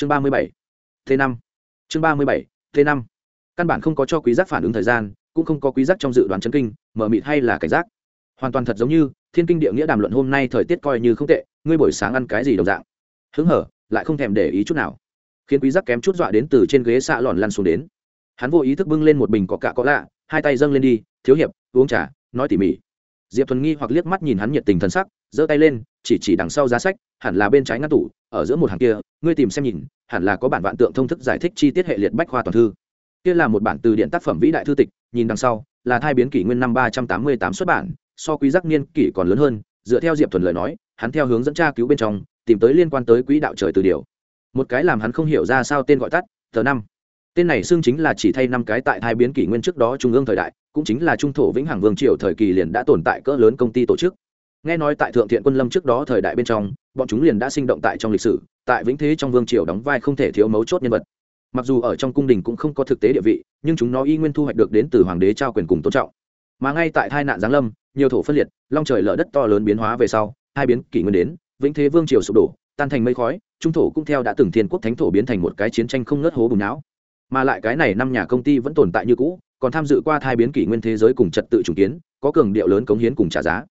chương ba mươi bảy, t năm. Chương ba mươi bảy, t năm. Căn bản không có cho quý giác phản ứng thời gian, cũng không có quý giác trong dự đoán chấn kinh mở mịt hay là cảnh giác. Hoàn toàn thật giống như, thiên kinh địa nghĩa đàm luận hôm nay thời tiết coi như không tệ, ngươi buổi sáng ăn cái gì đồng dạng? Hứng hở, lại không thèm để ý chút nào. Khiến quý giác kém chút dọa đến từ trên ghế xạ lòn lăn xuống đến. Hắn vô ý thức bưng lên một bình có cạ có lạ, hai tay dâng lên đi, thiếu hiệp, uống trà, nói tỉ mỉ. Diệp thuần nghi hoặc liếc mắt nhìn hắn nhiệt tình thân sắc, giơ tay lên chỉ chỉ đằng sau giá sách, hẳn là bên trái ngăn tủ, ở giữa một hàng kia, ngươi tìm xem nhìn, hẳn là có bản vạn tượng thông thức giải thích chi tiết hệ liệt bách khoa toàn thư. Kia là một bản từ điện tác phẩm vĩ đại thư tịch, nhìn đằng sau, là thai biến kỷ nguyên năm ba trăm tám mươi tám xuất bản, so quý giác niên kỷ còn lớn hơn, dựa theo diệp thuần lời nói, hắn theo hướng dẫn tra cứu bên trong, tìm tới liên quan tới quỹ đạo trời từ điều. Một cái làm hắn không hiểu ra sao tên gọi tắt tờ năm. Tên này xương chính là chỉ thay năm cái tại hai biến kỷ nguyên trước đó trung ương thời đại, cũng chính là trung thổ vĩnh hằng vương triều thời kỳ liền đã tồn tại cỡ lớn công ty tổ chức nghe nói tại thượng thiện quân lâm trước đó thời đại bên trong, bọn chúng liền đã sinh động tại trong lịch sử, tại vĩnh thế trong vương triều đóng vai không thể thiếu mấu chốt nhân vật. Mặc dù ở trong cung đình cũng không có thực tế địa vị, nhưng chúng nó y nguyên thu hoạch được đến từ hoàng đế trao quyền cùng tôn trọng. Mà ngay tại tai nạn giáng lâm, nhiều thổ phân liệt, long trời lở đất to lớn biến hóa về sau, hai biến kỷ nguyên đến, vĩnh thế vương triều sụp đổ, tan thành mây khói, trung thổ cũng theo đã từng thiên quốc thánh thổ biến thành một cái chiến tranh không ngớt hố bùng não. Mà lại cái này năm nhà công ty vẫn tồn tại như cũ, còn tham dự qua thai biến kỷ nguyên thế giới cùng trật tự chủ kiến, có cường điệu lớn cống hiến cùng trả giá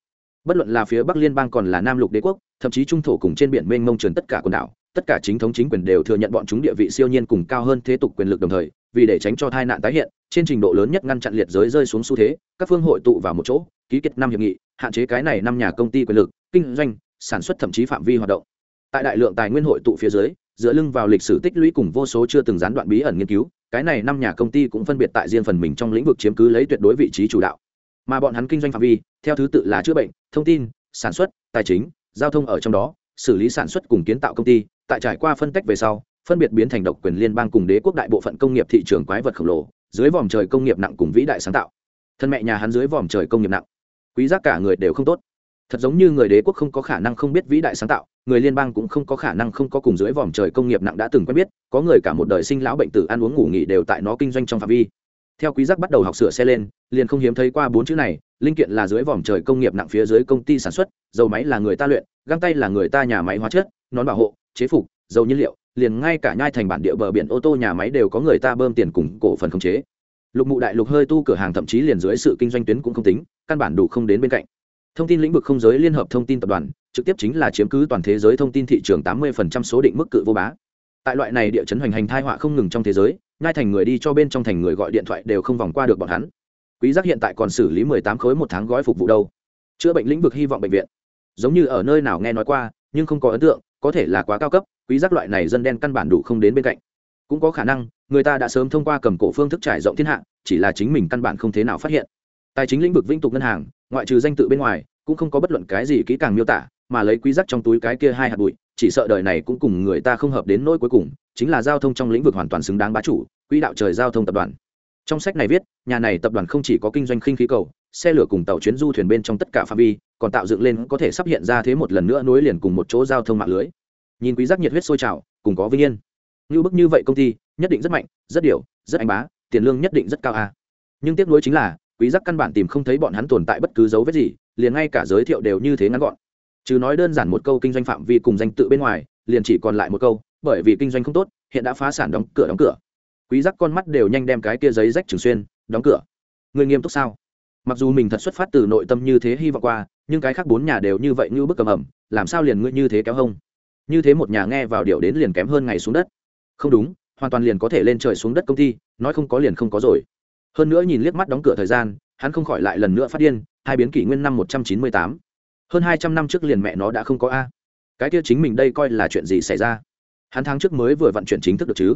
bất luận là phía bắc liên bang còn là nam lục đế quốc, thậm chí trung thổ cùng trên biển mênh mông trần tất cả quần đảo, tất cả chính thống chính quyền đều thừa nhận bọn chúng địa vị siêu nhiên cùng cao hơn thế tục quyền lực đồng thời, vì để tránh cho tai nạn tái hiện, trên trình độ lớn nhất ngăn chặn liệt giới rơi xuống xu thế, các phương hội tụ vào một chỗ, ký kết năm hiệp nghị, hạn chế cái này năm nhà công ty quyền lực, kinh doanh, sản xuất thậm chí phạm vi hoạt động. Tại đại lượng tài nguyên hội tụ phía dưới, dựa lưng vào lịch sử tích lũy cùng vô số chưa từng gián đoạn bí ẩn nghiên cứu, cái này năm nhà công ty cũng phân biệt tại riêng phần mình trong lĩnh vực chiếm cứ lấy tuyệt đối vị trí chủ đạo mà bọn hắn kinh doanh phạm vi, theo thứ tự là chữa bệnh, thông tin, sản xuất, tài chính, giao thông ở trong đó, xử lý sản xuất cùng kiến tạo công ty. Tại trải qua phân tách về sau, phân biệt biến thành độc quyền liên bang cùng đế quốc đại bộ phận công nghiệp thị trường quái vật khổng lồ, dưới vòm trời công nghiệp nặng cùng vĩ đại sáng tạo. Thân mẹ nhà hắn dưới vòm trời công nghiệp nặng. Quý giác cả người đều không tốt. Thật giống như người đế quốc không có khả năng không biết vĩ đại sáng tạo, người liên bang cũng không có khả năng không có cùng dưới vòm trời công nghiệp nặng đã từng quen biết, có người cả một đời sinh lão bệnh tử ăn uống ngủ nghỉ đều tại nó kinh doanh trong phạm vi theo quý giác bắt đầu học sửa xe lên, liền không hiếm thấy qua bốn chữ này, linh kiện là dưới vòm trời công nghiệp nặng phía dưới công ty sản xuất, dầu máy là người ta luyện, găng tay là người ta nhà máy hóa chất, nón bảo hộ, chế phục, dầu nhiên liệu, liền ngay cả nhai thành bản địa bờ biển ô tô nhà máy đều có người ta bơm tiền cùng cổ phần khống chế. Lục mụ đại lục hơi tu cửa hàng thậm chí liền dưới sự kinh doanh tuyến cũng không tính, căn bản đủ không đến bên cạnh. Thông tin lĩnh vực không giới liên hợp thông tin tập đoàn, trực tiếp chính là chiếm cứ toàn thế giới thông tin thị trường tám mươi số định mức cự vô bá. Tại loại này địa chấn hoành hành thai họa không ngừng trong thế giới ngay thành người đi cho bên trong thành người gọi điện thoại đều không vòng qua được bọn hắn. Quý giác hiện tại còn xử lý mười tám khối một tháng gói phục vụ đâu. Chữa bệnh lĩnh vực hy vọng bệnh viện. Giống như ở nơi nào nghe nói qua, nhưng không có ấn tượng, có thể là quá cao cấp, quý giác loại này dân đen căn bản đủ không đến bên cạnh. Cũng có khả năng, người ta đã sớm thông qua cầm cổ phương thức trải rộng thiên hạ, chỉ là chính mình căn bản không thế nào phát hiện. Tài chính lĩnh vực vĩnh tục ngân hàng, ngoại trừ danh tự bên ngoài, cũng không có bất luận cái gì kỹ càng miêu tả, mà lấy quý giác trong túi cái kia hai hạt bụi, chỉ sợ đời này cũng cùng người ta không hợp đến nỗi cuối cùng chính là giao thông trong lĩnh vực hoàn toàn xứng đáng bá chủ, quỹ đạo trời giao thông tập đoàn. Trong sách này viết, nhà này tập đoàn không chỉ có kinh doanh khinh khí cầu, xe lửa cùng tàu chuyến du thuyền bên trong tất cả phạm vi, còn tạo dựng lên có thể sắp hiện ra thế một lần nữa nối liền cùng một chỗ giao thông mạng lưới. Nhìn quý giác nhiệt huyết sôi trào, cùng có vinh yên. Như bức như vậy công ty, nhất định rất mạnh, rất điều rất anh bá, tiền lương nhất định rất cao a. Nhưng tiếc nuối chính là, quý giác căn bản tìm không thấy bọn hắn tồn tại bất cứ dấu vết gì, liền ngay cả giới thiệu đều như thế ngắn gọn. Chứ nói đơn giản một câu kinh doanh phạm vi cùng danh tự bên ngoài, liền chỉ còn lại một câu bởi vì kinh doanh không tốt, hiện đã phá sản đóng cửa đóng cửa. Quý giác con mắt đều nhanh đem cái kia giấy rách trường xuyên, đóng cửa. Người nghiêm túc sao? Mặc dù mình thật xuất phát từ nội tâm như thế hy vọng qua, nhưng cái khác bốn nhà đều như vậy như bức cầm ẩm, làm sao liền ngươi như thế kéo hông? Như thế một nhà nghe vào điều đến liền kém hơn ngày xuống đất. Không đúng, hoàn toàn liền có thể lên trời xuống đất công ty, nói không có liền không có rồi. Hơn nữa nhìn liếc mắt đóng cửa thời gian, hắn không khỏi lại lần nữa phát điên, hai biến kỷ nguyên năm một trăm chín mươi tám. Hơn hai trăm năm trước liền mẹ nó đã không có a. Cái kia chính mình đây coi là chuyện gì xảy ra? Hắn tháng trước mới vừa vận chuyển chính thức được chứ?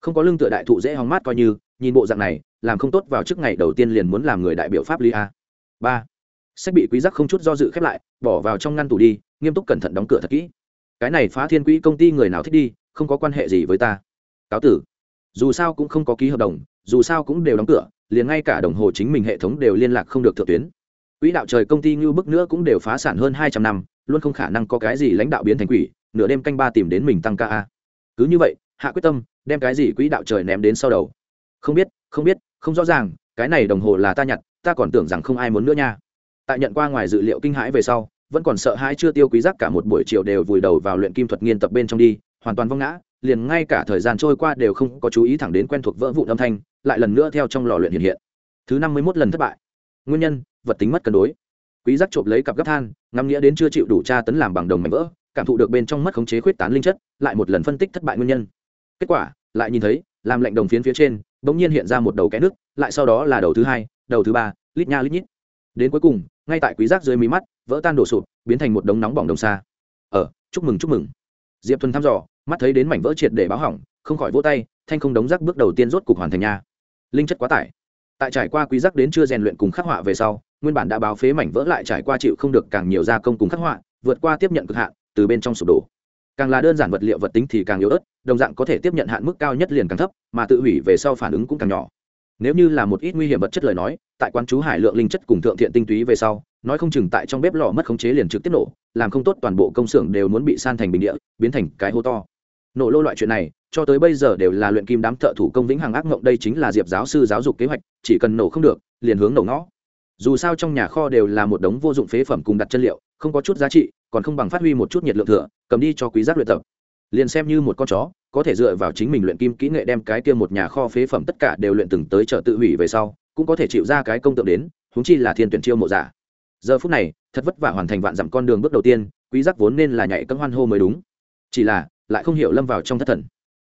Không có lương tựa đại thụ dễ hóng mát coi như, nhìn bộ dạng này, làm không tốt vào trước ngày đầu tiên liền muốn làm người đại biểu pháp lý a. Ba. Sách bị quý giác không chút do dự khép lại, bỏ vào trong ngăn tủ đi, nghiêm túc cẩn thận đóng cửa thật kỹ. Cái này phá thiên quỹ công ty người nào thích đi, không có quan hệ gì với ta. Cáo tử. Dù sao cũng không có ký hợp đồng, dù sao cũng đều đóng cửa, liền ngay cả đồng hồ chính mình hệ thống đều liên lạc không được thượng tuyến. Quỹ đạo trời công ty như bức nữa cũng đều phá sản hơn hai trăm năm, luôn không khả năng có cái gì lãnh đạo biến thành quỷ nửa đêm canh ba tìm đến mình tăng ca a. Cứ như vậy, hạ quyết tâm đem cái gì quỹ đạo trời ném đến sau đầu. Không biết không biết, không rõ ràng, cái này đồng hồ là ta nhặt, ta còn tưởng rằng không ai muốn nữa nha. Tại nhận qua ngoài dự liệu kinh hãi về sau, vẫn còn sợ hãi chưa tiêu quý giác cả một buổi chiều đều vùi đầu vào luyện kim thuật nghiên tập bên trong đi, hoàn toàn vong ngã, liền ngay cả thời gian trôi qua đều không có chú ý thẳng đến quen thuộc vỡ vụn âm thanh, lại lần nữa theo trong lò luyện hiện hiện. Thứ năm mươi mốt lần thất bại. Nguyên nhân, vật tính mất cân đối. Quý giác trộm lấy cặp gấp than, ngắm nghĩa đến chưa chịu đủ tra tấn làm bằng đồng mảnh vỡ cảm thụ được bên trong mất khống chế khuyết tán linh chất lại một lần phân tích thất bại nguyên nhân. Kết quả lại nhìn thấy làm lạnh đồng phiến phía trên bỗng nhiên hiện ra một đầu kẽ nước lại sau đó là đầu thứ hai đầu thứ ba lít nha lít nhít. Đến cuối cùng ngay tại quý giác dưới mí mắt vỡ tan đổ sụp biến thành một đống nóng bỏng đồng xa ở ờ, chúc mừng chúc mừng. Diệp thuần thăm dò mắt thấy đến mảnh vỡ triệt để báo hỏng không khỏi vỗ tay thanh không đống rác bước đầu tiên rốt cục hoàn thành nha. Linh chất quá tải. Tại trải qua quý giác đến chưa rèn luyện cùng khắc họa về sau nguyên bản đã báo phế mảnh vỡ lại trải qua chịu không được càng nhiều gia công cùng khắc họa vượt qua tiếp nhận cực hạn từ bên trong sụp đổ. Càng là đơn giản vật liệu vật tính thì càng yếu ớt, đồng dạng có thể tiếp nhận hạn mức cao nhất liền càng thấp, mà tự hủy về sau phản ứng cũng càng nhỏ. Nếu như là một ít nguy hiểm vật chất lời nói, tại quán chú hải lượng linh chất cùng thượng thiện tinh túy về sau, nói không chừng tại trong bếp lò mất khống chế liền trực tiếp nổ, làm không tốt toàn bộ công xưởng đều muốn bị san thành bình địa, biến thành cái hố to. Nổ lô loại chuyện này, cho tới bây giờ đều là luyện kim đám thợ thủ công vĩnh hằng ác mộng đây chính là diệp giáo sư giáo dục kế hoạch, chỉ cần nổ không được, liền hướng nổ ngõ. Dù sao trong nhà kho đều là một đống vô dụng phế phẩm cùng đặt chân liệu, không có chút giá trị còn không bằng phát huy một chút nhiệt lượng thừa, cầm đi cho quý giác luyện tập. Liền xem như một con chó, có thể dựa vào chính mình luyện kim kỹ nghệ đem cái kia một nhà kho phế phẩm tất cả đều luyện từng tới trở tự hủy về sau, cũng có thể chịu ra cái công tượng đến, huống chi là thiên tuyển chiêu mộ giả. Giờ phút này, thật vất vả hoàn thành vạn dặm con đường bước đầu tiên, quý giác vốn nên là nhảy cẫng hoan hô mới đúng. Chỉ là, lại không hiểu lâm vào trong thất thần.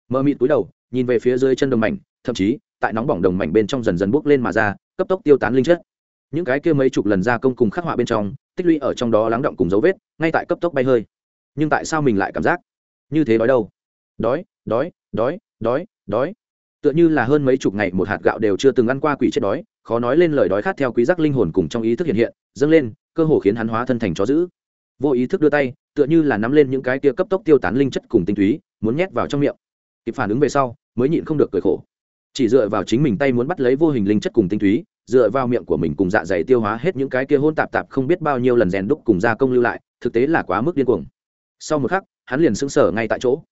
Mơ mịt túi đầu, nhìn về phía dưới chân đồng mảnh, thậm chí, tại nóng bỏng đồng mảnh bên trong dần dần bốc lên mà ra, cấp tốc tiêu tán linh chất. Những cái kia mấy chục lần ra công cùng khắc họa bên trong tích lũy ở trong đó lắng động cùng dấu vết, ngay tại cấp tốc bay hơi. Nhưng tại sao mình lại cảm giác như thế đói đâu? Đói đói đói đói đói. Tựa như là hơn mấy chục ngày một hạt gạo đều chưa từng ăn qua quỷ chết đói, khó nói lên lời đói khát theo quý giác linh hồn cùng trong ý thức hiện hiện, dâng lên, cơ hồ khiến hắn hóa thân thành chó dữ. Vô ý thức đưa tay, tựa như là nắm lên những cái kia cấp tốc tiêu tán linh chất cùng tinh túy, muốn nhét vào trong miệng. Kịp phản ứng về sau, mới nhịn không được cười khổ. Chỉ dựa vào chính mình tay muốn bắt lấy vô hình linh chất cùng tinh túy dựa vào miệng của mình cùng dạ dày tiêu hóa hết những cái kia hôn tạp tạp không biết bao nhiêu lần rèn đúc cùng gia công lưu lại, thực tế là quá mức điên cuồng. Sau một khắc, hắn liền sững sờ ngay tại chỗ.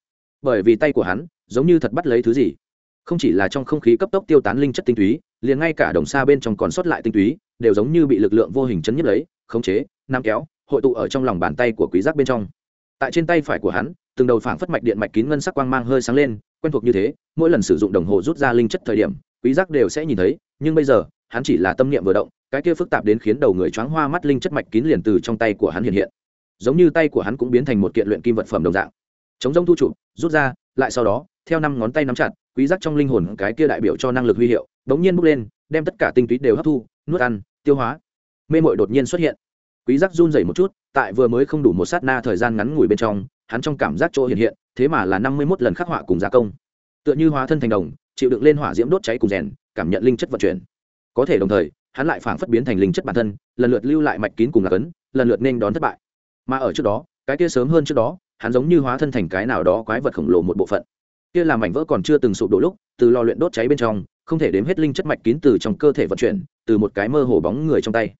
Bởi vì tay của hắn, giống như thật bắt lấy thứ gì. Không chỉ là trong không khí cấp tốc tiêu tán linh chất tinh túy, liền ngay cả đồng xa bên trong còn sót lại tinh túy, đều giống như bị lực lượng vô hình chấn nhấp lấy, khống chế, nam kéo, hội tụ ở trong lòng bàn tay của quý giác bên trong. Tại trên tay phải của hắn, từng đầu phảng phất mạch điện mạch kín ngân sắc quang mang hơi sáng lên, quen thuộc như thế, mỗi lần sử dụng đồng hồ rút ra linh chất thời điểm, quý giác đều sẽ nhìn thấy, nhưng bây giờ hắn chỉ là tâm niệm vừa động, cái kia phức tạp đến khiến đầu người choáng hoa mắt linh chất mạch kín liền từ trong tay của hắn hiện hiện. Giống như tay của hắn cũng biến thành một kiện luyện kim vật phẩm đồng dạng. Chống rông thu trụ, rút ra, lại sau đó, theo năm ngón tay nắm chặt, quý giác trong linh hồn cái kia đại biểu cho năng lực huy hiệu đống nhiên bốc lên, đem tất cả tinh túy đều hấp thu, nuốt ăn, tiêu hóa. Mê mội đột nhiên xuất hiện. Quý giác run rẩy một chút, tại vừa mới không đủ một sát na thời gian ngắn ngủi bên trong, hắn trong cảm giác chỗ hiện hiện, thế mà là năm mươi 51 lần khắc họa cùng gia công. Tựa như hóa thân thành đồng, chịu đựng lên hỏa diễm đốt cháy cùng rèn, cảm nhận linh chất vận chuyển có thể đồng thời, hắn lại phảng phất biến thành linh chất bản thân, lần lượt lưu lại mạch kín cùng là cấn, lần lượt nên đón thất bại. Mà ở trước đó, cái kia sớm hơn trước đó, hắn giống như hóa thân thành cái nào đó quái vật khổng lồ một bộ phận. Kia là mảnh vỡ còn chưa từng sụp đổ lúc, từ lò luyện đốt cháy bên trong, không thể đếm hết linh chất mạch kín từ trong cơ thể vận chuyển, từ một cái mơ hồ bóng người trong tay.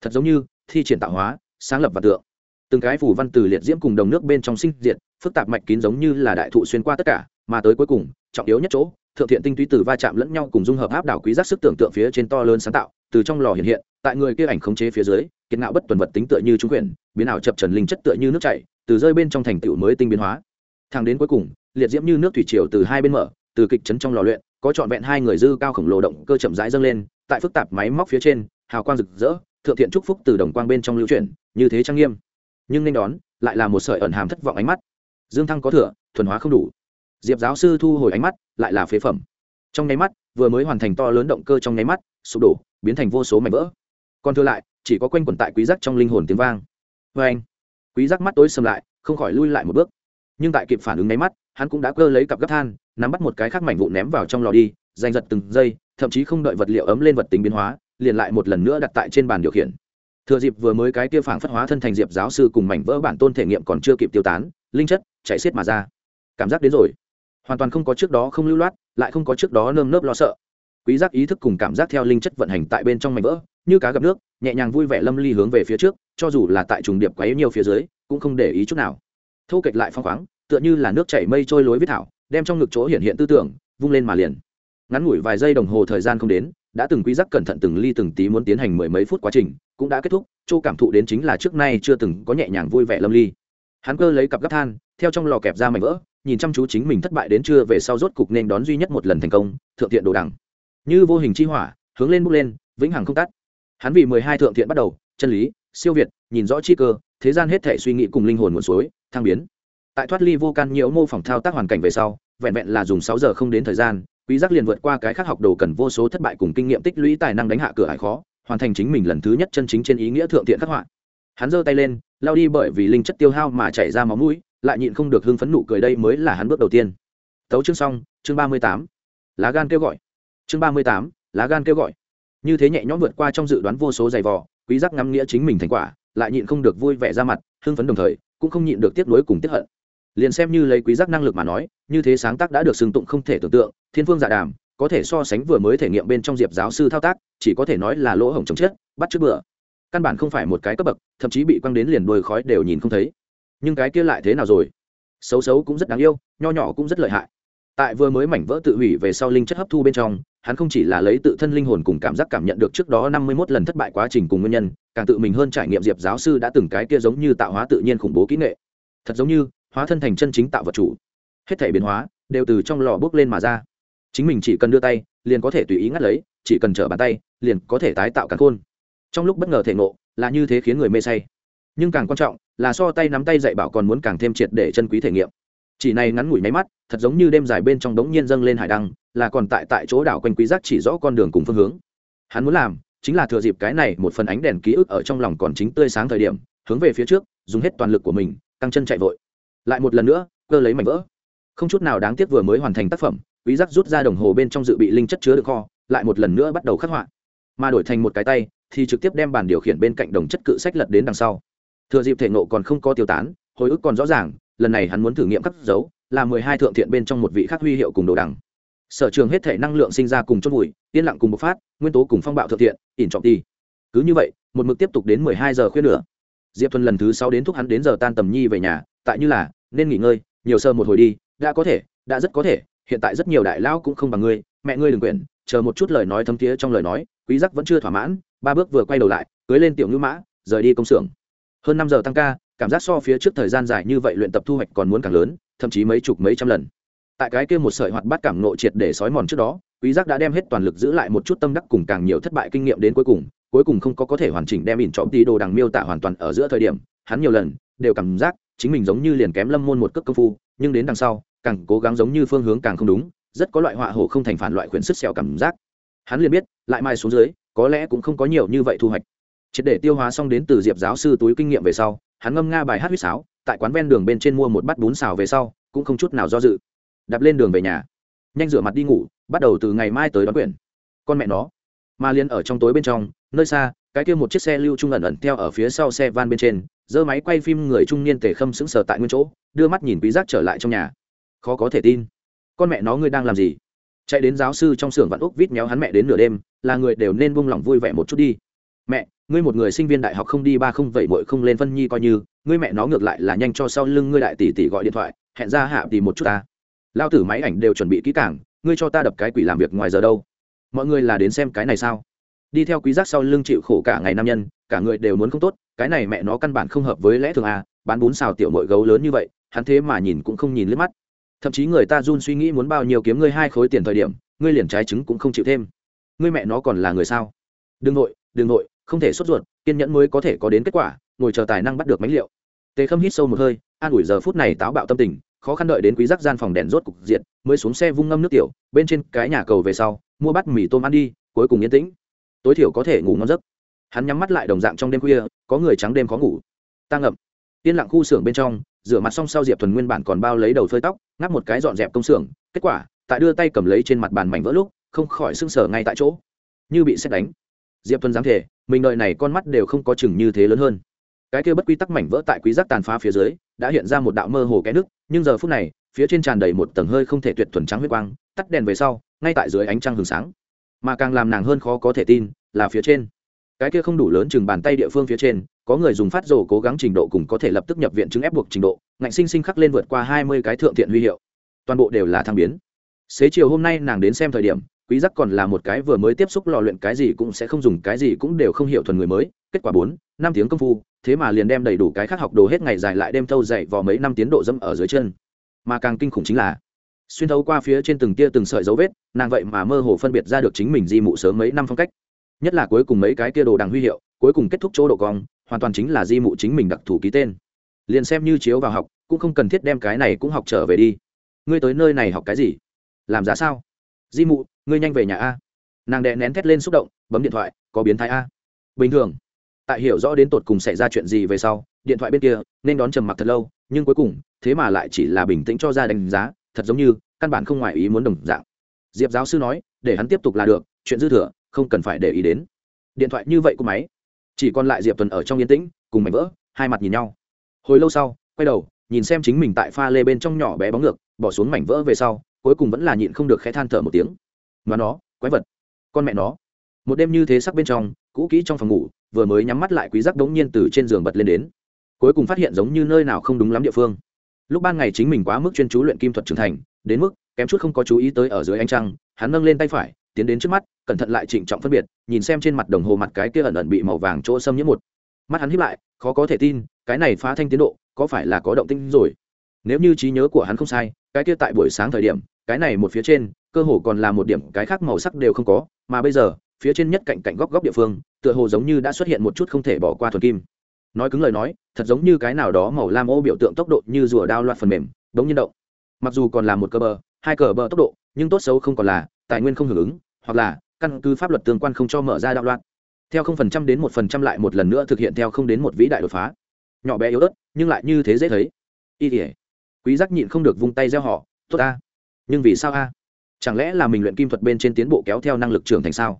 Thật giống như, thi triển tạo hóa, sáng lập và tượng. Từng cái phủ văn từ liệt diễm cùng đồng nước bên trong sinh diệt, phức tạp mạch kín giống như là đại thụ xuyên qua tất cả, mà tới cuối cùng, trọng yếu nhất chỗ thượng thiện tinh túy từ va chạm lẫn nhau cùng dung hợp áp đảo quý giác sức tưởng tượng phía trên to lớn sáng tạo, từ trong lò hiện hiện, tại người kia ảnh khống chế phía dưới, kiệt ngạo bất tuần vật tính tựa như trung quyền biến ảo chập trần linh chất tựa như nước chảy, từ rơi bên trong thành tựu mới tinh biến hóa. Thang đến cuối cùng, liệt diễm như nước thủy triều từ hai bên mở, từ kịch chấn trong lò luyện, có trọn vẹn hai người dư cao khổng lồ động cơ chậm rãi dâng lên, tại phức tạp máy móc phía trên, hào quang rực rỡ, thượng thiện chúc phúc từ đồng quang bên trong lưu chuyển, như thế trang nghiêm. Nhưng nên đón, lại là một sợi ẩn hàm thất vọng ánh mắt. Dương thăng có thừa, thuần hóa không đủ. Diệp giáo sư thu hồi ánh mắt lại là phế phẩm. Trong nháy mắt, vừa mới hoàn thành to lớn động cơ trong nháy mắt, sụp đổ, biến thành vô số mảnh vỡ. Còn thừa lại, chỉ có quanh quẩn tại quý giác trong linh hồn tiếng vang. Vê anh, quý giác mắt tối sầm lại, không khỏi lui lại một bước. Nhưng tại kịp phản ứng nháy mắt, hắn cũng đã cơ lấy cặp gấp than, nắm bắt một cái khác mảnh vụn ném vào trong lò đi, giành giật từng giây, thậm chí không đợi vật liệu ấm lên vật tính biến hóa, liền lại một lần nữa đặt tại trên bàn điều khiển. Thừa dịp vừa mới cái kia phản phất hóa thân thành diệp giáo sư cùng mảnh vỡ bản tôn thể nghiệm còn chưa kịp tiêu tán, linh chất chạy xiết mà ra. Cảm giác đến rồi hoàn toàn không có trước đó không lưu loát, lại không có trước đó nơm nớp lo sợ. Quý giác ý thức cùng cảm giác theo linh chất vận hành tại bên trong mảnh vỡ, như cá gặp nước, nhẹ nhàng vui vẻ lâm ly hướng về phía trước, cho dù là tại trùng điệp quấy nhiều phía dưới, cũng không để ý chút nào. Thu kịch lại phong khoáng, tựa như là nước chảy mây trôi lối viết thảo, đem trong ngực chỗ hiện hiện tư tưởng, vung lên mà liền. Ngắn ngủi vài giây đồng hồ thời gian không đến, đã từng quý giác cẩn thận từng ly từng tí muốn tiến hành mười mấy phút quá trình, cũng đã kết thúc châu cảm thụ đến chính là trước nay chưa từng có nhẹ nhàng vui vẻ lâm ly. Hắn cơ lấy cặp gấp than, theo trong lò kẹp ra mảnh vỡ nhìn chăm chú chính mình thất bại đến trưa về sau rốt cục nên đón duy nhất một lần thành công, thượng thiện đồ đằng. Như vô hình chi hỏa, hướng lên bước lên, vĩnh hằng không tắt. Hắn vì mười hai thượng thiện bắt đầu, chân lý, siêu việt, nhìn rõ chi cơ, thế gian hết thể suy nghĩ cùng linh hồn nguồn suối, thăng biến. Tại thoát ly vô can nhiễu mô phỏng thao tác hoàn cảnh về sau, vẹn vẹn là dùng sáu giờ không đến thời gian, quý giác liền vượt qua cái khác học đồ cần vô số thất bại cùng kinh nghiệm tích lũy tài năng đánh hạ cửa hải khó, hoàn thành chính mình lần thứ nhất chân chính trên ý nghĩa thượng thiện khắc họa. Hắn giơ tay lên, lao đi bởi vì linh chất tiêu hao mà chảy ra máu mũi lại nhịn không được hưng phấn nụ cười đây mới là hắn bước đầu tiên. Tấu chương xong, chương ba mươi tám. Lá gan kêu gọi. Chương ba mươi tám, lá gan kêu gọi. Như thế nhẹ nhõm vượt qua trong dự đoán vô số giày vò, quý giác ngắm nghĩa chính mình thành quả, lại nhịn không được vui vẻ ra mặt, hưng phấn đồng thời, cũng không nhịn được tiếc nuối cùng tiếc hận. Liền xem như lấy quý giác năng lực mà nói, như thế sáng tác đã được xưng tụng không thể tưởng tượng, thiên phương giả dạ đàm, có thể so sánh vừa mới thể nghiệm bên trong diệp giáo sư thao tác, chỉ có thể nói là lỗ hổng chống chết, bắt trước bữa. Căn bản không phải một cái cấp bậc, thậm chí bị quăng đến liền đuôi khói đều nhìn không thấy nhưng cái kia lại thế nào rồi? Xấu xấu cũng rất đáng yêu, nho nhỏ cũng rất lợi hại. Tại vừa mới mảnh vỡ tự hủy về sau linh chất hấp thu bên trong, hắn không chỉ là lấy tự thân linh hồn cùng cảm giác cảm nhận được trước đó năm mươi mốt lần thất bại quá trình cùng nguyên nhân, càng tự mình hơn trải nghiệm diệp giáo sư đã từng cái kia giống như tạo hóa tự nhiên khủng bố kỹ nghệ. Thật giống như, hóa thân thành chân chính tạo vật chủ. Hết thể biến hóa, đều từ trong lò bước lên mà ra. Chính mình chỉ cần đưa tay, liền có thể tùy ý ngắt lấy, chỉ cần trở bàn tay, liền có thể tái tạo càng khôn. Trong lúc bất ngờ thể ngộ, là như thế khiến người mê say. Nhưng càng quan trọng là so tay nắm tay dạy bảo còn muốn càng thêm triệt để chân quý thể nghiệm. Chỉ này ngắn ngủi máy mắt, thật giống như đêm dài bên trong đống nhiên dâng lên hải đăng, là còn tại tại chỗ đảo quanh quý giác chỉ rõ con đường cùng phương hướng. Hắn muốn làm, chính là thừa dịp cái này một phần ánh đèn ký ức ở trong lòng còn chính tươi sáng thời điểm, hướng về phía trước, dùng hết toàn lực của mình tăng chân chạy vội. Lại một lần nữa, cơ lấy mảnh vỡ. Không chút nào đáng tiếc vừa mới hoàn thành tác phẩm, quý giác rút ra đồng hồ bên trong dự bị linh chất chứa được kho, lại một lần nữa bắt đầu khắc họa. Mà đổi thành một cái tay, thì trực tiếp đem bàn điều khiển bên cạnh đồng chất cự sách lật đến đằng sau thừa dịp thể nộ còn không có tiêu tán, hồi ức còn rõ ràng, lần này hắn muốn thử nghiệm khắc dấu, là mười hai thượng thiện bên trong một vị khắc huy hiệu cùng đồ đằng. Sở trường hết thể năng lượng sinh ra cùng chốt bụi yên lặng cùng bộc phát, nguyên tố cùng phong bạo thượng thiện, ỉn trọng ti cứ như vậy, một mực tiếp tục đến mười hai giờ khuyết nữa. Diệp thuần lần thứ sáu đến thúc hắn đến giờ tan tầm nhi về nhà, tại như là, nên nghỉ ngơi, nhiều sơ một hồi đi, đã có thể, đã rất có thể, hiện tại rất nhiều đại lão cũng không bằng ngươi, mẹ ngươi đừng quyển chờ một chút lời nói thấm tía trong lời nói, quý giác vẫn chưa thỏa mãn, ba bước vừa quay đầu lại, cưới lên tiểu ngữ mã, rời đi công xưởng hơn năm giờ tăng ca, cảm giác so phía trước thời gian dài như vậy luyện tập thu hoạch còn muốn càng lớn, thậm chí mấy chục mấy trăm lần. Tại cái kia một sợi hoạt bát cảm nộ triệt để sói mòn trước đó, quý giác đã đem hết toàn lực giữ lại một chút tâm đắc cùng càng nhiều thất bại kinh nghiệm đến cuối cùng cuối cùng không có có thể hoàn chỉnh đem ỉn trọng tí đồ đằng miêu tả hoàn toàn ở giữa thời điểm, hắn nhiều lần đều cảm giác chính mình giống như liền kém lâm môn một cước công phu, nhưng đến đằng sau, càng cố gắng giống như phương hướng càng không đúng, rất có loại họa hổ không thành phản loại quyển sức sẹo cảm giác. Hắn liền biết, lại mai xuống dưới, có lẽ cũng không có nhiều như vậy thu hoạch triệt để tiêu hóa xong đến từ diệp giáo sư túi kinh nghiệm về sau, hắn ngâm nga bài hát huýt sáo, tại quán ven đường bên trên mua một bát bún xào về sau, cũng không chút nào do dự. Đạp lên đường về nhà. Nhanh rửa mặt đi ngủ, bắt đầu từ ngày mai tới đón quyển. Con mẹ nó. Mà liền ở trong tối bên trong, nơi xa, cái kia một chiếc xe lưu trung ẩn ẩn theo ở phía sau xe van bên trên, giơ máy quay phim người trung niên tề khâm sững sờ tại nguyên chỗ, đưa mắt nhìn quý giác trở lại trong nhà. Khó có thể tin. Con mẹ nó ngươi đang làm gì? Chạy đến giáo sư trong xưởng vạn úc vít méo hắn mẹ đến nửa đêm, là người đều nên buông lòng vui vẻ một chút đi. Mẹ ngươi một người sinh viên đại học không đi ba không vậy mội không lên phân nhi coi như, ngươi mẹ nó ngược lại là nhanh cho sau lưng ngươi đại tỷ tỷ gọi điện thoại, hẹn ra hạ tỷ một chút ta. Lao tử máy ảnh đều chuẩn bị kỹ cảng ngươi cho ta đập cái quỷ làm việc ngoài giờ đâu? Mọi người là đến xem cái này sao? Đi theo quý giác sau lưng chịu khổ cả ngày nam nhân, cả người đều muốn không tốt, cái này mẹ nó căn bản không hợp với lẽ thường à bán bún xào tiểu mội gấu lớn như vậy, hắn thế mà nhìn cũng không nhìn liếc mắt. Thậm chí người ta run suy nghĩ muốn bao nhiêu kiếm ngươi hai khối tiền thời điểm, ngươi liền trái trứng cũng không chịu thêm. Ngươi mẹ nó còn là người sao? Đừng nội đừng nội không thể sốt ruột, kiên nhẫn mới có thể có đến kết quả, ngồi chờ tài năng bắt được mánh liệu. Tề khâm hít sâu một hơi, an ủi giờ phút này táo bạo tâm tình, khó khăn đợi đến quý giác gian phòng đèn rốt cục diện mới xuống xe vung ngâm nước tiểu, bên trên cái nhà cầu về sau, mua bát mì tôm ăn đi, cuối cùng yên tĩnh. Tối thiểu có thể ngủ ngon giấc. Hắn nhắm mắt lại đồng dạng trong đêm khuya, có người trắng đêm khó ngủ. Tăng ngậm. Yên lặng khu xưởng bên trong, rửa mặt xong sau diệp thuần nguyên bản còn bao lấy đầu phơi tóc ngáp một cái dọn dẹp công xưởng, kết quả, tại đưa tay cầm lấy trên mặt bàn mảnh vỡ lúc, không khỏi sưng sở ngay tại chỗ. Như bị xét đánh. Diệp thuần dám thể mình đợi này con mắt đều không có chừng như thế lớn hơn. Cái kia bất quy tắc mảnh vỡ tại quý giác tàn phá phía dưới, đã hiện ra một đạo mơ hồ cái nước, nhưng giờ phút này, phía trên tràn đầy một tầng hơi không thể tuyệt thuần trắng huyết quang, tắt đèn về sau, ngay tại dưới ánh trăng hừng sáng. Mà càng làm nàng hơn khó có thể tin, là phía trên. Cái kia không đủ lớn chừng bàn tay địa phương phía trên, có người dùng phát rồ cố gắng trình độ cùng có thể lập tức nhập viện chứng ép buộc trình độ, ngạnh sinh sinh khắc lên vượt qua hai mươi cái thượng thiện huy hiệu. Toàn bộ đều là thăng biến. Xế chiều hôm nay nàng đến xem thời điểm quý giác còn là một cái vừa mới tiếp xúc lò luyện cái gì cũng sẽ không dùng, cái gì cũng đều không hiểu thuần người mới. Kết quả bốn, năm tiếng công phu, thế mà liền đem đầy đủ cái khác học đồ hết ngày dài lại đem thâu dậy vào mấy năm tiến độ dâm ở dưới chân. Mà càng kinh khủng chính là, xuyên thấu qua phía trên từng tia từng sợi dấu vết, nàng vậy mà mơ hồ phân biệt ra được chính mình di mụ sớm mấy năm phong cách. Nhất là cuối cùng mấy cái tia đồ đằng huy hiệu, cuối cùng kết thúc chỗ độ cong, hoàn toàn chính là di mụ chính mình đặc thù ký tên. Liền xem như chiếu vào học, cũng không cần thiết đem cái này cũng học trở về đi. Ngươi tới nơi này học cái gì? Làm giá sao? Di mụ ngươi nhanh về nhà a. Nàng đè nén thét lên xúc động, bấm điện thoại, có biến thái a. Bình thường, tại hiểu rõ đến tột cùng xảy ra chuyện gì về sau, điện thoại bên kia, nên đón trầm mặc thật lâu, nhưng cuối cùng, thế mà lại chỉ là bình tĩnh cho ra đánh giá, thật giống như, căn bản không ngoài ý muốn đồng dạng. Diệp giáo sư nói, để hắn tiếp tục là được, chuyện dư thừa, không cần phải để ý đến. Điện thoại như vậy của máy. Chỉ còn lại diệp tuần ở trong yên tĩnh, cùng mảnh vỡ, hai mặt nhìn nhau. Hồi lâu sau, quay đầu, nhìn xem chính mình tại pha lê bên trong nhỏ bé bóng ngược, bỏ xuống mảnh vỡ về sau, cuối cùng vẫn là nhịn không được khẽ than thở một tiếng mà nó, quái vật. Con mẹ nó. Một đêm như thế sắc bên trong, cũ kỹ trong phòng ngủ, vừa mới nhắm mắt lại quý giác đống nhiên từ trên giường bật lên đến. Cuối cùng phát hiện giống như nơi nào không đúng lắm địa phương. Lúc ban ngày chính mình quá mức chuyên chú luyện kim thuật trưởng thành, đến mức kém chút không có chú ý tới ở dưới ánh trăng, hắn nâng lên tay phải, tiến đến trước mắt, cẩn thận lại trịnh trọng phân biệt, nhìn xem trên mặt đồng hồ mặt cái kia ẩn ẩn bị màu vàng chỗ xâm nhiễm một. Mắt hắn hiếp lại, khó có thể tin, cái này phá thanh tiến độ, có phải là có động tinh rồi? Nếu như trí nhớ của hắn không sai, cái kia tại buổi sáng thời điểm cái này một phía trên, cơ hồ còn là một điểm cái khác màu sắc đều không có, mà bây giờ, phía trên nhất cạnh cạnh góc góc địa phương, tựa hồ giống như đã xuất hiện một chút không thể bỏ qua thuần kim. Nói cứng lời nói, thật giống như cái nào đó màu lam ô biểu tượng tốc độ như rùa đao loạt phần mềm đống nhiên động. Mặc dù còn là một cờ bờ, hai cờ bờ tốc độ, nhưng tốt xấu không còn là, tài nguyên không hưởng ứng, hoặc là, căn cứ pháp luật tương quan không cho mở ra đạo loạn. Theo không phần trăm đến một phần trăm lại một lần nữa thực hiện theo không đến một vĩ đại đột phá. Nhỏ bé yếu ớt, nhưng lại như thế dễ thấy. Y tỉa quý giác nhịn không được vung tay gieo họ tốt ta nhưng vì sao a? Chẳng lẽ là mình luyện kim thuật bên trên tiến bộ kéo theo năng lực trưởng thành sao?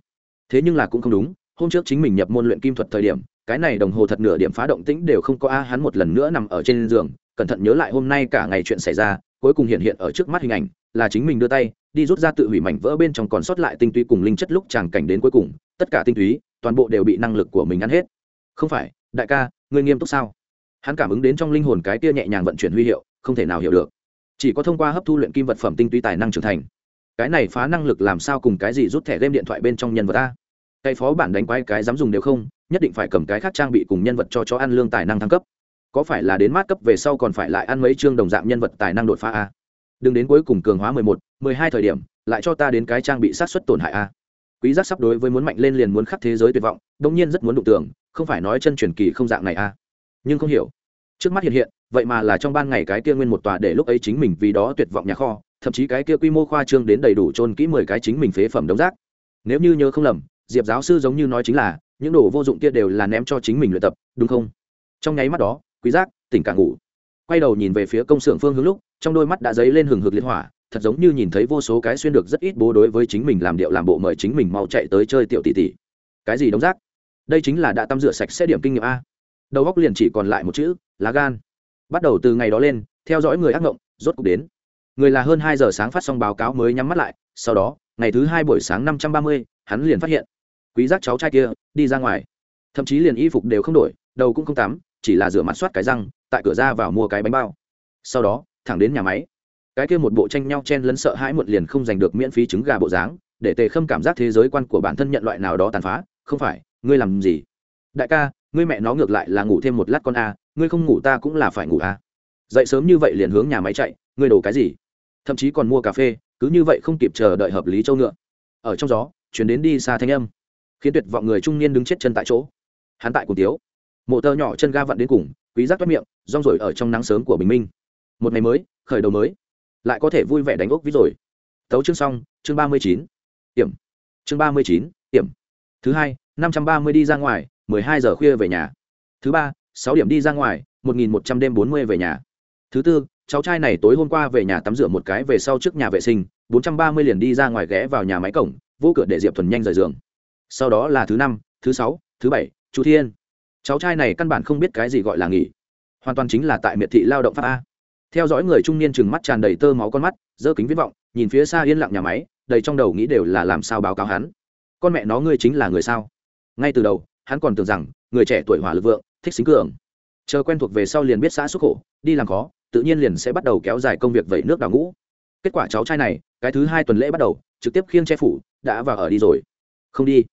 Thế nhưng là cũng không đúng, hôm trước chính mình nhập môn luyện kim thuật thời điểm, cái này đồng hồ thật nửa điểm phá động tĩnh đều không có a, hắn một lần nữa nằm ở trên giường, cẩn thận nhớ lại hôm nay cả ngày chuyện xảy ra, cuối cùng hiện hiện ở trước mắt hình ảnh, là chính mình đưa tay, đi rút ra tự hủy mảnh vỡ bên trong còn sót lại tinh túy cùng linh chất lúc chàng cảnh đến cuối cùng, tất cả tinh túy, toàn bộ đều bị năng lực của mình ăn hết. Không phải, đại ca, ngươi nghiêm túc sao? Hắn cảm ứng đến trong linh hồn cái kia nhẹ nhàng vận chuyển huy hiệu, không thể nào hiểu được chỉ có thông qua hấp thu luyện kim vật phẩm tinh túy tài năng trưởng thành. Cái này phá năng lực làm sao cùng cái gì rút thẻ game điện thoại bên trong nhân vật ta cái phó bản đánh quay cái dám dùng đều không, nhất định phải cầm cái khác trang bị cùng nhân vật cho chó ăn lương tài năng thăng cấp. Có phải là đến mát cấp về sau còn phải lại ăn mấy chương đồng dạng nhân vật tài năng đột phá a? Đừng đến cuối cùng cường hóa mười một, mười hai thời điểm, lại cho ta đến cái trang bị sát xuất tổn hại a. Quý giác sắp đối với muốn mạnh lên liền muốn khắc thế giới tuyệt vọng đông nhiên rất muốn đụng tưởng không phải nói chân truyền kỳ không dạng này a. Nhưng không hiểu. Trước mắt hiện hiện vậy mà là trong ban ngày cái kia nguyên một tòa để lúc ấy chính mình vì đó tuyệt vọng nhà kho, thậm chí cái kia quy mô khoa trương đến đầy đủ trôn kỹ mười cái chính mình phế phẩm đống rác. Nếu như nhớ không lầm, diệp giáo sư giống như nói chính là, những đồ vô dụng kia đều là ném cho chính mình luyện tập, đúng không? Trong nháy mắt đó, quý giác, tỉnh cả ngủ. Quay đầu nhìn về phía công xưởng phương hướng lúc, trong đôi mắt đã dấy lên hừng hực liên hỏa, thật giống như nhìn thấy vô số cái xuyên được rất ít bố đối với chính mình làm điệu làm bộ mời chính mình mau chạy tới chơi tiểu tỷ tỷ. Cái gì đống rác? Đây chính là đã tắm rửa sạch sẽ điểm kinh nghiệm a. Đầu góc liền chỉ còn lại một chữ, lá gan bắt đầu từ ngày đó lên, theo dõi người ác mộng rốt cục đến. Người là hơn hai giờ sáng phát xong báo cáo mới nhắm mắt lại, sau đó, ngày thứ hai buổi sáng năm trăm ba mươi, hắn liền phát hiện. Quý giác cháu trai kia, đi ra ngoài. Thậm chí liền y phục đều không đổi, đầu cũng không tắm, chỉ là rửa mặt soát cái răng, tại cửa ra vào mua cái bánh bao. Sau đó, thẳng đến nhà máy. Cái kia một bộ tranh nhau chen lấn sợ hãi muộn liền không giành được miễn phí trứng gà bộ dáng, để tề khâm cảm giác thế giới quan của bản thân nhận loại nào đó tàn phá. Không phải, ngươi làm gì? Đại ca, ngươi mẹ nó ngược lại là ngủ thêm một lát con a ngươi không ngủ ta cũng là phải ngủ à? dậy sớm như vậy liền hướng nhà máy chạy, ngươi đổ cái gì? Thậm chí còn mua cà phê, cứ như vậy không kịp chờ đợi hợp lý châu ngựa. Ở trong gió, chuyển đến đi xa thanh âm, khiến tuyệt vọng người trung niên đứng chết chân tại chỗ. Hắn tại cùng tiếu. Mộ tơ nhỏ chân ga vặn đến cùng, quý giác toát miệng, rong rồi ở trong nắng sớm của bình minh. Một ngày mới, khởi đầu mới, lại có thể vui vẻ đánh ốc ví rồi. Tấu chương xong, chương ba mươi chín điểm chương ba mươi chín điểm thứ hai, năm trăm ba mươi đi ra ngoài, mười hai giờ khuya về nhà. Thứ ba sáu điểm đi ra ngoài, một nghìn một trăm đêm bốn mươi về nhà. Thứ tư, cháu trai này tối hôm qua về nhà tắm rửa một cái về sau trước nhà vệ sinh, bốn trăm ba mươi liền đi ra ngoài ghé vào nhà máy cổng, vô cửa để diệp thuần nhanh rời giường. Sau đó là thứ năm, thứ sáu, thứ bảy chú thiên. Cháu trai này căn bản không biết cái gì gọi là nghỉ. Hoàn toàn chính là tại miệt thị lao động pháp a. Theo dõi người trung niên chừng mắt tràn đầy tơ máu con mắt dơ kính viết vọng, nhìn phía xa yên lặng nhà máy, đầy trong đầu nghĩ đều là làm sao báo cáo hắn. Con mẹ nó ngươi chính là người sao? Ngay từ đầu, hắn còn tưởng rằng người trẻ tuổi hỏa lực vượng thích xính cường. Chờ quen thuộc về sau liền biết xã xuất khổ, đi làm khó, tự nhiên liền sẽ bắt đầu kéo dài công việc vẩy nước đào ngũ. Kết quả cháu trai này, cái thứ hai tuần lễ bắt đầu, trực tiếp khiêng che phủ, đã vào ở đi rồi. Không đi.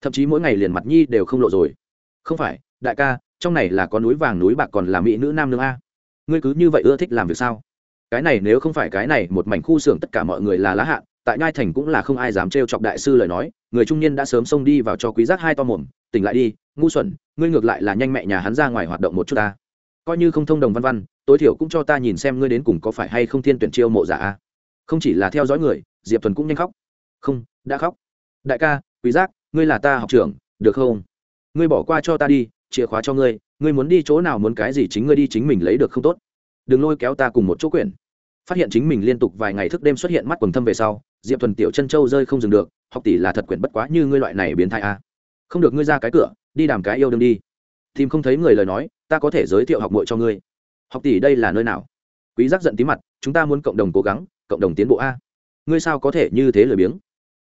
Thậm chí mỗi ngày liền mặt nhi đều không lộ rồi. Không phải, đại ca, trong này là có núi vàng núi bạc còn là mỹ nữ nam nương a. Ngươi cứ như vậy ưa thích làm việc sao? Cái này nếu không phải cái này một mảnh khu xưởng tất cả mọi người là lá hạn tại nhai thành cũng là không ai dám trêu chọc đại sư lời nói, người trung niên đã sớm xông đi vào cho quý giác hai to mồm, tỉnh lại đi ngu xuẩn, ngươi ngược lại là nhanh mẹ nhà hắn ra ngoài hoạt động một chút ta. Coi như không thông đồng văn văn, tối thiểu cũng cho ta nhìn xem ngươi đến cùng có phải hay không thiên tuyển chiêu mộ giả a. Không chỉ là theo dõi người, diệp thuần cũng nhanh khóc. Không, đã khóc. Đại ca, quý giác, ngươi là ta học trưởng, được không? Ngươi bỏ qua cho ta đi, chìa khóa cho ngươi ngươi muốn đi chỗ nào muốn cái gì chính ngươi đi chính mình lấy được không tốt. Đừng lôi kéo ta cùng một chỗ quyển. Phát hiện chính mình liên tục vài ngày thức đêm xuất hiện mắt quần thâm về sau, diệp thuần tiểu chân châu rơi không dừng được, học tỷ là thật quyển bất quá như ngươi loại này biến thai a. Không được ngươi ra cái cửa đi đàm cái yêu đương đi. Tìm không thấy người lời nói, ta có thể giới thiệu học muội cho ngươi. Học tỷ đây là nơi nào? Quý giác giận tí mặt, chúng ta muốn cộng đồng cố gắng, cộng đồng tiến bộ a. Ngươi sao có thể như thế lười biếng?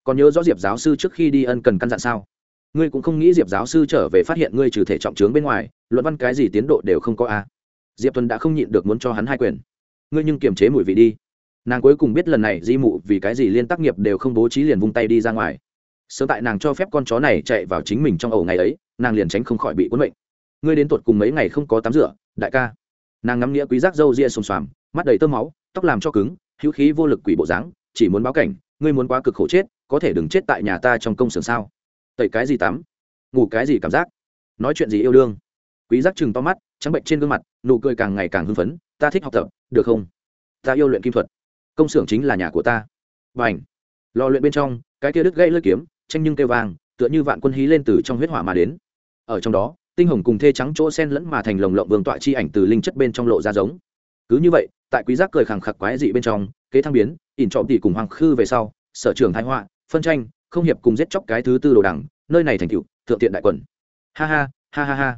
Còn nhớ rõ diệp giáo sư trước khi đi ân cần căn dặn sao? Ngươi cũng không nghĩ diệp giáo sư trở về phát hiện ngươi trừ thể trọng trướng bên ngoài, luận văn cái gì tiến độ đều không có a. Diệp tuấn đã không nhịn được muốn cho hắn hai quyền. Ngươi nhưng kiềm chế mùi vị đi. Nàng cuối cùng biết lần này di mụ vì cái gì liên tác nghiệp đều không bố trí liền vung tay đi ra ngoài. Sớm tại nàng cho phép con chó này chạy vào chính mình trong ẩu ngày ấy nàng liền tránh không khỏi bị cuốn mệnh. Ngươi đến tuột cùng mấy ngày không có tắm rửa, đại ca. Nàng ngắm nghĩa quý giác râu ria xồm xoàm, mắt đầy tơ máu, tóc làm cho cứng, hữu khí vô lực quỷ bộ dáng, chỉ muốn báo cảnh, ngươi muốn quá cực khổ chết, có thể đừng chết tại nhà ta trong công xưởng sao? Tẩy cái gì tắm? Ngủ cái gì cảm giác? Nói chuyện gì yêu đương? Quý giác chừng to mắt, trắng bệnh trên gương mặt, nụ cười càng ngày càng hưng phấn, ta thích học tập, được không? Ta yêu luyện kim thuật. Công xưởng chính là nhà của ta. Và ảnh lò luyện bên trong, cái kia đứt gãy lưỡi kiếm, tranh nhưng kêu vàng, tựa như vạn quân hí lên từ trong huyết hỏa mà đến ở trong đó, tinh hồng cùng thê trắng chỗ sen lẫn mà thành lồng lộng vương tọa chi ảnh từ linh chất bên trong lộ ra giống. Cứ như vậy, tại quý giác cười khẳng khặc quái dị bên trong, kế thăng biến, ỉn trọm tỷ cùng hoàng khư về sau, sở trường thái họa, phân tranh, không hiệp cùng giết chóc cái thứ tư đồ đẳng, nơi này thành tựu, thượng tiện đại quần ha ha ha ha ha.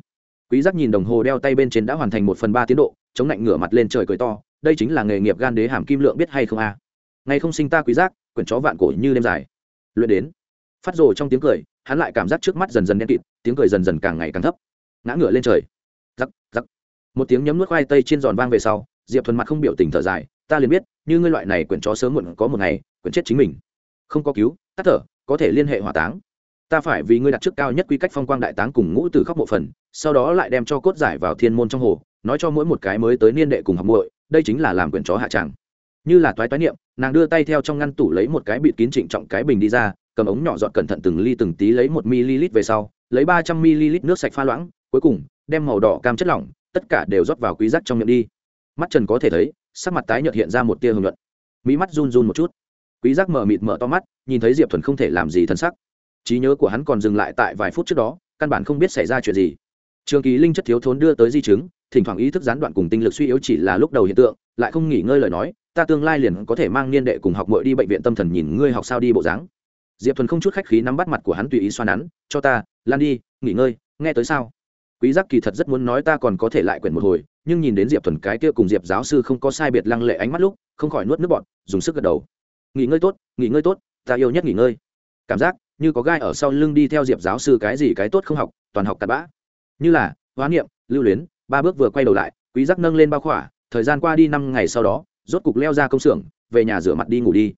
Quý giác nhìn đồng hồ đeo tay bên trên đã hoàn thành một phần ba tiến độ, chống lạnh ngửa mặt lên trời cười to, đây chính là nghề nghiệp gan đế hàm kim lượng biết hay không a. À? ngày không sinh ta quý giác, quyển chó vạn cổ như đêm dài. Luyện đến. Phát rồ trong tiếng cười hắn lại cảm giác trước mắt dần dần đen kịt, tiếng cười dần dần càng ngày càng thấp. Ngã ngửa lên trời. Giắc giắc một tiếng nhấm nuốt khoai tây trên giòn vang về sau, diệp thuần mặt không biểu tình thở dài, ta liền biết, như ngươi loại này quyển chó sớm muộn có một ngày, quyển chết chính mình. Không có cứu, tắt thở, có thể liên hệ hỏa táng. Ta phải vì ngươi đặt trước cao nhất quy cách phong quang đại táng cùng ngũ từ khóc bộ phần, sau đó lại đem cho cốt giải vào thiên môn trong hồ, nói cho mỗi một cái mới tới niên đệ cùng học muội, đây chính là làm quyển chó hạ tràng. Như là toái toái niệm, nàng đưa tay theo trong ngăn tủ lấy một cái bịt kín trịnh trọng cái bình đi ra cầm ống nhỏ dọn cẩn thận từng ly từng tí lấy một ml về sau, lấy ba trăm ml nước sạch pha loãng, cuối cùng, đem màu đỏ cam chất lỏng, tất cả đều rót vào quý giác trong miệng đi. Mắt trần có thể thấy, sắc mặt tái nhợt hiện ra một tia hưởng luận mỹ mắt run run một chút. Quý giác mở mịt mở to mắt, nhìn thấy diệp thuần không thể làm gì thân sắc. Trí nhớ của hắn còn dừng lại tại vài phút trước đó, căn bản không biết xảy ra chuyện gì. Trường kỳ linh chất thiếu thốn đưa tới di chứng, thỉnh thoảng ý thức gián đoạn cùng tinh lực suy yếu chỉ là lúc đầu hiện tượng, lại không nghỉ ngơi lời nói, ta tương lai liền có thể mang niên đệ cùng học mội đi bệnh viện tâm thần nhìn ngươi học sao đi bộ dáng diệp thuần không chút khách khí nắm bắt mặt của hắn tùy ý xoa nắn, cho ta, lan đi, nghỉ ngơi, nghe tới sao? Quý giác kỳ thật rất muốn nói ta còn có thể lại quyển một hồi, nhưng nhìn đến diệp thuần cái kia cùng diệp giáo sư không có sai biệt lăng lệ ánh mắt lúc, không khỏi nuốt nước bọt, dùng sức gật đầu. Nghỉ ngơi tốt, nghỉ ngơi tốt, ta yêu nhất nghỉ ngơi. Cảm giác như có gai ở sau lưng đi theo diệp giáo sư cái gì cái tốt không học, toàn học tạt bã. Như là, hóa niệm, lưu luyến, ba bước vừa quay đầu lại, quý giác nâng lên bao khỏa, thời gian qua đi năm ngày sau đó, rốt cục leo ra công xưởng, về nhà rửa mặt đi ngủ đi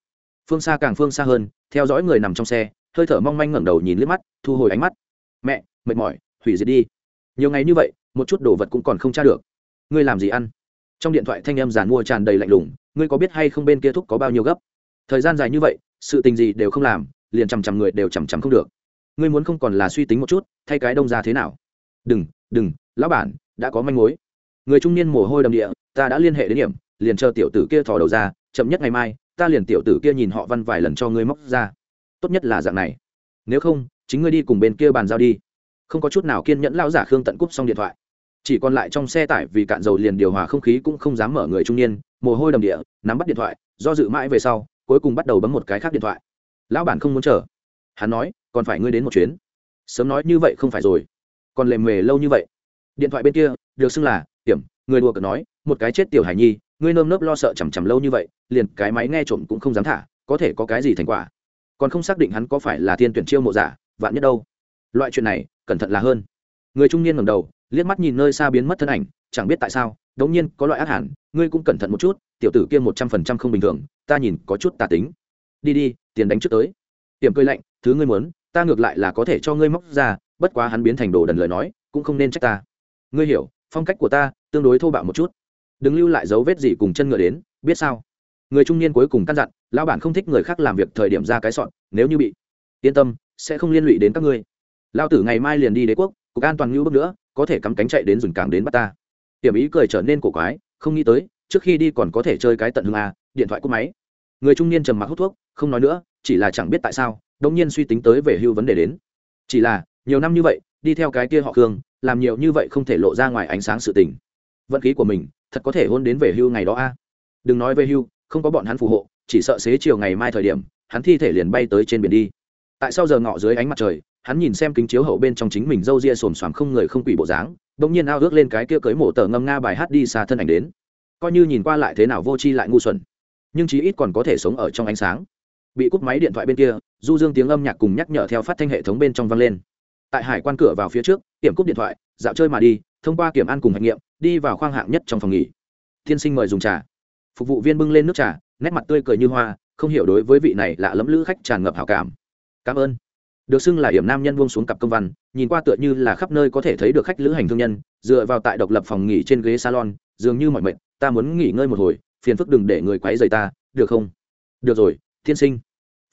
phương xa càng phương xa hơn, theo dõi người nằm trong xe, hơi thở mong manh ngẩng đầu nhìn liếc mắt, thu hồi ánh mắt. Mẹ, mệt mỏi, hủy diệt đi. Nhiều ngày như vậy, một chút đồ vật cũng còn không tra được. Ngươi làm gì ăn? Trong điện thoại thanh em giàn mua tràn đầy lạnh lùng, ngươi có biết hay không bên kia thúc có bao nhiêu gấp? Thời gian dài như vậy, sự tình gì đều không làm, liền chằm chằm người đều chằm chằm không được. Ngươi muốn không còn là suy tính một chút, thay cái đông ra thế nào? Đừng đừng, lão bản, đã có manh mối. Người trung niên mồ hôi đầm địa, ta đã liên hệ đến điểm, liền chờ tiểu tử kia thò đầu ra, chậm nhất ngày mai ta liền tiểu tử kia nhìn họ văn vài lần cho ngươi móc ra. Tốt nhất là dạng này. Nếu không, chính ngươi đi cùng bên kia bàn giao đi. Không có chút nào kiên nhẫn lao giả khương tận cúp xong điện thoại. Chỉ còn lại trong xe tải vì cạn dầu liền điều hòa không khí cũng không dám mở người trung niên, mồ hôi đầm địa, nắm bắt điện thoại, do dự mãi về sau, cuối cùng bắt đầu bấm một cái khác điện thoại. Lão bản không muốn chờ. Hắn nói, còn phải ngươi đến một chuyến. Sớm nói như vậy không phải rồi. Còn lề mề lâu như vậy. Điện thoại bên kia, được xưng là hiểm người đùa cờ nói, một cái chết tiểu hải nhi ngươi nơm nớp lo sợ chằm chằm lâu như vậy, liền cái máy nghe trộm cũng không dám thả, có thể có cái gì thành quả? Còn không xác định hắn có phải là thiên tuyển chiêu mộ giả, vạn nhất đâu? Loại chuyện này, cẩn thận là hơn. Người trung niên ngầm đầu, liếc mắt nhìn nơi xa biến mất thân ảnh, chẳng biết tại sao, đống nhiên có loại ác hẳn, ngươi cũng cẩn thận một chút, tiểu tử kia một trăm phần trăm không bình thường, ta nhìn có chút tà tính. Đi đi, tiền đánh trước tới. Tiệm cơi lạnh, thứ ngươi muốn, ta ngược lại là có thể cho ngươi móc ra, bất quá hắn biến thành đồ đần lời nói, cũng không nên trách ta. Ngươi hiểu, phong cách của ta tương đối thô bạo một chút đừng lưu lại dấu vết gì cùng chân ngựa đến, biết sao? Người trung niên cuối cùng căn dặn, lão bản không thích người khác làm việc thời điểm ra cái sọn nếu như bị, yên tâm, sẽ không liên lụy đến các ngươi. Lao tử ngày mai liền đi đế quốc, cục an toàn ngưu bước nữa, có thể cắm cánh chạy đến rừng càng đến bắt ta. Hiểm ý cười trở nên cổ quái, không nghĩ tới, trước khi đi còn có thể chơi cái tận hương a điện thoại cúp máy. Người trung niên trầm mặc hút thuốc, không nói nữa, chỉ là chẳng biết tại sao đông nhiên suy tính tới về hưu vấn đề đến. Chỉ là, nhiều năm như vậy, đi theo cái kia họ khương, làm nhiều như vậy không thể lộ ra ngoài ánh sáng sự tình. Vận khí của mình thật có thể hôn đến về hưu ngày đó a. Đừng nói về hưu, không có bọn hắn phù hộ, chỉ sợ xế chiều ngày mai thời điểm, hắn thi thể liền bay tới trên biển đi. Tại sao giờ ngọ dưới ánh mặt trời, hắn nhìn xem kính chiếu hậu bên trong chính mình râu ria xồm xoàm không người không quỷ bộ dáng, bỗng nhiên ao ước lên cái kia cưới mổ tờ ngâm nga bài hát đi xa thân ảnh đến. Coi như nhìn qua lại thế nào vô tri lại ngu xuẩn, nhưng chí ít còn có thể sống ở trong ánh sáng. Bị cúp máy điện thoại bên kia, du dương tiếng âm nhạc cùng nhắc nhở theo phát thanh hệ thống bên trong vang lên. Tại hải quan cửa vào phía trước, tiệm cúp điện thoại, dạo chơi mà đi thông qua kiểm an cùng hạch nghiệm, đi vào khoang hạng nhất trong phòng nghỉ. Tiên sinh mời dùng trà. Phục vụ viên bưng lên nước trà, nét mặt tươi cười như hoa, không hiểu đối với vị này lạ lẫm lữ khách tràn ngập hảo cảm. Cảm ơn. Được xưng là hiểm nam nhân buông xuống cặp công văn, nhìn qua tựa như là khắp nơi có thể thấy được khách lữ hành thương nhân, dựa vào tại độc lập phòng nghỉ trên ghế salon, dường như mọi mệnh ta muốn nghỉ ngơi một hồi, phiền phức đừng để người quấy rầy ta, được không? Được rồi, tiên sinh.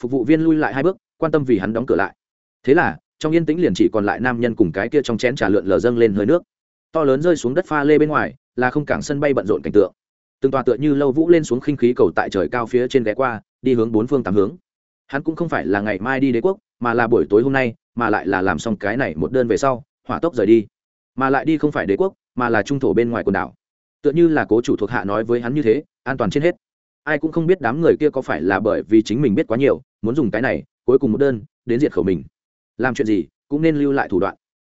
Phục vụ viên lui lại hai bước, quan tâm vì hắn đóng cửa lại. Thế là, trong yên tĩnh liền chỉ còn lại nam nhân cùng cái kia trong chén trà lượn lờ dâng lên hơi nước to lớn rơi xuống đất pha lê bên ngoài, là không cảng sân bay bận rộn cảnh tượng. Từng tòa tựa như lâu vũ lên xuống khinh khí cầu tại trời cao phía trên ghé qua, đi hướng bốn phương tám hướng. Hắn cũng không phải là ngày mai đi đế quốc, mà là buổi tối hôm nay, mà lại là làm xong cái này một đơn về sau, hỏa tốc rời đi. Mà lại đi không phải đế quốc, mà là trung thổ bên ngoài quần đảo. Tựa như là cố chủ thuộc hạ nói với hắn như thế, an toàn trên hết. Ai cũng không biết đám người kia có phải là bởi vì chính mình biết quá nhiều, muốn dùng cái này, cuối cùng một đơn, đến diệt khẩu mình. Làm chuyện gì, cũng nên lưu lại thủ đoạn.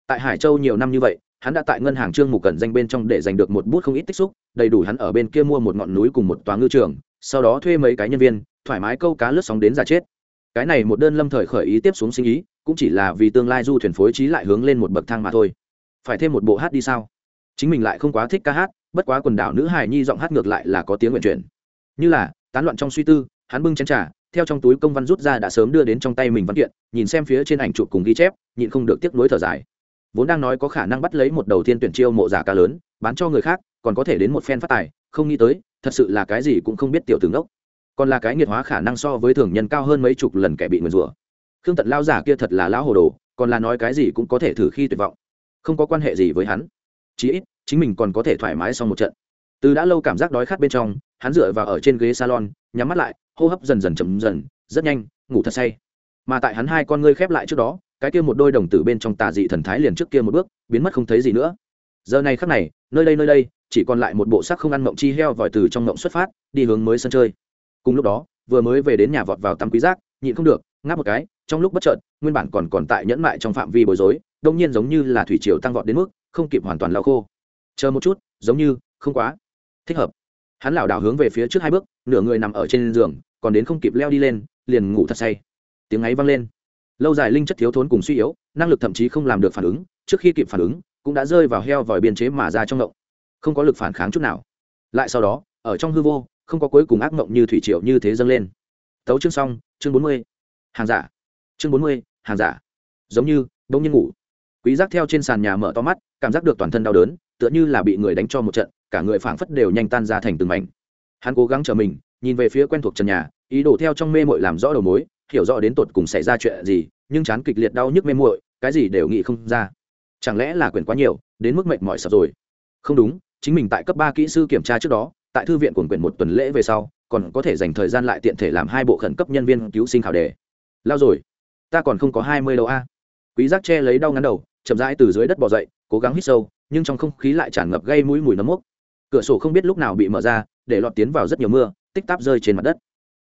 Tại hải châu nhiều năm như vậy hắn đã tại ngân hàng trương mục cẩn danh bên trong để giành được một bút không ít tích xúc, đầy đủ hắn ở bên kia mua một ngọn núi cùng một tòa ngư trường, sau đó thuê mấy cái nhân viên, thoải mái câu cá lướt sóng đến ra chết. Cái này một đơn lâm thời khởi ý tiếp xuống sinh ý, cũng chỉ là vì tương lai du thuyền phối trí lại hướng lên một bậc thang mà thôi. Phải thêm một bộ hát đi sao? Chính mình lại không quá thích ca hát, bất quá quần đảo nữ hài nhi giọng hát ngược lại là có tiếng nguyện chuyển. Như là, tán loạn trong suy tư, hắn bưng chén trà, theo trong túi công văn rút ra đã sớm đưa đến trong tay mình văn kiện, nhìn xem phía trên ảnh chụp cùng ghi chép, nhịn không được tiếc nuối thở dài vốn đang nói có khả năng bắt lấy một đầu tiên tuyển chiêu mộ giả ca lớn, bán cho người khác, còn có thể đến một phen phát tài, không nghĩ tới, thật sự là cái gì cũng không biết tiểu tướng đốc. Còn là cái nghiệt hóa khả năng so với thường nhân cao hơn mấy chục lần kẻ bị nguyền rủa. Khương tận lao giả kia thật là lão hồ đồ, còn là nói cái gì cũng có thể thử khi tuyệt vọng. Không có quan hệ gì với hắn. Chí ít, chính mình còn có thể thoải mái sau một trận. Từ đã lâu cảm giác đói khát bên trong, hắn dựa vào ở trên ghế salon, nhắm mắt lại, hô hấp dần dần chậm dần, rất nhanh, ngủ thật say. Mà tại hắn hai con ngươi khép lại trước đó cái kia một đôi đồng tử bên trong tà dị thần thái liền trước kia một bước, biến mất không thấy gì nữa. Giờ này khắc này, nơi đây nơi đây, chỉ còn lại một bộ sắc không ăn mộng chi heo vòi từ trong mộng xuất phát, đi hướng mới sân chơi. Cùng lúc đó, vừa mới về đến nhà vọt vào tắm quý giác, nhịn không được, ngáp một cái, trong lúc bất chợt, nguyên bản còn còn tại nhẫn mại trong phạm vi bối rối, đông nhiên giống như là thủy triều tăng vọt đến mức, không kịp hoàn toàn lau khô. Chờ một chút, giống như, không quá. Thích hợp. Hắn lảo đảo hướng về phía trước hai bước, nửa người nằm ở trên giường, còn đến không kịp leo đi lên, liền ngủ thật say. Tiếng ấy vang lên lâu dài linh chất thiếu thốn cùng suy yếu, năng lực thậm chí không làm được phản ứng, trước khi kịp phản ứng, cũng đã rơi vào heo vòi biên chế mà ra trong ngộng. Không có lực phản kháng chút nào. Lại sau đó, ở trong hư vô, không có cuối cùng ác mộng như thủy triệu như thế dâng lên. Tấu chương xong, chương bốn mươi. Hàng giả. Chương bốn mươi, hàng giả. Giống như, bỗng nhiên ngủ. Quý giác theo trên sàn nhà mở to mắt, cảm giác được toàn thân đau đớn, tựa như là bị người đánh cho một trận, cả người phảng phất đều nhanh tan ra thành từng mảnh. Hắn cố gắng chờ mình, nhìn về phía quen thuộc trần nhà, ý đồ theo trong mê mội làm rõ đầu mối hiểu rõ đến tột cùng xảy ra chuyện gì, nhưng chán kịch liệt đau nhức mê muội, cái gì đều nghĩ không ra. Chẳng lẽ là quyển quá nhiều, đến mức mệt mỏi sập rồi? Không đúng, chính mình tại cấp ba kỹ sư kiểm tra trước đó, tại thư viện của quyển một tuần lễ về sau, còn có thể dành thời gian lại tiện thể làm hai bộ khẩn cấp nhân viên cứu sinh khảo đề. Lao rồi, ta còn không có hai mươi đâu a. Quý giác che lấy đau ngắn đầu, chậm rãi từ dưới đất bò dậy, cố gắng hít sâu, nhưng trong không khí lại tràn ngập gây mũi mùi nấm mốc. Cửa sổ không biết lúc nào bị mở ra, để lọt tiến vào rất nhiều mưa, tích táp rơi trên mặt đất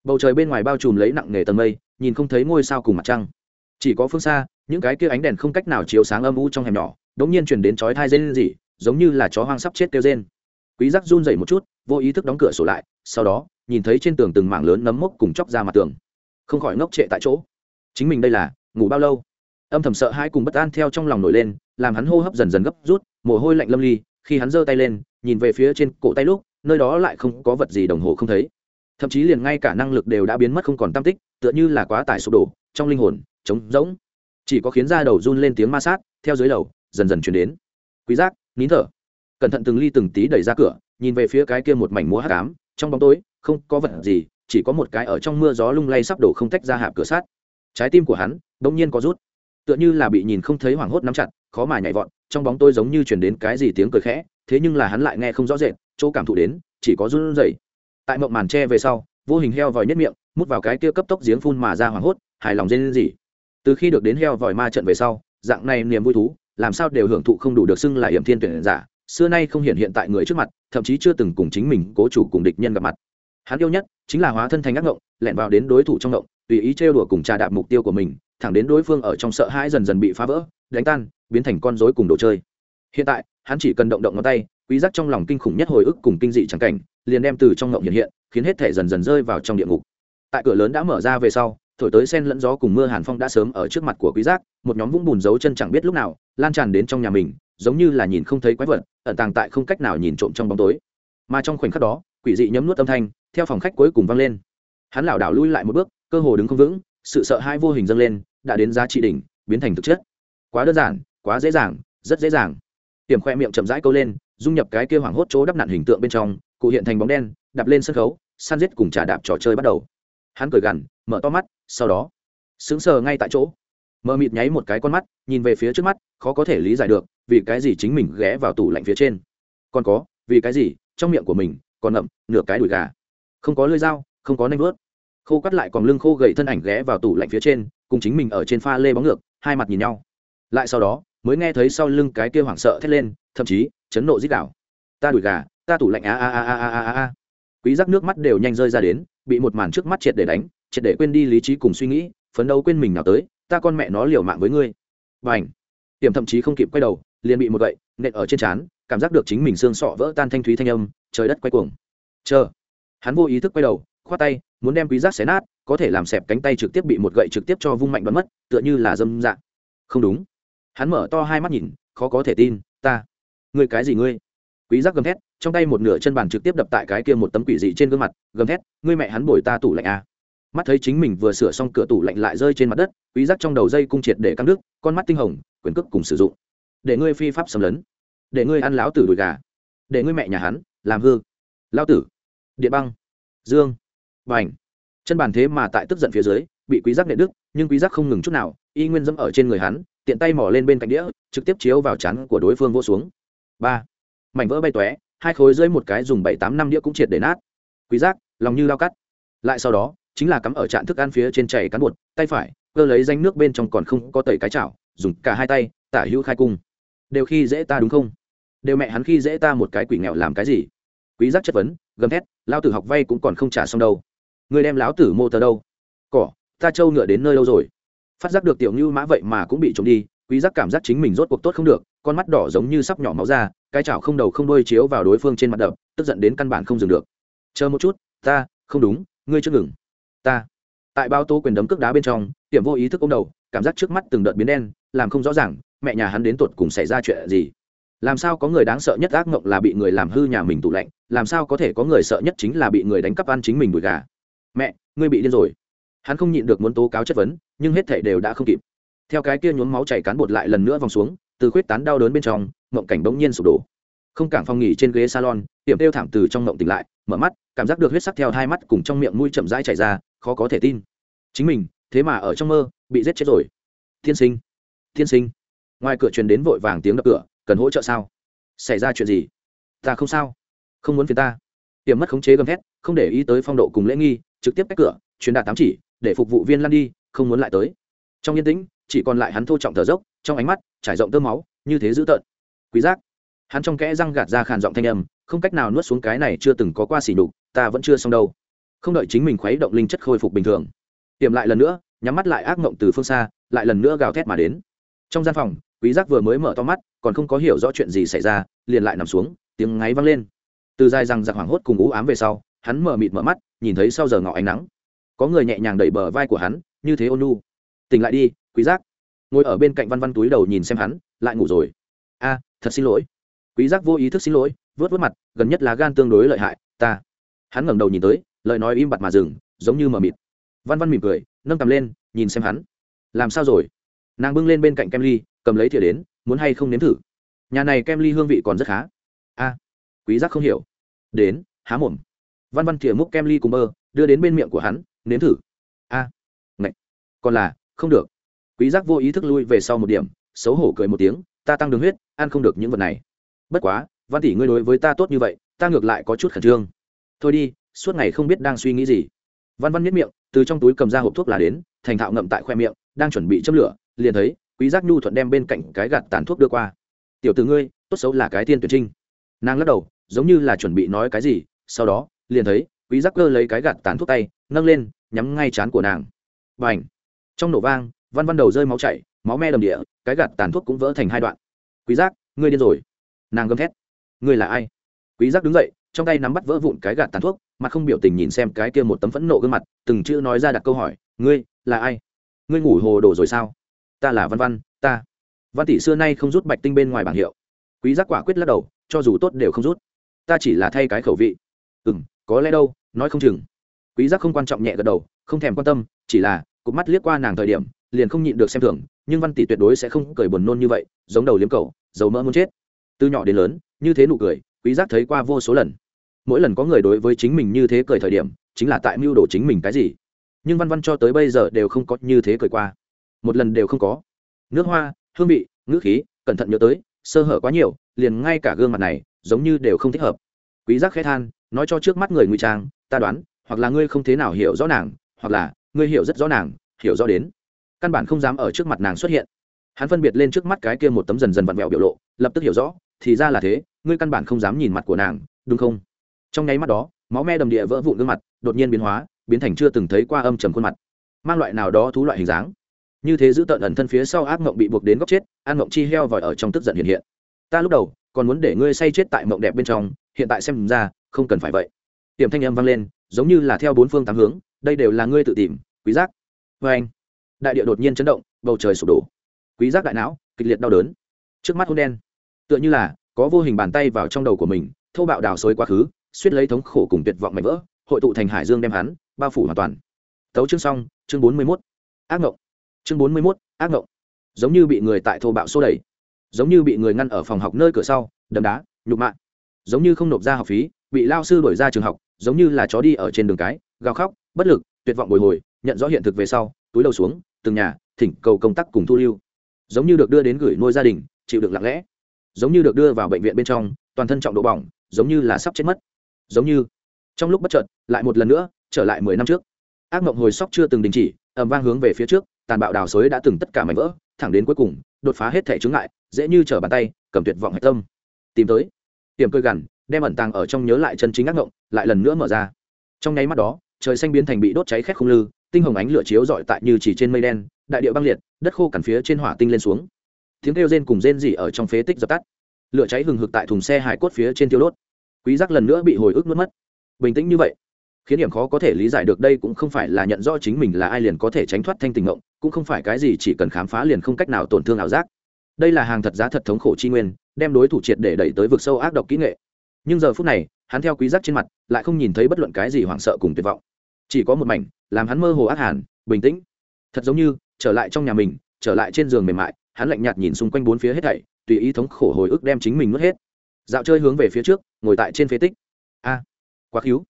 bầu trời bên ngoài bao trùm lấy nặng nề tầng mây, nhìn không thấy ngôi sao cùng mặt trăng. Chỉ có phương xa, những cái kia ánh đèn không cách nào chiếu sáng âm u trong hẻm nhỏ, đống nhiên chuyển đến chói thai rên rỉ, giống như là chó hoang sắp chết kêu rên. Quý giác run dậy một chút, vô ý thức đóng cửa sổ lại, sau đó, nhìn thấy trên tường từng mảng lớn nấm mốc cùng chóc ra mặt tường. Không khỏi ngốc trệ tại chỗ. Chính mình đây là, ngủ bao lâu? Âm thầm sợ hãi cùng bất an theo trong lòng nổi lên, làm hắn hô hấp dần dần gấp rút, mồ hôi lạnh lâm ly, khi hắn giơ tay lên, nhìn về phía trên cổ tay lúc, nơi đó lại không có vật gì đồng hồ không thấy thậm chí liền ngay cả năng lực đều đã biến mất không còn tam tích, tựa như là quá tải sụp đổ, trong linh hồn, trống rỗng. Chỉ có khiến da đầu run lên tiếng ma sát, theo dưới lầu, dần dần chuyển đến. Quý giác, nín thở. Cẩn thận từng ly từng tí đẩy ra cửa, nhìn về phía cái kia một mảnh múa hắc ám trong bóng tối, không có vật gì, chỉ có một cái ở trong mưa gió lung lay sắp đổ không tách ra hạp cửa sát trái tim của hắn, bỗng nhiên có rút. Tựa như là bị nhìn không thấy hoảng hốt nắm chặt, khó mà nhảy vọt, trong bóng tôi giống như chuyển đến cái gì tiếng cười khẽ, thế nhưng là hắn lại nghe không rõ rệt, chỗ cảm thụ đến, chỉ có run rẩy tại mộng màn tre về sau, vô hình heo vòi nhất miệng, mút vào cái kia cấp tốc giếng phun mà ra hoảng hốt, hài lòng dên gì từ khi được đến heo vòi ma trận về sau, dạng này niềm vui thú, làm sao đều hưởng thụ không đủ được xưng là hiểm thiên tuyển giả, xưa nay không hiện hiện tại người trước mặt, thậm chí chưa từng cùng chính mình cố chủ cùng địch nhân gặp mặt. Hắn yêu nhất chính là hóa thân thành ác ngộng lẹn vào đến đối thủ trong ngộng, tùy ý trêu đùa cùng trà đạp mục tiêu của mình, thẳng đến đối phương ở trong sợ hãi dần dần bị phá vỡ, đánh tan, biến thành con rối cùng đồ chơi. Hiện tại, hắn chỉ cần động động ngón tay quý giác trong lòng kinh khủng nhất hồi ức cùng kinh dị chẳng cảnh, liền đem từ trong ngộng hiện hiện, khiến hết thể dần dần rơi vào trong địa ngục. Tại cửa lớn đã mở ra về sau, thổi tới sen lẫn gió cùng mưa hàn phong đã sớm ở trước mặt của quý giác, một nhóm vũng bùn giấu chân chẳng biết lúc nào, lan tràn đến trong nhà mình, giống như là nhìn không thấy quái vật, ẩn tàng tại không cách nào nhìn trộm trong bóng tối. Mà trong khoảnh khắc đó, quỷ dị nhấm nuốt âm thanh, theo phòng khách cuối cùng vang lên. Hắn lảo đảo lui lại một bước, cơ hồ đứng không vững, sự sợ hãi vô hình dâng lên, đã đến giá trị đỉnh, biến thành thực chất. Quá đơn giản, quá dễ dàng, rất dễ dàng. Tiềm khoe miệng chậm rãi câu lên dung nhập cái kia hoảng hốt chỗ đắp nặn hình tượng bên trong, cụ hiện thành bóng đen, đạp lên sân khấu, san giết cùng trả đạp trò chơi bắt đầu. Hắn cười gằn, mở to mắt, sau đó, sững sờ ngay tại chỗ. Mờ mịt nháy một cái con mắt, nhìn về phía trước mắt, khó có thể lý giải được, vì cái gì chính mình ghé vào tủ lạnh phía trên. Còn có, vì cái gì, trong miệng của mình còn ngậm nửa cái đùi gà. Không có lưỡi dao, không có nanh vớt khô cắt lại còn lưng khô gầy thân ảnh ghé vào tủ lạnh phía trên, cùng chính mình ở trên pha lê bóng ngược, hai mặt nhìn nhau. Lại sau đó, mới nghe thấy sau lưng cái kia hoảng sợ thét lên, thậm chí chấn nộ dích đảo ta đùi gà ta tủ lạnh a a a a a a a quý giác nước mắt đều nhanh rơi ra đến bị một màn trước mắt triệt để đánh triệt để quên đi lý trí cùng suy nghĩ phấn đấu quên mình nào tới ta con mẹ nó liều mạng với ngươi. Và ảnh tiềm thậm chí không kịp quay đầu liền bị một gậy nện ở trên trán cảm giác được chính mình xương sọ vỡ tan thanh thúy thanh âm trời đất quay cuồng. Chờ! Hắn vô ý thức quay đầu khoát tay muốn đem quý giác xé nát có thể làm xẹp cánh tay trực tiếp bị một gậy trực tiếp cho vung mạnh bắn mất tựa như là dâm dạng, không đúng. Hắn mở to hai mắt nhìn khó có thể tin ta ngươi cái gì ngươi? Quý giác gầm thét trong tay một nửa chân bàn trực tiếp đập tại cái kia một tấm quỷ dị trên gương mặt gầm thét ngươi mẹ hắn bồi ta tủ lạnh à. mắt thấy chính mình vừa sửa xong cửa tủ lạnh lại rơi trên mặt đất quý giác trong đầu dây cung triệt để căng nước, con mắt tinh hồng quyền cước cùng sử dụng. Để ngươi phi pháp xâm lấn. Để ngươi ăn lão tử đùi gà. Để ngươi mẹ nhà hắn làm hư. Lao tử. Điện băng. Dương. Bành, chân bàn thế mà tại tức giận phía dưới bị quý giác nện đứt, nhưng quý giác không ngừng chút nào y nguyên dẫm ở trên người hắn tiện tay mò lên bên cạnh đĩa trực tiếp chiếu vào chán của đối phương vô xuống ba. Mảnh vỡ bay tóe, hai khối dưới một cái dùng bảy tám năm đĩa cũng triệt để nát. Quý giác, lòng như lao cắt. Lại sau đó, chính là cắm ở trạm thức ăn phía trên chảy cán bột, tay phải, cơ lấy danh nước bên trong còn không có tẩy cái chảo, dùng cả hai tay, tả hữu khai cung. Đều khi dễ ta đúng không? Đều mẹ hắn khi dễ ta một cái quỷ nghèo làm cái gì? Quý giác chất vấn, gầm thét, lao tử học vay cũng còn không trả xong đâu. Người đem láo tử mô tờ đâu? Cỏ, ta trâu ngựa đến nơi đâu rồi? Phát giác được tiểu như mã vậy mà cũng bị trộm đi, quý giác cảm giác chính mình rốt cuộc tốt không được con mắt đỏ giống như sắp nhỏ máu ra, cái chảo không đầu không đuôi chiếu vào đối phương trên mặt đập, tức giận đến căn bản không dừng được. Chờ một chút, ta, không đúng, ngươi chưa ngừng. Ta. Tại bao tô quyền đấm cước đá bên trong tiệm vô ý thức ôm đầu, cảm giác trước mắt từng đợt biến đen, làm không rõ ràng, mẹ nhà hắn đến tuột cùng xảy ra chuyện gì. Làm sao có người đáng sợ nhất ác mộng là bị người làm hư nhà mình tủ lạnh, làm sao có thể có người sợ nhất chính là bị người đánh cắp ăn chính mình đùi gà. Mẹ, ngươi bị điên rồi. Hắn không nhịn được muốn tố cáo chất vấn, nhưng hết thể đều đã không kịp. Theo cái kia nhuốm máu chảy cán bột lại lần nữa vòng xuống từ khuyết tán đau đớn bên trong, mộng cảnh bỗng nhiên sụp đổ. Không cảng phong nghỉ trên ghế salon, tiệm đeo thảm từ trong mộng tỉnh lại, mở mắt, cảm giác được huyết sắc theo hai mắt cùng trong miệng mũi chậm rãi chảy ra, khó có thể tin. Chính mình, thế mà ở trong mơ, bị giết chết rồi. Thiên sinh thiên sinh. Ngoài cửa truyền đến vội vàng tiếng đập cửa, cần hỗ trợ sao? Xảy ra chuyện gì? Ta không sao. Không muốn phiền ta. Tiệm mất khống chế gầm thét, không để ý tới phong độ cùng lễ nghi, trực tiếp cách cửa, truyền đạt tám chỉ, để phục vụ viên lăn đi, không muốn lại tới. Trong yên tĩnh, chỉ còn lại hắn thô trọng thở dốc trong ánh mắt, trải rộng tơ máu, như thế dữ tợn. Quý giác. Hắn trong kẽ răng gạt ra khàn giọng thanh âm, không cách nào nuốt xuống cái này chưa từng có qua xỉ đục ta vẫn chưa xong đâu. Không đợi chính mình khuấy động linh chất khôi phục bình thường. Tiệm lại lần nữa, nhắm mắt lại ác mộng từ phương xa, lại lần nữa gào thét mà đến. Trong gian phòng, quý giác vừa mới mở to mắt, còn không có hiểu rõ chuyện gì xảy ra, liền lại nằm xuống, tiếng ngáy vang lên. Từ dài rằng giặc hoảng hốt cùng ú ám về sau, hắn mở mịt mở mắt, nhìn thấy sau giờ ngọ ánh nắng. Có người nhẹ nhàng đẩy bờ vai của hắn, như thế ôn nu, tỉnh lại đi, quý giác ngồi ở bên cạnh văn văn túi đầu nhìn xem hắn lại ngủ rồi. A thật xin lỗi. Quý giác vô ý thức xin lỗi vớt vớt mặt gần nhất là gan tương đối lợi hại ta. Hắn ngẩng đầu nhìn tới lời nói im bặt mà dừng giống như mờ mịt. Văn văn mỉm cười nâng cầm lên nhìn xem hắn. Làm sao rồi? Nàng bưng lên bên cạnh kem ly cầm lấy thìa đến muốn hay không nếm thử? Nhà này kem ly hương vị còn rất khá. A quý giác không hiểu. Đến há mồm. Văn văn thìa múc kem ly cùng bơ đưa đến bên miệng của hắn nếm thử. A à, ngạch còn là không được quý giác vô ý thức lui về sau một điểm, xấu hổ cười một tiếng, ta tăng đường huyết, ăn không được những vật này. Bất quá, văn tỷ ngươi đối với ta tốt như vậy, ta ngược lại có chút khẩn trương. Thôi đi, suốt ngày không biết đang suy nghĩ gì. Văn văn miết miệng, từ trong túi cầm ra hộp thuốc là đến, thành thạo ngậm tại khoe miệng, đang chuẩn bị châm lửa, liền thấy quý giác nhu thuận đem bên cạnh cái gạt tàn thuốc đưa qua. Tiểu tử ngươi, tốt xấu là cái tiên tuyển trinh. Nàng lắc đầu, giống như là chuẩn bị nói cái gì, sau đó, liền thấy quý giác cơ lấy cái gạt tàn thuốc tay, nâng lên, nhắm ngay chán của nàng. Bành! Trong nổ vang văn văn đầu rơi máu chảy, máu me đầm địa, cái gạt tàn thuốc cũng vỡ thành hai đoạn. Quý giác, ngươi điên rồi. Nàng gầm thét. Ngươi là ai? Quý giác đứng dậy, trong tay nắm bắt vỡ vụn cái gạt tàn thuốc, mặt không biểu tình nhìn xem cái kia một tấm phẫn nộ gương mặt, từng chữ nói ra đặt câu hỏi, ngươi là ai? Ngươi ngủ hồ đồ rồi sao? Ta là văn văn, ta. Văn tỷ xưa nay không rút bạch tinh bên ngoài bảng hiệu. Quý giác quả quyết lắc đầu, cho dù tốt đều không rút. Ta chỉ là thay cái khẩu vị. Ừ có lẽ đâu, nói không chừng. Quý giác không quan trọng nhẹ gật đầu, không thèm quan tâm, chỉ là cụp mắt liếc qua nàng thời điểm liền không nhịn được xem thường, nhưng văn tỷ tuyệt đối sẽ không cười buồn nôn như vậy, giống đầu liếm cầu, dầu mỡ muốn chết. Từ nhỏ đến lớn, như thế nụ cười, quý giác thấy qua vô số lần. Mỗi lần có người đối với chính mình như thế cười thời điểm, chính là tại mưu đồ chính mình cái gì. Nhưng văn văn cho tới bây giờ đều không có như thế cười qua. Một lần đều không có. Nước hoa, hương vị, ngữ khí, cẩn thận nhớ tới, sơ hở quá nhiều, liền ngay cả gương mặt này, giống như đều không thích hợp. Quý giác khẽ than, nói cho trước mắt người ngụy trang, ta đoán, hoặc là ngươi không thế nào hiểu rõ nàng, hoặc là ngươi hiểu rất rõ nàng, hiểu rõ đến căn bản không dám ở trước mặt nàng xuất hiện. Hắn phân biệt lên trước mắt cái kia một tấm dần dần vặn vẹo biểu lộ, lập tức hiểu rõ, thì ra là thế, ngươi căn bản không dám nhìn mặt của nàng, đúng không? Trong nháy mắt đó, máu me đầm địa vỡ vụn gương mặt, đột nhiên biến hóa, biến thành chưa từng thấy qua âm trầm khuôn mặt. Mang loại nào đó thú loại hình dáng. Như thế giữ tợn ẩn thân phía sau ác mộng bị buộc đến góc chết an mộng chi heo vòi ở trong tức giận hiện hiện. Ta lúc đầu, còn muốn để ngươi say chết tại mộng đẹp bên trong, hiện tại xem ra, không cần phải vậy. Tiềm thanh âm vang lên, giống như là theo bốn phương tám hướng, đây đều là ngươi tự tìm, quý giác. Vê anh đại địa đột nhiên chấn động bầu trời sụp đổ. Quý giác đại não kịch liệt đau đớn. Trước mắt hôn đen tựa như là có vô hình bàn tay vào trong đầu của mình Thâu bạo đào xối quá khứ suýt lấy thống khổ cùng tuyệt vọng mạnh vỡ hội tụ thành hải dương đem hắn bao phủ hoàn toàn. Tấu chương xong chương bốn mươi 41. ác ngộng. Chương bốn mươi 41, ác ngộng. Giống như bị người tại thô bạo xô đẩy giống như bị người ngăn ở phòng học nơi cửa sau đấm đá nhục mạ. Giống như không nộp ra học phí bị lao sư đuổi ra trường học giống như là chó đi ở trên đường cái gào khóc bất lực tuyệt vọng bồi hồi nhận rõ hiện thực về sau túi đầu xuống từng nhà thỉnh cầu công tác cùng thu lưu. Giống như được đưa đến gửi nuôi gia đình chịu đựng lặng lẽ. Giống như được đưa vào bệnh viện bên trong toàn thân trọng độ bỏng giống như là sắp chết mất. Giống như trong lúc bất chợt lại một lần nữa trở lại mười năm trước. Ác mộng hồi sóc chưa từng đình chỉ ầm vang hướng về phía trước tàn bạo đào xới đã từng tất cả mảnh vỡ thẳng đến cuối cùng đột phá hết thể chướng ngại dễ như trở bàn tay cầm tuyệt vọng hạch tâm. Tìm tới. Tiềm cơi gằn đem ẩn tàng ở trong nhớ lại chân chính ác mộng, lại lần nữa mở ra. Trong nháy mắt đó trời xanh biến thành bị đốt cháy khét không lư tinh hồng ánh lửa chiếu rọi tại như chỉ trên mây đen, đại địa băng liệt, đất khô cằn phía trên hỏa tinh lên xuống. Tiếng kêu rên cùng rên rỉ ở trong phế tích dập tắt. Lửa cháy hừng hực tại thùng xe hải cốt phía trên tiêu đốt. Quý giác lần nữa bị hồi ức nuốt mất. Bình tĩnh như vậy, khiến điểm khó có thể lý giải được đây cũng không phải là nhận rõ chính mình là ai liền có thể tránh thoát thanh tình ngộng, cũng không phải cái gì chỉ cần khám phá liền không cách nào tổn thương ảo giác. Đây là hàng thật giá thật thống khổ chi nguyên, đem đối thủ triệt để đẩy tới vực sâu ác độc kỹ nghệ. Nhưng giờ phút này, hắn theo quý giác trên mặt, lại không nhìn thấy bất luận cái gì hoảng sợ cùng tuyệt vọng chỉ có một mảnh, làm hắn mơ hồ ác hàn, bình tĩnh. Thật giống như, trở lại trong nhà mình, trở lại trên giường mềm mại, hắn lạnh nhạt nhìn xung quanh bốn phía hết thảy, tùy ý thống khổ hồi ức đem chính mình nuốt hết. Dạo chơi hướng về phía trước, ngồi tại trên phế tích. A, quá khíu.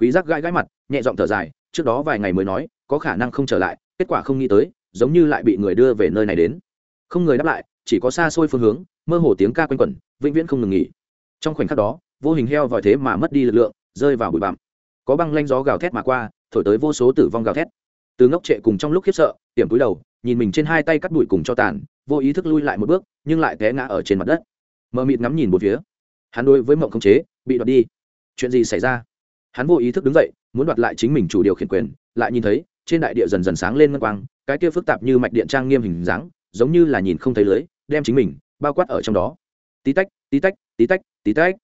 Quý giác gãi gãi mặt, nhẹ giọng thở dài, trước đó vài ngày mới nói, có khả năng không trở lại, kết quả không nghĩ tới, giống như lại bị người đưa về nơi này đến. Không người đáp lại, chỉ có xa xôi phương hướng, mơ hồ tiếng ca quanh quẩn, vĩnh viễn không ngừng nghỉ. Trong khoảnh khắc đó, vô hình heo vòi thế mà mất đi lực lượng, rơi vào bụi bặm. Có băng lanh gió gào thét mà qua thổi tới vô số tử vong gào thét. Từ ngốc trệ cùng trong lúc khiếp sợ tiệm túi đầu, nhìn mình trên hai tay cắt đùi cùng cho tàn, vô ý thức lui lại một bước, nhưng lại té ngã ở trên mặt đất. Mờ mịt ngắm nhìn một phía. Hắn đối với mộng khống chế, bị đoạt đi. Chuyện gì xảy ra? Hắn vô ý thức đứng dậy, muốn đoạt lại chính mình chủ điều khiển quyền, lại nhìn thấy, trên đại địa dần dần sáng lên ngân quang, cái kia phức tạp như mạch điện trang nghiêm hình dáng, giống như là nhìn không thấy lưới, đem chính mình bao quát ở trong đó. Tí tách tí tách tí tách tí tách.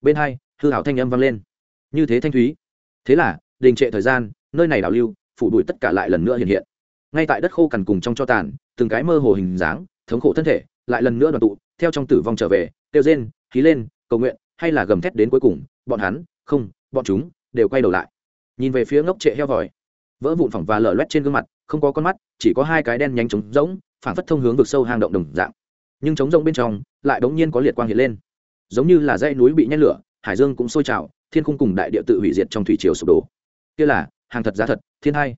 Bên hai, hư hảo thanh âm vang lên. Như thế thanh thúy. Thế là đình trệ thời gian, nơi này đảo lưu, phủ đuổi tất cả lại lần nữa hiện hiện. Ngay tại đất khô cằn cùng trong cho tàn, từng cái mơ hồ hình dáng, thống khổ thân thể, lại lần nữa đoàn tụ, theo trong tử vong trở về, kêu rên khí lên, cầu nguyện, hay là gầm thét đến cuối cùng, bọn hắn, không, bọn chúng, đều quay đầu lại. Nhìn về phía ngốc trệ heo vòi, vỡ vụn phỏng và lở loét trên gương mặt, không có con mắt, chỉ có hai cái đen nhánh trống rỗng phản phất thông hướng vực sâu hang động đồng dạng. Nhưng trống rỗng bên trong, lại bỗng nhiên có liệt quang hiện lên. Giống như là dãy núi bị nhét lửa, hải dương cũng sôi trào, thiên khung cùng đại địa tự hủy diệt trong thủy triều sụp đổ kia là, hàng thật giá thật, thiên hai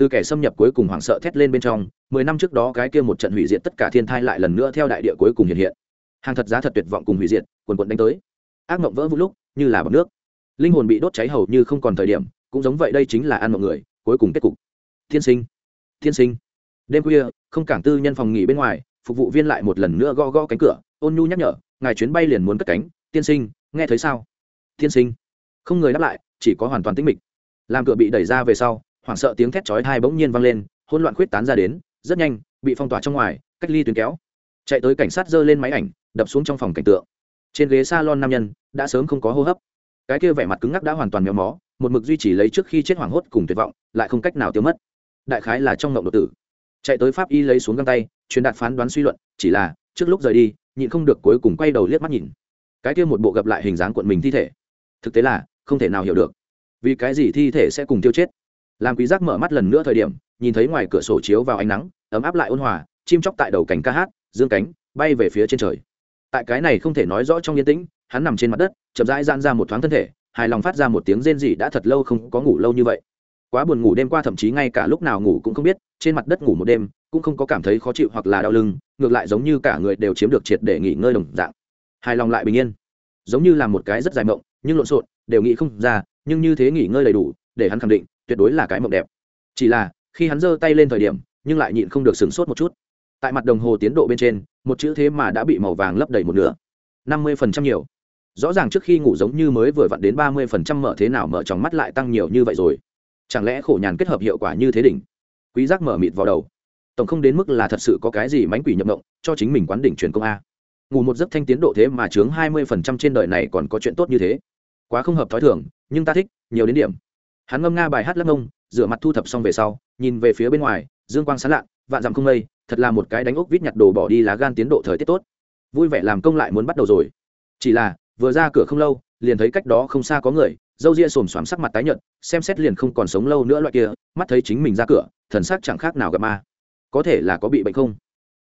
từ kẻ xâm nhập cuối cùng hoảng sợ thét lên bên trong, mười năm trước đó cái kia một trận hủy diệt tất cả thiên thai lại lần nữa theo đại địa cuối cùng hiện hiện. Hàng thật giá thật tuyệt vọng cùng hủy diệt quần quận đánh tới. Ác mộng vỡ vũ lúc, như là bọc nước. Linh hồn bị đốt cháy hầu như không còn thời điểm, cũng giống vậy đây chính là ăn mọi người, cuối cùng kết cục. Thiên sinh. Thiên sinh. Đêm khuya, không cảng tư nhân phòng nghỉ bên ngoài, phục vụ viên lại một lần nữa gõ gõ cánh cửa, ôn nhu nhắc nhở, ngài chuyến bay liền muốn cất cánh, tiên sinh, nghe thấy sao? Tiên sinh. Không người đáp lại, chỉ có hoàn toàn tĩnh mịch làm cửa bị đẩy ra về sau, hoảng sợ tiếng thét chói hai bỗng nhiên vang lên, hỗn loạn khuyết tán ra đến, rất nhanh, bị phong tỏa trong ngoài, cách ly tuyến kéo. Chạy tới cảnh sát giơ lên máy ảnh, đập xuống trong phòng cảnh tượng. Trên ghế salon nam nhân, đã sớm không có hô hấp. Cái kia vẻ mặt cứng ngắc đã hoàn toàn méo mó, một mực duy trì lấy trước khi chết hoảng hốt cùng tuyệt vọng, lại không cách nào tiêu mất. Đại khái là trong ngộng đột tử. Chạy tới pháp y lấy xuống găng tay, truyền đạt phán đoán suy luận, chỉ là, trước lúc rời đi, nhịn không được cuối cùng quay đầu liếc mắt nhìn. Cái kia một bộ gặp lại hình dáng cuộn mình thi thể. Thực tế là, không thể nào hiểu được vì cái gì thi thể sẽ cùng tiêu chết? Làm quý giác mở mắt lần nữa thời điểm, nhìn thấy ngoài cửa sổ chiếu vào ánh nắng, ấm áp lại ôn hòa, chim chóc tại đầu cảnh ca hát, dương cánh, bay về phía trên trời. Tại cái này không thể nói rõ trong yên tĩnh, hắn nằm trên mặt đất, chậm rãi gian ra một thoáng thân thể, hài lòng phát ra một tiếng rên rỉ đã thật lâu không có ngủ lâu như vậy. Quá buồn ngủ đêm qua thậm chí ngay cả lúc nào ngủ cũng không biết, trên mặt đất ngủ một đêm, cũng không có cảm thấy khó chịu hoặc là đau lưng, ngược lại giống như cả người đều chiếm được triệt để nghỉ ngơi đồng dạng. Hài lòng lại bình yên. Giống như là một cái rất dài mộng, nhưng lộn xộn, đều nghĩ không ra nhưng như thế nghỉ ngơi đầy đủ, để hắn khẳng định, tuyệt đối là cái mộng đẹp. Chỉ là, khi hắn giơ tay lên thời điểm, nhưng lại nhịn không được sửng sốt một chút. Tại mặt đồng hồ tiến độ bên trên, một chữ thế mà đã bị màu vàng lấp đầy một nửa. Năm mươi phần trăm nhiều. Rõ ràng trước khi ngủ giống như mới vừa vặn đến ba mươi phần trăm mở thế nào mở tròng mắt lại tăng nhiều như vậy rồi. Chẳng lẽ khổ nhàn kết hợp hiệu quả như thế đỉnh? Quý giác mở mịt vào đầu. Tổng không đến mức là thật sự có cái gì mánh quỷ nhập động cho chính mình quán đỉnh truyền công a. Ngủ một giấc thanh tiến độ thế mà chướng hai mươi phần trăm trên đời này còn có chuyện tốt như thế. Quá không hợp thói thường nhưng ta thích, nhiều đến điểm. Hắn ngâm nga bài hát lắc ngông, rửa mặt thu thập xong về sau, nhìn về phía bên ngoài, dương quang sáng lạ, vạn dặm không mây, thật là một cái đánh ốc vít nhặt đồ bỏ đi lá gan tiến độ thời tiết tốt. Vui vẻ làm công lại muốn bắt đầu rồi. Chỉ là, vừa ra cửa không lâu, liền thấy cách đó không xa có người dâu ria xồm xoàm sắc mặt tái nhợt, xem xét liền không còn sống lâu nữa loại kia, mắt thấy chính mình ra cửa, thần sắc chẳng khác nào gặp ma. Có thể là có bị bệnh không?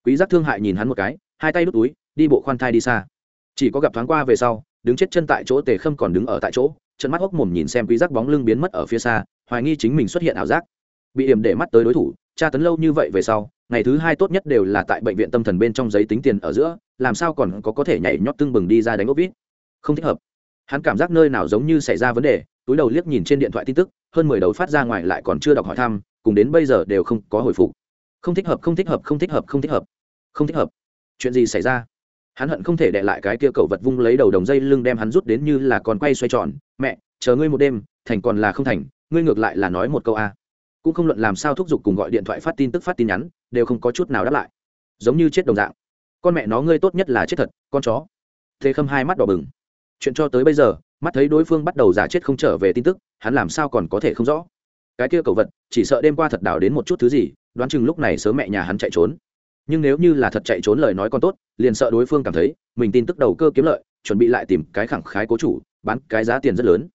Quý giác thương hại nhìn hắn một cái, hai tay đút túi, đi bộ khoan thai đi xa. Chỉ có gặp thoáng qua về sau, đứng chết chân tại chỗ tề khâm còn đứng ở tại chỗ trận mắt hốc mồm nhìn xem quý giác bóng lưng biến mất ở phía xa, hoài nghi chính mình xuất hiện ảo giác. Bị điểm để mắt tới đối thủ, tra tấn lâu như vậy về sau, ngày thứ hai tốt nhất đều là tại bệnh viện tâm thần bên trong giấy tính tiền ở giữa, làm sao còn có có thể nhảy nhót tương bừng đi ra đánh ốc vít? Không thích hợp. Hắn cảm giác nơi nào giống như xảy ra vấn đề, túi đầu liếc nhìn trên điện thoại tin tức, hơn mười đầu phát ra ngoài lại còn chưa đọc hỏi thăm, cùng đến bây giờ đều không có hồi phục. Không thích hợp, không thích hợp, không thích hợp, không thích hợp. Không thích hợp. Chuyện gì xảy ra? Hắn hận không thể đệ lại cái kia cậu vật vung lấy đầu đồng dây lưng đem hắn rút đến như là còn quay xoay tròn. Mẹ, chờ ngươi một đêm, thành còn là không thành, ngươi ngược lại là nói một câu a. Cũng không luận làm sao thúc giục cùng gọi điện thoại phát tin tức phát tin nhắn, đều không có chút nào đáp lại. Giống như chết đồng dạng. Con mẹ nó ngươi tốt nhất là chết thật, con chó. Thế khâm hai mắt đỏ bừng. Chuyện cho tới bây giờ, mắt thấy đối phương bắt đầu giả chết không trở về tin tức, hắn làm sao còn có thể không rõ? Cái kia cầu vật, chỉ sợ đêm qua thật đào đến một chút thứ gì, đoán chừng lúc này sớm mẹ nhà hắn chạy trốn nhưng nếu như là thật chạy trốn lời nói còn tốt, liền sợ đối phương cảm thấy mình tin tức đầu cơ kiếm lợi, chuẩn bị lại tìm cái khẳng khái cố chủ, bán cái giá tiền rất lớn.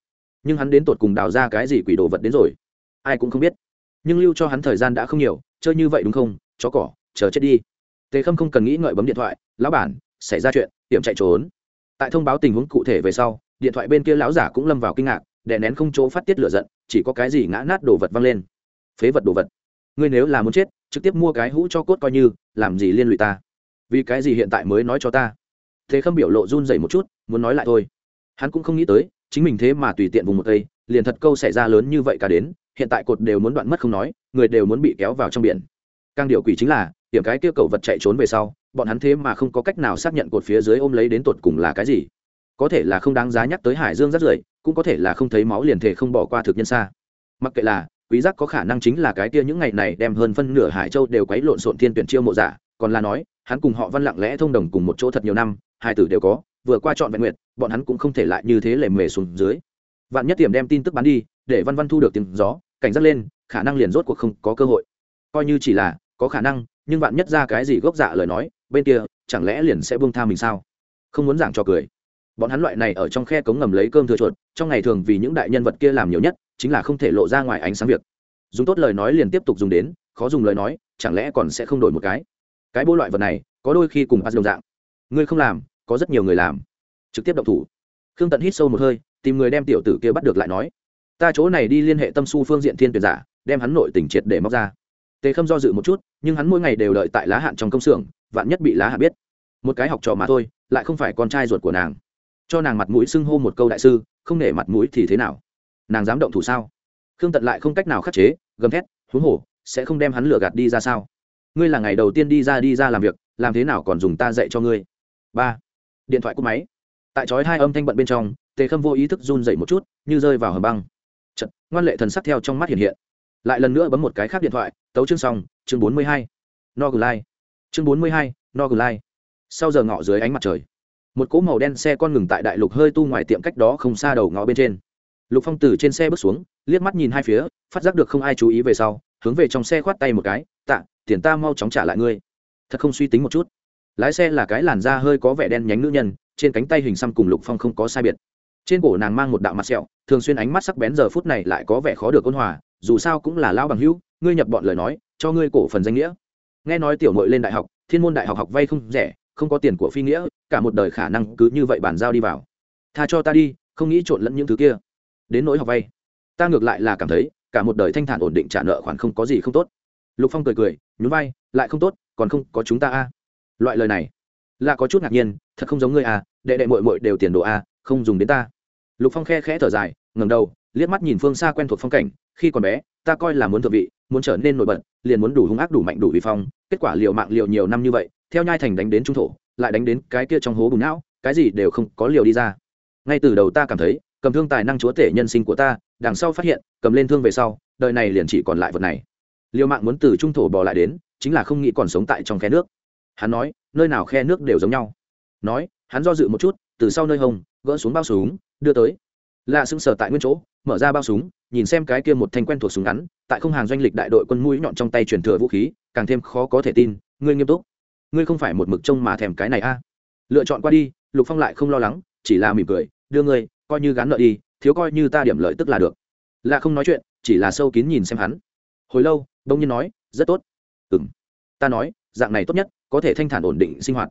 Nhưng hắn đến tột cùng đào ra cái gì quỷ đồ vật đến rồi? Ai cũng không biết. Nhưng lưu cho hắn thời gian đã không nhiều, chơi như vậy đúng không? Chó cỏ, chờ chết đi. Tề khâm không cần nghĩ ngợi bấm điện thoại, lão bản, xảy ra chuyện tiệm chạy trốn. Tại thông báo tình huống cụ thể về sau, điện thoại bên kia lão giả cũng lâm vào kinh ngạc, đè nén không chỗ phát tiết lửa giận, chỉ có cái gì ngã nát đồ vật văng lên. Phế vật đồ vật? Ngươi nếu là muốn chết trực tiếp mua cái hũ cho cốt coi như, làm gì liên lụy ta? Vì cái gì hiện tại mới nói cho ta? Thế khâm biểu lộ run dậy một chút, muốn nói lại thôi. Hắn cũng không nghĩ tới, chính mình thế mà tùy tiện vùng một cây, liền thật câu xảy ra lớn như vậy cả đến, hiện tại cột đều muốn đoạn mất không nói, người đều muốn bị kéo vào trong biển. Càng điều quỷ chính là điểm cái kia cầu vật chạy trốn về sau, bọn hắn thế mà không có cách nào xác nhận cột phía dưới ôm lấy đến tột cùng là cái gì. Có thể là không đáng giá nhắc tới hải dương rất rưởi, cũng có thể là không thấy máu liền thể không bỏ qua thực nhân xa. Mặc kệ là quý giác có khả năng chính là cái kia những ngày này đem hơn phân nửa hải châu đều quấy lộn xộn thiên tuyển chiêu mộ giả, còn là nói, hắn cùng họ văn lặng lẽ thông đồng cùng một chỗ thật nhiều năm, hai tử đều có, vừa qua chọn vẹn nguyện bọn hắn cũng không thể lại như thế lề mề xuống dưới. Vạn nhất tiềm đem tin tức bán đi, để văn văn thu được tiếng gió, cảnh giác lên, khả năng liền rốt cuộc không có cơ hội. Coi như chỉ là, có khả năng, nhưng vạn nhất ra cái gì gốc dạ lời nói, bên kia, chẳng lẽ liền sẽ buông tha mình sao? Không muốn giảng cho cười. Bọn hắn loại này ở trong khe cống ngầm lấy cơm thừa chuột, trong ngày thường vì những đại nhân vật kia làm nhiều nhất chính là không thể lộ ra ngoài ánh sáng việc. Dùng tốt lời nói liền tiếp tục dùng đến, khó dùng lời nói, chẳng lẽ còn sẽ không đổi một cái? Cái bô loại vật này, có đôi khi cùng bắt đồng dạng. Ngươi không làm, có rất nhiều người làm. Trực tiếp động thủ. Khương tận hít sâu một hơi, tìm người đem tiểu tử kia bắt được lại nói. Ta chỗ này đi liên hệ tâm su phương diện thiên tuyển giả, đem hắn nội tình triệt để móc ra. Tề khâm do dự một chút, nhưng hắn mỗi ngày đều đợi tại lá hạn trong công xưởng, vạn nhất bị lá hạn biết. Một cái học trò mà thôi, lại không phải con trai ruột của nàng. Cho nàng mặt mũi xưng hô một câu đại sư, không nể mặt mũi thì thế nào? Nàng dám động thủ sao? Khương tận lại không cách nào khắc chế gầm thét huống hổ sẽ không đem hắn lừa gạt đi ra sao? Ngươi là ngày đầu tiên đi ra đi ra làm việc làm thế nào còn dùng ta dạy cho ngươi? Ba điện thoại cúp máy. Tại chói hai âm thanh bận bên trong tề khâm vô ý thức run dậy một chút như rơi vào hầm băng. Chật, ngoan lệ thần sắc theo trong mắt hiện hiện. Lại lần nữa bấm một cái khác điện thoại tấu chương xong chương bốn mươi hai. No glide chương bốn mươi hai no glide sau giờ ngọ dưới ánh mặt trời một cỗ màu đen xe con ngừng tại đại lục hơi tu ngoài tiệm cách đó không xa đầu ngõ bên trên lục phong từ trên xe bước xuống, liếc mắt nhìn hai phía, phát giác được không ai chú ý về sau, hướng về trong xe khoát tay một cái, tạ, tiền ta mau chóng trả lại ngươi. Thật không suy tính một chút. Lái xe là cái làn da hơi có vẻ đen nhánh nữ nhân, trên cánh tay hình xăm cùng lục phong không có sai biệt. Trên cổ nàng mang một đạo mặt sẹo, thường xuyên ánh mắt sắc bén giờ phút này lại có vẻ khó được ôn hòa, dù sao cũng là lao bằng hữu, ngươi nhập bọn lời nói, cho ngươi cổ phần danh nghĩa. Nghe nói tiểu mội lên đại học, thiên môn đại học học vay không rẻ, không có tiền của phi nghĩa, cả một đời khả năng cứ như vậy bàn giao đi vào. Tha cho ta đi, không nghĩ trộn lẫn những thứ kia đến nỗi học vay. Ta ngược lại là cảm thấy, cả một đời thanh thản ổn định trả nợ khoản không có gì không tốt. Lục phong cười cười, nhún vai, lại không tốt, còn không có chúng ta a. Loại lời này, là có chút ngạc nhiên, thật không giống ngươi a đệ đệ mội mội đều tiền đồ a, không dùng đến ta. Lục phong khe khẽ thở dài ngầm đầu, liếc mắt nhìn phương xa quen thuộc phong cảnh, khi còn bé, ta coi là muốn thượng vị, muốn trở nên nổi bật, liền muốn đủ hung ác đủ mạnh đủ vi phong, kết quả liều mạng liều nhiều năm như vậy, theo nhai thành đánh đến trung thổ, lại đánh đến cái kia trong hố bùn não, cái gì đều không có liều đi ra. Ngay từ đầu ta cảm thấy cầm thương tài năng chúa tể nhân sinh của ta, đằng sau phát hiện, cầm lên thương về sau, đời này liền chỉ còn lại vật này. Liều mạng muốn từ trung thổ bỏ lại đến, chính là không nghĩ còn sống tại trong khe nước. Hắn nói, nơi nào khe nước đều giống nhau. Nói, hắn do dự một chút, từ sau nơi hông, gỡ xuống bao súng, đưa tới. Lạ sững sờ tại nguyên chỗ, mở ra bao súng, nhìn xem cái kia một thanh quen thuộc súng ngắn, tại không hàng doanh lịch đại đội quân mũi nhọn trong tay truyền thừa vũ khí, càng thêm khó có thể tin, ngươi nghiêm túc. Ngươi không phải một mực trông mà thèm cái này a. À. lựa chọn qua đi, lục phong lại không lo lắng, chỉ là mỉm cười, đưa ngươi coi như gán nợ đi, thiếu coi như ta điểm lợi tức là được. Lạ không nói chuyện, chỉ là sâu kín nhìn xem hắn. Hồi lâu đông nhiên nói, rất tốt. Ừ m ta nói, dạng này tốt nhất, có thể thanh thản ổn định sinh hoạt.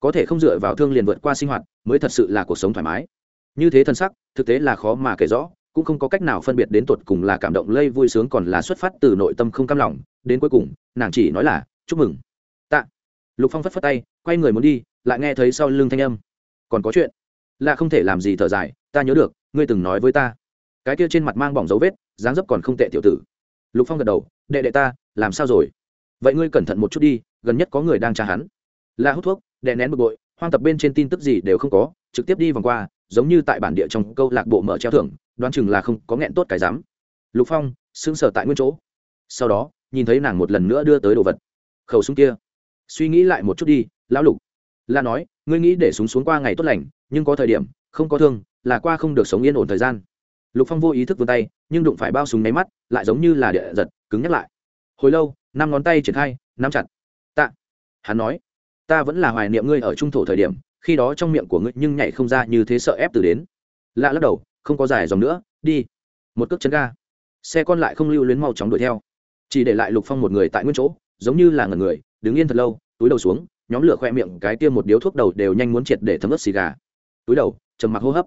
Có thể không dựa vào thương liền vượt qua sinh hoạt, mới thật sự là cuộc sống thoải mái. Như thế thân sắc, thực tế là khó mà kể rõ, cũng không có cách nào phân biệt đến tột cùng là cảm động lây vui sướng còn là xuất phát từ nội tâm không cam lòng. Đến cuối cùng, nàng chỉ nói là, chúc mừng. Tạ. Lục phong phất phất tay, quay người muốn đi, lại nghe thấy sau lưng thanh âm. Còn có chuyện. Là không thể làm gì thở dài ta nhớ được, ngươi từng nói với ta. Cái kia trên mặt mang bỏng dấu vết, dáng dấp còn không tệ tiểu tử. Lục phong gật đầu, đệ đệ ta, làm sao rồi? Vậy ngươi cẩn thận một chút đi, gần nhất có người đang tra hắn. Là hút thuốc, đệ nén bực bội, hoang tập bên trên tin tức gì đều không có, trực tiếp đi vòng qua, giống như tại bản địa trong câu lạc bộ mở treo thưởng, đoán chừng là không có nghẹn tốt cái dám. Lục phong, sững sờ tại nguyên chỗ. Sau đó, nhìn thấy nàng một lần nữa đưa tới đồ vật. Khẩu súng kia. Suy nghĩ lại một chút đi, lão lục. La nói, ngươi nghĩ để súng xuống qua ngày tốt lành, nhưng có thời điểm, không có thương là qua không được sống yên ổn thời gian. Lục phong vô ý thức vươn tay, nhưng đụng phải bao súng máy mắt, lại giống như là địa giật, cứng nhắc lại. Hồi lâu, năm ngón tay triển khai, nắm chặt. Tạ. Hắn nói, ta vẫn là hoài niệm ngươi ở trung thổ thời điểm, khi đó trong miệng của ngươi nhưng nhảy không ra như thế sợ ép từ đến. Lạ lắc đầu, không có dài dòng nữa, đi. Một cước chân ga. Xe con lại không lưu luyến mau chóng đuổi theo. Chỉ để lại lục phong một người tại nguyên chỗ, giống như là ngần người, đứng yên thật lâu, túi đầu xuống, nhóm lửa khoe miệng, cái tiêm một điếu thuốc đầu đều nhanh muốn triệt để thấm ướt xì gà. Túi đầu, trầm mặc hô hấp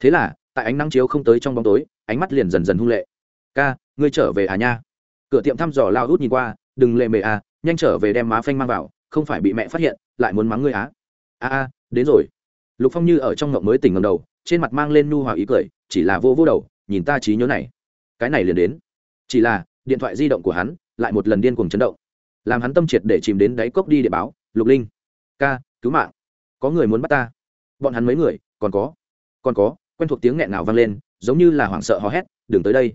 thế là, tại ánh nắng chiếu không tới trong bóng tối, ánh mắt liền dần dần hung lệ. Ca, ngươi trở về à nha? Cửa tiệm thăm dò lao hút nhìn qua, đừng lệ mề à nhanh trở về đem má phanh mang vào, không phải bị mẹ phát hiện, lại muốn mắng ngươi á. A a, đến rồi. Lục phong như ở trong ngộng mới tỉnh ngầm đầu, trên mặt mang lên nu hòa ý cười, chỉ là vô vô đầu, nhìn ta trí nhớ này. Cái này liền đến. Chỉ là, điện thoại di động của hắn lại một lần điên cuồng chấn động. Làm hắn tâm triệt để chìm đến đáy cốc đi để báo, lục linh, ca, cứu mạng. Có người muốn bắt ta. Bọn hắn mấy người, còn có còn có quen thuộc tiếng nghẹn nào vang lên, giống như là hoảng sợ hò hét, đừng tới đây.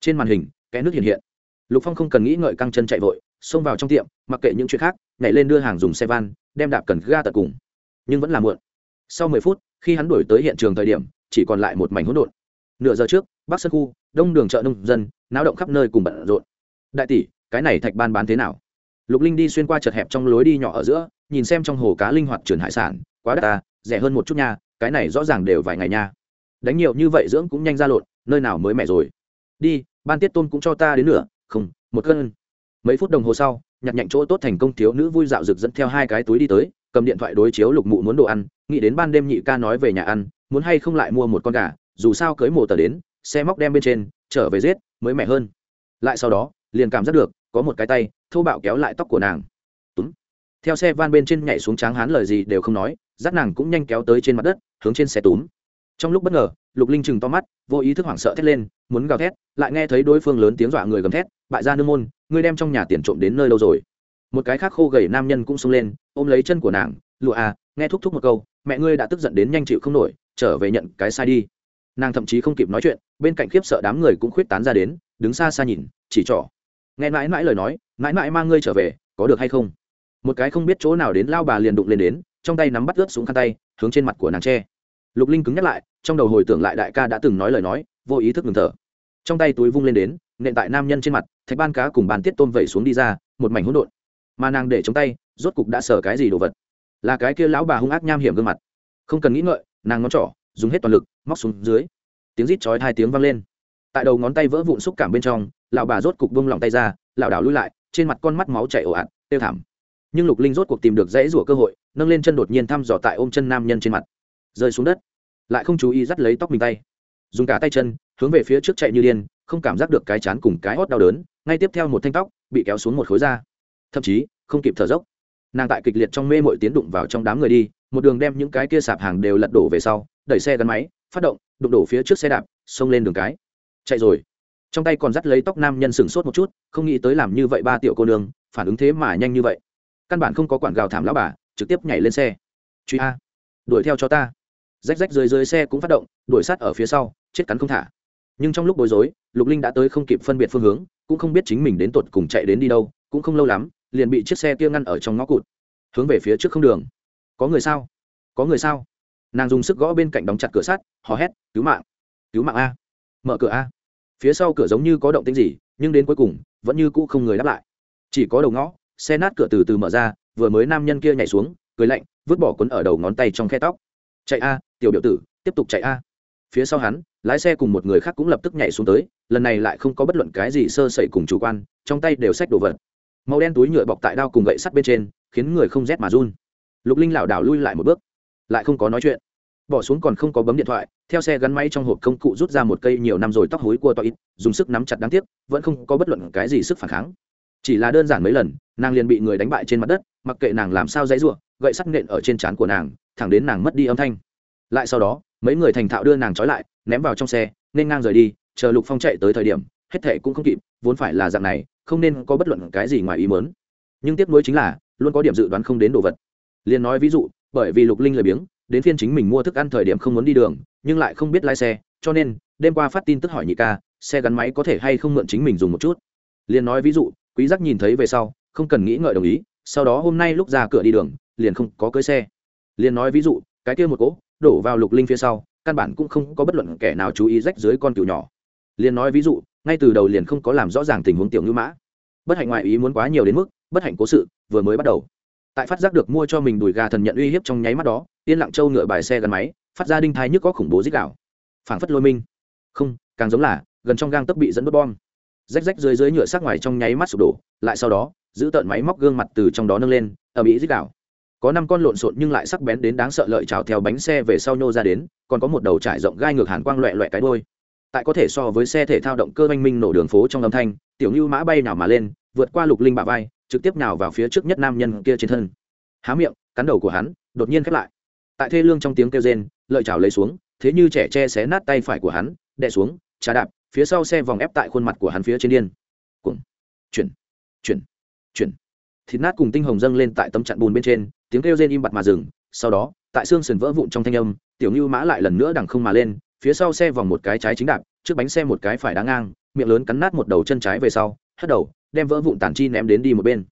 Trên màn hình cái nước hiện hiện. Lục phong không cần nghĩ ngợi căng chân chạy vội, xông vào trong tiệm, mặc kệ những chuyện khác, nhảy lên đưa hàng dùng xe van, đem đạp cần ga tận cùng. Nhưng vẫn là muộn. Sau mười phút, khi hắn đuổi tới hiện trường thời điểm, chỉ còn lại một mảnh hỗn độn. Nửa giờ trước, bắc sơn khu, đông đường chợ nông dân, náo động khắp nơi cùng bận rộn. Đại tỷ, cái này thạch ban bán thế nào? Lục linh đi xuyên qua chật hẹp trong lối đi nhỏ ở giữa, nhìn xem trong hồ cá linh hoạt chuyển hải sản, quá đắt ta, rẻ hơn một chút nha cái này rõ ràng đều vài ngày nha. Đánh nhiều như vậy dưỡng cũng nhanh ra lộn, nơi nào mới mẻ rồi? Đi, ban tiết tôn cũng cho ta đến nửa, không, một cân. Mấy phút đồng hồ sau, nhặt nhạnh chỗ tốt thành công thiếu nữ vui dạo rực dẫn theo hai cái túi đi tới, cầm điện thoại đối chiếu lục mụ muốn đồ ăn, nghĩ đến ban đêm nhị ca nói về nhà ăn, muốn hay không lại mua một con gà, dù sao cưới mồ tờ đến, xe móc đem bên trên, trở về giết, mới mẻ hơn. Lại sau đó, liền cảm giác được, có một cái tay, thô bạo kéo lại tóc của nàng. Túng. theo xe van bên trên nhảy xuống tráng hán lời gì đều không nói dắt nàng cũng nhanh kéo tới trên mặt đất, hướng trên xe túm. Trong lúc bất ngờ, lục linh chừng to mắt, vô ý thức hoảng sợ thét lên, muốn gào thét, lại nghe thấy đối phương lớn tiếng dọa người gầm thét, bại ra nương môn, ngươi đem trong nhà tiền trộm đến nơi lâu rồi? Một cái khác khô gầy nam nhân cũng xông lên, ôm lấy chân của nàng, lụa à nghe thúc thúc một câu, mẹ ngươi đã tức giận đến nhanh chịu không nổi, trở về nhận cái sai đi. Nàng thậm chí không kịp nói chuyện, bên cạnh khiếp sợ đám người cũng khuyết tán ra đến, đứng xa xa nhìn, chỉ trỏ. Nghe mãi mãi lời nói, mãi mãi mang ngươi trở về, có được hay không? Một cái không biết chỗ nào đến, lao bà liền đụng lên đến trong tay nắm bắt ướt xuống khăn tay, hướng trên mặt của nàng tre lục linh cứng nhắc lại, trong đầu hồi tưởng lại đại ca đã từng nói lời nói, vô ý thức ngừng thở. Trong tay túi vung lên đến, nện tại nam nhân trên mặt, thạch ban cá cùng bàn tiết tôm vẩy xuống đi ra, một mảnh hỗn độn. Mà nàng để trong tay, rốt cục đã sở cái gì đồ vật? Là cái kia lão bà hung ác nham hiểm gương mặt. Không cần nghĩ ngợi, nàng ngón trỏ, dùng hết toàn lực, móc xuống dưới. Tiếng rít chói hai tiếng vang lên. Tại đầu ngón tay vỡ vụn xúc cảm bên trong, lão bà rốt cục bông lòng tay ra, lảo đảo lui lại, trên mặt con mắt máu chảy ồ ạt, tiêu thảm nhưng lục linh rốt cuộc tìm được dãy rủa cơ hội, nâng lên chân đột nhiên thăm dò tại ôm chân nam nhân trên mặt. Rơi xuống đất, lại không chú ý dắt lấy tóc mình tay. Dùng cả tay chân, hướng về phía trước chạy như điên, không cảm giác được cái chán cùng cái hót đau đớn, ngay tiếp theo một thanh tóc bị kéo xuống một khối da. Thậm chí, không kịp thở dốc, nàng tại kịch liệt trong mê mội tiến đụng vào trong đám người đi, một đường đem những cái kia sạp hàng đều lật đổ về sau, đẩy xe gắn máy, phát động, đụng đổ phía trước xe đạp, xông lên đường cái. Chạy rồi. Trong tay còn dắt lấy tóc nam nhân sừng sốt một chút, không nghĩ tới làm như vậy ba tiểu cô nương, phản ứng thế mà nhanh như vậy căn bản không có quản gào thảm lão bà, trực tiếp nhảy lên xe. Truy a, đuổi theo cho ta. Rách rách dưới dưới xe cũng phát động, đuổi sát ở phía sau, chết cắn không thả. Nhưng trong lúc bối rối, lục linh đã tới không kịp phân biệt phương hướng, cũng không biết chính mình đến tột cùng chạy đến đi đâu, cũng không lâu lắm, liền bị chiếc xe kia ngăn ở trong ngõ cụt, hướng về phía trước không đường. Có người sao? Có người sao? Nàng dùng sức gõ bên cạnh đóng chặt cửa sắt, hò hét, cứu mạng! Cứu mạng a! Mở cửa a! Phía sau cửa giống như có động tĩnh gì, nhưng đến cuối cùng, vẫn như cũ không người đáp lại. Chỉ có đầu ngõ xe nát cửa từ từ mở ra, vừa mới nam nhân kia nhảy xuống, cười lạnh, vứt bỏ quấn ở đầu ngón tay trong khe tóc. Chạy a, tiểu biểu tử, tiếp tục chạy a. Phía sau hắn, lái xe cùng một người khác cũng lập tức nhảy xuống tới, lần này lại không có bất luận cái gì sơ sẩy cùng chủ quan, trong tay đều xách đồ vật. Màu đen túi nhựa bọc tại đao cùng gậy sắt bên trên, khiến người không rét mà run. Lục linh lảo đảo lui lại một bước, lại không có nói chuyện. Bỏ xuống còn không có bấm điện thoại, theo xe gắn máy trong hộp công cụ rút ra một cây nhiều năm rồi tóc hối cua toa ít, dùng sức nắm chặt đáng tiếc, vẫn không có bất luận cái gì sức phản kháng chỉ là đơn giản mấy lần, nàng liền bị người đánh bại trên mặt đất, mặc kệ nàng làm sao dãy ruộng gậy sắt nện ở trên trán của nàng, thẳng đến nàng mất đi âm thanh. Lại sau đó, mấy người thành thạo đưa nàng trói lại, ném vào trong xe, nên ngang rời đi, chờ lục phong chạy tới thời điểm, hết thệ cũng không kịp, vốn phải là dạng này, không nên có bất luận cái gì ngoài ý mớn nhưng tiếp nối chính là, luôn có điểm dự đoán không đến đồ vật. Liền nói ví dụ, bởi vì lục linh lười biếng, đến phiên chính mình mua thức ăn thời điểm không muốn đi đường, nhưng lại không biết lái xe, cho nên, đêm qua phát tin tức hỏi nhị ca, xe gắn máy có thể hay không mượn chính mình dùng một chút. Liền nói ví dụ quý giác nhìn thấy về sau, không cần nghĩ ngợi đồng ý, sau đó hôm nay lúc ra cửa đi đường, liền không có cưới xe. Liền nói ví dụ, cái kia một cỗ, đổ vào lục linh phía sau, căn bản cũng không có bất luận kẻ nào chú ý rách dưới con cừu nhỏ. Liền nói ví dụ, ngay từ đầu liền không có làm rõ ràng tình huống tiểu ngư mã. Bất hạnh ngoại ý muốn quá nhiều đến mức, bất hạnh cố sự, vừa mới bắt đầu. Tại phát giác được mua cho mình đùi gà thần nhận uy hiếp trong nháy mắt đó, yên lặng châu ngựa bài xe gắn máy, phát ra đinh thai nhức có khủng bố dích đạo phảng phất lôi minh. Không, càng giống là, gần trong gang tấc bị dẫn đốt bom rách rách dưới dưới nhựa sắc ngoài trong nháy mắt sụp đổ, lại sau đó, giữ tợn máy móc gương mặt từ trong đó nâng lên ở mỹ dích đảo có năm con lộn xộn nhưng lại sắc bén đến đáng sợ lợi trào theo bánh xe về sau nhô ra đến, còn có một đầu trải rộng gai ngược hàn quang loẹ loẹ cái đôi tại có thể so với xe thể thao động cơ oanh minh nổ đường phố trong âm thanh, tiểu như mã bay nào mà lên, vượt qua lục linh bạ vai, trực tiếp nào vào phía trước nhất nam nhân kia trên thân. Há miệng, cắn đầu của hắn, đột nhiên khép lại. Tại thê lương trong tiếng kêu rên, lợi chảo lấy xuống, thế như trẻ che xé nát tay phải của hắn, đè xuống, trà đạp phía sau xe vòng ép tại khuôn mặt của hắn phía trên điên. Cuồng. Chuyển. Chuyển. Chuyển. Thịt nát cùng tinh hồng dâng lên tại tấm chặn bùn bên trên, tiếng kêu rên im bặt mà dừng. Sau đó, tại xương sườn vỡ vụn trong thanh âm, tiểu ngưu mã lại lần nữa đằng không mà lên, phía sau xe vòng một cái trái chính đạp, trước bánh xe một cái phải đá ngang, miệng lớn cắn nát một đầu chân trái về sau, hất đầu, đem vỡ vụn tàn chi ném đến đi một bên.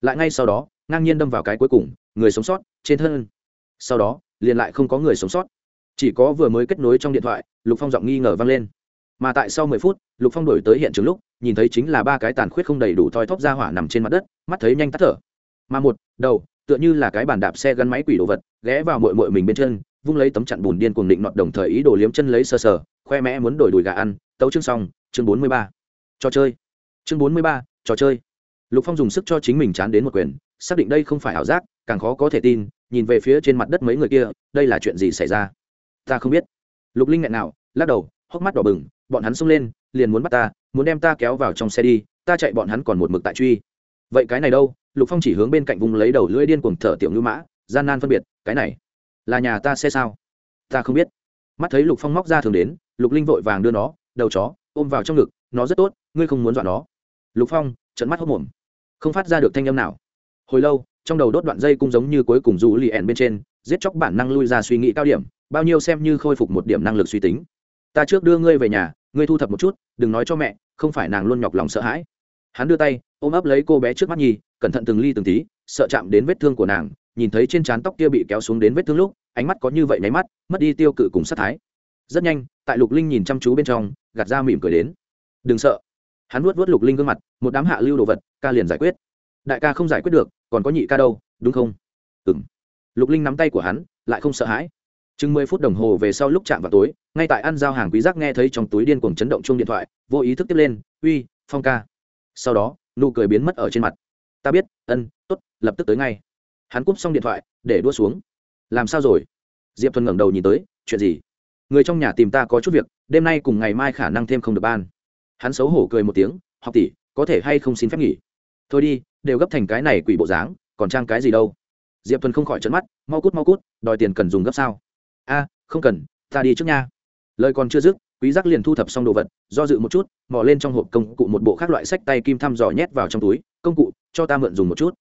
Lại ngay sau đó, ngang nhiên đâm vào cái cuối cùng, người sống sót, trên thân. Sau đó, liền lại không có người sống sót. Chỉ có vừa mới kết nối trong điện thoại, lục phong giọng nghi ngờ vang lên mà tại sau mười phút, lục phong đổi tới hiện trường lúc, nhìn thấy chính là ba cái tàn khuyết không đầy đủ thoi thóp ra hỏa nằm trên mặt đất, mắt thấy nhanh tắt thở. Mà một, đầu, tựa như là cái bàn đạp xe gắn máy quỷ đồ vật, ghé vào mội mội mình bên chân, vung lấy tấm chặn bùn điên cuồng định nọt đồng thời ý đồ liếm chân lấy sờ sờ, khoe mẽ muốn đổi đùi gà ăn. Tấu chương xong, chương bốn mươi ba. Trò chơi. Chương bốn mươi ba, trò chơi. Lục phong dùng sức cho chính mình chán đến một quyền, xác định đây không phải ảo giác, càng khó có thể tin, nhìn về phía trên mặt đất mấy người kia, đây là chuyện gì xảy ra? Ta không biết. Lục linh nghẹn nào lắc đầu, hốc mắt đỏ bừng bọn hắn xông lên, liền muốn bắt ta, muốn đem ta kéo vào trong xe đi, ta chạy bọn hắn còn một mực tại truy. Vậy cái này đâu? Lục phong chỉ hướng bên cạnh vùng lấy đầu lưỡi điên cuồng thở tiểu ngưu mã, gian nan phân biệt, cái này là nhà ta xe sao? Ta không biết. Mắt thấy lục phong móc ra thường đến, lục linh vội vàng đưa nó, đầu chó, ôm vào trong ngực, nó rất tốt, ngươi không muốn dọa nó. Lục phong trận mắt hốc mồm không phát ra được thanh âm nào. Hồi lâu, trong đầu đốt đoạn dây cũng giống như cuối cùng dù lì ẻn bên trên, giết chóc bản năng lui ra suy nghĩ cao điểm, bao nhiêu xem như khôi phục một điểm năng lực suy tính. Ta trước đưa ngươi về nhà ngươi thu thập một chút, đừng nói cho mẹ, không phải nàng luôn nhọc lòng sợ hãi. Hắn đưa tay, ôm ấp lấy cô bé trước mắt nhi, cẩn thận từng ly từng tí, sợ chạm đến vết thương của nàng, nhìn thấy trên trán tóc kia bị kéo xuống đến vết thương lúc, ánh mắt có như vậy nháy mắt, mất đi tiêu cự cùng sát thái. Rất nhanh, tại lục linh nhìn chăm chú bên trong, gạt ra mỉm cười đến. Đừng sợ. Hắn nuốt vớt lục linh gương mặt, một đám hạ lưu đồ vật, ca liền giải quyết. Đại ca không giải quyết được, còn có nhị ca đâu, đúng không? Ừ m lục linh nắm tay của hắn, lại không sợ hãi chừng mười phút đồng hồ về sau lúc chạm vào tối, ngay tại ăn giao hàng quý giác nghe thấy trong túi điên cuồng chấn động chung điện thoại, vô ý thức tiếp lên, uy, phong ca. Sau đó, nụ cười biến mất ở trên mặt. Ta biết, ân t ố t lập tức tới ngay. Hắn cúp xong điện thoại, để đua xuống. Làm sao rồi? Diệp thuần ngẩng đầu nhìn tới, chuyện gì? Người trong nhà tìm ta có chút việc, đêm nay cùng ngày mai khả năng thêm không được ban. Hắn xấu hổ cười một tiếng, học tỷ, có thể hay không xin phép nghỉ? Thôi đi, đều gấp thành cái này quỷ bộ dáng, còn trang cái gì đâu? Diệp thuần không khỏi trận mắt, mau cút mau cút, đòi tiền cần dùng gấp sao? A, không cần, ta đi trước nha. Lời còn chưa dứt, quý giác liền thu thập xong đồ vật, do dự một chút, mò lên trong hộp công cụ một bộ khác loại sách tay kim thăm dò nhét vào trong túi. Công cụ, cho ta mượn dùng một chút.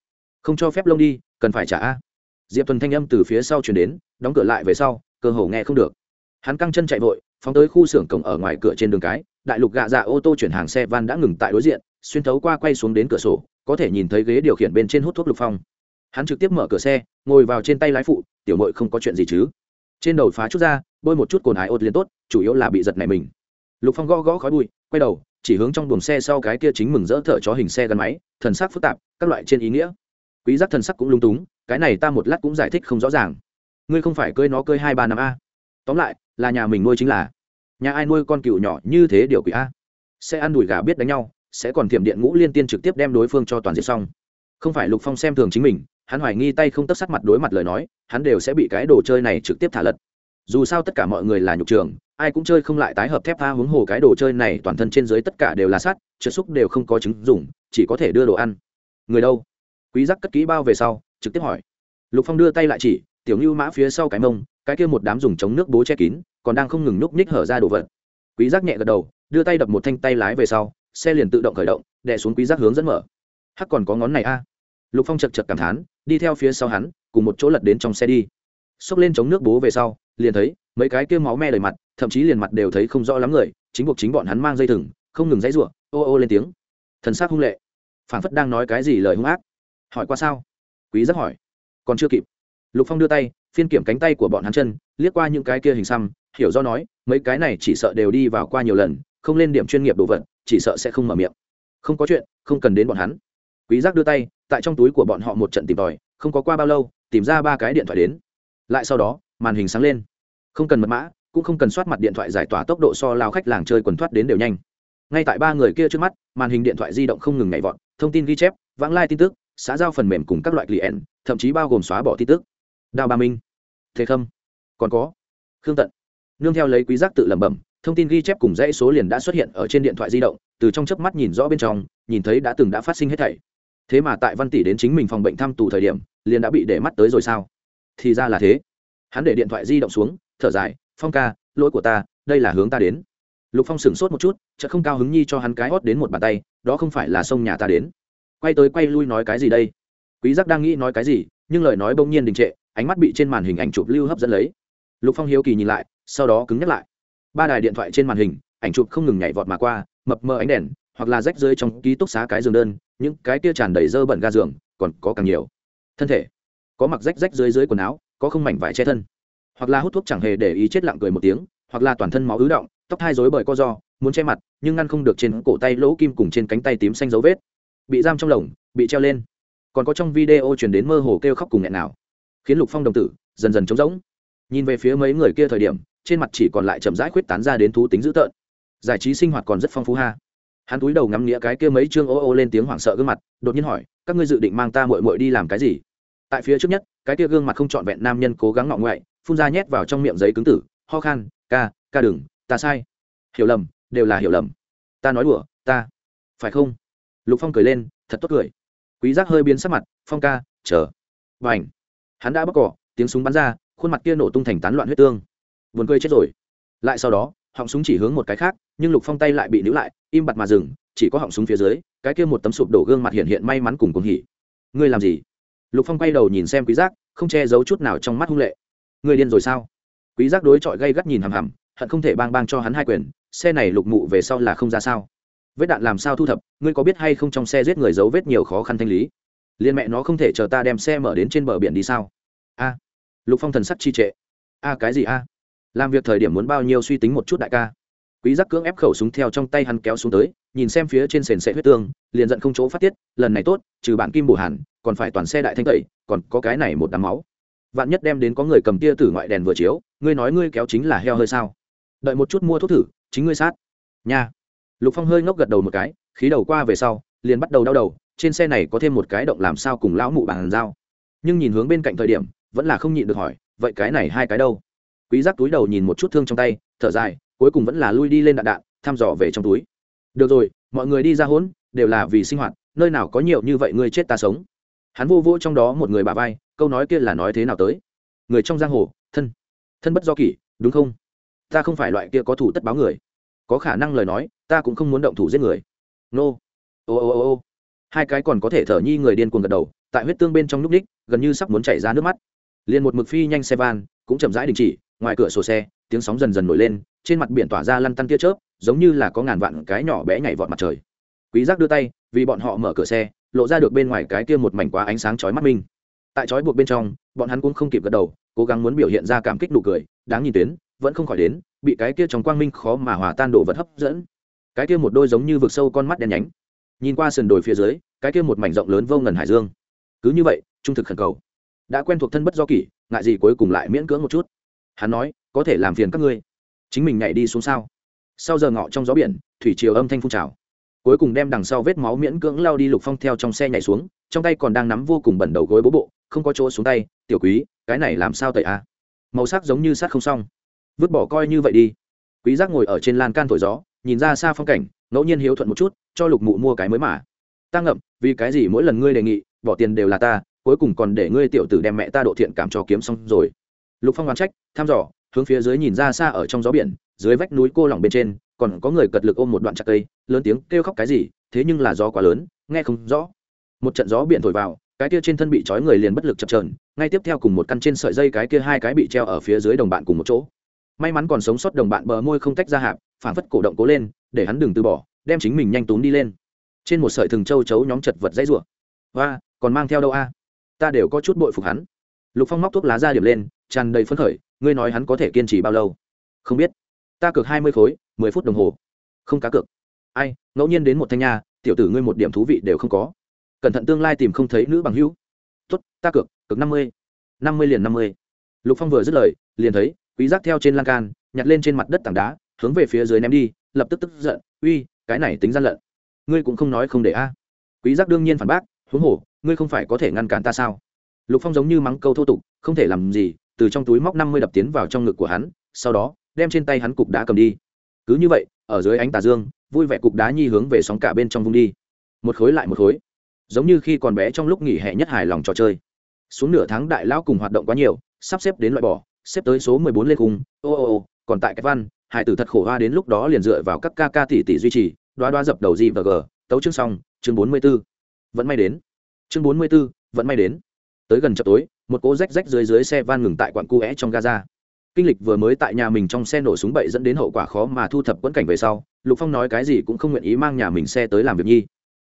Không cho phép lông đi, cần phải trả a. Diệp thuần thanh âm từ phía sau chuyển đến, đóng cửa lại về sau, cơ hồ nghe không được. Hắn căng chân chạy vội, phóng tới khu xưởng cổng ở ngoài cửa trên đường cái, đại lục gạ dạ ô tô chuyển hàng xe van đã ngừng tại đối diện, xuyên thấu qua quay xuống đến cửa sổ, có thể nhìn thấy ghế điều khiển bên trên hút thuốc lục phong. Hắn trực tiếp mở cửa xe, ngồi vào trên tay lái phụ, tiểu mội không có chuyện gì chứ? Trên đầu phá chút ra, bôi một chút cồn ái ột liền tốt, chủ yếu là bị giật này mình. Lục phong gõ gõ khói bụi, quay đầu, chỉ hướng trong buồng xe sau cái kia chính mừng rỡ thở chó hình xe gắn máy, thần sắc phức tạp, các loại trên ý nghĩa. Quý giác thần sắc cũng lung túng, cái này ta một lát cũng giải thích không rõ ràng. Ngươi không phải cơi nó cơi hai ba năm a? Tóm lại, là nhà mình nuôi chính là. Nhà ai nuôi con cừu nhỏ như thế điều quỷ a? Sẽ ăn đùi gà biết đánh nhau, sẽ còn thiểm điện ngũ liên tiên trực tiếp đem đối phương cho toàn diệt xong. Không phải lục phong xem thường chính mình hắn hoài nghi tay không tất sát mặt đối mặt lời nói, hắn đều sẽ bị cái đồ chơi này trực tiếp thả lật. Dù sao tất cả mọi người là nhục trường, ai cũng chơi không lại tái hợp thép tha huống hồ cái đồ chơi này toàn thân trên dưới tất cả đều là sắt trượt xúc đều không có chứng dùng chỉ có thể đưa đồ ăn. Người đâu? Quý giác cất kỹ bao về sau, trực tiếp hỏi. Lục phong đưa tay lại chỉ, tiểu ngưu mã phía sau cái mông, cái kia một đám dùng chống nước bố che kín, còn đang không ngừng núp nhích hở ra đồ vật. Quý giác nhẹ gật đầu, đưa tay đập một thanh tay lái về sau, xe liền tự động khởi động, đè xuống quý giác hướng dẫn mở. Hắc còn có ngón này a lục phong chật chật cảm thán, đi theo phía sau hắn, cùng một chỗ lật đến trong xe đi. Xốc lên chống nước bố về sau, liền thấy mấy cái kia máu me đầy mặt, thậm chí liền mặt đều thấy không rõ lắm người, chính buộc chính bọn hắn mang dây thừng, không ngừng dãy ruộng ô ô lên tiếng. Thần sắc hung lệ. Phản phất đang nói cái gì lời hung ác. Hỏi qua sao? Quý giác hỏi. Còn chưa kịp. Lục phong đưa tay, phiên kiểm cánh tay của bọn hắn chân, liếc qua những cái kia hình xăm, hiểu do nói, mấy cái này chỉ sợ đều đi vào qua nhiều lần, không lên điểm chuyên nghiệp đồ vật, chỉ sợ sẽ không mở miệng. Không có chuyện, không cần đến bọn hắn. Quý giác đưa tay tại trong túi của bọn họ một trận tìm tòi, không có qua bao lâu, tìm ra ba cái điện thoại đến. Lại sau đó, màn hình sáng lên. Không cần mật mã, cũng không cần soát mặt điện thoại giải tỏa tốc độ so lao khách làng chơi quần thoát đến đều nhanh. Ngay tại ba người kia trước mắt, màn hình điện thoại di động không ngừng nhảy vọt, thông tin ghi chép, vãng lai tin tức, xã giao phần mềm cùng các loại client, thậm chí bao gồm xóa bỏ tin tức. Đào ba minh, thế khâm, còn có khương tận. Nương theo lấy quý giác tự lẩm bẩm, thông tin ghi chép cùng dãy số liền đã xuất hiện ở trên điện thoại di động, từ trong chớp mắt nhìn rõ bên trong, nhìn thấy đã từng đã phát sinh hết thảy thế mà tại văn tỷ đến chính mình phòng bệnh thăm tù thời điểm, liền đã bị để mắt tới rồi sao? Thì ra là thế. Hắn để điện thoại di động xuống, thở dài, phong ca, lỗi của ta, đây là hướng ta đến. Lục phong sửng sốt một chút chợ không cao hứng nhi cho hắn cái hót đến một bàn tay, đó không phải là sông nhà ta đến. Quay tới quay lui nói cái gì đây? Quý giác đang nghĩ nói cái gì, nhưng lời nói bỗng nhiên đình trệ, ánh mắt bị trên màn hình ảnh chụp lưu hấp dẫn lấy. Lục phong hiếu kỳ nhìn lại, sau đó cứng nhắc lại. Ba đài điện thoại trên màn hình, ảnh chụp không ngừng nhảy vọt mà qua, mập mờ ánh đèn hoặc là rách rơi trong ký túc xá cái giường đơn, những cái kia tràn đầy dơ bẩn ga giường, còn có càng nhiều. Thân thể. Có mặc rách rách dưới dưới quần áo, có không mảnh vải che thân. Hoặc là hút thuốc chẳng hề để ý chết lặng cười một tiếng, hoặc là toàn thân máu ứ động, tóc hai rối bởi co do muốn che mặt, nhưng ngăn không được trên cổ tay lỗ kim cùng trên cánh tay tím xanh dấu vết. Bị giam trong lồng, bị treo lên. Còn có trong video truyền đến mơ hồ kêu khóc cùng nghẹn nào. Khiến lục phong đồng tử dần dần trống rỗng. Nhìn về phía mấy người kia thời điểm, trên mặt chỉ còn lại chậm rãi khuyết tán ra đến thú tính dữ tợn. Giải trí sinh hoạt còn rất phong phú ha hắn túi đầu ngắm nghĩa cái kia mấy chương ô ô lên tiếng hoảng sợ gương mặt, đột nhiên hỏi, các ngươi dự định mang ta mội mội đi làm cái gì? Tại phía trước nhất, cái kia gương mặt không trọn vẹn nam nhân cố gắng ngọng ngoại, phun ra nhét vào trong miệng giấy cứng tử, ho khan, ca ca đừng, ta sai. Hiểu lầm, đều là hiểu lầm. Ta nói đùa, ta, phải không? Lục phong cười lên, thật tốt cười. Quý giác hơi biến sắc mặt, phong ca, chờ. Và ảnh hắn đã bóc cỏ, tiếng súng bắn ra, khuôn mặt kia nổ tung thành tán loạn huyết tương. Buồn cười chết rồi. Lại sau đó họng súng chỉ hướng một cái khác, nhưng lục phong tay lại bị níu lại, im bặt mà dừng, chỉ có họng súng phía dưới, cái kia một tấm sụp đổ gương mặt hiện hiện may mắn cùng cùng hỉ. Ngươi làm gì? Lục phong quay đầu nhìn xem quý giác, không che giấu chút nào trong mắt hung lệ. Ngươi điên rồi sao? Quý giác đối chọi gay gắt nhìn hằm hằm, hận không thể bang bang cho hắn hai quyền, xe này lục mụ về sau là không ra sao? Vết đạn làm sao thu thập? Ngươi có biết hay không trong xe giết người giấu vết nhiều khó khăn thanh lý? Liên mẹ nó không thể chờ ta đem xe mở đến trên bờ biển đi sao? A. Lục phong thần sắc chi trệ. A, cái gì a? Làm việc thời điểm muốn bao nhiêu suy tính một chút đại ca. Quý giác cưỡng ép khẩu súng theo trong tay hắn kéo xuống tới, nhìn xem phía trên sền sệ huyết tương, liền giận không chỗ phát tiết, lần này tốt, trừ bạn kim bổ hàn, còn phải toàn xe đại thanh tẩy, còn có cái này một đám máu. Vạn nhất đem đến có người cầm tia tử ngoại đèn vừa chiếu, ngươi nói ngươi kéo chính là heo hơi sao? Đợi một chút mua thuốc thử, chính ngươi sát. Nha. Lục phong hơi ngốc gật đầu một cái, khí đầu qua về sau, liền bắt đầu đau đầu, trên xe này có thêm một cái động làm sao cùng lão mụ bàn giao. Nhưng nhìn hướng bên cạnh thời điểm, vẫn là không nhịn được hỏi, vậy cái này hai cái đâu? Quý giác túi đầu nhìn một chút thương trong tay, thở dài, cuối cùng vẫn là lui đi lên đạn đạn, thăm dò về trong túi. Được rồi, mọi người đi ra hỗn, đều là vì sinh hoạt, nơi nào có nhiều như vậy ngươi chết ta sống. Hắn vô vô trong đó một người bà vai, câu nói kia là nói thế nào tới? Người trong giang hồ, thân. Thân bất do kỷ, đúng không? Ta không phải loại kia có thủ tất báo người. Có khả năng lời nói, ta cũng không muốn động thủ giết người. Nô. Ô ô ô ô. Hai cái còn có thể thở nhi người điên cuồng gật đầu, tại huyết tương bên trong núc ních, gần như sắp muốn chảy ra nước mắt. Liền một mực phi nhanh xe van, cũng chậm rãi đình chỉ ngoài cửa sổ xe, tiếng sóng dần dần nổi lên, trên mặt biển tỏa ra lăn tăn tia chớp, giống như là có ngàn vạn cái nhỏ bé nhảy vọt mặt trời. Quý giác đưa tay, vì bọn họ mở cửa xe, lộ ra được bên ngoài cái kia một mảnh quá ánh sáng chói mắt minh. Tại chói buộc bên trong, bọn hắn cũng không kịp gật đầu, cố gắng muốn biểu hiện ra cảm kích nụ cười, đáng nhìn tuyến, vẫn không khỏi đến, bị cái kia trong quang minh khó mà hòa tan đổ vật hấp dẫn. Cái kia một đôi giống như vực sâu con mắt đen nhánh. Nhìn qua sườn đồi phía dưới, cái kia một mảnh rộng lớn vô ngần hải dương. Cứ như vậy, trung thực khẩn cầu. Đã quen thuộc thân bất do kỷ, ngại gì cuối cùng lại miễn cưỡng một chút hắn nói, có thể làm phiền các ngươi. Chính mình nhảy đi xuống sao? Sau giờ ngọ trong gió biển, thủy triều âm thanh phun trào. Cuối cùng đem đằng sau vết máu miễn cưỡng lao đi lục phong theo trong xe nhảy xuống, trong tay còn đang nắm vô cùng bẩn đầu gối bố bộ, không có chỗ xuống tay, tiểu quý, cái này làm sao tẩy a à? màu sắc giống như sắt không xong. Vứt bỏ coi như vậy đi. Quý giác ngồi ở trên lan can thổi gió, nhìn ra xa phong cảnh, ngẫu nhiên hiếu thuận một chút, cho lục mụ mua cái mới mà. Ta ngậm, vì cái gì mỗi lần ngươi đề nghị, bỏ tiền đều là ta, cuối cùng còn để ngươi tiểu tử đem mẹ ta độ thiện cảm cho kiếm xong rồi lục phong đoán trách, thăm dò, hướng phía dưới nhìn ra xa ở trong gió biển, dưới vách núi cô lỏng bên trên, còn có người cật lực ôm một đoạn chặt cây, lớn tiếng kêu khóc cái gì, thế nhưng là gió quá lớn, nghe không rõ. Một trận gió biển thổi vào, cái kia trên thân bị trói người liền bất lực chập trờn ngay tiếp theo cùng một căn trên sợi dây cái kia hai cái bị treo ở phía dưới đồng bạn cùng một chỗ. May mắn còn sống sót đồng bạn bờ môi không tách ra hạp phản phất cổ động cố lên, để hắn đừng từ bỏ, đem chính mình nhanh túm đi lên. Trên một sợi thừng châu chấu nhóm chật vật dãy rủa. Và còn mang theo đâu a? Ta đều có chút bội phục hắn lục phong móc thuốc lá ra điểm lên, tràn đầy phấn khởi, ngươi nói hắn có thể kiên trì bao lâu? Không biết. Ta cược hai mươi khối, mười phút đồng hồ. Không cá cược. Ai, ngẫu nhiên đến một thanh nha, tiểu tử ngươi một điểm thú vị đều không có. Cẩn thận tương lai tìm không thấy nữ bằng hữu. Tuất ta cược cược năm mươi. Năm mươi liền năm mươi. Lục phong vừa dứt lời, liền thấy, quý giác theo trên lan can, nhặt lên trên mặt đất tảng đá, hướng về phía dưới ném đi, lập tức tức giận, uy, cái này tính gian lận. Ngươi cũng không nói không để a. Quý giác đương nhiên phản bác, huống hồ, ngươi không phải có thể ngăn cản ta sao? Lục phong giống như mắng câu thô tục, không thể làm gì, từ trong túi móc năm mươi đập tiến vào trong ngực của hắn, sau đó, đem trên tay hắn cục đá cầm đi. Cứ như vậy, ở dưới ánh tà dương, vui vẻ cục đá nhi hướng về sóng cả bên trong vung đi. Một khối lại một khối. Giống như khi còn bé trong lúc nghỉ hè nhất hài lòng trò chơi. Xuống nửa tháng đại lão cùng hoạt động quá nhiều, sắp xếp đến loại bỏ, xếp tới số mười bốn lên cùng ô ô ô, còn tại cái văn hải tử thật khổ hoa đến lúc đó liền dựa vào các ca ca tỷ tỷ duy trì, đoá đoá dập đầu gì và g. Tấu chương xong, chương bốn mươi b ố vẫn may đến. Chương bốn mươi b ố vẫn may đến tới gần chợ tối, một cỗ rách rách dưới dưới xe van ngừng tại quận cu é trong gaza. Kinh lịch vừa mới tại nhà mình trong xe nổ súng bậy dẫn đến hậu quả khó mà thu thập quẫn cảnh về sau, lục phong nói cái gì cũng không nguyện ý mang nhà mình xe tới làm việc nhi.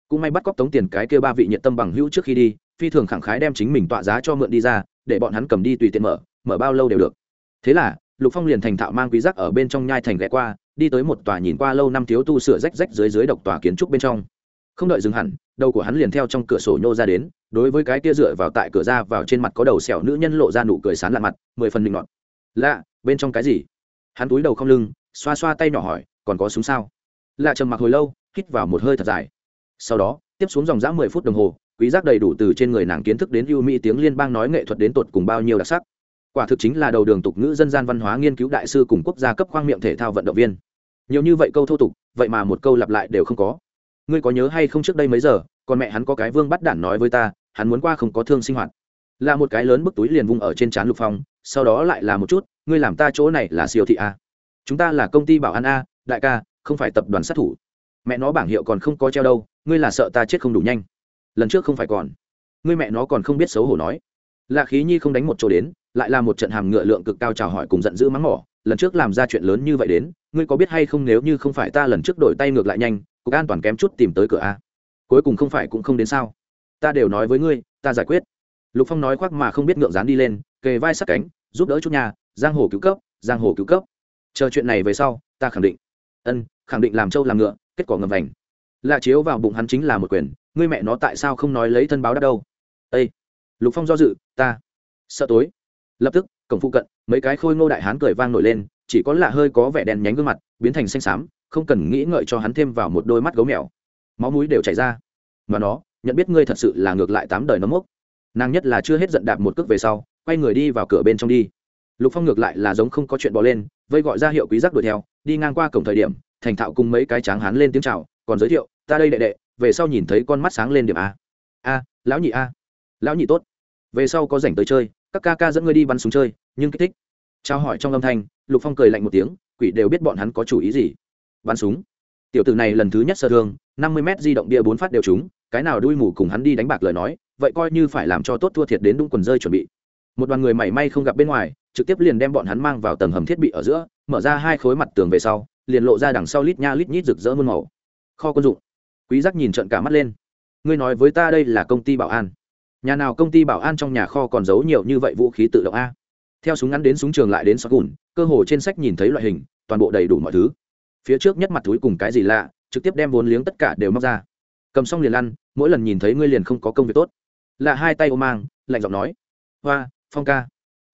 Cũng may bắt cóc tống tiền cái kia ba vị nhiệt tâm bằng hữu trước khi đi, phi thường khẳng khái đem chính mình tọa giá cho mượn đi ra, để bọn hắn cầm đi tùy tiện mở mở bao lâu đều được. Thế là, lục phong liền thành thạo mang quý giác ở bên trong nhai thành ghé qua, đi tới một tòa nhìn qua lâu năm thiếu tu sửa rách rách dưới dưới độc tòa kiến trúc bên trong. Không đợi dừng hẳn đầu của hắn liền theo trong cửa sổ nhô ra đến, đối với cái kia dựa vào tại cửa ra vào trên mặt có đầu sẹo nữ nhân lộ ra nụ cười sán lạ mặt, mười phần linh ngọt lạ, bên trong cái gì? Hắn túi đầu không lưng, xoa xoa tay nhỏ hỏi, còn có súng sao? Lạ trầm mặc hồi lâu, hít vào một hơi thật dài. Sau đó, tiếp xuống dòng dã mười phút đồng hồ, quý giác đầy đủ từ trên người nàng kiến thức đến ưu mỹ tiếng liên bang nói nghệ thuật đến tột cùng bao nhiêu đặc sắc. Quả thực chính là đầu đường tục ngữ dân gian văn hóa nghiên cứu đại sư cùng quốc gia cấp khoang miệng thể thao vận động viên. Nhiều như vậy câu thô tục, vậy mà một câu lặp lại đều không có. Ngươi có nhớ hay không trước đây mấy giờ còn mẹ hắn có cái vương bắt đản nói với ta, hắn muốn qua không có thương sinh hoạt. Là một cái lớn bức túi liền vung ở trên trán lục phong, sau đó lại là một chút, ngươi làm ta chỗ này là siêu thị a. Chúng ta là công ty bảo an a, đại ca, không phải tập đoàn sát thủ. Mẹ nó bảng hiệu còn không có treo đâu, ngươi là sợ ta chết không đủ nhanh. Lần trước không phải còn. Ngươi mẹ nó còn không biết xấu hổ nói. Lạ khí nhi không đánh một chỗ đến, lại là một trận hàm ngựa lượng cực cao chào hỏi cùng giận dữ mắng mỏ, lần trước làm ra chuyện lớn như vậy đến, ngươi có biết hay không nếu như không phải ta lần trước đổi tay ngược lại nhanh, cục an toàn kém chút tìm tới cửa a cuối cùng không phải cũng không đến sao? Ta đều nói với ngươi, ta giải quyết. Lục phong nói khoác mà không biết ngượng dán đi lên, kề vai sát cánh, giúp đỡ chút nhà, giang hồ cứu cấp, giang hồ cứu cấp. Chờ chuyện này về sau, ta khẳng định. Ân, khẳng định làm trâu làm ngựa, kết quả ngầm vành. Lạ chiếu vào bụng hắn chính là một quyền, ngươi mẹ nó tại sao không nói lấy thân báo đáp đâu? Ây lục phong do dự, ta sợ tối. Lập tức, cổng phụ cận, mấy cái khôi ngô đại hán cười vang nổi lên, chỉ có lạ hơi có vẻ đèn nhánh gương mặt, biến thành xanh xám, không cần nghĩ ngợi cho hắn thêm vào một đôi mắt gấu mèo máu mũi đều chảy ra. Mà nó, nhận biết ngươi thật sự là ngược lại tám đời nó mốc. Nàng nhất là chưa hết giận đạp một cước về sau, quay người đi vào cửa bên trong đi. Lục phong ngược lại là giống không có chuyện bỏ lên, vây gọi ra hiệu quý giác đuổi theo, đi ngang qua cổng thời điểm, thành thạo cùng mấy cái tráng hán lên tiếng chào, còn giới thiệu, ta đây đệ đệ, về sau nhìn thấy con mắt sáng lên điểm a. A, lão nhị a. Lão nhị tốt. Về sau có rảnh tới chơi, các ca ca dẫn ngươi đi bắn súng chơi, nhưng kích thích. Trao hỏi trong âm thanh, lục phong cười lạnh một tiếng, quỷ đều biết bọn hắn có chủ ý gì. Bắn súng? Tiểu tử này lần thứ nhất sơ thương, năm mươi m di động bia bốn phát đều trúng, cái nào đuôi mù cùng hắn đi đánh bạc lời nói, vậy coi như phải làm cho tốt thua thiệt đến đúng quần rơi chuẩn bị. Một đoàn người mảy may không gặp bên ngoài, trực tiếp liền đem bọn hắn mang vào tầng hầm thiết bị ở giữa, mở ra hai khối mặt tường về sau, liền lộ ra đằng sau lít nha lít nhít rực rỡ muôn màu. Kho quân dụng. Quý giác nhìn trận cả mắt lên. Ngươi nói với ta đây là công ty bảo an. Nhà nào công ty bảo an trong nhà kho còn giấu nhiều như vậy vũ khí tự động a? Theo súng ngắn đến súng trường lại đến sọt gùn, cơ hồ trên sách nhìn thấy loại hình, toàn bộ đầy đủ mọi thứ phía trước nhất mặt túi cùng cái gì lạ, trực tiếp đem vốn liếng tất cả đều móc ra. Cầm xong liền lăn, mỗi lần nhìn thấy ngươi liền không có công việc tốt. Là hai tay ôm mang, lạnh giọng nói, hoa, phong ca.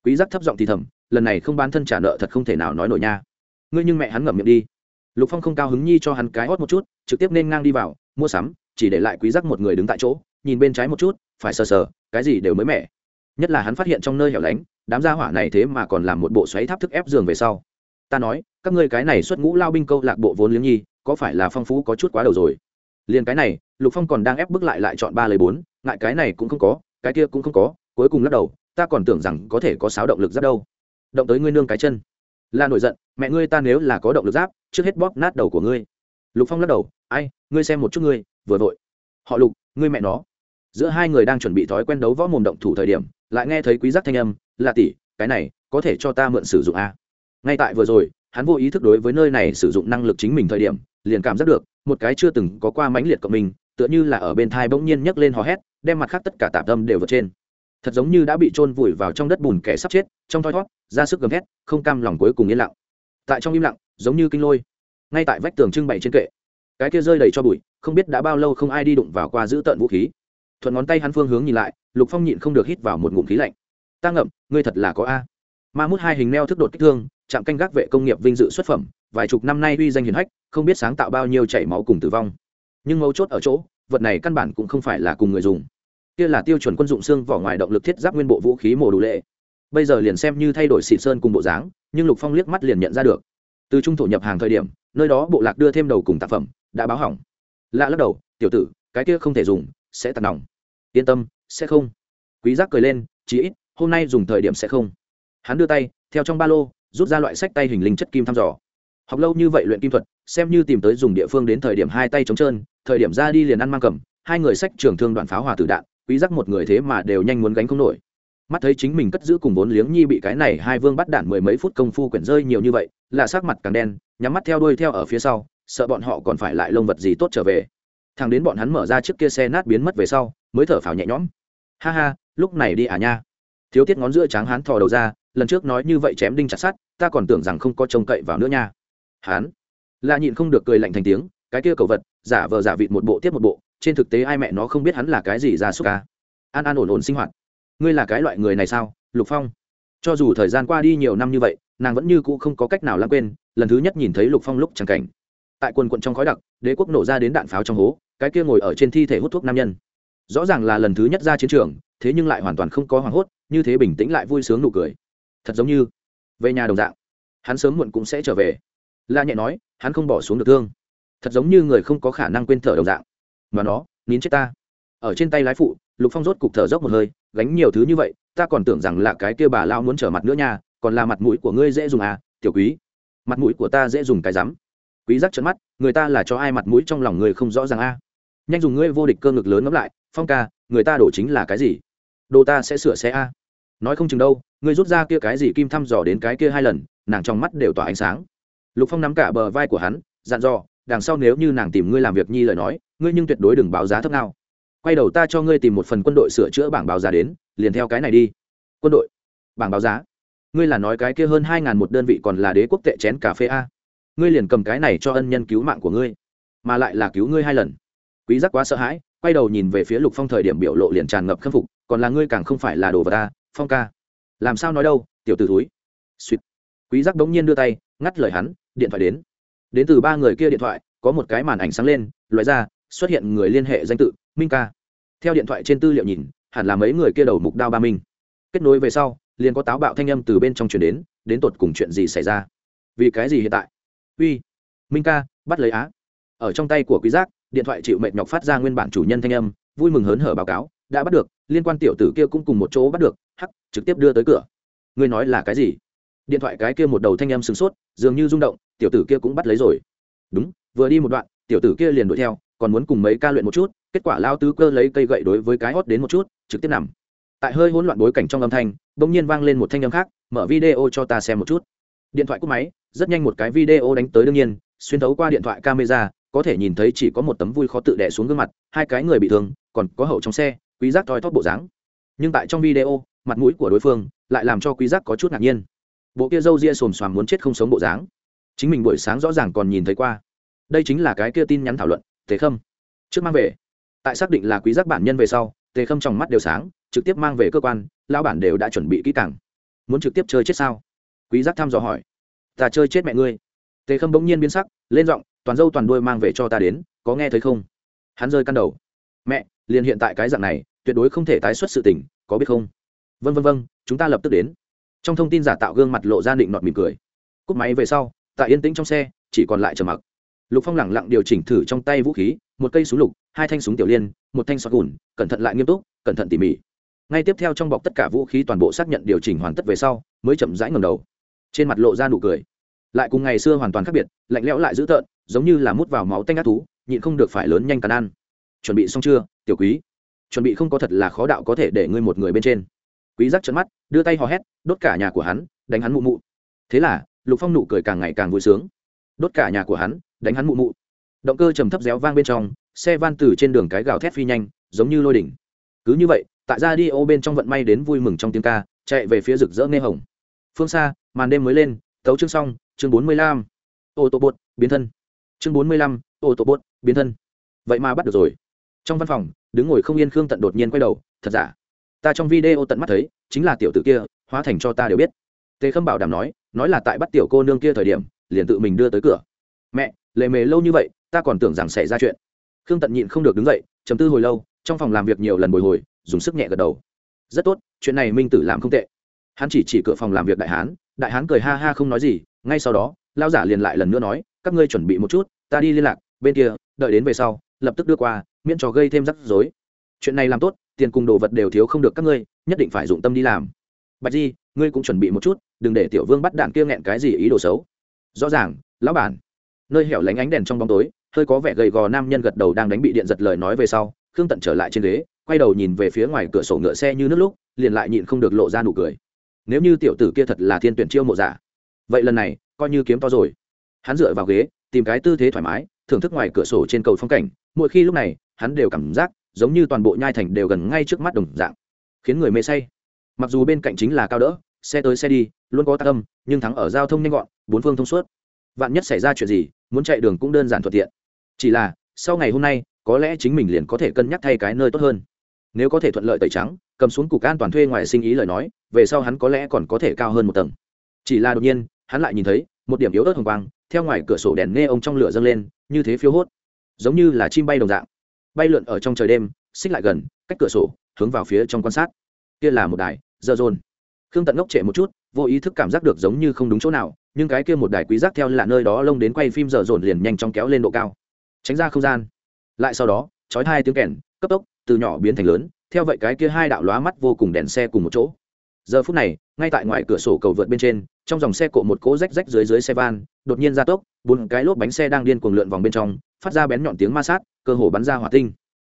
Quý giác thấp giọng thì thầm, lần này không bán thân trả nợ thật không thể nào nói nổi nha. Ngươi nhưng mẹ hắn ngậm miệng đi. Lục phong không cao hứng nhi cho hắn cái hót một chút, trực tiếp nên ngang đi vào, mua sắm, chỉ để lại quý giác một người đứng tại chỗ, nhìn bên trái một chút, phải sờ sờ, cái gì đều mới mẻ. Nhất là hắn phát hiện trong nơi hẻo lánh, đám gia hỏa này thế mà còn làm một bộ xoáy tháp thức ép giường về sau ta nói, các ngươi cái này xuất ngũ lao binh câu lạc bộ vốn liếng nhi, có phải là phong phú có chút quá đầu rồi? Liền cái này, lục phong còn đang ép bước lại lại chọn ba lời bốn, ngại cái này cũng không có, cái kia cũng không có, cuối cùng lắc đầu, ta còn tưởng rằng có thể có sáo động lực giáp đâu. Động tới ngươi nương cái chân. Là nổi giận, mẹ ngươi ta nếu là có động lực giáp, trước hết bóp nát đầu của ngươi. Lục phong lắc đầu, ai, ngươi xem một chút ngươi, vừa vội. Họ lục, ngươi mẹ nó. Giữa hai người đang chuẩn bị thói quen đấu võ mồm động thủ thời điểm, lại nghe thấy quý giác thanh âm, là tỷ, cái này có thể cho ta mượn sử dụng à? Ngay tại vừa rồi, hắn vô ý thức đối với nơi này sử dụng năng lực chính mình thời điểm, liền cảm giác được, một cái chưa từng có qua mãnh liệt cộng mình, tựa như là ở bên thai bỗng nhiên nhấc lên hò hét, đem mặt khác tất cả tạp tâm đều vượt trên. Thật giống như đã bị trôn vùi vào trong đất bùn kẻ sắp chết, trong thoi thót ra sức gầm hét không cam lòng cuối cùng yên lặng. Tại trong im lặng, giống như kinh lôi, ngay tại vách tường trưng bày trên kệ. Cái kia rơi đầy cho bụi, không biết đã bao lâu không ai đi đụng vào qua giữ tợn vũ khí. Thuận ngón tay hắn phương hướng nhìn lại, lục phong nhịn không được hít vào một ngụm khí lạnh. Ta ngậm, ngươi thật là có a ma mút hai hình neo thức đột kích thương, chạm canh gác vệ công nghiệp vinh dự xuất phẩm, vài chục năm nay uy danh hiền hách, không biết sáng tạo bao nhiêu chảy máu cùng tử vong. Nhưng mấu chốt ở chỗ, vật này căn bản cũng không phải là cùng người dùng. Kia là tiêu chuẩn quân dụng xương vỏ ngoài động lực thiết giáp nguyên bộ vũ khí mổ đủ lệ. Bây giờ liền xem như thay đổi xịt sơn cùng bộ dáng, nhưng lục phong liếc mắt liền nhận ra được. Từ trung thổ nhập hàng thời điểm, nơi đó bộ lạc đưa thêm đầu cùng tác phẩm, đã báo hỏng. Lạ lắc đầu, tiểu tử, cái kia không thể dùng, sẽ tạt nòng. Yên tâm, sẽ không. Quý giác cười lên, chí ít, hôm nay dùng thời điểm sẽ không hắn đưa tay, theo trong ba lô, rút ra loại sách tay hình linh chất kim thăm dò. Học lâu như vậy luyện kim thuật, xem như tìm tới dùng địa phương đến thời điểm hai tay trống trơn, thời điểm ra đi liền ăn mang cầm, hai người sách trường thương đoạn pháo hòa tử đạn, quý giác một người thế mà đều nhanh muốn gánh không nổi. Mắt thấy chính mình cất giữ cùng vốn liếng nhi bị cái này hai vương bắt đạn mười mấy phút công phu quyển rơi nhiều như vậy, là sắc mặt càng đen, nhắm mắt theo đuôi theo ở phía sau, sợ bọn họ còn phải lại lông vật gì tốt trở về. Thằng đến bọn hắn mở ra chiếc kia xe nát biến mất về sau, mới thở phào nhẹ nhõm. Ha ha, lúc này đi à nha. Thiếu tiết ngón giữa tráng hắn thò đầu ra lần trước nói như vậy chém đinh chặt sắt, ta còn tưởng rằng không có trông cậy vào nữa nha. Hắn là nhịn không được cười lạnh thành tiếng, cái kia cầu vật, giả vờ giả vịt một bộ tiếp một bộ, trên thực tế ai mẹ nó không biết hắn là cái gì ra xúc ca. An an ổn ổn sinh hoạt. Ngươi là cái loại người này sao, lục phong? Cho dù thời gian qua đi nhiều năm như vậy, nàng vẫn như cũ không có cách nào lãng quên, lần thứ nhất nhìn thấy lục phong lúc chẳng cảnh. Tại quần quận trong khói đặc, đế quốc nổ ra đến đạn pháo trong hố, cái kia ngồi ở trên thi thể hút thuốc nam nhân. Rõ ràng là lần thứ nhất ra chiến trường, thế nhưng lại hoàn toàn không có hoảng hốt, như thế bình tĩnh lại vui sướng nụ cười thật giống như về nhà đồng dạng. Hắn sớm muộn cũng sẽ trở về. La nhẹ nói, hắn không bỏ xuống được thương. Thật giống như người không có khả năng quên thở đồng dạng. Mà nó, nín chết ta. Ở trên tay lái phụ, lục phong rốt cục thở dốc một hơi, gánh nhiều thứ như vậy, ta còn tưởng rằng là cái kia bà lao muốn trở mặt nữa nha, còn là mặt mũi của ngươi dễ dùng à tiểu quý. Mặt mũi của ta dễ dùng cái rắm. Quý giác trợn mắt, người ta là cho ai mặt mũi trong lòng người không rõ ràng a nhanh dùng ngươi vô địch cơ ngực lớn ngấp lại, phong ca, người ta đổ chính là cái gì? Đồ ta sẽ sửa xe a. Nói không chừng đâu ngươi rút ra kia cái gì kim thăm dò đến cái kia hai lần, nàng trong mắt đều tỏa ánh sáng. Lục phong nắm cả bờ vai của hắn, dặn dò, đằng sau nếu như nàng tìm ngươi làm việc nhi lời nói, ngươi nhưng tuyệt đối đừng báo giá thấp nào. Quay đầu ta cho ngươi tìm một phần quân đội sửa chữa bảng báo giá đến, liền theo cái này đi. Quân đội? Bảng báo giá? Ngươi là nói cái kia hơn hai ngàn một đơn vị còn là đế quốc tệ chén cà phê a? Ngươi liền cầm cái này cho ân nhân cứu mạng của ngươi, mà lại là cứu ngươi hai lần. Quý giác quá sợ hãi, quay đầu nhìn về phía lục phong thời điểm biểu lộ liền tràn ngập khâm phục, còn là ngươi càng không phải là đồ vật ta, phong ca làm sao nói đâu, tiểu t ử túi suýt quý giác đống nhiên đưa tay, ngắt lời hắn, điện thoại đến. Đến từ ba người kia điện thoại, có một cái màn ảnh sáng lên, loại ra, xuất hiện người liên hệ danh tự, minh ca. Theo điện thoại trên tư liệu nhìn, hẳn là mấy người kia đầu mục đao ba minh kết nối về sau, liền có táo bạo thanh âm từ bên trong chuyển đến đến tột cùng chuyện gì xảy ra? Vì cái gì hiện tại? Uy. Minh ca, bắt lấy á. Ở trong tay của quý giác, điện thoại chịu mệt nhọc phát ra nguyên bản chủ nhân thanh âm vui mừng hớn hở báo cáo, đã bắt được, liên quan tiểu tử kia cũng cùng một chỗ bắt được, hắc, trực tiếp đưa tới cửa. Ngươi nói là cái gì? Điện thoại cái kia một đầu thanh âm sửng sốt, dường như rung động, tiểu tử kia cũng bắt lấy rồi. Đúng, vừa đi một đoạn, tiểu tử kia liền đuổi theo, còn muốn cùng mấy ca luyện một chút, kết quả lao tứ cơ lấy cây gậy đối với cái hót đến một chút, trực tiếp nằm. Tại hơi hỗn loạn bối cảnh trong âm thanh, bỗng nhiên vang lên một thanh âm khác, mở video cho ta xem một chút. Điện thoại cúp máy, rất nhanh một cái video đánh tới đương nhiên, xuyên thấu qua điện thoại camera có thể nhìn thấy chỉ có một tấm vui khó tự đẻ xuống gương mặt, hai cái người bị thương, còn có hậu trong xe, quý giác thoi thóp bộ dáng. Nhưng tại trong video, mặt mũi của đối phương lại làm cho quý giác có chút ngạc nhiên. Bộ kia râu ria xồm xoàm muốn chết không sống bộ dáng. Chính mình buổi sáng rõ ràng còn nhìn thấy qua. Đây chính là cái kia tin nhắn thảo luận, tề khâm. Trước mang về. Tại xác định là quý giác bản nhân về sau, tề khâm trong mắt đều sáng, trực tiếp mang về cơ quan, lão bản đều đã chuẩn bị kỹ càng. Muốn trực tiếp chơi chết sao? Quý giác thăm dò hỏi. Ta chơi chết mẹ ngươi. Tề khâm bỗng nhiên biến sắc, lên giọng toàn dâu toàn đuôi mang về cho ta đến, có nghe thấy không? Hắn rơi căn đầu. Mẹ, liền hiện tại cái dạng này, tuyệt đối không thể tái xuất sự tình, có biết không? Vân vân vân chúng ta lập tức đến. Trong thông tin giả tạo gương mặt lộ ra định nọt mỉm cười. Cúp máy về sau tại yên tĩnh trong xe, chỉ còn lại trầm mặc. Lục phong lẳng lặng điều chỉnh thử trong tay vũ khí, một cây súng lục, hai thanh súng tiểu liên, một thanh sọt gùn, cẩn thận lại nghiêm túc, cẩn thận tỉ mỉ. Ngay tiếp theo trong bọc tất cả vũ khí toàn bộ xác nhận điều chỉnh hoàn tất về sau, mới chậm rãi ngầm đầu. Trên mặt lộ ra nụ cười lại cùng ngày xưa hoàn toàn khác biệt, lạnh lẽo lại dữ tợn, giống như là mút vào máu tanh ác thú, nhịn không được phải lớn nhanh cắn ăn. Chuẩn bị xong chưa, tiểu quý? Chuẩn bị không có thật là khó đạo có thể để ngươi một người bên trên. Quý giác trợn mắt, đưa tay hò hét, đốt cả nhà của hắn, đánh hắn mụ mụ. Thế là, lục phong nụ cười càng ngày càng vui sướng. Đốt cả nhà của hắn, đánh hắn mụ mụ. Động cơ trầm thấp réo vang bên trong, xe van từ trên đường cái gào thét phi nhanh, giống như lôi đỉnh. Cứ như vậy, tại ra đi ô bên trong vận may đến vui mừng trong tiếng ca, chạy về phía rực rỡ nghe hồng. Phương xa, màn đêm mới lên, tấu chương xong chương bốn mươi lăm ô tô bột biến thân. Chương bốn mươi lăm ô tô bột biến thân. Vậy mà bắt được rồi. Trong văn phòng, đứng ngồi không yên khương tận đột nhiên quay đầu, thật giả? Ta trong video tận mắt thấy, chính là tiểu tử kia, hóa thành cho ta đều biết. Tề khâm bảo đảm nói nói là tại bắt tiểu cô nương kia thời điểm, liền tự mình đưa tới cửa. Mẹ, lề mề lâu như vậy, ta còn tưởng rằng xảy ra chuyện. Khương tận nhịn không được đứng dậy chấm tư hồi lâu, trong phòng làm việc nhiều lần bồi hồi, dùng sức nhẹ gật đầu. Rất tốt, chuyện này minh tử làm không tệ. Hắn chỉ chỉ cửa phòng làm việc đại hán đại hán cười ha ha không nói gì ngay sau đó lao giả liền lại lần nữa nói, các ngươi chuẩn bị một chút, ta đi liên lạc, bên kia, đợi đến về sau, lập tức đưa qua, miễn cho gây thêm rắc rối. Chuyện này làm tốt, tiền cùng đồ vật đều thiếu không được các ngươi, nhất định phải dụng tâm đi làm. Bạch di, ngươi cũng chuẩn bị một chút, đừng để tiểu vương bắt đạn kia nghẹn cái gì ý đồ xấu. Rõ ràng, lão bản. Nơi hẻo lánh ánh đèn trong bóng tối, hơi có vẻ gầy gò nam nhân gật đầu đang đánh bị điện giật lời nói về sau, khương tận trở lại trên ghế, quay đầu nhìn về phía ngoài cửa sổ ngựa xe như nước lúc, liền lại nhịn không được lộ ra nụ cười. Nếu như tiểu tử kia thật là thiên tuyển chiêu mộ giả vậy lần này, coi như kiếm to rồi. Hắn dựa vào ghế, tìm cái tư thế thoải mái, thưởng thức ngoài cửa sổ trên cầu phong cảnh. Mỗi khi lúc này, hắn đều cảm giác giống như toàn bộ nhai thành đều gần ngay trước mắt đồng dạng, khiến người mê say. Mặc dù bên cạnh chính là cao đỡ, xe tới xe đi, luôn có tác âm, nhưng thắng ở giao thông nhanh gọn, bốn phương thông suốt. Vạn nhất xảy ra chuyện gì, muốn chạy đường cũng đơn giản thuận tiện. Chỉ là, sau ngày hôm nay, có lẽ chính mình liền có thể cân nhắc thay cái nơi tốt hơn. Nếu có thể thuận lợi tẩy trắng, cầm xuống cục an toàn thuê ngoài sinh ý lời nói, về sau hắn có lẽ còn có thể cao hơn một tầng. Chỉ là đột nhiên hắn lại nhìn thấy một điểm yếu ớt hồng quang theo ngoài cửa sổ đèn nghe ông trong lửa dâng lên, như thế phiếu hốt, giống như là chim bay đồng dạng. Bay lượn ở trong trời đêm, xích lại gần, cách cửa sổ, hướng vào phía trong quan sát. Kia là một đài dơ dồn khương tận ngốc trệ một chút, vô ý thức cảm giác được giống như không đúng chỗ nào, nhưng cái kia một đài quý giác theo là nơi đó lông đến quay phim dở dồn liền nhanh chóng kéo lên độ cao. Tránh ra không gian. Lại sau đó, chói hai tiếng kèn, cấp tốc, từ nhỏ biến thành lớn, theo vậy cái kia hai đạo lóa mắt vô cùng đèn xe cùng một chỗ giờ phút này, ngay tại ngoài cửa sổ cầu vượt bên trên, trong dòng xe cộ một cỗ rách rách dưới dưới xe van, đột nhiên ra tốc, bốn cái lốp bánh xe đang điên cuồng lượn vòng bên trong, phát ra bén nhọn tiếng ma sát, cơ hồ bắn ra hỏa tinh.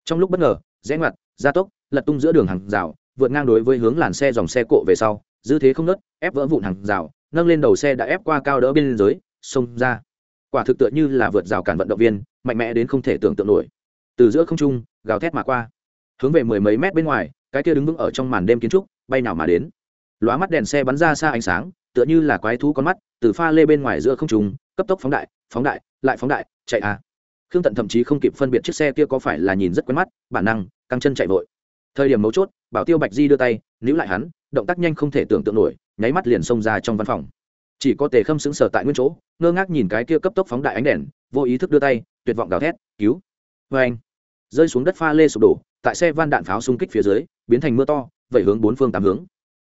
Trong lúc bất ngờ, rẽ ngoặt, ra tốc, lật tung giữa đường hàng rào, vượt ngang đối với hướng làn xe dòng xe cộ về sau dư thế không nớt, ép vỡ vụn hàng rào, nâng lên đầu xe đã ép qua cao đỡ bên dưới, xông ra. Quả thực tựa như là vượt rào cản vận động viên, mạnh mẽ đến không thể tưởng tượng nổi. Từ giữa không trung, gào thét mà qua. Hướng về mười mấy mét bên ngoài, cái kia đứng vững ở trong màn đêm kiến trúc, bay nào mà đến lóa mắt đèn xe bắn ra xa ánh sáng, tựa như là quái thú con mắt, từ pha lê bên ngoài giữa không trung, cấp tốc phóng đại phóng đại, lại phóng đại, chạy à. Khương tận thậm chí không kịp phân biệt chiếc xe kia có phải là nhìn rất quen mắt, bản năng, căng chân chạy vội. Thời điểm mấu chốt, bảo tiêu bạch di đưa tay, níu lại hắn, động tác nhanh không thể tưởng tượng nổi, nháy mắt liền xông ra trong văn phòng. Chỉ có tề khâm xứng sở tại nguyên chỗ, ngơ ngác nhìn cái kia cấp tốc phóng đại ánh đèn, vô ý thức đưa tay, tuyệt vọng gào thét, cứu! Vê anh, rơi xuống đất pha lê sụp đổ, tại xe van đạn pháo xung kích phía dưới, biến thành mưa to, vẩy hướng bốn phương tám hướng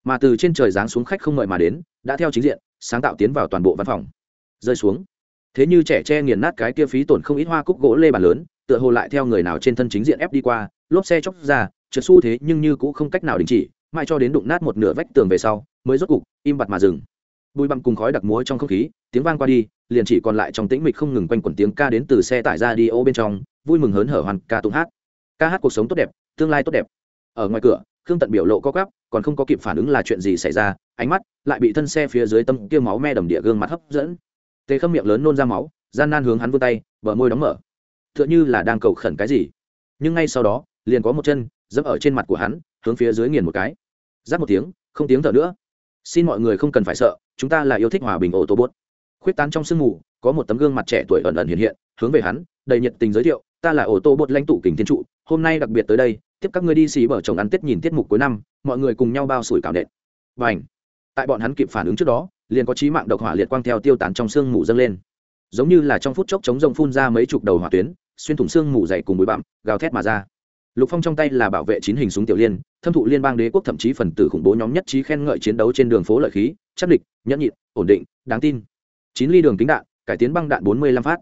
mà từ trên trời giáng xuống khách không ngợi mà đến, đã theo chính diện, sáng tạo tiến vào toàn bộ văn phòng. Rơi xuống. Thế như trẻ tre nghiền nát cái kia phí tổn không ít hoa cúc gỗ lê bàn lớn, tựa hồ lại theo người nào trên thân chính diện ép đi qua, lốp xe chóc ra, trượt xu thế nhưng như cũng không cách nào đình chỉ, mãi cho đến đụng nát một nửa vách tường về sau, mới rốt cục, im bặt mà dừng. Bụi bặm cùng khói đặc múa trong không khí, tiếng vang qua đi, liền chỉ còn lại trong tĩnh mịch không ngừng quanh quẩn tiếng ca đến từ xe tải ra đi ô bên trong, vui mừng hớn hở hoàn ca tụng hát. Ca hát cuộc sống tốt đẹp, tương lai tốt đẹp. Ở ngoài cửa, khương tận biểu lộ co gắp còn không có kịp phản ứng là chuyện gì xảy ra, ánh mắt lại bị thân xe phía dưới tâm kia máu me đầm địa gương mặt hấp dẫn. Tề khâm miệng lớn nôn ra máu, gian nan hướng hắn vươn tay, bờ môi đóng mở. T h ư ợ n h ư là đang cầu khẩn cái gì. Nhưng ngay sau đó, liền có một chân dẫm ở trên mặt của hắn, hướng phía dưới nghiền một cái. Giáp một tiếng, không tiếng thở nữa. Xin mọi người không cần phải sợ, chúng ta là yêu thích hòa bình ô tô bốt. Khuyết tán trong sương mù, có một tấm gương mặt trẻ tuổi ẩn ẩn hiện hiện, hướng về hắn, đầy nhiệt tình giới thiệu, ta là ô tô bốt lãnh tụ kình thiên trụ, hôm nay đặc biệt tới đây, tiếp các ngươi đi xì bở chồng ăn tết nhìn tiết mục cuối năm mọi người cùng nhau bao sủi cảo nện. Và ảnh tại bọn hắn kịp phản ứng trước đó, liền có trí mạng độc hỏa liệt quang theo tiêu tán trong sương mù dâng lên. Giống như là trong phút chốc chống rông phun ra mấy chục đầu hỏa tuyến, xuyên thủng sương mù dày cùng bụi bặm, gào thét mà ra. Lục phong trong tay là bảo vệ chín hình súng tiểu liên, thâm thụ liên bang đế quốc thậm chí phần tử khủng bố nhóm nhất trí khen ngợi chiến đấu trên đường phố lợi khí, chắc địch, nhẫn nhịn, ổn định, đáng tin. Chín ly đường kính đạn, cải tiến băng đạn bốn mươi lăm phát.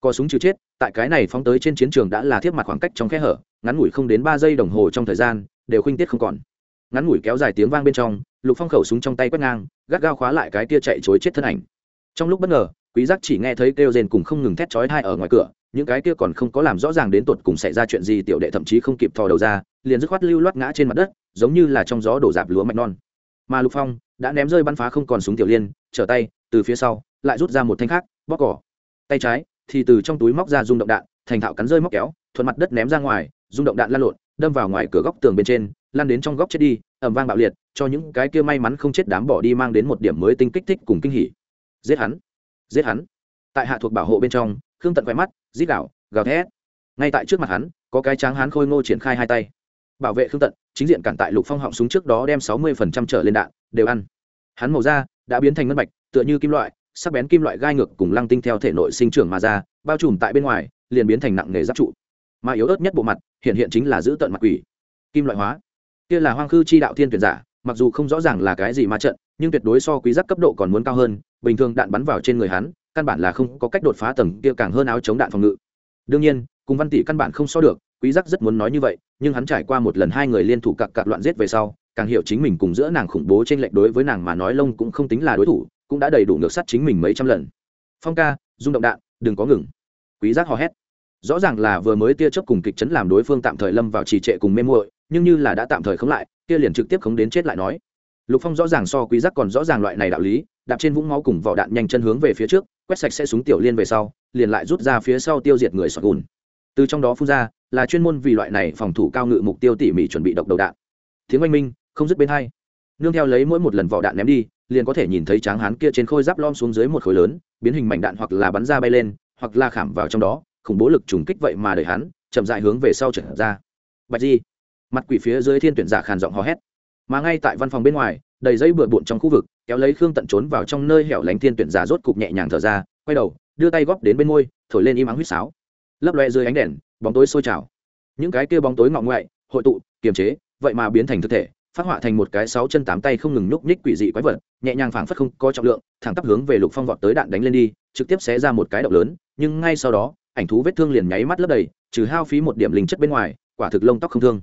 Có súng trừ chết, tại cái này phóng tới trên chiến trường đã là thiết mặt khoảng cách trong khe hở, ngắn ngủi không đến ba giây đồng hồ trong thời gian, đều khuynh tiết không còn ngắn ngủi kéo dài tiếng vang bên trong, lục phong khẩu súng trong tay quét ngang, gắt gao khóa lại cái tia chạy chối chết thân ảnh. Trong lúc bất ngờ, quý giác chỉ nghe thấy kêu rên cùng không ngừng thét chói tai ở ngoài cửa, những cái kia còn không có làm rõ ràng đến tuột cùng xảy ra chuyện gì, tiểu đệ thậm chí không kịp thò đầu ra, liền dứt khoát lưu loát ngã trên mặt đất, giống như là trong gió đổ dạp lúa mạch non. Mà lục phong đã ném rơi bắn phá không còn súng tiểu liên, trở tay, từ phía sau, lại rút ra một thanh khác bóc cỏ. Tay trái thì từ trong túi móc ra rung động đạn, thành thạo cắn rơi móc kéo, thuận mặt đất ném ra ngoài, rung động đạn lan lộn, đâm vào ngoài cửa góc tường bên trên lan đến trong góc chết đi ẩm vang bạo liệt, cho những cái kia may mắn không chết đám bỏ đi mang đến một điểm mới tinh kích thích cùng kinh hỉ. Giết hắn! Giết hắn! Tại hạ thuộc bảo hộ bên trong, khương tận quẹ mắt giết gạo gào thét. Ngay tại trước mặt hắn, có cái tráng hắn khôi ngô triển khai hai tay. Bảo vệ khương tận, chính diện cản tại lục phong họng súng trước đó đem sáu mươi phần trăm trở lên đạn, đều ăn. Hắn màu da đã biến thành ngân bạch, tựa như kim loại, sắc bén kim loại gai ngược cùng lăng tinh theo thể nội sinh trưởng mà ra, bao trùm tại bên ngoài, liền biến thành nặng nghề giáp trụ. Mà yếu ớt nhất bộ mặt, hiện hiện chính là giữ tận mặt quỷ. Kim loại hóa kia là hoang khư chi đạo thiên tuyển giả, mặc dù không rõ ràng là cái gì ma trận, nhưng tuyệt đối so quý giác cấp độ còn muốn cao hơn, bình thường đạn bắn vào trên người hắn, căn bản là không có cách đột phá tầng kia càng hơn áo chống đạn phòng ngự. Đương nhiên, cùng văn tỷ căn bản không so được, quý giác rất muốn nói như vậy, nhưng hắn trải qua một lần hai người liên thủ cặc cặc loạn giết về sau, càng hiểu chính mình cùng giữa nàng khủng bố trên lệnh đối với nàng mà nói lông cũng không tính là đối thủ, cũng đã đầy đủ ngược sát chính mình mấy trăm lần. Phong ca, rung động đạn, đừng có ngừng. Quý giác hò hét. Rõ ràng là vừa mới tia chớp cùng kịch chấn làm đối phương tạm thời lâm vào trì trệ cùng mê muội nhưng như là đã tạm thời khống lại, kia liền trực tiếp khống đến chết lại nói. Lục phong rõ ràng so quý giác còn rõ ràng loại này đạo lý, đạp trên vũng máu cùng vỏ đạn nhanh chân hướng về phía trước, quét sạch sẽ súng tiểu liên về sau, liền lại rút ra phía sau tiêu diệt người sọt gùn. Từ trong đó phun ra, là chuyên môn vì loại này phòng thủ cao ngự mục tiêu tỉ mỉ chuẩn bị độc đầu đạn. Tiếng oanh minh, không dứt bên hai. Nương theo lấy mỗi một lần vỏ đạn ném đi, liền có thể nhìn thấy tráng hán kia trên khôi giáp lom xuống dưới một khối lớn, biến hình mảnh đạn hoặc là bắn ra bay lên, hoặc là khảm vào trong đó, khủng bố lực trùng kích vậy mà đẩy hắn, chậm dại hướng về sau trở ra. Bạch di mặt quỷ phía dưới thiên tuyển giả khàn giọng hò hét. Mà ngay tại văn phòng bên ngoài, đầy dây bừa bộn trong khu vực, kéo lấy khương tận trốn vào trong nơi hẻo lánh thiên tuyển giả rốt cục nhẹ nhàng thở ra, quay đầu, đưa tay góp đến bên môi, thổi lên im ắng huýt sáo. Lấp loe dưới ánh đèn, bóng tối sôi trào. Những cái kia bóng tối ngọ ngoại, hội tụ, kiềm chế, vậy mà biến thành thực thể, phát họa thành một cái sáu chân tám tay không ngừng nhúc nhích quỷ dị quái vật, nhẹ nhàng phảng phất không có trọng lượng, thẳng tắp hướng về lục phong vọt tới đạn đánh lên đi, trực tiếp xé ra một cái động lớn, nhưng ngay sau đó, ảnh thú vết thương liền nháy mắt lấp đầy, trừ hao phí một điểm linh chất bên ngoài, quả thực lông tóc không thương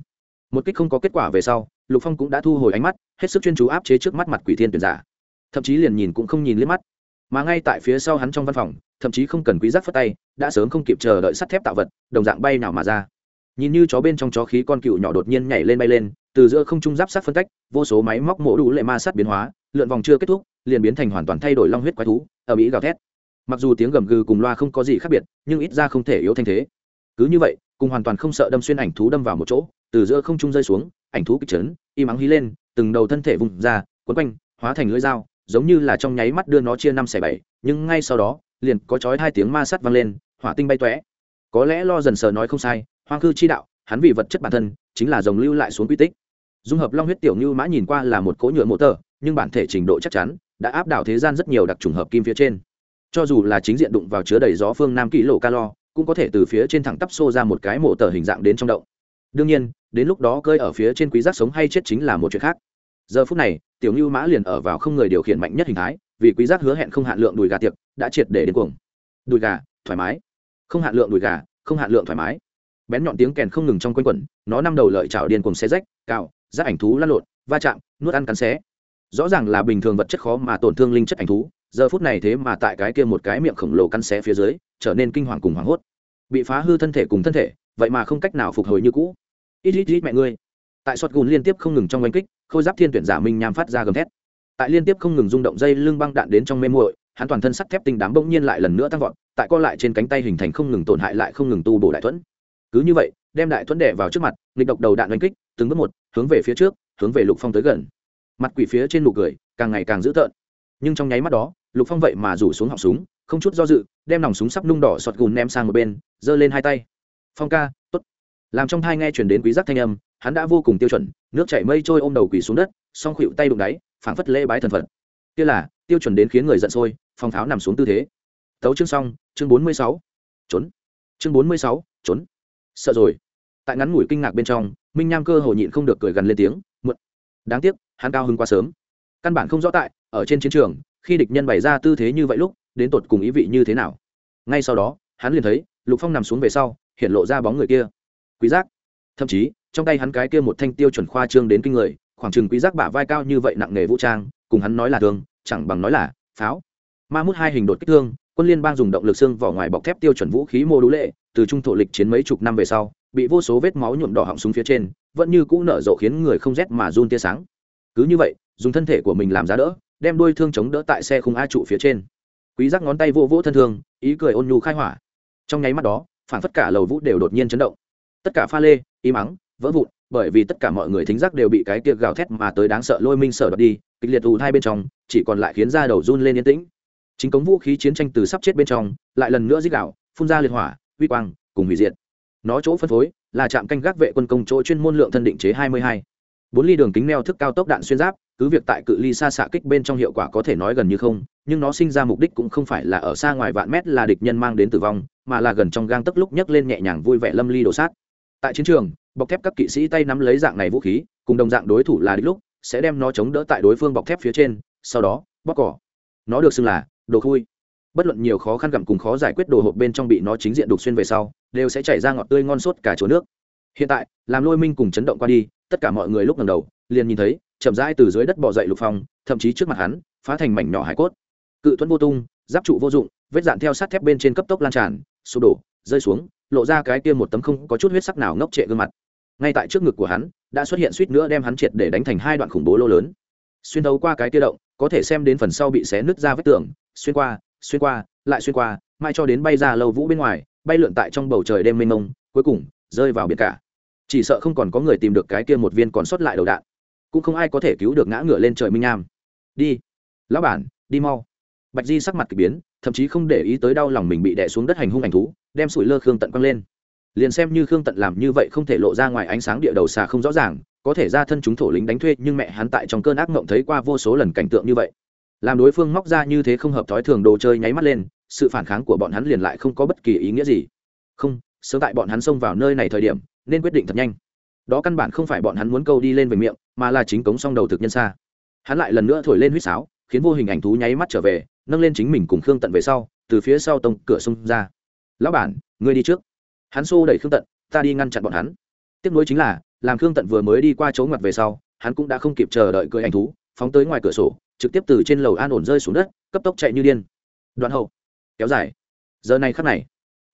một kích không có kết quả về sau, lục phong cũng đã thu hồi ánh mắt, hết sức chuyên chú áp chế trước mắt mặt quỷ thiên tuyển giả. Thậm chí liền nhìn cũng không nhìn liếc mắt. Mà ngay tại phía sau hắn trong văn phòng, thậm chí không cần quý giác phất tay, đã sớm không kịp chờ đợi sắt thép tạo vật, đồng dạng bay nào mà ra. Nhìn như chó bên trong chó khí con cựu nhỏ đột nhiên nhảy lên bay lên, từ giữa không trung giáp sát phân cách, vô số máy móc mổ đủ lệ ma sát biến hóa, lượn vòng chưa kết thúc, liền biến thành hoàn toàn thay đổi long huyết quái thú ở mỹ gào thét. Mặc dù tiếng gầm gừ cùng loa không có gì khác biệt, nhưng ít ra không thể yếu thanh thế. Cứ như vậy, cùng hoàn toàn không sợ đâm xuyên ảnh thú đâm vào một chỗ từ giữa không trung rơi xuống, ảnh thú kịch chấn im ắng hí lên, từng đầu thân thể vùng ra, quấn quanh, hóa thành lưỡi dao, giống như là trong nháy mắt đưa nó chia năm xẻ bảy, nhưng ngay sau đó, liền có chói hai tiếng ma sắt vang lên, hỏa tinh bay tóe. Có lẽ lo dần sờ nói không sai, hoang cư chi đạo, hắn vì vật chất bản thân, chính là dòng lưu lại xuống quy tích. Dung hợp long huyết tiểu như mã nhìn qua là một cỗ nhựa mộ tờ, nhưng bản thể trình độ chắc chắn, đã áp đảo thế gian rất nhiều đặc trùng hợp kim phía trên. Cho dù là chính diện đụng vào chứa đầy gió phương nam kỹ lộ calo cũng có thể từ phía trên thẳng tắp xô ra một cái mộ tờ hình dạng đến trong động. Đương nhiên đến lúc đó cơi ở phía trên quý giác sống hay chết chính là một chuyện khác. Giờ phút này, tiểu như mã liền ở vào không người điều khiển mạnh nhất hình thái, vì quý giác hứa hẹn không hạn lượng đùi gà tiệc, đã triệt để đến cuồng. Đùi gà, thoải mái. Không hạn lượng đùi gà, không hạn lượng thoải mái. Bén nhọn tiếng kèn không ngừng trong quanh quẩn, nó năm đầu lợi chảo điên cuồng xé rách cào giác ảnh thú lăn lộn, va chạm, nuốt ăn cắn xé. Rõ ràng là bình thường vật chất khó mà tổn thương linh chất ảnh thú, giờ phút này thế mà tại cái kia một cái miệng khổng lồ cắn xé phía dưới, trở nên kinh hoàng cùng hoảng hốt. Bị phá hư thân thể cùng thân thể, vậy mà không cách nào phục hồi như cũ ít ít ít mẹ ngươi. Tại sọt gùn liên tiếp không ngừng trong oanh kích, khôi giáp thiên tuyển giả minh nham phát ra gầm thét. Tại liên tiếp không ngừng rung động dây lưng băng đạn đến trong mê muội, hắn toàn thân sắt thép tinh đám bỗng nhiên lại lần nữa tăng vọt, tại co lại trên cánh tay hình thành không ngừng tổn hại lại không ngừng tu bổ đại thuẫn. Cứ như vậy, đem đại thuẫn đẻ vào trước mặt, nghịch độc đầu đạn oanh kích, từng bước một, hướng về phía trước, hướng về lục phong tới gần. Mặt quỷ phía trên nụ cười, càng ngày càng dữ tợn. Nhưng trong nháy mắt đó, lục phong vậy mà rủ xuống họng súng, không chút do dự, đem nòng súng sắp nung đỏ sọt gùn ném sang một bên, giơ lên hai tay. Phong ca t ố t làm trong thai nghe chuyển đến quý giác thanh âm, hắn đã vô cùng tiêu chuẩn, nước chảy mây trôi ôm đầu quỳ xuống đất, song khuỵu tay đụng đáy, phảng phất lễ bái thần phật. Kia là, tiêu chuẩn đến khiến người giận sôi phong tháo nằm xuống tư thế. Tấu chương xong, chương bốn mươi sáu. Trốn. Chương bốn mươi sáu, trốn. Sợ rồi. Tại ngắn ngủi kinh ngạc bên trong, minh nham cơ hồ nhịn không được cười gần lên tiếng, muộn. Đáng tiếc, hắn cao hứng quá sớm. Căn bản không rõ tại, ở trên chiến trường, khi địch nhân bày ra tư thế như vậy lúc, đến tột cùng ý vị như thế nào. Ngay sau đó, hắn liền thấy, lục phong nằm xuống về sau, hiện lộ ra bóng người kia quý giác. Thậm chí, trong tay hắn cái kia một thanh tiêu chuẩn khoa trương đến kinh người, khoảng chừng quý giác bả vai cao như vậy nặng nghề vũ trang, cùng hắn nói là thương, chẳng bằng nói là pháo. Ma mút hai hình đột kích thương, quân liên bang dùng động lực xương vỏ ngoài bọc thép tiêu chuẩn vũ khí mô đũ lệ, từ trung thổ lịch chiến mấy chục năm về sau, bị vô số vết máu nhuộm đỏ họng súng phía trên, vẫn như cũ nở rộ khiến người không rét mà run tia sáng. Cứ như vậy, dùng thân thể của mình làm giá đỡ, đem đuôi thương chống đỡ tại xe khung a trụ phía trên. Quý giác ngón tay vô vỗ thân thương, ý cười ôn nhu khai hỏa. Trong nháy mắt đó phản phất cả lầu vũ đều đột nhiên chấn động tất cả pha lê, im ắng, vỡ vụn, bởi vì tất cả mọi người thính giác đều bị cái kia gào thét mà tới đáng sợ lôi minh sở đoạt đi, kịch liệt ù hai bên trong, chỉ còn lại khiến da đầu run lên yên tĩnh. Chính cống vũ khí chiến tranh từ sắp chết bên trong, lại lần nữa dích đạo phun ra liệt hỏa, uy quang, cùng hủy diệt. Nó chỗ phân phối, là trạm canh gác vệ quân công chỗ chuyên môn lượng thân định chế 22. bốn ly đường kính neo thức cao tốc đạn xuyên giáp, cứ việc tại cự ly xa xạ kích bên trong hiệu quả có thể nói gần như không, nhưng nó sinh ra mục đích cũng không phải là ở xa ngoài vạn mét là địch nhân mang đến tử vong, mà là gần trong gang tấc lúc nhấc lên nhẹ nhàng vui vẻ lâm ly đổ sát tại chiến trường, bọc thép các kỵ sĩ tay nắm lấy dạng này vũ khí, cùng đồng dạng đối thủ là đích lúc, sẽ đem nó chống đỡ tại đối phương bọc thép phía trên, sau đó, bóc cỏ. Nó được xưng là đồ khui. Bất luận nhiều khó khăn gặm cùng khó giải quyết đồ hộp bên trong bị nó chính diện đục xuyên về sau, đều sẽ chảy ra ngọt tươi ngon suốt cả chỗ nước. Hiện tại, làm lôi minh cùng chấn động qua đi, tất cả mọi người lúc ngầm đầu, liền nhìn thấy, chậm rãi từ dưới đất bò dậy lục phong, thậm chí trước mặt hắn, phá thành mảnh nhỏ hải cốt. Cự thuẫn vô tung, giáp trụ vô dụng, vết dạn theo sát thép bên trên cấp tốc lan tràn, sụp đổ, rơi xuống lộ ra cái kia một tấm không có chút huyết sắc nào ngốc trệ gương mặt. Ngay tại trước ngực của hắn, đã xuất hiện suýt nữa đem hắn triệt để đánh thành hai đoạn khủng bố lô lớn. Xuyên thấu qua cái kia động, có thể xem đến phần sau bị xé nứt ra vết tường, xuyên qua xuyên qua, lại xuyên qua mai cho đến bay ra lâu vũ bên ngoài, bay lượn tại trong bầu trời đêm mênh mông, cuối cùng, rơi vào biển cả. Chỉ sợ không còn có người tìm được cái kia một viên còn sót lại đầu đạn. Cũng không ai có thể cứu được ngã ngựa lên trời minh nham đi. Lão bản, đi mau. Bạch di sắc mặt k ỳ biến, thậm chí không để ý tới đau lòng mình bị đẻ xuống đất hành hung ảnh thú đem sủi lơ khương tận quăng lên. Liền xem như khương tận làm như vậy không thể lộ ra ngoài ánh sáng địa đầu xà không rõ ràng, có thể ra thân chúng thổ lính đánh thuê, nhưng mẹ hắn tại trong cơn ác mộng thấy qua vô số lần cảnh tượng như vậy. Làm đối phương móc ra như thế không hợp thói thường đồ chơi nháy mắt lên, sự phản kháng của bọn hắn liền lại không có bất kỳ ý nghĩa gì. Không, sớm tại bọn hắn xông vào nơi này thời điểm, nên quyết định thật nhanh. Đó căn bản không phải bọn hắn muốn câu đi lên về miệng, mà là chính cống song đầu thực nhân xa. Hắn lại lần nữa thổi lên huýt sáo, khiến vô hình ảnh thú nháy mắt trở về, nâng lên chính mình cùng khương tận về sau, từ phía sau tông cửa xông ra lão bản, ngươi đi trước. Hắn xô đẩy khương tận, ta đi ngăn chặn bọn hắn. Tiếp nối chính là, làm khương tận vừa mới đi qua chỗ ngoặt về sau, hắn cũng đã không kịp chờ đợi cười ảnh thú, phóng tới ngoài cửa sổ, trực tiếp từ trên lầu an ổn rơi xuống đất, cấp tốc chạy như điên. Đoạn hậu, kéo dài. Giờ này khắc này,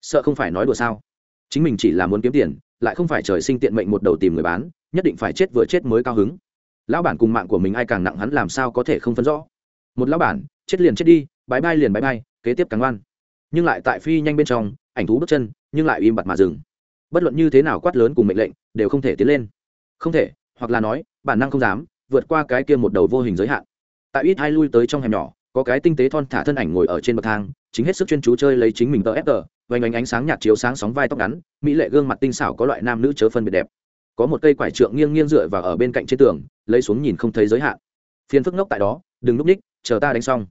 sợ không phải nói đùa sao? Chính mình chỉ là muốn kiếm tiền, lại không phải trời sinh tiện mệnh một đầu tìm người bán, nhất định phải chết vừa chết mới cao hứng. Lão bản cùng mạng của mình ai càng nặng hắn làm sao có thể không phân rõ. Một lão bản, chết liền chết đi bãi bay liền bãi bay kế tiếp càng ngoan nhưng lại tại phi nhanh bên trong, ảnh thú bước chân, nhưng lại im bặt mà dừng. Bất luận như thế nào quát lớn cùng mệnh lệnh, đều không thể tiến lên. Không thể, hoặc là nói, bản năng không dám, vượt qua cái kia một đầu vô hình giới hạn. Tại ít hai lui tới trong hẻm nhỏ, có cái tinh tế thon thả thân ảnh ngồi ở trên bậc thang, chính hết sức chuyên chú chơi lấy chính mình tờ fg vành ánh ánh sáng nhạt chiếu sáng sóng vai tóc ngắn, mỹ lệ gương mặt tinh xảo có loại nam nữ chớ phân biệt đẹp. Có một cây quải trượng nghiêng nghiêng dựa vào ở bên cạnh trên tường, lấy xuống nhìn không thấy giới hạn. Phiền phức ngốc tại đó, đừng núp ních, chờ ta đánh xong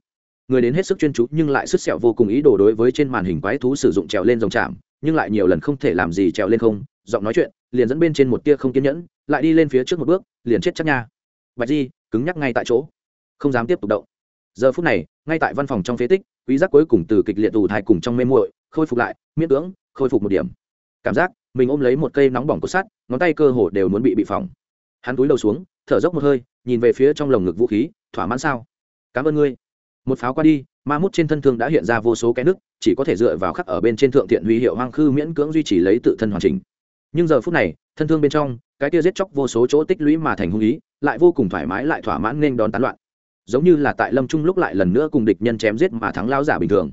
người đến hết sức chuyên chú nhưng lại sức sẹo vô cùng ý đồ đối với trên màn hình quái thú sử dụng trèo lên dòng trạm nhưng lại nhiều lần không thể làm gì trèo lên không, giọng nói chuyện, liền dẫn bên trên một tia không kiên nhẫn, lại đi lên phía trước một bước, liền chết chắc nha. Bạch di, cứng nhắc ngay tại chỗ. Không dám tiếp tục động. Giờ phút này, ngay tại văn phòng trong phế tích, quý giác cuối cùng từ kịch liệt tù thai cùng trong mê muội, khôi phục lại, miễn cưỡng, khôi phục một điểm. Cảm giác, mình ôm lấy một cây nóng bỏng của sắt, ngón tay cơ hồ đều muốn bị bị phòng hắn túi đầu xuống, thở dốc một hơi, nhìn về phía trong lồng ngực vũ khí, thỏa mãn sao? Cảm ơn ngươi một pháo qua đi, ma mút trên thân thương đã hiện ra vô số cái nước chỉ có thể dựa vào khắc ở bên trên thượng thiện huy hiệu hoang khư miễn cưỡng duy trì lấy tự thân hoàn chỉnh. Nhưng giờ phút này, thân thương bên trong, cái kia giết chóc vô số chỗ tích lũy mà thành hung ý, lại vô cùng thoải mái lại thỏa mãn nên đón tán loạn. Giống như là tại lâm trung lúc lại lần nữa cùng địch nhân chém giết mà thắng lao giả bình thường.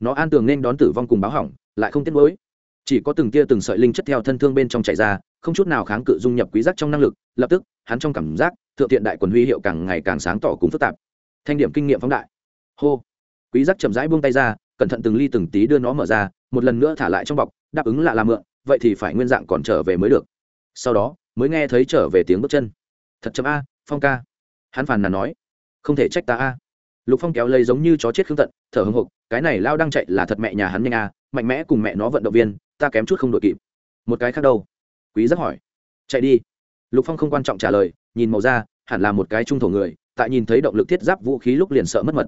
Nó an tường nên đón tử vong cùng báo hỏng, lại không tiếc nuối. Chỉ có từng tia từng sợi linh chất theo thân thương bên trong chạy ra, không chút nào kháng cự dung nhập quý giác trong năng lực, lập tức, hắn trong cảm giác, thượng thiện đại quần huy hiệu càng ngày càng sáng tỏ cùng phức tạp. Thanh điểm kinh nghiệm phóng đại hô. Quý giác chậm rãi buông tay ra, cẩn thận từng ly từng tí đưa nó mở ra, một lần nữa thả lại trong bọc, đáp ứng là làm mượn, vậy thì phải nguyên dạng còn trở về mới được. Sau đó, mới nghe thấy trở về tiếng bước chân. Thật chậm a, phong ca. Hắn phàn nàn nói. Không thể trách ta a. Lục phong kéo lấy giống như chó chết khương tận, thở hưng hục cái này lao đang chạy là thật mẹ nhà hắn nhanh a, mạnh mẽ cùng mẹ nó vận động viên, ta kém chút không đội kịp. Một cái khác đâu? Quý giác hỏi. Chạy đi. Lục phong không quan trọng trả lời, nhìn màu da, hẳn là một cái trung thổ người, tại nhìn thấy động lực thiết giáp vũ khí lúc liền sợ mất mật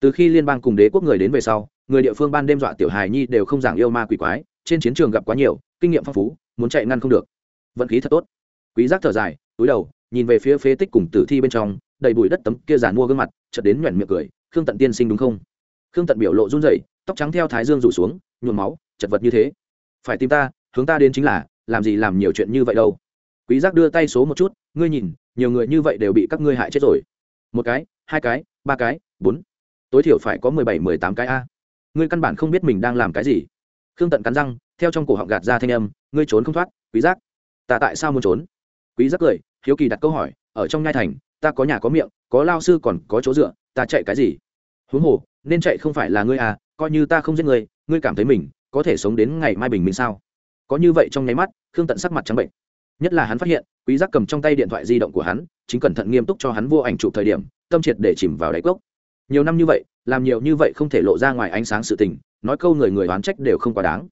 từ khi liên bang cùng đế quốc người đến về sau, người địa phương ban đêm dọa tiểu hài nhi đều không giảng yêu ma quỷ quái, trên chiến trường gặp quá nhiều, kinh nghiệm phong phú, muốn chạy ngăn không được. Vận khí thật tốt. Quý giác thở dài, túi đầu, nhìn về phía phế tích cùng tử thi bên trong, đầy bụi đất tấm kia giàn mua gương mặt, chợt đến nhoẻn miệng cười, khương tận tiên sinh đúng không? Khương tận biểu lộ run rẩy, tóc trắng theo thái dương rủ xuống, nhuộm máu, chật vật như thế. Phải tìm ta, hướng ta đến chính là, làm gì làm nhiều chuyện như vậy đâu. Quý giác đưa tay số một chút, ngươi nhìn, nhiều người như vậy đều bị các ngươi hại chết rồi. Một cái, hai cái, ba cái, bốn tối thiểu phải có mười bảy, mười tám cái a. Ngươi căn bản không biết mình đang làm cái gì. Khương tận cắn răng, theo trong cổ họng gạt ra thanh âm, ngươi trốn không thoát, quý giác. Ta tại sao muốn trốn? Quý giác cười, hiếu kỳ đặt câu hỏi, ở trong nhai thành, ta có nhà có miệng, có lao sư còn có chỗ dựa, ta chạy cái gì? Huống hồ, nên chạy không phải là ngươi à coi như ta không giết ngươi ngươi cảm thấy mình có thể sống đến ngày mai bình minh sao? Có như vậy trong nháy mắt, khương tận sắc mặt trắng bệnh. Nhất là hắn phát hiện, quý giác cầm trong tay điện thoại di động của hắn, chính cẩn thận nghiêm túc cho hắn vô ảnh chụp thời điểm, tâm triệt để chìm vào đáy cốc nhiều năm như vậy, làm nhiều như vậy không thể lộ ra ngoài ánh sáng sự tình, nói câu người người oán trách đều không quá đáng.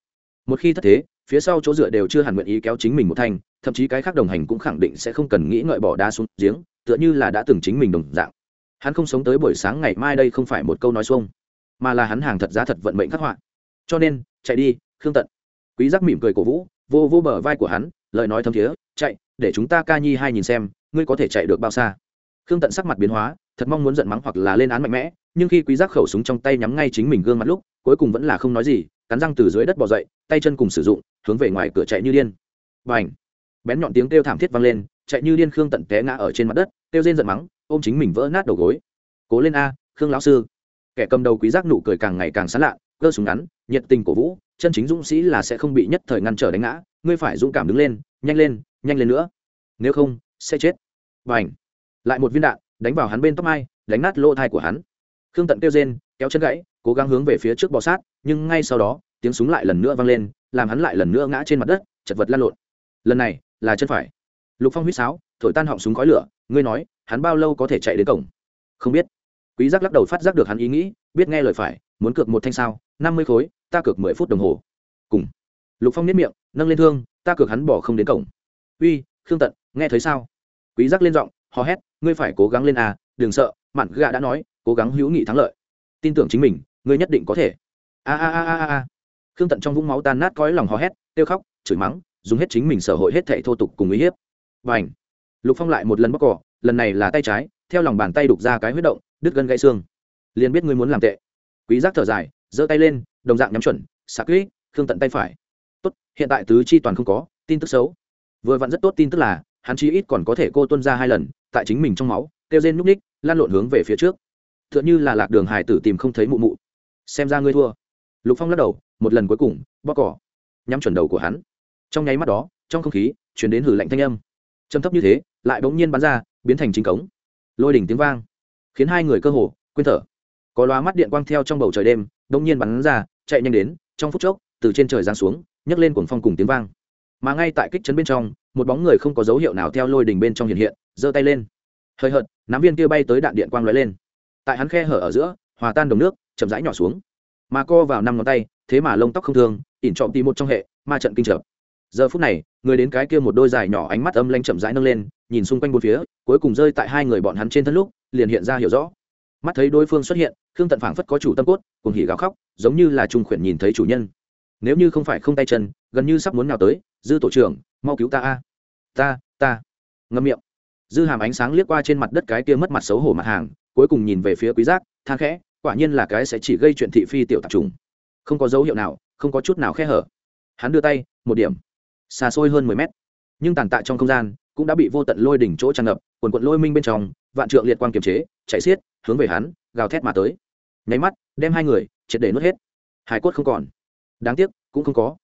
Một khi thất thế, phía sau chỗ dựa đều chưa hẳn nguyện ý kéo chính mình một thanh, thậm chí cái khác đồng hành cũng khẳng định sẽ không cần nghĩ ngợi bỏ đá xuống giếng, tựa như là đã từng chính mình đồng dạng. Hắn không sống tới buổi sáng ngày mai đây không phải một câu nói xuông, mà là hắn hàng thật giá thật vận mệnh khắc họa. Cho nên, chạy đi, khương tận. Quý giác mỉm cười cổ vũ, vô vô bờ vai của hắn, lời nói thâm thiế, chạy, để chúng ta ca nhi hai nhìn xem, ngươi có thể chạy được bao xa? Khương tận sắc mặt biến hóa thật mong muốn giận mắng hoặc là lên án mạnh mẽ, nhưng khi quý giác khẩu súng trong tay nhắm ngay chính mình gương mặt lúc, cuối cùng vẫn là không nói gì, cắn răng từ dưới đất bò dậy, tay chân cùng sử dụng, hướng về ngoài cửa chạy như điên. Bành! Bén nhọn tiếng kêu thảm thiết vang lên, chạy như điên khương tận té ngã ở trên mặt đất, kêu rên giận mắng, ôm chính mình vỡ nát đầu gối. Cố lên a, khương lão sư! Kẻ cầm đầu quý giác nụ cười càng ngày càng sán lạ, cơ súng ngắn, nhiệt tình cổ vũ, chân chính dũng sĩ là sẽ không bị nhất thời ngăn trở đánh ngã, ngươi phải dũng cảm đứng lên, nhanh lên nhanh lên nữa. Nếu không, sẽ chết. Bành! Lại một viên đạn đánh vào hắn bên tóc mai, đánh nát lỗ thai của hắn. Khương tận kêu rên, kéo chân gãy, cố gắng hướng về phía trước bò sát, nhưng ngay sau đó, tiếng súng lại lần nữa vang lên, làm hắn lại lần nữa ngã trên mặt đất, chật vật lan lộn. Lần này, là chân phải. Lục phong huýt sáo, thổi tan họng súng khói lửa, ngươi nói, hắn bao lâu có thể chạy đến cổng? Không biết. Quý giác lắc đầu phát giác được hắn ý nghĩ, biết nghe lời phải, muốn cược một thanh sao, năm mươi khối, ta cược mười phút đồng hồ. Cùng. Lục phong niết miệng, nâng lên thương, ta cược hắn bỏ không đến cổng. Uy, khương tận, nghe thấy sao? Quý giác lên giọng, hò hét ngươi phải cố gắng lên a, đừng sợ, mạn gạ đã nói, cố gắng hữu nghị thắng lợi. Tin tưởng chính mình, ngươi nhất định có thể. A a a a a khương tận trong vũng máu tan nát cõi lòng hò hét, kêu khóc, chửi mắng, dùng hết chính mình sở hội hết thệ thô tục cùng uy hiếp. Và ảnh lục phong lại một lần bóc cỏ, lần này là tay trái, theo lòng bàn tay đục ra cái huyết động, đứt gân gãy xương. Liền biết ngươi muốn làm tệ. Quý giác thở dài, giơ tay lên, đồng dạng nhắm chuẩn sạc kỹ khương tận tay phải. Tốt, hiện tại tứ chi toàn không có, tin tức xấu. Vừa vặn rất tốt tin tức là, hắn chí ít còn có thể cô tuân ra hai lần tại chính mình trong máu, kêu rên núp ních lan lộn hướng về phía trước. T h ư ợ n h ư là lạc đường hải tử tìm không thấy mụ mụ. Xem ra ngươi thua. Lục phong lắc đầu, một lần cuối cùng bóc cỏ. Nhắm chuẩn đầu của hắn. Trong nháy mắt đó, trong không khí chuyển đến hử lạnh thanh âm. Châm thấp như thế, lại bỗng nhiên bắn ra, biến thành chính cống. Lôi đỉnh tiếng vang, khiến hai người cơ hồ, quên thở. Có loa mắt điện quang theo trong bầu trời đêm bỗng nhiên bắn ra, chạy nhanh đến, trong phút chốc, từ trên trời giáng xuống, nhấc lên cuồng phong cùng tiếng vang mà ngay tại kích chấn bên trong, một bóng người không có dấu hiệu nào theo lôi đỉnh bên trong hiện hiện, giơ tay lên. Hơi hợt, nắm viên kia bay tới đạn điện quang lóe lên. Tại hắn khe hở ở giữa, hòa tan đồng nước, chậm rãi nhỏ xuống. Mà co vào năm ngón tay, thế mà lông tóc không thương, ỉn trọm tì một trong hệ, ma trận kinh trợ giờ phút này, người đến cái kia một đôi dài nhỏ ánh mắt âm lanh chậm rãi nâng lên, nhìn xung quanh bốn phía, cuối cùng rơi tại hai người bọn hắn trên thân lúc, liền hiện ra hiểu rõ. Mắt thấy đối phương xuất hiện, khương tận phảng phất có chủ tâm cốt cùng hỉ gào khóc, giống như là trung khuyển nhìn thấy chủ nhân. Nếu như không phải không tay chân, gần như sắp muốn nào tới dư tổ trưởng, mau cứu ta a. Ta ta. Ngâm miệng. Dư hàm ánh sáng liếc qua trên mặt đất cái kia mất mặt xấu hổ mặt hàng, cuối cùng nhìn về phía quý giác, than khẽ, quả nhiên là cái sẽ chỉ gây chuyện thị phi tiểu tạp trùng. Không có dấu hiệu nào, không có chút nào khe hở. Hắn đưa tay, một điểm. Xa xôi hơn mười mét. Nhưng tàn tạ trong không gian, cũng đã bị vô tận lôi đỉnh chỗ tràn ngập, quần quận lôi minh bên trong, vạn trượng liệt quang kiềm chế, chạy xiết, hướng về hắn, gào thét mà tới. Nháy mắt, đem hai người, triệt để nuốt hết. Hải cốt không còn. Đáng tiếc, cũng không có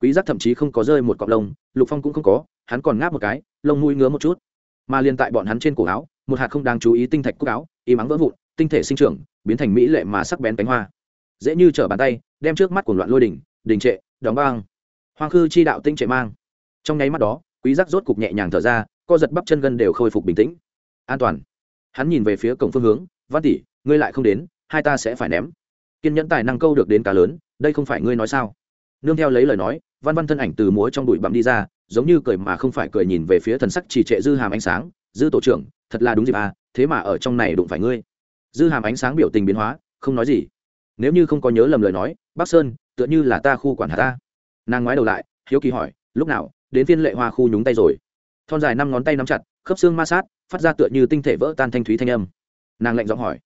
quý giác thậm chí không có rơi một cọng lông, lục phong cũng không có, hắn còn ngáp một cái, lông mũi ngứa một chút. Mà liên tại bọn hắn trên cổ áo, một hạt không đáng chú ý tinh thạch cúc áo, y mắng vỡ vụn, tinh thể sinh trưởng, biến thành mỹ lệ mà sắc bén cánh hoa. Dễ như trở bàn tay, đem trước mắt của loạn lôi đỉnh, đình trệ, đóng băng. Hoang khư chi đạo tinh trệ mang. Trong nháy mắt đó, quý giác rốt cục nhẹ nhàng thở ra, co giật bắp chân gân đều khôi phục bình tĩnh. An toàn. Hắn nhìn về phía cổng phương hướng, văn tỷ, ngươi lại không đến, hai ta sẽ phải ném. Kiên nhẫn tài năng câu được đến cá lớn, đây không phải ngươi nói sao? Nương theo lấy lời nói văn văn thân ảnh từ múa trong bụi bặm đi ra, giống như cười mà không phải cười nhìn về phía thần sắc trì trệ dư hàm ánh sáng. Dư tổ trưởng, thật là đúng dịp à thế mà ở trong này đụng phải ngươi. Dư hàm ánh sáng biểu tình biến hóa, không nói gì. Nếu như không có nhớ lầm lời nói, bắc sơn, tựa như là ta khu quản hà ta. Nàng ngoái đầu lại, hiếu kỳ hỏi, lúc nào, đến phiên lệ hoa khu nhúng tay rồi? Thon dài năm ngón tay nắm chặt, khớp xương ma sát, phát ra tựa như tinh thể vỡ tan thanh thúy thanh âm. Nàng lạnh giọng hỏi,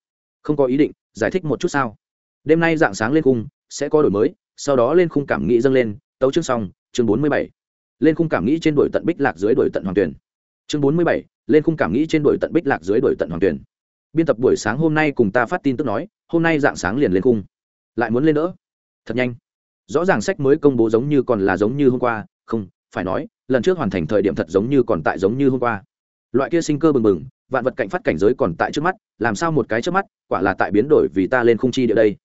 không có ý định, giải thích một chút sao? Đêm nay dạng sáng lên khung, sẽ có đổi mới, sau đó lên khung cảm nghĩ dâng lên tấu chương xong, chương bốn mươi bảy. Lên khung cảm nghĩ trên đồi tận bích lạc dưới đồi tận hoàng tuyển chương bốn mươi bảy, lên khung cảm nghĩ trên đồi tận bích lạc dưới đồi tận hoàng tuyển biên tập buổi sáng hôm nay cùng ta phát tin tức nói, hôm nay dạng sáng liền lên khung. Lại muốn lên nữa thật nhanh. Rõ ràng sách mới công bố giống như còn là giống như hôm qua, không, phải nói, lần trước hoàn thành thời điểm thật giống như còn tại giống như hôm qua. Loại kia sinh cơ bừng bừng, vạn vật cạnh phát cảnh giới còn tại trước mắt, làm sao một cái trước mắt, quả là tại biến đổi vì ta lên khung chi địa đây.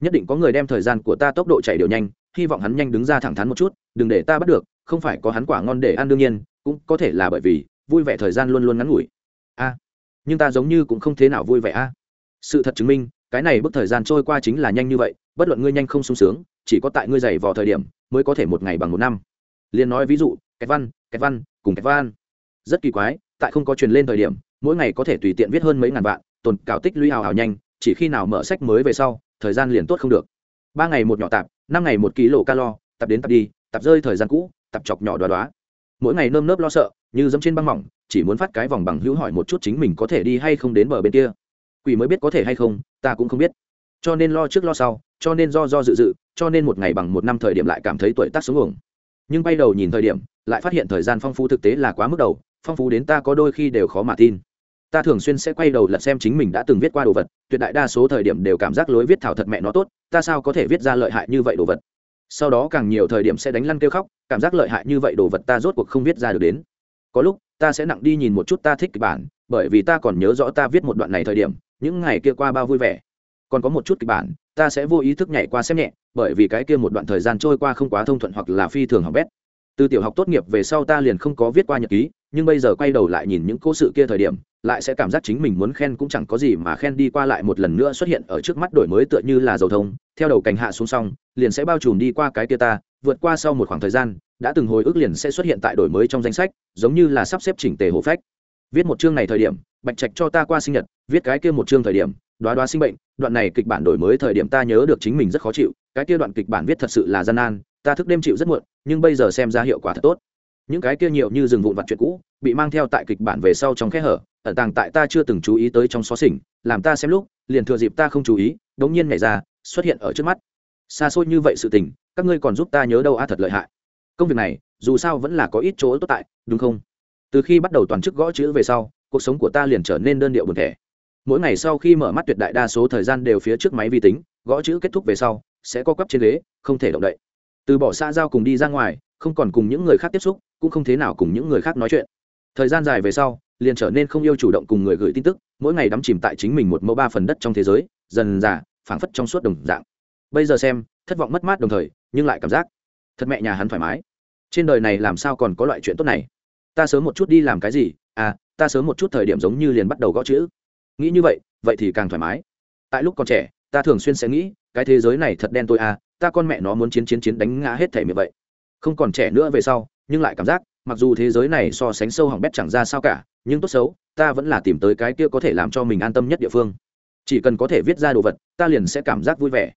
Nhất định có người đem thời gian của ta tốc độ chạy đều nhanh hy vọng hắn nhanh đứng ra thẳng thắn một chút, đừng để ta bắt được, không phải có hắn quả ngon để ăn đương nhiên, cũng có thể là bởi vì, vui vẻ thời gian luôn luôn ngắn ngủi. A, nhưng ta giống như cũng không thế nào vui vẻ a. Sự thật chứng minh, cái này bức thời gian trôi qua chính là nhanh như vậy, bất luận ngươi nhanh không sung sướng, chỉ có tại ngươi dày vào thời điểm, mới có thể một ngày bằng một năm. Liền nói ví dụ, kẹt văn kẹt văn, cùng kẹt văn. Rất kỳ quái, tại không có truyền lên thời điểm, mỗi ngày có thể tùy tiện viết hơn mấy ngàn vạn, tồn cào tích lũy hào hào nhanh, chỉ khi nào mở sách mới về sau, thời gian liền tốt không được ba ngày một nhỏ tạp, năm ngày một ký lộ calo, tập đến tập đi, tập rơi thời gian cũ, tập chọc nhỏ đoá đoá. Mỗi ngày nơm nớp lo sợ, như dẫm trên băng mỏng, chỉ muốn phát cái vòng bằng hữu hỏi một chút chính mình có thể đi hay không đến bờ bên kia. Quỷ mới biết có thể hay không, ta cũng không biết. Cho nên lo trước lo sau, cho nên do do dự dự, cho nên một ngày bằng một năm thời điểm lại cảm thấy tuổi tác xuống uổng. Nhưng bay đầu nhìn thời điểm, lại phát hiện thời gian phong phú thực tế là quá mức đầu, phong phú đến ta có đôi khi đều khó mà tin. Ta thường xuyên sẽ quay đầu lật xem chính mình đã từng viết qua đồ vật, tuyệt đại đa số thời điểm đều cảm giác lối viết thảo thật mẹ nó tốt ta sao có thể viết ra lợi hại như vậy đồ vật? Sau đó càng nhiều thời điểm sẽ đánh lăn kêu khóc, cảm giác lợi hại như vậy đồ vật ta rốt cuộc không viết ra được đến. Có lúc, ta sẽ nặng đi nhìn một chút ta thích kịch bản, bởi vì ta còn nhớ rõ ta viết một đoạn này thời điểm, những ngày kia qua bao vui vẻ. Còn có một chút kịch bản, ta sẽ vô ý thức nhảy qua xem nhẹ, bởi vì cái kia một đoạn thời gian trôi qua không quá thông thuận hoặc là phi thường học bét. Từ tiểu học tốt nghiệp về sau ta liền không có viết qua nhật ký, nhưng bây giờ quay đầu lại nhìn những cố sự kia thời điểm lại sẽ cảm giác chính mình muốn khen cũng chẳng có gì mà khen đi qua lại một lần nữa xuất hiện ở trước mắt đổi mới tựa như là dầu thông, theo đầu cành hạ xuống xong, liền sẽ bao trùm đi qua cái kia ta, vượt qua sau một khoảng thời gian, đã từng hồi ức liền sẽ xuất hiện tại đổi mới trong danh sách, giống như là sắp xếp chỉnh tề hồ phách. Viết một chương này thời điểm, bạch trạch cho ta qua sinh nhật, viết cái kia một chương thời điểm đoá đoá sinh bệnh, đoạn này kịch bản đổi mới thời điểm ta nhớ được chính mình rất khó chịu, cái kia đoạn kịch bản viết thật sự là gian nan, ta thức đêm chịu rất muộn, nhưng bây giờ xem ra hiệu quả thật tốt những cái kia nhiều như rừng vụn vặt chuyện cũ, bị mang theo tại kịch bản về sau trong kẽ hở, ẩn tàng tại ta chưa từng chú ý tới trong xó xỉnh, làm ta xem lúc, liền thừa dịp ta không chú ý, đống nhiên nhảy ra, xuất hiện ở trước mắt. Xa xôi như vậy sự tình, các ngươi còn giúp ta nhớ đâu a, thật lợi hại. Công việc này, dù sao vẫn là có ít chỗ tốt tại, đúng không? Từ khi bắt đầu toàn chức gõ chữ về sau, cuộc sống của ta liền trở nên đơn điệu buồn thẻ. Mỗi ngày sau khi mở mắt tuyệt đại đa số thời gian đều phía trước máy vi tính, gõ chữ kết thúc về sau, sẽ co quắp trên ghế, không thể động đậy từ bỏ xa giao cùng đi ra ngoài, không còn cùng những người khác tiếp xúc, cũng không thế nào cùng những người khác nói chuyện. Thời gian dài về sau, liền trở nên không yêu chủ động cùng người gửi tin tức, mỗi ngày đắm chìm tại chính mình một mẫu ba phần đất trong thế giới, dần dà, phảng phất trong suốt đồng dạng. Bây giờ xem, thất vọng mất mát đồng thời, nhưng lại cảm giác thật mẹ nhà hắn thoải mái. Trên đời này làm sao còn có loại chuyện tốt này? Ta sớm một chút đi làm cái gì? À ta sớm một chút thời điểm giống như liền bắt đầu gõ chữ. Nghĩ như vậy vậy thì càng thoải mái. Tại lúc còn trẻ, ta thường xuyên sẽ nghĩ, cái thế giới này thật đen tôi à ta con mẹ nó muốn chiến chiến chiến đánh ngã hết thể miệng vậy. Không còn trẻ nữa về sau, nhưng lại cảm giác, mặc dù thế giới này so sánh sâu hỏng bét chẳng ra sao cả, nhưng tốt xấu, ta vẫn là tìm tới cái kia có thể làm cho mình an tâm nhất địa phương. Chỉ cần có thể viết ra đồ vật, ta liền sẽ cảm giác vui vẻ.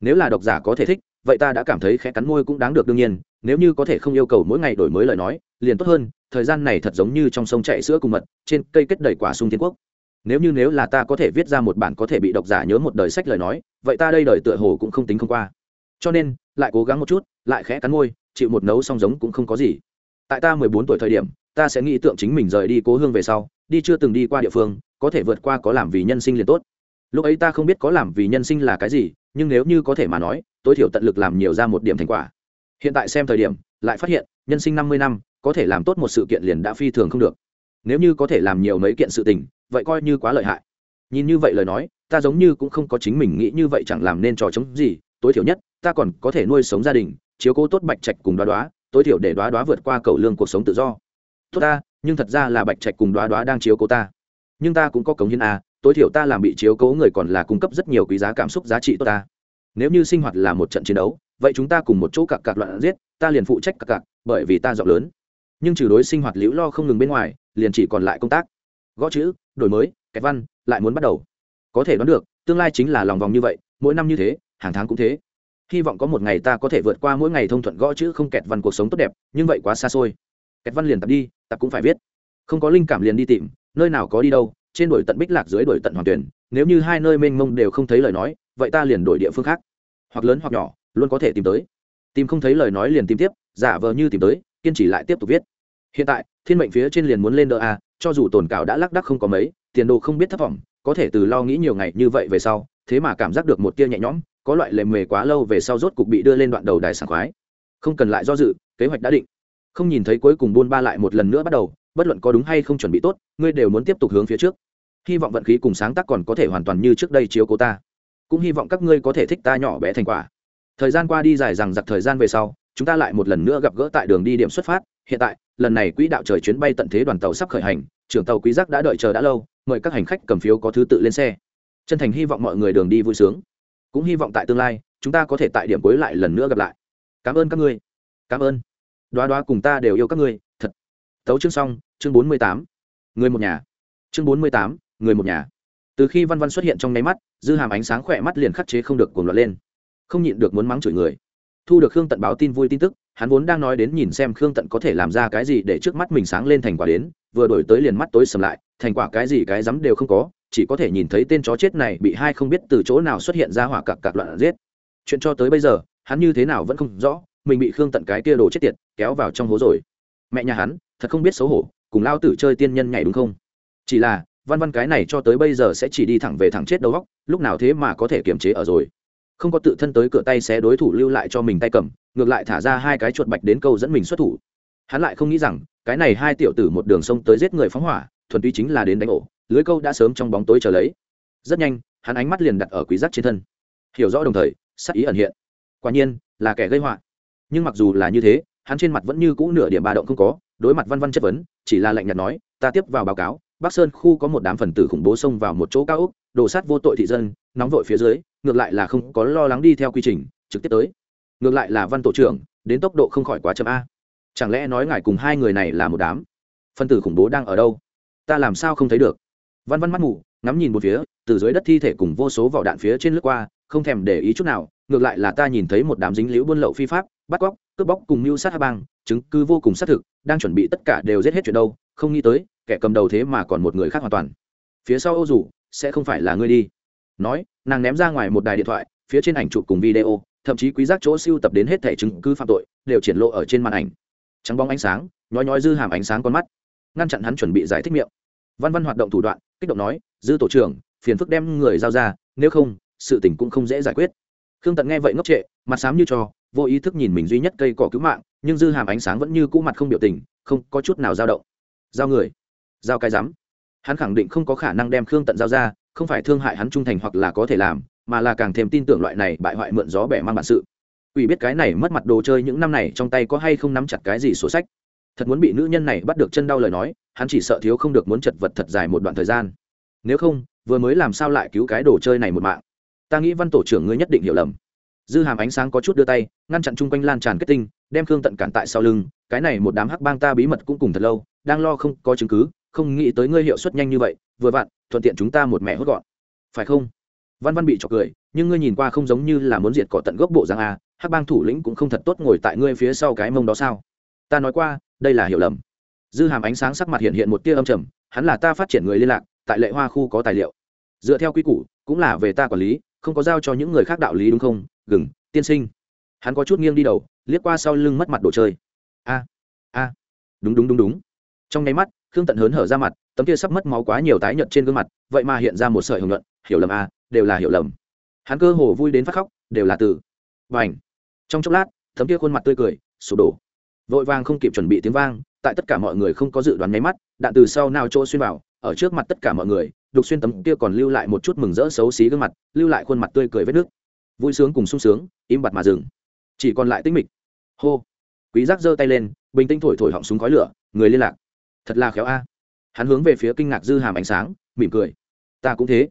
Nếu là độc giả có thể thích, vậy ta đã cảm thấy khẽ cắn môi cũng đáng được đương nhiên, nếu như có thể không yêu cầu mỗi ngày đổi mới lời nói, liền tốt hơn, thời gian này thật giống như trong sông chạy sữa cùng mật, trên cây kết đầy quả sung thiên quốc. Nếu như nếu là ta có thể viết ra một bản có thể bị độc giả nhớ một đời sách lời nói, vậy ta đây đời tựa hồ cũng không tính không qua cho nên, lại cố gắng một chút, lại khẽ cắn môi, chịu một nấu song giống cũng không có gì. Tại ta mười bốn tuổi thời điểm, ta sẽ nghĩ tượng chính mình rời đi cố hương về sau, đi chưa từng đi qua địa phương, có thể vượt qua có làm vì nhân sinh liền tốt. Lúc ấy ta không biết có làm vì nhân sinh là cái gì, nhưng nếu như có thể mà nói, tối thiểu tận lực làm nhiều ra một điểm thành quả. Hiện tại xem thời điểm, lại phát hiện, nhân sinh năm mươi năm, có thể làm tốt một sự kiện liền đã phi thường không được. Nếu như có thể làm nhiều mấy kiện sự tình, vậy coi như quá lợi hại. Nhìn như vậy lời nói, ta giống như cũng không có chính mình nghĩ như vậy chẳng làm nên trò chống gì, tối thiểu nhất ta còn có thể nuôi sống gia đình, chiếu cố tốt bạch trạch cùng đoá đoá, tối thiểu để đoá đoá vượt qua cầu lương cuộc sống tự do. Tốt ta, nhưng thật ra là bạch trạch cùng đoá đoá đang chiếu cố ta. Nhưng ta cũng có cống hiến à tối thiểu ta làm bị chiếu cố người còn là cung cấp rất nhiều quý giá cảm xúc giá trị tốt ta. Nếu như sinh hoạt là một trận chiến đấu, vậy chúng ta cùng một chỗ cặp cặp loạn giết, ta liền phụ trách cặp cặp bởi vì ta rộng lớn. Nhưng trừ đối sinh hoạt liễu lo không ngừng bên ngoài, liền chỉ còn lại công tác. Gõ chữ, đổi mới, kẹt văn, lại muốn bắt đầu. Có thể đoán được, tương lai chính là lòng vòng như vậy, mỗi năm như thế, hàng tháng cũng thế hy vọng có một ngày ta có thể vượt qua mỗi ngày thông thuận gõ chữ không kẹt văn cuộc sống tốt đẹp, nhưng vậy quá xa xôi. Kẹt văn liền tập đi, tập cũng phải viết. Không có linh cảm liền đi tìm, nơi nào có đi đâu, trên đổi tận bích lạc dưới đổi tận hoàng tuyển, nếu như hai nơi mênh mông đều không thấy lời nói, vậy ta liền đổi địa phương khác. Hoặc lớn hoặc nhỏ, luôn có thể tìm tới. Tìm không thấy lời nói liền tìm tiếp, giả vờ như tìm tới, kiên trì lại tiếp tục viết. Hiện tại, thiên mệnh phía trên liền muốn lên đỡ a, cho dù tồn cảo đã lác đắc không có mấy, tiền đồ không biết thất vọng, có thể từ lo nghĩ nhiều ngày như vậy về sau, thế mà cảm giác được một tia nhẹ nhõm có loại lề mề quá lâu về sau rốt cục bị đưa lên đoạn đầu đài sảng khoái. Không cần lại do dự, kế hoạch đã định. Không nhìn thấy cuối cùng buôn ba lại một lần nữa bắt đầu, bất luận có đúng hay không chuẩn bị tốt, ngươi đều muốn tiếp tục hướng phía trước. Hy vọng vận khí cùng sáng tác còn có thể hoàn toàn như trước đây chiếu cố ta. Cũng hy vọng các ngươi có thể thích ta nhỏ bé thành quả. Thời gian qua đi dài rằng giặc thời gian về sau, chúng ta lại một lần nữa gặp gỡ tại đường đi điểm xuất phát. Hiện tại, lần này quỹ đạo trời chuyến bay tận thế đoàn tàu sắp khởi hành, trưởng tàu quý giác đã đợi chờ đã lâu, mời các hành khách cầm phiếu có thứ tự lên xe. Chân thành hy vọng mọi người đường đi vui sướng cũng hy vọng tại tương lai, chúng ta có thể tại điểm cuối lại lần nữa gặp lại. Cảm ơn các ngươi. Cảm ơn. Đoá đoá cùng ta đều yêu các ngươi, thật. Tấu chương xong, chương bốn mươi tám. Người một nhà. Chương bốn mươi tám, người một nhà. Từ khi văn văn xuất hiện trong nháy mắt, dư hàm ánh sáng khỏe mắt liền khắc chế không được cuồng loạn lên. Không nhịn được muốn mắng chửi người. Thu được khương tận báo tin vui tin tức, hắn vốn đang nói đến nhìn xem khương tận có thể làm ra cái gì để trước mắt mình sáng lên thành quả đến, vừa đổi tới liền mắt tối sầm lại, thành quả cái gì cái rắm đều không có chỉ có thể nhìn thấy tên chó chết này bị hai không biết từ chỗ nào xuất hiện ra hỏa cặc cặc loạn giết. Chuyện cho tới bây giờ, hắn như thế nào vẫn không rõ, mình bị khương tận cái kia đồ chết tiệt kéo vào trong hố rồi. Mẹ nhà hắn, thật không biết xấu hổ, cùng lao tử chơi tiên nhân nhảy đúng không? Chỉ là, văn văn cái này cho tới bây giờ sẽ chỉ đi thẳng về thẳng chết đầu góc lúc nào thế mà có thể kiềm chế ở rồi? Không có tự thân tới cửa tay xé đối thủ lưu lại cho mình tay cầm, ngược lại thả ra hai cái chuột bạch đến câu dẫn mình xuất thủ. Hắn lại không nghĩ rằng, cái này hai tiểu tử một đường sông tới giết người phóng hỏa, thuần túy chính là đến đánh ổ lưới câu đã sớm trong bóng tối chờ lấy. Rất nhanh, hắn ánh mắt liền đặt ở quý giác trên thân. Hiểu rõ đồng thời, sắc ý ẩn hiện. Quả nhiên, là kẻ gây họa. Nhưng mặc dù là như thế, hắn trên mặt vẫn như cũ nửa điểm ba động không có, đối mặt văn văn chất vấn, chỉ là lạnh nhạt nói, ta tiếp vào báo cáo, bắc sơn khu có một đám phần tử khủng bố xông vào một chỗ cao ốc đổ sát vô tội thị dân, nóng vội phía dưới, ngược lại là không có lo lắng đi theo quy trình, trực tiếp tới. Ngược lại là văn tổ trưởng, đến tốc độ không khỏi quá chậm a. Chẳng lẽ nói ngài cùng hai người này là một đám? Phân tử khủng bố đang ở đâu? Ta làm sao không thấy được? Văn văn mắt mù, ngắm nhìn một phía, từ dưới đất thi thể cùng vô số vỏ đạn phía trên lướt qua, không thèm để ý chút nào, ngược lại là ta nhìn thấy một đám dính liễu buôn lậu phi pháp, bắt cóc, cướp bóc cùng mưu sát hạ bang, chứng cứ vô cùng xác thực, đang chuẩn bị tất cả đều giết hết chuyện đâu, không nghĩ tới, kẻ cầm đầu thế mà còn một người khác hoàn toàn. Phía sau ô rủ sẽ không phải là ngươi đi. Nói, nàng ném ra ngoài một đài điện thoại, phía trên ảnh chụp cùng video, thậm chí quý giác chỗ siêu tập đến hết thẻ chứng cứ phạm tội, đều triển lộ ở trên màn ảnh. Trắng bóng ánh sáng, nhói nhói dư hàm ánh sáng con mắt. Ngăn chặn hắn chuẩn bị giải thích miệng văn văn hoạt động thủ đoạn, kích động nói, dư tổ trưởng, phiền phức đem người giao ra, nếu không, sự tình cũng không dễ giải quyết. Khương tận nghe vậy ngốc trệ, mặt xám như trò vô ý thức nhìn mình duy nhất cây cỏ cứu mạng, nhưng dư hàm ánh sáng vẫn như cũ mặt không biểu tình, không có chút nào dao động. Giao người, giao cái rắm. Hắn khẳng định không có khả năng đem khương tận giao ra, không phải thương hại hắn trung thành hoặc là có thể làm, mà là càng thêm tin tưởng loại này bại hoại mượn gió bẻ mang bản sự. Ủy biết cái này mất mặt đồ chơi những năm này trong tay có hay không nắm chặt cái gì sổ sách thật muốn bị nữ nhân này bắt được chân đau lời nói, hắn chỉ sợ thiếu không được muốn chật vật thật dài một đoạn thời gian. Nếu không, vừa mới làm sao lại cứu cái đồ chơi này một mạng? Ta nghĩ văn tổ trưởng ngươi nhất định hiểu lầm. Dư hàm ánh sáng có chút đưa tay, ngăn chặn chung quanh lan tràn kết tinh, đem khương tận cản tại sau lưng, cái này một đám hắc bang ta bí mật cũng cùng thật lâu, đang lo không có chứng cứ, không nghĩ tới ngươi hiệu suất nhanh như vậy, vừa vặn, thuận tiện chúng ta một mẹ hốt gọn. Phải không? Văn văn bị trọc cười, nhưng ngươi nhìn qua không giống như là muốn diệt cỏ tận gốc bộ giang a, hắc bang thủ lĩnh cũng không thật tốt ngồi tại ngươi phía sau cái mông đó sao? Ta nói qua, đây là hiểu lầm. Dư hàm ánh sáng sắc mặt hiện hiện một tia âm trầm, hắn là ta phát triển người liên lạc, tại lệ hoa khu có tài liệu. Dựa theo quy củ, cũng là về ta quản lý, không có giao cho những người khác đạo lý đúng không? Gừng, tiên sinh. Hắn có chút nghiêng đi đầu, liếc qua sau lưng mất mặt đồ chơi. A a. Đúng đúng đúng đúng. Trong nháy mắt, khương tận hớn hở ra mặt, tấm kia sắp mất máu quá nhiều tái nhợt trên gương mặt, vậy mà hiện ra một sợi hưởng luận hiểu lầm a, đều là hiểu lầm. Hắn cơ hồ vui đến phát khóc, đều là từ. Và ảnh trong chốc lát, tấm kia khuôn mặt tươi cười, sụp đổ vội vàng không kịp chuẩn bị tiếng vang, tại tất cả mọi người không có dự đoán nháy mắt, đạn từ sau nào chỗ xuyên vào, ở trước mặt tất cả mọi người, đục xuyên tấm kia còn lưu lại một chút mừng rỡ xấu xí gương mặt, lưu lại khuôn mặt tươi cười vết nước. Vui sướng cùng sung sướng, im bặt mà dừng. Chỉ còn lại tinh mịch. Hô. Quý giác giơ tay lên, bình tĩnh thổi thổi họng súng khói lửa, người liên lạc. Thật là khéo a. Hắn hướng về phía kinh ngạc dư hàm ánh sáng, mỉm cười. Ta cũng thế.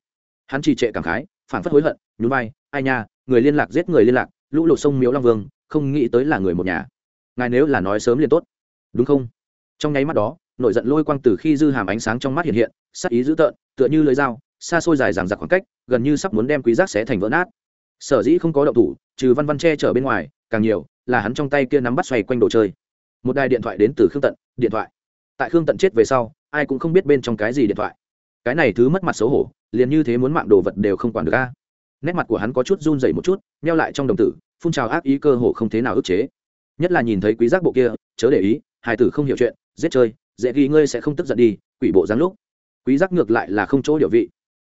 Hắn trì trệ cảm khái phản phất hối hận, nhún vai, ai nha, người liên lạc giết người liên lạc, lũ lụt sông miếu long vương, không nghĩ tới là người một nhà ngài nếu là nói sớm liền tốt. Đúng không? Trong nháy mắt đó nổi giận lôi quang từ khi dư hàm ánh sáng trong mắt hiện hiện, sắc ý dữ tợn, tựa như lưới dao, xa xôi dài dằng dặc khoảng cách, gần như sắp muốn đem quý giác xé thành vỡ nát. Sở dĩ không có động thủ, trừ văn văn che chở bên ngoài, càng nhiều là hắn trong tay kia nắm bắt xoay quanh đồ chơi. Một đài điện thoại đến từ khương tận, điện thoại. Tại khương tận chết về sau, ai cũng không biết bên trong cái gì điện thoại. Cái này thứ mất mặt xấu hổ, liền như thế muốn mạng đồ vật đều không quản được a. Nét mặt của hắn có chút run dày một chút neo lại trong đồng tử, phun trào ác ý cơ hồ không thế nào ức chế nhất là nhìn thấy quý giác bộ kia, chớ để ý hai tử không hiểu chuyện, giết chơi, dễ ghi ngươi sẽ không tức giận đi, quỷ bộ dáng lúc. Quý giác ngược lại là không chỗ điều vị.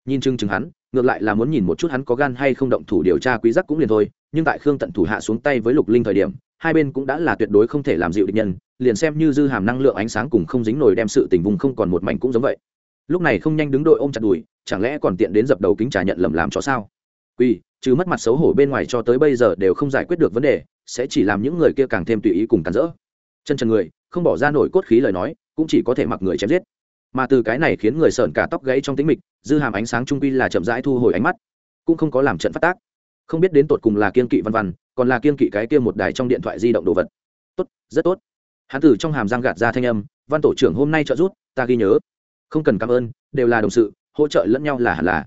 Nhìn chừng chừng hắn, ngược lại là muốn nhìn một chút hắn có gan hay không động thủ điều tra quý giác cũng liền thôi, nhưng tại khương tận thủ hạ xuống tay với lục linh thời điểm, hai bên cũng đã là tuyệt đối không thể làm dịu địch nhân, liền xem như dư hàm năng lượng ánh sáng cùng không dính nổi đem sự tình vùng không còn một mảnh cũng giống vậy. Lúc này không nhanh đứng đội ôm chặt đùi, chẳng lẽ còn tiện đến dập đầu kính trà nhận lầm làm cho sao? Quy chứ mất mặt xấu hổ bên ngoài cho tới bây giờ đều không giải quyết được vấn đề, sẽ chỉ làm những người kia càng thêm tùy ý cùng cắn rỡ. Chân trần người, không bỏ ra nổi cốt khí lời nói, cũng chỉ có thể mặc người chém giết. Mà từ cái này khiến người sợn cả tóc gãy trong tính mịch, dư hàm ánh sáng trung quy là chậm rãi thu hồi ánh mắt, cũng không có làm trận phát tác. Không biết đến tột cùng là kiên kỵ văn văn, còn là kiên kỵ cái kia một đài trong điện thoại di động đồ vật. Tốt, rất tốt. Hán tử trong hàm giang gạt ra thanh âm, văn tổ trưởng hôm nay trợ giúp, ta ghi nhớ. Không cần cảm ơn, đều là đồng sự, hỗ trợ lẫn nhau là hẳn là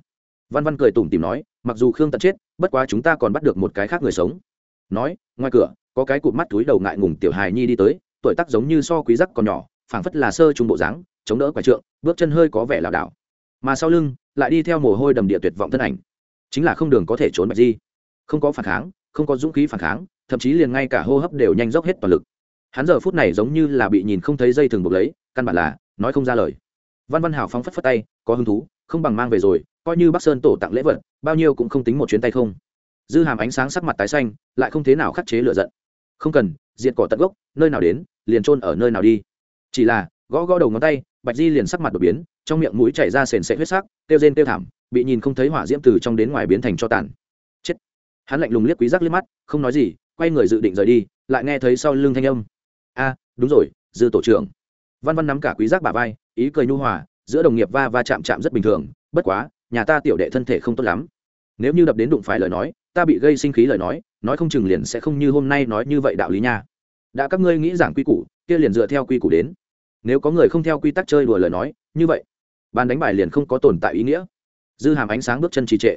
văn văn cười tủm tìm nói, mặc dù khương tận chết, bất quá chúng ta còn bắt được một cái khác người sống. Nói, ngoài cửa, có cái cụt mắt túi đầu ngại ngùng tiểu hài nhi đi tới, tuổi tác giống như so quý giắc còn nhỏ, phảng phất là sơ trung bộ dáng, chống đỡ quái trượng, bước chân hơi có vẻ lảo đảo. Mà sau lưng, lại đi theo mồ hôi đầm địa tuyệt vọng thân ảnh. Chính là không đường có thể trốn bạch di. Không có phản kháng, không có dũng khí phản kháng, thậm chí liền ngay cả hô hấp đều nhanh dốc hết toàn lực. Hắn giờ phút này giống như là bị nhìn không thấy dây thừng buộc lấy, căn bản là nói không ra lời. Văn văn hảo phóng phất phất tay, có hứng thú, không bằng mang về rồi coi như bắc sơn tổ tặng lễ vật, bao nhiêu cũng không tính một chuyến tay không. Dư hàm ánh sáng sắc mặt tái xanh, lại không thế nào khắc chế lựa giận. Không cần diện cỏ tận gốc, nơi nào đến, liền trôn ở nơi nào đi. Chỉ là, gõ gõ đầu ngón tay, bạch di liền sắc mặt đột biến, trong miệng mũi chảy ra sền sệ huyết sắc tiêu rên tiêu thảm, bị nhìn không thấy hỏa diễm từ trong đến ngoài biến thành cho tàn. Chết. Hắn lạnh lùng liếc quý giác liếc mắt, không nói gì, quay người dự định rời đi, lại nghe thấy sau lưng thanh âm. A, đúng rồi, dư tổ trưởng. Văn văn nắm cả quý giác bả vai, ý cười nhu hòa, giữa đồng nghiệp va va chạm chạm rất bình thường, bất quá nhà ta tiểu đệ thân thể không tốt lắm. Nếu như đập đến đụng phải lời nói, ta bị gây sinh khí lời nói nói không chừng liền sẽ không như hôm nay nói như vậy đạo lý nha. Đã các ngươi nghĩ giảng quy củ, kia liền dựa theo quy củ đến. Nếu có người không theo quy tắc chơi đùa lời nói, như vậy, bàn đánh bài liền không có tồn tại ý nghĩa. Dư hàm ánh sáng bước chân trì trệ.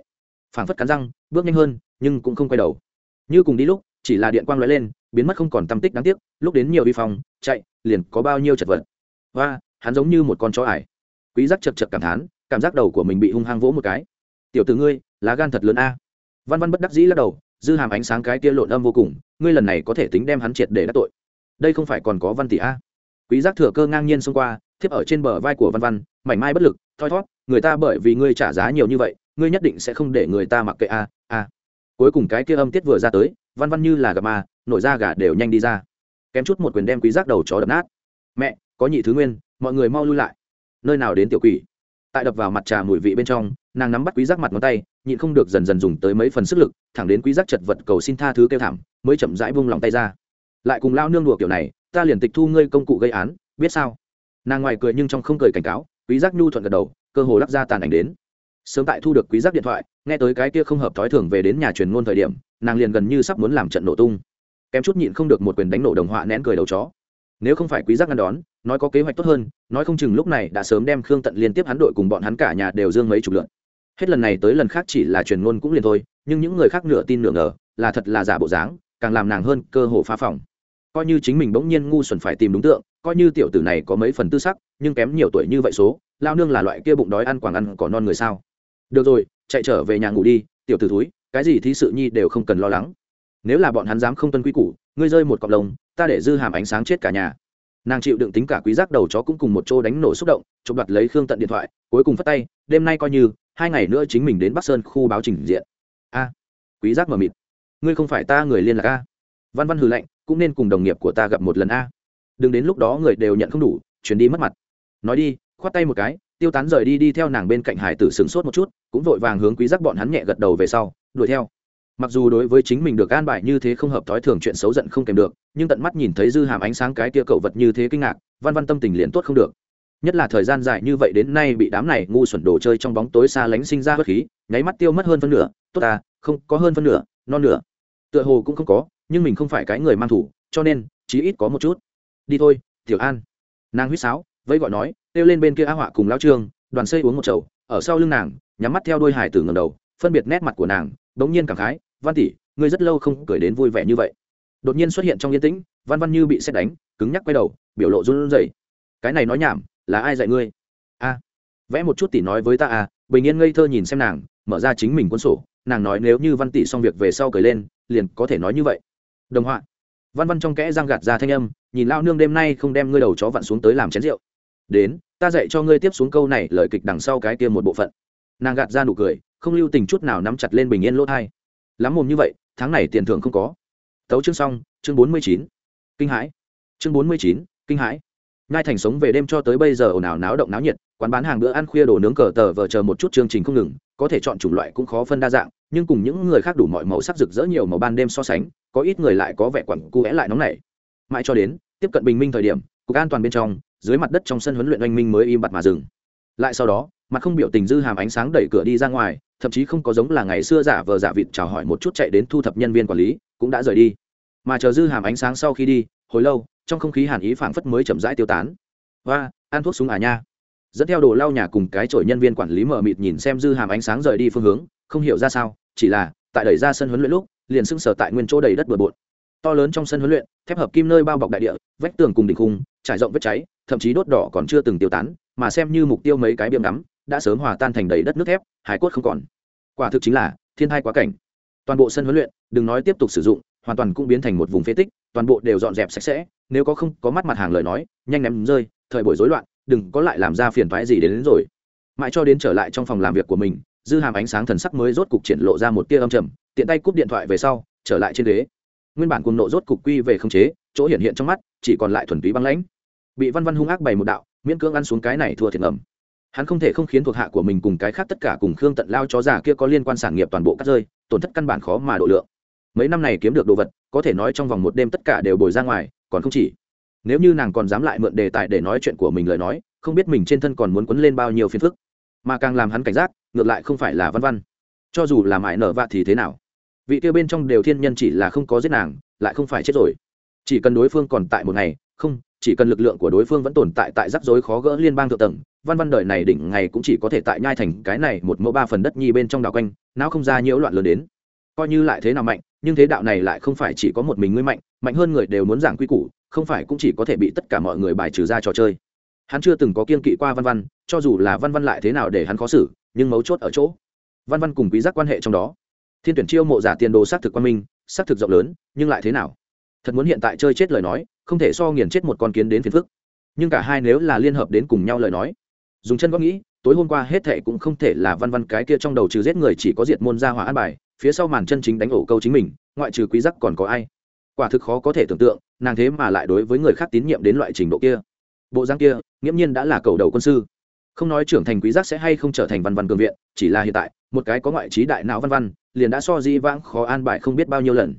Phảng phất cắn răng, bước nhanh hơn, nhưng cũng không quay đầu. Như cùng đi lúc, chỉ là điện quang lóe lên, biến mất không còn tâm tích đáng tiếc, lúc đến nhiều vi phòng chạy, liền có bao nhiêu chật vật. Và hắn giống như một con chó ải. Quý giác chật chật cảm thán cảm giác đầu của mình bị hung hăng vỗ một cái. Tiểu tử ngươi, lá gan thật lớn a. Văn văn bất đắc dĩ lắc đầu, dư hàm ánh sáng cái kia lộn âm vô cùng, ngươi lần này có thể tính đem hắn triệt để đắc tội. Đây không phải còn có văn tỷ a? Quý giác thừa cơ ngang nhiên xông qua, thiếp ở trên bờ vai của văn văn, mảnh mai bất lực, thoi thót người ta bởi vì ngươi trả giá nhiều như vậy, ngươi nhất định sẽ không để người ta mặc kệ a a. Cuối cùng cái kia âm tiết vừa ra tới, văn văn như là gặp ma, nổi da gà đều nhanh đi ra. Kém chút một quyền đem quý giác đầu chó đập nát. Mẹ, có nhị thứ nguyên, mọi người mau lui lại. Nơi nào đến tiểu quỷ? Tại đập vào mặt trà mùi vị bên trong, nàng nắm bắt quý giác mặt ngón tay, nhịn không được dần dần dùng tới mấy phần sức lực, thẳng đến quý giác chật vật cầu xin tha thứ kêu thảm, mới chậm rãi buông lòng tay ra. Lại cùng lao nương đùa kiểu này, ta liền tịch thu ngươi công cụ gây án, biết sao? Nàng ngoài cười nhưng trong không cười cảnh cáo, quý giác nhu thuận gật đầu, cơ hồ lắp ra tàn ảnh đến. Sớm tại thu được quý giác điện thoại, nghe tới cái kia không hợp thói thường về đến nhà truyền ngôn thời điểm, nàng liền gần như sắp muốn làm trận nổ tung. Kém chút nhịn không được một quyền đánh nổ đồng họa nén cười đầu chó. Nếu không phải quý giác ngăn đón nói có kế hoạch tốt hơn, nói không chừng lúc này đã sớm đem khương tận liên tiếp hắn đội cùng bọn hắn cả nhà đều dương mấy chục lượn hết lần này tới lần khác chỉ là truyền ngôn cũng liền thôi, nhưng những người khác nửa tin nửa ngờ, là thật là giả bộ dáng, càng làm nàng hơn cơ hồ phá phòng. Coi như chính mình bỗng nhiên ngu xuẩn phải tìm đúng tượng, coi như tiểu tử này có mấy phần tư sắc, nhưng kém nhiều tuổi như vậy số, lao nương là loại kia bụng đói ăn quảng ăn cỏ non người sao? Được rồi, chạy trở về nhà ngủ đi, tiểu tử túi cái gì thí sự nhi đều không cần lo lắng. Nếu là bọn hắn dám không tuân quy củ, ngươi rơi một cọc lồng ta để dư hàm ánh sáng chết cả nhà nàng chịu đựng tính cả quý giác đầu chó cũng cùng một chỗ đánh nổ xúc động, chụp đoạt lấy khương tận điện thoại, cuối cùng phát tay, đêm nay coi như, hai ngày nữa chính mình đến bắc sơn khu báo trình diện. A, quý giác mở mịt. Ngươi không phải ta người liên lạc a. Văn văn hừ lạnh, cũng nên cùng đồng nghiệp của ta gặp một lần a. Đừng đến lúc đó người đều nhận không đủ, chuyển đi mất mặt. Nói đi, khoát tay một cái, tiêu tán rời đi đi theo nàng bên cạnh hải tử sửng sốt một chút, cũng vội vàng hướng quý giác bọn hắn nhẹ gật đầu về sau, đuổi theo mặc dù đối với chính mình được an bài như thế không hợp thói thường chuyện xấu giận không kèm được, nhưng tận mắt nhìn thấy dư hàm ánh sáng cái kia cậu vật như thế kinh ngạc, văn văn tâm tình liền tốt không được. Nhất là thời gian dài như vậy đến nay bị đám này ngu xuẩn đồ chơi trong bóng tối xa lánh sinh ra bất khí, nháy mắt tiêu mất hơn phân nửa, tốt à không, có hơn phân nửa, non nửa. Tựa hồ cũng không có, nhưng mình không phải cái người mang thủ, cho nên, chí ít có một chút. Đi thôi, tiểu an. Nàng huýt sáo, vẫy gọi nói, kêu lên bên kia á họa cùng lao trương, đoàn xây uống một chầu, ở sau lưng nàng, nhắm mắt theo đôi hải tử ngầm đầu, phân biệt nét mặt của nàng, đống nhiên cảm khái văn tỷ, ngươi rất lâu không cười đến vui vẻ như vậy. Đột nhiên xuất hiện trong yên tĩnh, văn văn như bị xét đánh, cứng nhắc quay đầu, biểu lộ run rẩy. Cái này nói nhảm, là ai dạy ngươi? A. Vẽ một chút tỷ nói với ta à bình yên ngây thơ nhìn xem nàng, mở ra chính mình cuốn sổ, nàng nói nếu như văn tỷ xong việc về sau cười lên, liền có thể nói như vậy. Đồng họa. Văn văn trong kẽ răng gạt ra thanh âm, nhìn lao nương đêm nay không đem ngươi đầu chó vặn xuống tới làm chén rượu. Đến, ta dạy cho ngươi tiếp xuống câu này lời kịch đằng sau cái kia một bộ phận. Nàng gạt ra nụ cười, không lưu tình chút nào nắm chặt lên bình yên lỗ thai lắm mồm như vậy, tháng này tiền thưởng không có. Tấu chương xong, chương bốn mươi chín. Kinh hãi. Chương bốn mươi chín, kinh hãi. Ngai thành sống về đêm cho tới bây giờ ồn ào náo động náo nhiệt, quán bán hàng bữa ăn khuya đồ nướng cờ tờ vờ chờ một chút chương trình không ngừng, có thể chọn chủng loại cũng khó phân đa dạng, nhưng cùng những người khác đủ mọi màu sắc rực rỡ nhiều màu ban đêm so sánh, có ít người lại có vẻ quẳng cu é lại nóng nảy. Mãi cho đến, tiếp cận bình minh thời điểm, cục an toàn bên trong, dưới mặt đất trong sân huấn luyện oanh minh mới im bặt mà dừng. Lại sau đó, mặt không biểu tình dư hàm ánh sáng đẩy cửa đi ra ngoài thậm chí không có giống là ngày xưa giả vờ giả vịt chào hỏi một chút chạy đến thu thập nhân viên quản lý, cũng đã rời đi. Mà chờ dư hàm ánh sáng sau khi đi, hồi lâu, trong không khí hàn ý phảng phất mới chậm rãi tiêu tán. Và ăn thuốc súng à nha. Dẫn theo đồ lau nhà cùng cái chổi nhân viên quản lý mở mịt nhìn xem dư hàm ánh sáng rời đi phương hướng, không hiểu ra sao, chỉ là, tại đẩy ra sân huấn luyện lúc, liền sưng sở tại nguyên chỗ đầy đất bừa bộn. To lớn trong sân huấn luyện, thép hợp kim nơi bao bọc đại địa, vách tường cùng đỉnh khung, trải rộng vết cháy, thậm chí đốt đỏ còn chưa từng tiêu tán, mà xem như mục tiêu mấy cái biếm ngắm đã sớm hòa tan thành đầy đất nước thép hải cốt không còn. Quả thực chính là thiên thai quá cảnh. Toàn bộ sân huấn luyện đừng nói tiếp tục sử dụng hoàn toàn cũng biến thành một vùng phế tích toàn bộ đều dọn dẹp sạch sẽ nếu có không có mắt mặt hàng lời nói nhanh ném rơi thời buổi rối loạn đừng có lại làm ra phiền phái gì đến, đến rồi. Mãi cho đến trở lại trong phòng làm việc của mình dư hàm ánh sáng thần sắc mới rốt cục triển lộ ra một tia âm trầm tiện tay cúp điện thoại về sau trở lại trên ghế. Nguyên bản cùng nộ rốt cục quy về không chế chỗ hiện hiện trong mắt chỉ còn lại thuần túy băng lãnh. Bị văn văn hung ác bày một đạo miễn cưỡng ăn xuống cái này thua thiệt ngầm hắn không thể không khiến thuộc hạ của mình cùng cái khác tất cả cùng khương tận lao chó già kia có liên quan sản nghiệp toàn bộ cắt rơi, tổn thất căn bản khó mà độ lượng. Mấy năm này kiếm được đồ vật, có thể nói trong vòng một đêm tất cả đều bồi ra ngoài, còn không chỉ. Nếu như nàng còn dám lại mượn đề tài để nói chuyện của mình lời nói, không biết mình trên thân còn muốn quấn lên bao nhiêu phiền phức. Mà càng làm hắn cảnh giác, ngược lại không phải là văn văn. Cho dù là mãi nở vạ thì thế nào? Vị kia bên trong đều thiên nhân chỉ là không có giết nàng, lại không phải chết rồi. Chỉ cần đối phương còn tại một ngày, không, chỉ cần lực lượng của đối phương vẫn tồn tại tại rắc rối khó gỡ liên bang thượng tầng văn văn đời này đỉnh ngày cũng chỉ có thể tại nhai thành cái này một mẫu ba phần đất nhi bên trong đảo quanh não không ra nhiễu loạn lớn đến. Coi như lại thế nào mạnh, nhưng thế đạo này lại không phải chỉ có một mình ngươi mạnh mạnh hơn người đều muốn giảng quy củ, không phải cũng chỉ có thể bị tất cả mọi người bài trừ ra trò chơi. Hắn chưa từng có kiên kỵ qua văn văn, cho dù là văn văn lại thế nào để hắn khó xử, nhưng mấu chốt ở chỗ, văn văn cùng quý giác quan hệ trong đó. Thiên tuyển chiêu mộ giả tiền đồ xác thực quan minh xác thực rộng lớn, nhưng lại thế nào? Thật muốn hiện tại chơi chết lời nói, không thể so nghiền chết một con kiến đến phiền phức. Nhưng cả hai nếu là liên hợp đến cùng nhau lời nói dùng chân góp nghĩ, tối hôm qua hết thệ cũng không thể là văn văn cái kia trong đầu trừ giết người chỉ có diệt môn gia hỏa an bài, phía sau màn chân chính đánh ổ câu chính mình, ngoại trừ quý giác còn có ai? Quả thực khó có thể tưởng tượng, nàng thế mà lại đối với người khác tín nhiệm đến loại trình độ kia. Bộ giang kia, nghiễm nhiên đã là cầu đầu quân sư. Không nói trưởng thành quý giác sẽ hay không trở thành văn văn cường viện, chỉ là hiện tại, một cái có ngoại trí đại não văn văn, liền đã so di vãng khó an bài không biết bao nhiêu lần.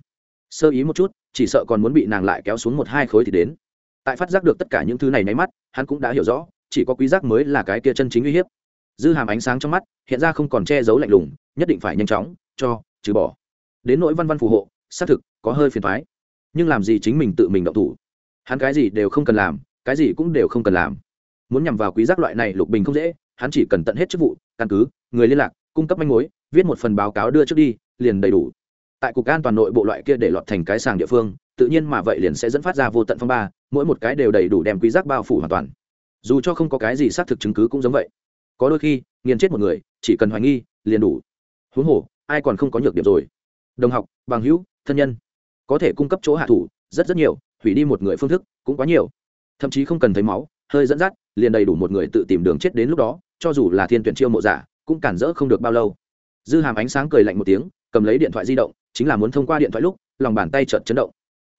Sơ ý một chút, chỉ sợ còn muốn bị nàng lại kéo xuống một hai khối thì đến. Tại phát giác được tất cả những thứ này nháy mắt, hắn cũng đã hiểu rõ chỉ có quý giác mới là cái kia chân chính uy hiếp. Dư hàm ánh sáng trong mắt, hiện ra không còn che giấu lạnh lùng, nhất định phải nhanh chóng, cho, trừ bỏ. Đến nỗi văn văn phù hộ, xác thực, có hơi phiền thoái nhưng làm gì chính mình tự mình động thủ? Hắn cái gì đều không cần làm, cái gì cũng đều không cần làm. Muốn nhằm vào quý giác loại này lục bình không dễ, hắn chỉ cần tận hết chức vụ, căn cứ, người liên lạc, cung cấp manh mối, viết một phần báo cáo đưa trước đi, liền đầy đủ. Tại cục an toàn nội bộ loại kia để lọt thành cái sàng địa phương, tự nhiên mà vậy liền sẽ dẫn phát ra vô tận phong ba, mỗi một cái đều đầy đủ đem quý giác bao phủ hoàn toàn dù cho không có cái gì xác thực chứng cứ cũng giống vậy. Có đôi khi, nghiền chết một người, chỉ cần hoài nghi, liền đủ. Huống hồ, ai còn không có nhược điểm rồi? Đồng học, bằng hữu, thân nhân. Có thể cung cấp chỗ hạ thủ, rất rất nhiều, hủy đi một người phương thức, cũng quá nhiều. Thậm chí không cần thấy máu, hơi dẫn dắt, liền đầy đủ một người tự tìm đường chết đến lúc đó, cho dù là thiên tuyển chiêu mộ giả, cũng cản rỡ không được bao lâu. Dư hàm ánh sáng cười lạnh một tiếng, cầm lấy điện thoại di động, chính là muốn thông qua điện thoại lúc, lòng bàn tay chợt chấn động.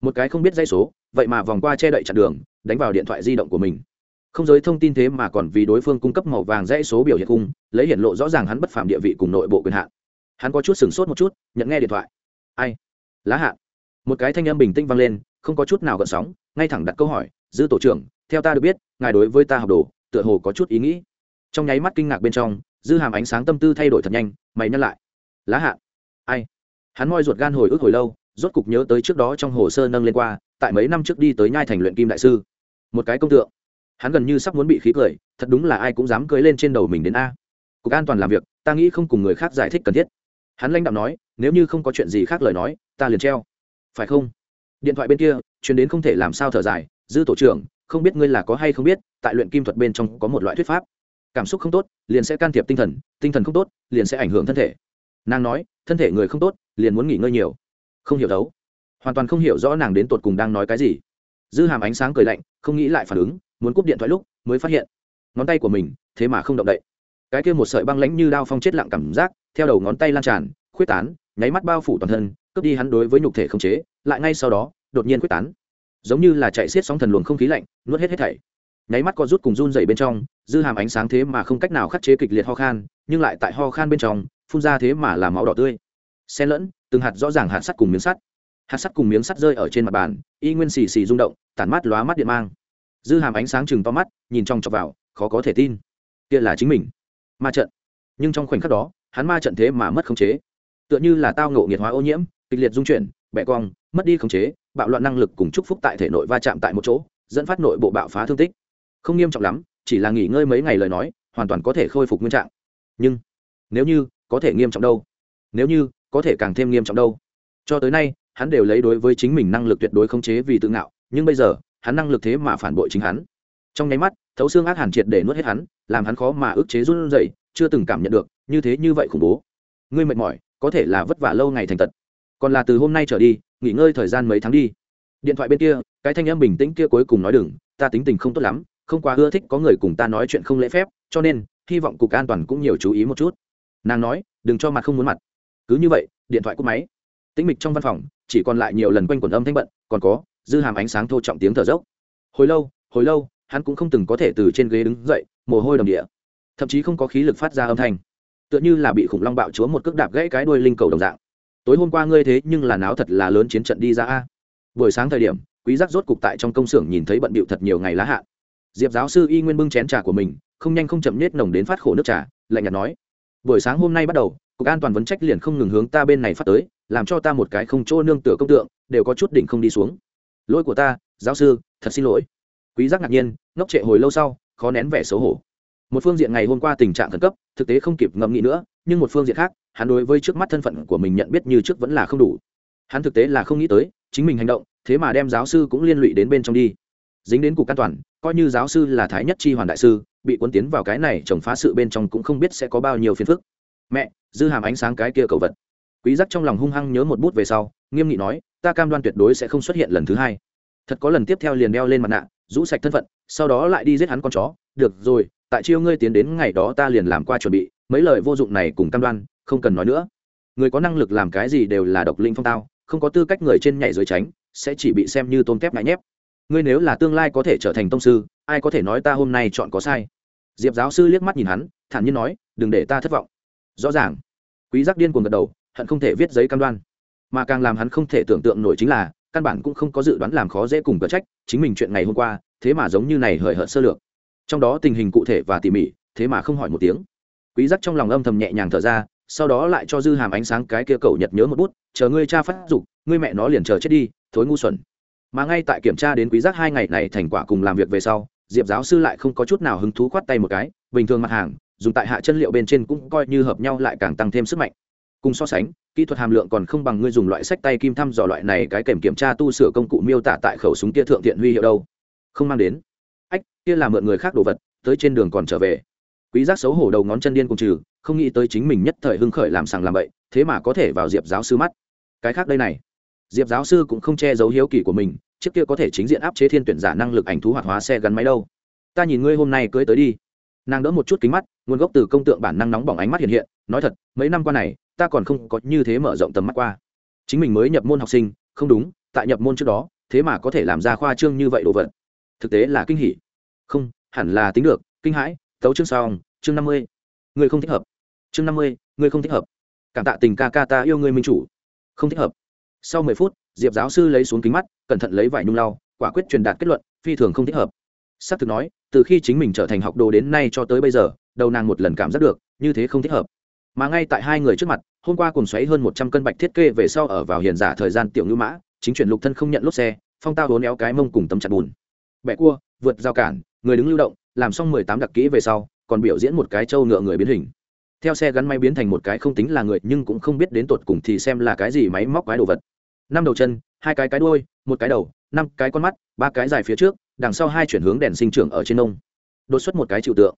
Một cái không biết dây số, vậy mà vòng qua che đậy chặn đường, đánh vào điện thoại di động của mình không giới thông tin thế mà còn vì đối phương cung cấp màu vàng dãy số biểu hiện cung lấy hiển lộ rõ ràng hắn bất phạm địa vị cùng nội bộ quyền hạn. Hắn có chút sửng sốt một chút, nhận nghe điện thoại. Ai? Lá hạn một cái thanh âm bình tĩnh vang lên, không có chút nào gợn sóng, ngay thẳng đặt câu hỏi, dư tổ trưởng, theo ta được biết, ngài đối với ta học đồ, tựa hồ có chút ý nghĩ. Trong nháy mắt kinh ngạc bên trong, dư hàm ánh sáng tâm tư thay đổi thật nhanh, mày nhắc lại. Lá hạn ai? Hắn moi ruột gan hồi ức hồi lâu, rốt cục nhớ tới trước đó trong hồ sơ nâng lên qua, tại mấy năm trước đi tới nhai thành luyện kim đại sư. Một cái công tượng hắn gần như sắp muốn bị khí cười, thật đúng là ai cũng dám cưới lên trên đầu mình đến a. Cục an toàn làm việc, ta nghĩ không cùng người khác giải thích cần thiết. Hắn lãnh đạo nói, nếu như không có chuyện gì khác lời nói, ta liền treo. Phải không? Điện thoại bên kia chuyến đến không thể làm sao thở dài, dư tổ trưởng, không biết ngươi là có hay không biết, tại luyện kim thuật bên trong có một loại thuyết pháp. Cảm xúc không tốt, liền sẽ can thiệp tinh thần tinh thần không tốt, liền sẽ ảnh hưởng thân thể. Nàng nói, thân thể người không tốt, liền muốn nghỉ ngơi nhiều. Không hiểu đấu. Hoàn toàn không hiểu rõ nàng đến tột cùng đang nói cái gì. Dư hàm ánh sáng cười lạnh, không nghĩ lại phản ứng muốn cúp điện thoại lúc mới phát hiện. Ngón tay của mình, thế mà không động đậy. Cái kia một sợi băng lãnh như đao phong chết lặng cảm giác, theo đầu ngón tay lan tràn, khuyết tán, nháy mắt bao phủ toàn thân, cướp đi hắn đối với nhục thể không chế, lại ngay sau đó, đột nhiên quyết tán. Giống như là chạy xiết sóng thần luồng không khí lạnh, nuốt hết hết thảy. Nháy mắt có rút cùng run dày bên trong, dư hàm ánh sáng thế mà không cách nào khắc chế kịch liệt ho khan, nhưng lại tại ho khan bên trong, phun ra thế mà là máu đỏ tươi. Xen lẫn, từng hạt rõ ràng hạt sắt cùng miếng sắt. Hạt sắt cùng miếng sắt rơi ở trên mặt bàn, y nguyên xì xì rung động, tản mát lóa mắt điện mang dư hàm ánh sáng chừng to mắt, nhìn trong chọc vào, khó có thể tin. Kia là chính mình. Ma trận. Nhưng trong khoảnh khắc đó, hắn ma trận thế mà mất khống chế. Tựa như là tao ngộ nghiệt hóa ô nhiễm, kịch liệt dung chuyển, bẻ cong, mất đi khống chế, bạo loạn năng lực cùng chúc phúc tại thể nội va chạm tại một chỗ, dẫn phát nội bộ bạo phá thương tích. Không nghiêm trọng lắm, chỉ là nghỉ ngơi mấy ngày lời nói, hoàn toàn có thể khôi phục nguyên trạng. Nhưng, nếu như, có thể nghiêm trọng đâu. Nếu như, có thể càng thêm nghiêm trọng đâu. Cho tới nay, hắn đều lấy đối với chính mình năng lực tuyệt đối khống chế vì tự ngạo, nhưng bây giờ hắn năng lực thế mà phản bội chính hắn. Trong nháy mắt, thấu xương ác hàn triệt để nuốt hết hắn, làm hắn khó mà ức chế run rẩy, chưa từng cảm nhận được, như thế như vậy khủng bố. Ngươi mệt mỏi, có thể là vất vả lâu ngày thành tật. Còn là từ hôm nay trở đi, nghỉ ngơi thời gian mấy tháng đi. Điện thoại bên kia, cái thanh âm bình tĩnh kia cuối cùng nói đừng, ta tính tình không tốt lắm, không quá ưa thích có người cùng ta nói chuyện không lễ phép, cho nên, hy vọng cục an toàn cũng nhiều chú ý một chút. Nàng nói, đừng cho mặt không muốn mặt. Cứ như vậy, điện thoại cúp máy. Tĩnh mịch trong văn phòng, chỉ còn lại nhiều lần quanh quần âm thanh bận, còn có dư hàm ánh sáng thô trọng tiếng thở dốc. Hồi lâu hồi lâu, hắn cũng không từng có thể từ trên ghế đứng dậy, mồ hôi đầm địa. Thậm chí không có khí lực phát ra âm thanh. Tựa như là bị khủng long bạo chúa một cước đạp gãy cái đuôi linh cầu đồng dạng. Tối hôm qua ngươi thế nhưng là náo thật là lớn chiến trận đi ra a. Buổi sáng thời điểm, quý giác rốt cục tại trong công xưởng nhìn thấy bận bịu thật nhiều ngày lá hạ. Diệp giáo sư y nguyên bưng chén trà của mình, không nhanh không chậm nết nồng đến phát khổ nước trà, lạnh nhạt nói. Buổi sáng hôm nay bắt đầu, cục an toàn vấn trách liền không ngừng hướng ta bên này phát tới, làm cho ta một cái không chỗ nương tựa công tượng, đều có chút đỉnh không đi xuống lỗi của ta, giáo sư, thật xin lỗi. Quý giác ngạc nhiên, ngốc trệ hồi lâu sau, khó nén vẻ xấu hổ. Một phương diện ngày hôm qua tình trạng khẩn cấp, thực tế không kịp ngẫm nghĩ nữa, nhưng một phương diện khác, hắn đối với trước mắt thân phận của mình nhận biết như trước vẫn là không đủ. Hắn thực tế là không nghĩ tới, chính mình hành động, thế mà đem giáo sư cũng liên lụy đến bên trong đi. Dính đến cục an toàn, coi như giáo sư là thái nhất chi hoàn đại sư, bị cuốn tiến vào cái này chồng phá sự bên trong cũng không biết sẽ có bao nhiêu phiền phức. Mẹ, dư hàm ánh sáng cái kia cầu vật. Quý giác trong lòng hung hăng nhớ một bút về sau, nghiêm nghị nói ta cam đoan tuyệt đối sẽ không xuất hiện lần thứ hai. Thật có lần tiếp theo liền đeo lên mặt nạ, rũ sạch thân phận, sau đó lại đi giết hắn con chó. Được rồi, tại chiêu ngươi tiến đến ngày đó ta liền làm qua chuẩn bị, mấy lời vô dụng này cùng cam đoan, không cần nói nữa. Người có năng lực làm cái gì đều là độc linh phong tao, không có tư cách người trên nhảy dưới tránh, sẽ chỉ bị xem như tôm tép ngại nhép. Ngươi nếu là tương lai có thể trở thành tông sư, ai có thể nói ta hôm nay chọn có sai? Diệp giáo sư liếc mắt nhìn hắn, thản nhiên nói, đừng để ta thất vọng. Rõ ràng, quý giác điên cuồng gật đầu, hận không thể viết giấy cam đoan mà càng làm hắn không thể tưởng tượng nổi chính là, căn bản cũng không có dự đoán làm khó dễ cùng cờ trách, chính mình chuyện ngày hôm qua, thế mà giống như này hời hợt sơ lược. Trong đó tình hình cụ thể và tỉ mỉ, thế mà không hỏi một tiếng. Quý giác trong lòng âm thầm nhẹ nhàng thở ra, sau đó lại cho dư hàm ánh sáng cái kia cậu nhật nhớ một bút, chờ ngươi cha phát dục, ngươi mẹ nó liền chờ chết đi, thối ngu xuẩn. Mà ngay tại kiểm tra đến quý giác hai ngày này thành quả cùng làm việc về sau, diệp giáo sư lại không có chút nào hứng thú khoát tay một cái, bình thường mặt hàng, dùng tại hạ chân liệu bên trên cũng coi như hợp nhau lại càng tăng thêm sức mạnh cùng so sánh, kỹ thuật hàm lượng còn không bằng ngươi dùng loại sách tay kim thăm dò loại này cái kèm kiểm tra tu sửa công cụ miêu tả tại khẩu súng kia thượng thiện huy hiệu đâu. Không mang đến. Ách, kia là mượn người khác đồ vật, tới trên đường còn trở về. Quý giác xấu hổ đầu ngón chân điên cùng trừ, không nghĩ tới chính mình nhất thời hưng khởi làm sàng làm bậy, thế mà có thể vào diệp giáo sư mắt. Cái khác đây này. Diệp giáo sư cũng không che giấu hiếu kỳ của mình trước kia có thể chính diện áp chế thiên tuyển giả năng lực ảnh thú hoạt hóa xe gắn máy đâu. Ta nhìn ngươi hôm nay cưới tới đi. Nàng đỡ một chút kính mắt, nguồn gốc từ công tượng bản năng nóng bỏng ánh mắt hiện hiện, nói thật, mấy năm qua này ta còn không có như thế mở rộng tầm mắt qua. Chính mình mới nhập môn học sinh, không đúng, tại nhập môn trước đó, thế mà có thể làm ra khoa trương như vậy đồ vật. Thực tế là kinh hỉ. Không, hẳn là tính được, kinh hãi tấu chương xong, chương năm mươi. Người không thích hợp. Chương năm mươi, người không thích hợp. Cảm tạ tình ca ca ta yêu người minh chủ. Không thích hợp. Sau mười phút, diệp giáo sư lấy xuống kính mắt, cẩn thận lấy vải nhung lau, quả quyết truyền đạt kết luận, phi thường không thích hợp. S ắ c thực nói, từ khi chính mình trở thành học đồ đến nay cho tới bây giờ, đầu nàng một lần cảm giác được, như thế không thích hợp mà ngay tại hai người trước mặt, hôm qua cùng xoáy hơn một trăm cân bạch thiết kê về sau ở vào hiền giả thời gian tiểu ngữ mã, chính chuyển lục thân không nhận lốp xe, phong tao hốn éo cái mông cùng tấm chặt bùn. Bẹ cua, vượt giao cản, người đứng lưu động, làm xong mười tám đặc kỹ về sau, còn biểu diễn một cái trâu ngựa người biến hình. Theo xe gắn máy biến thành một cái không tính là người, nhưng cũng không biết đến tột cùng thì xem là cái gì máy móc cái đồ vật. Năm đầu chân, hai cái cái đuôi, một cái đầu, năm cái con mắt, ba cái dài phía trước, đằng sau hai chuyển hướng đèn sinh trưởng ở trên nông. Đột xuất một cái chịu tượng.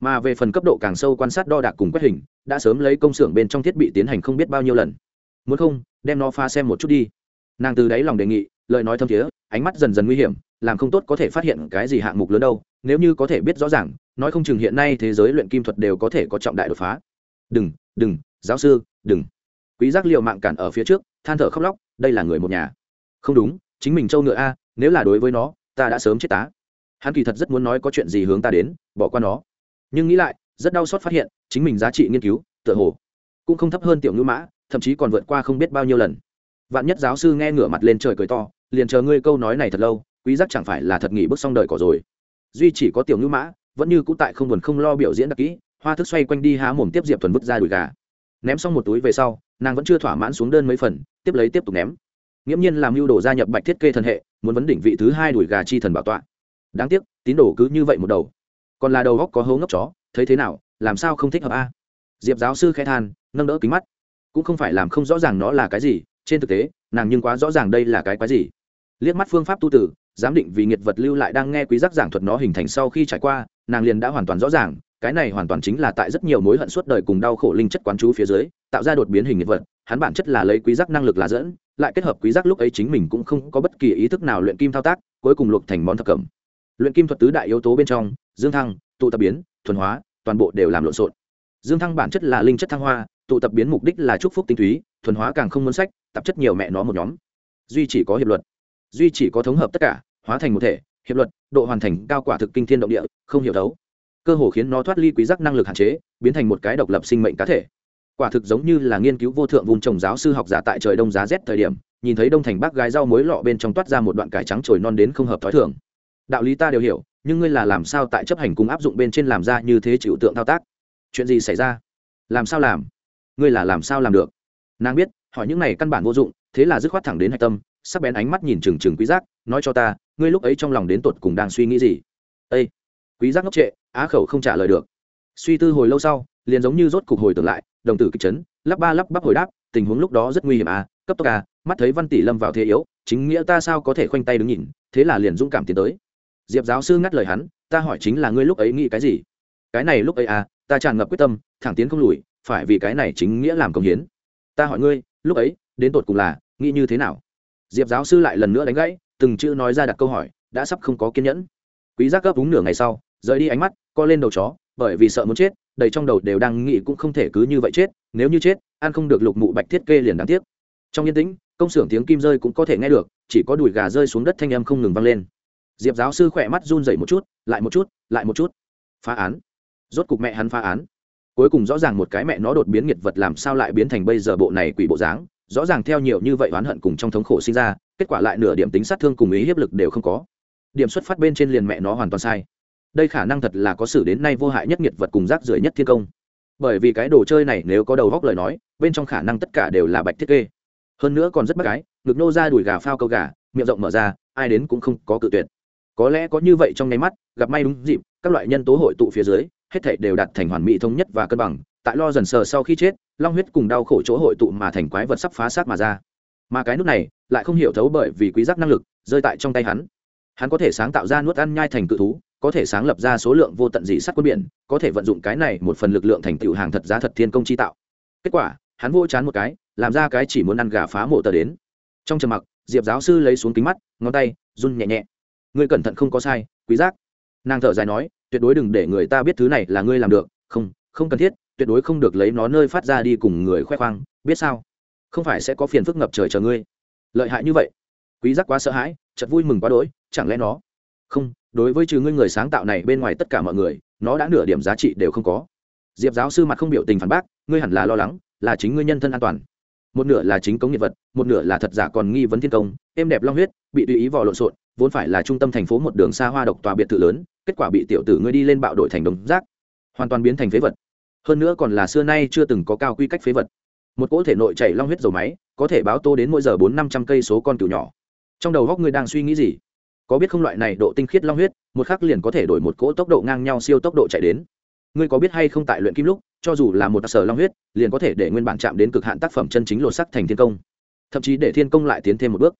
Mà về phần cấp độ càng sâu quan sát đo đạc cùng quét hình đã sớm lấy công xưởng bên trong thiết bị tiến hành không biết bao nhiêu lần. Muốn không, đem nó pha xem một chút đi. Nàng từ đáy lòng đề nghị, lời nói thâm thiế, ánh mắt dần dần nguy hiểm, làm không tốt có thể phát hiện cái gì hạng mục lớn đâu, nếu như có thể biết rõ ràng, nói không chừng hiện nay thế giới luyện kim thuật đều có thể có trọng đại đột phá. Đừng đừng, giáo sư, đừng. Quý giác liệu mạng cản ở phía trước, than thở khóc lóc, đây là người một nhà. Không đúng, chính mình châu ngựa a, nếu là đối với nó, ta đã sớm chết tá. Hắn kỳ thật rất muốn nói có chuyện gì hướng ta đến, bỏ qua nó. Nhưng nghĩ lại rất đau xót phát hiện, chính mình giá trị nghiên cứu, tựa hồ cũng không thấp hơn tiểu ngữ mã, thậm chí còn vượt qua không biết bao nhiêu lần. Vạn nhất giáo sư nghe ngửa mặt lên trời cười to, liền chờ ngươi câu nói này thật lâu, quý giác chẳng phải là thật nghỉ bước xong đời cỏ rồi. Duy chỉ có tiểu ngữ mã, vẫn như cũ tại không buồn không lo biểu diễn đặc kỹ, hoa thức xoay quanh đi há mồm tiếp diệp thuần vứt ra đùi gà. Ném xong một túi về sau, nàng vẫn chưa thỏa mãn xuống đơn mấy phần, tiếp lấy tiếp tục ném. Nghiễm nhiên làm mưu đồ gia nhập bạch thiết kê thần hệ, muốn vấn đỉnh vị thứ hai đùi gà chi thần bảo tọa. Đáng tiếc, tín đồ cứ như vậy một đầu. Còn là đầu góc có hố ngốc chó thấy thế nào, làm sao không thích hợp a? Diệp giáo sư khẽ than, nâng đỡ kính mắt. Cũng không phải làm không rõ ràng nó là cái gì, trên thực tế, nàng nhưng quá rõ ràng đây là cái quái gì. Liếc mắt phương pháp tu tử, giám định vì nghiệt vật lưu lại đang nghe quý giác giảng thuật nó hình thành sau khi trải qua, nàng liền đã hoàn toàn rõ ràng, cái này hoàn toàn chính là tại rất nhiều mối hận suốt đời cùng đau khổ linh chất quán chú phía dưới, tạo ra đột biến hình nghiệt vật, hắn bản chất là lấy quý giác năng lực là dẫn, lại kết hợp quý giác lúc ấy chính mình cũng không có bất kỳ ý thức nào luyện kim thao tác, cuối cùng luộc thành món thập cẩm. Luyện kim thuật tứ đại yếu tố bên trong, dương thăng tụ tập biến, thuần hóa, toàn bộ đều làm lộn xộn. Dương thăng bản chất là linh chất thăng hoa, tụ tập biến mục đích là chúc phúc tinh túy, thuần hóa càng không muốn sách tập chất nhiều mẹ nó một nhóm. Duy chỉ có hiệp luật. Duy chỉ có thống hợp tất cả, hóa thành một thể, hiệp luật, độ hoàn thành, cao quả thực kinh thiên động địa, không hiểu đấu cơ hồ khiến nó thoát ly quý giác năng lực hạn chế, biến thành một cái độc lập sinh mệnh cá thể. Quả thực giống như là nghiên cứu vô thượng vùng trồng giáo sư học giả tại trời đông giá rét thời điểm, nhìn thấy đông thành bác gái rau muối lọ bên trong toát ra một đoạn cải trắng trồi non đến không hợp thói thường. Đạo lý ta đều hiểu nhưng ngươi là làm sao tại chấp hành cùng áp dụng bên trên làm ra như thế chịu tượng thao tác? Chuyện gì xảy ra? Làm sao làm? Ngươi là làm sao làm được? Nàng biết, hỏi những này căn bản vô dụng, thế là dứt khoát thẳng đến hạch tâm, sắc bén ánh mắt nhìn trừng trừng quý giác, nói cho ta, ngươi lúc ấy trong lòng đến tột cùng đang suy nghĩ gì? Ây quý giác ngốc trệ, á khẩu không trả lời được. Suy tư hồi lâu sau, liền giống như rốt cục hồi tưởng lại, đồng tử kịch chấn, lắp ba lắp bắp hồi đáp, tình huống lúc đó rất nguy hiểm à cấp tốc à mắt thấy văn tỷ lâm vào thế yếu, chính nghĩa ta sao có thể khoanh tay đứng nhìn, thế là liền dũng cảm tiến tới diệp giáo sư ngắt lời hắn, ta hỏi chính là ngươi lúc ấy nghĩ cái gì? Cái này lúc ấy à ta tràn ngập quyết tâm, thẳng tiến không lùi, phải vì cái này chính nghĩa làm công hiến. Ta hỏi ngươi, lúc ấy, đến tột cùng là, nghĩ như thế nào? Diệp giáo sư lại lần nữa đánh gãy, từng chữ nói ra đặt câu hỏi, đã sắp không có kiên nhẫn. Quý giác gấp đúng nửa ngày sau, rời đi ánh mắt, co lên đầu chó, bởi vì sợ muốn chết, đầy trong đầu đều đang nghĩ cũng không thể cứ như vậy chết, nếu như chết, ăn không được lục mụ bạch thiết kê liền đáng tiếc. Trong yên tĩnh, công xưởng tiếng kim rơi cũng có thể nghe được, chỉ có đùi gà rơi xuống đất thanh âm không ngừng vang lên diệp giáo sư khỏe mắt run rẩy một chút, lại một chút, lại một chút. Phá án. Rốt cục mẹ hắn phá án. Cuối cùng rõ ràng một cái mẹ nó đột biến nghiệt vật làm sao lại biến thành bây giờ bộ này quỷ bộ dáng, rõ ràng theo nhiều như vậy oán hận cùng trong thống khổ sinh ra, kết quả lại nửa điểm tính sát thương cùng ý hiếp lực đều không có. Điểm xuất phát bên trên liền mẹ nó hoàn toàn sai. Đây khả năng thật là có xử đến nay vô hại nhất nghiệt vật cùng rác rưởi nhất thiên công. Bởi vì cái đồ chơi này nếu có đầu góc lời nói, bên trong khả năng tất cả đều là bạch thiết kê. Hơn nữa còn rất bắt cái ngực nô ra đùi gà phao câu gà, miệng rộng mở ra, ai đến cũng không có cự tuyệt có lẽ có như vậy trong nháy mắt, gặp may đúng dịp, các loại nhân tố hội tụ phía dưới, hết thảy đều đạt thành hoàn mỹ thống nhất và cân bằng. Tại lo dần sờ sau khi chết, long huyết cùng đau khổ chỗ hội tụ mà thành quái vật sắp phá sát mà ra. Mà cái nút này, lại không hiểu thấu bởi vì quý giác năng lực, rơi tại trong tay hắn. Hắn có thể sáng tạo ra nuốt ăn nhai thành cự thú, có thể sáng lập ra số lượng vô tận dị sắt quân biển, có thể vận dụng cái này một phần lực lượng thành tựu hàng thật giá thật thiên công chi tạo. Kết quả, hắn vô chán một cái, làm ra cái chỉ muốn ăn gà phá mộ tờ đến. Trong trầm mặc, diệp giáo sư lấy xuống kính mắt, ngón tay, run nhẹ nhẹ ngươi cẩn thận không có sai, quý giác. Nàng thở dài nói, tuyệt đối đừng để người ta biết thứ này là ngươi làm được. Không không cần thiết, tuyệt đối không được lấy nó nơi phát ra đi cùng người khoe khoang, biết sao? Không phải sẽ có phiền phức ngập trời chờ ngươi. Lợi hại như vậy? Quý giác quá sợ hãi, chợt vui mừng quá đỗi, chẳng lẽ nó? Không, đối với trừ ngươi người sáng tạo này bên ngoài tất cả mọi người, nó đã nửa điểm giá trị đều không có. Diệp giáo sư mặt không biểu tình phản bác, ngươi hẳn là lo lắng, là chính ngươi nhân thân an toàn. Một nửa là chính công nghiệp vật, một nửa là thật giả còn nghi vấn thiên công, êm đẹp long huyết, bị tùy ý vò lộn xộn vốn phải là trung tâm thành phố một đường xa hoa độc tòa biệt thự lớn, kết quả bị tiểu tử ngươi đi lên bạo đội thành đồng rác, hoàn toàn biến thành phế vật. Hơn nữa còn là xưa nay chưa từng có cao quy cách phế vật. Một cỗ thể nội chảy long huyết dầu máy, có thể báo tô đến mỗi giờ bốn năm trăm cây số con cừu nhỏ. Trong đầu góc ngươi đang suy nghĩ gì? Có biết không loại này độ tinh khiết long huyết, một khắc liền có thể đổi một cỗ tốc độ ngang nhau siêu tốc độ chạy đến. Ngươi có biết hay không tại luyện kim lúc, cho dù là một sở long huyết, liền có thể để nguyên bản chạm đến cực hạn tác phẩm chân chính lột sắc thành thiên công. Thậm chí để thiên công lại tiến thêm một bước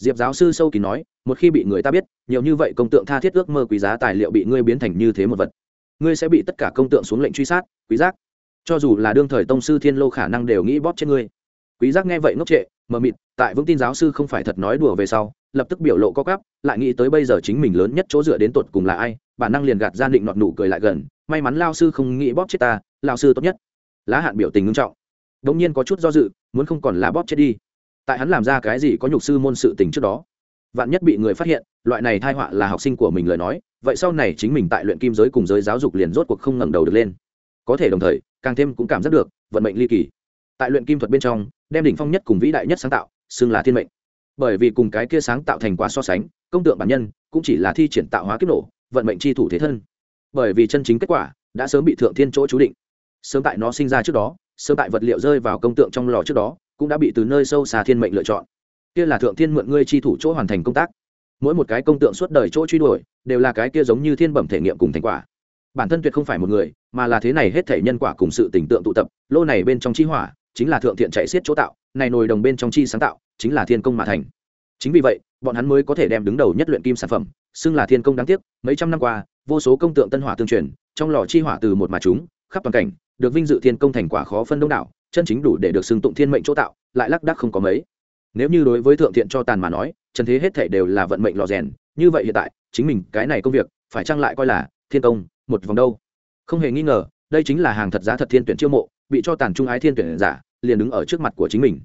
diệp giáo sư sâu kỳ nói, một khi bị người ta biết, nhiều như vậy công tượng tha thiết ước mơ quý giá tài liệu bị ngươi biến thành như thế một vật. Ngươi sẽ bị tất cả công tượng xuống lệnh truy sát, quý giác. Cho dù là đương thời tông sư thiên lô khả năng đều nghĩ bóp trên ngươi. Quý giác nghe vậy ngốc trệ, mờ mịt, tại vững tin giáo sư không phải thật nói đùa về sau, lập tức biểu lộ có cắp lại nghĩ tới bây giờ chính mình lớn nhất chỗ dựa đến tột cùng là ai, bản năng liền gạt ra định nọt nụ cười lại gần, may mắn lao sư không nghĩ bóp chết ta, lao sư tốt nhất. Lá hạn biểu tình ngưng trọng. Đống nhiên có chút do dự, muốn không còn là bóp chết đi tại hắn làm ra cái gì có nhục sư môn sự tình trước đó. Vạn nhất bị người phát hiện, loại này thai họa là học sinh của mình lời nói, vậy sau này chính mình tại luyện kim giới cùng giới giáo dục liền rốt cuộc không ngẩng đầu được lên. Có thể đồng thời, càng thêm cũng cảm giác được, vận mệnh ly kỳ. Tại luyện kim thuật bên trong, đem đỉnh phong nhất cùng vĩ đại nhất sáng tạo, xưng là thiên mệnh. Bởi vì cùng cái kia sáng tạo thành quả so sánh, công tượng bản nhân cũng chỉ là thi triển tạo hóa kiếp nổ, vận mệnh chi thủ thế thân. Bởi vì chân chính kết quả đã sớm bị thượng thiên chỗ chú định. Sớm tại nó sinh ra trước đó, sớm tại vật liệu rơi vào công tượng trong lò trước đó cũng đã bị từ nơi sâu xa thiên mệnh lựa chọn. Kia là thượng thiên mượn ngươi chi thủ chỗ hoàn thành công tác. Mỗi một cái công tượng suốt đời chỗ truy đuổi, đều là cái kia giống như thiên bẩm thể nghiệm cùng thành quả. Bản thân tuyệt không phải một người, mà là thế này hết thể nhân quả cùng sự tình tượng tụ tập, lô này bên trong chi hỏa, chính là thượng thiện chạy xiết chỗ tạo, này nồi đồng bên trong chi sáng tạo, chính là thiên công mà thành. Chính vì vậy, bọn hắn mới có thể đem đứng đầu nhất luyện kim sản phẩm, xưng là thiên công đáng tiếc, mấy trăm năm qua, vô số công tượng tân hỏa tương truyền, trong lò chi hỏa từ một mà chúng, khắp toàn cảnh, được vinh dự thiên công thành quả khó phân đông đảo chân chính đủ để được xưng tụng thiên mệnh chỗ tạo, lại lác đắc không có mấy. Nếu như đối với thượng thiện cho tàn mà nói trần thế hết thể đều là vận mệnh lò rèn, như vậy hiện tại, chính mình cái này công việc, phải trang lại coi là thiên công, một vòng đâu? Không hề nghi ngờ, đây chính là hàng thật giá thật thiên tuyển chiêu mộ, bị cho tàn trung ái thiên tuyển giả, liền đứng ở trước mặt của chính mình.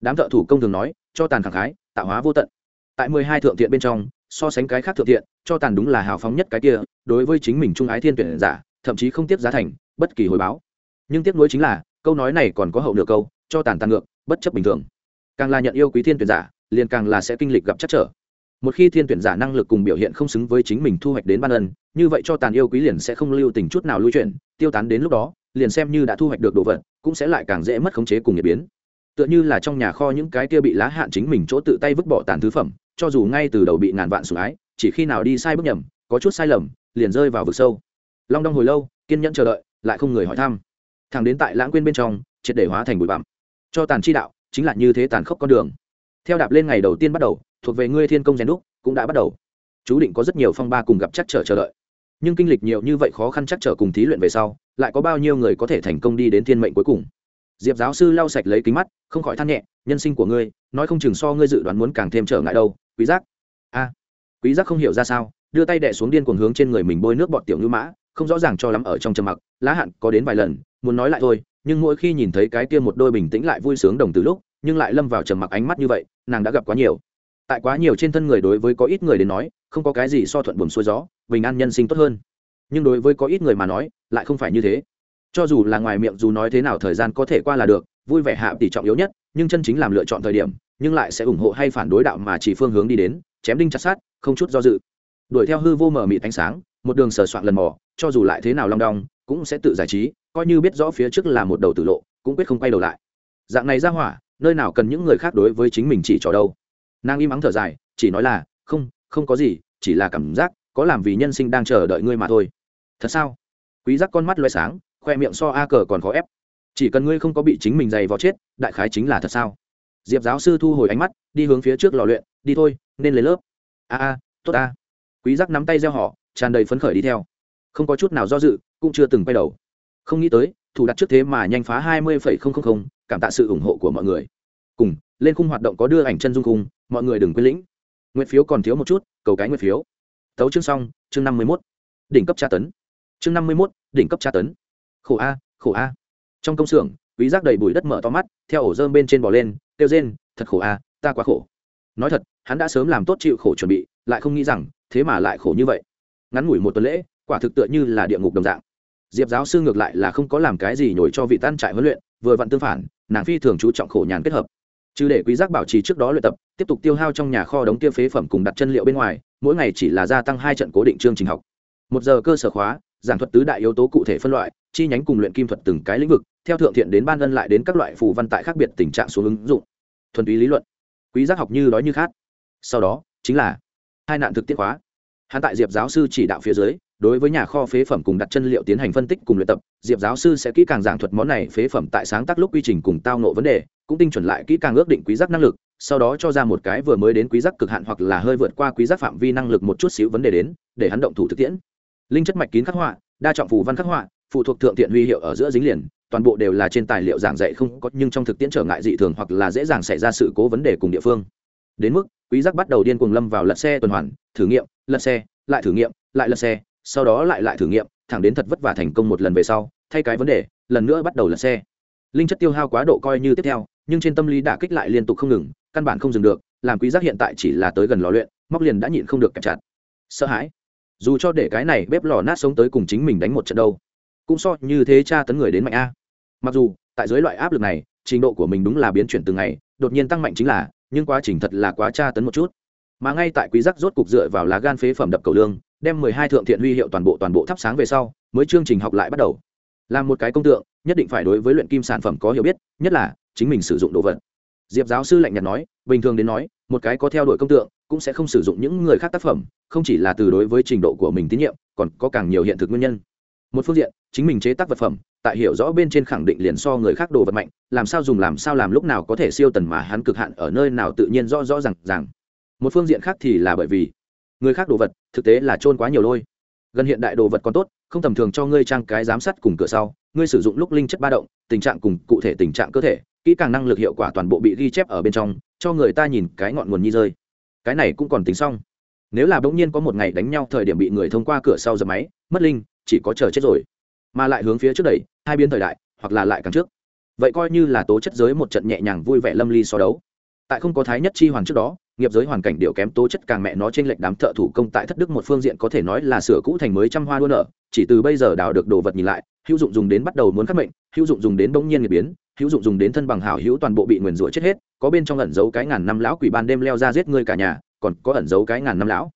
Đám thợ thủ công thường nói, cho tàn khẳng khái, tạo hóa vô tận. Tại mười hai thượng thiện bên trong, so sánh cái khác thượng thiện, cho tàn đúng là hào phóng nhất cái kia, đối với chính mình trung ái thiên tuyển giả, thậm chí không tiếp giá thành, bất kỳ hồi báo. Nhưng tiếc nuối chính là câu nói này còn có hậu nửa câu, cho tàn tàn ngược, bất chấp bình thường. Càng là nhận yêu quý thiên tuyển giả, liền càng là sẽ kinh lịch gặp chắc trở. Một khi thiên tuyển giả năng lực cùng biểu hiện không xứng với chính mình thu hoạch đến ban ân, như vậy cho tàn yêu quý liền sẽ không lưu tình chút nào lưu chuyển, tiêu tán đến lúc đó, liền xem như đã thu hoạch được đồ vật, cũng sẽ lại càng dễ mất khống chế cùng nhiệt biến. Tựa như là trong nhà kho những cái kia bị lá hạn chính mình chỗ tự tay vứt bỏ tàn thứ phẩm, cho dù ngay từ đầu bị ngàn vạn sủng ái, chỉ khi nào đi sai bước nhầm, có chút sai lầm, liền rơi vào vực sâu. Long đong hồi lâu, kiên nhẫn chờ đợi, lại không người hỏi thăm thẳng đến tại lãng quên bên trong, triệt để hóa thành bụi bặm. Cho tàn chi đạo, chính là như thế tàn khốc con đường. Theo đạp lên ngày đầu tiên bắt đầu, thuộc về ngươi thiên công rèn đúc, cũng đã bắt đầu. Chú định có rất nhiều phong ba cùng gặp chắc trở chờ đợi. Nhưng kinh lịch nhiều như vậy khó khăn chắc trở cùng thí luyện về sau, lại có bao nhiêu người có thể thành công đi đến thiên mệnh cuối cùng? Diệp giáo sư lau sạch lấy kính mắt, không khỏi than nhẹ, nhân sinh của ngươi, nói không chừng so ngươi dự đoán muốn càng thêm trở ngại đâu, quý giác. A, quý giác không hiểu ra sao, đưa tay đè xuống điên cuồng hướng trên người mình bôi nước bọt tiểu như mã, không rõ ràng cho lắm ở trong trầm mặc, lá hạn có đến vài lần muốn nói lại thôi, nhưng mỗi khi nhìn thấy cái kia một đôi bình tĩnh lại vui sướng đồng từ lúc, nhưng lại lâm vào trầm mặc ánh mắt như vậy, nàng đã gặp quá nhiều. Tại quá nhiều trên thân người đối với có ít người đến nói, không có cái gì so thuận buồn xuôi gió, bình an nhân sinh tốt hơn. Nhưng đối với có ít người mà nói, lại không phải như thế. Cho dù là ngoài miệng dù nói thế nào thời gian có thể qua là được, vui vẻ hạ tỷ trọng yếu nhất, nhưng chân chính làm lựa chọn thời điểm, nhưng lại sẽ ủng hộ hay phản đối đạo mà chỉ phương hướng đi đến, chém đinh chặt sát không chút do dự. Đuổi theo hư vô mờ mịt ánh sáng, một đường sờ soạn lần mò, cho dù lại thế nào long đong cũng sẽ tự giải trí, coi như biết rõ phía trước là một đầu tử lộ, cũng quyết không quay đầu lại. Dạng này ra hỏa, nơi nào cần những người khác đối với chính mình chỉ trò đâu. Nàng im ắng thở dài, chỉ nói là, không không có gì, chỉ là cảm giác có làm vì nhân sinh đang chờ đợi ngươi mà thôi. Thật sao? Quý giác con mắt loay sáng, khoe miệng so a cờ còn khó ép. Chỉ cần ngươi không có bị chính mình dày vò chết, đại khái chính là thật sao? Diệp giáo sư thu hồi ánh mắt, đi hướng phía trước lò luyện, đi thôi, nên lấy lớp. A a, tốt a quý giác nắm tay gieo họ, tràn đầy phấn khởi đi theo. Không có chút nào do dự cũng chưa từng quay đầu. Không nghĩ tới, thủ đặt trước thế mà nhanh phá hai mươi cảm tạ sự ủng hộ của mọi người. Cùng, lên khung hoạt động có đưa ảnh chân dung khung mọi người đừng quên lĩnh. Nguyện phiếu còn thiếu một chút, cầu cái nguyện phiếu. Tấu chương xong, chương năm mươi mốt. Đỉnh cấp tra tấn. Chương năm mươi mốt, đỉnh cấp tra tấn. Khổ a khổ a. Trong công xưởng, quý giác đầy bụi đất mở to mắt, theo ổ dơm bên trên bò lên, kêu rên, thật khổ a, ta quá khổ. Nói thật, hắn đã sớm làm tốt chịu khổ chuẩn bị, lại không nghĩ rằng, thế mà lại khổ như vậy. Ngắn ngủi một tuần lễ, quả thực tựa như là địa ngục đồng dạng diệp giáo sư ngược lại là không có làm cái gì nhồi cho vị tan trại huấn luyện, vừa vặn tương phản, nàng phi thường chú trọng khổ nhàn kết hợp. Chứ để quý giác bảo trì trước đó luyện tập, tiếp tục tiêu hao trong nhà kho đống tiêu phế phẩm cùng đặt chân liệu bên ngoài, mỗi ngày chỉ là gia tăng hai trận cố định chương trình học. Một giờ cơ sở khóa, giảng thuật tứ đại yếu tố cụ thể phân loại, chi nhánh cùng luyện kim thuật từng cái lĩnh vực, theo thượng thiện đến ban ân lại đến các loại phù văn tại khác biệt tình trạng xuống ứng dụng. Thuần túy lý luận. Quý giác học như đói như khát sau đó, chính là hai nạn thực tiễn khóa hắn tại diệp giáo sư chỉ đạo phía dưới, đối với nhà kho phế phẩm cùng đặt chân liệu tiến hành phân tích cùng luyện tập, diệp giáo sư sẽ kỹ càng giảng thuật món này phế phẩm tại sáng tác lúc quy trình cùng tao nộ vấn đề, cũng tinh chuẩn lại kỹ càng ước định quý giác năng lực, sau đó cho ra một cái vừa mới đến quý giác cực hạn hoặc là hơi vượt qua quý giác phạm vi năng lực một chút xíu vấn đề đến, để hắn động thủ thực tiễn. Linh chất mạch kín khắc họa, đa trọng phù văn khắc họa, phụ thuộc thượng tiện huy hiệu ở giữa dính liền, toàn bộ đều là trên tài liệu giảng dạy không có, nhưng trong thực tiễn trở ngại dị thường hoặc là dễ dàng xảy ra sự cố vấn đề cùng địa phương. Đến mức quý giác bắt đầu điên cuồng lâm vào lật xe tuần hoàn, thử nghiệm, lật xe, lại thử nghiệm, lại lật xe, sau đó lại lại thử nghiệm, thẳng đến thật vất vả thành công một lần về sau, thay cái vấn đề, lần nữa bắt đầu lật xe. Linh chất tiêu hao quá độ coi như tiếp theo, nhưng trên tâm lý đã kích lại liên tục không ngừng, căn bản không dừng được, làm quý giác hiện tại chỉ là tới gần lò luyện, móc liền đã nhịn không được kẹp chặt. Sợ hãi. Dù cho để cái này bếp lò nát sống tới cùng chính mình đánh một trận đâu, cũng so như thế cha tấn người đến mạnh a. Mặc dù, tại dưới loại áp lực này, trình độ của mình đúng là biến chuyển từng ngày, đột nhiên tăng mạnh chính là nhưng quá trình thật là quá tra tấn một chút. Mà ngay tại quý giác rốt cục dựa vào lá gan phế phẩm đập cầu lương, đem mười hai thượng thiện huy hiệu toàn bộ toàn bộ thắp sáng về sau, mới chương trình học lại bắt đầu. Làm một cái công tượng, nhất định phải đối với luyện kim sản phẩm có hiểu biết, nhất là chính mình sử dụng đồ vật. Diệp giáo sư lạnh nhạt nói, bình thường đến nói, một cái có theo đuổi công tượng, cũng sẽ không sử dụng những người khác tác phẩm, không chỉ là từ đối với trình độ của mình tín nhiệm, còn có càng nhiều hiện thực nguyên nhân một phương diện, chính mình chế tác vật phẩm, tại hiểu rõ bên trên khẳng định liền so người khác đồ vật mạnh, làm sao dùng làm sao làm lúc nào có thể siêu tần mà hắn cực hạn ở nơi nào tự nhiên rõ rõ r à n g rằng một phương diện khác thì là bởi vì người khác đồ vật, thực tế là trôn quá nhiều lôi. Gần hiện đại đồ vật còn tốt, không tầm thường cho ngươi trang cái giám sát cùng cửa sau, ngươi sử dụng lúc linh chất ba động, tình trạng cùng cụ thể tình trạng cơ thể, kỹ càng năng lực hiệu quả toàn bộ bị ghi chép ở bên trong, cho người ta nhìn cái ngọn nguồn nhi rơi. Cái này cũng còn tính xong. Nếu là bỗng nhiên có một ngày đánh nhau thời điểm bị người thông qua cửa sau dập máy, mất linh chỉ có chờ chết rồi. Mà lại hướng phía trước đẩy, hai biến thời đại, hoặc là lại càng trước. Vậy coi như là tố chất giới một trận nhẹ nhàng vui vẻ lâm ly so đấu. Tại không có thái nhất chi hoàn trước đó, nghiệp giới hoàn cảnh điều kém tố chất càng mẹ nó trên lệch đám thợ thủ công tại thất đức một phương diện có thể nói là sửa cũ thành mới trăm hoa đua nở, chỉ từ bây giờ đào được đồ vật nhìn lại, hữu dụng dùng đến bắt đầu muốn khắc mệnh, hữu dụng dùng đến bỗng nhiên nghiệp biến, hữu dụng dùng đến thân bằng hảo hữu toàn bộ bị nguyền rủa chết hết, có bên trong ẩn giấu cái ngàn năm lão quỷ ban đêm leo ra giết người cả nhà, còn có ẩn giấu cái ngàn năm lão.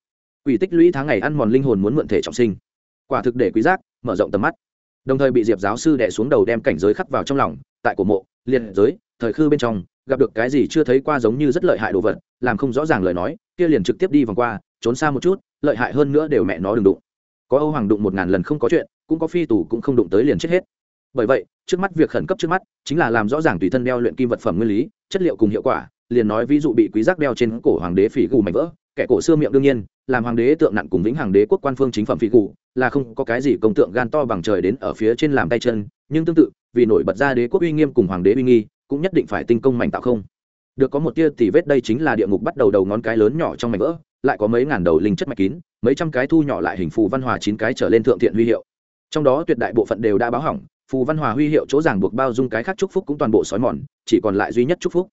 Quỷ tích lũy tháng ngày ăn mòn linh hồn muốn mượn thể trọng sinh quả thực để quý giác, mở rộng tầm mắt. Đồng thời bị diệp giáo sư đè xuống đầu đem cảnh giới khắc vào trong lòng, tại cổ mộ, liệt giới, thời khư bên trong, gặp được cái gì chưa thấy qua giống như rất lợi hại đồ vật, làm không rõ ràng lời nói, kia liền trực tiếp đi vòng qua, trốn xa một chút, lợi hại hơn nữa đều mẹ nó đừng đụng. Có âu hoàng đụng một ngàn lần không có chuyện, cũng có phi tù cũng không đụng tới liền chết hết. Bởi vậy, trước mắt việc khẩn cấp trước mắt, chính là làm rõ ràng tùy thân đeo luyện kim vật phẩm nguyên lý, chất liệu cùng hiệu quả, liền nói ví dụ bị quý giác đeo trên cổ hoàng đế phỉ gù mảnh vỡ, kẻ cổ xưa miệng đương nhiên, làm hoàng đế tượng nặng cùng vĩnh hoàng đế quốc quan phương chính phẩm phỉ gù là không có cái gì công tượng gan to bằng trời đến ở phía trên làm tay chân, nhưng tương tự, vì nổi bật ra đế quốc uy nghiêm cùng hoàng đế uy nghi, cũng nhất định phải tinh công mảnh tạo không. Được có một tia tỉ vết đây chính là địa ngục bắt đầu đầu ngón cái lớn nhỏ trong mảnh vỡ, lại có mấy ngàn đầu linh chất mạch kín, mấy trăm cái thu nhỏ lại hình phù văn hòa chín cái trở lên thượng thiện huy hiệu. Trong đó tuyệt đại bộ phận đều đã báo hỏng, phù văn hòa huy hiệu chỗ ràng buộc bao dung cái khác chúc phúc cũng toàn bộ xói mòn, chỉ còn lại duy nhất chúc phúc.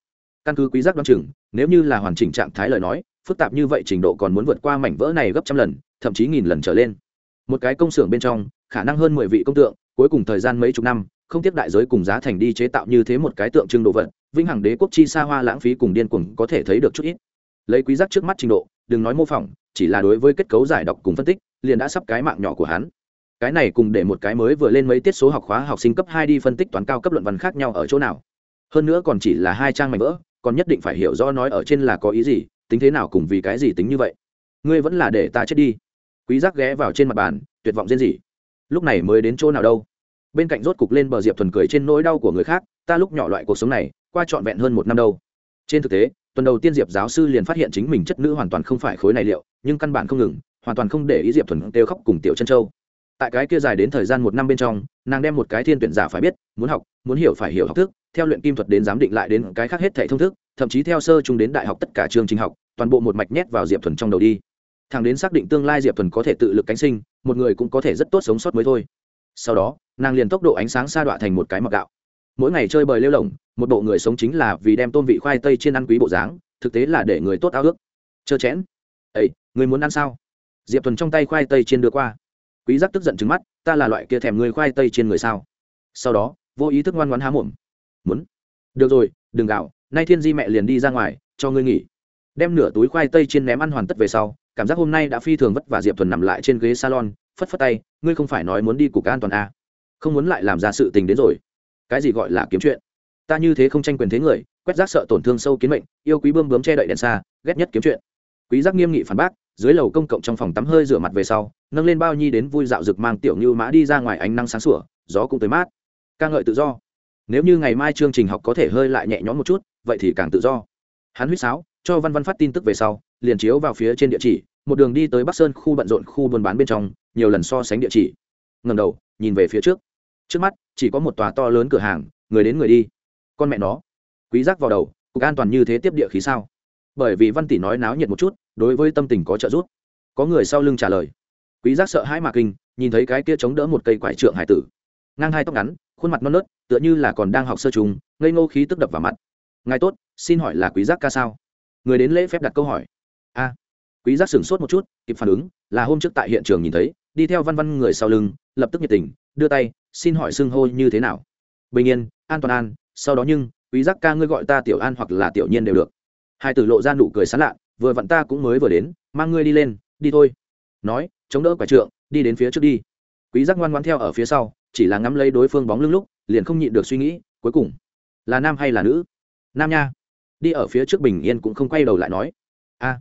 Căn cứ quý giác đoan chừng, nếu như là hoàn chỉnh trạng thái lời nói, phức tạp như vậy trình độ còn muốn vượt qua mảnh vỡ này gấp trăm lần, thậm chí nghìn lần trở lên một cái công xưởng bên trong, khả năng hơn mười vị công tượng, cuối cùng thời gian mấy chục năm, không tiếp đại giới cùng giá thành đi chế tạo như thế một cái tượng trưng đồ vật, vĩnh hằng đế quốc chi xa hoa lãng phí cùng điên cuồng có thể thấy được chút ít. Lấy quý giác trước mắt trình độ, đừng nói mô phỏng, chỉ là đối với kết cấu giải đọc cùng phân tích, liền đã sắp cái mạng nhỏ của hắn. Cái này cùng để một cái mới vừa lên mấy tiết số học khóa học sinh cấp hai đi phân tích toán cao cấp luận văn khác nhau ở chỗ nào. Hơn nữa còn chỉ là hai trang mảnh vỡ, còn nhất định phải hiểu rõ nói ở trên là có ý gì, tính thế nào cùng vì cái gì tính như vậy. Ngươi vẫn là để ta chết đi quý giác ghé vào trên mặt bàn, tuyệt vọng riêng gì lúc này mới đến chỗ nào đâu? Bên cạnh rốt cục lên bờ diệp thuần cười trên nỗi đau của người khác, ta lúc nhỏ loại cuộc sống này, qua trọn vẹn hơn một năm đâu. Trên thực tế, tuần đầu tiên diệp giáo sư liền phát hiện chính mình chất nữ hoàn toàn không phải khối này liệu, nhưng căn bản không ngừng, hoàn toàn không để ý diệp thuần kêu khóc cùng tiểu chân châu. Tại cái kia dài đến thời gian một năm bên trong, nàng đem một cái thiên tuyển giả phải biết, muốn học, muốn hiểu phải hiểu học thức, theo luyện kim thuật đến giám định lại đến cái khác hết thảy thông thức, thậm chí theo sơ chung đến đại học tất cả chương trình học, toàn bộ một mạch nhét vào diệp thuần trong đầu đi thằng đến xác định tương lai diệp thuần có thể tự lực cánh sinh, một người cũng có thể rất tốt sống sót mới thôi. Sau đó, nàng liền tốc độ ánh sáng sa đọa thành một cái mặc gạo. Mỗi ngày chơi bời lêu lỏng, một bộ người sống chính là vì đem tôm vị khoai tây trên ăn quý bộ dáng, thực tế là để người tốt ao ước. Chơ chẽn. Ấy người muốn ăn sao? Diệp thuần trong tay khoai tây trên đưa qua. Quý giác tức giận trừng mắt, ta là loại kia thèm người khoai tây trên người sao? Sau đó, vô ý thức ngoan ngoãn há mồm. Muốn. Được rồi, đừng gạo, nay thiên di mẹ liền đi ra ngoài, cho ngươi nghỉ. Đem nửa túi khoai tây trên ném ăn hoàn tất về sau cảm giác hôm nay đã phi thường vất vả diệp thuần nằm lại trên ghế salon, phất phất tay, ngươi không phải nói muốn đi cục an toàn à. không muốn lại làm ra sự tình đến rồi. Cái gì gọi là kiếm chuyện? Ta như thế không tranh quyền thế người, quét rác sợ tổn thương sâu kiến mệnh, yêu quý bơm bướm che đậy đèn xa, ghét nhất kiếm chuyện. Quý giác nghiêm nghị phản bác, dưới lầu công cộng trong phòng tắm hơi rửa mặt về sau, nâng lên bao nhi đến vui dạo rực mang tiểu như mã đi ra ngoài ánh nắng sáng sủa, gió cũng tới mát. Ca ngợi tự do. Nếu như ngày mai chương trình học có thể hơi lại nhẹ nhõm một chút, vậy thì càng tự do. Hắn huýt sáo, cho văn văn phát tin tức về sau liền chiếu vào phía trên địa chỉ, một đường đi tới bắc sơn khu bận rộn khu buôn bán bên trong, nhiều lần so sánh địa chỉ. Ngầm đầu, nhìn về phía trước. Trước mắt, chỉ có một tòa to lớn cửa hàng, người đến người đi. Con mẹ nó. Quý giác vào đầu, cục an toàn như thế tiếp địa khí sao? Bởi vì văn tỷ nói náo nhiệt một chút, đối với tâm tình có trợ giúp. Có người sau lưng trả lời. Quý giác sợ hãi mà kinh, nhìn thấy cái kia chống đỡ một cây quải trượng hải tử. Ngang hai tóc ngắn, khuôn mặt non nớt, tựa như là còn đang học sơ trùng, ngây ngô khí tức đập vào mặt. Ngài tốt, xin hỏi là quý giác ca sao? Người đến lễ phép đặt câu hỏi quý giác sửng sốt một chút, kịp phản ứng, là hôm trước tại hiện trường nhìn thấy, đi theo văn văn người sau lưng, lập tức nhiệt tình, đưa tay, xin hỏi xưng hô như thế nào. Bình yên, an toàn an, sau đó nhưng, quý giác ca ngươi gọi ta tiểu an hoặc là tiểu nhiên đều được. Hai tử lộ ra nụ cười sán lạ, vừa vặn ta cũng mới vừa đến, mang ngươi đi lên, đi thôi. Nói, chống đỡ quả trượng, đi đến phía trước đi. Quý giác ngoan ngoãn theo ở phía sau, chỉ là ngắm lấy đối phương bóng lưng lúc, liền không nhịn được suy nghĩ, cuối cùng, là nam hay là nữ? Nam nha. Đi ở phía trước bình yên cũng không quay đầu lại nói. A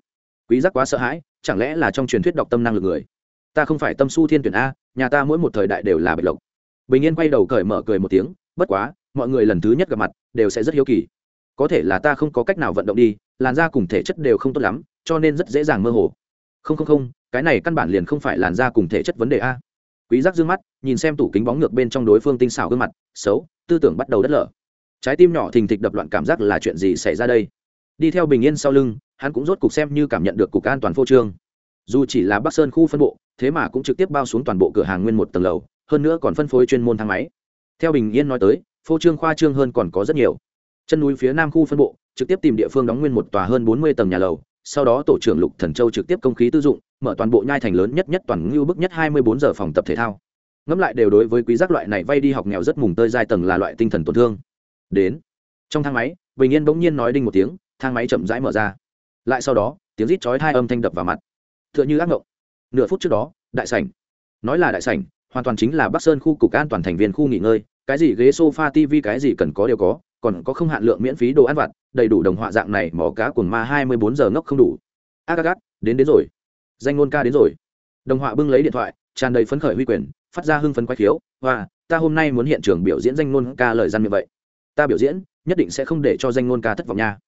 quý giác quá sợ hãi, chẳng lẽ là trong truyền thuyết đọc tâm năng lực người? Ta không phải tâm su thiên tuyển a, nhà ta mỗi một thời đại đều là bạch lộc. Bình yên quay đầu cởi mở cười một tiếng, bất quá, mọi người lần thứ nhất gặp mặt, đều sẽ rất hiếu kỳ. Có thể là ta không có cách nào vận động đi, làn da cùng thể chất đều không tốt lắm, cho nên rất dễ dàng mơ hồ. Không không không, cái này căn bản liền không phải làn da cùng thể chất vấn đề a. Quý giác dương mắt, nhìn xem tủ kính bóng ngược bên trong đối phương tinh xảo gương mặt, xấu, tư tưởng bắt đầu đất lở. Trái tim nhỏ thình thịch đập loạn cảm giác là chuyện gì xảy ra đây? Đi theo bình yên sau lưng hắn cũng rốt cục xem như cảm nhận được cục an toàn phô trương. Dù chỉ là bắc sơn khu phân bộ, thế mà cũng trực tiếp bao xuống toàn bộ cửa hàng nguyên một tầng lầu, hơn nữa còn phân phối chuyên môn thang máy. Theo bình yên nói tới, phô trương khoa trương hơn còn có rất nhiều. Chân núi phía nam khu phân bộ, trực tiếp tìm địa phương đóng nguyên một tòa hơn bốn mươi tầng nhà lầu, sau đó tổ trưởng lục thần châu trực tiếp công khí tư dụng, mở toàn bộ nhai thành lớn nhất nhất toàn ngưu bức nhất hai mươi bốn giờ phòng tập thể thao. Ngẫm lại đều đối với quý giác loại này vay đi học nghèo rất mùng tơi giai tầng là loại tinh thần tổn thương. Đến. Trong thang máy, bình yên bỗng nhiên nói đinh một tiếng, thang máy chậm rãi mở ra lại sau đó, tiếng rít chói hai âm thanh đập vào mặt. Tựa như ác ngộng nửa phút trước đó, đại sảnh. Nói là đại sảnh, hoàn toàn chính là bắc sơn khu cục an toàn thành viên khu nghỉ ngơi, cái gì ghế sofa, tv, cái gì cần có đều có, còn có không hạn lượng miễn phí đồ ăn vặt, đầy đủ đồng họa dạng này, mỏ cá cuồng ma hai mươi bốn giờ ngốc không đủ. Ác ác đến đến rồi. Danh ngôn ca đến rồi. Đồng họa bưng lấy điện thoại, tràn đầy phấn khởi huy quyền, phát ra hưng phấn quay khiếu và ta hôm nay muốn hiện trường biểu diễn danh ngôn ca lời gian như vậy. Ta biểu diễn, nhất định sẽ không để cho danh ngôn ca thất vọng nha.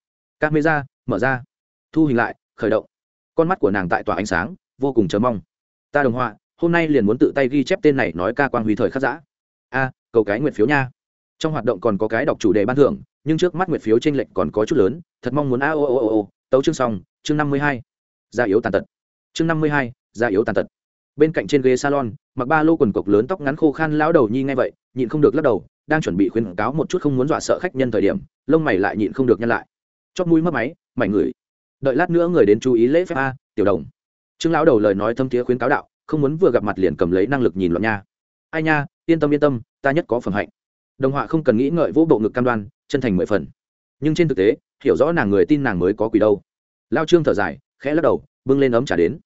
Camera, mở ra thu hình lại, khởi động. Con mắt của nàng tại tỏa ánh sáng, vô cùng chờ mong. Ta đồng họa, hôm nay liền muốn tự tay ghi chép tên này nói ca quang huy thời khắc giã a, cầu cái nguyện phiếu nha. Trong hoạt động còn có cái đọc chủ đề ban thưởng, nhưng trước mắt nguyện phiếu t r ê n lệch còn có chút lớn, thật mong muốn a ô ô ô ô tấu chương xong, chương năm mươi hai. Gia yếu tàn tật. Chương năm mươi hai gia yếu tàn tật. Bên cạnh trên ghế salon, mặc ba lô quần cộc lớn tóc ngắn khô khan lão đầu nhi ngay vậy, nhịn không được lắc đầu, đang chuẩn bị khuyên cáo một chút không muốn dọa sợ khách nhân thời điểm, lông mày lại nhịn không được nhăn lại. Chót mũi mất máy, mảnh ngửi đợi lát nữa người đến chú ý lễ phép a, tiểu đồng. Trương lão đầu lời nói thâm thiế khuyến cáo đạo, không muốn vừa gặp mặt liền cầm lấy năng lực nhìn loạn nha. Ai nha, yên tâm yên tâm, ta nhất có phẩm hạnh. Đồng họa không cần nghĩ ngợi vỗ bộ ngực cam đoan, chân thành mười phần. Nhưng trên thực tế, hiểu rõ nàng người tin nàng mới có quỷ đâu. Lao trương thở dài, khẽ lắc đầu, bưng lên ấm trả đến.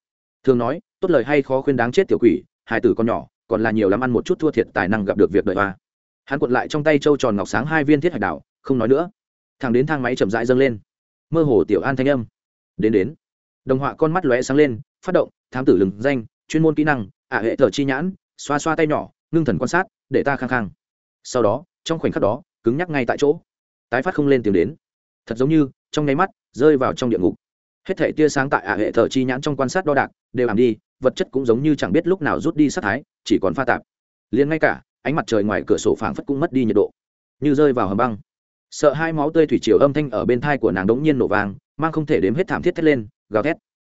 Thường nói, tốt lời hay khó khuyên đáng chết tiểu quỷ hai tử con nhỏ, còn là nhiều lắm ăn một chút thua thiệt tài năng gặp được việc đợi hoa. Hắn cuộn lại trong tay trâu tròn ngọc sáng hai viên thiết hạch đảo, không nói nữa. Thằng đến thang máy chậm rãi dâng lên. Mơ hồ tiểu an thanh âm đến đến. Đồng họa con mắt lóe sáng lên, phát động, thám tử lừng danh, chuyên môn kỹ năng, ả hệ thờ chi nhãn, xoa xoa tay nhỏ, ngưng thần quan sát, để ta khăng khăng. Sau đó, trong khoảnh khắc đó, cứng nhắc ngay tại chỗ. Tái phát không lên tiếng đến. Thật giống như, trong nháy mắt, rơi vào trong địa ngục. Hết thể tia sáng tại ả hệ thờ chi nhãn trong quan sát đo đạc, đều ảm đi, vật chất cũng giống như chẳng biết lúc nào rút đi sát thái, chỉ còn pha tạp. Liền ngay cả, ánh mặt trời ngoài cửa sổ phảng phất cũng mất đi nhiệt độ. Như rơi vào hầm băng. Sợ hai máu tươi thủy chiều âm thanh ở bên thai của nàng đống nhiên nổ vàng mang không thể đếm hết thảm thiết thét lên, gào thét.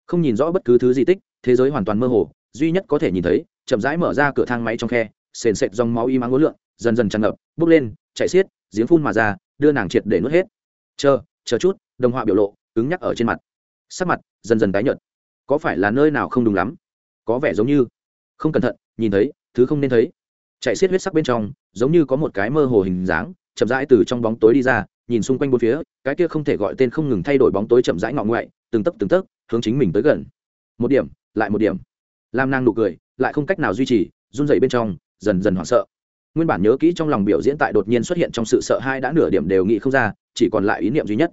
Không nhìn rõ bất cứ thứ gì tích, thế giới hoàn toàn mơ hồ, duy nhất có thể nhìn thấy, chậm rãi mở ra cửa thang máy trong khe, sền sệt dòng máu y mắng ngối lượn, dần dần tràn ngập, bốc lên, chạy xiết, giếng phun mà ra, đưa nàng triệt để nuốt hết. Chờ chờ chút, đồng họa biểu lộ, cứng nhắc ở trên mặt. Sắc mặt dần dần tái nhợt. Có phải là nơi nào không đúng lắm? Có vẻ giống như. Không cẩn thận, nhìn thấy, thứ không nên thấy. Chạy xiết huyết sắc bên trong, giống như có một cái mơ hồ hình dáng, chậm rãi từ trong bóng tối đi ra nhìn xung quanh bốn phía, cái kia không thể gọi tên không ngừng thay đổi bóng tối chậm rãi ngọ ngoại, từng tấc từng tấc, hướng chính mình tới gần. Một điểm, lại một điểm. Làm nàng nụ cười, lại không cách nào duy trì, run rẩy bên trong, dần dần hoảng sợ. Nguyên bản nhớ kỹ trong lòng biểu diễn tại đột nhiên xuất hiện trong sự sợ hai đã nửa điểm đều nghĩ không ra, chỉ còn lại ý niệm duy nhất.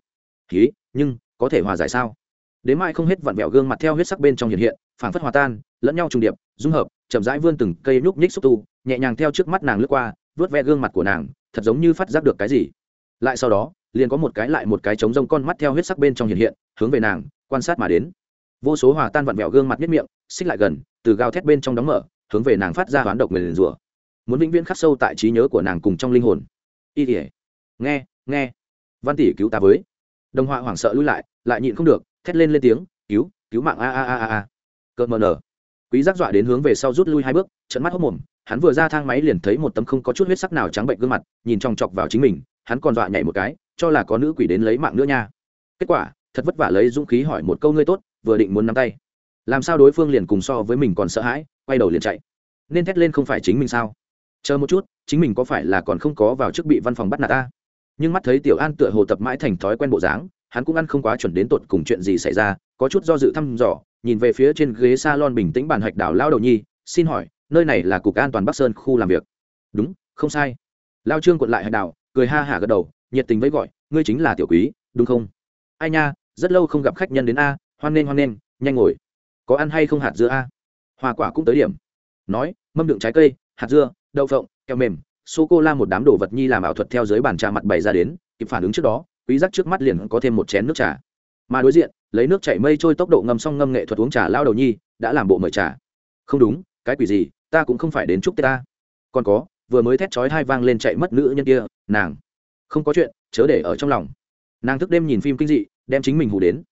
Ký nhưng, có thể hòa giải sao? Đến mai không hết vặn vẹo gương mặt theo huyết sắc bên trong hiện hiện, phảng phất hòa tan, lẫn nhau trùng điệp, dung hợp, chậm rãi vươn từng cây nhúc nhích xúc tu, nhẹ nhàng theo trước mắt nàng lướt qua vớt ve gương mặt của nàng, thật giống như phát giác được cái gì lại sau đó, liền có một cái lại một cái trống rông con mắt theo huyết sắc bên trong hiện hiện, hướng về nàng, quan sát mà đến. Vô số hòa tan vặn vẹo gương mặt nhất miệng, xích lại gần, từ gào thét bên trong đóng mở, hướng về nàng phát ra hoán độc nguyền rủa. Muốn vĩnh viễn khắc sâu tại trí nhớ của nàng cùng trong linh hồn. Y tỉa nghe nghe. Văn tỷ cứu ta với. Đồng họa hoảng sợ lui lại lại nhịn không được, thét lên lên tiếng, cứu cứu mạng, a a a a a. Cợt mờ nở. Quý giác dọa đến hướng về sau rút lui hai bước trận mắt hốc mồm, hắn vừa ra thang máy liền thấy một tấm không có chút huyết sắc nào trắng bệnh gương mặt, nhìn trong chọc vào chính mình hắn còn dọa nhảy một cái, cho là có nữ quỷ đến lấy mạng nữa nha. Kết quả, thật vất vả lấy dũng khí hỏi một câu ngươi tốt, vừa định muốn nắm tay. Làm sao đối phương liền cùng so với mình còn sợ hãi, quay đầu liền chạy. Nên thét lên không phải chính mình sao? Chờ một chút, chính mình có phải là còn không có vào chức bị văn phòng bắt nạt ta? Nhưng mắt thấy tiểu an tựa hồ tập mãi thành thói quen bộ dáng, hắn cũng ăn không quá chuẩn đến tột cùng chuyện gì xảy ra, có chút do dự thăm dò, nhìn về phía trên ghế s a lon bình tĩnh bàn hạch đảo lao đầu nhi, xin hỏi, nơi này là cục an toàn bắc sơn khu làm việc? Đúng, không sai. Lao trương quận lại hạch đảo cười ha hả gật đầu, nhiệt tình với gọi, ngươi chính là tiểu quý, đúng không? Ai nha, rất lâu không gặp khách nhân đến a, hoan nghênh hoan nghênh, nhanh ngồi. Có ăn hay không hạt dưa a? Hoa quả cũng tới điểm. Nói, mâm đựng trái cây, hạt dưa, đậu phộng, kẹo mềm sô cô la một đám đồ vật nhi làm ảo thuật theo dưới bàn trà mặt bày ra đến, kịp phản ứng trước đó, quý giác trước mắt liền có thêm một chén nước trà. Mà đối diện, lấy nước chảy mây trôi tốc độ ngâm xong ngâm nghệ thuật uống trà lao đầu nhi, đã làm bộ mời trà. Không đúng, cái quỷ gì, ta cũng không phải đến chúc tết ta. Còn có vừa mới thét chói hai vang lên chạy mất nữ nhân kia, nàng không có chuyện, chớ để ở trong lòng. Nàng thức đêm nhìn phim kinh dị, đem chính mình hù đến.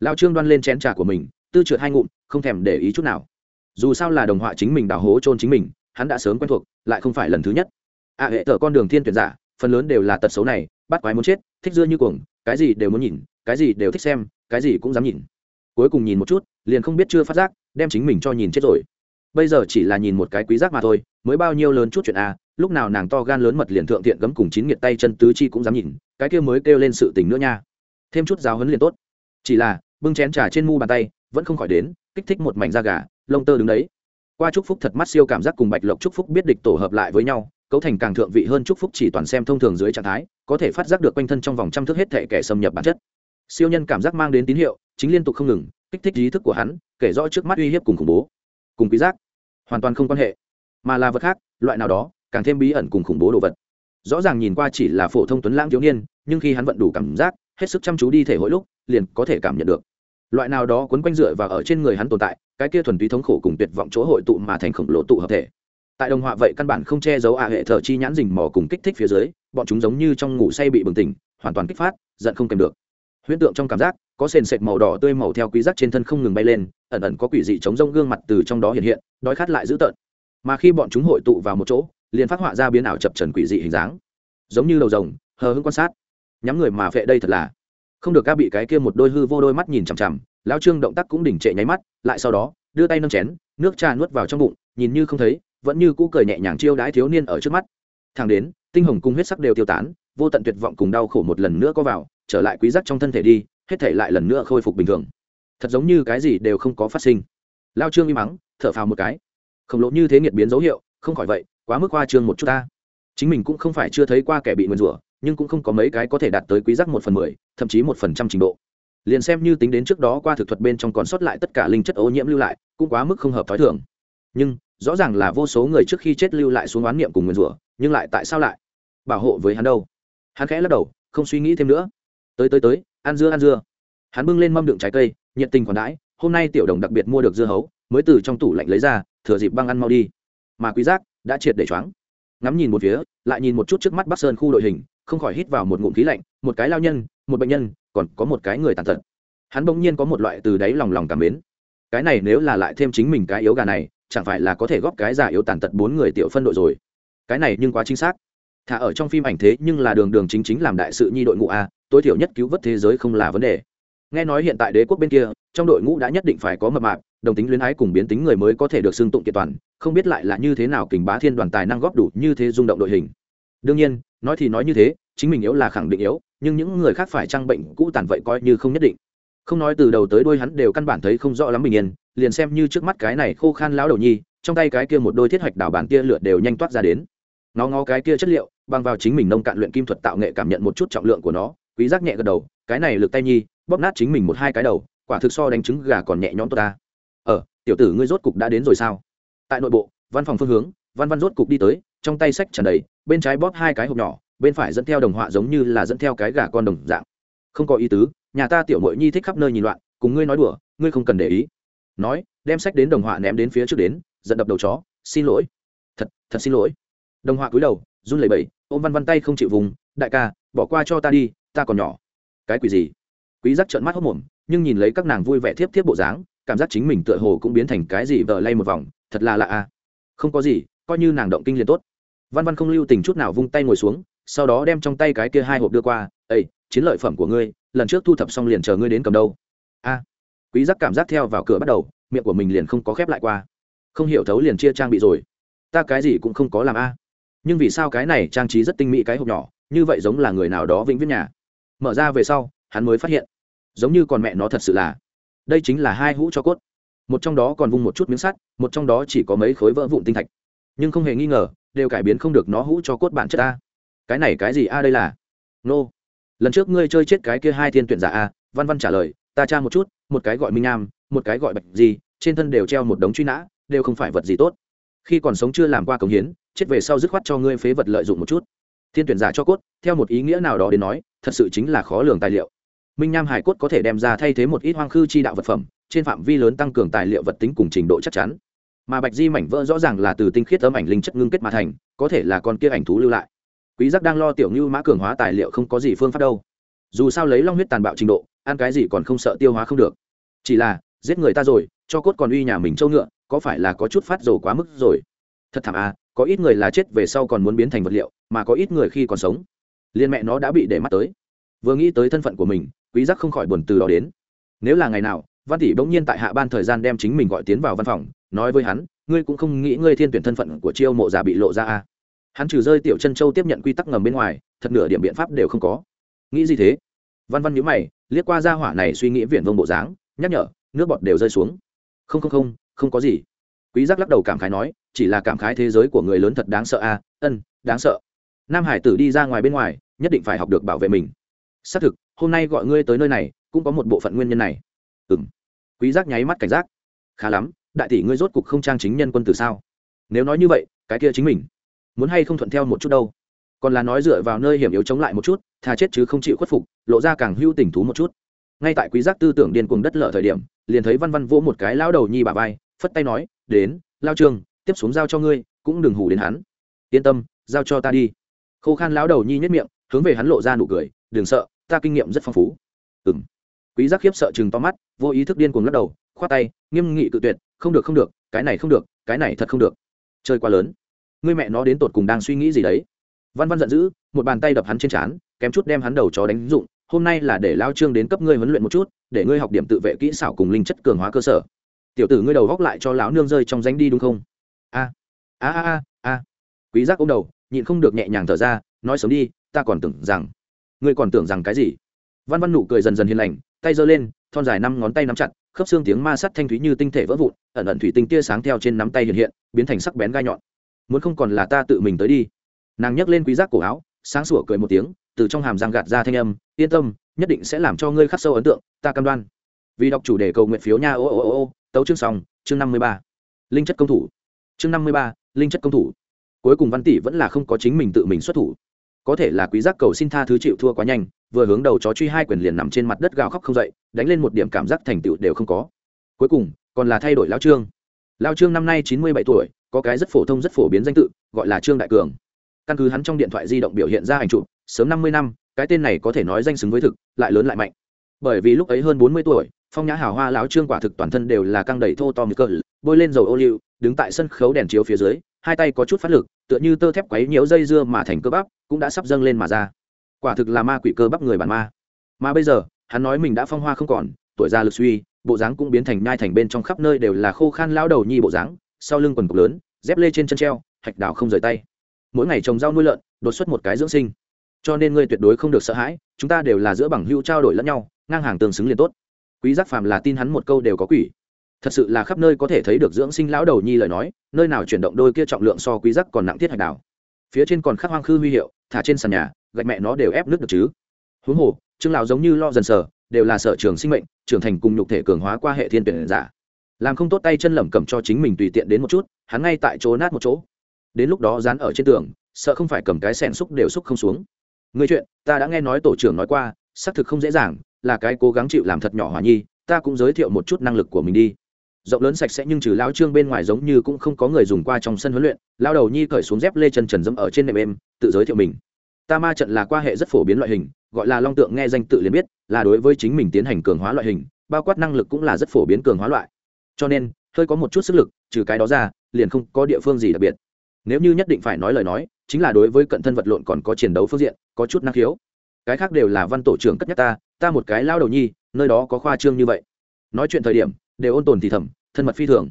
Lao trương đoan lên chén trà của mình, tư trượt hai ngụm, không thèm để ý chút nào. Dù sao là đồng họa chính mình đào hố trôn chính mình, hắn đã sớm quen thuộc, lại không phải lần thứ nhất. À hệ thở con đường thiên tuyển giả, phần lớn đều là tật xấu này, bắt quái muốn chết, thích dưa như cuồng, cái gì đều muốn nhìn, cái gì đều thích xem, cái gì cũng dám nhìn. Cuối cùng nhìn một chút, liền không biết chưa phát giác, đem chính mình cho nhìn chết rồi. Bây giờ chỉ là nhìn một cái quý giác mà thôi, mới bao nhiêu lớn chút chuyện à lúc nào nàng to gan lớn mật liền thượng thiện gấm cùng chín nghiệt tay chân tứ chi cũng dám nhìn, cái kia mới kêu lên sự tình nữa nha. Thêm chút giáo huấn liền tốt. Chỉ là, bưng chén trà trên mu bàn tay, vẫn không khỏi đến, kích thích một mảnh da gà, lông tơ đứng đấy. Qua chúc phúc thật mắt siêu cảm giác cùng bạch lộc chúc phúc biết địch tổ hợp lại với nhau, cấu thành càng thượng vị hơn chúc phúc chỉ toàn xem thông thường dưới trạng thái, có thể phát giác được quanh thân trong vòng trăm thước hết thể kẻ xâm nhập bản chất. Siêu nhân cảm giác mang đến tín hiệu, chính liên tục không ngừng, kích thích ý thức của hắn, kể rõ trước mắt uy hiếp cùng khủng bố. Cùng quý giác, hoàn toàn không quan hệ. Mà là vật khác, loại nào đó càng thêm bí ẩn cùng khủng bố đồ vật. Rõ ràng nhìn qua chỉ là phổ thông tuấn lãng thiếu niên, nhưng khi hắn vận đủ cảm giác, hết sức chăm chú đi thể hội lúc, liền có thể cảm nhận được. Loại nào đó quấn quanh dựa và ở trên người hắn tồn tại, cái kia thuần túy thống khổ cùng tuyệt vọng chỗ hội tụ mà thành khổng lồ tụ hợp thể. Tại đồng họa vậy căn bản không che giấu ạ hệ thợ chi nhãn rình mò cùng kích thích phía dưới, bọn chúng giống như trong ngủ say bị bừng tỉnh, hoàn toàn kích phát, giận không kèm được. Huyễn tượng trong cảm giác, có sền sệt màu đỏ tươi màu theo quý giác trên thân không ngừng bay lên, ẩn ẩn có quỷ dị chống rông gương mặt từ trong đó hiện hiện, đói khát lại dữ tợn. Mà khi bọn chúng hội tụ vào một chỗ liền phát họa ra biến ảo chập trần quỷ dị hình dáng. Giống như đầu rồng, hờ hững quan sát. Nhắm người mà phệ đây thật là. Không được ca bị cái kia một đôi hư vô đôi mắt nhìn chằm chằm, lão trương động tác cũng đỉnh trệ nháy mắt, lại sau đó, đưa tay nâng chén, nước trà nuốt vào trong bụng, nhìn như không thấy, vẫn như cũ cười nhẹ nhàng chiêu đãi thiếu niên ở trước mắt. Thang đến, tinh hồng cung huyết sắc đều tiêu tán, vô tận tuyệt vọng cùng đau khổ một lần nữa có vào, trở lại quý giác trong thân thể đi, hết thể lại lần nữa khôi phục bình thường. Thật giống như cái gì đều không có phát sinh. Lao trương im mắng, thở phào một cái. Khổng lồ như thế nghiệt biến dấu hiệu, không khỏi vậy quá mức qua trương một chút ta. Chính mình cũng không phải chưa thấy qua kẻ bị nguyền rủa, nhưng cũng không có mấy cái có thể đạt tới quý giác một phần mười, thậm chí một phần trăm trình độ. Liền xem như tính đến trước đó qua thực thuật bên trong còn sót lại tất cả linh chất ô nhiễm lưu lại, cũng quá mức không hợp thói thường. Nhưng, rõ ràng là vô số người trước khi chết lưu lại xuống oán niệm cùng nguyền rủa, nhưng lại tại sao lại? Bảo hộ với hắn đâu? Hắn khẽ lắc đầu, không suy nghĩ thêm nữa. Tới tới tới, ăn dưa ăn dưa. Hắn bưng lên mâm đựng trái cây, nhiệt tình còn đãi, hôm nay tiểu đồng đặc biệt mua được dưa hấu, mới từ trong tủ lạnh lấy ra, thừa dịp băng ăn mau đi mà quý giác đã triệt để choáng. Ngắm nhìn một phía, lại nhìn một chút trước mắt bắc sơn khu đội hình, không khỏi hít vào một ngụm khí lạnh, một cái lao nhân, một bệnh nhân, còn có một cái người tàn tật. Hắn bỗng nhiên có một loại từ đáy lòng lòng cảm mến. Cái này nếu là lại thêm chính mình cái yếu gà này, chẳng phải là có thể góp cái giả yếu tàn tật bốn người tiểu phân đội rồi. Cái này nhưng quá chính xác. Thả ở trong phim ảnh thế nhưng là đường đường chính chính làm đại sự nhi đội ngũ a, tối thiểu nhất cứu vớt thế giới không là vấn đề nghe nói hiện tại đế quốc bên kia, trong đội ngũ đã nhất định phải có mập mạp, đồng tính luyến ái cùng biến tính người mới có thể được xưng tụng kiện toàn, không biết lại là như thế nào kình bá thiên đoàn tài năng góp đủ như thế rung động đội hình. Đương nhiên, nói thì nói như thế, chính mình yếu là khẳng định yếu, nhưng những người khác phải trang bệnh cũ tàn vậy coi như không nhất định. Không nói từ đầu tới đôi hắn đều căn bản thấy không rõ lắm bình yên, liền xem như trước mắt cái này khô khan lão đầu nhi, trong tay cái kia một đôi thiết hoạch đảo bản kia lượt đều nhanh toát ra đến. Nó ngó cái kia chất liệu, bằng vào chính mình nông cạn luyện kim thuật tạo nghệ cảm nhận một chút trọng lượng của nó, quý giác nhẹ gật đầu, cái này lực tay nhi bóp nát chính mình một hai cái đầu, quả thực so đánh trứng gà còn nhẹ nhõm tốt ta. Ờ tiểu tử ngươi rốt cục đã đến rồi sao? Tại nội bộ, văn phòng phương hướng, văn văn rốt cục đi tới, trong tay sách tràn đầy, bên trái bóp hai cái hộp nhỏ, bên phải dẫn theo đồng họa giống như là dẫn theo cái gà con đồng dạng. Không có ý tứ, nhà ta tiểu mội nhi thích khắp nơi nhìn loạn, cùng ngươi nói đùa, ngươi không cần để ý. Nói, đem sách đến đồng họa ném đến phía trước đến dẫn đập đầu chó, xin lỗi. Thật thật xin lỗi. Đồng họa cúi đầu, run lẩy bẩy, ôm văn văn tay không chịu vùng, đại ca, bỏ qua cho ta đi, ta còn nhỏ. Cái quỷ gì? Quý giác trợn mắt hốt mồm, nhưng nhìn lấy các nàng vui vẻ thiếp thiếp bộ dáng, cảm giác chính mình tựa hồ cũng biến thành cái gì vờ lay một vòng, thật là lạ à. Không có gì, coi như nàng động kinh liền tốt. Văn văn không lưu tình chút nào vung tay ngồi xuống, sau đó đem trong tay cái kia hai hộp đưa qua ây chiến lợi phẩm của ngươi, lần trước thu thập xong liền chờ ngươi đến cầm đâu. A. Quý giác cảm giác theo vào cửa bắt đầu, miệng của mình liền không có khép lại qua. Không hiểu thấu liền chia trang bị rồi. Ta cái gì cũng không có làm a. Nhưng vì sao cái này trang trí rất tinh mỹ cái hộp nhỏ, như vậy giống là người nào đó vĩnh viễn nhà. Mở ra về sau hắn mới phát hiện. Giống như còn mẹ nó thật sự là. Đây chính là hai hũ cho cốt. Một trong đó còn vung một chút miếng sắt, một trong đó chỉ có mấy khối vỡ vụn tinh thạch. Nhưng không hề nghi ngờ, đều cải biến không được nó hũ cho cốt bản chất a. Cái này cái gì a đây là? Nô. Lần trước ngươi chơi chết cái kia hai thiên tuyển giả a, văn văn trả lời, ta tra một chút, một cái gọi minh nam, một cái gọi bạch gì trên thân đều treo một đống truy nã, đều không phải vật gì tốt. Khi còn sống chưa làm qua cống hiến, chết về sau dứt khoát cho ngươi phế vật lợi dụng một chút. Thiên tuyển giả cho cốt, theo một ý nghĩa nào đó đến nói, thật sự chính là khó lường tài liệu minh nham hải cốt có thể đem ra thay thế một ít hoang khư chi đạo vật phẩm, trên phạm vi lớn tăng cường tài liệu vật tính cùng trình độ chắc chắn. Mà bạch di mảnh vỡ rõ ràng là từ tinh khiết âm ảnh linh chất ngưng kết mà thành, có thể là con kia ảnh thú lưu lại. Quý giác đang lo tiểu như mã cường hóa tài liệu không có gì phương pháp đâu. Dù sao lấy long huyết tàn bạo trình độ, ăn cái gì còn không sợ tiêu hóa không được. Chỉ là, giết người ta rồi, cho cốt còn uy nhà mình trâu ngựa, có phải là có chút phát dầu quá mức rồi? Thật thảm à có ít người là chết về sau còn muốn biến thành vật liệu, mà có ít người khi còn sống. Liên mẹ nó đã bị để mắt tới. Vừa nghĩ tới thân phận của mình quý giác không khỏi buồn từ đó đến. Nếu là ngày nào, văn tỷ bỗng nhiên tại hạ ban thời gian đem chính mình gọi tiến vào văn phòng, nói với hắn, ngươi cũng không nghĩ ngươi thiên tuyển thân phận của chiêu mộ giả bị lộ ra à? Hắn trừ rơi tiểu chân châu tiếp nhận quy tắc ngầm bên ngoài, thật nửa điểm biện pháp đều không có. Nghĩ gì thế? Văn văn nhíu mày, liếc qua gia hỏa này suy nghĩ viển vông bộ dáng, nhắc nhở, nước bọt đều rơi xuống. Không không không không có gì. Quý giác lắc đầu cảm khái nói, chỉ là cảm khái thế giới của người lớn thật đáng sợ a à? ân, đáng sợ. Nam hải tử đi ra ngoài bên ngoài, nhất định phải học được bảo vệ mình. Xác thực hôm nay gọi ngươi tới nơi này, cũng có một bộ phận nguyên nhân này. Ừm. Quý giác nháy mắt cảnh giác. Khá lắm, đại tỷ ngươi rốt cục không trang chính nhân quân từ sao? Nếu nói như vậy, cái kia chính mình muốn hay không thuận theo một chút đâu? Còn là nói dựa vào nơi hiểm yếu chống lại một chút, thà chết chứ không chịu khuất phục, lộ ra càng hưu tình thú một chút. Ngay tại quý giác tư tưởng điên cuồng đất lở thời điểm, liền thấy văn văn vỗ một cái lao đầu nhi bà vai, phất tay nói, đến, lao trường, tiếp xuống giao cho ngươi, cũng đừng hủ đến hắn. Yên tâm, giao cho ta đi. Khô khan lão đầu nhi nhất miệng, hướng về hắn lộ ra nụ cười, đừng sợ ta kinh nghiệm rất phong phú. Ừng quý giác khiếp sợ chừng to mắt, vô ý thức điên cuồng lắc đầu, khoát tay, nghiêm nghị cự tuyệt, không được không được, cái này không được, cái này thật không được. Chơi quá lớn. Ngươi mẹ nó đến tột cùng đang suy nghĩ gì đấy? Văn văn giận dữ, một bàn tay đập hắn trên trán, kém chút đem hắn đầu chó đánh dụng hôm nay là để lao trương đến cấp ngươi huấn luyện một chút, để ngươi học điểm tự vệ kỹ xảo cùng linh chất cường hóa cơ sở. Tiểu tử ngươi đầu góc lại cho lão nương rơi trong danh đi đúng không? A a a a a. Quý giác ôm đầu, nhịn không được nhẹ nhàng thở ra, nói sớm đi, ta còn tưởng rằng ngươi còn tưởng rằng cái gì? Văn văn nụ cười dần dần hiền lành, tay giơ lên, thon dài năm ngón tay nắm chặt, khớp xương tiếng ma sắt thanh thúy như tinh thể vỡ vụn, ẩn ẩn thủy tinh tia sáng theo trên nắm tay hiện hiện, biến thành sắc bén gai nhọn. Muốn không còn là ta tự mình tới đi. Nàng nhấc lên quý giác cổ áo, sáng sủa cười một tiếng, từ trong hàm răng gạt ra thanh âm, yên tâm, nhất định sẽ làm cho ngươi khắc sâu ấn tượng, ta cam đoan. Vì đọc chủ đề cầu nguyện phiếu nha, ô ô ô ô, tấu chương xong, chương năm mươi ba. Linh chất công thủ. Chương năm mươi ba, linh chất công thủ. Cuối cùng văn tỷ vẫn là không có chính mình tự mình xuất thủ có thể là quý giác cầu xin tha thứ chịu thua quá nhanh, vừa hướng đầu chó truy hai quyền liền nằm trên mặt đất gào khóc không dậy, đánh lên một điểm cảm giác thành tựu đều không có. Cuối cùng, còn là thay đổi lao trương. Lao trương năm nay chín mươi bảy tuổi, có cái rất phổ thông rất phổ biến danh tự, gọi là trương đại cường. Căn cứ hắn trong điện thoại di động biểu hiện ra ảnh chụp, sớm năm mươi năm, cái tên này có thể nói danh xứng với thực, lại lớn lại mạnh. Bởi vì lúc ấy hơn bốn mươi tuổi, phong nhã hào hoa lão trương quả thực toàn thân đều là căng đầy thô to mực cỡ bôi lên dầu ô liu, đứng tại sân khấu đèn chiếu phía dưới hai tay có chút phát lực, tựa như tơ thép quấy nhiễu dây dưa mà thành cơ bắp, cũng đã sắp dâng lên mà ra. Quả thực là ma quỷ cơ bắp người bản ma. Mà bây giờ, hắn nói mình đã phong hoa không còn, tuổi già lực suy, bộ dáng cũng biến thành nhai thành bên trong khắp nơi đều là khô khan lao đầu nhi bộ dáng, sau lưng quần cục lớn, dép lê trên chân treo, hạch đào không rời tay. Mỗi ngày trồng rau nuôi lợn, đột xuất một cái dưỡng sinh. Cho nên ngươi tuyệt đối không được sợ hãi, chúng ta đều là giữa bằng hưu trao đổi lẫn nhau, ngang hàng tương xứng liền tốt. Quý giác phàm là tin hắn một câu đều có quỷ thật sự là khắp nơi có thể thấy được dưỡng sinh lão đầu nhi lời nói, nơi nào chuyển động đôi kia trọng lượng so quý giác còn nặng thiết hạch đảo. Phía trên còn khắc hoang khư huy hiệu, thả trên sàn nhà, gạch mẹ nó đều ép nước được chứ. Huống hồ, trương lão giống như lo dần sở đều là sở trường sinh mệnh, trưởng thành cùng nhục thể cường hóa qua hệ thiên tuyển giả. Làm không tốt tay chân lẩm cẩm cho chính mình tùy tiện đến một chút, hắn ngay tại chỗ nát một chỗ. Đến lúc đó dán ở trên tường, sợ không phải cầm cái sẻn xúc đều xúc không xuống. Người chuyện, ta đã nghe nói tổ trưởng nói qua, xác thực không dễ dàng, là cái cố gắng chịu làm thật nhỏ hòa nhi, ta cũng giới thiệu một chút năng lực của mình đi rộng lớn sạch sẽ nhưng trừ lao trương bên ngoài giống như cũng không có người dùng qua trong sân huấn luyện, lao đầu nhi cởi xuống dép lê chân trần dẫm ở trên nệm êm, tự giới thiệu mình. Ta ma trận là qua hệ rất phổ biến loại hình, gọi là long tượng nghe danh tự liền biết, là đối với chính mình tiến hành cường hóa loại hình, bao quát năng lực cũng là rất phổ biến cường hóa loại. Cho nên, hơi có một chút sức lực, trừ cái đó ra, liền không có địa phương gì đặc biệt. Nếu như nhất định phải nói lời nói, chính là đối với cận thân vật lộn còn có chiến đấu phương diện, có chút năng khiếu. Cái khác đều là văn tổ trưởng cất nhắc ta ta một cái lao đầu nhi, nơi đó có khoa trương như vậy. Nói chuyện thời điểm, đều ôn tồn thì thầm thân mật phi thường.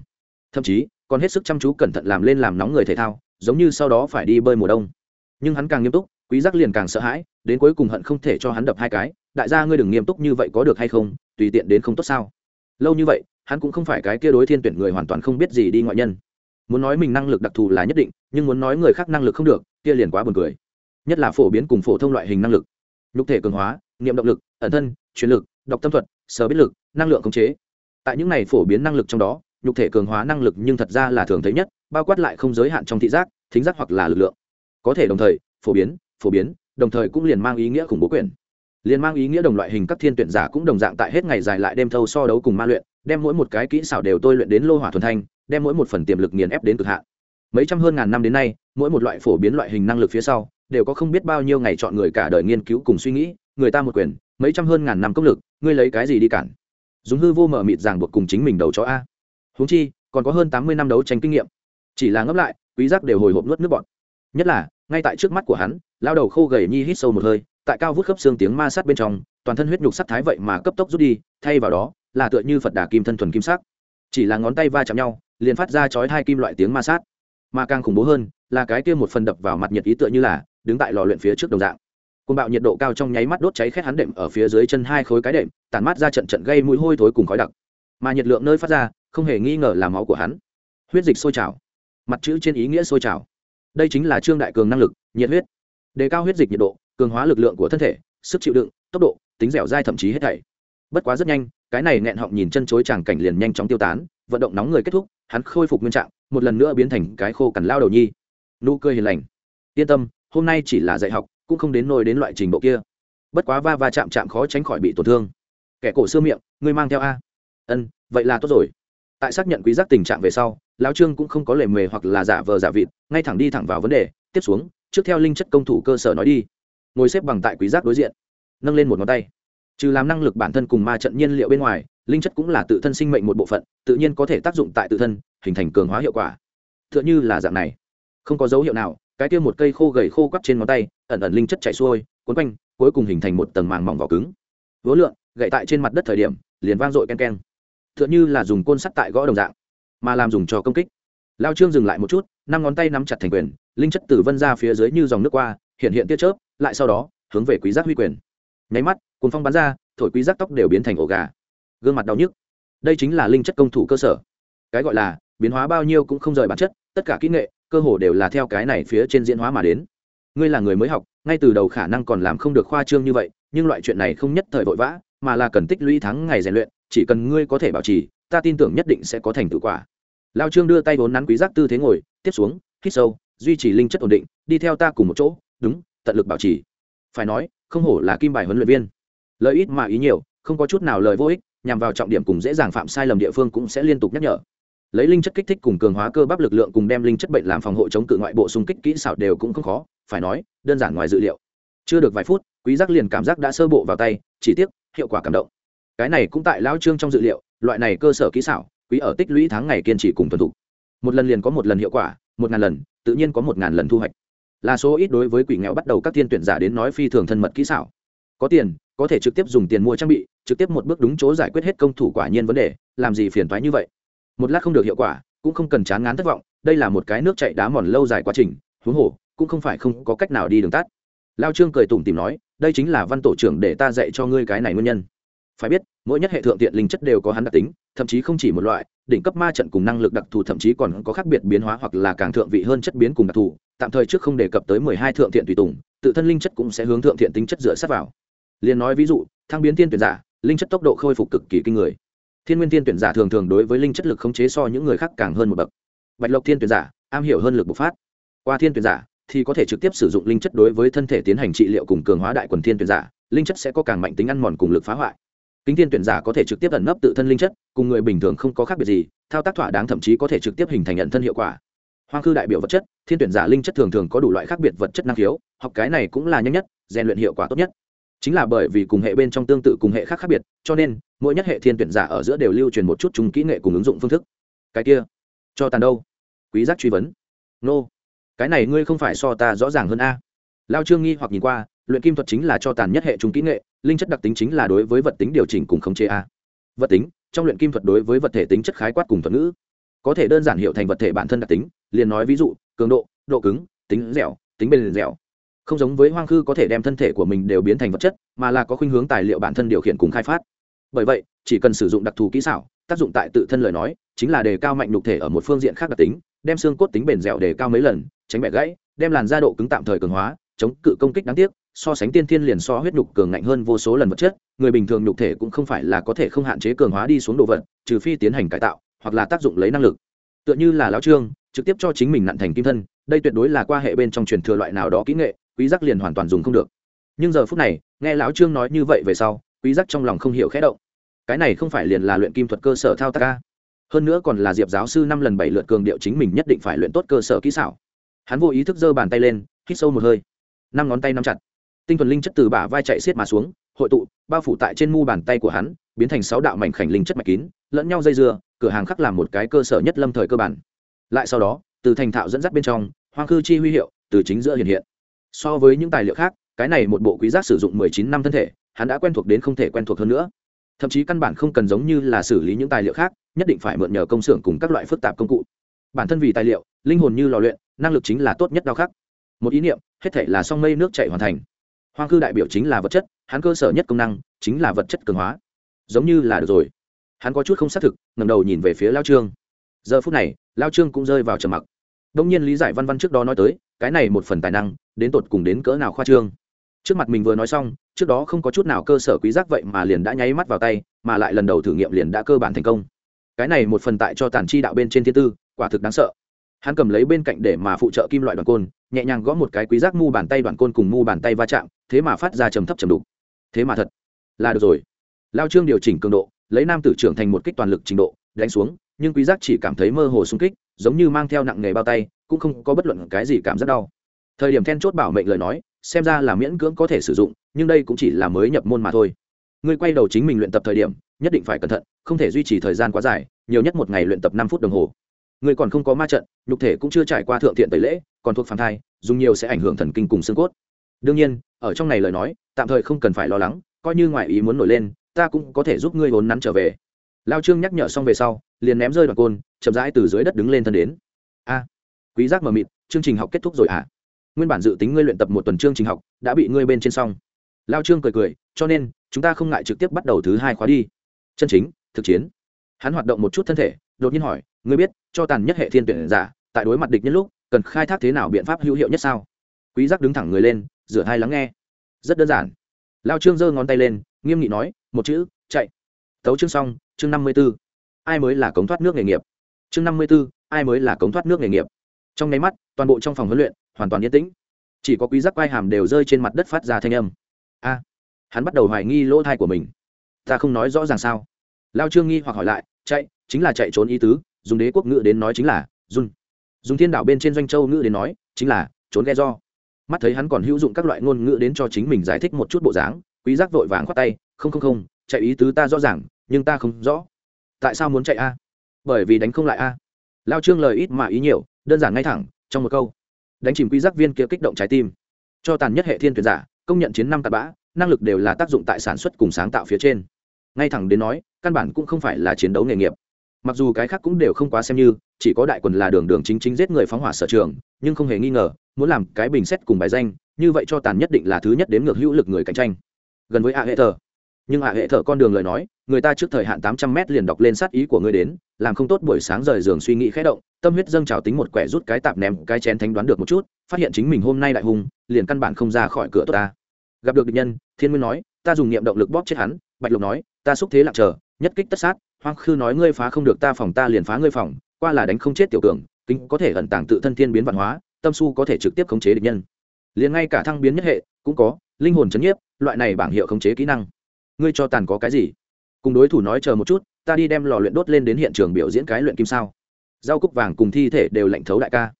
Thậm chí, còn hết sức chăm chú cẩn thận làm lên làm nóng người thể thao, giống như sau đó phải đi bơi mùa đông. Nhưng hắn càng nghiêm túc, quý giác liền càng sợ hãi, đến cuối cùng hận không thể cho hắn đập hai cái, đại gia ngươi đừng nghiêm túc như vậy có được hay không, tùy tiện đến không tốt sao? Lâu như vậy, hắn cũng không phải cái kia đối thiên tuyển người hoàn toàn không biết gì đi ngoại nhân. Muốn nói mình năng lực đặc thù là nhất định, nhưng muốn nói người khác năng lực không được, kia liền quá buồn cười. Nhất là phổ biến cùng phổ thông loại hình năng lực. Nhục thể cường hóa niệm động lực, ẩn thân truyền lực, đọc tâm thuật, sở biết lực, năng lượng khống chế tại những này phổ biến năng lực trong đó, nhục thể cường hóa năng lực nhưng thật ra là thường thấy nhất, bao quát lại không giới hạn trong thị giác, thính giác hoặc là lực lượng. Có thể đồng thời, phổ biến phổ biến, đồng thời cũng liền mang ý nghĩa khủng bố quyền liền mang ý nghĩa đồng loại hình các thiên tuyển giả cũng đồng dạng tại hết ngày dài lại đêm thâu so đấu cùng ma luyện, đem mỗi một cái kỹ xảo đều tôi luyện đến lô hỏa thuần thanh, đem mỗi một phần tiềm lực nghiền ép đến cực hạn. Mấy trăm hơn ngàn năm đến nay, mỗi một loại phổ biến loại hình năng lực phía sau, đều có không biết bao nhiêu ngày chọn người cả đời nghiên cứu cùng suy nghĩ, người ta một quyền mấy trăm hơn ngàn năm công lực, ngươi lấy cái gì đi cản? Dùng hư vô mở mịt ràng buộc cùng chính mình đầu chó a. Huống chi, còn có hơn tám mươi năm đấu tranh kinh nghiệm. Chỉ là ngấp lại, quý giác đều hồi hộp nuốt nước bọn nhất là, ngay tại trước mắt của hắn, lao đầu khô gầy nhi hít sâu một hơi, tại cao vút khớp xương tiếng ma sát bên trong, toàn thân huyết nhục sắc thái vậy mà cấp tốc rút đi, thay vào đó, là tựa như phật đà kim thân thuần kim sắc. Chỉ là ngón tay va chạm nhau, liền phát ra chói hai kim loại tiếng ma sát. Mà càng khủng bố hơn, là cái kia một phần đập vào mặt nhiệt ý tựa như là, đứng tại lò luyện phía trước đồng dạng côn bạo nhiệt độ cao trong nháy mắt đốt cháy khét hắn đệm ở phía dưới chân hai khối cái đệm, tản mát ra trận trận gây mũi hôi thối cùng khói đặc. Mà nhiệt lượng nơi phát ra, không hề nghi ngờ là máu của hắn. Huyết dịch sôi trào. Mặt chữ trên ý nghĩa sôi trào. Đây chính là trương đại cường năng lực, nhiệt huyết. Đề cao huyết dịch nhiệt độ, cường hóa lực lượng của thân thể, sức chịu đựng, tốc độ, tính dẻo dai thậm chí hết thảy. Bất quá rất nhanh, cái này nghẹn họng nhìn chân chối chàng cảnh liền nhanh chóng tiêu tán, vận động nóng người kết thúc, hắn khôi phục nguyên trạng, một lần nữa biến thành cái khô cằn lao đầu nhi. Nụ cười hiền lành. Yên tâm, hôm nay chỉ là dạy học cũng không đến nôi đến loại trình độ kia. Bất quá va va chạm chạm khó tránh khỏi bị tổn thương. Kẻ cổ xưa miệng, ngươi mang theo a. Ân, vậy là tốt rồi. Tại xác nhận quý giác tình trạng về sau, lão trương cũng không có lề mề hoặc là giả vờ giả vịt, ngay thẳng đi thẳng vào vấn đề, tiếp xuống, trước theo linh chất công thủ cơ sở nói đi. Ngồi xếp bằng tại quý giác đối diện, nâng lên một ngón tay. Trừ làm năng lực bản thân cùng ma trận nhiên liệu bên ngoài, linh chất cũng là tự thân sinh mệnh một bộ phận, tự nhiên có thể tác dụng tại tự thân, hình thành cường hóa hiệu quả. Tựa như là dạng này, không có dấu hiệu nào cái kia một cây khô gầy khô quắp trên ngón tay, ẩn ẩn linh chất chảy xuôi, cuốn quanh, cuối cùng hình thành một tầng màng mỏng vỏ cứng. Vỡ lượn, gậy tại trên mặt đất thời điểm, liền vang dội ken ken tựa như là dùng côn sắt tại gõ đồng dạng, mà làm dùng cho công kích. Lao trương dừng lại một chút, năm ngón tay nắm chặt thành quyền, linh chất tử vân ra phía dưới như dòng nước qua, hiện hiện tiết chớp, lại sau đó, hướng về quý giác huy quyền. Nháy mắt cuốn phong bắn ra, thổi quý giác tóc đều biến thành ổ gà. Gương mặt đau nhức. Đây chính là linh chất công thủ cơ sở. Cái gọi là, biến hóa bao nhiêu cũng không rời bản chất, tất cả kỹ nghệ cơ hồ đều là theo cái này phía trên diễn hóa mà đến. Ngươi là người mới học, ngay từ đầu khả năng còn làm không được khoa trương như vậy, nhưng loại chuyện này không nhất thời vội vã, mà là cần tích lũy tháng ngày rèn luyện, chỉ cần ngươi có thể bảo trì, ta tin tưởng nhất định sẽ có thành tựu quả. Lao trương đưa tay vốn nắn quý giác tư thế ngồi, tiếp xuống, hít sâu, duy trì linh chất ổn định, đi theo ta cùng một chỗ, đúng, tận lực bảo trì. Phải nói, không hổ là kim bài huấn luyện viên. Lợi ít mà ý nhiều, không có chút nào lời vô ích, nhằm vào trọng điểm cùng dễ dàng phạm sai lầm địa phương cũng sẽ liên tục nhắc nhở lấy linh chất kích thích cùng cường hóa cơ bắp lực lượng cùng đem linh chất bệnh làm phòng hộ chống cự ngoại bộ xung kích kỹ xảo đều cũng không khó, phải nói, đơn giản ngoài dự liệu. Chưa được vài phút, quý giác liền cảm giác đã sơ bộ vào tay, chỉ tiếc, hiệu quả cảm động. Cái này cũng tại lão trương trong dự liệu, loại này cơ sở kỹ xảo, quý ở tích lũy tháng ngày kiên trì cùng tuần thủ. Một lần liền có một lần hiệu quả, một ngàn lần, tự nhiên có một ngàn lần thu hoạch. Là số ít đối với quỷ nghèo bắt đầu các thiên tuyển giả đến nói phi thường thân mật kỹ xảo. Có tiền, có thể trực tiếp dùng tiền mua trang bị, trực tiếp một bước đúng chỗ giải quyết hết công thủ quả nhiên vấn đề, làm gì phiền toái như vậy? Một lát không được hiệu quả, cũng không cần chán ngán thất vọng, đây là một cái nước chạy đá mòn lâu dài quá trình, huống hồ, cũng không phải không có cách nào đi đường tắt. Lao trương cười tủm tìm nói, đây chính là văn tổ trưởng để ta dạy cho ngươi cái này nguyên nhân. Phải biết, mỗi nhất hệ thượng tiện linh chất đều có hắn đặc tính, thậm chí không chỉ một loại, đỉnh cấp ma trận cùng năng lực đặc thù thậm chí còn có khác biệt biến hóa hoặc là càng thượng vị hơn chất biến cùng đặc thù, tạm thời trước không đề cập tới mười hai thượng thiện tùy tùng, tự thân linh chất cũng sẽ hướng thượng thiện tính chất dựa sát vào. Liền nói ví dụ, thăng biến tiên tuyển giả, linh chất tốc độ khôi phục cực kỳ kinh người thiên nguyên tiên tuyển giả thường thường đối với linh chất lực khống chế so những người khác càng hơn một bậc. Bạch lộc thiên tuyển giả, am hiểu hơn lực bộc phát. Qua thiên tuyển giả, thì có thể trực tiếp sử dụng linh chất đối với thân thể tiến hành trị liệu cùng cường hóa đại quần thiên tuyển giả, linh chất sẽ có càng mạnh tính ăn mòn cùng lực phá hoại. Kính thiên tuyển giả có thể trực tiếp ẩn nấp tự thân linh chất, cùng người bình thường không có khác biệt gì, thao tác thỏa đáng thậm chí có thể trực tiếp hình thành nhận thân hiệu quả. Hoang khư đại biểu vật chất, thiên tuyển giả linh chất thường thường có đủ loại khác biệt vật chất năng khiếu, học cái này cũng là nhanh nhất, rèn luyện hiệu quả tốt nhất chính là bởi vì cùng hệ bên trong tương tự cùng hệ khác khác biệt, cho nên, mỗi nhất hệ thiên tuyển giả ở giữa đều lưu truyền một chút chung kỹ nghệ cùng ứng dụng phương thức. Cái kia, cho tàn đâu? Quý giác truy vấn. Nô、no. cái này ngươi không phải so ta rõ ràng hơn a. Lao trương nghi hoặc nhìn qua, luyện kim thuật chính là cho tàn nhất hệ chung kỹ nghệ, linh chất đặc tính chính là đối với vật tính điều chỉnh cùng khống chế a. Vật tính, trong luyện kim thuật đối với vật thể tính chất khái quát cùng thuật ngữ. Có thể đơn giản hiểu thành vật thể bản thân đặc tính, liền nói ví dụ, cường độ độ cứng, tính dẻo, tính bền dẻo không giống với hoang khư có thể đem thân thể của mình đều biến thành vật chất, mà là có khuynh hướng tài liệu bản thân điều khiển cùng khai phát. Bởi vậy, chỉ cần sử dụng đặc thù kỹ xảo, tác dụng tại tự thân lời nói, chính là đề cao mạnh nhục thể ở một phương diện khác đặc tính, đem xương cốt tính bền dẻo đề cao mấy lần, tránh bẻ gãy, đem làn da độ cứng tạm thời cường hóa, chống cự công kích đáng tiếc, so sánh tiên thiên liền so huyết nhục cường ngạnh hơn vô số lần vật chất, người bình thường nhục thể cũng không phải là có thể không hạn chế cường hóa đi xuống đồ vật, trừ phi tiến hành cải tạo, hoặc là tác dụng lấy năng lực. Tựa như là lão trương, trực tiếp cho chính mình nặn thành kim thân, đây tuyệt đối là qua hệ bên trong truyền thừa loại nào đó kỹ nghệ quý giác liền hoàn toàn dùng không được. Nhưng giờ phút này, nghe lão trương nói như vậy về sau, quý giác trong lòng không hiểu khẽ động. Cái này không phải liền là luyện kim thuật cơ sở thao tác ca hơn nữa còn là diệp giáo sư năm lần bảy lượt cường điệu chính mình nhất định phải luyện tốt cơ sở kỹ xảo. Hắn vô ý thức giơ bàn tay lên, hít sâu một hơi. Năm ngón tay nắm chặt. Tinh thuần linh chất từ bả vai chạy xiết mà xuống, hội tụ, bao phủ tại trên mu bàn tay của hắn, biến thành sáu đạo mảnh khảnh linh chất mạch kín, lẫn nhau dây dưa, cửa hàng khắc làm một cái cơ sở nhất lâm thời cơ bản. Lại sau đó, từ thành thạo dẫn dắt bên trong, hoang khư chi huy hiệu từ chính giữa hiện hiện so với những tài liệu khác, cái này một bộ quý giác sử dụng mười chín năm thân thể, hắn đã quen thuộc đến không thể quen thuộc hơn nữa. Thậm chí căn bản không cần giống như là xử lý những tài liệu khác, nhất định phải mượn nhờ công xưởng cùng các loại phức tạp công cụ. Bản thân vì tài liệu, linh hồn như lò luyện, năng lực chính là tốt nhất đau khắc. Một ý niệm, hết thể là song mây nước chảy hoàn thành. Hoang cư đại biểu chính là vật chất, hắn cơ sở nhất công năng, chính là vật chất cường hóa. Giống như là được rồi. Hắn có chút không xác thực ngầm đầu nhìn về phía lao trương. Giờ phút này, lao trương cũng rơi vào trầm mặc. Đông nhiên lý giải văn văn trước đó nói tới, cái này một phần tài năng đến tột cùng đến cỡ nào khoa trương. Trước mặt mình vừa nói xong, trước đó không có chút nào cơ sở quý giác vậy mà liền đã nháy mắt vào tay, mà lại lần đầu thử nghiệm liền đã cơ bản thành công. Cái này một phần tại cho tàn chi đạo bên trên thiên tư, quả thực đáng sợ. Hắn cầm lấy bên cạnh để mà phụ trợ kim loại đoàn côn, nhẹ nhàng gõ một cái quý giác mu bàn tay đoàn côn cùng mu bàn tay va chạm, thế mà phát ra trầm thấp trầm đục. Thế mà thật, là được rồi. Lao trương điều chỉnh cường độ, lấy nam tử trưởng thành một kích toàn lực trình độ, đánh xuống, nhưng quý giác chỉ cảm thấy mơ hồ xung kích, giống như mang theo nặng nghề bao tay, cũng không có bất luận cái gì cảm giác đau thời điểm then chốt bảo mệnh lời nói, xem ra là miễn cưỡng có thể sử dụng, nhưng đây cũng chỉ là mới nhập môn mà thôi. Ngươi quay đầu chính mình luyện tập thời điểm, nhất định phải cẩn thận, không thể duy trì thời gian quá dài, nhiều nhất một ngày luyện tập năm phút đồng hồ. Ngươi còn không có ma trận, nhục thể cũng chưa trải qua thượng thiện tẩy lễ, còn thuộc phản thai, dùng nhiều sẽ ảnh hưởng thần kinh cùng xương cốt. Đương nhiên, ở trong này lời nói, tạm thời không cần phải lo lắng, coi như ngoại ý muốn nổi lên, ta cũng có thể giúp ngươi vốn nắn trở về. Lao trương nhắc nhở xong về sau, liền ném rơi đoạn côn, chậm rãi từ dưới đất đứng lên thân đến. A, quý giác mờ mịt, chương trình học kết thúc rồi à nguyên bản dự tính ngươi luyện tập một tuần chương trình học đã bị ngươi bên trên xong. Lao trương cười cười cho nên chúng ta không ngại trực tiếp bắt đầu thứ hai khóa đi. Chân chính thực chiến. Hắn hoạt động một chút thân thể đột nhiên hỏi ngươi biết cho tàn nhất hệ thiên tuyển giả tại đối mặt địch nhân lúc cần khai thác thế nào biện pháp hữu hiệu nhất sao? Quý giác đứng thẳng người lên rửa hai lắng nghe. Rất đơn giản. Lao trương giơ ngón tay lên nghiêm nghị nói một chữ chạy. Tấu chương xong chương năm mươi 54. ai mới là cống thoát nước nghề nghiệp? Chương năm mươi 54, ai mới là cống thoát nước nghề nghiệp? Trong nháy mắt toàn bộ trong phòng huấn luyện hoàn toàn yên tĩnh. Chỉ có quý giác quai hàm đều rơi trên mặt đất phát ra thanh âm. A, hắn bắt đầu hoài nghi lỗ thai của mình. Ta không nói rõ ràng sao? Lao trương nghi hoặc hỏi lại, chạy, chính là chạy trốn ý tứ, dùng đế quốc ngữ đến nói chính là, run. Dùng thiên đạo bên trên doanh châu ngữ đến nói, chính là, trốn ghe do. Mắt thấy hắn còn hữu dụng các loại ngôn ngữ đến cho chính mình giải thích một chút bộ dáng, quý giác vội vàng khoát tay, không không không, chạy ý tứ ta rõ ràng, nhưng ta không rõ. Tại sao muốn chạy a? Bởi vì đánh không lại a. Lao trương lời ít mà ý nhiều, đơn giản ngay thẳng, trong một câu đánh chìm quy giác viên kia kích động trái tim. Cho tàn nhất hệ thiên tuyển giả, công nhận chiến năm tạt bã, năng lực đều là tác dụng tại sản xuất cùng sáng tạo phía trên. Ngay thẳng đến nói, căn bản cũng không phải là chiến đấu nghề nghiệp. Mặc dù cái khác cũng đều không quá xem như, chỉ có đại quần là đường đường chính chính giết người phóng hỏa sở trường, nhưng không hề nghi ngờ, muốn làm cái bình xét cùng bài danh, như vậy cho tàn nhất định là thứ nhất đến ngược hữu lực người cạnh tranh. Gần với a hệ thờ nhưng hạ hệ thở con đường lời nói, người ta trước thời hạn tám trăm mét liền đọc lên sát ý của ngươi đến, làm không tốt buổi sáng rời giường suy nghĩ khẽ động, tâm huyết dâng trào tính một quẻ rút cái tạp ném, cái chén thánh đoán được một chút, phát hiện chính mình hôm nay đại hùng liền căn bản không ra khỏi cửa tốt ta. Gặp được địch nhân, thiên nguyên nói, ta dùng niệm động lực bóp chết hắn, bạch lục nói, ta xúc thế lặng chờ, nhất kích tất sát, hoang khư nói ngươi phá không được ta phòng ta liền phá ngươi phòng, qua là đánh không chết tiểu cường, kính có thể ẩn tàng tự thân thiên biến văn hóa, tâm su có thể trực tiếp khống chế địch nhân. Liền ngay cả thăng biến nhất hệ cũng có, linh hồn chấn nhiếp, loại này bảng hiệu khống chế kỹ năng ngươi cho tàn có cái gì? Cùng đối thủ nói chờ một chút, ta đi đem lò luyện đốt lên đến hiện trường biểu diễn cái luyện kim sao. Rau cúc vàng cùng thi thể đều lạnh thấu đại ca.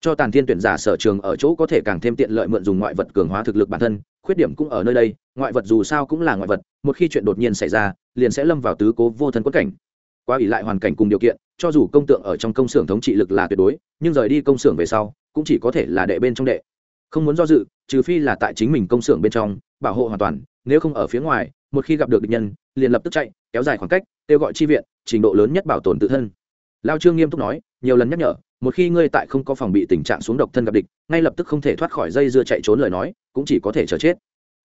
Cho tàn thiên tuyển giả sở trường ở chỗ có thể càng thêm tiện lợi mượn dùng ngoại vật cường hóa thực lực bản thân, khuyết điểm cũng ở nơi đây, ngoại vật dù sao cũng là ngoại vật, một khi chuyện đột nhiên xảy ra, liền sẽ lâm vào tứ cố vô thân quất cảnh. Quá ủy lại hoàn cảnh cùng điều kiện, cho dù công tượng ở trong công xưởng thống trị lực là tuyệt đối, nhưng rời đi công xưởng về sau, cũng chỉ có thể là đệ bên trong đệ. Không muốn do dự, trừ phi là tại chính mình công xưởng bên trong, bảo hộ hoàn toàn, nếu không ở phía ngoài một khi gặp được địch nhân, liền lập tức chạy, kéo dài khoảng cách, kêu gọi chi viện, trình độ lớn nhất bảo tồn tự thân. Lao trương nghiêm túc nói, nhiều lần nhắc nhở, một khi ngươi tại không có phòng bị tình trạng xuống độc thân gặp địch, ngay lập tức không thể thoát khỏi dây dưa chạy trốn lời nói, cũng chỉ có thể chờ chết.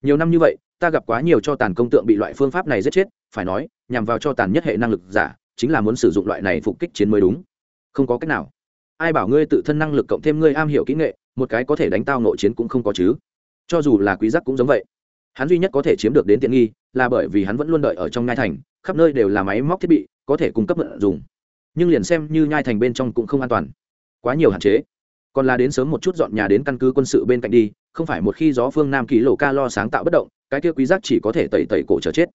Nhiều năm như vậy, ta gặp quá nhiều cho tàn công tượng bị loại phương pháp này giết chết, phải nói, nhằm vào cho tàn nhất hệ năng lực giả, chính là muốn sử dụng loại này phục kích chiến mới đúng. Không có cách nào. Ai bảo ngươi tự thân năng lực cộng thêm ngươi am hiểu kỹ nghệ, một cái có thể đánh tao nội chiến cũng không có chứ. Cho dù là quý giác cũng giống vậy. Hắn duy nhất có thể chiếm được đến tiện nghi là bởi vì hắn vẫn luôn đợi ở trong nhai thành, khắp nơi đều là máy móc thiết bị, có thể cung cấp vận dùng nhưng liền xem như nhai thành bên trong cũng không an toàn. Quá nhiều hạn chế. Còn là đến sớm một chút dọn nhà đến căn cứ quân sự bên cạnh đi, không phải một khi gió phương nam ký lộ ca lo sáng tạo bất động, cái kia quý giác chỉ có thể tẩy tẩy cổ chờ chết.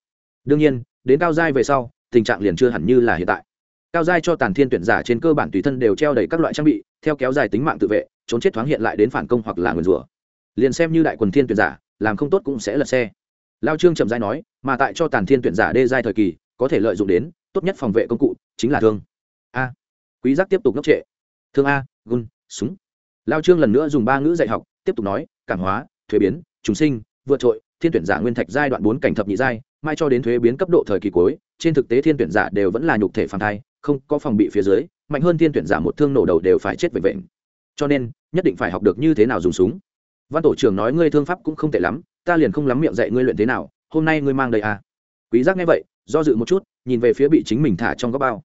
Đương nhiên, đến cao giai về sau, tình trạng liền chưa hẳn như là hiện tại. Cao giai cho tàn thiên tuyển giả trên cơ bản tùy thân đều treo đầy các loại trang bị, theo kéo dài tính mạng tự vệ, trốn chết thoáng hiện lại đến phản công hoặc là nguyền rủa. Liền xem như đại quần thiên tuyển giả, làm không tốt cũng sẽ lật xe lao trương chậm dai nói, mà tại cho tàn thiên tuyển giả đê giai thời kỳ, có thể lợi dụng đến, tốt nhất phòng vệ công cụ chính là thương. A. Quý giác tiếp tục ngốc trệ. Thương a, gun, súng. Lao trương lần nữa dùng ba ngữ dạy học, tiếp tục nói, cảm hóa, thuế biến chúng sinh, vượt trội, thiên tuyển giả nguyên thạch giai đoạn bốn cảnh thập nhị giai, mai cho đến thuế biến cấp độ thời kỳ cuối, trên thực tế thiên tuyển giả đều vẫn là nhục thể phản thai, không có phòng bị phía dưới, mạnh hơn thiên tuyển giả một thương nổ đầu đều phải chết vệnh vệnh cho nên, nhất định phải học được như thế nào dùng súng. Văn tổ trưởng nói ngươi thương pháp cũng không tệ lắm ta liền không lắm miệng dạy ngươi luyện thế nào, hôm nay ngươi mang đây à. Quý giác nghe vậy, do dự một chút, nhìn về phía bị chính mình thả trong góc bao.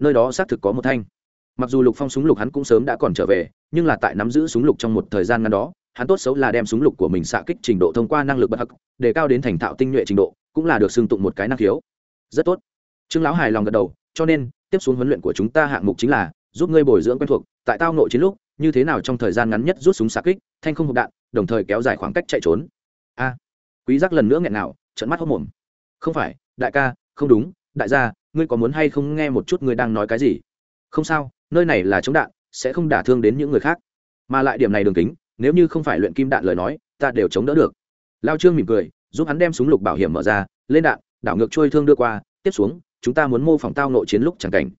Nơi đó xác thực có một thanh. Mặc dù lục phong súng lục hắn cũng sớm đã còn trở về, nhưng là tại nắm giữ súng lục trong một thời gian ngắn đó, hắn tốt xấu là đem súng lục của mình xạ kích trình độ thông qua năng lực bất hắc, để cao đến thành thạo tinh nhuệ trình độ, cũng là được xưng tụng một cái năng khiếu. Rất tốt. Trương lão hài lòng gật đầu, cho nên, tiếp xuống huấn luyện của chúng ta hạng mục chính là, giúp ngươi bồi dưỡng quen thuộc, tại tao nội chiến lúc, như thế nào trong thời gian ngắn nhất rút súng xạ kích, thanh không hộp đạn, đồng thời kéo dài khoảng cách chạy trốn a, quý giác lần nữa nghẹn nào trận mắt hốt mồm. Không phải, đại ca, không đúng, đại gia, ngươi có muốn hay không nghe một chút ngươi đang nói cái gì? Không sao, nơi này là chống đạn, sẽ không đả thương đến những người khác. Mà lại điểm này đường kính, nếu như không phải luyện kim đạn lời nói, ta đều chống đỡ được. Lao trương mỉm cười, giúp hắn đem súng lục bảo hiểm mở ra, lên đạn, đảo ngược trôi thương đưa qua, tiếp xuống, chúng ta muốn mô phỏng tao nội chiến lúc chẳng cảnh.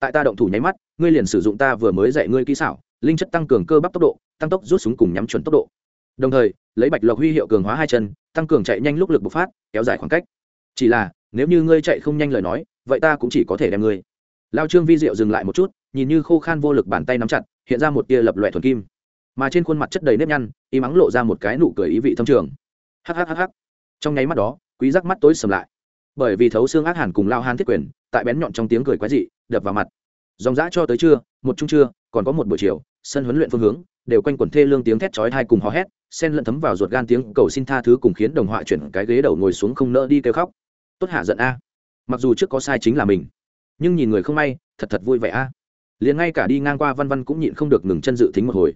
Tại ta động thủ nháy mắt, ngươi liền sử dụng ta vừa mới dạy ngươi kỹ xảo, linh chất tăng cường cơ bắp tốc độ, tăng tốc rút súng cùng nhắm chuẩn tốc độ đồng thời, lấy bạch lộc huy hiệu cường hóa hai chân, tăng cường chạy nhanh lúc lực bộc phát, kéo dài khoảng cách. Chỉ là, nếu như ngươi chạy không nhanh lời nói, vậy ta cũng chỉ có thể đem ngươi. Lao trương vi diệu dừng lại một chút, nhìn như khô khan vô lực bàn tay nắm chặt, hiện ra một tia lập loại thuần kim. Mà trên khuôn mặt chất đầy nếp nhăn, y mắng lộ ra một cái nụ cười ý vị thâm trường. Hhhh trong nháy mắt đó, quý giác mắt tối sầm lại. Bởi vì thấu xương ác hàn cùng lao han thiết quyền, tại bén nhọn trong tiếng cười quái dị, đập vào mặt. Dòng dã cho tới trưa, một chung trưa, còn có một buổi chiều sân huấn luyện phương hướng, đều quanh quẩn thê lương tiếng thét chói tai cùng hò hét sen lẫn thấm vào ruột gan tiếng cầu xin tha thứ cùng khiến đồng họa chuyển cái ghế đầu ngồi xuống không nỡ đi kêu khóc. Tốt hạ giận a. Mặc dù trước có sai chính là mình, nhưng nhìn người không may, thật thật vui vẻ a. Liền ngay cả đi ngang qua văn văn cũng nhịn không được ngừng chân dự tính một hồi.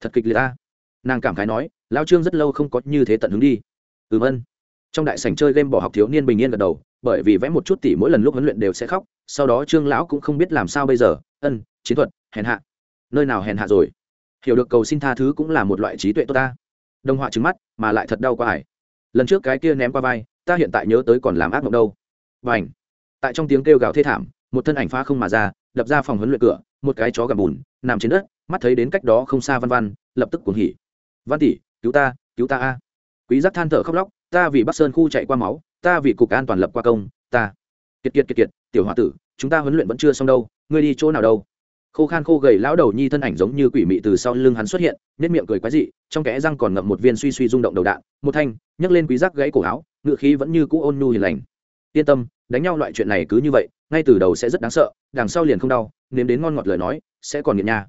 Thật kịch liệt a. Nàng cảm khái nói lao trương rất lâu không có như thế tận hứng đi. Ừm ân. Trong đại sảnh chơi game bỏ học thiếu niên bình yên gật đầu, bởi vì vẽ một chút tỷ mỗi lần lúc huấn luyện đều sẽ khóc, sau đó trương lão cũng không biết làm sao bây giờ. Ân, chiến thuật, hèn hạ nơi nào hèn hạ rồi? Hiểu được cầu xin tha thứ cũng là một loại trí tuệ tốt ta. Đồng họa trứng mắt, mà lại thật đau quá ải. Lần trước cái kia ném qua vai, ta hiện tại nhớ tới còn làm ác mộng đâu. Và ảnh tại trong tiếng kêu gào thê thảm, một thân ảnh pha không mà ra, đập ra phòng huấn luyện cửa, một cái chó gầm bùn, nằm trên đất, mắt thấy đến cách đó không xa văn văn, lập tức cuồng hỉ. Văn tỷ, cứu ta cứu ta a. Quý giác than thở khóc lóc, ta vì bắc sơn khu chạy qua máu, ta vì cục an toàn lập qua công, ta. Kiệt kiệt kiệt kiệt, tiểu hòa tử, chúng ta huấn luyện vẫn chưa xong đâu, ngươi đi chỗ nào đâu? Khô khan khô gầy lão đầu nhi thân ảnh giống như quỷ mị từ sau lưng hắn xuất hiện nét miệng cười quái dị, trong kẽ răng còn ngậm một viên suy suy rung động đầu đạn, một thanh, nhấc lên quý giác gãy cổ áo, ngựa khí vẫn như cũ ôn nhu hiền lành. Yên tâm, đánh nhau loại chuyện này cứ như vậy, ngay từ đầu sẽ rất đáng sợ, đằng sau liền không đau, nếm đến ngon ngọt lời nói, sẽ còn nghiện nha.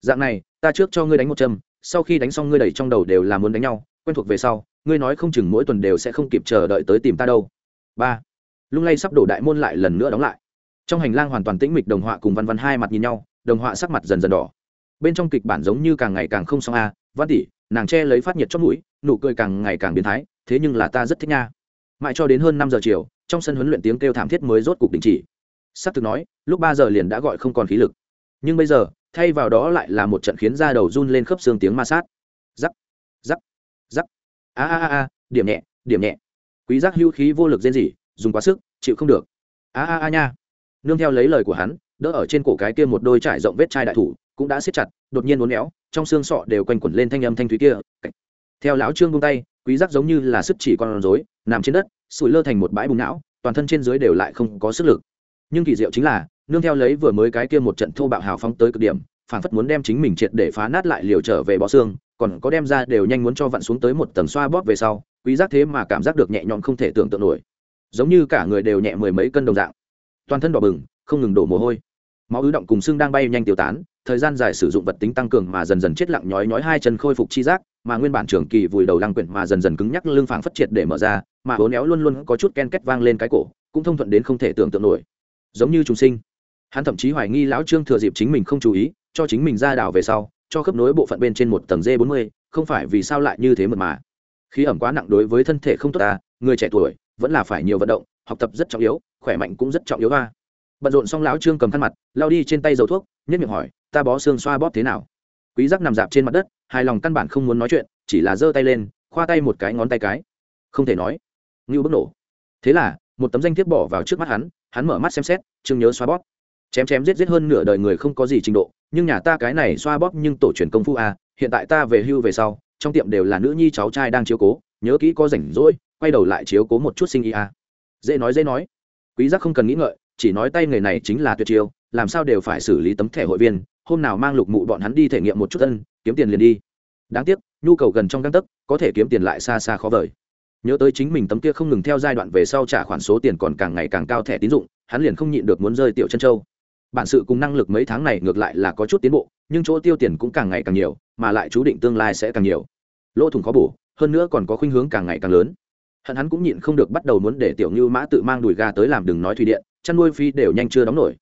Dạng này, ta trước cho ngươi đánh một châm, sau khi đánh xong ngươi đẩy trong đầu đều là muốn đánh nhau, quen thuộc về sau, ngươi nói không chừng mỗi tuần đều sẽ không kịp chờ đợi tới tìm ta đâu. Ba, lung lay sắp đổ đại môn lại lần nữa đóng lại. Trong hành lang hoàn toàn tĩnh mịch đồng họa cùng văn văn hai mặt nhìn nhau đồng họa sắc mặt dần dần đỏ. Bên trong kịch bản giống như càng ngày càng không xong a, văn tỷ, nàng che lấy phát nhiệt chót mũi, nụ cười càng ngày càng biến thái, thế nhưng là ta rất thích nha. Mãi cho đến hơn năm giờ chiều, trong sân huấn luyện tiếng kêu thảm thiết mới rốt cục đình chỉ. Sắc thực nói, lúc ba giờ liền đã gọi không còn khí lực. Nhưng bây giờ, thay vào đó lại là một trận khiến da đầu run lên khớp xương tiếng ma sát. Giắc giắc giắc a a a điểm nhẹ điểm nhẹ. Quý giác hưu khí vô lực rên rỉ, dùng quá sức, chịu không được. A a a nha. Nương theo lấy lời của hắn đỡ ở trên cổ cái kia một đôi trải rộng vết chai đại thủ, cũng đã siết chặt, đột nhiên uốn éo, trong xương sọ đều quanh quẩn lên thanh âm thanh thúy kia. Theo lão trương buông tay, quý giác giống như là sức chỉ con rối, nằm trên đất, sủi lơ thành một bãi bùn não, toàn thân trên dưới đều lại không có sức lực. Nhưng kỳ diệu chính là, nương theo lấy vừa mới cái kia một trận thô bạo hào phóng tới cực điểm, phản phất muốn đem chính mình triệt để phá nát lại liều trở về bó xương, còn có đem ra đều nhanh muốn cho vặn xuống tới một tầng xoa bóp về sau, quý giác thế mà cảm giác được nhẹ nhõm không thể tưởng tượng nổi. Giống như cả người đều nhẹ mười mấy cân đồng dạng. Toàn thân đỏ bừng, không ngừng đổ mồ hôi máu ứ động cùng xương đang bay nhanh tiêu tán, thời gian dài sử dụng vật tính tăng cường mà dần dần chết lặng nhói nhói hai chân khôi phục chi giác, mà nguyên bản trưởng kỳ vùi đầu lăng quyển mà dần dần cứng nhắc lưng phảng phất triệt để mở ra, mà hố néo luôn luôn có chút ken kết vang lên cái cổ, cũng thông thuận đến không thể tưởng tượng nổi. Giống như chúng sinh. Hắn thậm chí hoài nghi lão trương thừa dịp chính mình không chú ý, cho chính mình ra đảo về sau, cho khớp nối bộ phận bên trên một tầng d 40 không phải vì sao lại như thế mật mà. Khí ẩm quá nặng đối với thân thể không tốt ta người trẻ tuổi, vẫn là phải nhiều vận động, học tập rất trọng yếu, khỏe mạnh cũng rất trọng yếu a bận rộn xong lão trương cầm khăn mặt, lao đi trên tay dầu thuốc nhất miệng hỏi, ta bó xương xoa bóp thế nào? Quý giác nằm dạp trên mặt đất, hài lòng căn bản không muốn nói chuyện, chỉ là giơ tay lên, khoa tay một cái ngón tay cái. Không thể nói. Ngưu bức nổ. Thế là, một tấm danh thiếp bỏ vào trước mắt hắn hắn mở mắt xem xét, trương nhớ xoa bóp. Chém chém giết giết hơn nửa đời người không có gì trình độ, nhưng nhà ta cái này xoa bóp nhưng tổ truyền công phu à hiện tại ta về hưu về sau, trong tiệm đều là nữ nhi cháu trai đang chiếu cố, nhớ kỹ có rảnh rỗi, quay đầu lại chiếu cố một chút sinh ý à. Dễ nói dễ nói. Quý giác không cần nghĩ ngợi chỉ nói tay nghề này chính là tuyệt chiêu, làm sao đều phải xử lý tấm thẻ hội viên, hôm nào mang lục mụ bọn hắn đi thể nghiệm một chút ân, kiếm tiền liền đi. Đáng tiếc, nhu cầu gần trong găng tấc, có thể kiếm tiền lại xa xa khó vời. Nhớ tới chính mình tấm kia không ngừng theo giai đoạn về sau trả khoản số tiền còn càng ngày càng cao thẻ tín dụng, hắn liền không nhịn được muốn rơi tiểu chân châu. Bản sự cùng năng lực mấy tháng này ngược lại là có chút tiến bộ, nhưng chỗ tiêu tiền cũng càng ngày càng nhiều, mà lại chú định tương lai sẽ càng nhiều. Lỗ thủng khó bổ hơn nữa còn có khuynh hướng càng ngày càng lớn hận hắn cũng nhịn không được bắt đầu muốn để tiểu như mã tự mang đùi gà tới làm đừng nói thủy điện, chăn nuôi phi đều nhanh chưa đóng nổi.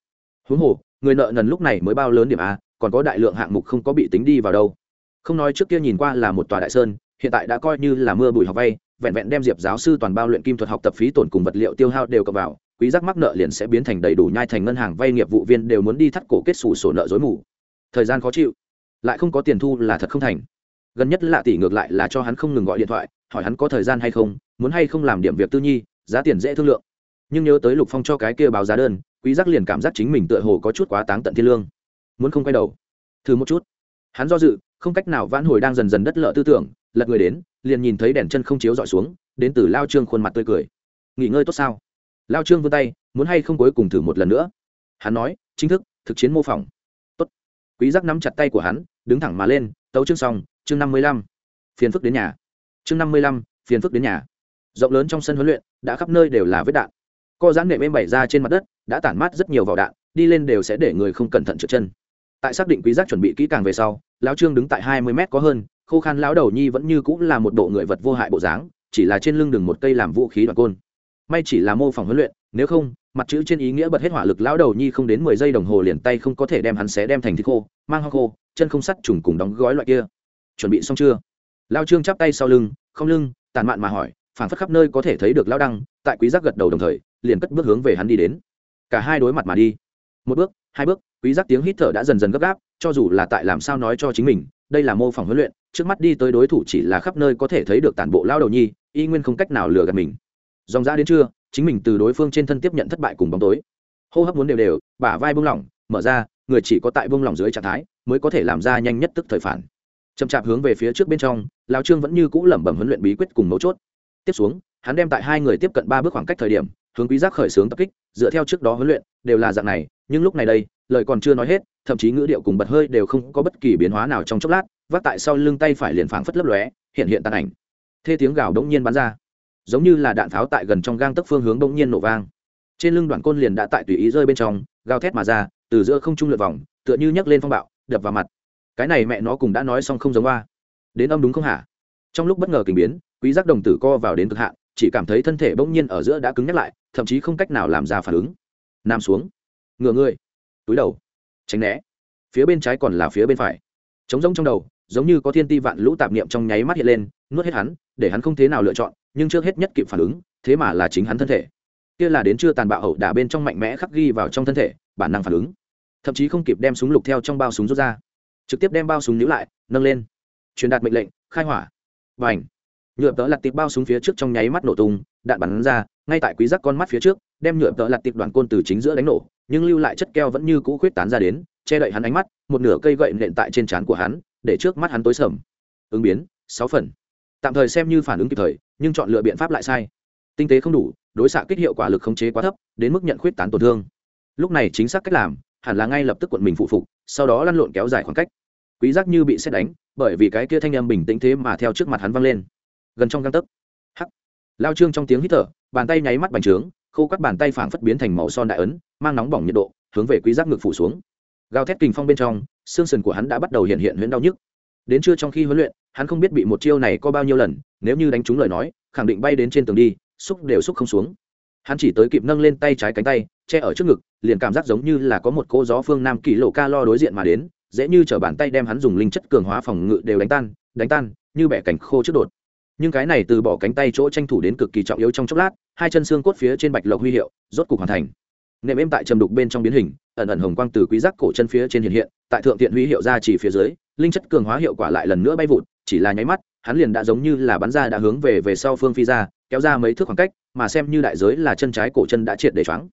Huống hồ, người nợ nần lúc này mới bao lớn điểm a, còn có đại lượng hạng mục không có bị tính đi vào đâu. Không nói trước kia nhìn qua là một tòa đại sơn, hiện tại đã coi như là mưa bụi học vay, vẹn vẹn đem diệp giáo sư toàn bao luyện kim thuật học tập phí tổn cùng vật liệu tiêu hao đều cập vào, quý giác mắc nợ liền sẽ biến thành đầy đủ nhai thành ngân hàng vay nghiệp vụ viên đều muốn đi thắt cổ kết sủ sổ nợ dối mù. Thời gian khó chịu, lại không có tiền thu là thật không thành. Gần nhất lạ tỷ ngược lại là cho hắn không ngừng gọi điện thoại, hỏi hắn có thời gian hay không muốn hay không làm điểm việc tư nhi, giá tiền dễ thương lượng. Nhưng nhớ tới lục phong cho cái kia báo giá đơn, quý giác liền cảm giác chính mình tựa hồ có chút quá táng tận thiên lương. Muốn không quay đầu. Thử một chút. Hắn do dự, không cách nào vãn hồi đang dần dần đất lợ tư tưởng, lật người đến, liền nhìn thấy đèn chân không chiếu dọi xuống, đến từ lao trương khuôn mặt tươi cười. Nghỉ ngơi tốt sao? Lao trương vươn tay, muốn hay không cuối cùng thử một lần nữa? Hắn nói, chính thức, thực chiến mô phỏng. Tốt. Quý giác nắm chặt tay của hắn, đứng thẳng mà lên, tấu chương xong, chương năm mươi lăm. Phiền phức đến nhà. Chương năm mươi lăm, phiền phức đến nhà rộng lớn trong sân huấn luyện, đã khắp nơi đều là vết đạn. Co giãn nệm êm bày ra trên mặt đất, đã tản mát rất nhiều vỏ đạn, đi lên đều sẽ để người không cẩn thận trượt chân. Tại xác định quý giác chuẩn bị kỹ càng về sau, lão trương đứng tại hai mươi mét có hơn, khô khan lão đầu nhi vẫn như cũng là một bộ người vật vô hại bộ dáng, chỉ là trên lưng đường một cây làm vũ khí đoạn côn. May chỉ là mô phỏng huấn luyện, nếu không, mặt chữ trên ý nghĩa bật hết hỏa lực lão đầu nhi không đến mười giây đồng hồ liền tay không có thể đem hắn xé đem thành thịt khô, mang hoa khô, chân không sắt trùng cùng đóng gói loại kia. Chuẩn bị xong chưa? Lao trương chắp tay sau lưng, không lưng, tàn mạn mà hỏi phảng phất khắp nơi có thể thấy được lao đăng, tại quý giác gật đầu đồng thời, liền cất bước hướng về hắn đi đến. Cả hai đối mặt mà đi. Một bước, hai bước, quý giác tiếng hít thở đã dần dần gấp gáp, cho dù là tại làm sao nói cho chính mình, đây là mô phỏng huấn luyện, trước mắt đi tới đối thủ chỉ là khắp nơi có thể thấy được tản bộ lao đầu nhi, y nguyên không cách nào lừa gạt mình. Dòng ra đến trưa, chính mình từ đối phương trên thân tiếp nhận thất bại cùng bóng tối. Hô hấp muốn đều đều, bả vai buông lỏng, mở ra, người chỉ có tại buông lỏng dưới trạng thái, mới có thể làm ra nhanh nhất tức thời phản. Chậm chạp hướng về phía trước bên trong lao trương vẫn như cũ lẩm bẩm huấn luyện bí quyết cùng mấu chốt tiếp xuống, hắn đem tại hai người tiếp cận ba bước khoảng cách thời điểm, hướng quý giác khởi xướng tập kích, dựa theo trước đó huấn luyện, đều là dạng này, nhưng lúc này đây, lời còn chưa nói hết, thậm chí ngữ điệu cùng bật hơi đều không có bất kỳ biến hóa nào trong chốc lát, vác tại sau lưng tay phải liền phảng phất lấp lóe, hiện hiện tàn ảnh. Thê tiếng gào đống nhiên bắn ra, giống như là đạn pháo tại gần trong gang tấc phương hướng đống nhiên nổ vang. Trên lưng đoạn côn liền đã tại tùy ý rơi bên trong, gào thét mà ra, từ giữa không trung lượt vòng, tựa như nhấc lên phong bạo, đập vào mặt. Cái này mẹ nó cùng đã nói xong không giống ba đến âm đúng không hả? Trong lúc bất ngờ kinh biến quý giác đồng tử co vào đến cực hạn, chỉ cảm thấy thân thể bỗng nhiên ở giữa đã cứng nhắc lại, thậm chí không cách nào làm ra phản ứng. Nằm xuống. Ngửa người túi đầu. Tránh né. Phía bên trái còn là phía bên phải. Trống rỗng trong đầu, giống như có thiên ti vạn lũ tạp niệm trong nháy mắt hiện lên, nuốt hết hắn, để hắn không thế nào lựa chọn, nhưng trước hết nhất kịp phản ứng, thế mà là chính hắn thân thể. Kia là đến chưa tàn bạo hậu đả bên trong mạnh mẽ khắc ghi vào trong thân thể, bản năng phản ứng. Thậm chí không kịp đem súng lục theo trong bao súng rút ra. Trực tiếp đem bao súng nhíu lại, nâng lên. Truyền đạt mệnh lệnh, khai hỏa. Và ảnh nhựa tớ lặt tiệp bao súng phía trước trong nháy mắt nổ tung, đạn bắn ra, ngay tại quý giác con mắt phía trước, đem nhựa tớ lặt tiệp đoàn côn từ chính giữa đánh nổ, nhưng lưu lại chất keo vẫn như cũ khuyết tán ra đến, che đậy hắn ánh mắt, một nửa cây gậy nện tại trên trán của hắn, để trước mắt hắn tối sầm. Ứng biến, sáu phần. Tạm thời xem như phản ứng kịp thời, nhưng chọn lựa biện pháp lại sai. Tinh tế không đủ, đối xạ kích hiệu quả lực khống chế quá thấp, đến mức nhận khuyết tán tổn thương. Lúc này chính xác cách làm, hẳn là ngay lập tức quận mình phụ phục, sau đó lăn lộn kéo dài khoảng cách. Quý giác như bị xét đánh, bởi vì cái kia thanh âm bình tĩnh thế mà theo trước mặt hắn văng lên gần trong găng tấc. Hắc. Lao trương trong tiếng hít thở, bàn tay nháy mắt bành trướng, khô các bàn tay phảng phất biến thành màu son đại ấn, mang nóng bỏng nhiệt độ, hướng về quý giác ngực phủ xuống. Gào thét kình phong bên trong, xương sườn của hắn đã bắt đầu hiện hiện huyễn đau nhức. Đến trưa trong khi huấn luyện, hắn không biết bị một chiêu này có bao nhiêu lần, nếu như đánh trúng lời nói, khẳng định bay đến trên tường đi, xúc đều xúc không xuống. Hắn chỉ tới kịp nâng lên tay trái cánh tay, che ở trước ngực, liền cảm giác giống như là có một cô gió phương nam kỷ lộ ca lo đối diện mà đến, dễ như t bàn tay đem hắn dùng linh chất cường hóa phòng ngự đều đánh tan đánh tan, như bẻ cảnh khô trước đột nhưng cái này từ bỏ cánh tay chỗ tranh thủ đến cực kỳ trọng yếu trong chốc lát, hai chân xương cốt phía trên bạch lộc huy hiệu, rốt cục hoàn thành. Nệm êm tại trầm đục bên trong biến hình, ẩn ẩn hồng quang từ quý giác cổ chân phía trên hiện hiện, tại thượng tiện huy hiệu ra chỉ phía dưới, linh chất cường hóa hiệu quả lại lần nữa bay vụt, chỉ là nháy mắt, hắn liền đã giống như là bắn ra đã hướng về về sau phương phi ra, kéo ra mấy thước khoảng cách, mà xem như đại giới là chân trái cổ chân đã triệt để choáng.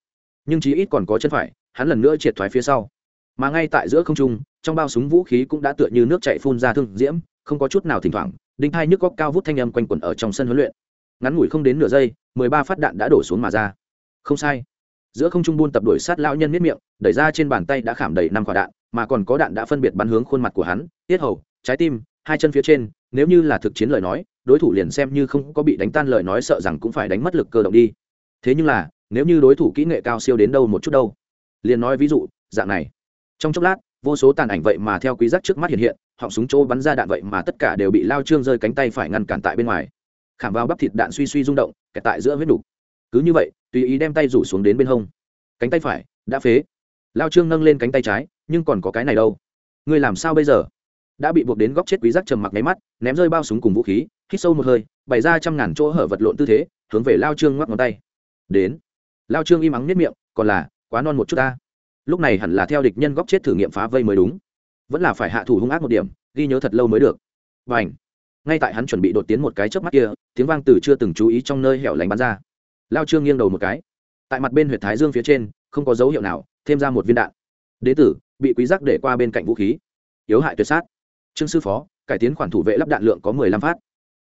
Nhưng chí ít còn có chân phải, hắn lần nữa triệt thoái phía sau. Mà ngay tại giữa không trung, trong bao súng vũ khí cũng đã tựa như nước chạy phun ra thương diễm, không có chút nào thỉnh thoảng đinh hai nhức góc cao vút thanh âm quanh quẩn ở trong sân huấn luyện. Ngắn ngủi không đến nửa giây, mười ba phát đạn đã đổ xuống mà ra. Không sai. Giữa không trung buôn tập đuổi sát lão nhân miết miệng, đẩy ra trên bàn tay đã khảm đầy năm quả đạn, mà còn có đạn đã phân biệt bắn hướng khuôn mặt của hắn, tiết hầu, trái tim, hai chân phía trên, nếu như là thực chiến lời nói, đối thủ liền xem như không có bị đánh tan lời nói sợ rằng cũng phải đánh mất lực cơ động đi. Thế nhưng là, nếu như đối thủ kỹ nghệ cao siêu đến đâu một chút đâu. Liền nói ví dụ, dạng này. Trong chốc lát vô số tàn ảnh vậy mà theo quý giác trước mắt hiện hiện, họng súng chỗ bắn ra đạn vậy mà tất cả đều bị lao trương rơi cánh tay phải ngăn cản tại bên ngoài. Khảm vào bắp thịt đạn suy suy rung động, kẹt tại giữa huyết đủ. cứ như vậy, tùy ý đem tay rủ xuống đến bên hông. Cánh tay phải, đã phế. Lao trương nâng lên cánh tay trái, nhưng còn có cái này đâu. Ngươi làm sao bây giờ? Đã bị buộc đến góc chết quý giác trầm mặc nháy mắt, ném rơi bao súng cùng vũ khí, hít sâu một hơi, bày ra trăm ngàn chỗ hở vật lộn tư thế, hướng về lao trương ngoắc ngón tay. Đến. Lao trương im ắng nếp miệng, còn là, quá non một chút ta lúc này hẳn là theo địch nhân góc chết thử nghiệm phá vây mới đúng. Vẫn là phải hạ thủ hung ác một điểm, ghi nhớ thật lâu mới được. Và ảnh ngay tại hắn chuẩn bị đột tiến một cái trước mắt kia, tiếng vang từ chưa từng chú ý trong nơi hẻo lánh bắn ra. Lao trương nghiêng đầu một cái. Tại mặt bên huyệt thái dương phía trên, không có dấu hiệu nào, thêm ra một viên đạn. Đế tử, bị quý giác để qua bên cạnh vũ khí. Yếu hại tuyệt sát. Trương sư phó, cải tiến khoản thủ vệ lắp đạn lượng có mười lăm phát.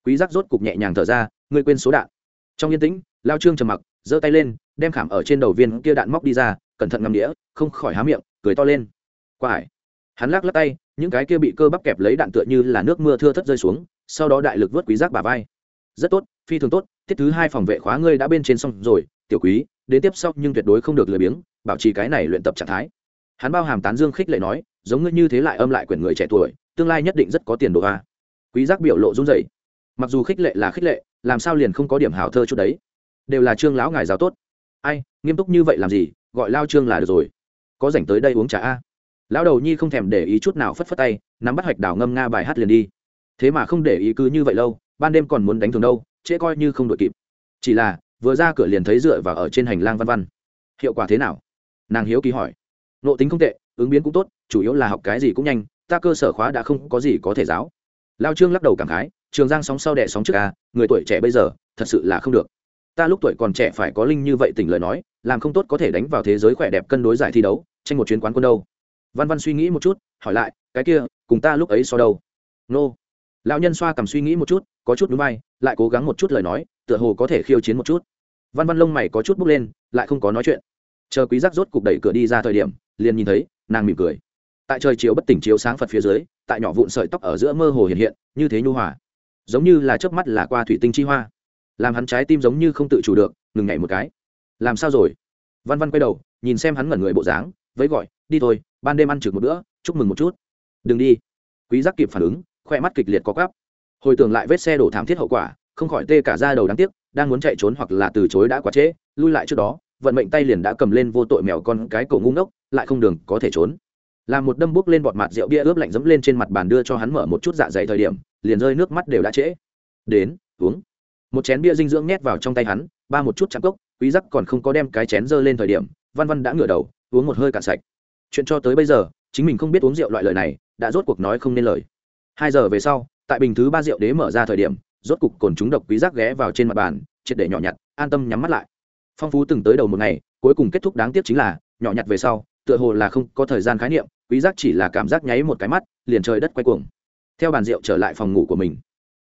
Quý giác rốt cục nhẹ nhàng thở ra, ngươi quên số đạn. Trong yên tĩnh, lao trương trầm mặc giơ tay lên, đem khảm ở trên đầu viên kia đạn móc đi ra, cẩn thận ngắm đĩa, không khỏi há miệng, cười to lên. Quải. Hắn lắc lắc tay, những cái kia bị cơ bắp kẹp lấy đạn tựa như là nước mưa thưa thất rơi xuống, sau đó đại lực vớt quý giác bà vai. Rất tốt, phi thường tốt, tiết thứ hai phòng vệ khóa ngươi đã bên trên xong rồi, tiểu quý, đến tiếp sau nhưng tuyệt đối không được lười biếng, bảo trì cái này luyện tập trạng thái. Hắn bao hàm tán dương khích lệ nói, giống ngươi như thế lại âm lại quyển người trẻ tuổi, tương lai nhất định rất có tiền đồ a. Quý giác biểu lộ run rẩy. Mặc dù khích lệ là khích lệ, làm sao liền không có điểm hảo thơ chút đấy đều là trương lão ngài giáo tốt. Ai, nghiêm túc như vậy làm gì, gọi lao trương là được rồi. Có rảnh tới đây uống trà a. Lão đầu nhi không thèm để ý chút nào phất phất tay, nắm bắt hoạch đào ngâm nga bài hát liền đi. Thế mà không để ý cứ như vậy lâu, ban đêm còn muốn đánh thường đâu, trễ coi như không đội kịp. Chỉ là, vừa ra cửa liền thấy dựa vào ở trên hành lang văn văn. Hiệu quả thế nào? Nàng hiếu kỳ hỏi. Nộ tính không tệ, ứng biến cũng tốt, chủ yếu là học cái gì cũng nhanh, ta cơ sở khóa đã không có gì có thể giáo. Lao trương lắc đầu cảm khái, trường giang sóng sau đẻ sóng trước a, người tuổi trẻ bây giờ, thật sự là không được ta lúc tuổi còn trẻ phải có linh như vậy tỉnh lời nói, làm không tốt có thể đánh vào thế giới khỏe đẹp cân đối giải thi đấu, tranh một chuyến quán quân đâu. Văn văn suy nghĩ một chút, hỏi lại, cái kia, cùng ta lúc ấy so đâu? Nô. Lão nhân xoa cầm suy nghĩ một chút, có chút núi bay, lại cố gắng một chút lời nói, tựa hồ có thể khiêu chiến một chút. Văn văn lông mày có chút bước lên, lại không có nói chuyện. Chờ quý giác rốt cục đẩy cửa đi ra thời điểm, liền nhìn thấy, nàng mỉm cười. Tại trời chiếu bất tỉnh chiếu sáng phật phía dưới, tại nhỏ vụn sợi tóc ở giữa mơ hồ hiện hiện, như thế nhu hòa. Giống như là chớp mắt là qua thủy tinh chi hoa làm hắn trái tim giống như không tự chủ được, ngừng nhảy một cái. Làm sao rồi? Văn văn quay đầu, nhìn xem hắn ngẩn người bộ dáng với gọi, đi thôi, ban đêm ăn trực một bữa, chúc mừng một chút. Đừng đi. Quý giác kịp phản ứng khoe mắt kịch liệt có cắp hồi tưởng lại vết xe đổ thảm thiết hậu quả, không khỏi tê cả ra đầu đáng tiếc, đang muốn chạy trốn hoặc là từ chối đã quá trễ, lui lại trước đó, vận mệnh tay liền đã cầm lên vô tội mèo con cái cổ ngu ngốc, lại không đường có thể trốn. Làm một đâm bước lên bọt mặt rượu bia ướp lạnh dẫm lên trên mặt bàn đưa cho hắn mở một chút dạ dày thời điểm, liền rơi nước mắt đều đã trễ. Đến, uống một chén bia dinh dưỡng nhét vào trong tay hắn, ba một chút chạm cốc, quý giắc còn không có đem cái chén dơ lên thời điểm, văn văn đã ngửa đầu, uống một hơi cạn sạch. Chuyện cho tới bây giờ, chính mình không biết uống rượu loại lời này, đã rốt cuộc nói không nên lời. Hai giờ về sau, tại bình thứ ba rượu đế mở ra thời điểm, rốt cục cồn chúng độc quý giác ghé vào trên mặt bàn, triệt để nhỏ nhặt, an tâm nhắm mắt lại. Phong phú từng tới đầu một ngày, cuối cùng kết thúc đáng tiếc chính là, nhỏ nhặt về sau, tựa hồ là không có thời gian khái niệm, quý giác chỉ là cảm giác nháy một cái mắt, liền trời đất quay cuồng. Theo bàn rượu trở lại phòng ngủ của mình.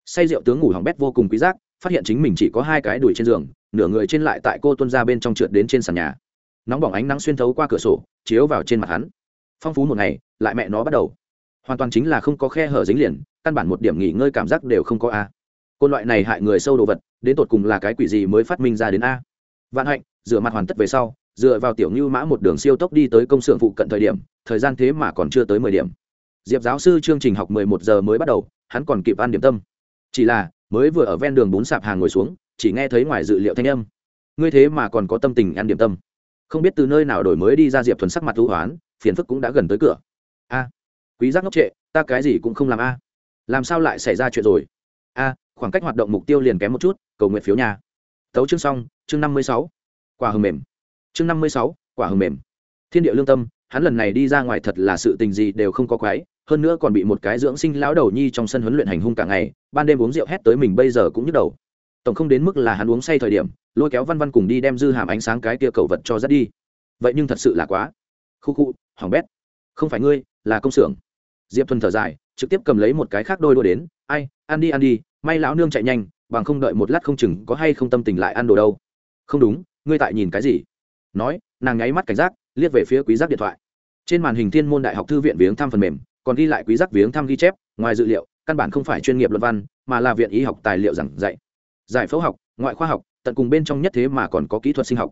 Say rượu tướng ngủ hỏng bét vô cùng quý giác phát hiện chính mình chỉ có hai cái đùi trên giường, nửa người trên lại tại cô tuân ra bên trong trượt đến trên sàn nhà. Nóng bỏng ánh nắng xuyên thấu qua cửa sổ, chiếu vào trên mặt hắn. Phong phú một ngày, lại mẹ nó bắt đầu. Hoàn toàn chính là không có khe hở dính liền, căn bản một điểm nghỉ ngơi cảm giác đều không có a. Côn loại này hại người sâu đồ vật, đến tột cùng là cái quỷ gì mới phát minh ra đến a? Vạn hạnh, rửa mặt hoàn tất về sau, dựa vào tiểu ngưu mã một đường siêu tốc đi tới công xưởng phụ cận thời điểm, thời gian thế mà còn chưa tới mười điểm. Diệp giáo sư chương trình học mười một giờ mới bắt đầu, hắn còn kịp ăn điểm tâm. Chỉ là mới vừa ở ven đường bún sạp hàng ngồi xuống, chỉ nghe thấy ngoài dự liệu thanh âm. Ngươi thế mà còn có tâm tình ăn điểm tâm. Không biết từ nơi nào đổi mới đi ra diệp thuần sắc mặt hữu hoán, phiền phức cũng đã gần tới cửa. A, quý giác ngốc trệ, ta cái gì cũng không làm a. Làm sao lại xảy ra chuyện rồi? A, khoảng cách hoạt động mục tiêu liền kém một chút, cầu nguyện phiếu nhà. Tấu chương xong, chương năm mươi sáu. Quả hầm mềm. Chương năm mươi sáu, quả hầm mềm. Thiên địa lương tâm, hắn lần này đi ra ngoài thật là sự tình gì đều không có quái hơn nữa còn bị một cái dưỡng sinh lão đầu nhi trong sân huấn luyện hành hung cả ngày, ban đêm uống rượu hét tới mình bây giờ cũng nhức đầu. Tổng không đến mức là hắn uống say thời điểm, lôi kéo văn văn cùng đi đem dư hàm ánh sáng cái kia cầu vật cho dắt đi. Vậy nhưng thật sự là quá. Khu khu hỏng bét, không phải ngươi, là công xưởng. Diệp thuần thở dài, trực tiếp cầm lấy một cái khác đôi đũa đến, ai, ăn đi ăn đi, may lão nương chạy nhanh, bằng không đợi một lát không chừng có hay không tâm tình lại ăn đồ đâu. Không đúng, ngươi tại nhìn cái gì? Nói, nàng nháy mắt cảnh giác, liếc về phía quý giác điện thoại. Trên màn hình thiên môn đại học thư viện viếng thăm phần mềm còn ghi lại quý giác viếng thăm ghi chép, ngoài dự liệu, căn bản không phải chuyên nghiệp luận văn, mà là viện y học tài liệu giảng dạy. Giải phẫu học, ngoại khoa học, tận cùng bên trong nhất thế mà còn có kỹ thuật sinh học.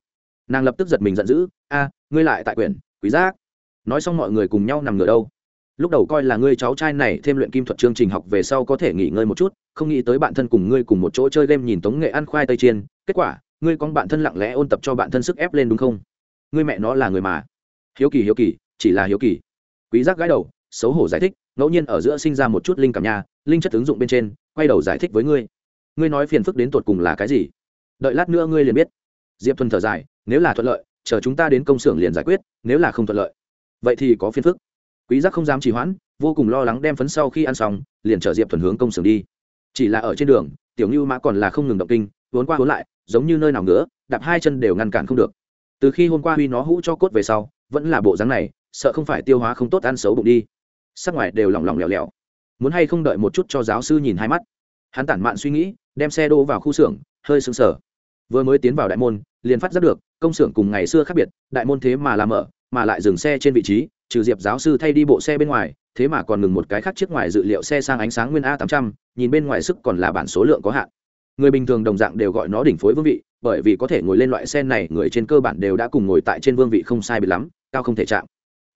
Nàng lập tức giật mình giận dữ, a, ngươi lại tại quyển, quý giác. Nói xong mọi người cùng nhau nằm ngửa đâu lúc đầu coi là ngươi cháu trai này thêm luyện kim thuật chương trình học về sau có thể nghỉ ngơi một chút, không nghĩ tới bạn thân cùng ngươi cùng một chỗ chơi game nhìn tống nghệ ăn khoai tây chiên, kết quả, ngươi con bạn thân lặng lẽ ôn tập cho bạn thân sức ép lên đúng không? Ngươi mẹ nó là người mà. Hiếu kỳ hiếu kỳ, chỉ là hiếu kỳ. Quý giác gãi đầu xấu hổ giải thích ngẫu nhiên ở giữa sinh ra một chút linh cảm nhà linh chất ứng dụng bên trên quay đầu giải thích với ngươi. Ngươi nói phiền phức đến tột cùng là cái gì? Đợi lát nữa ngươi liền biết. Diệp thuần thở dài nếu là thuận lợi chờ chúng ta đến công xưởng liền giải quyết nếu là không thuận lợi. Vậy thì có phiền phức. Quý giác không dám trì hoãn vô cùng lo lắng đem phấn sau khi ăn xong liền chở diệp thuần hướng công xưởng đi. Chỉ là ở trên đường tiểu ngưu mã còn là không ngừng động kinh vốn qua vốn lại giống như nơi nào nữa, đạp hai chân đều ngăn cản không được. Từ khi hôm qua huy nó hũ cho cốt về sau vẫn là bộ dáng này sợ không phải tiêu hóa không tốt ăn xấu bụng đi sắc ngoài đều lỏng lỏng lẻo lẻo. Muốn hay không đợi một chút cho giáo sư nhìn hai mắt. Hắn tản mạn suy nghĩ, đem xe đô vào khu xưởng, hơi sững sờ. Vừa mới tiến vào đại môn, liền phát giác được, công xưởng cùng ngày xưa khác biệt, đại môn thế mà làm mở, mà lại dừng xe trên vị trí, trừ diệp giáo sư thay đi bộ xe bên ngoài, thế mà còn ngừng một cái khác chiếc ngoài dự liệu xe sang ánh sáng nguyên a tám trăm, nhìn bên ngoài sức còn là bản số lượng có hạn. Người bình thường đồng dạng đều gọi nó đỉnh phối vương vị, bởi vì có thể ngồi lên loại xe này, người trên cơ bản đều đã cùng ngồi tại trên vương vị không sai bị lắm, cao không thể chạm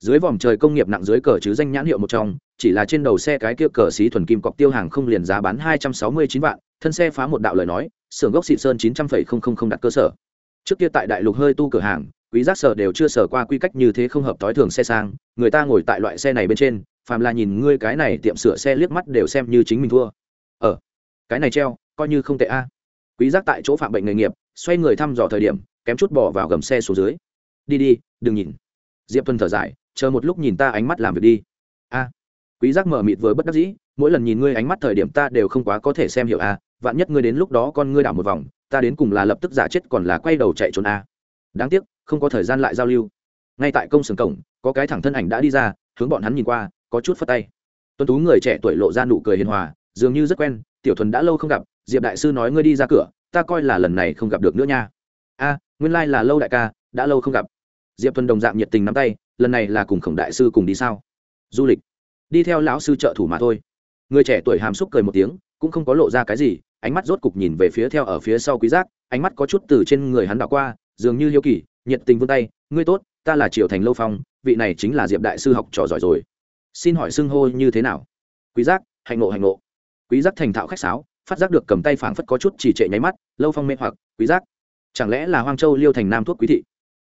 dưới vòm trời công nghiệp nặng dưới cờ chứ danh nhãn hiệu một trong chỉ là trên đầu xe cái kia cờ xí thuần kim cọc tiêu hàng không liền giá bán hai trăm sáu mươi chín vạn thân xe phá một đạo lời nói xưởng gốc xịn sơn chín trăm phẩy không không không đặt cơ sở. Trước kia tại đại lục hơi tu cửa hàng quý giác sở đều chưa sở qua quy cách như thế không hợp tối thường xe sang người ta ngồi tại loại xe này bên trên phàm là nhìn ngươi cái này tiệm sửa xe liếc mắt đều xem như chính mình thua. Ở ờ, cái này treo coi như không tệ a. Quý giác tại chỗ phạm bệnh nghề nghiệp xoay người thăm dò thời điểm kém chút bỏ vào gầm xe xuống dưới. Đi đi đừng nhìn. Diệp tuân thở dài chờ một lúc nhìn ta ánh mắt làm việc đi. A, quý giác mở mịt với bất đắc dĩ, mỗi lần nhìn ngươi ánh mắt thời điểm ta đều không quá có thể xem hiểu a, vạn nhất ngươi đến lúc đó con ngươi đảo một vòng, ta đến cùng là lập tức giả chết còn là quay đầu chạy trốn a. Đáng tiếc, không có thời gian lại giao lưu. Ngay tại công sưởng cổng, có cái thẳng thân ảnh đã đi ra, hướng bọn hắn nhìn qua, có chút phất tay. Tuấn tú người trẻ tuổi lộ ra nụ cười hiền hòa, dường như rất quen, tiểu thuần đã lâu không gặp, diệp đại sư nói ngươi đi ra cửa, ta coi là lần này không gặp được nữa nha. A, nguyên lai là lâu đại ca, đã lâu không gặp. Diệp thuần đồng dạng nhiệt tình nắm tay lần này là cùng khổng đại sư cùng đi sao? Du lịch. Đi theo lão sư trợ thủ mà thôi. Người trẻ tuổi hàm xúc cười một tiếng, cũng không có lộ ra cái gì, ánh mắt rốt cục nhìn về phía theo ở phía sau quý giác, ánh mắt có chút từ trên người hắn đảo qua, dường như hiếu kỳ, nhiệt tình vươn tay, ngươi tốt, ta là triều thành lâu phong, vị này chính là diệp đại sư học trò giỏi rồi. Xin hỏi xưng hô như thế nào? Quý giác, hạnh ngộ hạnh ngộ. Quý giác thành thạo khách sáo, phát giác được cầm tay phảng phất có chút chỉ trệ nháy mắt, lâu phong mê hoặc, quý giác, chẳng lẽ là hoang châu liêu thành nam thuốc quý thị?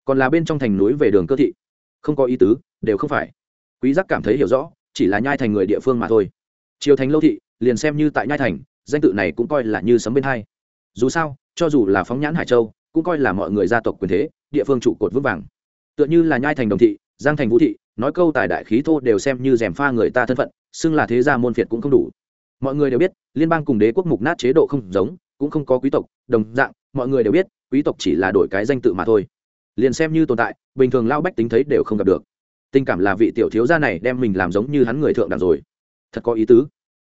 Còn là bên trong thành núi về đường cơ thị? Không có ý tứ, đều không phải. Quý giác cảm thấy hiểu rõ, chỉ là nhai thành người địa phương mà thôi. Triều thành lâu thị, liền xem như tại nhai thành, danh tự này cũng coi là như sấm bên hai. Dù sao, cho dù là phóng nhãn hải châu, cũng coi là mọi người gia tộc quyền thế, địa phương trụ cột vững vàng. Tựa như là nhai thành đồng thị, giang thành vũ thị, nói câu tài đại khí thô đều xem như rèm pha người ta thân phận, xưng là thế gia môn phiệt cũng không đủ. Mọi người đều biết, liên bang cùng đế quốc mục nát chế độ không giống, cũng không có quý tộc, đồng dạng, mọi người đều biết, quý tộc chỉ là đổi cái danh tự mà thôi liền xem như tồn tại, bình thường lao bách tính thấy đều không gặp được. Tình cảm là vị tiểu thiếu gia này đem mình làm giống như hắn người thượng đẳng rồi. Thật có ý tứ.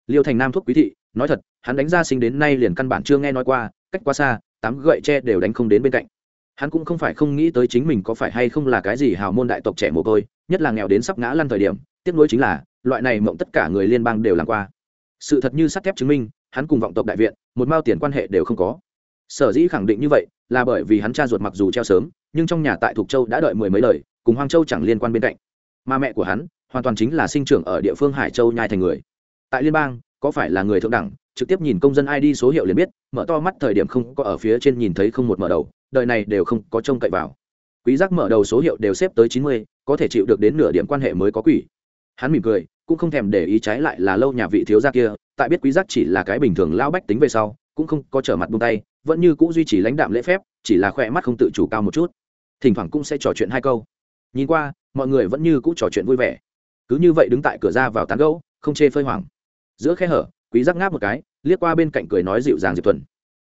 Liêu thành nam thuốc quý thị, nói thật, hắn đánh ra sinh đến nay liền căn bản chưa nghe nói qua, cách quá xa, tám gậy tre đều đánh không đến bên cạnh. Hắn cũng không phải không nghĩ tới chính mình có phải hay không là cái gì hào môn đại tộc trẻ mồ côi, nhất là nghèo đến sắp ngã lăn thời điểm tiếp nối chính là, loại này mộng tất cả người liên bang đều làm qua. Sự thật như sắt thép chứng minh, hắn cùng vọng tộc đại viện, một mao tiền quan hệ đều không có sở dĩ khẳng định như vậy là bởi vì hắn cha ruột mặc dù treo sớm nhưng trong nhà tại thục châu đã đợi mười mấy lời cùng hoang châu chẳng liên quan bên cạnh. Mà mẹ của hắn hoàn toàn chính là sinh trưởng ở địa phương hải châu nhai thành người. Tại liên bang có phải là người thượng đẳng trực tiếp nhìn công dân id số hiệu liền biết mở to mắt thời điểm không có ở phía trên nhìn thấy không một mở đầu đời này đều không có trông cậy vào. Quý giác mở đầu số hiệu đều xếp tới chín mươi, có thể chịu được đến nửa điểm quan hệ mới có quỷ. Hắn mỉm cười cũng không thèm để ý trái lại là lâu nhà vị thiếu gia kia tại biết quý giác chỉ là cái bình thường lao bách tính về sau cũng không có trở mặt buông tay vẫn như cũ duy trì lãnh đạm lễ phép, chỉ là khỏe mắt không tự chủ cao một chút. Thỉnh thoảng cũng sẽ trò chuyện hai câu. Nhìn qua, mọi người vẫn như cũ trò chuyện vui vẻ. Cứ như vậy đứng tại cửa ra vào tán gẫu, không chê phơi hoảng. Giữa khe hở, quý giác ngáp một cái, liếc qua bên cạnh cười nói dịu dàng diệp thuần.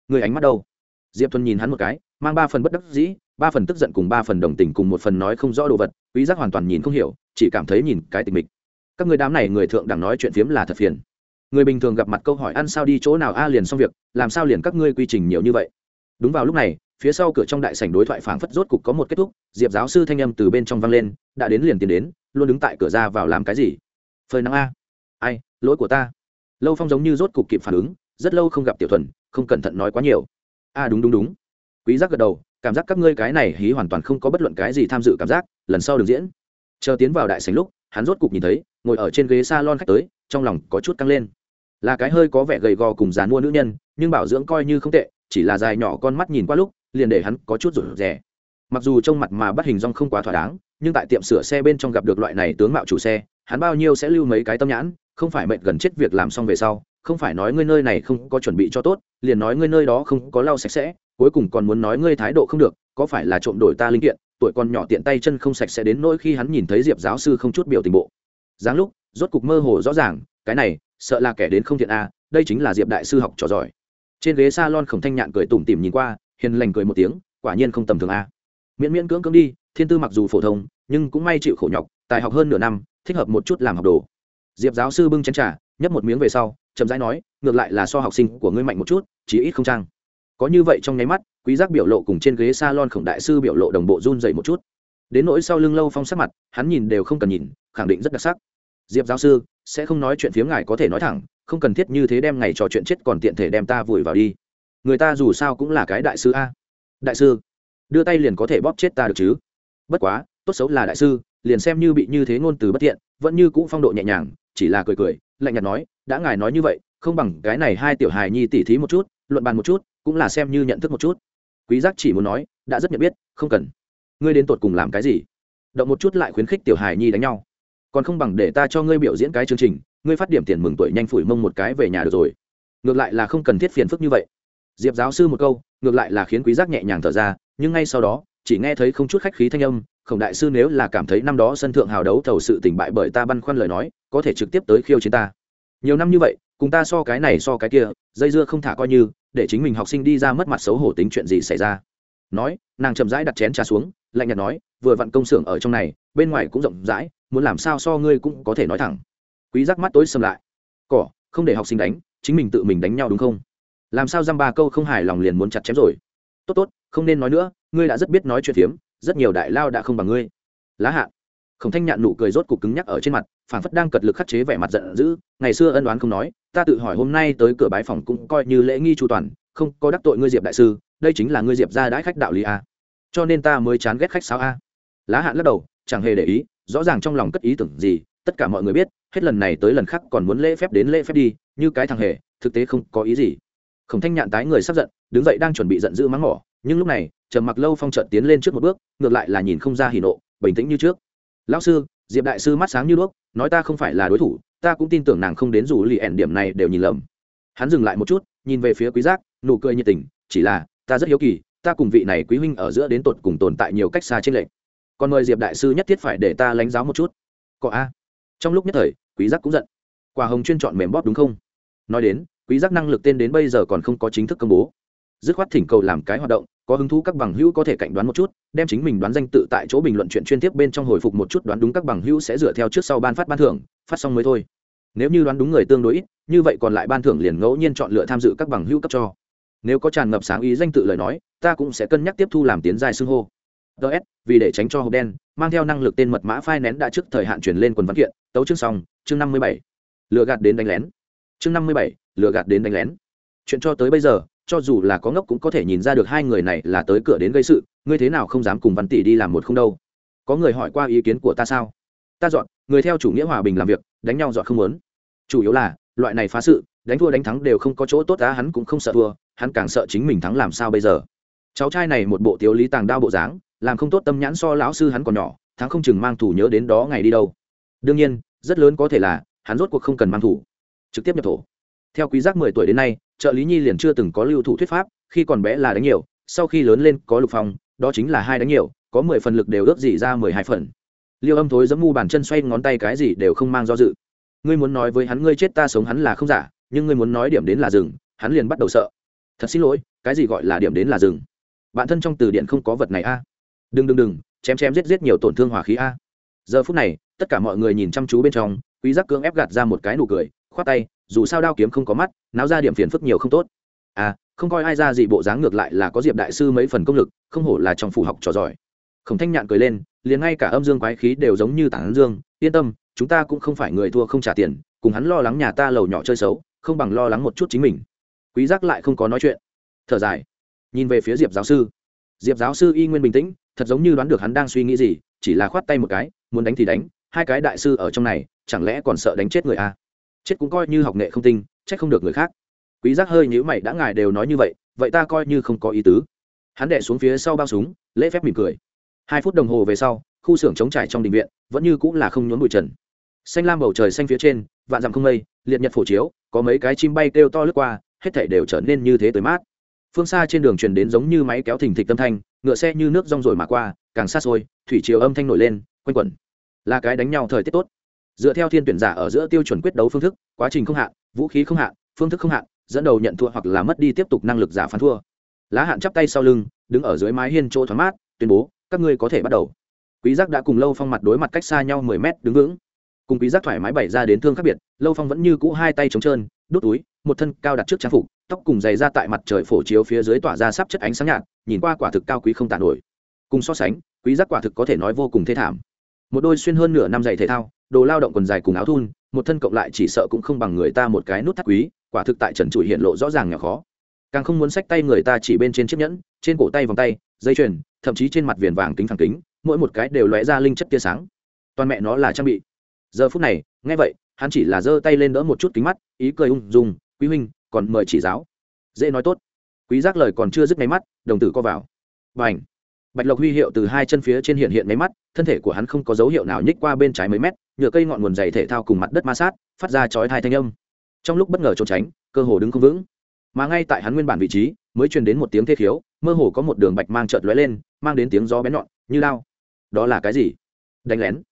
Người ánh mắt đâu? Diệp thuần nhìn hắn một cái, mang ba phần bất đắc dĩ, ba phần tức giận cùng ba phần đồng tình cùng một phần nói không rõ đồ vật, quý giác hoàn toàn nhìn không hiểu, chỉ cảm thấy nhìn cái tình mịch các người đám này người thượng đẳng nói chuyện phiếm là thật phiền người bình thường gặp mặt câu hỏi ăn sao đi chỗ nào? A, liền xong việc. Làm sao liền các ngươi quy trình nhiều như vậy? Đúng vào lúc này, phía sau cửa trong đại sảnh đối thoại phảng phất rốt cục có một kết thúc. Diệp giáo sư thanh âm từ bên trong vang lên, đã đến liền tiến đến, luôn đứng tại cửa ra vào làm cái gì? Phơi nắng a. Ai, lỗi của ta. Lâu phong giống như rốt cục kịp phản ứng, rất lâu không gặp tiểu thuần, không cẩn thận nói quá nhiều. A, đúng đúng đúng. Quý giác gật đầu, cảm giác các ngươi cái này hí hoàn toàn không có bất luận cái gì tham dự cảm giác, lần sau đừng diễn. Chờ tiến vào đại sảnh lúc, hắn rốt cục nhìn thấy, ngồi ở trên ghế salon khách tới, trong lòng có chút căng lên là cái hơi có vẻ gầy gò cùng dàn mua nữ nhân, nhưng bảo dưỡng coi như không tệ, chỉ là dài nhỏ con mắt nhìn qua lúc, liền để hắn có chút rủi rẻ mặc dù trông mặt mà bắt hình rong không quá thỏa đáng, nhưng tại tiệm sửa xe bên trong gặp được loại này tướng mạo chủ xe, hắn bao nhiêu sẽ lưu mấy cái tâm nhãn, không phải mệt gần chết việc làm xong về sau, không phải nói ngươi nơi này không có chuẩn bị cho tốt, liền nói ngươi nơi đó không có lau sạch sẽ, cuối cùng còn muốn nói ngươi thái độ không được, có phải là trộm đổi ta linh kiện, tuổi còn nhỏ tiện tay chân không sạch sẽ đến nỗi khi hắn nhìn thấy diệp giáo sư không chút biểu tình bộ. Dáng lúc, rốt cục mơ hồ rõ ràng, cái này sợ là kẻ đến không thiện a, đây chính là diệp đại sư học trò giỏi. Trên ghế s a lon khổng thanh nhạn cười tủm tỉm nhìn qua, hiền lành cười một tiếng, quả nhiên không tầm thường a. Miễn miễn cưỡng cưỡng đi, thiên tư mặc dù phổ thông, nhưng cũng may chịu khổ nhọc, tài học hơn nửa năm, thích hợp một chút làm học đồ. Diệp giáo sư bưng chén t r à nhấp một miếng về sau, chậm rãi nói, ngược lại là so học sinh của ngươi mạnh một chút, chí ít không trang có như vậy trong nháy mắt, quý giác biểu lộ cùng trên ghế salon khổng đại sư biểu lộ đồng bộ run dậy một chút. Đến nỗi sau lưng lâu phong sắc mặt, hắn nhìn đều không cần nhìn, khẳng định rất đặc sắc diệp giáo sư, sẽ không nói chuyện phiếm ngài có thể nói thẳng, không cần thiết như thế đem ngày trò chuyện chết còn tiện thể đem ta vùi vào đi. Người ta dù sao cũng là cái đại sư a. Đại sư, đưa tay liền có thể bóp chết ta được chứ? Bất quá, tốt xấu là đại sư, liền xem như bị như thế ngôn từ bất thiện, vẫn như cũ phong độ nhẹ nhàng, chỉ là cười cười, lạnh nhạt nói, đã ngài nói như vậy, không bằng cái này hai tiểu hài nhi tỉ thí một chút, luận bàn một chút, cũng là xem như nhận thức một chút. Quý giác chỉ muốn nói, đã rất nhận biết, không cần. Ngươi đến tột cùng làm cái gì? Động một chút lại khuyến khích tiểu hài nhi đánh nhau còn không bằng để ta cho ngươi biểu diễn cái chương trình, ngươi phát điểm tiền mừng tuổi nhanh phủi mông một cái về nhà được rồi. Ngược lại là không cần thiết phiền phức như vậy. Diệp giáo sư một câu, ngược lại là khiến quý giác nhẹ nhàng thở ra, nhưng ngay sau đó, chỉ nghe thấy không chút khách khí thanh âm, khổng đại sư nếu là cảm thấy năm đó sân thượng hào đấu thầu sự tỉnh bại bởi ta băn khoăn lời nói, có thể trực tiếp tới khiêu chiến ta. Nhiều năm như vậy, cùng ta so cái này so cái kia, dây dưa không thả coi như, để chính mình học sinh đi ra mất mặt xấu hổ tính chuyện gì xảy ra. Nói, nàng chậm rãi đặt chén trà xuống, lạnh nhạt nói, vừa vặn công xưởng ở trong này, bên ngoài cũng rộng rãi muốn làm sao so ngươi cũng có thể nói thẳng. Quý giác mắt tối sầm lại. Cỏ, không để học sinh đánh, chính mình tự mình đánh nhau đúng không? Làm sao dăm ba câu không hài lòng liền muốn chặt chém rồi? Tốt tốt, không nên nói nữa, ngươi đã rất biết nói chuyện phiếm rất nhiều đại lao đã không bằng ngươi. Lá hạ. Khổng thanh nhạn nụ cười rốt cục cứng nhắc ở trên mặt, phảng phất đang cật lực khắc chế vẻ mặt giận dữ, ngày xưa ân đoán không nói, ta tự hỏi hôm nay tới cửa bái phòng cũng coi như lễ nghi chu toàn, không có đắc tội ngươi diệp đại sư, đây chính là ngươi diệp ra đãi khách đạo lý a. Cho nên ta mới chán ghét khách sao a. Lá hạn lắc đầu, chẳng hề để ý rõ ràng trong lòng cất ý tưởng gì, tất cả mọi người biết, hết lần này tới lần khác còn muốn lễ phép đến lễ phép đi, như cái thằng hề, thực tế không có ý gì. Khổng thanh nhạn tái người sắp giận, đứng dậy đang chuẩn bị giận dữ mắng mỏ, nhưng lúc này, trầm mặc lâu phong trợn tiến lên trước một bước, ngược lại là nhìn không ra hỉ nộ, bình tĩnh như trước. Lão sư, diệp đại sư mắt sáng như đuốc, nói ta không phải là đối thủ, ta cũng tin tưởng nàng không đến dù lì ẻn điểm này đều nhìn lầm. Hắn dừng lại một chút, nhìn về phía quý giác, nụ cười nhiệt tình, chỉ là, ta rất hiếu kỳ, ta cùng vị này quý huynh ở giữa đến tột cùng tồn tại nhiều cách xa trên lệnh còn mời diệp đại sư nhất thiết phải để ta lãnh giáo một chút. Có a. Trong lúc nhất thời, quý giác cũng giận. Quả hồng chuyên chọn mềm bóp đúng không? Nói đến, quý giác năng lực tên đến bây giờ còn không có chính thức công bố. Dứt khoát thỉnh cầu làm cái hoạt động, có hứng thú các bằng hữu có thể cạnh đoán một chút, đem chính mình đoán danh tự tại chỗ bình luận chuyện chuyên tiếp bên trong hồi phục một chút đoán đúng các bằng hữu sẽ dựa theo trước sau ban phát ban thưởng, phát xong mới thôi. Nếu như đoán đúng người tương đối ít, như vậy còn lại ban thưởng liền ngẫu nhiên chọn lựa tham dự các bằng hữu cấp cho. Nếu có tràn ngập sáng ý danh tự lời nói, ta cũng sẽ cân nhắc tiếp thu làm tiến dài xưng hô ts vì để tránh cho hộp đen, mang theo năng lực tên mật mã phai nén đã trước thời hạn chuyển lên quần văn kiện, tấu chương xong, chương năm mươi bảy. Lựa gạt đến đánh lén. Chương năm mươi bảy lựa gạt đến đánh lén. Chuyện cho tới bây giờ, cho dù là có ngốc cũng có thể nhìn ra được hai người này là tới cửa đến gây sự, ngươi thế nào không dám cùng văn tỷ đi làm một không đâu. Có người hỏi qua ý kiến của ta sao? Ta dọn, người theo chủ nghĩa hòa bình làm việc, đánh nhau dọn không muốn. Chủ yếu là, loại này phá sự, đánh thua đánh thắng đều không có chỗ tốt á, hắn cũng không sợ thua, hắn càng sợ chính mình thắng làm sao bây giờ. Cháu trai này một bộ tiếu lý tàng đao bộ dáng làm không tốt tâm nhãn so lão sư hắn còn nhỏ thắng không chừng mang thủ nhớ đến đó ngày đi đâu. Đương nhiên rất lớn có thể là hắn rốt cuộc không cần mang thủ. Trực tiếp nhập thổ. Theo quý giác mười tuổi đến nay trợ lý nhi liền chưa từng có lưu thủ thuyết pháp khi còn bé là đánh nhiều sau khi lớn lên có lục phòng, đó chính là hai đánh nhiều có mười phần lực đều ước gì ra mười hai phần. Liêu âm thối giấm mu bàn chân xoay ngón tay cái gì đều không mang do dự. Ngươi muốn nói với hắn ngươi chết ta sống hắn là không giả nhưng ngươi muốn nói điểm đến là rừng hắn liền bắt đầu sợ. Thật xin lỗi cái gì gọi là điểm đến là rừng Bạn thân trong từ điển không có vật này a đừng đừng đừng, chém chém, giết giết nhiều tổn thương hỏa khí a. Giờ phút này, tất cả mọi người nhìn chăm chú bên trong, quý giác cưỡng ép gạt ra một cái nụ cười, khoát tay, dù sao đao kiếm không có mắt, náo ra điểm phiền phức nhiều không tốt. À không coi ai ra gì bộ dáng ngược lại là có diệp đại sư mấy phần công lực, không hổ là trong phủ học trò giỏi. Khổng thanh nhạn cười lên, liền ngay cả âm dương quái khí đều giống như tảng dương, yên tâm, chúng ta cũng không phải người thua không trả tiền, cùng hắn lo lắng nhà ta lầu nhỏ chơi xấu, không bằng lo lắng một chút chính mình. Quý giác lại không có nói chuyện. Thở dài, nhìn về phía diệp giáo sư. Diệp giáo sư y nguyên bình tĩnh thật giống như đoán được hắn đang suy nghĩ gì, chỉ là khoát tay một cái, muốn đánh thì đánh, hai cái đại sư ở trong này, chẳng lẽ còn sợ đánh chết người a? À? chết cũng coi như học nghệ không tinh trách không được người khác. Quý giác hơi nhíu mày, đã ngài đều nói như vậy vậy ta coi như không có ý tứ. Hắn đệ xuống phía sau bao súng, lễ phép mỉm cười. Hai phút đồng hồ về sau, khu xưởng chống trải trong đình viện, vẫn như cũng là không nhốn bụi trần. Xanh lam bầu trời xanh phía trên, vạn dặm không mây, liệt nhật phổ chiếu, có mấy cái chim bay kêu to lướt qua, hết thảy đều trở nên như thế tới mát. Phương xa trên đường truyền đến giống như máy kéo thình thịch tâm thanh ngựa xe như nước rong rồi mà qua, càng xa xôi, thủy chiều âm thanh nổi lên, quanh quẩn. Là cái đánh nhau thời tiết tốt. Dựa theo thiên tuyển giả ở giữa tiêu chuẩn quyết đấu phương thức, quá trình không hạn, vũ khí không hạn, phương thức không hạn, dẫn đầu nhận thua hoặc là mất đi tiếp tục năng lực giả phán thua. Lá hạn chắp tay sau lưng, đứng ở dưới mái hiên chỗ thoáng mát, tuyên bố, các ngươi có thể bắt đầu. Quý giác đã cùng lâu phong mặt đối mặt cách xa nhau 10 mét, đứng vững. Cùng quý giác thoải mái bày ra đến thương khác biệt, lâu phong vẫn như cũ hai tay trống trơn, đút túi, một thân cao đặt trước trang phục, tóc cùng giày ra tại mặt trời phổ chiếu phía dưới tỏa ra sắp chất ánh sáng nhạt nhìn qua quả thực cao quý không tàn nổi. Cùng so sánh, quý giác quả thực có thể nói vô cùng thê thảm. Một đôi xuyên hơn nửa năm giày thể thao, đồ lao động quần dài cùng áo thun, một thân cộng lại chỉ sợ cũng không bằng người ta một cái nút thắt quý, quả thực tại trần trụi hiện lộ rõ ràng nhỏ khó. Càng không muốn xách tay người ta chỉ bên trên chiếc nhẫn, trên cổ tay vòng tay, dây chuyền, thậm chí trên mặt viền vàng kính phẳng kính, mỗi một cái đều lóe ra linh chất tia sáng. Toàn mẹ nó là trang bị. Giờ phút này, nghe vậy, hắn chỉ là giơ tay lên đỡ một chút kính mắt, ý cười ung dung, quý huynh, còn mời chỉ giáo. Dễ nói tốt quý giác lời còn chưa dứt máy mắt, đồng tử co vào. Bành! Bạch lộc huy hiệu từ hai chân phía trên hiện hiện máy mắt, thân thể của hắn không có dấu hiệu nào nhích qua bên trái mấy mét, nhựa cây ngọn nguồn dày thể thao cùng mặt đất ma sát, phát ra chói thai thanh âm. Trong lúc bất ngờ trốn tránh, cơ hồ đứng không vững. Mà ngay tại hắn nguyên bản vị trí, mới truyền đến một tiếng thê khiếu, mơ hồ có một đường bạch mang chợt lóe lên, mang đến tiếng gió bén nhọn, như lao. Đó là cái gì? Đánh lén.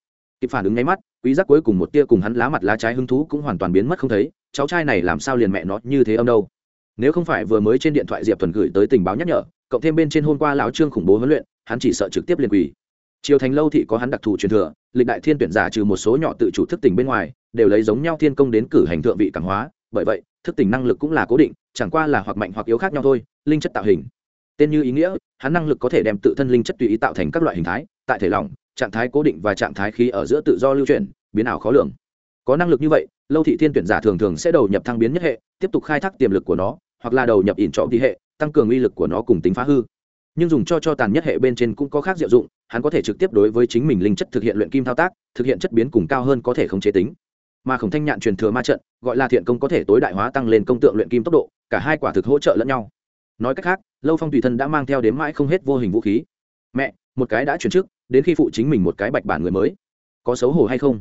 Kịp phản ứng nháy mắt, quý giác cuối cùng một tia cùng hắn lá mặt lá trái hứng thú cũng hoàn toàn biến mất không thấy, cháu trai này làm sao liền mẹ nó như thế âm đâu? Nếu không phải vừa mới trên điện thoại diệp thuần gửi tới tình báo nhắc nhở, cộng thêm bên trên hôm qua lão trương khủng bố huấn luyện, hắn chỉ sợ trực tiếp liền quỳ. Triều thành lâu thị có hắn đặc thù truyền thừa, lịch đại thiên tuyển giả trừ một số nhỏ tự chủ thức tỉnh bên ngoài, đều lấy giống nhau thiên công đến cử hành thượng vị cảm hóa, bởi vậy, thức tỉnh năng lực cũng là cố định, chẳng qua là hoặc mạnh hoặc yếu khác nhau thôi, linh chất tạo hình. Tên như ý nghĩa, hắn năng lực có thể đem tự thân linh chất tùy ý tạo thành các loại hình thái, tại thể lỏng, trạng thái cố định và trạng thái khí ở giữa tự do lưu chuyển, biến ảo khó lường. Có năng lực như vậy lâu thị thiên tuyển giả thường thường sẽ đầu nhập thăng biến nhất hệ, tiếp tục khai thác tiềm lực của nó, hoặc là đầu nhập ỉn trọ đi hệ, tăng cường uy lực của nó cùng tính phá hư. Nhưng dùng cho cho tàn nhất hệ bên trên cũng có khác diệu dụng, hắn có thể trực tiếp đối với chính mình linh chất thực hiện luyện kim thao tác, thực hiện chất biến cùng cao hơn có thể không chế tính. Mà khổng thanh nhạn truyền thừa ma trận, gọi là thiện công có thể tối đại hóa tăng lên công tượng luyện kim tốc độ, cả hai quả thực hỗ trợ lẫn nhau. Nói cách khác, lâu phong tùy thân đã mang theo đến mãi không hết vô hình vũ khí. Mẹ, một cái đã chuyển trước đến khi phụ chính mình một cái bạch bản người mới. Có xấu hổ hay không?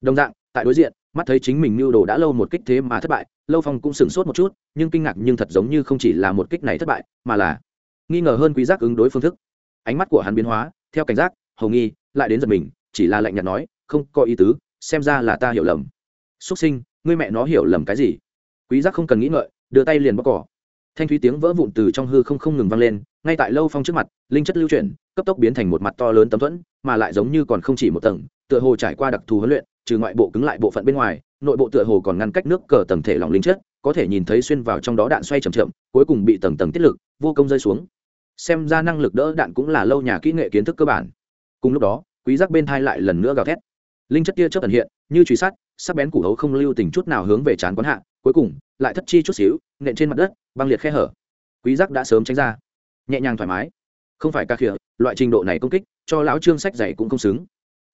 Đồng dạng tại đối diện, mắt thấy chính mình mưu đồ đã lâu một kích thế mà thất bại, lâu phong cũng sửng sốt một chút, nhưng kinh ngạc nhưng thật giống như không chỉ là một kích này thất bại, mà là nghi ngờ hơn quý giác ứng đối phương thức. Ánh mắt của hắn biến hóa, theo cảnh giác, hầu nghi, lại đến giật mình, chỉ là lạnh nhạt nói, không có ý tứ, xem ra là ta hiểu lầm. Xuất sinh, ngươi mẹ nó hiểu lầm cái gì? Quý giác không cần nghĩ ngợi, đưa tay liền bóc cỏ. Thanh thúy tiếng vỡ vụn từ trong hư không không ngừng vang lên, ngay tại lâu phong trước mặt, linh chất lưu chuyển, cấp tốc biến thành một mặt to lớn tấm thuẫn, mà lại giống như còn không chỉ một tầng, tựa hồ trải qua đặc thù huấn luyện trừ ngoại bộ cứng lại bộ phận bên ngoài, nội bộ tựa hồ còn ngăn cách nước cờ tầng thể lỏng linh chất, có thể nhìn thấy xuyên vào trong đó đạn xoay chậm chậm, cuối cùng bị tầng tầng tiết lực, vô công rơi xuống. Xem ra năng lực đỡ đạn cũng là lâu nhà kỹ nghệ kiến thức cơ bản. Cùng lúc đó, quý giác bên thai lại lần nữa gào thét. Linh chất tia chớp ẩn hiện, như truy sát sắc bén củ hấu không lưu tình chút nào hướng về chán quán hạ, cuối cùng, lại thất chi chút xíu, nện trên mặt đất, băng liệt khe hở. Quý giác đã sớm tránh ra. Nhẹ nhàng thoải mái. Không phải ca khỉa loại trình độ này công kích, cho lão trương sách dạy cũng không xứng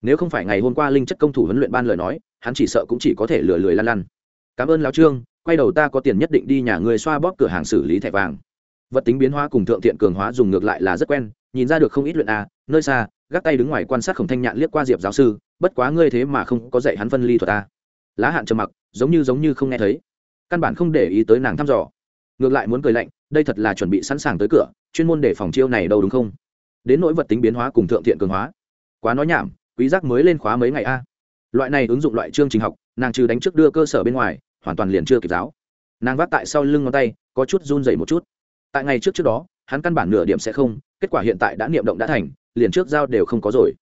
nếu không phải ngày hôm qua linh chất công thủ huấn luyện ban lời nói, hắn chỉ sợ cũng chỉ có thể lừa lười lăn lăn. Cảm ơn lão trương, quay đầu ta có tiền nhất định đi nhà người xoa bóp cửa hàng xử lý thẻ vàng. Vật tính biến hóa cùng thượng thiện cường hóa dùng ngược lại là rất quen, nhìn ra được không ít luyện a, nơi xa, gác tay đứng ngoài quan sát khổng thanh nhạn liếc qua diệp giáo sư, bất quá ngươi thế mà không có dạy hắn phân ly thuật a. Lá hạn trầm mặc, giống như giống như không nghe thấy. Căn bản không để ý tới nàng thăm dò. Ngược lại muốn cười lạnh, đây thật là chuẩn bị sẵn sàng tới cửa, chuyên môn để phòng chiêu này đâu đúng không? Đến nỗi vật tính biến hóa cùng thượng thiện cường hóa. Quá nói nhảm quý giác mới lên khóa mấy ngày a. Loại này ứng dụng loại chương trình học, nàng trừ đánh trước đưa cơ sở bên ngoài, hoàn toàn liền chưa kịp giáo. Nàng vác tại sau lưng ngón tay, có chút run rẩy một chút. Tại ngày trước trước đó, hắn căn bản nửa điểm sẽ không, kết quả hiện tại đã niệm động đã thành, liền trước giao đều không có rồi.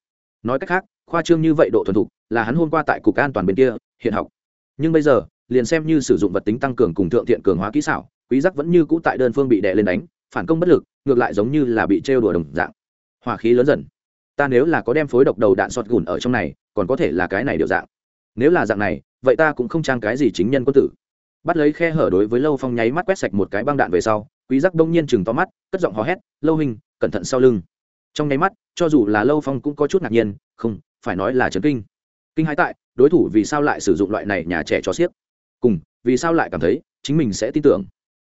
Nói cách khác, khoa trương như vậy độ thuần thục, là hắn hôm qua tại cục an toàn bên kia, hiện học. Nhưng bây giờ, liền xem như sử dụng vật tính tăng cường cùng thượng thiện cường hóa kỹ xảo, quý giác vẫn như cũ tại đơn phương bị đè lên đánh, phản công bất lực, ngược lại giống như là bị trêu đùa đồng dạng. Hỏa khí lớn dần ta nếu là có đem phối độc đầu đạn sọt gùn ở trong này, còn có thể là cái này điều dạng. Nếu là dạng này, vậy ta cũng không trang cái gì chính nhân quân tử. Bắt lấy khe hở đối với lâu phong nháy mắt quét sạch một cái băng đạn về sau, quý giác đông nhiên chừng to mắt, cất giọng hò hét, lâu hình cẩn thận sau lưng. Trong nháy mắt, cho dù là lâu phong cũng có chút ngạc nhiên, không, phải nói là chấn kinh. Kinh hãi tại, đối thủ vì sao lại sử dụng loại này nhà trẻ cho xiếc? Cùng, vì sao lại cảm thấy chính mình sẽ tin tưởng?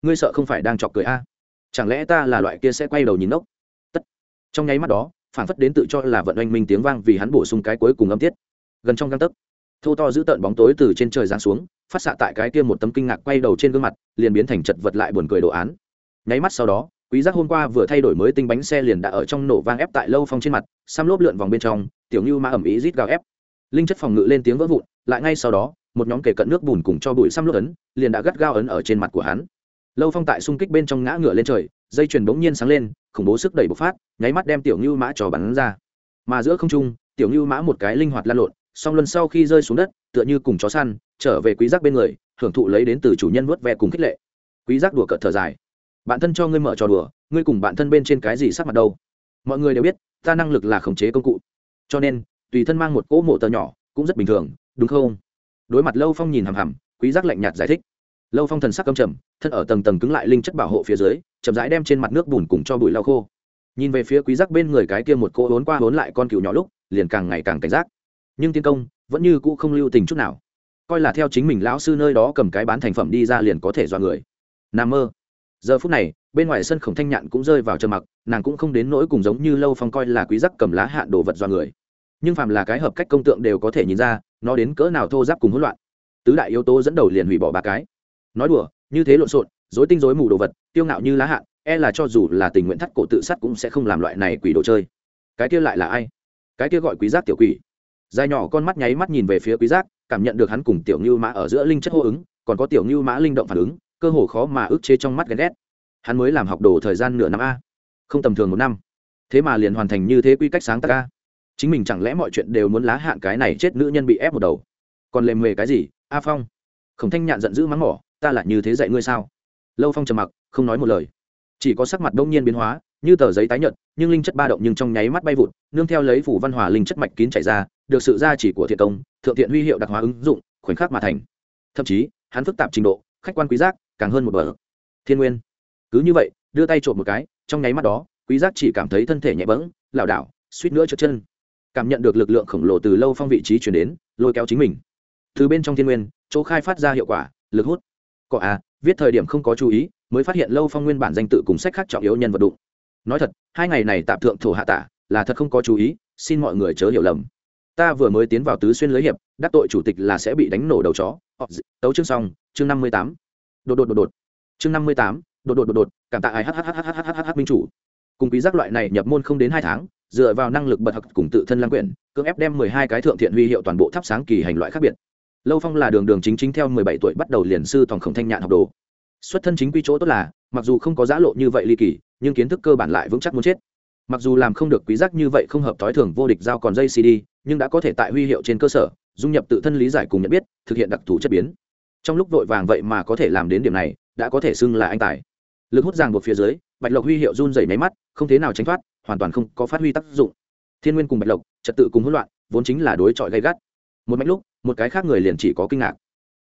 Ngươi sợ không phải đang chọc cười a? Chẳng lẽ ta là loại kia sẽ quay đầu nhìn ốc? Tất. Trong nháy mắt đó phản phất đến tự cho là vận oanh minh tiếng vang vì hắn bổ sung cái cuối cùng âm tiết. Gần trong găng tấc, thô to giữ tợn bóng tối từ trên trời giáng xuống, phát xạ tại cái kia một tấm kinh ngạc quay đầu trên gương mặt, liền biến thành chật vật lại buồn cười đồ án. Nháy mắt sau đó, quý giác hôm qua vừa thay đổi mới tinh bánh xe liền đã ở trong nổ vang ép tại lâu phong trên mặt, xăm lốp lượn vòng bên trong, tiểu như ma ẩm ý rít gào ép. Linh chất phòng ngự lên tiếng vỡ vụn, lại ngay sau đó, một nhóm kể cận nước bùn cùng cho bụi xăm lốp ấn, liền đã gắt gao ấn ở trên mặt của hắn. Lâu phong tại xung kích bên trong ngã ngửa lên trời dây chuyền bỗng nhiên sáng lên, khủng bố sức đẩy bộc phát, nháy mắt đem tiểu như mã trò bắn ra. Mà giữa không trung, tiểu như mã một cái linh hoạt lan lộn, song luân sau khi rơi xuống đất, tựa như cùng chó săn, trở về quý giác bên người, hưởng thụ lấy đến từ chủ nhân vuốt ve cùng khích lệ. Quý giác đùa cợt thở dài. Bạn thân cho ngươi mở trò đùa, ngươi cùng bạn thân bên trên cái gì sắc mặt đâu? Mọi người đều biết, ta năng lực là khống chế công cụ. Cho nên, tùy thân mang một cỗ mộ tờ nhỏ, cũng rất bình thường, đúng không? Đối mặt lâu phong nhìn hằm hằm, quý giác lạnh nhạt giải thích. Lâu phong thần sắc căm trầm, thân ở tầng tầng cứng lại linh chất bảo hộ phía dưới chậm rãi đem trên mặt nước bùn cùng cho bụi lau khô. Nhìn về phía quý giác bên người cái kia một cô hốn qua hốn lại con cừu nhỏ lúc, liền càng ngày càng cảnh giác. Nhưng tiên công, vẫn như cũ không lưu tình chút nào. Coi là theo chính mình lão sư nơi đó cầm cái bán thành phẩm đi ra liền có thể dọa người. Nằm mơ. Giờ phút này, bên ngoài sân khổng thanh nhạn cũng rơi vào trầm mặc, nàng cũng không đến nỗi cùng giống như lâu phong coi là quý giác cầm lá hạn đồ vật dọa người. Nhưng phàm là cái hợp cách công tượng đều có thể nhìn ra, nó đến cỡ nào thô giáp cùng hỗn loạn. Tứ đại yếu tố dẫn đầu liền hủy bỏ ba cái. Nói đùa, như thế lộn xộn, rối tinh rối mù đồ vật tiêu ngạo như lá hạn e là cho dù là tình nguyện thắt cổ tự sát cũng sẽ không làm loại này quỷ đồ chơi. Cái kia lại là ai? Cái kia gọi quý giác tiểu quỷ. Dài nhỏ con mắt nháy mắt nhìn về phía quý giác, cảm nhận được hắn cùng tiểu như mã ở giữa linh chất hô ứng, còn có tiểu như mã linh động phản ứng, cơ hồ khó mà ức chế trong mắt ghen ghét. Hắn mới làm học đồ thời gian nửa năm a. Không tầm thường một năm. Thế mà liền hoàn thành như thế quy cách sáng tác a. Chính mình chẳng lẽ mọi chuyện đều muốn lá hạn cái này chết nữ nhân bị ép một đầu? Còn lề mề cái gì? A phong. Khổng thanh nhạn giận dữ mắng mỏ, ta lại như thế dạy ngươi sao? Lâu phong trầm mặc, không nói một lời. Chỉ có sắc mặt đông nhiên biến hóa, như tờ giấy tái nhợt, nhưng linh chất ba động nhưng trong nháy mắt bay vụt, nương theo lấy phủ văn hòa linh chất mạch kín chảy ra, được sự gia chỉ của thiện công, thượng thiện huy hiệu đặc hóa ứng dụng, khoảnh khắc mà thành. Thậm chí, hắn phức tạp trình độ, khách quan quý giác, càng hơn một bờ thiên nguyên, cứ như vậy, đưa tay trộm một cái, trong nháy mắt đó, quý giác chỉ cảm thấy thân thể nhẹ bẫng, lảo đảo, suýt nữa trượt chân. Cảm nhận được lực lượng khổng lồ từ lâu phong vị trí chuyển đến, lôi kéo chính mình. Từ bên trong thiên nguyên, chỗ khai phát ra hiệu quả, lực hút. Cọ à viết thời điểm không có chú ý, mới phát hiện lâu phong nguyên bản danh tự cùng sách khác trọng yếu nhân vật đụng. Nói thật, hai ngày này tạm thượng thổ hạ tả, là thật không có chú ý, xin mọi người chớ hiểu lầm. Ta vừa mới tiến vào tứ xuyên lưới hiệp, đắc tội chủ tịch là sẽ bị đánh nổ đầu chó. Ờ, tấu chương xong, chương năm mươi tám. Đột đột đột đột. Chương năm mươi tám, đột đột đột đột, cảm tạ ai hhhhhhh minh chủ. Cùng quý giác loại này nhập môn không đến hai tháng, dựa vào năng lực bật học cùng tự thân lang quyển, cưỡng ép đem mười hai cái thượng thiện huy hiệu toàn bộ thắp sáng kỳ hành loại khác biệt lâu phong là đường đường chính chính theo mười bảy tuổi bắt đầu liền sư tòng khổng thanh nhạn học đồ. Xuất thân chính quy chỗ tốt là, mặc dù không có giá lộ như vậy ly kỳ, nhưng kiến thức cơ bản lại vững chắc muốn chết. Mặc dù làm không được quý giác như vậy không hợp thói thường vô địch giao còn dây cd, nhưng đã có thể tại huy hiệu trên cơ sở, dung nhập tự thân lý giải cùng nhận biết, thực hiện đặc thù chất biến. Trong lúc vội vàng vậy mà có thể làm đến điểm này, đã có thể xưng là anh tài. Lực hút ràng buộc phía dưới, bạch lộc huy hiệu run dày máy mắt, không thế nào tránh thoát, hoàn toàn không có phát huy tác dụng. Thiên nguyên cùng bạch lộc, trật tự cùng hỗn loạn, vốn chính là đối chọi gây gắt. Một mạch lúc một cái khác người liền chỉ có kinh ngạc.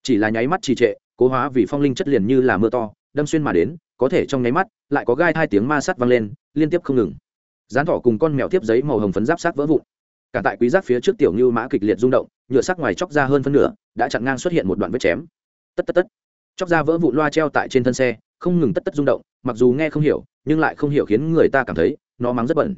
Chỉ là nháy mắt trì trệ, cố hóa vì phong linh chất liền như là mưa to, đâm xuyên mà đến, có thể trong nháy mắt, lại có gai hai tiếng ma sắt vang lên, liên tiếp không ngừng. Dán thỏ cùng con mèo tiếp giấy màu hồng phấn giáp sát vỡ vụn. Cả tại quý giác phía trước tiểu như mã kịch liệt rung động, nhựa sắc ngoài chóc ra hơn phân nửa, đã chặn ngang xuất hiện một đoạn vết chém. Tất tất tất. Chóc ra vỡ vụn loa treo tại trên thân xe, không ngừng tất tất rung động, mặc dù nghe không hiểu, nhưng lại không hiểu khiến người ta cảm thấy, nó mắng rất bẩn.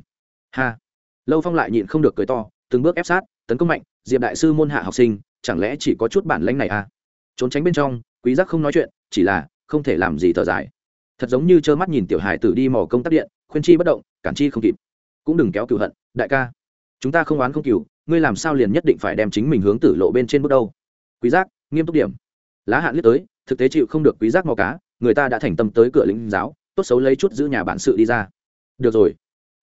Ha. Lâu phong lại nhịn không được cười to, từng bước ép sát, tấn công mạnh, diệp đại sư môn hạ học sinh chẳng lẽ chỉ có chút bản lãnh này à? Trốn tránh bên trong quý giác không nói chuyện chỉ là không thể làm gì thở dài. Thật giống như trơ mắt nhìn tiểu hải tử đi mò công tắc điện khuyên chi bất động cản chi không kịp. Cũng đừng kéo cựu hận đại ca. Chúng ta không oán không cựu, ngươi làm sao liền nhất định phải đem chính mình hướng tử lộ bên trên bước đâu? Quý giác nghiêm túc điểm. Lá hạn liếc tới thực tế chịu không được quý giác mò cá người ta đã thành tâm tới cửa lĩnh giáo tốt xấu lấy chút giữ nhà bản sự đi ra. Được rồi.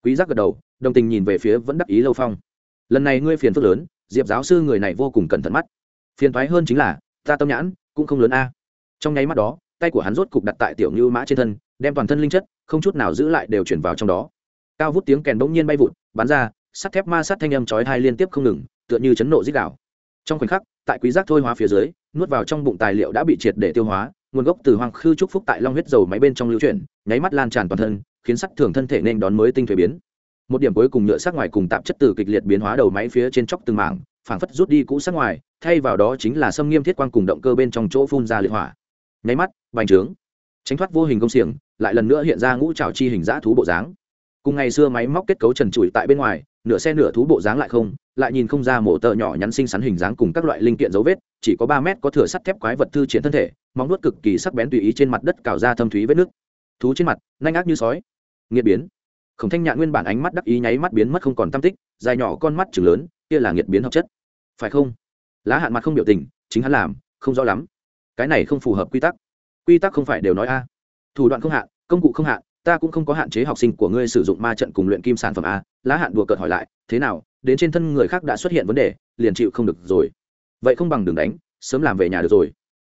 Quý giác gật đầu đồng tình nhìn về phía vẫn đắc ý lâu phong. Lần này ngươi phiền phức lớn diệp giáo sư người này vô cùng cẩn thận mắt. Phiền thoái hơn chính là, ta tâm nhãn cũng không lớn a. Trong nháy mắt đó, tay của hắn rốt cục đặt tại tiểu như mã trên thân, đem toàn thân linh chất, không chút nào giữ lại đều chuyển vào trong đó. Cao vút tiếng kèn bỗng nhiên bay vụt, bắn ra, sắt thép ma sắt thanh âm chói hai liên tiếp không ngừng, tựa như chấn nộ dích đạo trong khoảnh khắc, tại quý giác thôi hóa phía dưới, nuốt vào trong bụng tài liệu đã bị triệt để tiêu hóa, nguồn gốc từ hoàng khư trúc phúc tại long huyết dầu máy bên trong lưu chuyển nháy mắt lan tràn toàn thân, khiến sắc thường thân thể nên đón mới tinh thuế biến một điểm cuối cùng nhựa sắc ngoài cùng tạp chất từ kịch liệt biến hóa đầu máy phía trên chóc từng mảng, phảng phất rút đi cũ sắc ngoài, thay vào đó chính là xâm nghiêm thiết quang cùng động cơ bên trong chỗ phun ra liệt hỏa. Nháy mắt, bành trướng. Tránh thoát vô hình công xiềng, lại lần nữa hiện ra ngũ trào chi hình dã thú bộ dáng. Cùng ngày xưa máy móc kết cấu trần trụi tại bên ngoài, nửa xe nửa thú bộ dáng lại không, lại nhìn không ra mổ tợ nhỏ nhắn xinh xắn hình dáng cùng các loại linh kiện dấu vết, chỉ có ba mét có thửa sắt thép quái vật thư triển thân thể, móng nuốt cực kỳ sắc bén tùy ý trên mặt đất cào ra thâm thúy vết nước thú trên mặt, nanh ác như sói. Nghiệt biến khổng thanh nhạn nguyên bản ánh mắt đắc ý nháy mắt biến mất không còn tam tích, dài nhỏ con mắt chừng lớn, kia là nghiệt biến hợp chất. Phải không? Lá hạn mặt không biểu tình, chính hắn làm, không rõ lắm. Cái này không phù hợp quy tắc. Quy tắc không phải đều nói a. Thủ đoạn không hạn, công cụ không hạn, ta cũng không có hạn chế học sinh của ngươi sử dụng ma trận cùng luyện kim sản phẩm a. Lá hạn đùa cợt hỏi lại, thế nào, đến trên thân người khác đã xuất hiện vấn đề, liền chịu không được rồi. Vậy không bằng đường đánh, sớm làm về nhà được rồi.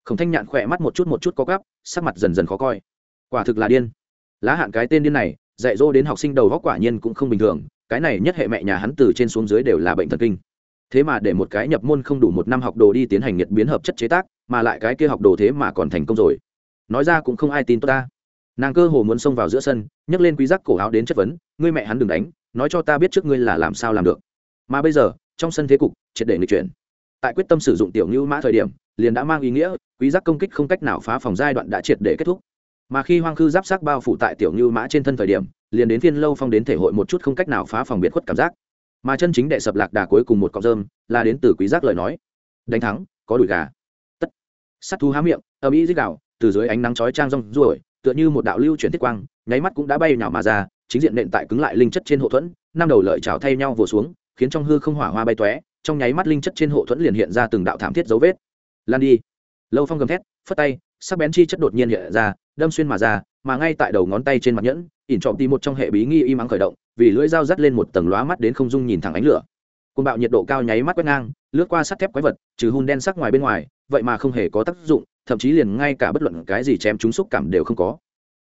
Khổng thanh nhạn khỏe mắt một chút một chút có gắp sắc mặt dần dần khó coi. Quả thực là điên. Lá hạn cái tên điên này dạy dỗ đến học sinh đầu góc quả nhiên cũng không bình thường, cái này nhất hệ mẹ nhà hắn từ trên xuống dưới đều là bệnh thần kinh. Thế mà để một cái nhập môn không đủ một năm học đồ đi tiến hành nhiệt biến hợp chất chế tác, mà lại cái kia học đồ thế mà còn thành công rồi. Nói ra cũng không ai tin tôi ta. Nàng cơ hồ muốn xông vào giữa sân, nhấc lên quý giác cổ áo đến chất vấn, ngươi mẹ hắn đừng đánh, nói cho ta biết trước ngươi là làm sao làm được. Mà bây giờ, trong sân thế cục, triệt để nghịch chuyển. Tại quyết tâm sử dụng tiểu ngưu mã thời điểm, liền đã mang ý nghĩa quý giác công kích không cách nào phá phòng giai đoạn đã triệt để kết thúc mà khi hoang khư giáp sắc bao phủ tại tiểu như mã trên thân thời điểm, liền đến phiên lâu phong đến thể hội một chút không cách nào phá phòng biệt khuất cảm giác. Mà chân chính đệ sập lạc đà cuối cùng một cọng rơm, là đến từ quý giác lời nói. Đánh thắng, có đùi gà. Tất. Sắt thu há miệng ở ý dích đạo từ dưới ánh nắng chói trang rong ruổi, tựa như một đạo lưu chuyển tiết quang, nháy mắt cũng đã bay nhào mà ra, chính diện nện tại cứng lại linh chất trên hộ thuẫn, năm đầu lợi chảo thay nhau vồ xuống, khiến trong hư không hỏa hoa bay tóe, trong nháy mắt linh chất trên hộ thuẫn liền hiện ra từng đạo thảm thiết dấu vết. Lan đi. Lâu phong gầm thét, phất tay, sắc bén chi chất đột nhiên hiện ra đâm xuyên mà ra, mà ngay tại đầu ngón tay trên mặt nhẫn, ỉn trọm tì một trong hệ bí nghi y mắng khởi động, vì lưỡi dao dắt lên một tầng lóa mắt đến không dung nhìn thẳng ánh lửa. Côn bạo nhiệt độ cao nháy mắt quét ngang, lướt qua sắt thép quái vật, trừ hun đen sắc ngoài bên ngoài, vậy mà không hề có tác dụng, thậm chí liền ngay cả bất luận cái gì chém chúng xúc cảm đều không có.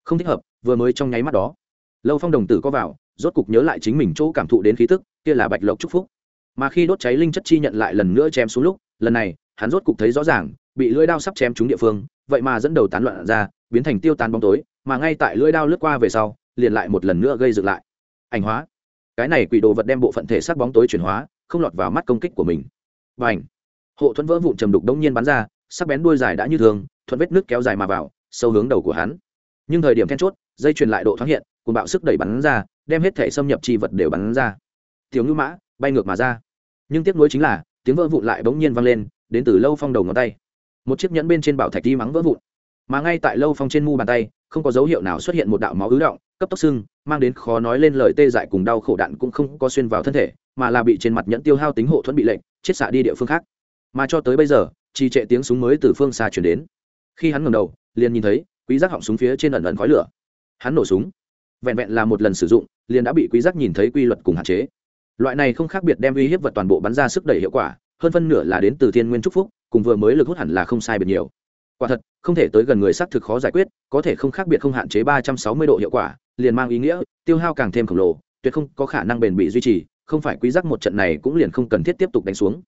Không thích hợp, vừa mới trong nháy mắt đó, lâu phong đồng tử có vào, rốt cục nhớ lại chính mình chỗ cảm thụ đến khí tức, kia là bạch lộc chúc phúc. Mà khi đốt cháy linh chất chi nhận lại lần nữa chém xuống lúc, lần này, hắn rốt cục thấy rõ ràng bị lưỡi đao sắp chém trúng địa phương, vậy mà dẫn đầu tán loạn ra, biến thành tiêu tán bóng tối, mà ngay tại lưỡi đao lướt qua về sau, liền lại một lần nữa gây dựng lại. Ảnh hóa. Cái này quỷ đồ vật đem bộ phận thể xác bóng tối chuyển hóa, không lọt vào mắt công kích của mình. Và ảnh hộ thuẫn vỡ vụn trầm đục đông nhiên bắn ra, sắc bén đuôi dài đã như thường, thuận vết nước kéo dài mà vào, sâu hướng đầu của hắn. Nhưng thời điểm then chốt, dây truyền lại độ thoáng hiện cùng bạo sức đẩy bắn ra, đem hết thể xâm nhập chi vật đều bắn ra. Tiểu ngư mã bay ngược mà ra. Nhưng tiếc nuối chính là, tiếng vỡ vụn lại bỗng nhiên vang lên, đến từ lâu phong đầu ngón tay một chiếc nhẫn bên trên bảo thạch đi mắng vỡ vụn. Mà ngay tại lâu phong trên mu bàn tay, không có dấu hiệu nào xuất hiện một đạo máu ứ động, cấp tốc sưng, mang đến khó nói lên lời tê dại cùng đau khổ đạn cũng không có xuyên vào thân thể, mà là bị trên mặt nhẫn tiêu hao tính hộ thuẫn bị lệnh, chết xạ đi địa phương khác. Mà cho tới bây giờ, trì trệ tiếng súng mới từ phương xa chuyển đến. Khi hắn ngầm đầu, liền nhìn thấy quý giác họng súng phía trên ẩn ẩn khói lửa. Hắn nổ súng. Vẹn vẹn là một lần sử dụng, liền đã bị quý giác nhìn thấy quy luật cùng hạn chế. Loại này không khác biệt đem uy hiếp vật toàn bộ bắn ra sức đẩy hiệu quả, hơn phân nửa là đến từ thiên nguyên trúc phúc cùng vừa mới lực hút hẳn là không sai biệt nhiều. Quả thật, không thể tới gần người xác thực khó giải quyết, có thể không khác biệt không hạn chế ba trăm sáu mươi độ hiệu quả, liền mang ý nghĩa, tiêu hao càng thêm khổng lồ, tuyệt không có khả năng bền bị duy trì, không phải quý giác một trận này cũng liền không cần thiết tiếp tục đánh xuống.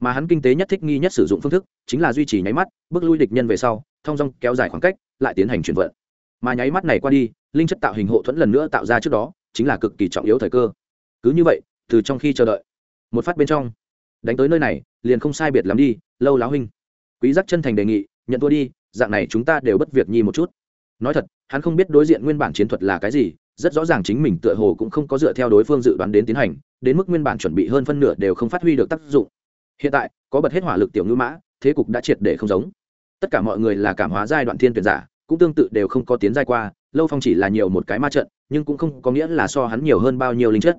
Mà hắn kinh tế nhất thích nghi nhất sử dụng phương thức, chính là duy trì nháy mắt, bước lui địch nhân về sau, thông dong kéo dài khoảng cách, lại tiến hành chuyển vận. Mà nháy mắt này qua đi, linh chất tạo hình hộ thuẫn lần nữa tạo ra trước đó, chính là cực kỳ trọng yếu thời cơ. Cứ như vậy, từ trong khi chờ đợi, một phát bên trong đánh tới nơi này, liền không sai biệt lắm đi, lâu láo huynh. Quý giác chân thành đề nghị, nhận thua đi, dạng này chúng ta đều bất việc nhi một chút. Nói thật, hắn không biết đối diện nguyên bản chiến thuật là cái gì, rất rõ ràng chính mình tựa hồ cũng không có dựa theo đối phương dự đoán đến tiến hành, đến mức nguyên bản chuẩn bị hơn phân nửa đều không phát huy được tác dụng. Hiện tại, có bật hết hỏa lực tiểu ngữ mã, thế cục đã triệt để không giống. Tất cả mọi người là cảm hóa giai đoạn thiên tuyển giả, cũng tương tự đều không có tiến giai qua, lâu phong chỉ là nhiều một cái ma trận, nhưng cũng không có nghĩa là so hắn nhiều hơn bao nhiêu linh chất.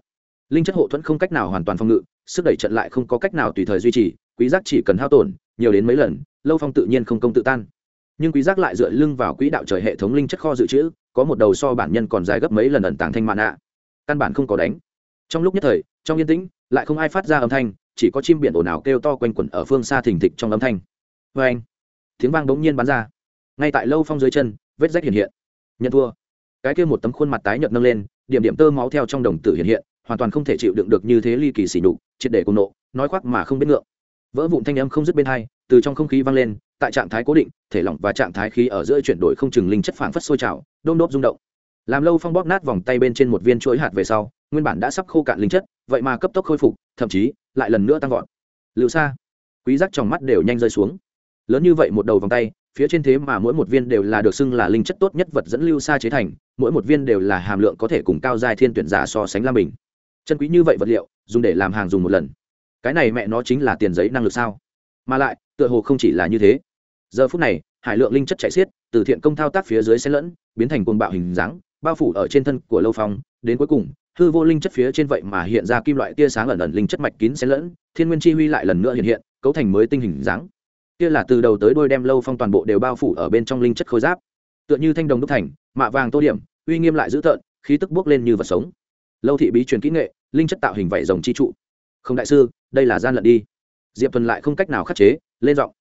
Linh chất hộ thuẫn không cách nào hoàn toàn phòng ngự sức đẩy trận lại không có cách nào tùy thời duy trì, quý giác chỉ cần hao tổn, nhiều đến mấy lần, lâu phong tự nhiên không công tự tan. Nhưng quý giác lại dựa lưng vào quỹ đạo trời hệ thống linh chất kho dự trữ, có một đầu so bản nhân còn dài gấp mấy lần ẩn tàng thanh mạn ạ. Căn bản không có đánh. Trong lúc nhất thời, trong yên tĩnh, lại không ai phát ra âm thanh, chỉ có chim biển ồn ào kêu to quanh quẩn ở phương xa thình thịch trong âm thanh. Vê anh, tiếng vang bỗng nhiên bắn ra. Ngay tại lâu phong dưới chân, vết rách hiện hiện. Nhận thua. Cái kia một tấm khuôn mặt tái nhợt nâng lên, điểm điểm tơ máu theo trong đồng tử hiện hiện hoàn toàn không thể chịu đựng được như thế ly kỳ xỉ nhục, triệt để cùng nộ, nói khoác mà không biết ngượng. Vỡ vụn thanh âm không dứt bên hai, từ trong không khí vang lên, tại trạng thái cố định, thể lỏng và trạng thái khí ở giữa chuyển đổi không chừng linh chất phảng phất sôi trào, đôm đốp rung động. Làm lâu phong bóp nát vòng tay bên trên một viên chuỗi hạt về sau, nguyên bản đã sắp khô cạn linh chất, vậy mà cấp tốc khôi phục, thậm chí lại lần nữa tăng vọt. Lưu xa quý giác trong mắt đều nhanh rơi xuống. Lớn như vậy một đầu vòng tay, phía trên thế mà mỗi một viên đều là được xưng là linh chất tốt nhất vật dẫn lưu xa chế thành, mỗi một viên đều là hàm lượng có thể cùng cao giai thiên tuyển giả so sánh lam bình chân quý như vậy vật liệu, dùng để làm hàng dùng một lần. Cái này mẹ nó chính là tiền giấy năng lực sao? Mà lại, tựa hồ không chỉ là như thế. Giờ phút này, hải lượng linh chất chạy xiết, từ thiện công thao tác phía dưới xen lẫn, biến thành cuồng bạo hình dáng, bao phủ ở trên thân của lâu phong. Đến cuối cùng, hư vô linh chất phía trên vậy mà hiện ra kim loại tia sáng ẩn ẩn linh chất mạch kín xen lẫn, thiên nguyên chi huy lại lần nữa hiện hiện, cấu thành mới tinh hình dáng. Kia là từ đầu tới đôi đem lâu phong toàn bộ đều bao phủ ở bên trong linh chất khối giáp. Tựa như thanh đồng đúc thành, mạ vàng tô điểm, uy nghiêm lại dữ tợn, khí tức bước lên như vật sống lâu thị bí truyền kỹ nghệ, linh chất tạo hình vảy rồng chi trụ. Không đại sư, đây là gian lận đi. Diệp thuần lại không cách nào khắc chế, lên giọng.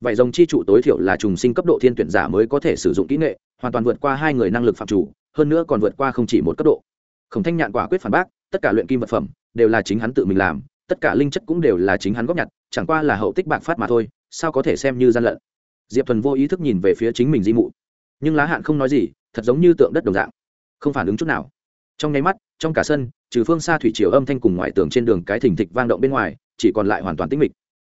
Vảy rồng chi trụ tối thiểu là trùng sinh cấp độ thiên tuyển giả mới có thể sử dụng kỹ nghệ, hoàn toàn vượt qua hai người năng lực phạm chủ, hơn nữa còn vượt qua không chỉ một cấp độ. Khổng thanh nhạn quả quyết phản bác, tất cả luyện kim vật phẩm đều là chính hắn tự mình làm, tất cả linh chất cũng đều là chính hắn góp nhặt, chẳng qua là hậu tích bạc phát mà thôi, sao có thể xem như gian lận? Diệp thuần vô ý thức nhìn về phía chính mình di mụ. Nhưng lá hạn không nói gì, thật giống như tượng đất đồng dạng. Không phản ứng chút nào trong nháy mắt, trong cả sân, trừ phương xa thủy triều âm thanh cùng ngoại tường trên đường cái thình thịch vang động bên ngoài, chỉ còn lại hoàn toàn tĩnh mịch.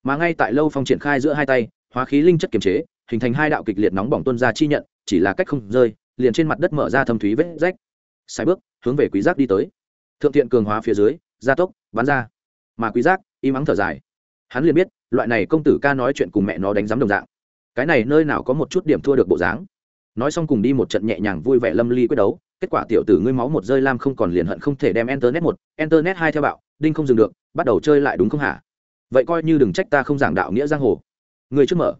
Mà ngay tại lâu phong triển khai giữa hai tay, hóa khí linh chất kiềm chế, hình thành hai đạo kịch liệt nóng bỏng tuân ra chi nhận, chỉ là cách không rơi, liền trên mặt đất mở ra thâm thúy vết rách. Sai bước, hướng về quý giác đi tới. Thượng thiện cường hóa phía dưới, gia tốc, bắn ra. Mà quý giác im ắng thở dài. Hắn liền biết, loại này công tử ca nói chuyện cùng mẹ nó đánh giám đồng dạng. Cái này nơi nào có một chút điểm thua được bộ dáng? Nói xong cùng đi một trận nhẹ nhàng vui vẻ lâm ly quyết đấu, kết quả tiểu tử ngươi máu một rơi lam không còn liền hận không thể đem internet một, internet hai theo bạo, đinh không dừng được, bắt đầu chơi lại đúng không hả? Vậy coi như đừng trách ta không giảng đạo nghĩa giang hồ. Người trước mở.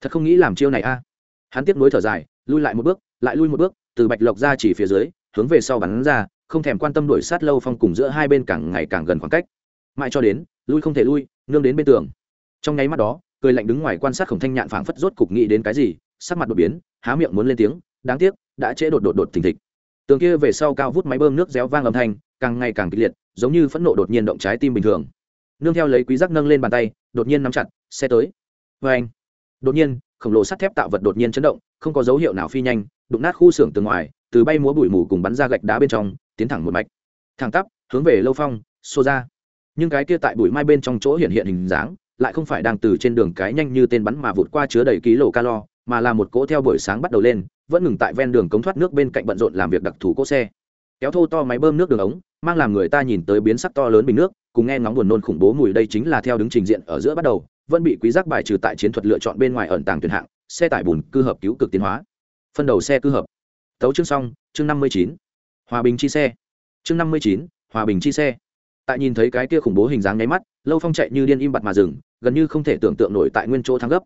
Thật không nghĩ làm chiêu này a. Hắn tiếp nối thở dài, lui lại một bước, lại lui một bước, từ bạch lộc ra chỉ phía dưới, hướng về sau bắn ra, không thèm quan tâm đuổi sát lâu phong cùng giữa hai bên càng ngày càng gần khoảng cách. Mãi cho đến, lui không thể lui, nương đến bên tường. Trong nháy mắt đó, cười lạnh đứng ngoài quan sát khổng thanh nhạn phảng phất rốt cục nghĩ đến cái gì, sắc mặt đột biến há miệng muốn lên tiếng, đáng tiếc, đã trễ đột đột đột thình thịch. Tường kia về sau cao vút máy bơm nước réo vang âm thanh, càng ngày càng kịch liệt, giống như phẫn nộ đột nhiên động trái tim bình thường. Nương theo lấy quý giác nâng lên bàn tay, đột nhiên nắm chặt, xe tới. Vê anh, đột nhiên, khổng lồ sắt thép tạo vật đột nhiên chấn động, không có dấu hiệu nào phi nhanh, đụng nát khu xưởng từ ngoài, từ bay múa bụi mù cùng bắn ra gạch đá bên trong, tiến thẳng một mạch. Thẳng tắp, hướng về lâu phong, xô ra. Nhưng cái kia tại bụi mai bên trong chỗ hiện hiện hình dáng, lại không phải đang từ trên đường cái nhanh như tên bắn mà vụt qua chứa đầy ký lô calo mà là một cỗ theo buổi sáng bắt đầu lên, vẫn ngừng tại ven đường cống thoát nước bên cạnh bận rộn làm việc đặc thù cỗ xe. Kéo thô to máy bơm nước đường ống, mang làm người ta nhìn tới biến sắc to lớn bình nước, cùng nghe ngóng buồn nôn khủng bố mùi đây chính là theo đứng trình diện ở giữa bắt đầu, vẫn bị quý giác bài trừ tại chiến thuật lựa chọn bên ngoài ẩn tàng tuyển hạng, xe tải bùn cư hợp cứu cực tiến hóa. Phân đầu xe cư hợp. Tấu chương xong, chương năm mươi chín. Hòa bình chi xe. Chương năm mươi chín, hòa bình chi xe. Tại nhìn thấy cái kia khủng bố hình dáng nháy mắt, lâu phong chạy như điên im bặt mà dừng, gần như không thể tưởng tượng nổi tại nguyên chỗ thắng gấp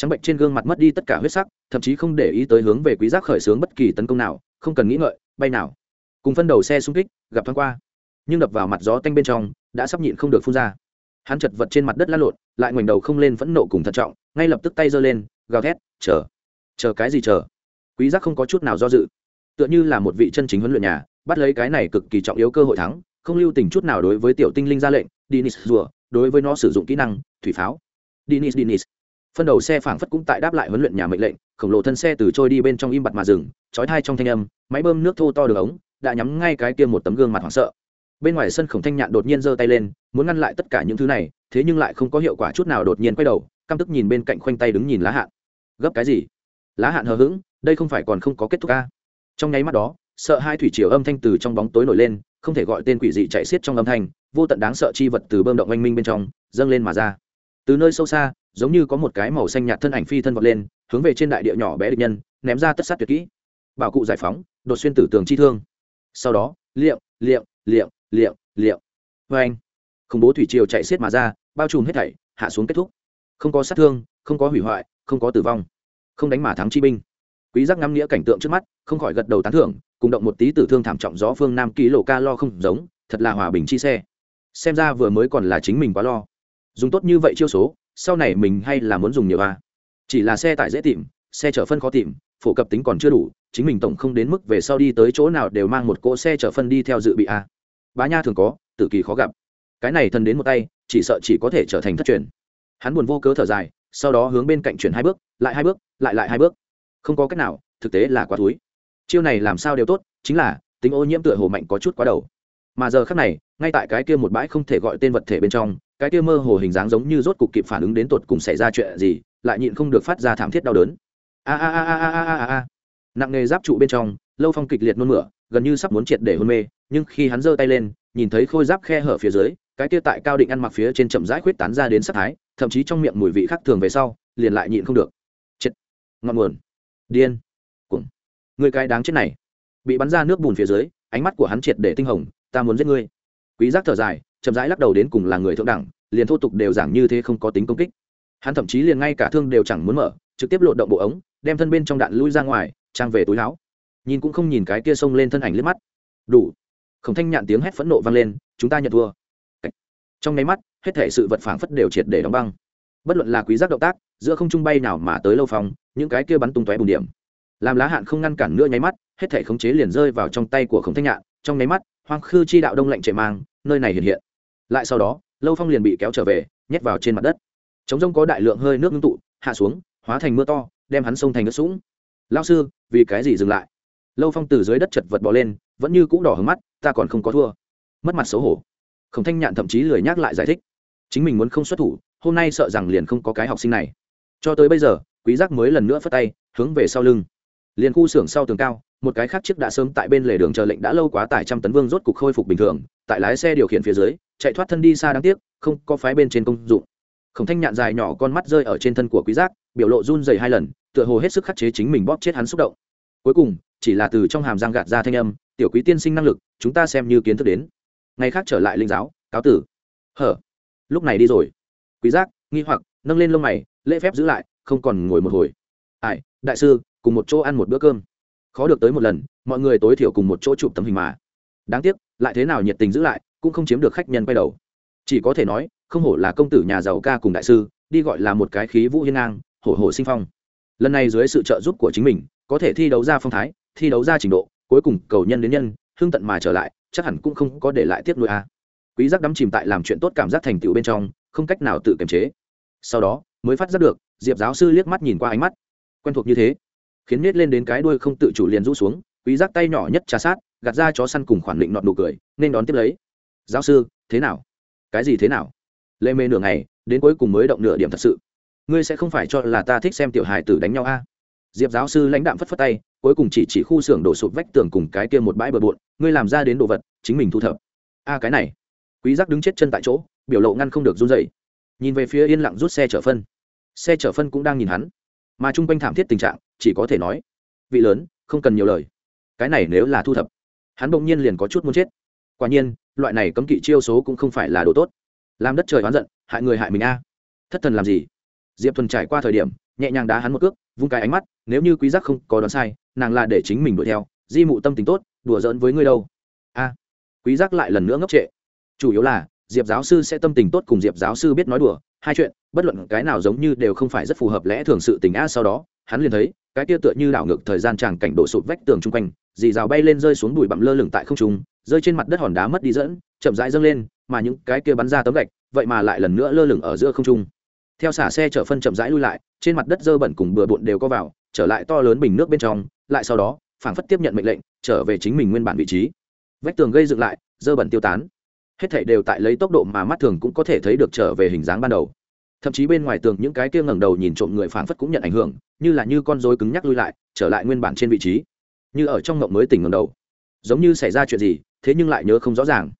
trắng bệnh trên gương mặt mất đi tất cả huyết sắc, thậm chí không để ý tới hướng về quý giác khởi xướng bất kỳ tấn công nào, không cần nghĩ ngợi, bay nào. Cùng phân đầu xe xung kích, gặp thoáng qua. Nhưng đập vào mặt gió tanh bên trong, đã sắp nhịn không được phun ra. Hắn chật vật trên mặt đất lăn lộn, lại ngoảnh đầu không lên phẫn nộ cùng thận trọng, ngay lập tức tay giơ lên, gào thét, chờ chờ cái gì chờ? Quý giác không có chút nào do dự. Tựa như là một vị chân chính huấn luyện nhà, bắt lấy cái này cực kỳ trọng yếu cơ hội thắng, không lưu tình chút nào đối với tiểu tinh linh ra lệnh dinis rùa, đối với nó sử dụng kỹ năng, thủy pháo. Dinis dinis phân đầu xe phảng phất cũng tại đáp lại huấn luyện nhà mệnh lệnh, khổng lồ thân xe từ trôi đi bên trong im bặt mà dừng, chói thai trong thanh âm, máy bơm nước thô to đường ống, đã nhắm ngay cái kia một tấm gương mặt hoảng sợ. Bên ngoài sân khổng thanh nhạn đột nhiên giơ tay lên, muốn ngăn lại tất cả những thứ này, thế nhưng lại không có hiệu quả chút nào đột nhiên quay đầu, căm tức nhìn bên cạnh khoanh tay đứng nhìn lá hạn. Gấp cái gì? Lá hạn hờ hững, đây không phải còn không có kết thúc ca? Trong nháy mắt đó, sợ hai thủy triều âm thanh từ trong bóng tối nổi lên, không thể gọi tên quỷ dị chạy xiết trong âm thanh, vô tận đáng sợ chi vật từ bơm động oanh minh bên trong, dâng lên mà ra từ nơi sâu xa, giống như có một cái màu xanh nhạt thân ảnh phi thân vọt lên, hướng về trên đại địa nhỏ bé địch nhân, ném ra tất sát tuyệt kỹ. Bảo cụ giải phóng, đột xuyên tử tường chi thương. Sau đó liệu liệu liệu liệu liệu vê anh khủng bố thủy triều chạy xiết mà ra, bao trùm hết thảy, hạ xuống kết thúc. Không có sát thương, không có hủy hoại, không có tử vong. Không đánh mà thắng chi binh. Quý giác ngắm nghĩa cảnh tượng trước mắt, không khỏi gật đầu tán thưởng, cùng động một tí tử thương thảm trọng gió phương nam ký lộ ca lo không giống, thật là hòa bình chi xe. Xem ra vừa mới còn là chính mình quá lo dùng tốt như vậy chiêu số, sau này mình hay là muốn dùng nhiều a. Chỉ là xe tải dễ tìm, xe chở phân khó tìm, phổ cập tính còn chưa đủ, chính mình tổng không đến mức về sau đi tới chỗ nào đều mang một cỗ xe chở phân đi theo dự bị a. Bá nha thường có tử kỳ khó gặp. Cái này thân đến một tay, chỉ sợ chỉ có thể trở thành thất truyền. Hắn buồn vô cớ thở dài, sau đó hướng bên cạnh chuyển hai bước, lại hai bước, lại lại hai bước. Không có cách nào, thực tế là quá túi chiêu này làm sao đều tốt, chính là, tính ô nhiễm tựa hồ mạnh có chút quá đầu. Mà giờ khác này, ngay tại cái kia một bãi không thể gọi tên vật thể bên trong cái kia mơ hồ hình dáng giống như rốt cục kịp phản ứng đến tột cùng xảy ra chuyện gì, lại nhịn không được phát ra thảm thiết đau đớn. A a a a a a a nặng nề giáp trụ bên trong, lâu phong kịch liệt nôn mửa, gần như sắp muốn triệt để hôn mê, nhưng khi hắn giơ tay lên, nhìn thấy khôi giáp khe hở phía dưới, cái kia tại cao định ăn mặc phía trên chậm rãi khuyết tán ra đến sắc thái, thậm chí trong miệng mùi vị khác thường về sau, liền lại nhịn không được. Chết. Ngọn nguồn. Điên. Cuồng. Người cái đáng chết này. Bị bắn ra nước bùn phía dưới, ánh mắt của hắn triệt để tinh hồng, ta muốn giết ngươi. Quý giác thở dài chậm rãi lắc đầu đến cùng là người thượng đẳng, liền thô tục đều giảng như thế không có tính công kích. Hắn thậm chí liền ngay cả thương đều chẳng muốn mở, trực tiếp lộ động bộ ống, đem thân bên trong đạn lui ra ngoài, trang về túi láo nhìn cũng không nhìn cái kia xông lên thân ảnh liếc mắt. Đủ. Khổng thanh nhạn tiếng hét phẫn nộ vang lên, chúng ta nhận thua. Trong nháy mắt, hết thể sự vật phảng phất đều triệt để đóng băng. Bất luận là quý giác động tác, giữa không trung bay nào mà tới lâu phòng, những cái kia bắn tung tóe bùng điểm. Làm lá hạn không ngăn cản nữa nháy mắt, hết thể khống chế liền rơi vào trong tay của khổng thanh nhạn. Trong nháy mắt, hoang khư chi đạo đông lạnh chạy mang, nơi này hiện hiện lại sau đó, lâu phong liền bị kéo trở về, nhét vào trên mặt đất. Chống rông có đại lượng hơi nước ngưng tụ, hạ xuống, hóa thành mưa to, đem hắn sông thành nước sũng. Lao sư, vì cái gì dừng lại? Lâu phong từ dưới đất chật vật bỏ lên, vẫn như cũ đỏ hứng mắt, ta còn không có thua. Mất mặt xấu hổ. Khổng thanh nhạn thậm chí lười nhắc lại giải thích. Chính mình muốn không xuất thủ, hôm nay sợ rằng liền không có cái học sinh này. Cho tới bây giờ, quý giác mới lần nữa phất tay, hướng về sau lưng. Liền khu xưởng sau tường cao một cái khác chiếc đã sớm tại bên lề đường chờ lệnh đã lâu quá tải trăm tấn vương rốt cục khôi phục bình thường, tại lái xe điều khiển phía dưới, chạy thoát thân đi xa đáng tiếc, không có phái bên trên công dụng. Khổng thanh nhạn dài nhỏ con mắt rơi ở trên thân của quý giác, biểu lộ run rẩy hai lần, tựa hồ hết sức khắc chế chính mình bóp chết hắn xúc động. Cuối cùng, chỉ là từ trong hàm răng gạt ra thanh âm, tiểu quý tiên sinh năng lực, chúng ta xem như kiến thức đến. Ngày khác trở lại linh giáo, cáo tử. Hở, lúc này đi rồi. Quý giác, nghi hoặc, nâng lên lông mày, lễ phép giữ lại, không còn ngồi một hồi. Ải đại sư, cùng một chỗ ăn một bữa cơm khó được tới một lần, mọi người tối thiểu cùng một chỗ chụp tấm hình mà. Đáng tiếc, lại thế nào nhiệt tình giữ lại, cũng không chiếm được khách nhân quay đầu. Chỉ có thể nói, không hổ là công tử nhà giàu ca cùng đại sư, đi gọi là một cái khí vũ hiên ngang, hổ hổ sinh phong. Lần này dưới sự trợ giúp của chính mình, có thể thi đấu ra phong thái, thi đấu ra trình độ, cuối cùng cầu nhân đến nhân hương tận mà trở lại, chắc hẳn cũng không có để lại tiếp nuôi a. Quý giác đắm chìm tại làm chuyện tốt cảm giác thành tựu bên trong, không cách nào tự kiềm chế. Sau đó, mới phát giác được, diệp giáo sư liếc mắt nhìn qua ánh mắt. Quen thuộc như thế khiến nết lên đến cái đuôi không tự chủ liền rũ xuống, quý giác tay nhỏ nhất trà sát, gạt ra chó săn cùng khoản định nọt nụ cười, nên đón tiếp lấy. Giáo sư, thế nào? Cái gì thế nào? Lê mê nửa ngày, đến cuối cùng mới động nửa điểm thật sự. Ngươi sẽ không phải cho là ta thích xem tiểu hài tử đánh nhau a? Diệp giáo sư lãnh đạm phất phất tay, cuối cùng chỉ chỉ khu xưởng đổ sụp vách tường cùng cái kia một bãi bờ bộn, ngươi làm ra đến đồ vật, chính mình thu thập. A, cái này. Quý giác đứng chết chân tại chỗ, biểu lộ ngăn không được run rẩy. Nhìn về phía yên lặng rút xe chở phân. Xe chở phân cũng đang nhìn hắn. Mà chung quanh thảm thiết tình trạng chỉ có thể nói, vị lớn, không cần nhiều lời. Cái này nếu là thu thập, hắn bỗng nhiên liền có chút muốn chết. Quả nhiên, loại này cấm kỵ chiêu số cũng không phải là đồ tốt. Làm đất trời oán giận, hại người hại mình a. À. Thất thần làm gì? Diệp thuần trải qua thời điểm, nhẹ nhàng đá hắn một cước, vung cái ánh mắt, nếu như quý giác không có đoán sai, nàng là để chính mình đuổi theo, di mụ tâm tính tốt, đùa giỡn với ngươi đâu. A, quý giác lại lần nữa ngốc trệ. Chủ yếu là diệp giáo sư sẽ tâm tình tốt cùng diệp giáo sư biết nói đùa, hai chuyện, bất luận cái nào giống như đều không phải rất phù hợp lẽ thường sự tình a sau đó, hắn liền thấy, cái kia tựa như đảo ngược thời gian tràng cảnh đổ sụt vách tường chung quanh, dì rào bay lên rơi xuống bụi bặm lơ lửng tại không trung, rơi trên mặt đất hòn đá mất đi dẫn, chậm rãi dâng lên, mà những cái kia bắn ra tấm gạch, vậy mà lại lần nữa lơ lửng ở giữa không trung. Theo xả xe chở phân chậm rãi lui lại, trên mặt đất dơ bẩn cùng bừa bộn đều có vào, trở lại to lớn bình nước bên trong, lại sau đó, phảng phất tiếp nhận mệnh lệnh, trở về chính mình nguyên bản vị trí. Vách tường gây dựng lại, dơ bẩn tiêu tán hết thảy đều tại lấy tốc độ mà mắt thường cũng có thể thấy được trở về hình dáng ban đầu. Thậm chí bên ngoài tường những cái kia ngẩng đầu nhìn trộm người phảng phất cũng nhận ảnh hưởng, như là như con rối cứng nhắc lui lại, trở lại nguyên bản trên vị trí. Như ở trong ngộng mới tỉnh ngẩng đầu. Giống như xảy ra chuyện gì, thế nhưng lại nhớ không rõ ràng.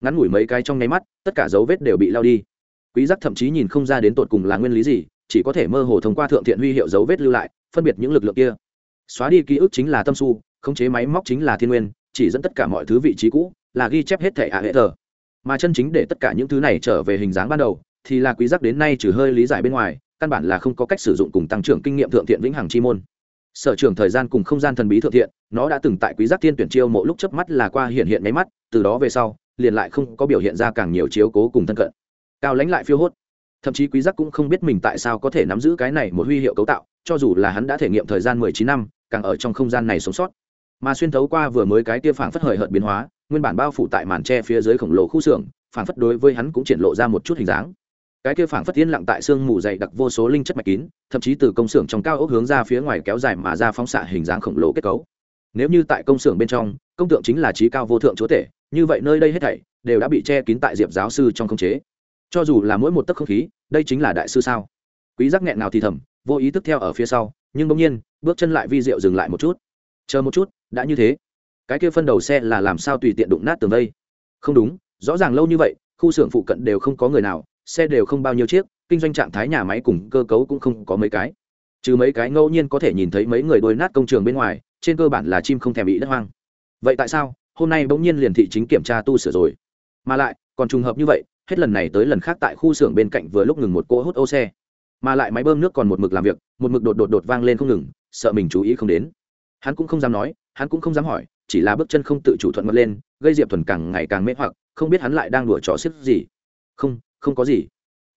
Ngắn ngủi mấy cái trong nháy mắt, tất cả dấu vết đều bị lao đi. Quý giác thậm chí nhìn không ra đến tột cùng là nguyên lý gì, chỉ có thể mơ hồ thông qua thượng thiện huy hiệu dấu vết lưu lại, phân biệt những lực lượng kia. Xóa đi ký ức chính là tâm su, khống chế máy móc chính là thiên nguyên, chỉ dẫn tất cả mọi thứ vị trí cũ, là ghi chép hết thể ạ hệ thờ mà chân chính để tất cả những thứ này trở về hình dáng ban đầu, thì là quý giác đến nay trừ hơi lý giải bên ngoài, căn bản là không có cách sử dụng cùng tăng trưởng kinh nghiệm thượng thiện vĩnh hằng chi môn. Sở trường thời gian cùng không gian thần bí thượng thiện, nó đã từng tại quý giác tiên tuyển chiêu mộ lúc chớp mắt là qua hiện hiện máy mắt, từ đó về sau, liền lại không có biểu hiện ra càng nhiều chiếu cố cùng thân cận. Cao lãnh lại phiêu hốt. Thậm chí quý giác cũng không biết mình tại sao có thể nắm giữ cái này một huy hiệu cấu tạo, cho dù là hắn đã thể nghiệm thời gian 19 năm, càng ở trong không gian này sống sót. Mà xuyên thấu qua vừa mới cái kia phảng phất hời hợt biến hóa nguyên bản bao phủ tại màn tre phía dưới khổng lồ khu xưởng, phảng phất đối với hắn cũng triển lộ ra một chút hình dáng. Cái kia phảng phất yên lặng tại xương mù dày đặc vô số linh chất mạch kín, thậm chí từ công xưởng trong cao ốc hướng ra phía ngoài kéo dài mà ra phóng xạ hình dáng khổng lồ kết cấu. Nếu như tại công xưởng bên trong, công tượng chính là trí cao vô thượng chúa tể, như vậy nơi đây hết thảy đều đã bị che kín tại diệp giáo sư trong khống chế. Cho dù là mỗi một tấc không khí, đây chính là đại sư sao? Quý giác nghẹn nào thì thầm, vô ý thức theo ở phía sau, nhưng bỗng nhiên, bước chân lại vi diệu dừng lại một chút. Chờ một chút, đã như thế cái kia phân đầu xe là làm sao tùy tiện đụng nát tường vây? Không đúng, rõ ràng lâu như vậy, khu xưởng phụ cận đều không có người nào, xe đều không bao nhiêu chiếc, kinh doanh trạng thái nhà máy cùng cơ cấu cũng không có mấy cái. Trừ mấy cái ngẫu nhiên có thể nhìn thấy mấy người đôi nát công trường bên ngoài, trên cơ bản là chim không thèm bị đất hoang. Vậy tại sao? Hôm nay bỗng nhiên liền thị chính kiểm tra tu sửa rồi. Mà lại, còn trùng hợp như vậy, hết lần này tới lần khác tại khu xưởng bên cạnh vừa lúc ngừng một cỗ hút ô xe. Mà lại máy bơm nước còn một mực làm việc, một mực đột đột đột vang lên không ngừng, sợ mình chú ý không đến. Hắn cũng không dám nói, hắn cũng không dám hỏi chỉ là bước chân không tự chủ thuận ngất lên, gây diệp thuần càng ngày càng mê hoặc, không biết hắn lại đang đùa trò xiết gì. Không không có gì.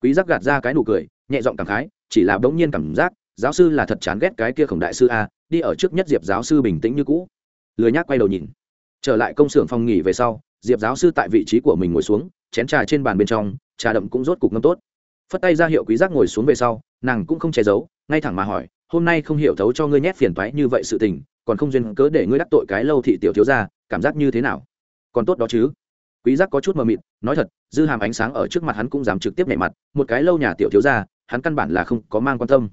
Quý giác gạt ra cái nụ cười, nhẹ giọng cảm khái, chỉ là bỗng nhiên cảm giác, giáo sư là thật chán ghét cái kia khổng đại sư a, đi ở trước nhất diệp giáo sư bình tĩnh như cũ. Lười nhác quay đầu nhìn. Trở lại công xưởng phòng nghỉ về sau, diệp giáo sư tại vị trí của mình ngồi xuống, chén trà trên bàn bên trong, trà đậm cũng rốt cục ngâm tốt. Phất tay ra hiệu quý giác ngồi xuống về sau, nàng cũng không che giấu, ngay thẳng mà hỏi, hôm nay không hiểu thấu cho ngươi nhét phiền toái như vậy sự tình còn không duyên cớ để ngươi đắc tội cái lâu thị tiểu thiếu gia, cảm giác như thế nào? Còn tốt đó chứ. Quý giác có chút mờ mịt, nói thật, dư hàm ánh sáng ở trước mặt hắn cũng dám trực tiếp nhảy mặt, một cái lâu nhà tiểu thiếu gia, hắn căn bản là không có mang quan tâm.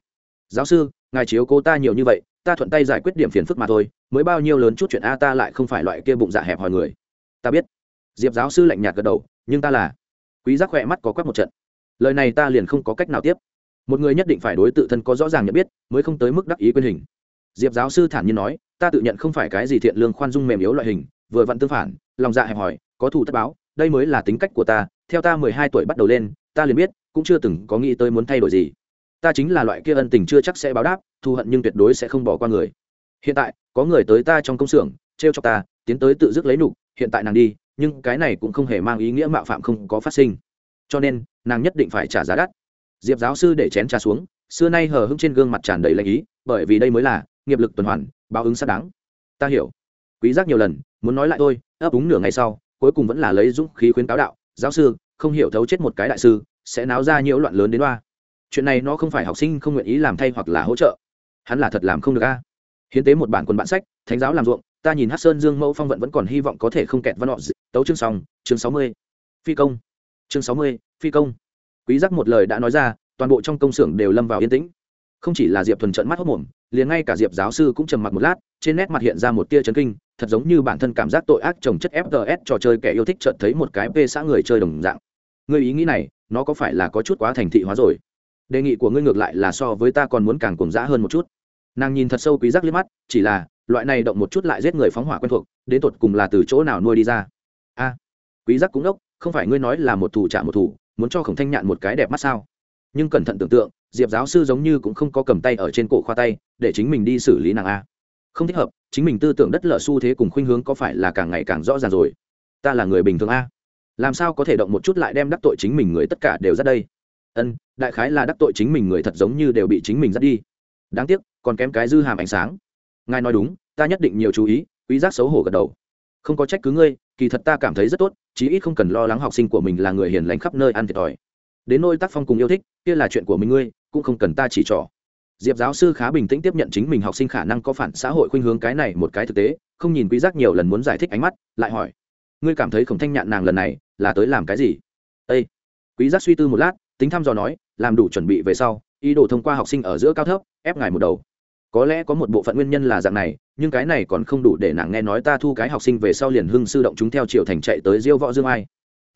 Giáo sư, ngài chiếu cố ta nhiều như vậy, ta thuận tay giải quyết điểm phiền phức mà thôi, mới bao nhiêu lớn chút chuyện a ta lại không phải loại kia bụng dạ hẹp hòi người. Ta biết. Diệp giáo sư lạnh nhạt gật đầu, nhưng ta là. Quý giác khỏe mắt có quắc một trận. Lời này ta liền không có cách nào tiếp. Một người nhất định phải đối tự thân có rõ ràng nhận biết, mới không tới mức đắc ý quyền hình diệp giáo sư thản nhiên nói, ta tự nhận không phải cái gì thiện lương khoan dung mềm yếu loại hình. Vừa vặn tương phản, lòng dạ hẹp hòi, có thù tất báo, đây mới là tính cách của ta, theo ta mười hai tuổi bắt đầu lên, ta liền biết, cũng chưa từng có nghĩ tới muốn thay đổi gì. Ta chính là loại kia ân tình chưa chắc sẽ báo đáp, thù hận nhưng tuyệt đối sẽ không bỏ qua người. Hiện tại, có người tới ta trong công xưởng t r e o cho ta, tiến tới tự dứt lấy nục, hiện tại nàng đi, nhưng cái này cũng không hề mang ý nghĩa mạo phạm không có phát sinh. Cho nên, nàng nhất định phải trả giá đắt. Diệp giáo sư để chén trà xuống, xưa nay hờ hững trên gương mặt tràn đầy lãnh ý, bởi vì đây mới là nghiệp lực tuần hoàn, báo ứng xác đáng. Ta hiểu. Quý giác nhiều lần, muốn nói lại thôi, ấp úng nửa ngày sau, cuối cùng vẫn là lấy dũng khí khuyến cáo đạo, giáo sư, không hiểu thấu chết một cái đại sư, sẽ náo ra nhiễu loạn lớn đến đoa chuyện này nó không phải học sinh không nguyện ý làm thay hoặc là hỗ trợ. Hắn là thật làm không được a. Hiến tế một bản quần bản sách, thánh giáo làm ruộng, ta nhìn hát sơn dương mẫu phong vận vẫn còn hy vọng có thể không kẹt văn họ tấu chương xong, chương sáu mươi. Phi công. Chương sáu mươi, phi công. Quý giác một lời đã nói ra, toàn bộ trong công xưởng đều lâm vào yên tĩnh không chỉ là diệp thuần trận mắt hốc mồm, liền ngay cả diệp giáo sư cũng trầm mặc một lát, trên nét mặt hiện ra một tia chấn kinh, thật giống như bản thân cảm giác tội ác trồng chất fts trò chơi kẻ yêu thích chợt thấy một cái p xã người chơi đồng dạng. Người ý nghĩ này, nó có phải là có chút quá thành thị hóa rồi? Đề nghị của ngươi ngược lại là so với ta còn muốn càng cuồng dã hơn một chút. Nàng nhìn thật sâu quý giác liếc mắt, chỉ là, loại này động một chút lại giết người phóng hỏa quen thuộc, đến tột cùng là từ chỗ nào nuôi đi ra? A, quý giác cũng đốc, không phải ngươi nói là một thủ trả một thủ, muốn cho khổng thanh nhạn một cái đẹp mắt sao? Nhưng cẩn thận tưởng tượng diệp giáo sư giống như cũng không có cầm tay ở trên cổ khoa tay, để chính mình đi xử lý nàng a. Không thích hợp, chính mình tư tưởng đất lở xu thế cùng khuynh hướng có phải là càng ngày càng rõ ràng rồi. Ta là người bình thường a. Làm sao có thể động một chút lại đem đắc tội chính mình người tất cả đều ra đây? Ân, đại khái là đắc tội chính mình người thật giống như đều bị chính mình dắt đi. Đáng tiếc, còn kém cái dư hàm ánh sáng. Ngài nói đúng, ta nhất định nhiều chú ý, quý giác xấu hổ gật đầu. Không có trách cứ ngươi, kỳ thật ta cảm thấy rất tốt, chí ít không cần lo lắng học sinh của mình là người hiền lành khắp nơi ăn thiệt thòi đến nôi tác phong cùng yêu thích, kia là chuyện của mình ngươi, cũng không cần ta chỉ trỏ. Diệp giáo sư khá bình tĩnh tiếp nhận chính mình học sinh khả năng có phản xã hội khuynh hướng cái này một cái thực tế, không nhìn quý giác nhiều lần muốn giải thích ánh mắt, lại hỏi, ngươi cảm thấy khổng thanh nhạn nàng lần này là tới làm cái gì? Ê! quý giác suy tư một lát, tính thăm dò nói, làm đủ chuẩn bị về sau, ý đồ thông qua học sinh ở giữa cao thấp, ép ngài một đầu. Có lẽ có một bộ phận nguyên nhân là dạng này, nhưng cái này còn không đủ để nàng nghe nói ta thu cái học sinh về sau liền hưng sư động chúng theo triều thành chạy tới diêu võ dương ai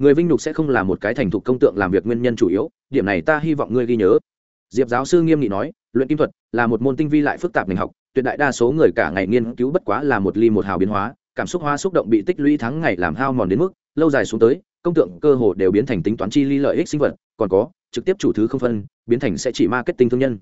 người vinh nhục sẽ không là một cái thành thục công tượng làm việc nguyên nhân chủ yếu, điểm này ta hy vọng ngươi ghi nhớ. Diệp giáo sư nghiêm nghị nói, luyện kim thuật là một môn tinh vi lại phức tạp ngành học, tuyệt đại đa số người cả ngày nghiên cứu bất quá là một ly một hào biến hóa, cảm xúc hoa xúc động bị tích lũy tháng ngày làm hao mòn đến mức, lâu dài xuống tới, công tượng cơ hồ đều biến thành tính toán chi ly lợi ích sinh vật, còn có, trực tiếp chủ thứ không phân, biến thành sẽ chỉ marketing thương nhân.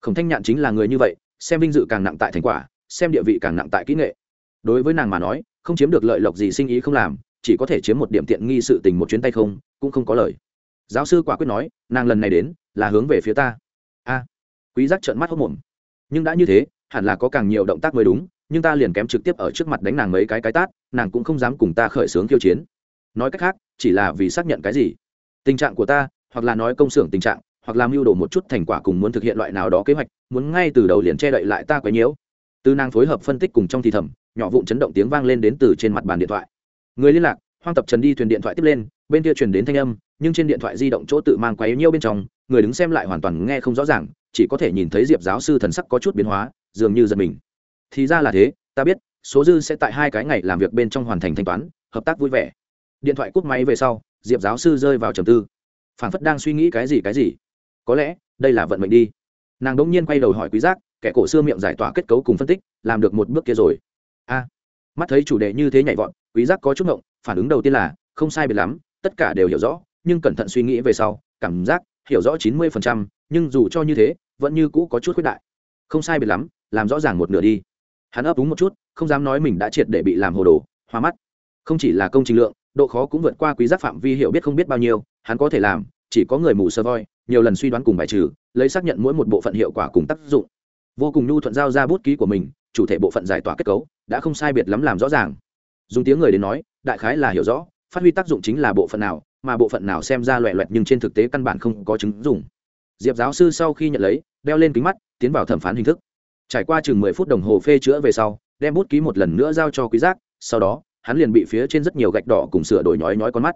Khổng thanh nhạn chính là người như vậy, xem vinh dự càng nặng tại thành quả, xem địa vị càng nặng tại kỹ nghệ. Đối với nàng mà nói, không chiếm được lợi lộc gì sinh ý không làm chỉ có thể chiếm một điểm tiện nghi sự tình một chuyến tay không, cũng không có lời. Giáo sư quả quyết nói, nàng lần này đến, là hướng về phía ta. A. Quý giác trợn mắt hốt mồm nhưng đã như thế, hẳn là có càng nhiều động tác mới đúng, nhưng ta liền kém trực tiếp ở trước mặt đánh nàng mấy cái cái tát, nàng cũng không dám cùng ta khởi xướng khiêu chiến. Nói cách khác, chỉ là vì xác nhận cái gì? Tình trạng của ta, hoặc là nói công xưởng tình trạng, hoặc làm mưu đồ một chút thành quả cùng muốn thực hiện loại nào đó kế hoạch, muốn ngay từ đầu liền che đậy lại ta quấy nhiễu. Từ nàng phối hợp phân tích cùng trong thì thầm, nhỏ vụn chấn động tiếng vang lên đến từ trên mặt bàn điện thoại người liên lạc, hoang tập trần đi thuyền điện thoại tiếp lên, bên kia truyền đến thanh âm, nhưng trên điện thoại di động chỗ tự mang quấy nhiêu bên trong, người đứng xem lại hoàn toàn nghe không rõ ràng, chỉ có thể nhìn thấy diệp giáo sư thần sắc có chút biến hóa, dường như giật mình. Thì ra là thế, ta biết, số dư sẽ tại hai cái ngày làm việc bên trong hoàn thành thanh toán, hợp tác vui vẻ. Điện thoại cúp máy về sau, diệp giáo sư rơi vào trầm tư. Phản phất đang suy nghĩ cái gì cái gì. Có lẽ, đây là vận mệnh đi. Nàng đỗng nhiên quay đầu hỏi quý giác, kẻ cổ xưa miệng giải tỏa kết cấu cùng phân tích, làm được một bước kia rồi. A mắt thấy chủ đề như thế nhảy vọt quý giác có chút ngộng phản ứng đầu tiên là không sai biệt lắm tất cả đều hiểu rõ nhưng cẩn thận suy nghĩ về sau cảm giác hiểu rõ 90%, nhưng dù cho như thế vẫn như cũ có chút khuyết đại. Không sai biệt lắm làm rõ ràng một nửa đi. Hắn ấp úng một chút không dám nói mình đã triệt để bị làm hồ đồ hoa mắt. Không chỉ là công trình lượng độ khó cũng vượt qua quý giác phạm vi hiểu biết không biết bao nhiêu hắn có thể làm chỉ có người mù sơ voi nhiều lần suy đoán cùng bài trừ lấy xác nhận mỗi một bộ phận hiệu quả cùng tác dụng. Vô cùng nhu thuận giao ra bút ký của mình chủ thể bộ phận giải tỏa kết cấu, đã không sai biệt lắm làm rõ ràng. Dùng tiếng người đến nói, đại khái là hiểu rõ, phát huy tác dụng chính là bộ phận nào, mà bộ phận nào xem ra loẹ loẹt nhưng trên thực tế căn bản không có chứng dùng diệp giáo sư sau khi nhận lấy, đeo lên kính mắt, tiến vào thẩm phán hình thức. Trải qua chừng mười phút đồng hồ phê chữa về sau, đem bút ký một lần nữa giao cho quý giác, sau đó, hắn liền bị phía trên rất nhiều gạch đỏ cùng sửa đổi nhói nhói con mắt.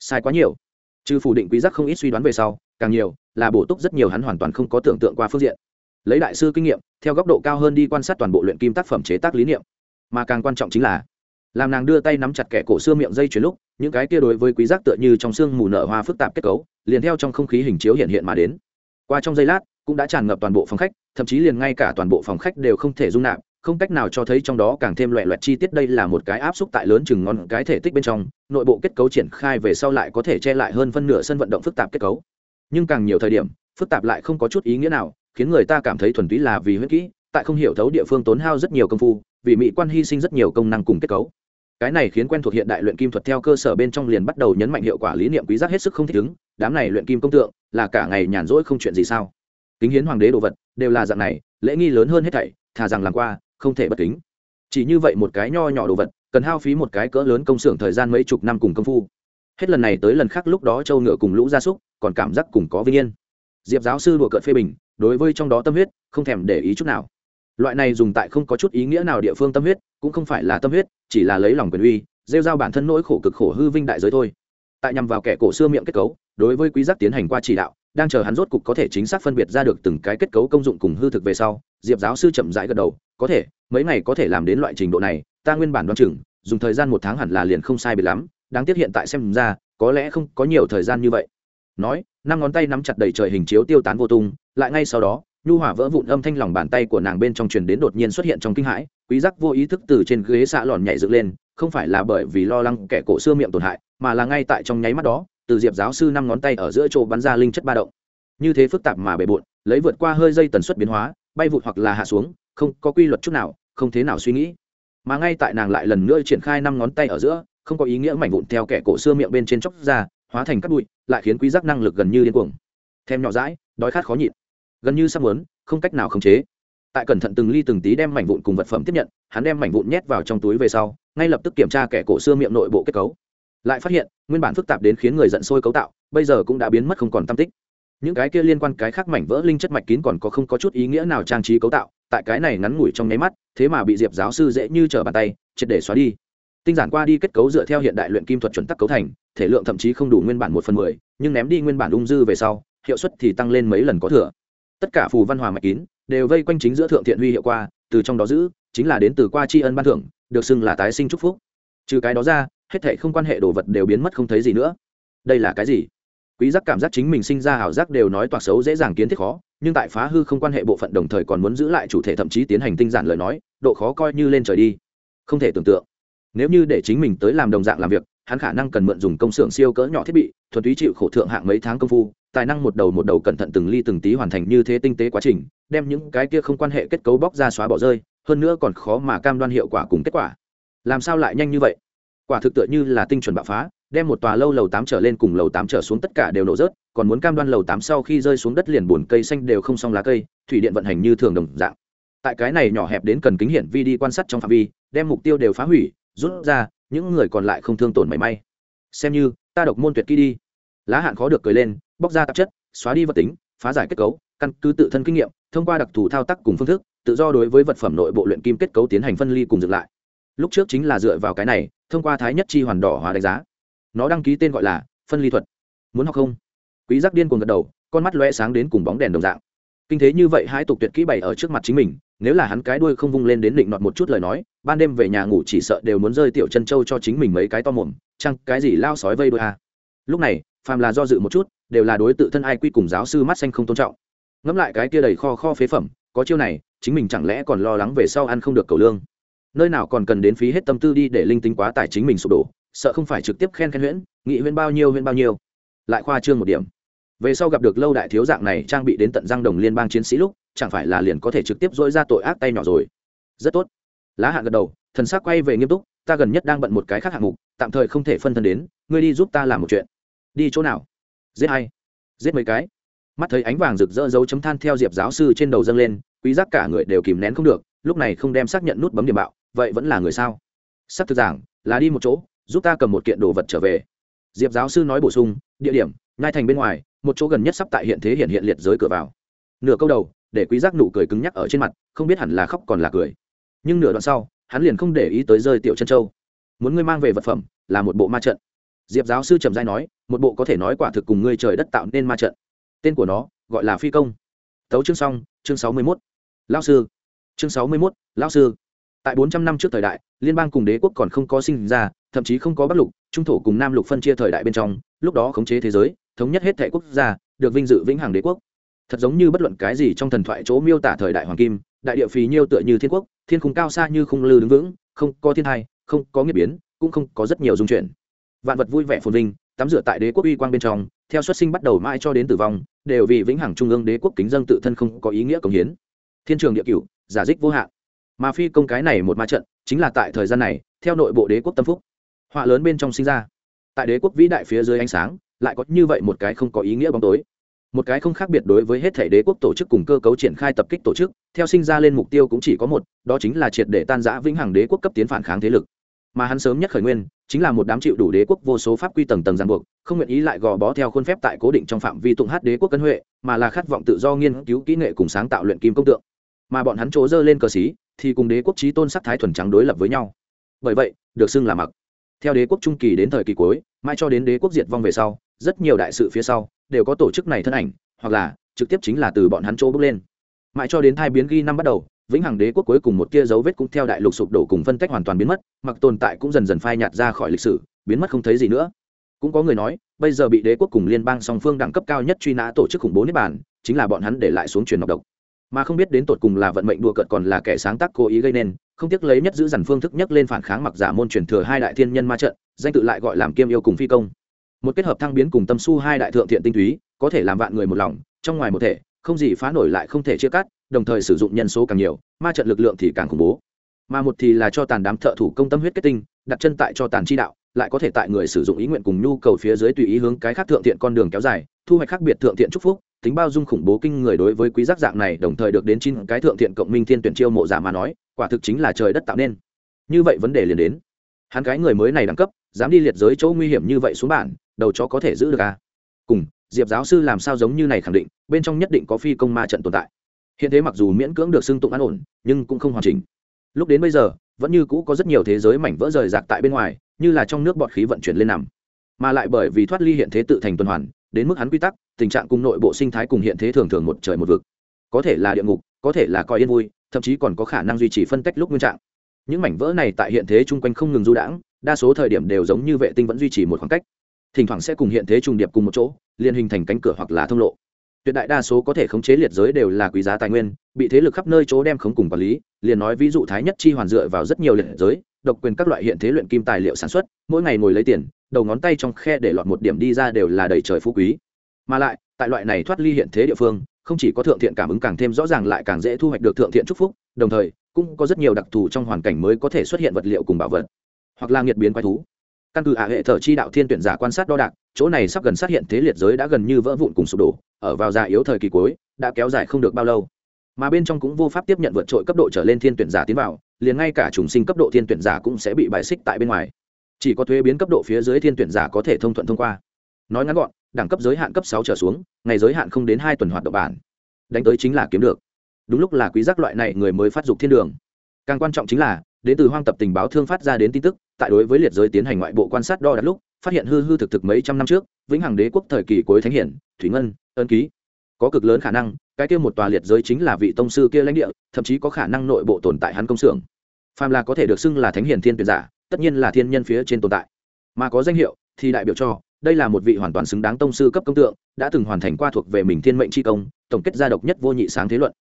Sai quá nhiều. Trừ phủ định quý giác không ít suy đoán về sau, càng nhiều là bổ túc rất nhiều hắn hoàn toàn không có tưởng tượng qua phương diện lấy đại sư kinh nghiệm, theo góc độ cao hơn đi quan sát toàn bộ luyện kim tác phẩm chế tác lý niệm. Mà càng quan trọng chính là, làm nàng đưa tay nắm chặt kẻ cổ xưa miệng dây chuyền lúc, những cái kia đối với quý giác tựa như trong xương mù nở hoa phức tạp kết cấu, liền theo trong không khí hình chiếu hiện hiện mà đến. Qua trong giây lát, cũng đã tràn ngập toàn bộ phòng khách, thậm chí liền ngay cả toàn bộ phòng khách đều không thể dung nạp, không cách nào cho thấy trong đó càng thêm loẹ loẹt chi tiết đây là một cái áp xúc tại lớn chừng ngon cái thể tích bên trong, nội bộ kết cấu triển khai về sau lại có thể che lại hơn phân nửa sân vận động phức tạp kết cấu. Nhưng càng nhiều thời điểm, phức tạp lại không có chút ý nghĩa nào khiến người ta cảm thấy thuần túy là vì huyết kỹ, tại không hiểu thấu địa phương tốn hao rất nhiều công phu, vì mỹ quan hy sinh rất nhiều công năng cùng kết cấu. Cái này khiến quen thuộc hiện đại luyện kim thuật theo cơ sở bên trong liền bắt đầu nhấn mạnh hiệu quả lý niệm quý giác hết sức không thích ứng, đám này luyện kim công tượng, là cả ngày nhàn rỗi không chuyện gì sao? Kính hiến hoàng đế đồ vật, đều là dạng này, lễ nghi lớn hơn hết thảy, thà rằng làm qua, không thể bất kính. Chỉ như vậy một cái nho nhỏ đồ vật, cần hao phí một cái cỡ lớn công xưởng thời gian mấy chục năm cùng công phu. Hết lần này tới lần khác lúc đó châu ngựa cùng lũ gia súc, còn cảm giác cùng có vinh yên. Diệp giáo sư đùa cợt phê bình đối với trong đó tâm huyết, không thèm để ý chút nào. Loại này dùng tại không có chút ý nghĩa nào địa phương tâm huyết, cũng không phải là tâm huyết, chỉ là lấy lòng quyền uy, rêu giao bản thân nỗi khổ cực khổ hư vinh đại giới thôi. Tại nhằm vào kẻ cổ xưa miệng kết cấu, đối với quý giác tiến hành qua chỉ đạo, đang chờ hắn rốt cục có thể chính xác phân biệt ra được từng cái kết cấu công dụng cùng hư thực về sau, diệp giáo sư chậm rãi gật đầu, có thể, mấy ngày có thể làm đến loại trình độ này, ta nguyên bản đoán chừng, dùng thời gian một tháng hẳn là liền không sai biệt lắm, đáng tiếc hiện tại xem ra, có lẽ không có nhiều thời gian như vậy nói, năm ngón tay nắm chặt đầy trời hình chiếu tiêu tán vô tung, lại ngay sau đó, nhu hỏa vỡ vụn âm thanh lòng bàn tay của nàng bên trong truyền đến đột nhiên xuất hiện trong kinh hãi, quý giác vô ý thức từ trên ghế xạ lòn nhảy dựng lên, không phải là bởi vì lo lắng kẻ cổ xưa miệng tổn hại, mà là ngay tại trong nháy mắt đó, từ diệp giáo sư năm ngón tay ở giữa chỗ bắn ra linh chất ba động. Như thế phức tạp mà bề bộn, lấy vượt qua hơi dây tần suất biến hóa, bay vụt hoặc là hạ xuống, không có quy luật chút nào, không thế nào suy nghĩ. Mà ngay tại nàng lại lần nữa triển khai năm ngón tay ở giữa, không có ý nghĩa mảnh vụn theo kẻ cổ xưa miệng bên trên chóc ra hóa thành cát bụi, lại khiến quý giác năng lực gần như điên cuồng. Thêm nhỏ dãi, đói khát khó nhịn. Gần như sắp muốn, không cách nào khống chế. Tại cẩn thận từng ly từng tí đem mảnh vụn cùng vật phẩm tiếp nhận, hắn đem mảnh vụn nhét vào trong túi về sau, ngay lập tức kiểm tra kẻ cổ xưa miệng nội bộ kết cấu. Lại phát hiện, nguyên bản phức tạp đến khiến người giận sôi cấu tạo, bây giờ cũng đã biến mất không còn tâm tích. Những cái kia liên quan cái khác mảnh vỡ linh chất mạch kín còn có không có chút ý nghĩa nào trang trí cấu tạo, tại cái này ngắn ngủi trong nháy mắt, thế mà bị diệp giáo sư dễ như trở bàn tay, triệt để xóa đi. Tinh giản qua đi kết cấu dựa theo hiện đại luyện kim thuật chuẩn tắc cấu thành thể lượng thậm chí không đủ nguyên bản một phần mười, nhưng ném đi nguyên bản ung dư về sau, hiệu suất thì tăng lên mấy lần có thừa. Tất cả phù văn hòa mạch kín, đều vây quanh chính giữa thượng thiện huy hiệu qua, từ trong đó giữ, chính là đến từ qua tri ân ban thưởng, được xưng là tái sinh chúc phúc. Trừ cái đó ra, hết thệ không quan hệ đồ vật đều biến mất không thấy gì nữa. Đây là cái gì? Quý giác cảm giác chính mình sinh ra ảo giác đều nói toạc xấu dễ dàng kiến thiết khó, nhưng tại phá hư không quan hệ bộ phận đồng thời còn muốn giữ lại chủ thể thậm chí tiến hành tinh giản lời nói, độ khó coi như lên trời đi. Không thể tưởng tượng. Nếu như để chính mình tới làm đồng dạng làm việc hắn khả năng cần mượn dùng công xưởng siêu cỡ nhỏ thiết bị, thuần túy chịu khổ thượng hạng mấy tháng công phu, tài năng một đầu một đầu cẩn thận từng ly từng tí hoàn thành như thế tinh tế quá trình, đem những cái kia không quan hệ kết cấu bóc ra xóa bỏ rơi, hơn nữa còn khó mà cam đoan hiệu quả cùng kết quả. Làm sao lại nhanh như vậy? Quả thực tựa như là tinh chuẩn bạo phá, đem một tòa lâu lầu tám trở lên cùng lầu tám trở xuống tất cả đều nổ rớt, còn muốn cam đoan lầu tám sau khi rơi xuống đất liền bùn cây xanh đều không xong lá cây, thủy điện vận hành như thường đồng dạng. Tại cái này nhỏ hẹp đến cần kính hiển vi đi quan sát trong phạm vi, đem mục tiêu đều phá hủy, rút ra những người còn lại không thương tổn mảy may. Xem như, ta độc môn tuyệt kỹ đi. Lá hạn khó được cười lên, bóc ra tạp chất, xóa đi vật tính, phá giải kết cấu, căn cứ tự thân kinh nghiệm, thông qua đặc thù thao tác cùng phương thức, tự do đối với vật phẩm nội bộ luyện kim kết cấu tiến hành phân ly cùng dựng lại. Lúc trước chính là dựa vào cái này, thông qua thái nhất chi hoàn đỏ hóa đánh giá. Nó đăng ký tên gọi là phân ly thuật. Muốn học không? Quý giác điên cuồng gật đầu, con mắt lóe sáng đến cùng bóng đèn đồng dạng kinh thế như vậy hai tục tuyệt kỹ bày ở trước mặt chính mình, nếu là hắn cái đuôi không vung lên đến định nọt một chút lời nói, ban đêm về nhà ngủ chỉ sợ đều muốn rơi tiểu chân trâu cho chính mình mấy cái to mồm, chăng cái gì lao sói vây đôi à. lúc này, phàm là do dự một chút, đều là đối tự thân ai quy cùng giáo sư mắt xanh không tôn trọng. Ngẫm lại cái kia đầy kho kho phế phẩm, có chiêu này, chính mình chẳng lẽ còn lo lắng về sau ăn không được cầu lương. Nơi nào còn cần đến phí hết tâm tư đi để linh tính quá tải chính mình sụp đổ, sợ không phải trực tiếp khen khen huyễn, nghị huyễn bao nhiêu huyễn bao nhiêu. Lại khoa trương một điểm về sau gặp được lâu đại thiếu dạng này trang bị đến tận răng đồng liên bang chiến sĩ lúc, chẳng phải là liền có thể trực tiếp dỗi ra tội ác tay nhỏ rồi. Rất tốt. Lá hạ gật đầu, thần sắc quay về nghiêm túc, ta gần nhất đang bận một cái khác hạng mục, tạm thời không thể phân thân đến, ngươi đi giúp ta làm một chuyện. Đi chỗ nào? Giết hay giết mấy cái? Mắt thấy ánh vàng rực rỡ dấu chấm than theo diệp giáo sư trên đầu dâng lên, quý giác cả người đều kìm nén không được, lúc này không đem xác nhận nút bấm điểm bạo, vậy vẫn là người sao? Sắp thực giảng, là đi một chỗ, giúp ta cầm một kiện đồ vật trở về. Diệp giáo sư nói bổ sung, địa điểm ngay thành bên ngoài một chỗ gần nhất sắp tại hiện thế hiện hiện liệt giới cửa vào. Nửa câu đầu để quý giác nụ cười cứng nhắc ở trên mặt không biết hẳn là khóc còn là cười. Nhưng nửa đoạn sau hắn liền không để ý tới rơi tiểu chân châu. Muốn ngươi mang về vật phẩm là một bộ ma trận. Diệp giáo sư trầm giai nói một bộ có thể nói quả thực cùng ngươi trời đất tạo nên ma trận. Tên của nó gọi là phi công. Tấu chương xong chương sáu mươi 61. lao sư. Chương sáu mươi 61, lao sư. Tại bốn trăm năm trước thời đại liên bang cùng đế quốc còn không có sinh ra thậm chí không có bắc lục trung thổ cùng nam lục phân chia thời đại bên trong lúc đó khống chế thế giới thống nhất hết thể quốc gia, được vinh dự vĩnh hằng đế quốc. Thật giống như bất luận cái gì trong thần thoại chỗ miêu tả thời đại hoàng kim, đại địa phì nhiêu tựa như thiên quốc, thiên khung cao xa như khung lư đứng vững, không có thiên thai, không có nghiệp biến, cũng không có rất nhiều dung chuyển. Vạn vật vui vẻ phồn vinh, tắm rửa tại đế quốc uy quang bên trong, theo xuất sinh bắt đầu mãi cho đến tử vong, đều vì vĩnh hằng trung ương đế quốc kính dân tự thân không có ý nghĩa cống hiến. Thiên trường địa cửu, giả dích vô hạn. Mà phi công cái này một ma trận, chính là tại thời gian này, theo nội bộ đế quốc tâm phúc. Họa lớn bên trong sinh ra. Tại đế quốc vĩ đại phía dưới ánh sáng lại có như vậy một cái không có ý nghĩa bóng tối. Một cái không khác biệt đối với hết thể đế quốc tổ chức cùng cơ cấu triển khai tập kích tổ chức, theo sinh ra lên mục tiêu cũng chỉ có một, đó chính là triệt để tan giã vĩnh hằng đế quốc cấp tiến phản kháng thế lực. Mà hắn sớm nhất khởi nguyên, chính là một đám chịu đủ đế quốc vô số pháp quy tầng tầng ràng buộc, không nguyện ý lại gò bó theo khuôn phép tại cố định trong phạm vi tụng hát đế quốc cân huệ, mà là khát vọng tự do nghiên cứu kỹ nghệ cùng sáng tạo luyện kim công tượng. Mà bọn hắn chỗ dơ lên cờ xí, thì cùng đế quốc trí tôn sắc thái thuần trắng đối lập với nhau. Bởi vậy, được xưng là mặc theo đế quốc trung kỳ đến thời kỳ cuối, mãi cho đến đế quốc diệt vong về sau, rất nhiều đại sự phía sau đều có tổ chức này thân ảnh, hoặc là trực tiếp chính là từ bọn hắn chỗ bước lên. Mãi cho đến thai biến ghi năm bắt đầu, vĩnh hằng đế quốc cuối cùng một tia dấu vết cũng theo đại lục sụp đổ cùng phân tách hoàn toàn biến mất, mặc tồn tại cũng dần dần phai nhạt ra khỏi lịch sử, biến mất không thấy gì nữa. Cũng có người nói, bây giờ bị đế quốc cùng liên bang song phương đẳng cấp cao nhất truy nã tổ chức khủng bố niết bản chính là bọn hắn để lại xuống truyền độc độc mà không biết đến tột cùng là vận mệnh đùa cợt còn là kẻ sáng tác cố ý gây nên, không tiếc lấy nhất giữ dằn phương thức nhất lên phản kháng mặc giả môn truyền thừa hai đại thiên nhân ma trận, danh tự lại gọi làm kiêm yêu cùng phi công. Một kết hợp thăng biến cùng tâm su hai đại thượng thiện tinh túy, có thể làm vạn người một lòng, trong ngoài một thể, không gì phá nổi lại không thể chia cắt, đồng thời sử dụng nhân số càng nhiều, ma trận lực lượng thì càng khủng bố. Mà một thì là cho tàn đám thợ thủ công tâm huyết kết tinh, đặt chân tại cho tàn chi đạo, lại có thể tại người sử dụng ý nguyện cùng nhu cầu phía dưới tùy ý hướng cái khác thượng thiện con đường kéo dài, thu hoạch khác biệt thượng thiện chúc phúc tính bao dung khủng bố kinh người đối với quý giác dạng này, đồng thời được đến chín cái thượng thiện cộng minh thiên tuyển chiêu mộ giả mà nói, quả thực chính là trời đất tạo nên. Như vậy vấn đề liền đến. Hắn cái người mới này đẳng cấp, dám đi liệt giới chỗ nguy hiểm như vậy xuống bản, đầu chó có thể giữ được à? Cùng, diệp giáo sư làm sao giống như này khẳng định, bên trong nhất định có phi công ma trận tồn tại. Hiện thế mặc dù miễn cưỡng được xưng tụng an ổn, nhưng cũng không hoàn chỉnh. Lúc đến bây giờ, vẫn như cũ có rất nhiều thế giới mảnh vỡ rời rạc tại bên ngoài, như là trong nước bọt khí vận chuyển lên nằm. Mà lại bởi vì thoát ly hiện thế tự thành tuần hoàn đến mức hắn quy tắc, tình trạng cùng nội bộ sinh thái cùng hiện thế thường thường một trời một vực. Có thể là địa ngục, có thể là coi yên vui, thậm chí còn có khả năng duy trì phân tách lúc nguyên trạng. Những mảnh vỡ này tại hiện thế chung quanh không ngừng du đãng, đa số thời điểm đều giống như vệ tinh vẫn duy trì một khoảng cách. Thỉnh thoảng sẽ cùng hiện thế trùng điệp cùng một chỗ liên hình thành cánh cửa hoặc là thông lộ. Tuyệt đại đa số có thể khống chế liệt giới đều là quý giá tài nguyên, bị thế lực khắp nơi chỗ đem khống cùng quản lý, liền nói ví dụ thái nhất chi hoàn dựa vào rất nhiều liệt giới, độc quyền các loại hiện thế luyện kim tài liệu sản xuất, mỗi ngày ngồi lấy tiền đầu ngón tay trong khe để lọt một điểm đi ra đều là đầy trời phú quý. Mà lại, tại loại này thoát ly hiện thế địa phương, không chỉ có thượng thiện cảm ứng càng thêm rõ ràng lại càng dễ thu hoạch được thượng thiện chúc phúc, đồng thời, cũng có rất nhiều đặc thù trong hoàn cảnh mới có thể xuất hiện vật liệu cùng bảo vật, hoặc là nghiệt biến quái thú. Căn cứ ả hệ thờ chi đạo thiên tuyển giả quan sát đo đạc, chỗ này sắp gần sát hiện thế liệt giới đã gần như vỡ vụn cùng sụp đổ, ở vào già yếu thời kỳ cuối, đã kéo dài không được bao lâu. Mà bên trong cũng vô pháp tiếp nhận vượt trội cấp độ trở lên thiên tuyển giả tiến vào, liền ngay cả trùng sinh cấp độ thiên tuyển giả cũng sẽ bị bài xích tại bên ngoài chỉ có thuế biến cấp độ phía dưới thiên tuyển giả có thể thông thuận thông qua. Nói ngắn gọn, đẳng cấp giới hạn cấp sáu trở xuống, ngày giới hạn không đến hai tuần hoạt động bản. Đánh tới chính là kiếm được. Đúng lúc là quý giác loại này người mới phát dục thiên đường. Càng quan trọng chính là, đến từ hoang tập tình báo thương phát ra đến tin tức, tại đối với liệt giới tiến hành ngoại bộ quan sát đo đạc lúc, phát hiện hư hư thực thực mấy trăm năm trước, vĩnh hằng đế quốc thời kỳ cuối thánh hiển, thủy ngân, ân ký. Có cực lớn khả năng, cái kia một tòa liệt giới chính là vị tông sư kia lãnh địa, thậm chí có khả năng nội bộ tồn tại hắn công xưởng. Phàm là có thể được xưng là thánh hiển thiên tuyển giả tất nhiên là thiên nhân phía trên tồn tại. Mà có danh hiệu thì đại biểu cho, đây là một vị hoàn toàn xứng đáng tông sư cấp công tượng, đã từng hoàn thành qua thuộc về mình thiên mệnh chi công, tổng kết gia độc nhất vô nhị sáng thế luận.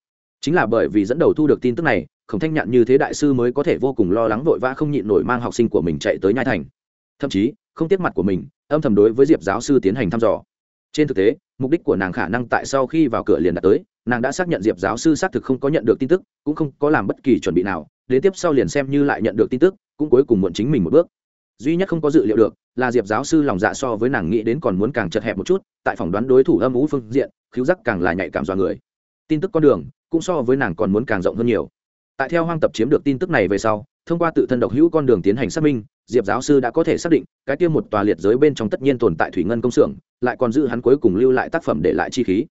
Chính là bởi vì dẫn đầu thu được tin tức này, khổng thanh nhạn như thế đại sư mới có thể vô cùng lo lắng vội vã không nhịn nổi mang học sinh của mình chạy tới nhai thành. Thậm chí, không tiếp mặt của mình, âm thầm đối với diệp giáo sư tiến hành thăm dò. Trên thực tế, mục đích của nàng khả năng tại sau khi vào cửa liền đã tới, nàng đã xác nhận diệp giáo sư xác thực không có nhận được tin tức, cũng không có làm bất kỳ chuẩn bị nào, đến tiếp sau liền xem như lại nhận được tin tức cũng cuối cùng muộn chính mình một bước. Duy nhất không có dự liệu được là diệp giáo sư lòng dạ so với nàng nghĩ đến còn muốn càng chật hẹp một chút, tại phỏng đoán đối thủ âm ú phương diện, khiếu giác càng là nhạy cảm dọa người. Tin tức con đường cũng so với nàng còn muốn càng rộng hơn nhiều. Tại theo hoang tập chiếm được tin tức này về sau, thông qua tự thân độc hữu con đường tiến hành xác minh, diệp giáo sư đã có thể xác định cái tiêm một tòa liệt giới bên trong tất nhiên tồn tại thủy ngân công xưởng, lại còn giữ hắn cuối cùng lưu lại tác phẩm để lại chi khí.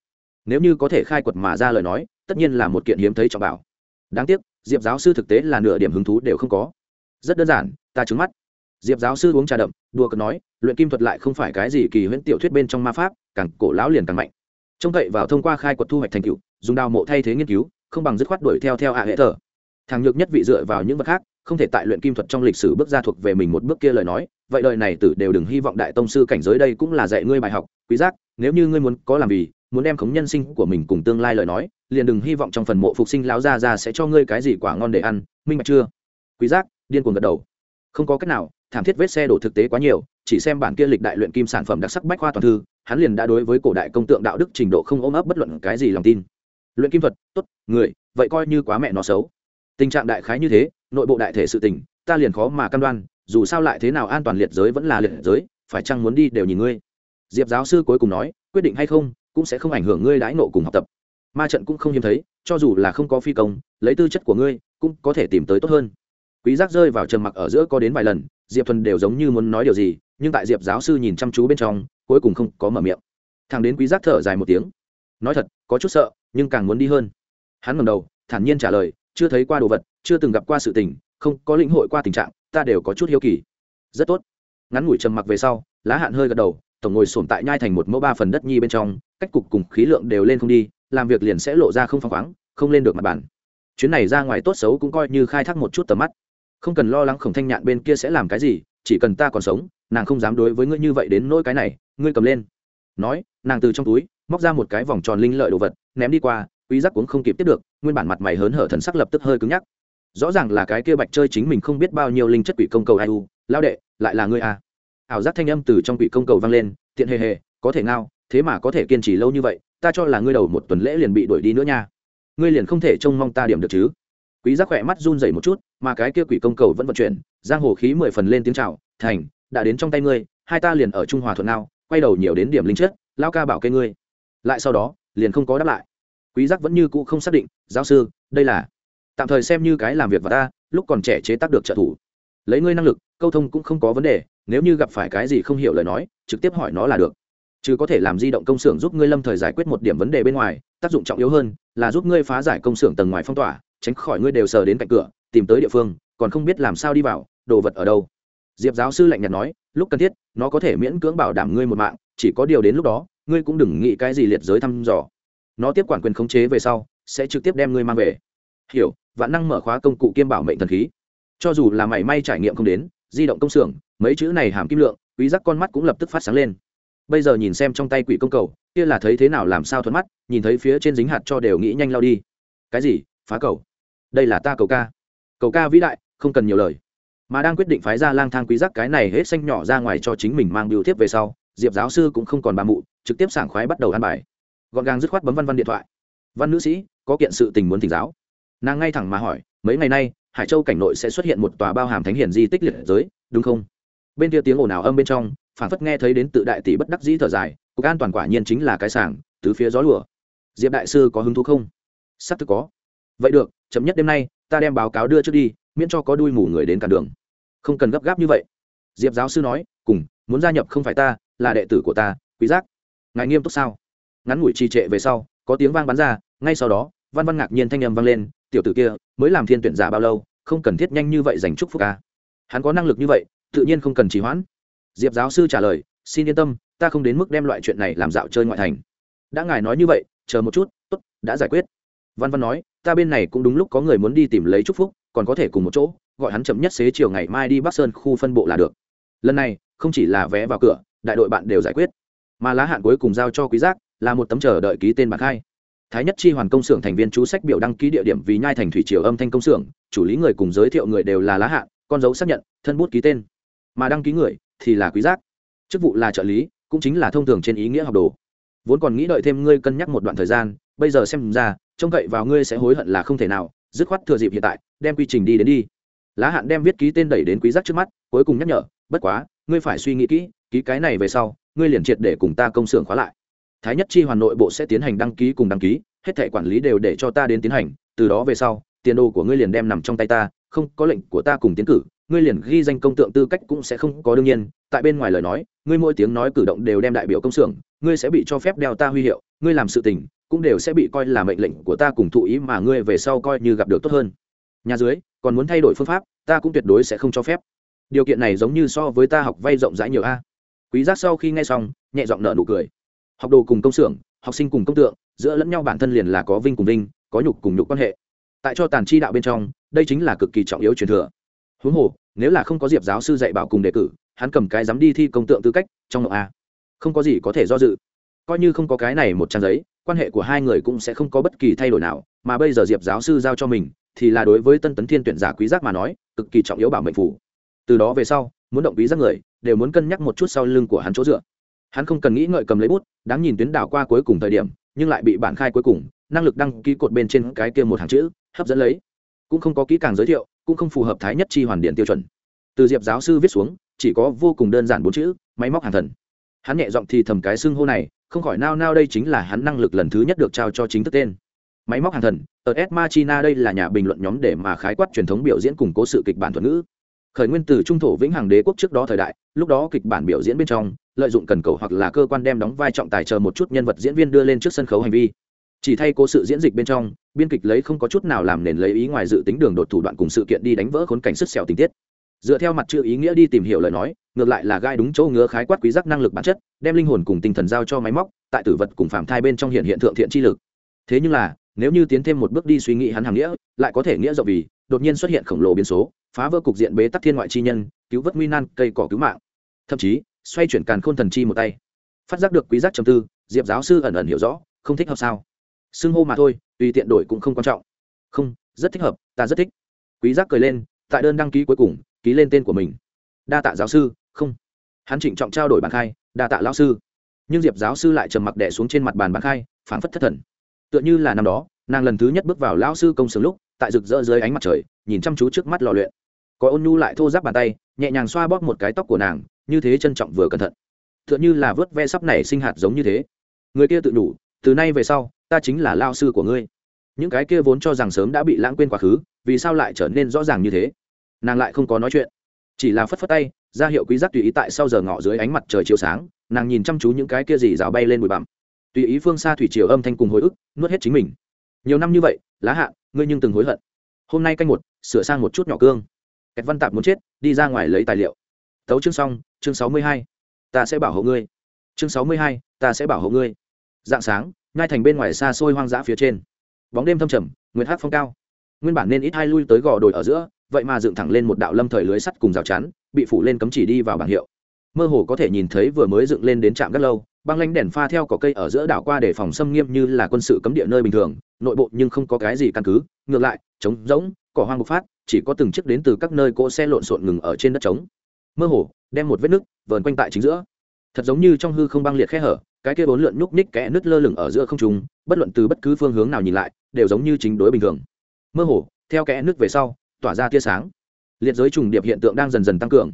Nếu như có thể khai quật mà ra lời nói, tất nhiên là một kiện hiếm thấy trọng bảo. Đáng tiếc, diệp giáo sư thực tế là nửa điểm hứng thú đều không có rất đơn giản, ta trứng mắt. Diệp giáo sư uống trà đậm, đùa cợt nói, luyện kim thuật lại không phải cái gì kỳ huyễn tiểu thuyết bên trong ma pháp, càng cổ lão liền càng mạnh. Trông cậy vào thông qua khai quật thu hoạch thành tựu, dùng đào mộ thay thế nghiên cứu, không bằng dứt khoát đuổi theo theo hạ hệ thờ thằng nhược nhất vị dựa vào những vật khác, không thể tại luyện kim thuật trong lịch sử bước ra thuộc về mình một bước kia lời nói, vậy đời này tử đều đừng hy vọng đại tông sư cảnh giới đây cũng là dạy ngươi bài học, quý giác, nếu như ngươi muốn có làm vì, muốn đem khống nhân sinh của mình cùng tương lai lời nói, liền đừng hy vọng trong phần mộ phục sinh lão gia ra sẽ cho ngươi cái gì quả ngon để ăn, minh bạch chưa? Quý giác, điên cuồng gật đầu. Không có cách nào, thảm thiết vết xe đổ thực tế quá nhiều, chỉ xem bản kia lịch đại luyện kim sản phẩm đặc sắc bách khoa toàn thư, hắn liền đã đối với cổ đại công tượng đạo đức trình độ không ôm ấp bất luận cái gì lòng tin. Luyện kim thuật, tốt, người, vậy coi như quá mẹ nó xấu. Tình trạng đại khái như thế, nội bộ đại thể sự tình, ta liền khó mà cam đoan, dù sao lại thế nào an toàn liệt giới vẫn là liệt giới, phải chăng muốn đi đều nhìn ngươi. Diệp giáo sư cuối cùng nói, quyết định hay không, cũng sẽ không ảnh hưởng ngươi đãi nộ cùng học tập. Ma trận cũng không hiếm thấy, cho dù là không có phi công, lấy tư chất của ngươi, cũng có thể tìm tới tốt hơn quý giác rơi vào trầm mặc ở giữa có đến vài lần, diệp thuần đều giống như muốn nói điều gì, nhưng tại diệp giáo sư nhìn chăm chú bên trong, cuối cùng không có mở miệng. Thằng đến quý giác thở dài một tiếng. Nói thật, có chút sợ, nhưng càng muốn đi hơn. Hắn ngẩng đầu, thản nhiên trả lời, chưa thấy qua đồ vật, chưa từng gặp qua sự tình, không có lĩnh hội qua tình trạng, ta đều có chút hiếu kỳ. Rất tốt. Ngắn ngủi trầm mặc về sau, lá hạn hơi gật đầu, tổng ngồi sổm tại nhai thành một mẫu ba phần đất nhi bên trong, cách cục cùng khí lượng đều lên không đi, làm việc liền sẽ lộ ra không phăng khoáng, không lên được mặt bàn. Chuyến này ra ngoài tốt xấu cũng coi như khai thác một chút tầm mắt không cần lo lắng khổng thanh nhạn bên kia sẽ làm cái gì, chỉ cần ta còn sống, nàng không dám đối với ngươi như vậy đến nỗi cái này, ngươi cầm lên. Nói, nàng từ trong túi, móc ra một cái vòng tròn linh lợi đồ vật, ném đi qua, quý giác cũng không kịp tiếp được, nguyên bản mặt mày hớn hở thần sắc lập tức hơi cứng nhắc. Rõ ràng là cái kia bạch chơi chính mình không biết bao nhiêu linh chất quỷ công cầu ai u lao đệ, lại là ngươi à. Ảo giác thanh âm từ trong quỷ công cầu vang lên, tiện hề hề, có thể ngao, thế mà có thể kiên trì lâu như vậy, ta cho là ngươi đầu một tuần lễ liền bị đuổi đi nữa nha. Ngươi liền không thể trông mong ta điểm được chứ? Quý giác khỏe mắt run rẩy một chút, mà cái kia quỷ công cầu vẫn vận chuyển, giang hồ khí mười phần lên tiếng chào, thành, đã đến trong tay ngươi, hai ta liền ở trung hòa thuận nào quay đầu nhiều đến điểm linh chất lao ca bảo kê ngươi. Lại sau đó, liền không có đáp lại. Quý giác vẫn như cũ không xác định, giáo sư, đây là tạm thời xem như cái làm việc và ta, lúc còn trẻ chế tác được trợ thủ. Lấy ngươi năng lực, câu thông cũng không có vấn đề, nếu như gặp phải cái gì không hiểu lời nói, trực tiếp hỏi nó là được. Chứ có thể làm di động công xưởng giúp ngươi lâm thời giải quyết một điểm vấn đề bên ngoài, tác dụng trọng yếu hơn là giúp ngươi phá giải công xưởng tầng ngoài phong tỏa tránh khỏi ngươi đều sờ đến cạnh cửa, tìm tới địa phương, còn không biết làm sao đi vào, đồ vật ở đâu. Diệp giáo sư lạnh nhạt nói, lúc cần thiết, nó có thể miễn cưỡng bảo đảm ngươi một mạng, chỉ có điều đến lúc đó, ngươi cũng đừng nghĩ cái gì liệt giới thăm dò. Nó tiếp quản quyền khống chế về sau, sẽ trực tiếp đem ngươi mang về. Hiểu, vạn năng mở khóa công cụ kiêm bảo mệnh thần khí. Cho dù là mảy may trải nghiệm không đến, di động công xưởng, mấy chữ này hàm kim lượng, quý giác con mắt cũng lập tức phát sáng lên. Bây giờ nhìn xem trong tay quỷ công cầu, kia là thấy thế nào làm sao thuận mắt, nhìn thấy phía trên dính hạt cho đều nghĩ nhanh lao đi. Cái gì? Phá cầu. Đây là ta cầu ca. Cầu ca vĩ đại, không cần nhiều lời. Mà đang quyết định phái ra lang thang quý giác cái này hết xanh nhỏ ra ngoài cho chính mình mang biểu thiếp về sau, diệp giáo sư cũng không còn bà mụ, trực tiếp sảng khoái bắt đầu ăn bài. Gọn gàng dứt khoát bấm văn văn điện thoại. Văn nữ sĩ, có kiện sự tình muốn thỉnh giáo. Nàng ngay thẳng mà hỏi, mấy ngày nay, hải châu cảnh nội sẽ xuất hiện một tòa bao hàm thánh hiển di tích liệt giới, đúng không? Bên kia tiếng ồn ào âm bên trong, phản phất nghe thấy đến tự đại tỷ bất đắc dĩ thở dài, cục an toàn quả nhiên chính là cái sảng, tứ phía gió lùa. Diệp đại sư có hứng thú không? Sắp thực có vậy được, chậm nhất đêm nay, ta đem báo cáo đưa trước đi, miễn cho có đuôi mù người đến cản đường. Không cần gấp gáp như vậy. Diệp giáo sư nói, cùng, muốn gia nhập không phải ta, là đệ tử của ta, quý giác. Ngài nghiêm túc sao? Ngắn ngủi trì trệ về sau, có tiếng vang bắn ra, ngay sau đó, văn văn ngạc nhiên thanh âm vang lên, tiểu tử kia, mới làm thiên tuyển giả bao lâu, không cần thiết nhanh như vậy dành chúc phúc ca hắn có năng lực như vậy, tự nhiên không cần trì hoãn. Diệp giáo sư trả lời, xin yên tâm, ta không đến mức đem loại chuyện này làm dạo chơi ngoại thành. Đã ngài nói như vậy, chờ một chút, tốt, đã giải quyết văn văn nói, ta bên này cũng đúng lúc có người muốn đi tìm lấy chúc phúc, còn có thể cùng một chỗ, gọi hắn chậm nhất xế chiều ngày mai đi bắc sơn khu phân bộ là được. Lần này, không chỉ là vé vào cửa, đại đội bạn đều giải quyết. Mà lá hạn cuối cùng giao cho quý giác, là một tấm chờ đợi ký tên bạc hai thái nhất chi hoàn công xưởng thành viên chú sách biểu đăng ký địa điểm vì nhai thành thủy triều âm thanh công xưởng, chủ lý người cùng giới thiệu người đều là lá hạn con dấu xác nhận, thân bút ký tên. Mà đăng ký người thì là quý giác. Chức vụ là trợ lý, cũng chính là thông thường trên ý nghĩa học đồ. Vốn còn nghĩ đợi thêm ngươi cân nhắc một đoạn thời gian, bây giờ xem ra trông cậy vào ngươi sẽ hối hận là không thể nào, dứt khoát thừa dịp hiện tại, đem quy trình đi đến đi. Lá hạn đem viết ký tên đẩy đến quý giác trước mắt, cuối cùng nhắc nhở, bất quá, ngươi phải suy nghĩ kỹ, ký cái này về sau, ngươi liền triệt để cùng ta công xưởng khóa lại. Thái nhất chi hoàn nội bộ sẽ tiến hành đăng ký cùng đăng ký, hết thẻ quản lý đều để cho ta đến tiến hành, từ đó về sau, tiền đồ của ngươi liền đem nằm trong tay ta, không có lệnh của ta cùng tiến cử, ngươi liền ghi danh công tượng tư cách cũng sẽ không có đương nhiên, tại bên ngoài lời nói, ngươi mỗi tiếng nói cử động đều đem đại biểu công xưởng, ngươi sẽ bị cho phép đeo ta huy hiệu, ngươi làm sự tình cũng đều sẽ bị coi là mệnh lệnh của ta cùng thụ ý mà ngươi về sau coi như gặp được tốt hơn. Nhà dưới, còn muốn thay đổi phương pháp, ta cũng tuyệt đối sẽ không cho phép. Điều kiện này giống như so với ta học vay rộng rãi nhiều a. Quý giác sau khi nghe xong, nhẹ giọng nở nụ cười. Học đồ cùng công xưởng, học sinh cùng công tượng, giữa lẫn nhau bản thân liền là có vinh cùng vinh, có nhục cùng nhục quan hệ. Tại cho tàn chi đạo bên trong, đây chính là cực kỳ trọng yếu truyền thừa. Huống hồ, nếu là không có diệp giáo sư dạy bảo cùng đề cử, hắn cầm cái dám đi thi công tượng tư cách, trong nội a. Không có gì có thể do dự. Coi như không có cái này một trang giấy quan hệ của hai người cũng sẽ không có bất kỳ thay đổi nào, mà bây giờ diệp giáo sư giao cho mình, thì là đối với tân tấn thiên tuyển giả quý giác mà nói, cực kỳ trọng yếu bảo mệnh phủ. Từ đó về sau, muốn động quý giác người, đều muốn cân nhắc một chút sau lưng của hắn chỗ dựa. Hắn không cần nghĩ ngợi cầm lấy bút, đáng nhìn tuyến đảo qua cuối cùng thời điểm, nhưng lại bị bản khai cuối cùng, năng lực đăng ký cột bên trên cái kia một hàng chữ, hấp dẫn lấy. Cũng không có kỹ càng giới thiệu, cũng không phù hợp thái nhất chi hoàn điện tiêu chuẩn. Từ diệp giáo sư viết xuống, chỉ có vô cùng đơn giản bốn chữ, máy móc hàng thần hắn nhẹ giọng thì thầm cái xưng hô này, không khỏi nao nao đây chính là hắn năng lực lần thứ nhất được trao cho chính thức tên. Máy móc hàng thần ở s machina đây là nhà bình luận nhóm để mà khái quát truyền thống biểu diễn củng cố sự kịch bản thuật ngữ. Khởi nguyên từ trung thổ vĩnh hằng đế quốc trước đó thời đại, lúc đó kịch bản biểu diễn bên trong, lợi dụng cần cầu hoặc là cơ quan đem đóng vai trọng tài chờ một chút nhân vật diễn viên đưa lên trước sân khấu hành vi. Chỉ thay cố sự diễn dịch bên trong, biên kịch lấy không có chút nào làm nền lấy ý ngoài dự tính đường đột thủ đoạn cùng sự kiện đi đánh vỡ khốn cảnh sức xẻo tình tiết dựa theo mặt chữ ý nghĩa đi tìm hiểu lời nói, ngược lại là gai đúng chỗ ngứa khái quát quý giác năng lực bản chất, đem linh hồn cùng tinh thần giao cho máy móc, tại tử vật cùng phạm thai bên trong hiện hiện thượng thiện chi lực. Thế nhưng là, nếu như tiến thêm một bước đi suy nghĩ hắn hàng nghĩa, lại có thể nghĩa rộng vì, đột nhiên xuất hiện khổng lồ biến số, phá vỡ cục diện bế tắc thiên ngoại chi nhân, cứu vớt nguy nan cây cỏ cứu mạng. Thậm chí, xoay chuyển càn khôn thần chi một tay. Phát giác được quý giác trầm tư, diệp giáo sư ẩn ẩn hiểu rõ, không thích hợp sao? Xưng hô mà thôi, tùy tiện đổi cũng không quan trọng. Không, rất thích hợp, ta rất thích. Quý giác cười lên, tại đơn đăng ký cuối cùng ký lên tên của mình. Đa tạ giáo sư, không. Hắn trịnh trọng trao đổi bàn khai, đa tạ lão sư. Nhưng diệp giáo sư lại trầm mặc đẻ xuống trên mặt bàn bàn khai phán phất thất thần. Tựa như là năm đó, nàng lần thứ nhất bước vào lão sư công xưởng lúc, tại rực rỡ dưới ánh mặt trời, nhìn chăm chú trước mắt lò luyện. Có ôn nhu lại thô giáp bàn tay, nhẹ nhàng xoa bóp một cái tóc của nàng, như thế trân trọng vừa cẩn thận. Tựa như là vớt ve sắp nảy sinh hạt giống như thế. Người kia tự đủ, từ nay về sau, ta chính là lao sư của ngươi. Những cái kia vốn cho rằng sớm đã bị lãng quên quá khứ, vì sao lại trở nên rõ ràng như thế? Nàng lại không có nói chuyện. Chỉ là phất phất tay, ra hiệu quý giác tùy ý tại sau giờ ngọ dưới ánh mặt trời chiều sáng, nàng nhìn chăm chú những cái kia gì rào bay lên bụi bặm. Tùy ý phương xa thủy triều âm thanh cùng hồi ức, nuốt hết chính mình. Nhiều năm như vậy, lá hạ, ngươi nhưng từng hối hận. Hôm nay canh một, sửa sang một chút nhỏ cương. Kẹt văn tạp muốn chết, đi ra ngoài lấy tài liệu. Tấu chương xong, chương sáu mươi hai. Ta sẽ bảo hộ ngươi. Chương sáu mươi hai, ta sẽ bảo hộ ngươi. Dạng sáng ngai thành bên ngoài xa xôi hoang dã phía trên. Bóng đêm thâm trầm, nguyệt hát phong cao. Nguyên bản nên ít hai lui tới gò đồi ở giữa vậy mà dựng thẳng lên một đạo lâm thời lưới sắt cùng rào chắn, bị phủ lên cấm chỉ đi vào bảng hiệu. Mơ hồ có thể nhìn thấy vừa mới dựng lên đến trạm gác lâu, băng lánh đèn pha theo cỏ cây ở giữa đảo qua để phòng xâm nghiêm như là quân sự cấm địa nơi bình thường, nội bộ nhưng không có cái gì căn cứ, ngược lại, trống rỗng, cỏ hoang bộc phát, chỉ có từng chiếc đến từ các nơi cỗ xe lộn xộn ngừng ở trên đất trống. Mơ hồ, đem một vết nứt vờn quanh tại chính giữa. Thật giống như trong hư không băng liệt khe hở, cái kia bốn lượn nhúc ních kẽ nứt lơ lửng ở giữa không trung, bất luận từ bất cứ phương hướng nào nhìn lại, đều giống như chính đối bình thường. Mơ hồ, theo kẽ nứt về sau tỏa ra tia sáng. Liệt giới trùng điệp hiện tượng đang dần dần tăng cường.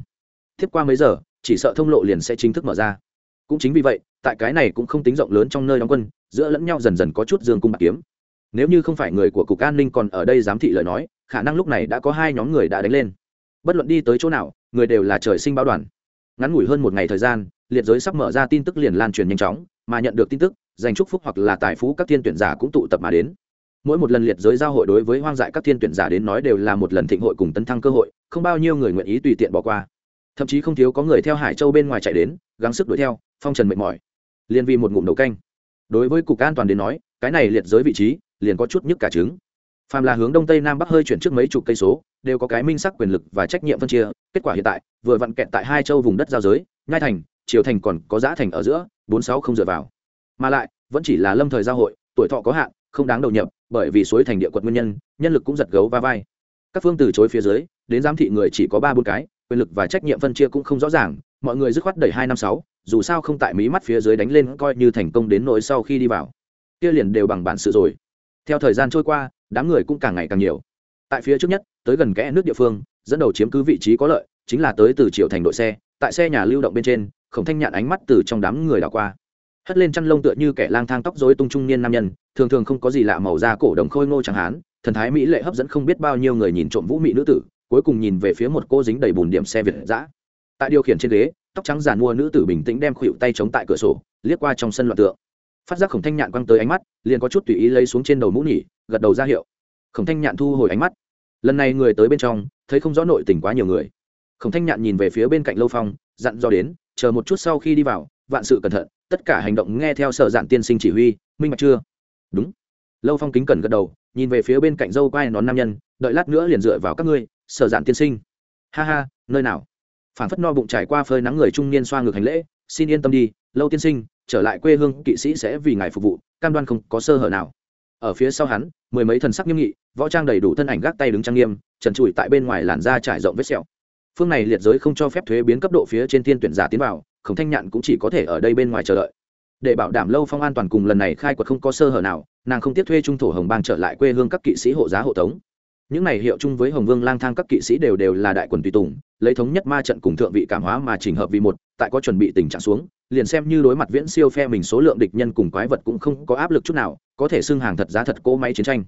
Tiếp qua mấy giờ, chỉ sợ thông lộ liền sẽ chính thức mở ra. Cũng chính vì vậy, tại cái này cũng không tính rộng lớn trong nơi đóng quân, giữa lẫn nhau dần dần có chút dương cung bạc kiếm. Nếu như không phải người của cục an ninh còn ở đây giám thị lời nói, khả năng lúc này đã có hai nhóm người đã đánh lên. Bất luận đi tới chỗ nào, người đều là trời sinh báo đoàn. Ngắn ngủi hơn một ngày thời gian, liệt giới sắp mở ra tin tức liền lan truyền nhanh chóng, mà nhận được tin tức, dành chúc phúc hoặc là tài phú các thiên tuyển giả cũng tụ tập mà đến mỗi một lần liệt giới giao hội đối với hoang dại các thiên tuyển giả đến nói đều là một lần thịnh hội cùng tấn thăng cơ hội, không bao nhiêu người nguyện ý tùy tiện bỏ qua. Thậm chí không thiếu có người theo hải châu bên ngoài chạy đến, gắng sức đuổi theo, phong trần mệt mỏi. Liền vì một ngụm đầu canh. Đối với cục an toàn đến nói, cái này liệt giới vị trí, liền có chút nhức cả trứng. Phàm là hướng đông tây nam bắc hơi chuyển trước mấy chục cây số, đều có cái minh sắc quyền lực và trách nhiệm phân chia. Kết quả hiện tại, vừa vặn kẹt tại hai châu vùng đất giao giới, nhai thành, triều thành còn có giã thành ở giữa, bốn sáu không dựa vào. Mà lại, vẫn chỉ là lâm thời giao hội, tuổi thọ có hạn, không đáng đầu nhập bởi vì suối thành địa quật nguyên nhân nhân lực cũng giật gấu va vai. Các phương từ chối phía dưới, đến giám thị người chỉ có ba bốn cái, quyền lực và trách nhiệm phân chia cũng không rõ ràng, mọi người dứt khoát đẩy hai năm sáu, dù sao không tại mí mắt phía dưới đánh lên coi như thành công đến nỗi sau khi đi vào. Kia liền đều bằng bản sự rồi. Theo thời gian trôi qua, đám người cũng càng ngày càng nhiều. Tại phía trước nhất, tới gần kẽ nước địa phương, dẫn đầu chiếm cứ vị trí có lợi, chính là tới từ triều thành đội xe, tại xe nhà lưu động bên trên, khổng thanh nhạn ánh mắt từ trong đám người đảo qua hất lên chăn lông tựa như kẻ lang thang tóc dối tung trung niên nam nhân, thường thường không có gì lạ màu da cổ đồng khôi ngô chẳng hán, thần thái mỹ lệ hấp dẫn không biết bao nhiêu người nhìn trộm vũ mỹ nữ tử, cuối cùng nhìn về phía một cô dính đầy bùn điểm xe việt giã tại điều khiển trên ghế, tóc trắng giàn mua nữ tử bình tĩnh đem khuỵu tay chống tại cửa sổ, liếc qua trong sân loạn tượng. Phát giác khổng thanh nhạn quăng tới ánh mắt, liền có chút tùy ý lấy xuống trên đầu mũ nhỉ gật đầu ra hiệu. Khổng thanh nhạn thu hồi ánh mắt. Lần này người tới bên trong, thấy không rõ nội tình quá nhiều người. Khổng thanh nhạn nhìn về phía bên cạnh lâu phong, dặn do đến, chờ một chút sau khi đi vào, vạn sự cẩn thận tất cả hành động nghe theo sở dạn tiên sinh chỉ huy, minh bạch chưa? Đúng. Lâu phong kính cẩn gật đầu, nhìn về phía bên cạnh dâu quai nón nam nhân, đợi lát nữa liền dựa vào các ngươi, sở dạn tiên sinh. Ha ha, nơi nào? Phản phất no bụng trải qua phơi nắng người trung niên xoa ngược hành lễ, xin yên tâm đi, lâu tiên sinh, trở lại quê hương kỵ sĩ sẽ vì ngài phục vụ, cam đoan không có sơ hở nào. Ở phía sau hắn, mười mấy thần sắc nghiêm nghị, võ trang đầy đủ thân ảnh gác tay đứng trang nghiêm, trần trụi tại bên ngoài làn da trải rộng vết sẹo. Phương này liệt giới không cho phép thuế biến cấp độ phía trên thiên tuyển giả tiến vào khổng thanh nhạn cũng chỉ có thể ở đây bên ngoài chờ đợi. Để bảo đảm lâu phong an toàn cùng lần này khai quật không có sơ hở nào, nàng không tiếp thuê trung thổ hồng bang trở lại quê hương các kỵ sĩ hộ giá hộ tống. Những này hiệu chung với hồng vương lang thang các kỵ sĩ đều đều là đại quần tùy tùng, lấy thống nhất ma trận cùng thượng vị cảm hóa mà chỉnh hợp vì một, tại có chuẩn bị tình trạng xuống, liền xem như đối mặt viễn siêu phe mình số lượng địch nhân cùng quái vật cũng không có áp lực chút nào, có thể xưng hàng thật giá thật cỗ máy chiến tranh.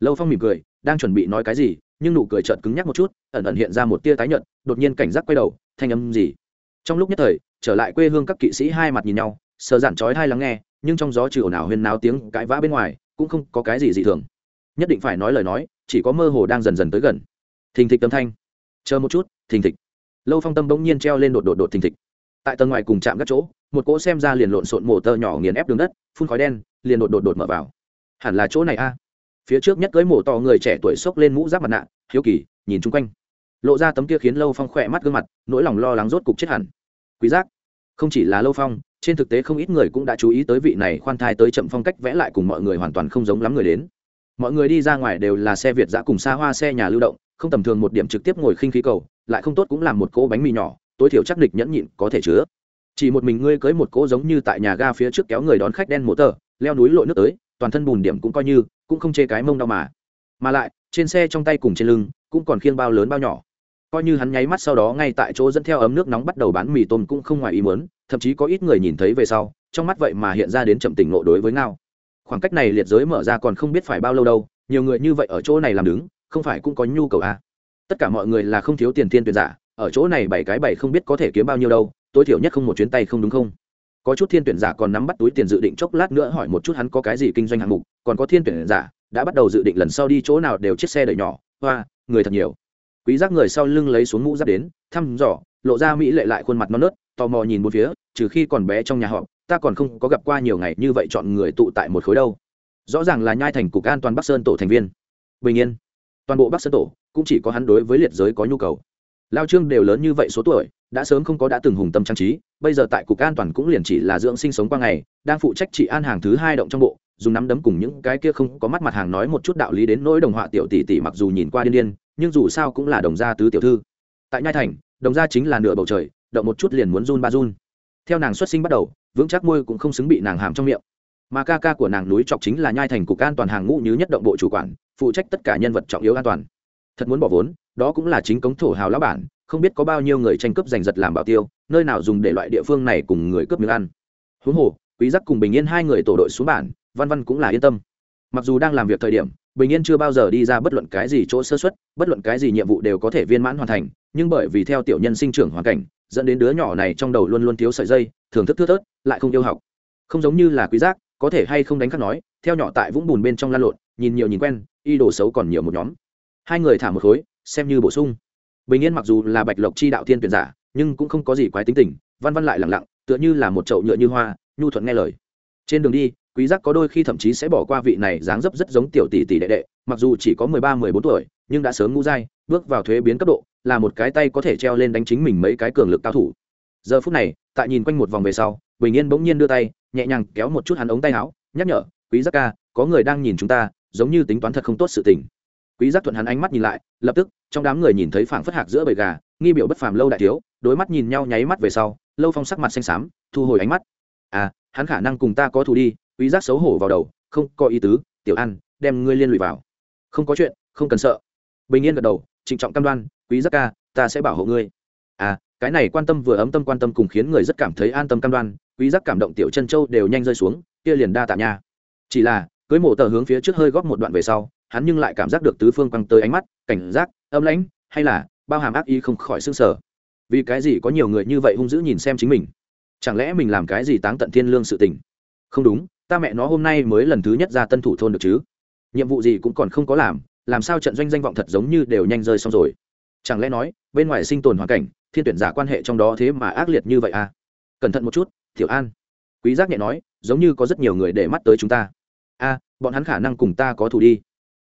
Lâu phong mỉm cười, đang chuẩn bị nói cái gì, nhưng nụ cười chợt cứng nhắc một chút, ẩn ẩn hiện ra một tia tái nhợt, đột nhiên cảnh giác quay đầu, thanh âm gì? Trong lúc nhất thời, trở lại quê hương các kỵ sĩ hai mặt nhìn nhau sợ dặn chói hai lắng nghe, nhưng trong gió trừ ồn ào huyên náo tiếng cãi vã bên ngoài, cũng không có cái gì dị thường. Nhất định phải nói lời nói, chỉ có mơ hồ đang dần dần tới gần. Thình thịch tấm thanh. Chờ một chút, thình thịch. Lâu phong tâm bỗng nhiên treo lên đột đột đột thình thịch. Tại tầng ngoài cùng chạm các chỗ, một cỗ xem ra liền lộn xộn mổ tơ nhỏ nghiền ép đường đất, phun khói đen, liền đột đột đột mở vào. Hẳn là chỗ này a. Phía trước nhất cưới mổ to người trẻ tuổi xốc lên mũ giáp mặt nạ, hiếu kỳ, nhìn chung quanh lộ ra tấm kia khiến lâu phong khỏe mắt gương mặt, nỗi lòng lo lắng rốt cục chết hẳn. Quý giác, không chỉ là lâu phong, trên thực tế không ít người cũng đã chú ý tới vị này khoan thai tới chậm phong cách vẽ lại cùng mọi người hoàn toàn không giống lắm người đến. Mọi người đi ra ngoài đều là xe việt giã cùng xa hoa xe nhà lưu động, không tầm thường một điểm trực tiếp ngồi khinh khí cầu, lại không tốt cũng làm một cỗ bánh mì nhỏ, tối thiểu chắc địch nhẫn nhịn có thể chứa. Chỉ một mình ngươi cưới một cỗ giống như tại nhà ga phía trước kéo người đón khách đen mổ tờ, leo núi lội nước tới, toàn thân bùn điểm cũng coi như, cũng không chê cái mông đau mà. Mà lại, trên xe trong tay cùng trên lưng, cũng còn khiêng bao lớn bao nhỏ coi như hắn nháy mắt sau đó ngay tại chỗ dẫn theo ấm nước nóng bắt đầu bán mì tôm cũng không ngoài ý muốn, thậm chí có ít người nhìn thấy về sau, trong mắt vậy mà hiện ra đến chậm tỉnh ngộ đối với ngao. Khoảng cách này liệt giới mở ra còn không biết phải bao lâu đâu, nhiều người như vậy ở chỗ này làm đứng, không phải cũng có nhu cầu à. tất cả mọi người là không thiếu tiền thiên tuyển giả, ở chỗ này bảy cái bảy không biết có thể kiếm bao nhiêu đâu, tối thiểu nhất không một chuyến tay không đúng không? Có chút thiên tuyển giả còn nắm bắt túi tiền dự định chốc lát nữa hỏi một chút hắn có cái gì kinh doanh hạng mục, còn có thiên tuyển giả đã bắt đầu dự định lần sau đi chỗ nào đều chiếc xe đợi nhỏ. Hoa, người thật nhiều quý giác người sau lưng lấy xuống mũ giáp đến, thăm dò, lộ ra mỹ lệ lại khuôn mặt non nớt, tò mò nhìn một phía, trừ khi còn bé trong nhà họ ta còn không có gặp qua nhiều ngày như vậy chọn người tụ tại một khối đâu. Rõ ràng là nhai thành cục an toàn bắc sơn tổ thành viên. Bình yên. Toàn bộ bắc sơn tổ, cũng chỉ có hắn đối với liệt giới có nhu cầu. Lao trương đều lớn như vậy số tuổi, đã sớm không có đã từng hùng tâm trang trí, bây giờ tại cục an toàn cũng liền chỉ là dưỡng sinh sống qua ngày, đang phụ trách trị an hàng thứ hai động trong bộ, dùng nắm đấm cùng những cái kia không có mắt mặt hàng nói một chút đạo lý đến nỗi đồng họa tiểu tỷ tỷ mặc dù nhìn qua điên điên nhưng dù sao cũng là đồng gia tứ tiểu thư. Tại nhai thành, đồng gia chính là nửa bầu trời, động một chút liền muốn run ba run. Theo nàng xuất sinh bắt đầu, vững chắc môi cũng không xứng bị nàng hàm trong miệng. Mà ca ca của nàng núi trọc chính là nhai thành cục an toàn hàng ngũ như nhất động bộ chủ quản, phụ trách tất cả nhân vật trọng yếu an toàn. Thật muốn bỏ vốn, đó cũng là chính cống thổ hào lão bản, không biết có bao nhiêu người tranh cướp giành giật làm bảo tiêu, nơi nào dùng để loại địa phương này cùng người cướp miếng ăn. Huống hồ, quý giác cùng bình yên hai người tổ đội xuống bản, văn văn cũng là yên tâm. Mặc dù đang làm việc thời điểm bình yên chưa bao giờ đi ra bất luận cái gì chỗ sơ xuất bất luận cái gì nhiệm vụ đều có thể viên mãn hoàn thành, nhưng bởi vì theo tiểu nhân sinh trưởng hoàn cảnh, dẫn đến đứa nhỏ này trong đầu luôn luôn thiếu sợi dây thường thức thưa thớt, lại không yêu học. Không giống như là quý giác, có thể hay không đánh khắc nói, theo nhỏ tại vũng bùn bên trong lan lộn, nhìn nhiều nhìn quen y đồ xấu còn nhiều một nhóm. Hai người thả một khối, xem như bổ sung. Bình yên mặc dù là bạch lộc chi đạo thiên tuyển giả, nhưng cũng không có gì quái tính tình, văn văn lại lặng lặng, tựa như là một chậu nhựa như hoa, nhu thuận nghe lời. Trên đường đi quý giác có đôi khi thậm chí sẽ bỏ qua vị này dáng dấp rất giống tiểu tỷ tỷ đệ đệ, mặc dù chỉ có mười ba, mười bốn tuổi, nhưng đã sớm ngũ dai bước vào thuế biến cấp độ, là một cái tay có thể treo lên đánh chính mình mấy cái cường lực cao thủ. Giờ phút này, tại nhìn quanh một vòng về sau, bình yên bỗng nhiên đưa tay, nhẹ nhàng kéo một chút hắn ống tay áo, nhắc nhở, quý giác ca, có người đang nhìn chúng ta, giống như tính toán thật không tốt sự tình. Quý giác thuận hắn ánh mắt nhìn lại, lập tức, trong đám người nhìn thấy phảng phất hạc giữa bầy gà, nghi biểu bất phàm lâu đại thiếu đối mắt nhìn nhau nháy mắt về sau, lâu phong sắc mặt xanh xám, thu hồi ánh mắt. À hắn khả năng cùng ta có thù đi quý giác xấu hổ vào đầu, không có ý tứ, tiểu an, đem ngươi liên lụy vào. Không có chuyện, không cần sợ. Bình yên gật đầu, trịnh trọng cam đoan, quý giác ca, ta sẽ bảo hộ ngươi. À cái này quan tâm vừa ấm tâm quan tâm cùng khiến người rất cảm thấy an tâm cam đoan, quý giác cảm động tiểu chân châu đều nhanh rơi xuống, kia liền đa tạ nha. Chỉ là, cưới mổ tờ hướng phía trước hơi góp một đoạn về sau, hắn nhưng lại cảm giác được tứ phương quăng tới ánh mắt, cảnh giác, âm lãnh, hay là bao hàm ác ý không khỏi sương sở vì cái gì có nhiều người như vậy hung dữ nhìn xem chính mình? Chẳng lẽ mình làm cái gì táng tận thiên lương sự tình? Không đúng ta mẹ nó hôm nay mới lần thứ nhất ra tân thủ thôn được chứ? Nhiệm vụ gì cũng còn không có làm làm sao trận doanh danh vọng thật giống như đều nhanh rơi xong rồi? Chẳng lẽ nói, bên ngoài sinh tồn hoàn cảnh, thiên tuyển giả quan hệ trong đó thế mà ác liệt như vậy à? Cẩn thận một chút thiểu an. Quý giác nhẹ nói, giống như có rất nhiều người để mắt tới chúng ta. A bọn hắn khả năng cùng ta có thù đi.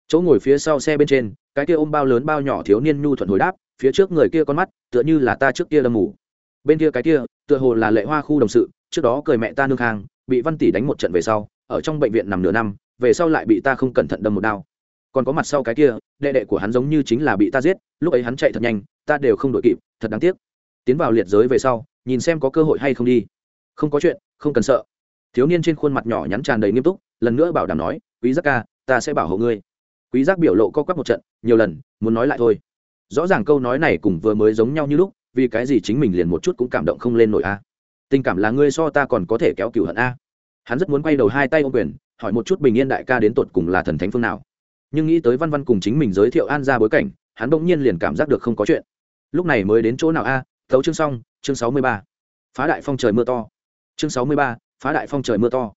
Chỗ ngồi phía sau xe bên trên, cái kia ôm bao lớn bao nhỏ thiếu niên nhu thuận hồi đáp, phía trước người kia con mắt, tựa như là ta trước kia lâm mù. Bên kia cái kia, tựa hồ là lệ hoa khu đồng sự, trước đó cười mẹ ta nương hàng bị văn tỷ đánh một trận về sau, ở trong bệnh viện nằm nửa năm, về sau lại bị ta không cẩn thận đâm một đao. Còn có mặt sau cái kia, đệ đệ của hắn giống như chính là bị ta giết, lúc ấy hắn chạy thật nhanh, ta đều không đội kịp, thật đáng tiếc. Tiến vào liệt giới về sau, nhìn xem có cơ hội hay không đi. Không có chuyện, không cần sợ. Thiếu niên trên khuôn mặt nhỏ nhắn tràn đầy nghiêm túc, lần nữa bảo đảm nói, quý giác ca, ta sẽ bảo hộ ngươi. Quý giác biểu lộ co quắp một trận, nhiều lần, muốn nói lại thôi. Rõ ràng câu nói này cùng vừa mới giống nhau như lúc, vì cái gì chính mình liền một chút cũng cảm động không lên nổi a tình cảm là ngươi so ta còn có thể kéo cửu hận a. Hắn rất muốn quay đầu hai tay ô quyền, hỏi một chút bình yên đại ca đến tột cùng là thần thánh phương nào. Nhưng nghĩ tới văn văn cùng chính mình giới thiệu an ra bối cảnh, hắn bỗng nhiên liền cảm giác được không có chuyện. Lúc này mới đến chỗ nào a? Thấu chương xong, chương sáu mươi ba. Phá đại phong trời mưa to. Chương sáu mươi ba, phá đại phong trời mưa to.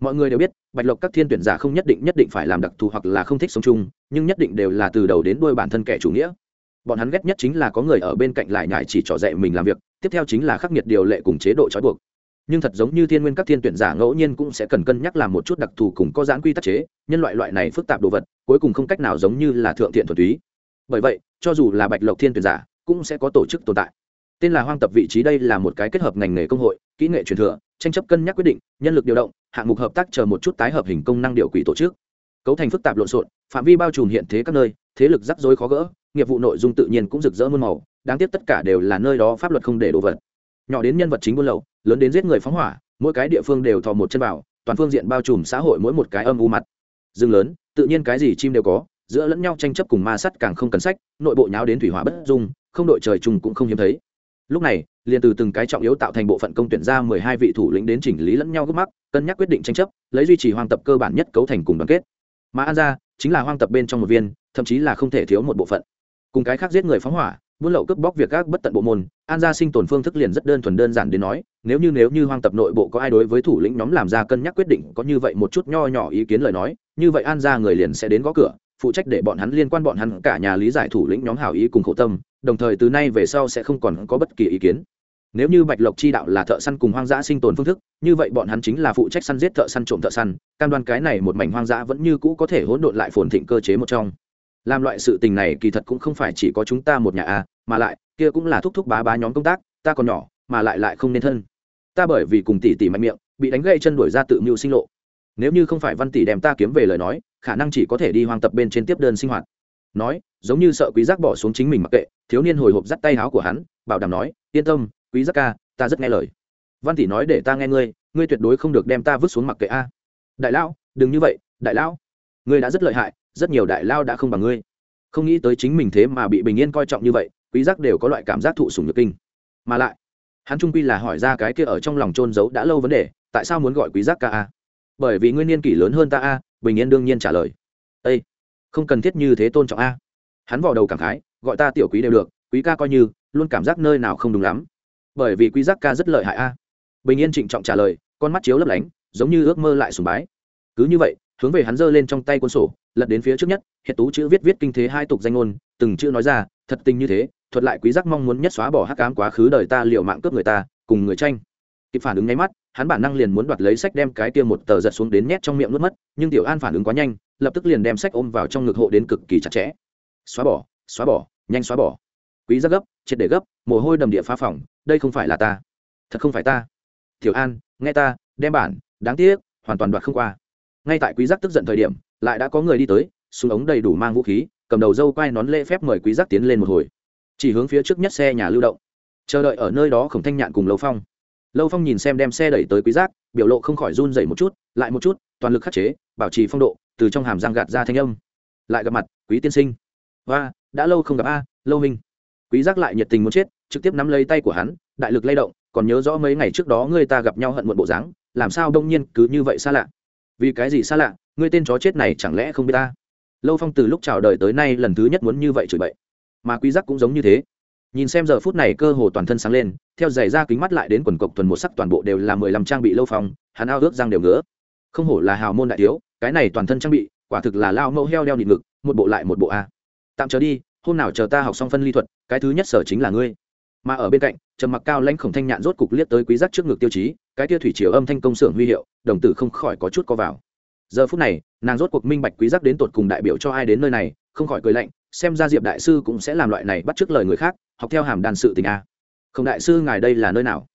Mọi người đều biết, bạch lộc các thiên tuyển giả không nhất định nhất định phải làm đặc thù hoặc là không thích sống chung, nhưng nhất định đều là từ đầu đến đuôi bản thân kẻ chủ nghĩa bọn hắn ghét nhất chính là có người ở bên cạnh lại nhải chỉ trỏ dạy mình làm việc, tiếp theo chính là khắc nghiệt điều lệ cùng chế độ trói buộc. Nhưng thật giống như thiên nguyên các thiên tuyển giả ngẫu nhiên cũng sẽ cần cân nhắc làm một chút đặc thù cùng có giãn quy tắc chế, nhân loại loại này phức tạp đồ vật, cuối cùng không cách nào giống như là thượng thiện thuần túy. Bởi vậy, cho dù là bạch lộc thiên tuyển giả, cũng sẽ có tổ chức tồn tại. Tên là hoang tập vị trí đây là một cái kết hợp ngành nghề công hội, kỹ nghệ truyền thừa, tranh chấp cân nhắc quyết định, nhân lực điều động, hạng mục hợp tác chờ một chút tái hợp hình công năng điều quỷ tổ chức cấu thành phức tạp lộn xộn, phạm vi bao trùm hiện thế các nơi, thế lực rắc rối khó gỡ, nghiệp vụ nội dung tự nhiên cũng rực rỡ muôn màu, đáng tiếc tất cả đều là nơi đó pháp luật không để đồ vật. Nhỏ đến nhân vật chính buôn lậu, lớn đến giết người phóng hỏa, mỗi cái địa phương đều thò một chân vào, toàn phương diện bao trùm xã hội mỗi một cái âm u mặt. Rừng lớn, tự nhiên cái gì chim đều có, giữa lẫn nhau tranh chấp cùng ma sắt càng không cần sách, nội bộ nháo đến thủy hỏa bất dung, không đội trời chung cũng không hiếm thấy. Lúc này, liền từ từng cái trọng yếu tạo thành bộ phận công tuyển ra mười hai vị thủ lĩnh đến chỉnh lý lẫn nhau gấp mắc, cân nhắc quyết định tranh chấp, lấy duy trì hoang tập cơ bản nhất cấu thành cùng đoàn kết mà an gia chính là hoang tập bên trong một viên, thậm chí là không thể thiếu một bộ phận. Cùng cái khác giết người phóng hỏa, buôn lậu cướp bóc việc các bất tận bộ môn, an gia sinh tồn phương thức liền rất đơn thuần đơn giản đến nói, nếu như nếu như hoang tập nội bộ có ai đối với thủ lĩnh nhóm làm ra cân nhắc quyết định có như vậy một chút nho nhỏ ý kiến lời nói, như vậy an gia người liền sẽ đến gõ cửa, phụ trách để bọn hắn liên quan bọn hắn cả nhà lý giải thủ lĩnh nhóm hảo ý cùng khổ tâm, đồng thời từ nay về sau sẽ không còn có bất kỳ ý kiến nếu như bạch lộc chi đạo là thợ săn cùng hoang dã sinh tồn phương thức, như vậy bọn hắn chính là phụ trách săn giết thợ săn trộm thợ săn, cam đoan cái này một mảnh hoang dã vẫn như cũ có thể hỗn độn lại phồn thịnh cơ chế một trong. Làm loại sự tình này kỳ thật cũng không phải chỉ có chúng ta một nhà a, mà lại, kia cũng là thúc thúc bá bá nhóm công tác, ta còn nhỏ, mà lại lại không nên thân. Ta bởi vì cùng tỷ tỷ mạnh miệng, bị đánh gây chân đuổi ra tự mưu sinh lộ. Nếu như không phải văn tỷ đem ta kiếm về lời nói, khả năng chỉ có thể đi hoang tập bên trên tiếp đơn sinh hoạt. Nói, giống như sợ quý giác bỏ xuống chính mình mặc kệ, thiếu niên hồi hộp dắt tay áo của hắn, bảo đảm nói, yên tâm quý giác ca, ta rất nghe lời. Văn tỷ nói để ta nghe ngươi ngươi tuyệt đối không được đem ta vứt xuống mặc kệ a. Đại lão, đừng như vậy, đại lão. Ngươi đã rất lợi hại, rất nhiều đại lao đã không bằng ngươi. Không nghĩ tới chính mình thế mà bị bình yên coi trọng như vậy, quý giác đều có loại cảm giác thụ sủng nhược kinh. Mà lại, hắn trung quy là hỏi ra cái kia ở trong lòng trôn giấu đã lâu vấn đề, tại sao muốn gọi quý giác ca a? Bởi vì ngươi niên kỷ lớn hơn ta a, bình yên đương nhiên trả lời. Ây không cần thiết như thế tôn trọng a. Hắn vò đầu cảm khái, gọi ta tiểu quý đều được, quý ca coi như, luôn cảm giác nơi nào không đúng lắm bởi vì quý giác ca rất lợi hại a. Bình yên trịnh trọng trả lời, con mắt chiếu lấp lánh, giống như ước mơ lại sùng bái. Cứ như vậy, hướng về hắn giơ lên trong tay cuốn sổ, lật đến phía trước nhất, hiện tú chữ viết viết kinh thế hai tục danh ngôn, từng chữ nói ra, thật tình như thế, thuật lại quý giác mong muốn nhất xóa bỏ hắc ám quá khứ đời ta liệu mạng cướp người ta, cùng người tranh. Kịp phản ứng nháy mắt, hắn bản năng liền muốn đoạt lấy sách đem cái kia một tờ giật xuống đến nhét trong miệng nuốt mất, nhưng tiểu an phản ứng quá nhanh, lập tức liền đem sách ôm vào trong ngực hộ đến cực kỳ chặt chẽ. Xóa bỏ xóa bỏ, nhanh xóa bỏ. Quý giác gấp, triệt để gấp, mồ hôi đầm địa phá phòng đây không phải là ta. Thật không phải ta. Tiểu an, nghe ta, đem bản, đáng tiếc, hoàn toàn đoạt không qua. Ngay tại quý giác tức giận thời điểm, lại đã có người đi tới, súng ống đầy đủ mang vũ khí, cầm đầu dâu quay nón lễ phép mời quý giác tiến lên một hồi. Chỉ hướng phía trước nhất xe nhà lưu động. Chờ đợi ở nơi đó khổng thanh nhạn cùng lâu phong. Lâu phong nhìn xem đem xe đẩy tới quý giác, biểu lộ không khỏi run dậy một chút, lại một chút, toàn lực khắc chế, bảo trì phong độ, từ trong hàm răng gạt ra thanh âm. Lại gặp mặt, quý tiên sinh. Và đã lâu không gặp a, lâu minh quý giác lại nhiệt tình muốn chết trực tiếp nắm lấy tay của hắn, đại lực lay động, còn nhớ rõ mấy ngày trước đó người ta gặp nhau hận muộn bộ dáng, làm sao đông nhiên cứ như vậy xa lạ? Vì cái gì xa lạ? Ngươi tên chó chết này chẳng lẽ không biết ta? Lâu phong từ lúc chào đời tới nay lần thứ nhất muốn như vậy chửi bậy. Mà quý giác cũng giống như thế. Nhìn xem giờ phút này cơ hồ toàn thân sáng lên, theo giày ra kính mắt lại đến quần cộc tuần một sắc toàn bộ đều là mười lăm trang bị lâu phong, hắn ao ước răng đều ngứa. Không hổ là hào môn đại thiếu, cái này toàn thân trang bị, quả thực là lao mẫu heo đeo nhịn ngực, một bộ lại một bộ a. Tạm chờ đi, hôm nào chờ ta học xong phân ly thuật, cái thứ nhất sở chính là ngươi mà ở bên cạnh, trầm mặc cao lãnh khổng thanh nhạn rốt cục liếc tới quý giác trước ngực tiêu chí, cái tia thủy chiều âm thanh công xưởng huy hiệu, đồng tử không khỏi có chút co vào. Giờ phút này, nàng rốt cuộc minh bạch quý giác đến tột cùng đại biểu cho ai đến nơi này, không khỏi cười lạnh, xem ra diệp đại sư cũng sẽ làm loại này bắt trước lời người khác, học theo hàm đàn sự tình a. Không đại sư ngài đây là nơi nào?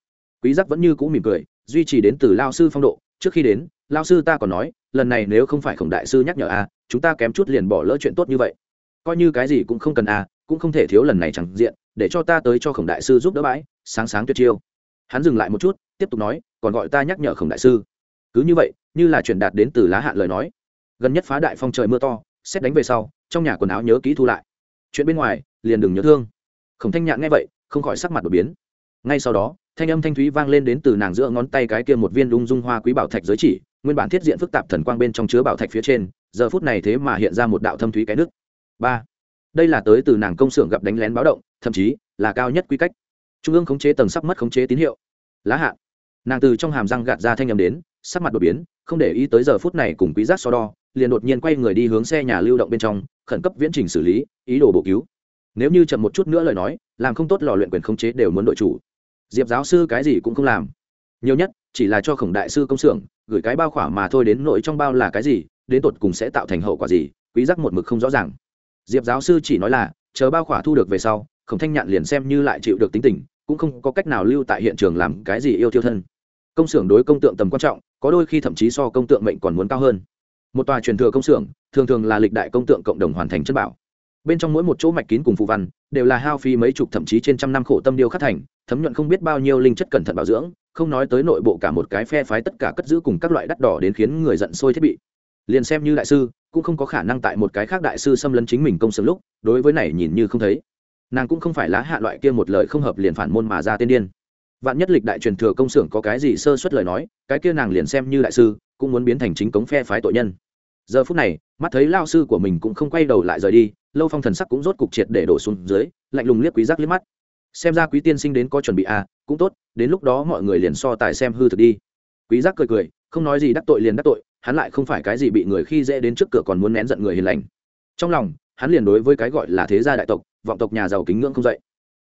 Quý giác vẫn như cũ mỉm cười, duy trì đến từ lao sư phong độ, trước khi đến, lao sư ta còn nói, lần này nếu không phải khổng đại sư nhắc nhở a, chúng ta kém chút liền bỏ lỡ chuyện tốt như vậy. Coi như cái gì cũng không cần a cũng không thể thiếu lần này chẳng diện, để cho ta tới cho khổng đại sư giúp đỡ bãi, sáng sáng tuyệt chiêu. Hắn dừng lại một chút, tiếp tục nói, còn gọi ta nhắc nhở khổng đại sư. Cứ như vậy, như là truyền đạt đến từ lá hạn lời nói. Gần nhất phá đại phong trời mưa to, xét đánh về sau, trong nhà quần áo nhớ kỹ thu lại. Chuyện bên ngoài, liền đừng nhớ thương. Khổng thanh nhạn nghe vậy, không khỏi sắc mặt đột biến. Ngay sau đó, thanh âm thanh thúy vang lên đến từ nàng giữa ngón tay cái kia một viên lung dung hoa quý bảo thạch giới chỉ, nguyên bản thiết diện phức tạp thần quang bên trong chứa bảo thạch phía trên, giờ phút này thế mà hiện ra một đạo thâm thúy cái nước ba đây là tới từ nàng công xưởng gặp đánh lén báo động, thậm chí là cao nhất quy cách. Trung ương khống chế tầng sắp mất khống chế tín hiệu. Lá hạn nàng từ trong hàm răng gạt ra thanh âm đến, sắc mặt đột biến, không để ý tới giờ phút này cùng quý giác so đo, liền đột nhiên quay người đi hướng xe nhà lưu động bên trong, khẩn cấp viễn trình xử lý, ý đồ bổ cứu. Nếu như chậm một chút nữa lời nói, làm không tốt lò luyện quyền khống chế đều muốn đội chủ. Diệp giáo sư cái gì cũng không làm. Nhiều nhất, chỉ là cho khổng đại sư công xưởng, gửi cái bao khỏa mà thôi đến nội trong bao là cái gì, đến tột cùng sẽ tạo thành hậu quả gì, quý giác một mực không rõ ràng diệp giáo sư chỉ nói là, chờ bao khỏa thu được về sau, khổng thanh nhạn liền xem như lại chịu được tính tình, cũng không có cách nào lưu tại hiện trường làm cái gì yêu tiêu thân. Công xưởng đối công tượng tầm quan trọng, có đôi khi thậm chí so công tượng mệnh còn muốn cao hơn. Một tòa truyền thừa công xưởng, thường thường là lịch đại công tượng cộng đồng hoàn thành chất bảo. Bên trong mỗi một chỗ mạch kín cùng phù văn, đều là hao phí mấy chục thậm chí trên trăm năm khổ tâm điêu khắc thành, thấm nhuận không biết bao nhiêu linh chất cẩn thận bảo dưỡng, không nói tới nội bộ cả một cái phe phái tất cả cất giữ cùng các loại đắt đỏ đến khiến người giận sôi thiết bị. Liền xem như đại sư cũng không có khả năng tại một cái khác đại sư xâm lấn chính mình công xưởng lúc, đối với này nhìn như không thấy. Nàng cũng không phải lá hạ loại kia một lời không hợp liền phản môn mà ra tiên điên. Vạn nhất lịch đại truyền thừa công xưởng có cái gì sơ suất lời nói, cái kia nàng liền xem như đại sư, cũng muốn biến thành chính cống phe phái tội nhân. Giờ phút này, mắt thấy lao sư của mình cũng không quay đầu lại rời đi, lâu phong thần sắc cũng rốt cục triệt để đổ xuống dưới, lạnh lùng liếc quý giác liếc mắt. Xem ra quý tiên sinh đến có chuẩn bị à cũng tốt, đến lúc đó mọi người liền so tài xem hư thực đi. Quý giác cười cười, không nói gì đắc tội liền đắc tội hắn lại không phải cái gì bị người khi dễ đến trước cửa còn muốn nén giận người hiền lành. Trong lòng, hắn liền đối với cái gọi là thế gia đại tộc, vọng tộc nhà giàu kính ngưỡng không dậy.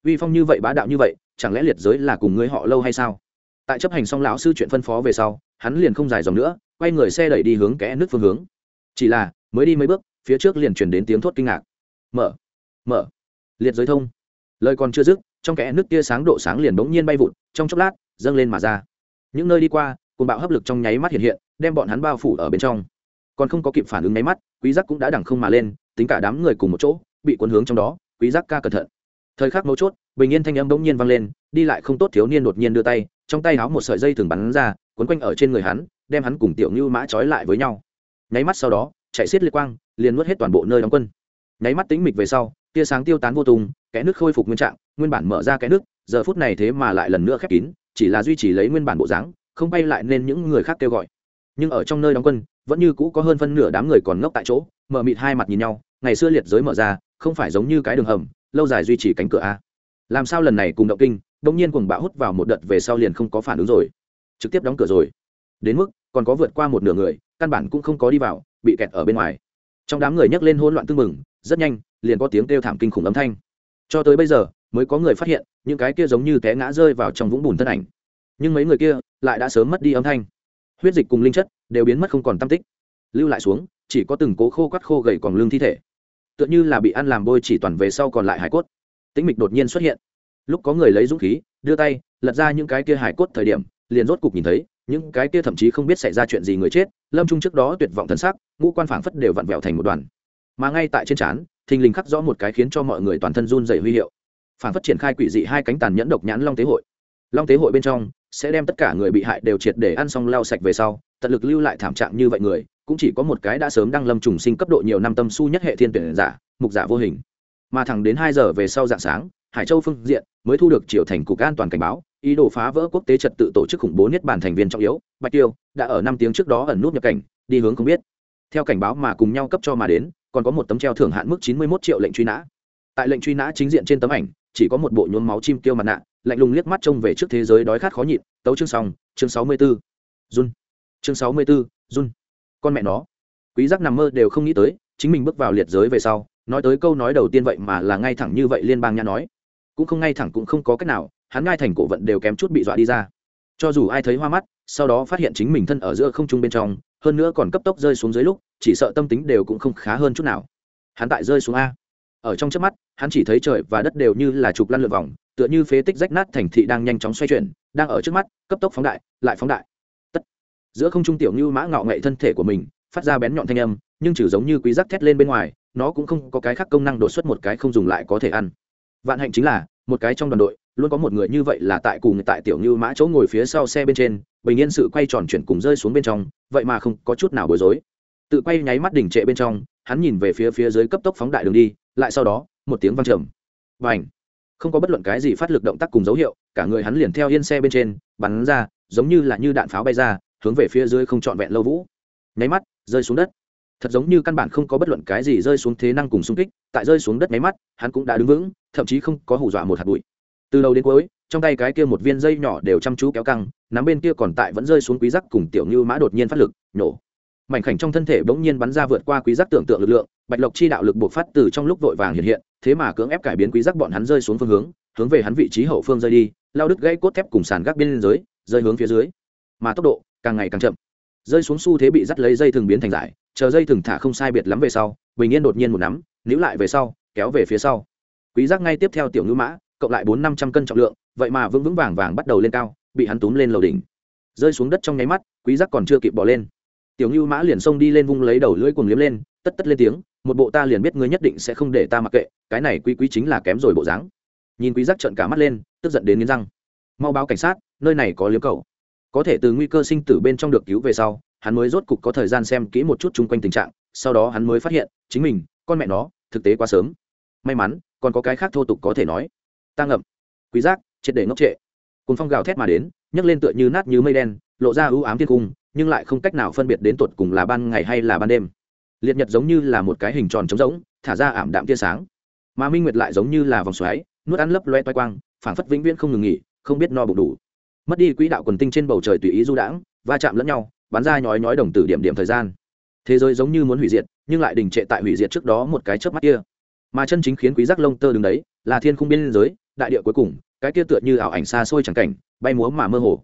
Uy phong như vậy bá đạo như vậy, chẳng lẽ liệt giới là cùng ngươi họ lâu hay sao? Tại chấp hành xong lão sư chuyện phân phó về sau, hắn liền không dài dòng nữa, quay người xe đẩy đi hướng kẽ nước phương hướng. Chỉ là, mới đi mấy bước, phía trước liền truyền đến tiếng thốt kinh ngạc. Mở mở, liệt giới thông. Lời còn chưa dứt, trong kẽ nước tia sáng độ sáng liền bỗng nhiên bay vụt, trong chốc lát, dâng lên mà ra. Những nơi đi qua cồn bạo hấp lực trong nháy mắt hiện hiện đem bọn hắn bao phủ ở bên trong. Còn không có kịp phản ứng nháy mắt, quý giác cũng đã đằng không mà lên, tính cả đám người cùng một chỗ, bị cuốn hướng trong đó, quý giác ca cẩn thận. Thời khắc mấu chốt, bình yên thanh âm bỗng nhiên vang lên, đi lại không tốt thiếu niên đột nhiên đưa tay, trong tay háo một sợi dây thường bắn ra, cuốn quanh ở trên người hắn, đem hắn cùng tiểu như mã trói lại với nhau. Nháy mắt sau đó, chạy xiết liệt quang, liền nuốt hết toàn bộ nơi đóng quân. Nháy mắt tính mịch về sau, tia sáng tiêu tán vô tung, kẽ nước khôi phục nguyên trạng, nguyên bản mở ra kẽ nước, giờ phút này thế mà lại lần nữa khép kín, chỉ là duy trì lấy nguyên bản bộ dáng, không bay lại nên những người khác kêu gọi nhưng ở trong nơi đóng quân, vẫn như cũ có hơn phân nửa đám người còn ngốc tại chỗ, mở mịt hai mặt nhìn nhau, ngày xưa liệt giới mở ra, không phải giống như cái đường hầm, lâu dài duy trì cánh cửa a. Làm sao lần này cùng động kinh đông nhiên cùng bão hút vào một đợt về sau liền không có phản ứng rồi. Trực tiếp đóng cửa rồi. Đến mức, còn có vượt qua một nửa người, căn bản cũng không có đi vào, bị kẹt ở bên ngoài. Trong đám người nhấc lên hỗn loạn tưng mừng rất nhanh, liền có tiếng kêu thảm kinh khủng âm thanh. Cho tới bây giờ, mới có người phát hiện, những cái kia giống như té ngã rơi vào trong vũng bùn thân ảnh. Nhưng mấy người kia lại đã sớm mất đi âm thanh huyết dịch cùng linh chất đều biến mất không còn tam tích, lưu lại xuống, chỉ có từng cố khô quắt khô gầy còn lương thi thể. Tựa như là bị ăn làm bôi chỉ toàn về sau còn lại hải cốt. Tĩnh mịch đột nhiên xuất hiện. Lúc có người lấy dũng khí, đưa tay, lật ra những cái kia hải cốt thời điểm, liền rốt cục nhìn thấy, những cái kia thậm chí không biết xảy ra chuyện gì người chết, lâm trung trước đó tuyệt vọng thân sắc, ngũ quan phảng phất đều vặn vẹo thành một đoàn. Mà ngay tại trên trán, thình lình khắc rõ một cái khiến cho mọi người toàn thân run dày huy hiệu. Phảng phất triển khai quỷ dị hai cánh tàn nhẫn độc nhãn long tế hội. Long tế hội bên trong sẽ đem tất cả người bị hại đều triệt để ăn xong lau sạch về sau, tận lực lưu lại thảm trạng như vậy người, cũng chỉ có một cái đã sớm đăng lâm trùng sinh cấp độ nhiều năm tâm su nhất hệ thiên tuyển giả, mục giả vô hình. Mà thẳng đến hai giờ về sau dạng sáng, hải châu phương diện mới thu được triều thành cục an toàn cảnh báo, ý đồ phá vỡ quốc tế trật tự tổ chức khủng bố nhất bản thành viên trọng yếu, bạch tiêu đã ở năm tiếng trước đó ẩn nút nhập cảnh, đi hướng không biết. Theo cảnh báo mà cùng nhau cấp cho mà đến, còn có một tấm treo thưởng hạn mức chín mươi một triệu lệnh truy nã. Tại lệnh truy nã chính diện trên tấm ảnh, chỉ có một bộ nhuốm máu chim tiêu mặt nạ lạnh lùng liếc mắt trông về trước thế giới đói khát khó nhịn tấu chương xong chương sáu mươi 64. run chương sáu mươi 64, run con mẹ nó. Quý giác nằm mơ đều không nghĩ tới chính mình bước vào liệt giới về sau nói tới câu nói đầu tiên vậy mà là ngay thẳng như vậy liên bang nha nói. Cũng không ngay thẳng cũng không có cách nào hắn ngay thành cổ vận đều kém chút bị dọa đi ra. Cho dù ai thấy hoa mắt sau đó phát hiện chính mình thân ở giữa không trung bên trong hơn nữa còn cấp tốc rơi xuống dưới lúc chỉ sợ tâm tính đều cũng không khá hơn chút nào. Hắn tại rơi xuống a. Ở trong chớp mắt hắn chỉ thấy trời và đất đều như là trục lăn lượn vòng tựa như phế tích rách nát thành thị đang nhanh chóng xoay chuyển, đang ở trước mắt, cấp tốc phóng đại, lại phóng đại. Tất. Giữa không trung tiểu như mã ngạo nghệ thân thể của mình, phát ra bén nhọn thanh âm, nhưng chỉ giống như quý giác thét lên bên ngoài, nó cũng không có cái khác công năng đột xuất một cái không dùng lại có thể ăn. Vạn hạnh chính là, một cái trong đoàn đội, luôn có một người như vậy là tại cùng tại tiểu như mã chỗ ngồi phía sau xe bên trên, bình yên sự quay tròn chuyển cùng rơi xuống bên trong, vậy mà không có chút nào bối rối. Tự quay nháy mắt đỉnh trệ bên trong, hắn nhìn về phía phía dưới cấp tốc phóng đại đường đi, lại sau đó, một tiếng vang trầm. Và ảnh không có bất luận cái gì phát lực động tác cùng dấu hiệu, cả người hắn liền theo yên xe bên trên, bắn ra, giống như là như đạn pháo bay ra, hướng về phía dưới không trọn vẹn lâu vũ. Nháy mắt, rơi xuống đất. Thật giống như căn bản không có bất luận cái gì rơi xuống thế năng cùng xung kích, tại rơi xuống đất nháy mắt, hắn cũng đã đứng vững, thậm chí không có hù dọa một hạt bụi. Từ đầu đến cuối, trong tay cái kia một viên dây nhỏ đều chăm chú kéo căng, nắm bên kia còn tại vẫn rơi xuống quý giác cùng tiểu như mã đột nhiên phát lực nhổ mảnh khảnh trong thân thể bỗng nhiên bắn ra vượt qua quý giác tưởng tượng lực lượng, bạch lộc chi đạo lực buộc phát từ trong lúc vội vàng hiện hiện, thế mà cưỡng ép cải biến quý giác bọn hắn rơi xuống phương hướng hướng về hắn vị trí hậu phương rơi đi, lao đứt gãy cốt thép cùng sàn gác biên giới rơi hướng phía dưới. Mà tốc độ càng ngày càng chậm. Rơi xuống xu thế bị dắt lấy dây thường biến thành giải chờ dây thừng thả không sai biệt lắm về sau, bình yên đột nhiên một nắm, níu lại về sau, kéo về phía sau. Quý giác ngay tiếp theo tiểu ngư mã, cộng lại bốn năm trăm cân trọng lượng, vậy mà vững vững vàng vàng bắt đầu lên cao, bị hắn túm lên lầu đỉnh. Rơi xuống đất trong nháy mắt, quý giác còn chưa kịp bỏ lên tiểu ngưu mã liền xông đi lên vung lấy đầu lưỡi cuồng liếm lên, tất tất lên tiếng, một bộ ta liền biết ngươi nhất định sẽ không để ta mặc kệ, cái này quý quý chính là kém rồi bộ dáng. Nhìn quý giác trợn cả mắt lên, tức giận đến nghiến răng. Mau báo cảnh sát, nơi này có liếm cầu. Có thể từ nguy cơ sinh tử bên trong được cứu về sau, hắn mới rốt cục có thời gian xem kỹ một chút chung quanh tình trạng, sau đó hắn mới phát hiện, chính mình, con mẹ nó, thực tế quá sớm. May mắn, còn có cái khác thô tục có thể nói. Ta ngậm. Quý giác, triệt để ngốc trệ. Cùng phong gào thét mà đến, nhấc lên tựa như nát như mây đen, lộ ra ưu ám thiên cung nhưng lại không cách nào phân biệt đến tuột cùng là ban ngày hay là ban đêm. Liệt nhật giống như là một cái hình tròn trống rỗng, thả ra ảm đạm tia sáng. Mà minh nguyệt lại giống như là vòng xoáy, nuốt ăn lấp loe toai quang, phảng phất vĩnh viễn không ngừng nghỉ, không biết no bụng đủ. Mất đi quỹ đạo quần tinh trên bầu trời tùy ý du đãng, va chạm lẫn nhau, bắn ra nhói nhói đồng tử điểm điểm thời gian. Thế giới giống như muốn hủy diệt, nhưng lại đình trệ tại hủy diệt trước đó một cái chớp mắt kia. Mà chân chính khiến quý giác lông tơ đứng đấy, là thiên khung biên giới, đại địa cuối cùng, cái kia tựa như ảo ảnh xa xôi chẳng cảnh, bay múa mà mơ hồ.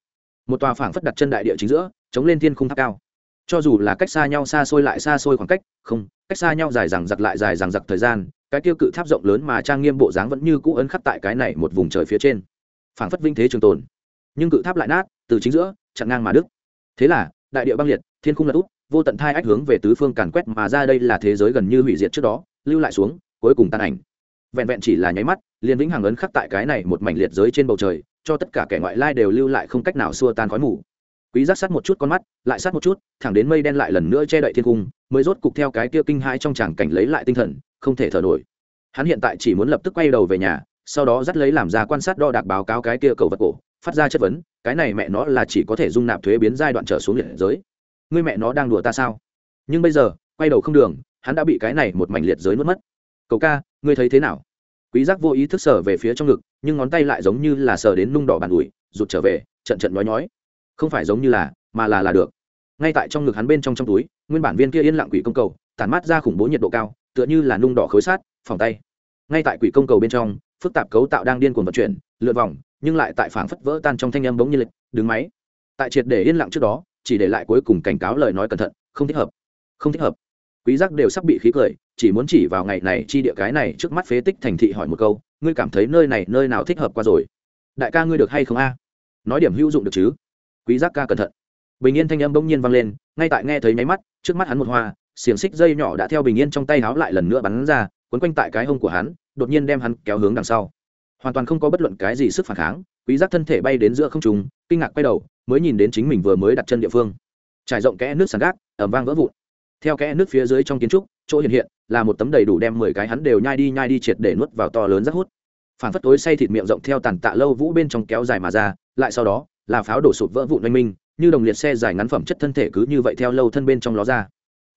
Một tòa phảng phất đặt chân đại địa chính giữa chống lên thiên khung tháp cao. Cho dù là cách xa nhau xa xôi lại xa xôi khoảng cách, không, cách xa nhau dài rằng giặc lại dài rằng giặc thời gian, cái tiêu cự tháp rộng lớn mà trang nghiêm bộ dáng vẫn như cũ ấn khắc tại cái này một vùng trời phía trên. Phảng phất vinh thế trường tồn. Nhưng cự tháp lại nát, từ chính giữa, chặn ngang mà đức thế là, đại địa băng liệt, thiên khung lật úp, vô tận thai ách hướng về tứ phương càn quét mà ra đây là thế giới gần như hủy diệt trước đó, lưu lại xuống, cuối cùng tan ảnh. Vẹn vẹn chỉ là nháy mắt, liền vĩnh hằng ấn khắc tại cái này một mảnh liệt giới trên bầu trời, cho tất cả kẻ ngoại lai đều lưu lại không cách nào xua tan khói mù quý giác sát một chút con mắt, lại sát một chút, thẳng đến mây đen lại lần nữa che đậy thiên cung, mới rốt cục theo cái kia kinh hãi trong tràng cảnh lấy lại tinh thần, không thể thở nổi. Hắn hiện tại chỉ muốn lập tức quay đầu về nhà, sau đó dắt lấy làm ra quan sát đo đạc báo cáo cái kia cầu vật cổ, phát ra chất vấn, cái này mẹ nó là chỉ có thể dung nạp thuế biến giai đoạn trở xuống liệt giới. Ngươi mẹ nó đang đùa ta sao? Nhưng bây giờ, quay đầu không đường, hắn đã bị cái này một mảnh liệt giới nuốt mất. Cậu ca, ngươi thấy thế nào? Quý giác vô ý thức sở về phía trong ngực, nhưng ngón tay lại giống như là sờ đến nung đỏ bàn ủi, rụt trở về, trận trận nói nói không phải giống như là, mà là là được. Ngay tại trong ngực hắn bên trong trong túi, nguyên bản viên kia yên lặng quỷ công cầu, tản mát ra khủng bố nhiệt độ cao, tựa như là nung đỏ khối sát phòng tay. Ngay tại quỷ công cầu bên trong, phức tạp cấu tạo đang điên cuồng vận chuyển, lượn vòng, nhưng lại tại phảng phất vỡ tan trong thanh âm bỗng nhiên lệch đứng máy. Tại triệt để yên lặng trước đó, chỉ để lại cuối cùng cảnh cáo lời nói cẩn thận, không thích hợp. Không thích hợp. Quý giác đều sắp bị khí cười, chỉ muốn chỉ vào ngày này chi địa cái này trước mắt phế tích thành thị hỏi một câu, ngươi cảm thấy nơi này nơi nào thích hợp qua rồi? Đại ca ngươi được hay không a? Nói điểm hữu dụng được chứ? Quý giác ca cẩn thận. Bình yên thanh âm bỗng nhiên vang lên, ngay tại nghe thấy nháy mắt, trước mắt hắn một hoa, xiềng xích dây nhỏ đã theo bình yên trong tay háo lại lần nữa bắn ra, quấn quanh tại cái hông của hắn, đột nhiên đem hắn kéo hướng đằng sau. Hoàn toàn không có bất luận cái gì sức phản kháng, quý giác thân thể bay đến giữa không trung, kinh ngạc quay đầu, mới nhìn đến chính mình vừa mới đặt chân địa phương. Trải rộng kẽ nước sàn gác, ẩm vang vỡ vụn. Theo kẽ nước phía dưới trong kiến trúc, chỗ hiện hiện là một tấm đầy đủ đem mười cái hắn đều nhai đi nhai đi triệt để nuốt vào to lớn rất hút. Phản phất tối say thịt miệng rộng theo tàn tạ lâu vũ bên trong kéo dài mà ra, lại sau đó là pháo đổ sụt vỡ vụn oanh minh, như đồng liệt xe dài ngắn phẩm chất thân thể cứ như vậy theo lâu thân bên trong ló ra.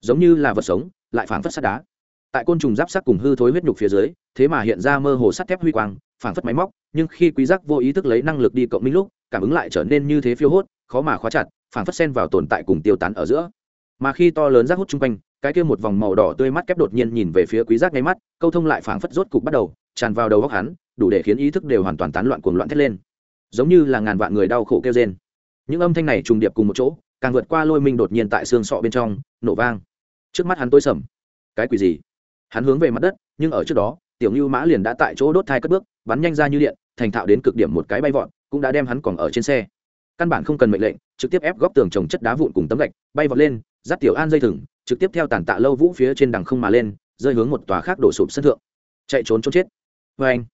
Giống như là vật sống, lại phản phất sắt đá. Tại côn trùng giáp sắc cùng hư thối huyết nhục phía dưới, thế mà hiện ra mơ hồ sắt thép huy quang phản phất máy móc, nhưng khi quý giác vô ý thức lấy năng lực đi cộng minh lúc, cảm ứng lại trở nên như thế phiêu hốt, khó mà khóa chặt phản phất xen vào tồn tại cùng tiêu tán ở giữa. Mà khi to lớn rác hút chung quanh, cái kia một vòng màu đỏ tươi mắt kép đột nhiên nhìn về phía quý giác ngay mắt, câu thông lại phảng phất rốt cục bắt đầu, tràn vào đầu óc hắn, đủ để khiến ý thức đều hoàn toàn tán loạn cuồng loạn thét lên giống như là ngàn vạn người đau khổ kêu rên. Những âm thanh này trùng điệp cùng một chỗ, càng vượt qua lôi minh đột nhiên tại xương sọ bên trong, nổ vang. Trước mắt hắn tối sầm. Cái quỷ gì? Hắn hướng về mặt đất, nhưng ở trước đó, tiểu lưu mã liền đã tại chỗ đốt thai cất bước, bắn nhanh ra như điện, thành thạo đến cực điểm một cái bay vọt, cũng đã đem hắn còn ở trên xe. Căn bản không cần mệnh lệnh, trực tiếp ép góc tường trồng chất đá vụn cùng tấm gạch, bay vọt lên, dắt tiểu an dây thừng, trực tiếp theo tàn tạ lâu vũ phía trên đằng không mà lên, rơi hướng một tòa khác đổ sụp sân thượng. Chạy trốn trốn chết. Vê anh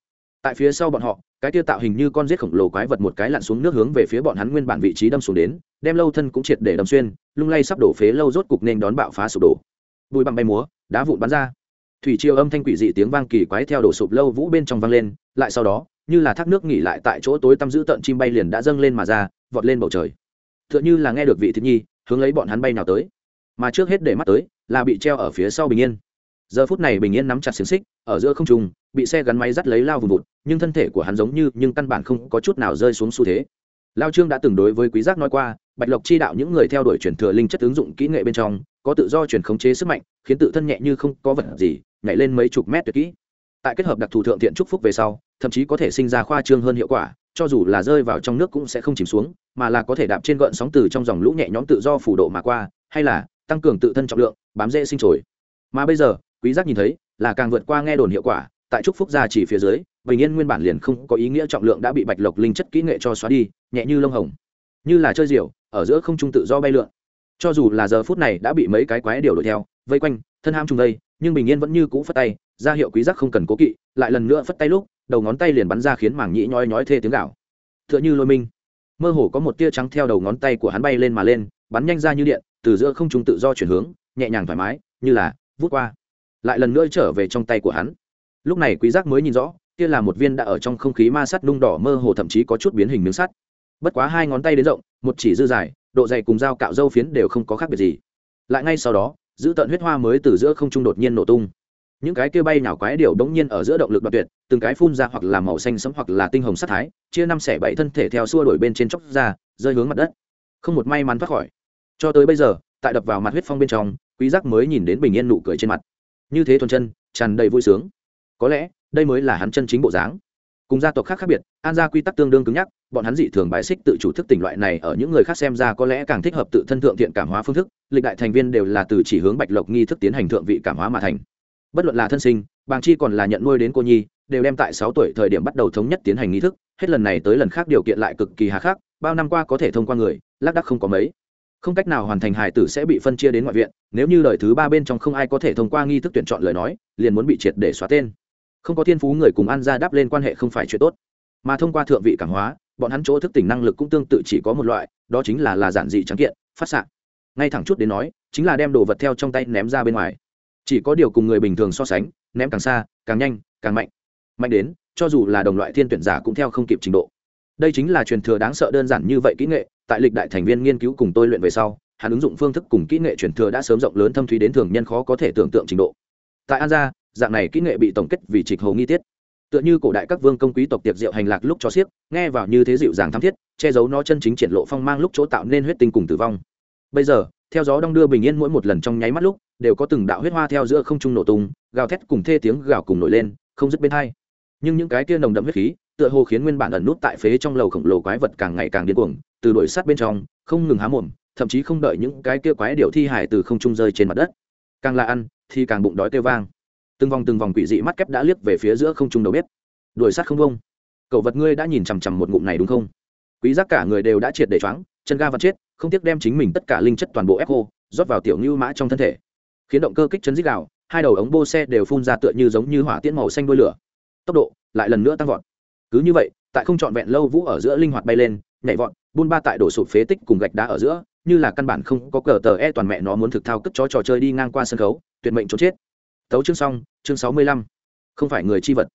tại phía sau bọn họ, cái tiêu tạo hình như con rết khổng lồ quái vật một cái lặn xuống nước hướng về phía bọn hắn nguyên bản vị trí đâm xuống đến, đem lâu thân cũng triệt để đâm xuyên, lung lay sắp đổ phế lâu rốt cục nên đón bạo phá sụp đổ. Bụi bằng bay múa, đá vụn bắn ra. Thủy triều âm thanh quỷ dị tiếng vang kỳ quái theo đổ sụp lâu vũ bên trong vang lên, lại sau đó, như là thác nước nghỉ lại tại chỗ tối tăm giữ tận chim bay liền đã dâng lên mà ra, vọt lên bầu trời. Tựa như là nghe được vị thiên nhi, hướng lấy bọn hắn bay nào tới. Mà trước hết để mắt tới, là bị treo ở phía sau bình yên giờ phút này bình yên nắm chặt xiềng xích, ở giữa không trung, bị xe gắn máy dắt lấy lao vùng vụt, nhưng thân thể của hắn giống như, nhưng căn bản không có chút nào rơi xuống xu thế. Lao trương đã từng đối với quý giác nói qua, bạch lộc chi đạo những người theo đuổi truyền thừa linh chất ứng dụng kỹ nghệ bên trong, có tự do truyền khống chế sức mạnh, khiến tự thân nhẹ như không có vật gì, nhảy lên mấy chục mét tuyệt kỹ. Tại kết hợp đặc thù thượng thiện trúc phúc về sau, thậm chí có thể sinh ra khoa trương hơn hiệu quả, cho dù là rơi vào trong nước cũng sẽ không chìm xuống, mà là có thể đạp trên gợn sóng từ trong dòng lũ nhẹ nhõm tự do phủ độ mà qua, hay là tăng cường tự thân trọng lượng, bám dễ sinh trồi mà bây giờ quý giác nhìn thấy, là càng vượt qua nghe đồn hiệu quả, tại trúc phúc gia chỉ phía dưới, bình yên nguyên bản liền không có ý nghĩa trọng lượng đã bị bạch lộc linh chất kỹ nghệ cho xóa đi, nhẹ như lông hồng. Như là chơi diều, ở giữa không trung tự do bay lượn. Cho dù là giờ phút này đã bị mấy cái quái điều đuổi theo, vây quanh, thân ham trùng đây, nhưng bình yên vẫn như cũ phất tay, ra hiệu quý giác không cần cố kỵ, lại lần nữa phất tay lúc, đầu ngón tay liền bắn ra khiến mảng nhĩ nhói nhói thê tiếng gạo tựa như lôi minh. Mơ hồ có một tia trắng theo đầu ngón tay của hắn bay lên mà lên, bắn nhanh ra như điện, từ giữa không trung tự do chuyển hướng, nhẹ nhàng thoải mái, như là vút qua lại lần nữa trở về trong tay của hắn. Lúc này quý giác mới nhìn rõ, kia là một viên đã ở trong không khí ma sắt nung đỏ mơ hồ thậm chí có chút biến hình miếng sắt. Bất quá hai ngón tay đến rộng, một chỉ dư dài, độ dày cùng dao cạo dâu phiến đều không có khác biệt gì. Lại ngay sau đó, giữ tận huyết hoa mới từ giữa không trung đột nhiên nổ tung. Những cái kia bay nhào quái điều đống nhiên ở giữa động lực đoạt tuyệt, từng cái phun ra hoặc là màu xanh sẫm hoặc là tinh hồng sắt thái, chia năm xẻ bảy thân thể theo xua đổi bên trên chóc ra, rơi hướng mặt đất. Không một may mắn thoát khỏi. Cho tới bây giờ, tại đập vào mặt huyết phong bên trong, quý giác mới nhìn đến bình yên nụ cười trên mặt như thế thuần chân, tràn đầy vui sướng. Có lẽ, đây mới là hắn chân chính bộ dáng. Cùng gia tộc khác khác biệt, an gia quy tắc tương đương cứng nhắc, bọn hắn dị thường bài xích tự chủ thức tỉnh loại này ở những người khác xem ra có lẽ càng thích hợp tự thân thượng thiện cảm hóa phương thức, lịch đại thành viên đều là từ chỉ hướng bạch lộc nghi thức tiến hành thượng vị cảm hóa mà thành. Bất luận là thân sinh, bàng chi còn là nhận nuôi đến cô nhi, đều đem tại sáu tuổi thời điểm bắt đầu thống nhất tiến hành nghi thức, hết lần này tới lần khác điều kiện lại cực kỳ hà khắc, bao năm qua có thể thông qua người, lác đắc không có mấy không cách nào hoàn thành hài tử sẽ bị phân chia đến ngoại viện, nếu như lời thứ ba bên trong không ai có thể thông qua nghi thức tuyển chọn lời nói, liền muốn bị triệt để xóa tên. Không có thiên phú người cùng ăn ra đáp lên quan hệ không phải chuyện tốt. Mà thông qua thượng vị cảm hóa, bọn hắn chỗ thức tỉnh năng lực cũng tương tự chỉ có một loại, đó chính là là giản dị trắng kiện, phát xạ. Ngay thẳng chút đến nói, chính là đem đồ vật theo trong tay ném ra bên ngoài. Chỉ có điều cùng người bình thường so sánh, ném càng xa, càng nhanh, càng mạnh. Mạnh đến, cho dù là đồng loại thiên tuyển giả cũng theo không kịp trình độ. Đây chính là truyền thừa đáng sợ đơn giản như vậy kỹ nghệ tại lịch đại thành viên nghiên cứu cùng tôi luyện về sau, hắn ứng dụng phương thức cùng kỹ nghệ truyền thừa đã sớm rộng lớn thâm thúy đến thường nhân khó có thể tưởng tượng trình độ. Tại an gia, dạng này kỹ nghệ bị tổng kết vì trịch hồ nghi tiết. Tựa như cổ đại các vương công quý tộc tiệc rượu hành lạc lúc cho xiếc, nghe vào như thế dịu dàng thắm thiết, che giấu nó chân chính triển lộ phong mang lúc chỗ tạo nên huyết tinh cùng tử vong. Bây giờ, theo gió đong đưa bình yên mỗi một lần trong nháy mắt lúc, đều có từng đạo huyết hoa theo giữa không trung nổ tung, gào thét cùng thê tiếng gào cùng nổi lên, không dứt bên hai. Nhưng những cái kia nồng đậm huyết khí, tựa hồ khiến nguyên bản ẩn nút tại phế trong lầu khổng lồ quái vật càng ngày càng điên cuồng từ đuổi sát bên trong, không ngừng há mồm, thậm chí không đợi những cái kia quái điệu thi hải từ không trung rơi trên mặt đất. Càng là ăn, thì càng bụng đói kêu vang. Từng vòng từng vòng quỷ dị mắt kép đã liếc về phía giữa không trung đầu bếp. Đuổi sát không công cậu vật ngươi đã nhìn chằm chằm một ngụm này đúng không? Quý giác cả người đều đã triệt để choáng, chân ga vật chết, không tiếc đem chính mình tất cả linh chất toàn bộ ép khô, rót vào tiểu lưu mã trong thân thể. Khiến động cơ kích chấn dích gạo hai đầu ống bô xe đều phun ra tựa như giống như hỏa tiễn màu xanh đuôi lửa. Tốc độ lại lần nữa tăng vọt. Cứ như vậy, tại không trọn vẹn lâu vũ ở giữa linh hoạt bay lên, nhảy vọt buôn ba tại đổ sụp phế tích cùng gạch đá ở giữa, như là căn bản không có cờ tờ e toàn mẹ nó muốn thực thao cất chó trò chơi đi ngang qua sân khấu, tuyệt mệnh trốn chết. Tấu chương xong, chương sáu mươi lăm. Không phải người chi vật.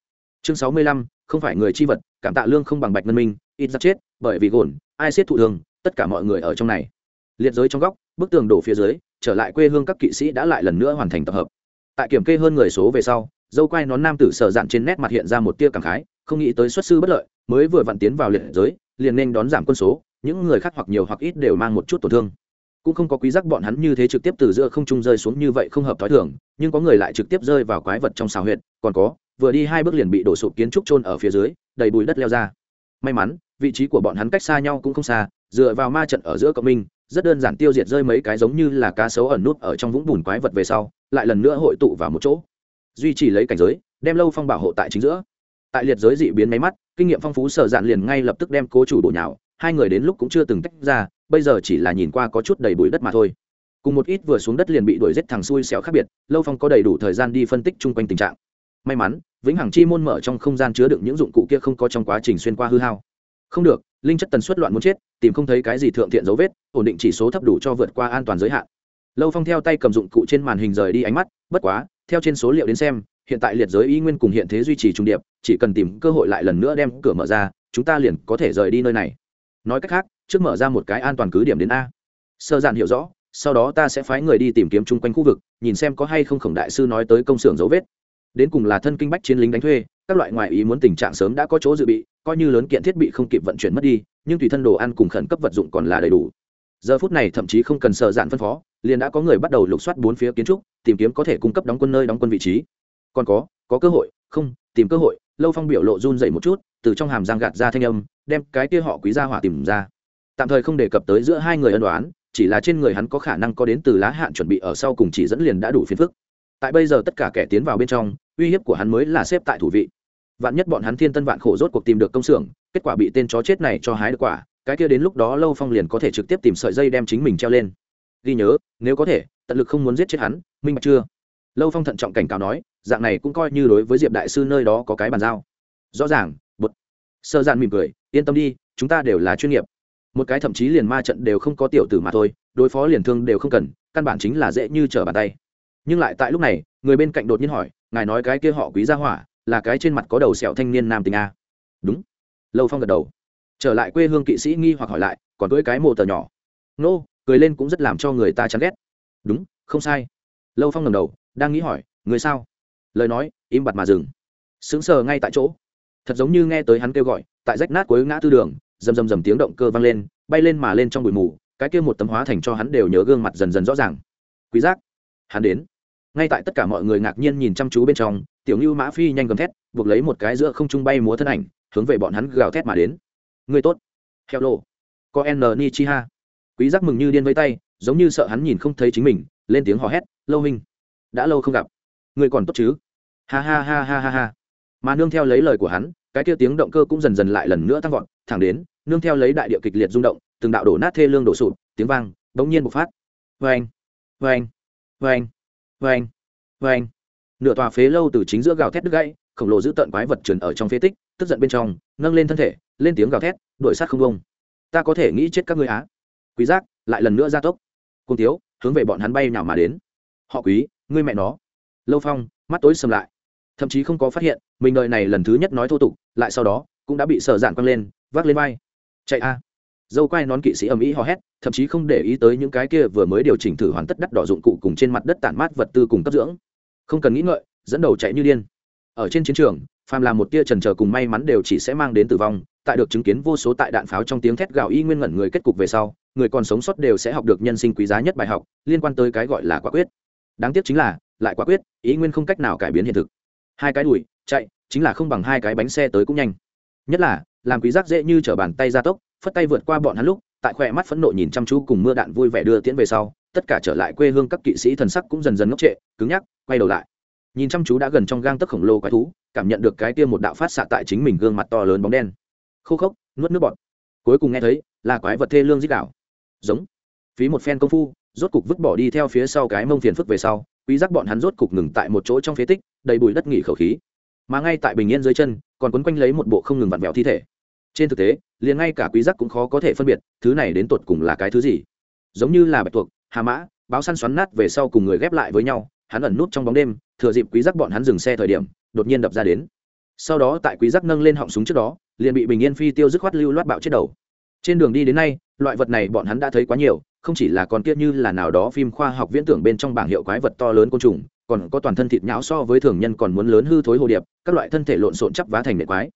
Chương sáu mươi lăm, không phải người chi vật, cảm tạ lương không bằng bạch ngân minh, ít ra chết, bởi vì gồn, ai siết thụ thường, tất cả mọi người ở trong này. Liệt giới trong góc, bức tường đổ phía dưới, trở lại quê hương các kỵ sĩ đã lại lần nữa hoàn thành tập hợp. Tại kiểm kê hơn người số về sau, dâu quai nón nam tử sở dạn trên nét mặt hiện ra một tia cảm khái không nghĩ tới xuất sư bất lợi, mới vừa vặn tiến vào liệt giới, liền nên đón giảm quân số, những người khác hoặc nhiều hoặc ít đều mang một chút tổn thương. Cũng không có quý giác bọn hắn như thế trực tiếp từ giữa không trung rơi xuống như vậy không hợp thói thường, nhưng có người lại trực tiếp rơi vào quái vật trong xào huyệt, còn có, vừa đi hai bước liền bị đổ sụp kiến trúc trôn ở phía dưới, đầy bụi đất leo ra. May mắn, vị trí của bọn hắn cách xa nhau cũng không xa, dựa vào ma trận ở giữa cộng minh, rất đơn giản tiêu diệt rơi mấy cái giống như là cá sấu ẩn nút ở trong vũng bùn quái vật về sau, lại lần nữa hội tụ vào một chỗ. Duy trì lấy cảnh giới, đem lâu phong bảo hộ tại chính giữa tại liệt giới dị biến máy mắt, kinh nghiệm phong phú sở dạn liền ngay lập tức đem cố chủ bổ nhào, hai người đến lúc cũng chưa từng tách ra, bây giờ chỉ là nhìn qua có chút đầy bụi đất mà thôi. Cùng một ít vừa xuống đất liền bị đuổi giết thằng xui xẻo khác biệt, lâu phong có đầy đủ thời gian đi phân tích chung quanh tình trạng. May mắn, vĩnh hằng chi môn mở trong không gian chứa đựng những dụng cụ kia không có trong quá trình xuyên qua hư hao. Không được, linh chất tần suất loạn muốn chết, tìm không thấy cái gì thượng thiện dấu vết, ổn định chỉ số thấp đủ cho vượt qua an toàn giới hạn. Lâu phong theo tay cầm dụng cụ trên màn hình rời đi ánh mắt, bất quá, theo trên số liệu đến xem hiện tại liệt giới y nguyên cùng hiện thế duy trì trung điệp, chỉ cần tìm cơ hội lại lần nữa đem cửa mở ra, chúng ta liền có thể rời đi nơi này. Nói cách khác, trước mở ra một cái an toàn cứ điểm đến a. Sơ giản hiểu rõ, sau đó ta sẽ phái người đi tìm kiếm chung quanh khu vực, nhìn xem có hay không khổng đại sư nói tới công xưởng dấu vết. Đến cùng là thân kinh bách chiến lính đánh thuê, các loại ngoại ý muốn tình trạng sớm đã có chỗ dự bị, coi như lớn kiện thiết bị không kịp vận chuyển mất đi, nhưng tùy thân đồ ăn cùng khẩn cấp vật dụng còn là đầy đủ. Giờ phút này thậm chí không cần sợ dạn phân phó, liền đã có người bắt đầu lục soát bốn phía kiến trúc, tìm kiếm có thể cung cấp đóng quân nơi đóng quân vị trí còn có có cơ hội, không, tìm cơ hội. Lâu phong biểu lộ run dậy một chút, từ trong hàm giang gạt ra thanh âm, đem cái kia họ quý gia hỏa tìm ra. Tạm thời không đề cập tới giữa hai người ân đoán, chỉ là trên người hắn có khả năng có đến từ lá hạn chuẩn bị ở sau cùng chỉ dẫn liền đã đủ phiền phức. Tại bây giờ tất cả kẻ tiến vào bên trong, uy hiếp của hắn mới là xếp tại thủ vị. Vạn nhất bọn hắn thiên tân vạn khổ rốt cuộc tìm được công xưởng, kết quả bị tên chó chết này cho hái được quả, cái kia đến lúc đó lâu phong liền có thể trực tiếp tìm sợi dây đem chính mình treo lên. Ghi nhớ, nếu có thể, tận lực không muốn giết chết hắn, minh bạch chưa? Lâu phong thận trọng cảnh cáo nói, dạng này cũng coi như đối với diệp đại sư nơi đó có cái bàn giao. Rõ ràng bột sơ dạn mỉm cười, yên tâm đi, chúng ta đều là chuyên nghiệp. Một cái thậm chí liền ma trận đều không có tiểu tử mà thôi, đối phó liền thương đều không cần, căn bản chính là dễ như trở bàn tay. Nhưng lại tại lúc này, người bên cạnh đột nhiên hỏi, ngài nói cái kia họ quý gia hỏa, là cái trên mặt có đầu sẹo thanh niên nam tình a? Đúng. Lâu phong gật đầu. Trở lại quê hương kỵ sĩ nghi hoặc hỏi lại, còn cưỡi cái mộ tờ nhỏ? Nô, cười lên cũng rất làm cho người ta chán ghét. Đúng, không sai. Lâu phong ngầm đầu đang nghĩ hỏi, người sao? Lời nói, im bặt mà dừng. Sững sờ ngay tại chỗ. Thật giống như nghe tới hắn kêu gọi, tại rách nát cuối ngã tư đường, rầm rầm rầm tiếng động cơ vang lên, bay lên mà lên trong bụi mù, cái kia một tấm hóa thành cho hắn đều nhớ gương mặt dần dần rõ ràng. Quý giác, hắn đến. Ngay tại tất cả mọi người ngạc nhiên nhìn chăm chú bên trong, tiểu ngưu mã phi nhanh gầm thét, buộc lấy một cái giữa không trung bay múa thân ảnh, hướng về bọn hắn gào thét mà đến. Người tốt. Heo lộ có n ni chi ha. Quý giác mừng như điên với tay, giống như sợ hắn nhìn không thấy chính mình, lên tiếng hò hét, lâu hình đã lâu không gặp. Người còn tốt chứ? Ha ha ha ha ha ha. Mà nương theo lấy lời của hắn, cái kia tiếng động cơ cũng dần dần lại lần nữa tăng vọt, thẳng đến, nương theo lấy đại địa kịch liệt rung động, từng đạo đổ nát thê lương đổ sụp, tiếng vang bỗng nhiên bộc phát. Vang vang vang vang vang nửa tòa phế lâu từ chính giữa gào thét đứt gãy, khổng lồ giữ tận quái vật trườn ở trong phế tích, tức giận bên trong, nâng lên thân thể, lên tiếng gào thét, đuổi sát không bông ta có thể nghĩ chết các ngươi á. Quý giác, lại lần nữa ra tốc. Cung tiếu, hướng về bọn hắn bay nào mà đến. Họ quý ngươi mẹ nó. Lâu phong, mắt tối sầm lại. Thậm chí không có phát hiện, mình đợi này lần thứ nhất nói thô tục, lại sau đó, cũng đã bị sợ dạn quăng lên, vác lên vai. Chạy a. Dâu quai nón kỵ sĩ ầm ĩ hò hét, thậm chí không để ý tới những cái kia vừa mới điều chỉnh thử hoàn tất đắt đỏ dụng cụ cùng trên mặt đất tản mát vật tư cùng cấp dưỡng. Không cần nghĩ ngợi, dẫn đầu chạy như điên. Ở trên chiến trường, phàm là một tia trần trờ cùng may mắn đều chỉ sẽ mang đến tử vong, tại được chứng kiến vô số tại đạn pháo trong tiếng thét gào y nguyên ngẩn người kết cục về sau, người còn sống sót đều sẽ học được nhân sinh quý giá nhất bài học, liên quan tới cái gọi là quả quyết đáng tiếc chính là, lại quả quyết, ý nguyên không cách nào cải biến hiện thực. Hai cái đùi, chạy, chính là không bằng hai cái bánh xe tới cũng nhanh. Nhất là, làm quý giác dễ như trở bàn tay ra tốc, phất tay vượt qua bọn hắn lúc, tại khoe mắt phẫn nộ nhìn chăm chú cùng mưa đạn vui vẻ đưa tiễn về sau, tất cả trở lại quê hương các kỵ sĩ thần sắc cũng dần dần ngốc trệ, cứng nhắc, quay đầu lại. Nhìn chăm chú đã gần trong gang tấc khổng lồ quái thú, cảm nhận được cái kia một đạo phát xạ tại chính mình gương mặt to lớn bóng đen. Khô khốc, nuốt nước bọt. Cuối cùng nghe thấy, là quái vật thê lương dích đảo giống. Phí một phen công phu rốt cục vứt bỏ đi theo phía sau cái mông phiền phức về sau, quý giác bọn hắn rốt cục ngừng tại một chỗ trong phế tích, đầy bụi đất nghỉ khẩu khí. Mà ngay tại bình yên dưới chân, còn quấn quanh lấy một bộ không ngừng vặn vẹo thi thể. Trên thực tế, liền ngay cả quý giác cũng khó có thể phân biệt, thứ này đến tột cùng là cái thứ gì. Giống như là bạch tuộc, hà mã, báo săn xoắn nát về sau cùng người ghép lại với nhau, hắn ẩn nút trong bóng đêm, thừa dịp quý giác bọn hắn dừng xe thời điểm, đột nhiên đập ra đến. Sau đó tại quý giác nâng lên họng súng trước đó, liền bị bình yên phi tiêu dứt khoát lưu loát bạo chết đầu. Trên đường đi đến nay, loại vật này bọn hắn đã thấy quá nhiều không chỉ là con kia như là nào đó phim khoa học viễn tưởng bên trong bảng hiệu quái vật to lớn côn trùng, còn có toàn thân thịt nhão so với thường nhân còn muốn lớn hư thối hồ điệp, các loại thân thể lộn xộn chắp vá thành nệ quái.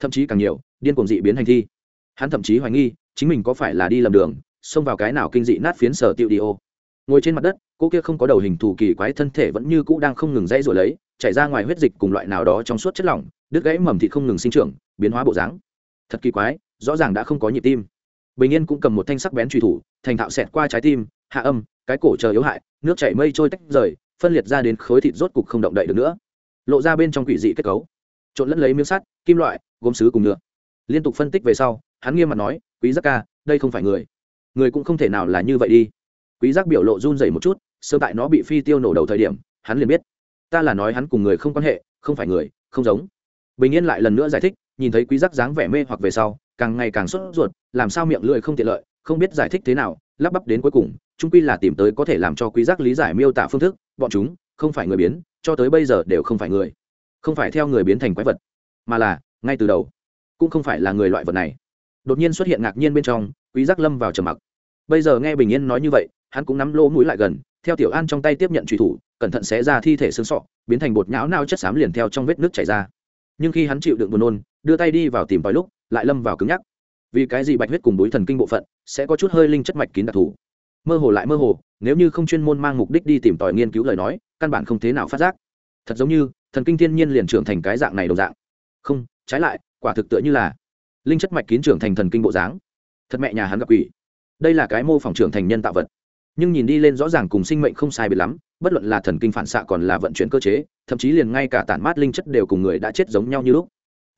Thậm chí càng nhiều, điên cuồng dị biến hành thi. Hắn thậm chí hoài nghi, chính mình có phải là đi lầm đường, xông vào cái nào kinh dị nát phiến sở tiệu đi ô. Ngồi trên mặt đất, cô kia không có đầu hình thù kỳ quái thân thể vẫn như cũ đang không ngừng dãy rồi lấy, chảy ra ngoài huyết dịch cùng loại nào đó trong suốt chất lỏng, đứt gãy mầm thịt không ngừng sinh trưởng, biến hóa bộ dáng. Thật kỳ quái, rõ ràng đã không có nhịp tim. Bình yên cũng cầm một thanh sắc bén truy thủ thành thạo xẹt qua trái tim, hạ âm, cái cổ chờ yếu hại, nước chảy mây trôi tách rời, phân liệt ra đến khối thịt rốt cục không động đậy được nữa. Lộ ra bên trong quỷ dị kết cấu. Trộn lẫn lấy miếng sắt, kim loại, gốm sứ cùng nhựa. Liên tục phân tích về sau, hắn nghiêm mặt nói, quý giác ca, đây không phải người. Người cũng không thể nào là như vậy đi. Quý giác biểu lộ run rẩy một chút sơ tại nó bị phi tiêu nổ đầu thời điểm, hắn liền biết. Ta là nói hắn cùng người không quan hệ, không phải người, không giống. Bình yên lại lần nữa giải thích, nhìn thấy quý giác dáng vẻ mê hoặc về sau, càng ngày càng sốt ruột, làm sao miệng lưỡi không tiện lợi không biết giải thích thế nào, lắp bắp đến cuối cùng trung quy là tìm tới có thể làm cho quý giác lý giải miêu tả phương thức, bọn chúng, không phải người biến, cho tới bây giờ đều không phải người. Không phải theo người biến thành quái vật, mà là, ngay từ đầu, cũng không phải là người loại vật này. Đột nhiên xuất hiện ngạc nhiên bên trong, quý giác lâm vào trầm mặc. Bây giờ nghe bình yên nói như vậy, hắn cũng nắm lỗ mũi lại gần, theo tiểu an trong tay tiếp nhận truy thủ, cẩn thận xé ra thi thể xương sọ, biến thành bột nhão nao chất xám liền theo trong vết nước chảy ra. Nhưng khi hắn chịu đựng buồn nôn, đưa tay đi vào tìm vài lúc, lại lâm vào cứng nhắc vì cái gì bạch huyết cùng đối thần kinh bộ phận sẽ có chút hơi linh chất mạch kín đặc thù? Mơ hồ lại mơ hồ, nếu như không chuyên môn mang mục đích đi tìm tòi nghiên cứu lời nói, căn bản không thế nào phát giác. Thật giống như, thần kinh thiên nhiên liền trưởng thành cái dạng này đồng dạng. Không, trái lại, quả thực tựa như là linh chất mạch kín trưởng thành thần kinh bộ dáng. Thật mẹ nhà hắn gặp quỷ. Đây là cái mô phỏng trưởng thành nhân tạo vật. Nhưng nhìn đi lên rõ ràng cùng sinh mệnh không sai biệt lắm, bất luận là thần kinh phản xạ còn là vận chuyển cơ chế, thậm chí liền ngay cả tản mát linh chất đều cùng người đã chết giống nhau như lúc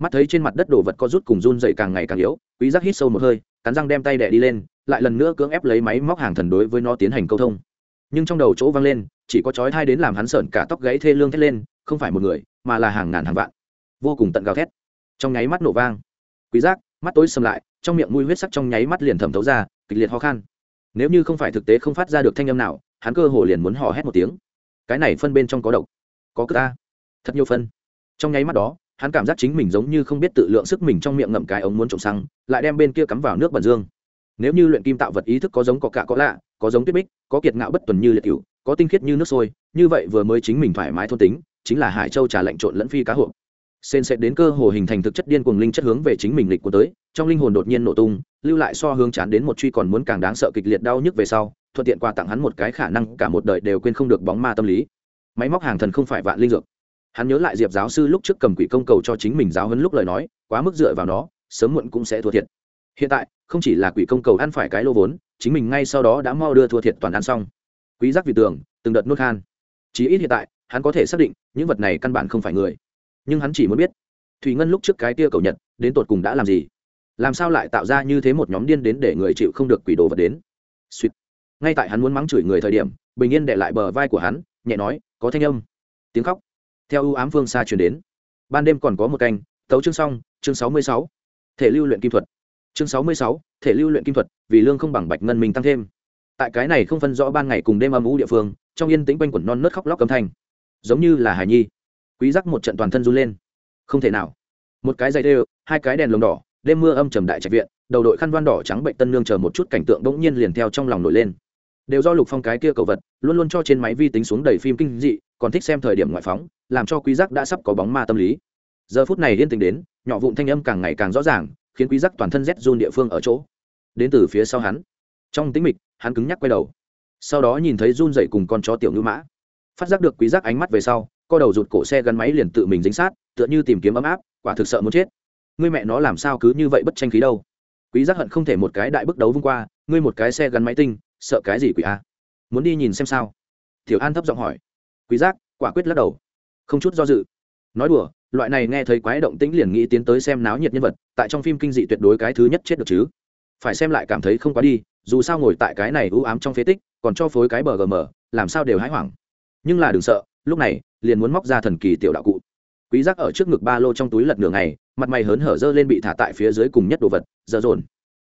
mắt thấy trên mặt đất đồ vật có rút cùng run dậy càng ngày càng yếu, quý giác hít sâu một hơi, cắn răng đem tay đẻ đi lên, lại lần nữa cưỡng ép lấy máy móc hàng thần đối với nó tiến hành câu thông. Nhưng trong đầu chỗ vang lên, chỉ có chói thai đến làm hắn sợn cả tóc gáy thê lương thét lên, không phải một người, mà là hàng ngàn hàng vạn. Vô cùng tận gào thét. Trong nháy mắt nổ vang. Quý giác, mắt tối sầm lại, trong miệng mũi huyết sắc trong nháy mắt liền thẩm thấu ra, kịch liệt ho khan. Nếu như không phải thực tế không phát ra được thanh âm nào, hắn cơ hồ liền muốn hò hét một tiếng. Cái này phân bên trong có độc. Có cơ ta. Thật nhiều phân. Trong nháy mắt đó hắn cảm giác chính mình giống như không biết tự lượng sức mình trong miệng ngậm cái ống muốn trộm xăng, lại đem bên kia cắm vào nước bẩn dương. Nếu như luyện kim tạo vật ý thức có giống có cả có lạ, có giống tuyết bích, có kiệt ngạo bất tuần như liệt cựu có tinh khiết như nước sôi, như vậy vừa mới chính mình thoải mái thôn tính, chính là hải châu trà lạnh trộn lẫn phi cá hộp. Sên sẽ đến cơ hồ hình thành thực chất điên cuồng linh chất hướng về chính mình lịch của tới, trong linh hồn đột nhiên nổ tung, lưu lại so hướng chán đến một truy còn muốn càng đáng sợ kịch liệt đau nhức về sau, thuận tiện quà tặng hắn một cái khả năng cả một đời đều quên không được bóng ma tâm lý. Máy móc hàng thần không phải vạn linh dược hắn nhớ lại diệp giáo sư lúc trước cầm quỷ công cầu cho chính mình giáo hấn lúc lời nói, quá mức dựa vào nó, sớm muộn cũng sẽ thua thiệt. Hiện tại, không chỉ là quỷ công cầu ăn phải cái lô vốn, chính mình ngay sau đó đã mau đưa thua thiệt toàn ăn xong. Quý giác vì tưởng, từng đợt nuốt khan. Chí ít hiện tại, hắn có thể xác định, những vật này căn bản không phải người. Nhưng hắn chỉ muốn biết, thủy ngân lúc trước cái tia cầu nhật, đến tột cùng đã làm gì? Làm sao lại tạo ra như thế một nhóm điên đến để người chịu không được quỷ đồ vật đến? Sweet. ngay tại hắn muốn mắng chửi người thời điểm, bình yên để lại bờ vai của hắn, nhẹ nói, có thanh âm. Tiếng khóc theo ưu ám phương xa chuyển đến. Ban đêm còn có một canh, tấu chương xong, chương sáu mươi sáu. Thể lưu luyện kim thuật. Chương sáu mươi sáu, thể lưu luyện kim thuật, vì lương không bằng bạch ngân mình tăng thêm. Tại cái này không phân rõ ban ngày cùng đêm âm ú địa phương, trong yên tĩnh quanh quẩn non nớt khóc lóc âm thanh. Giống như là hải nhi. Quý giác một trận toàn thân run lên. Không thể nào. Một cái dây đều, hai cái đèn lồng đỏ, đêm mưa âm trầm đại trạch viện, đầu đội khăn voan đỏ trắng bệnh tân nương chờ một chút cảnh tượng bỗng nhiên liền theo trong lòng nổi lên. Đều do lục phong cái kia cầu vật, luôn luôn cho trên máy vi tính xuống đầy phim kinh dị còn thích xem thời điểm ngoại phóng, làm cho quý giác đã sắp có bóng ma tâm lý. Giờ phút này liên tình đến, nhỏ vụn thanh âm càng ngày càng rõ ràng, khiến quý giác toàn thân rét run địa phương ở chỗ. Đến từ phía sau hắn. Trong tĩnh mịch, hắn cứng nhắc quay đầu. Sau đó nhìn thấy run dậy cùng con chó tiểu ngư mã. Phát giác được quý giác ánh mắt về sau, co đầu rụt cổ xe gắn máy liền tự mình dính sát, tựa như tìm kiếm ấm áp, quả thực sợ muốn chết. Ngươi mẹ nó làm sao cứ như vậy bất tranh khí đâu? Quý giác hận không thể một cái đại bức đấu vung qua, ngươi một cái xe gắn máy tinh, sợ cái gì quỷ a? Muốn đi nhìn xem sao? Tiểu an thấp giọng hỏi quý giác, quả quyết lắc đầu. Không chút do dự. Nói đùa, loại này nghe thấy quái động tĩnh liền nghĩ tiến tới xem náo nhiệt nhân vật, tại trong phim kinh dị tuyệt đối cái thứ nhất chết được chứ. Phải xem lại cảm thấy không quá đi, dù sao ngồi tại cái này u ám trong phế tích, còn cho phối cái bờ gm làm sao đều hãi hoảng. Nhưng là đừng sợ, lúc này, liền muốn móc ra thần kỳ tiểu đạo cụ. Quý giác ở trước ngực ba lô trong túi lật nửa ngày, mặt mày hớn hở dơ lên bị thả tại phía dưới cùng nhất đồ vật, dở dồn.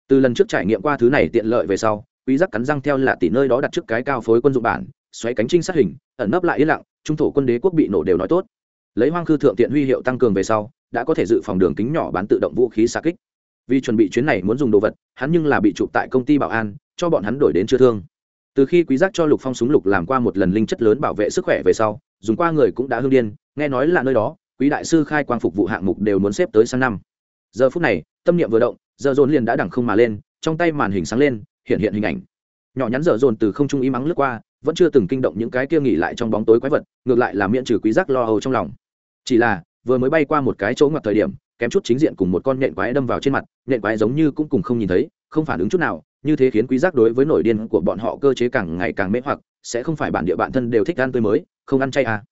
Từ lần trước trải nghiệm qua thứ này tiện lợi về sau, quý giác cắn răng theo là tỷ nơi đó đặt trước cái cao phối quân dụng bản xoáy cánh trinh sát hình, ẩn nấp lại yên lặng, trung thổ quân đế quốc bị nổ đều nói tốt. Lấy hoang khư thượng tiện huy hiệu tăng cường về sau, đã có thể dự phòng đường kính nhỏ bán tự động vũ khí xa kích. Vì chuẩn bị chuyến này muốn dùng đồ vật, hắn nhưng là bị chụp tại công ty bảo an, cho bọn hắn đổi đến chưa thương. Từ khi quý giác cho lục phong súng lục làm qua một lần linh chất lớn bảo vệ sức khỏe về sau, dùng qua người cũng đã hương điên, nghe nói là nơi đó, quý đại sư khai quang phục vụ hạng mục đều muốn xếp tới sang năm. Giờ phút này, tâm niệm vừa động, giờ dồn liền đã đẳng không mà lên, trong tay màn hình sáng lên, hiện hiện hình ảnh. Nhỏ nhắn giờ dồn từ không trung ý mắng lướt qua vẫn chưa từng kinh động những cái kia nghỉ lại trong bóng tối quái vật, ngược lại là miễn trừ quý giác lo âu trong lòng. Chỉ là, vừa mới bay qua một cái chỗ ngoặt thời điểm, kém chút chính diện cùng một con nhện quái đâm vào trên mặt, nhện quái giống như cũng cùng không nhìn thấy, không phản ứng chút nào, như thế khiến quý giác đối với nổi điên của bọn họ cơ chế càng ngày càng mê hoặc, sẽ không phải bản địa bạn thân đều thích ăn tươi mới, không ăn chay à.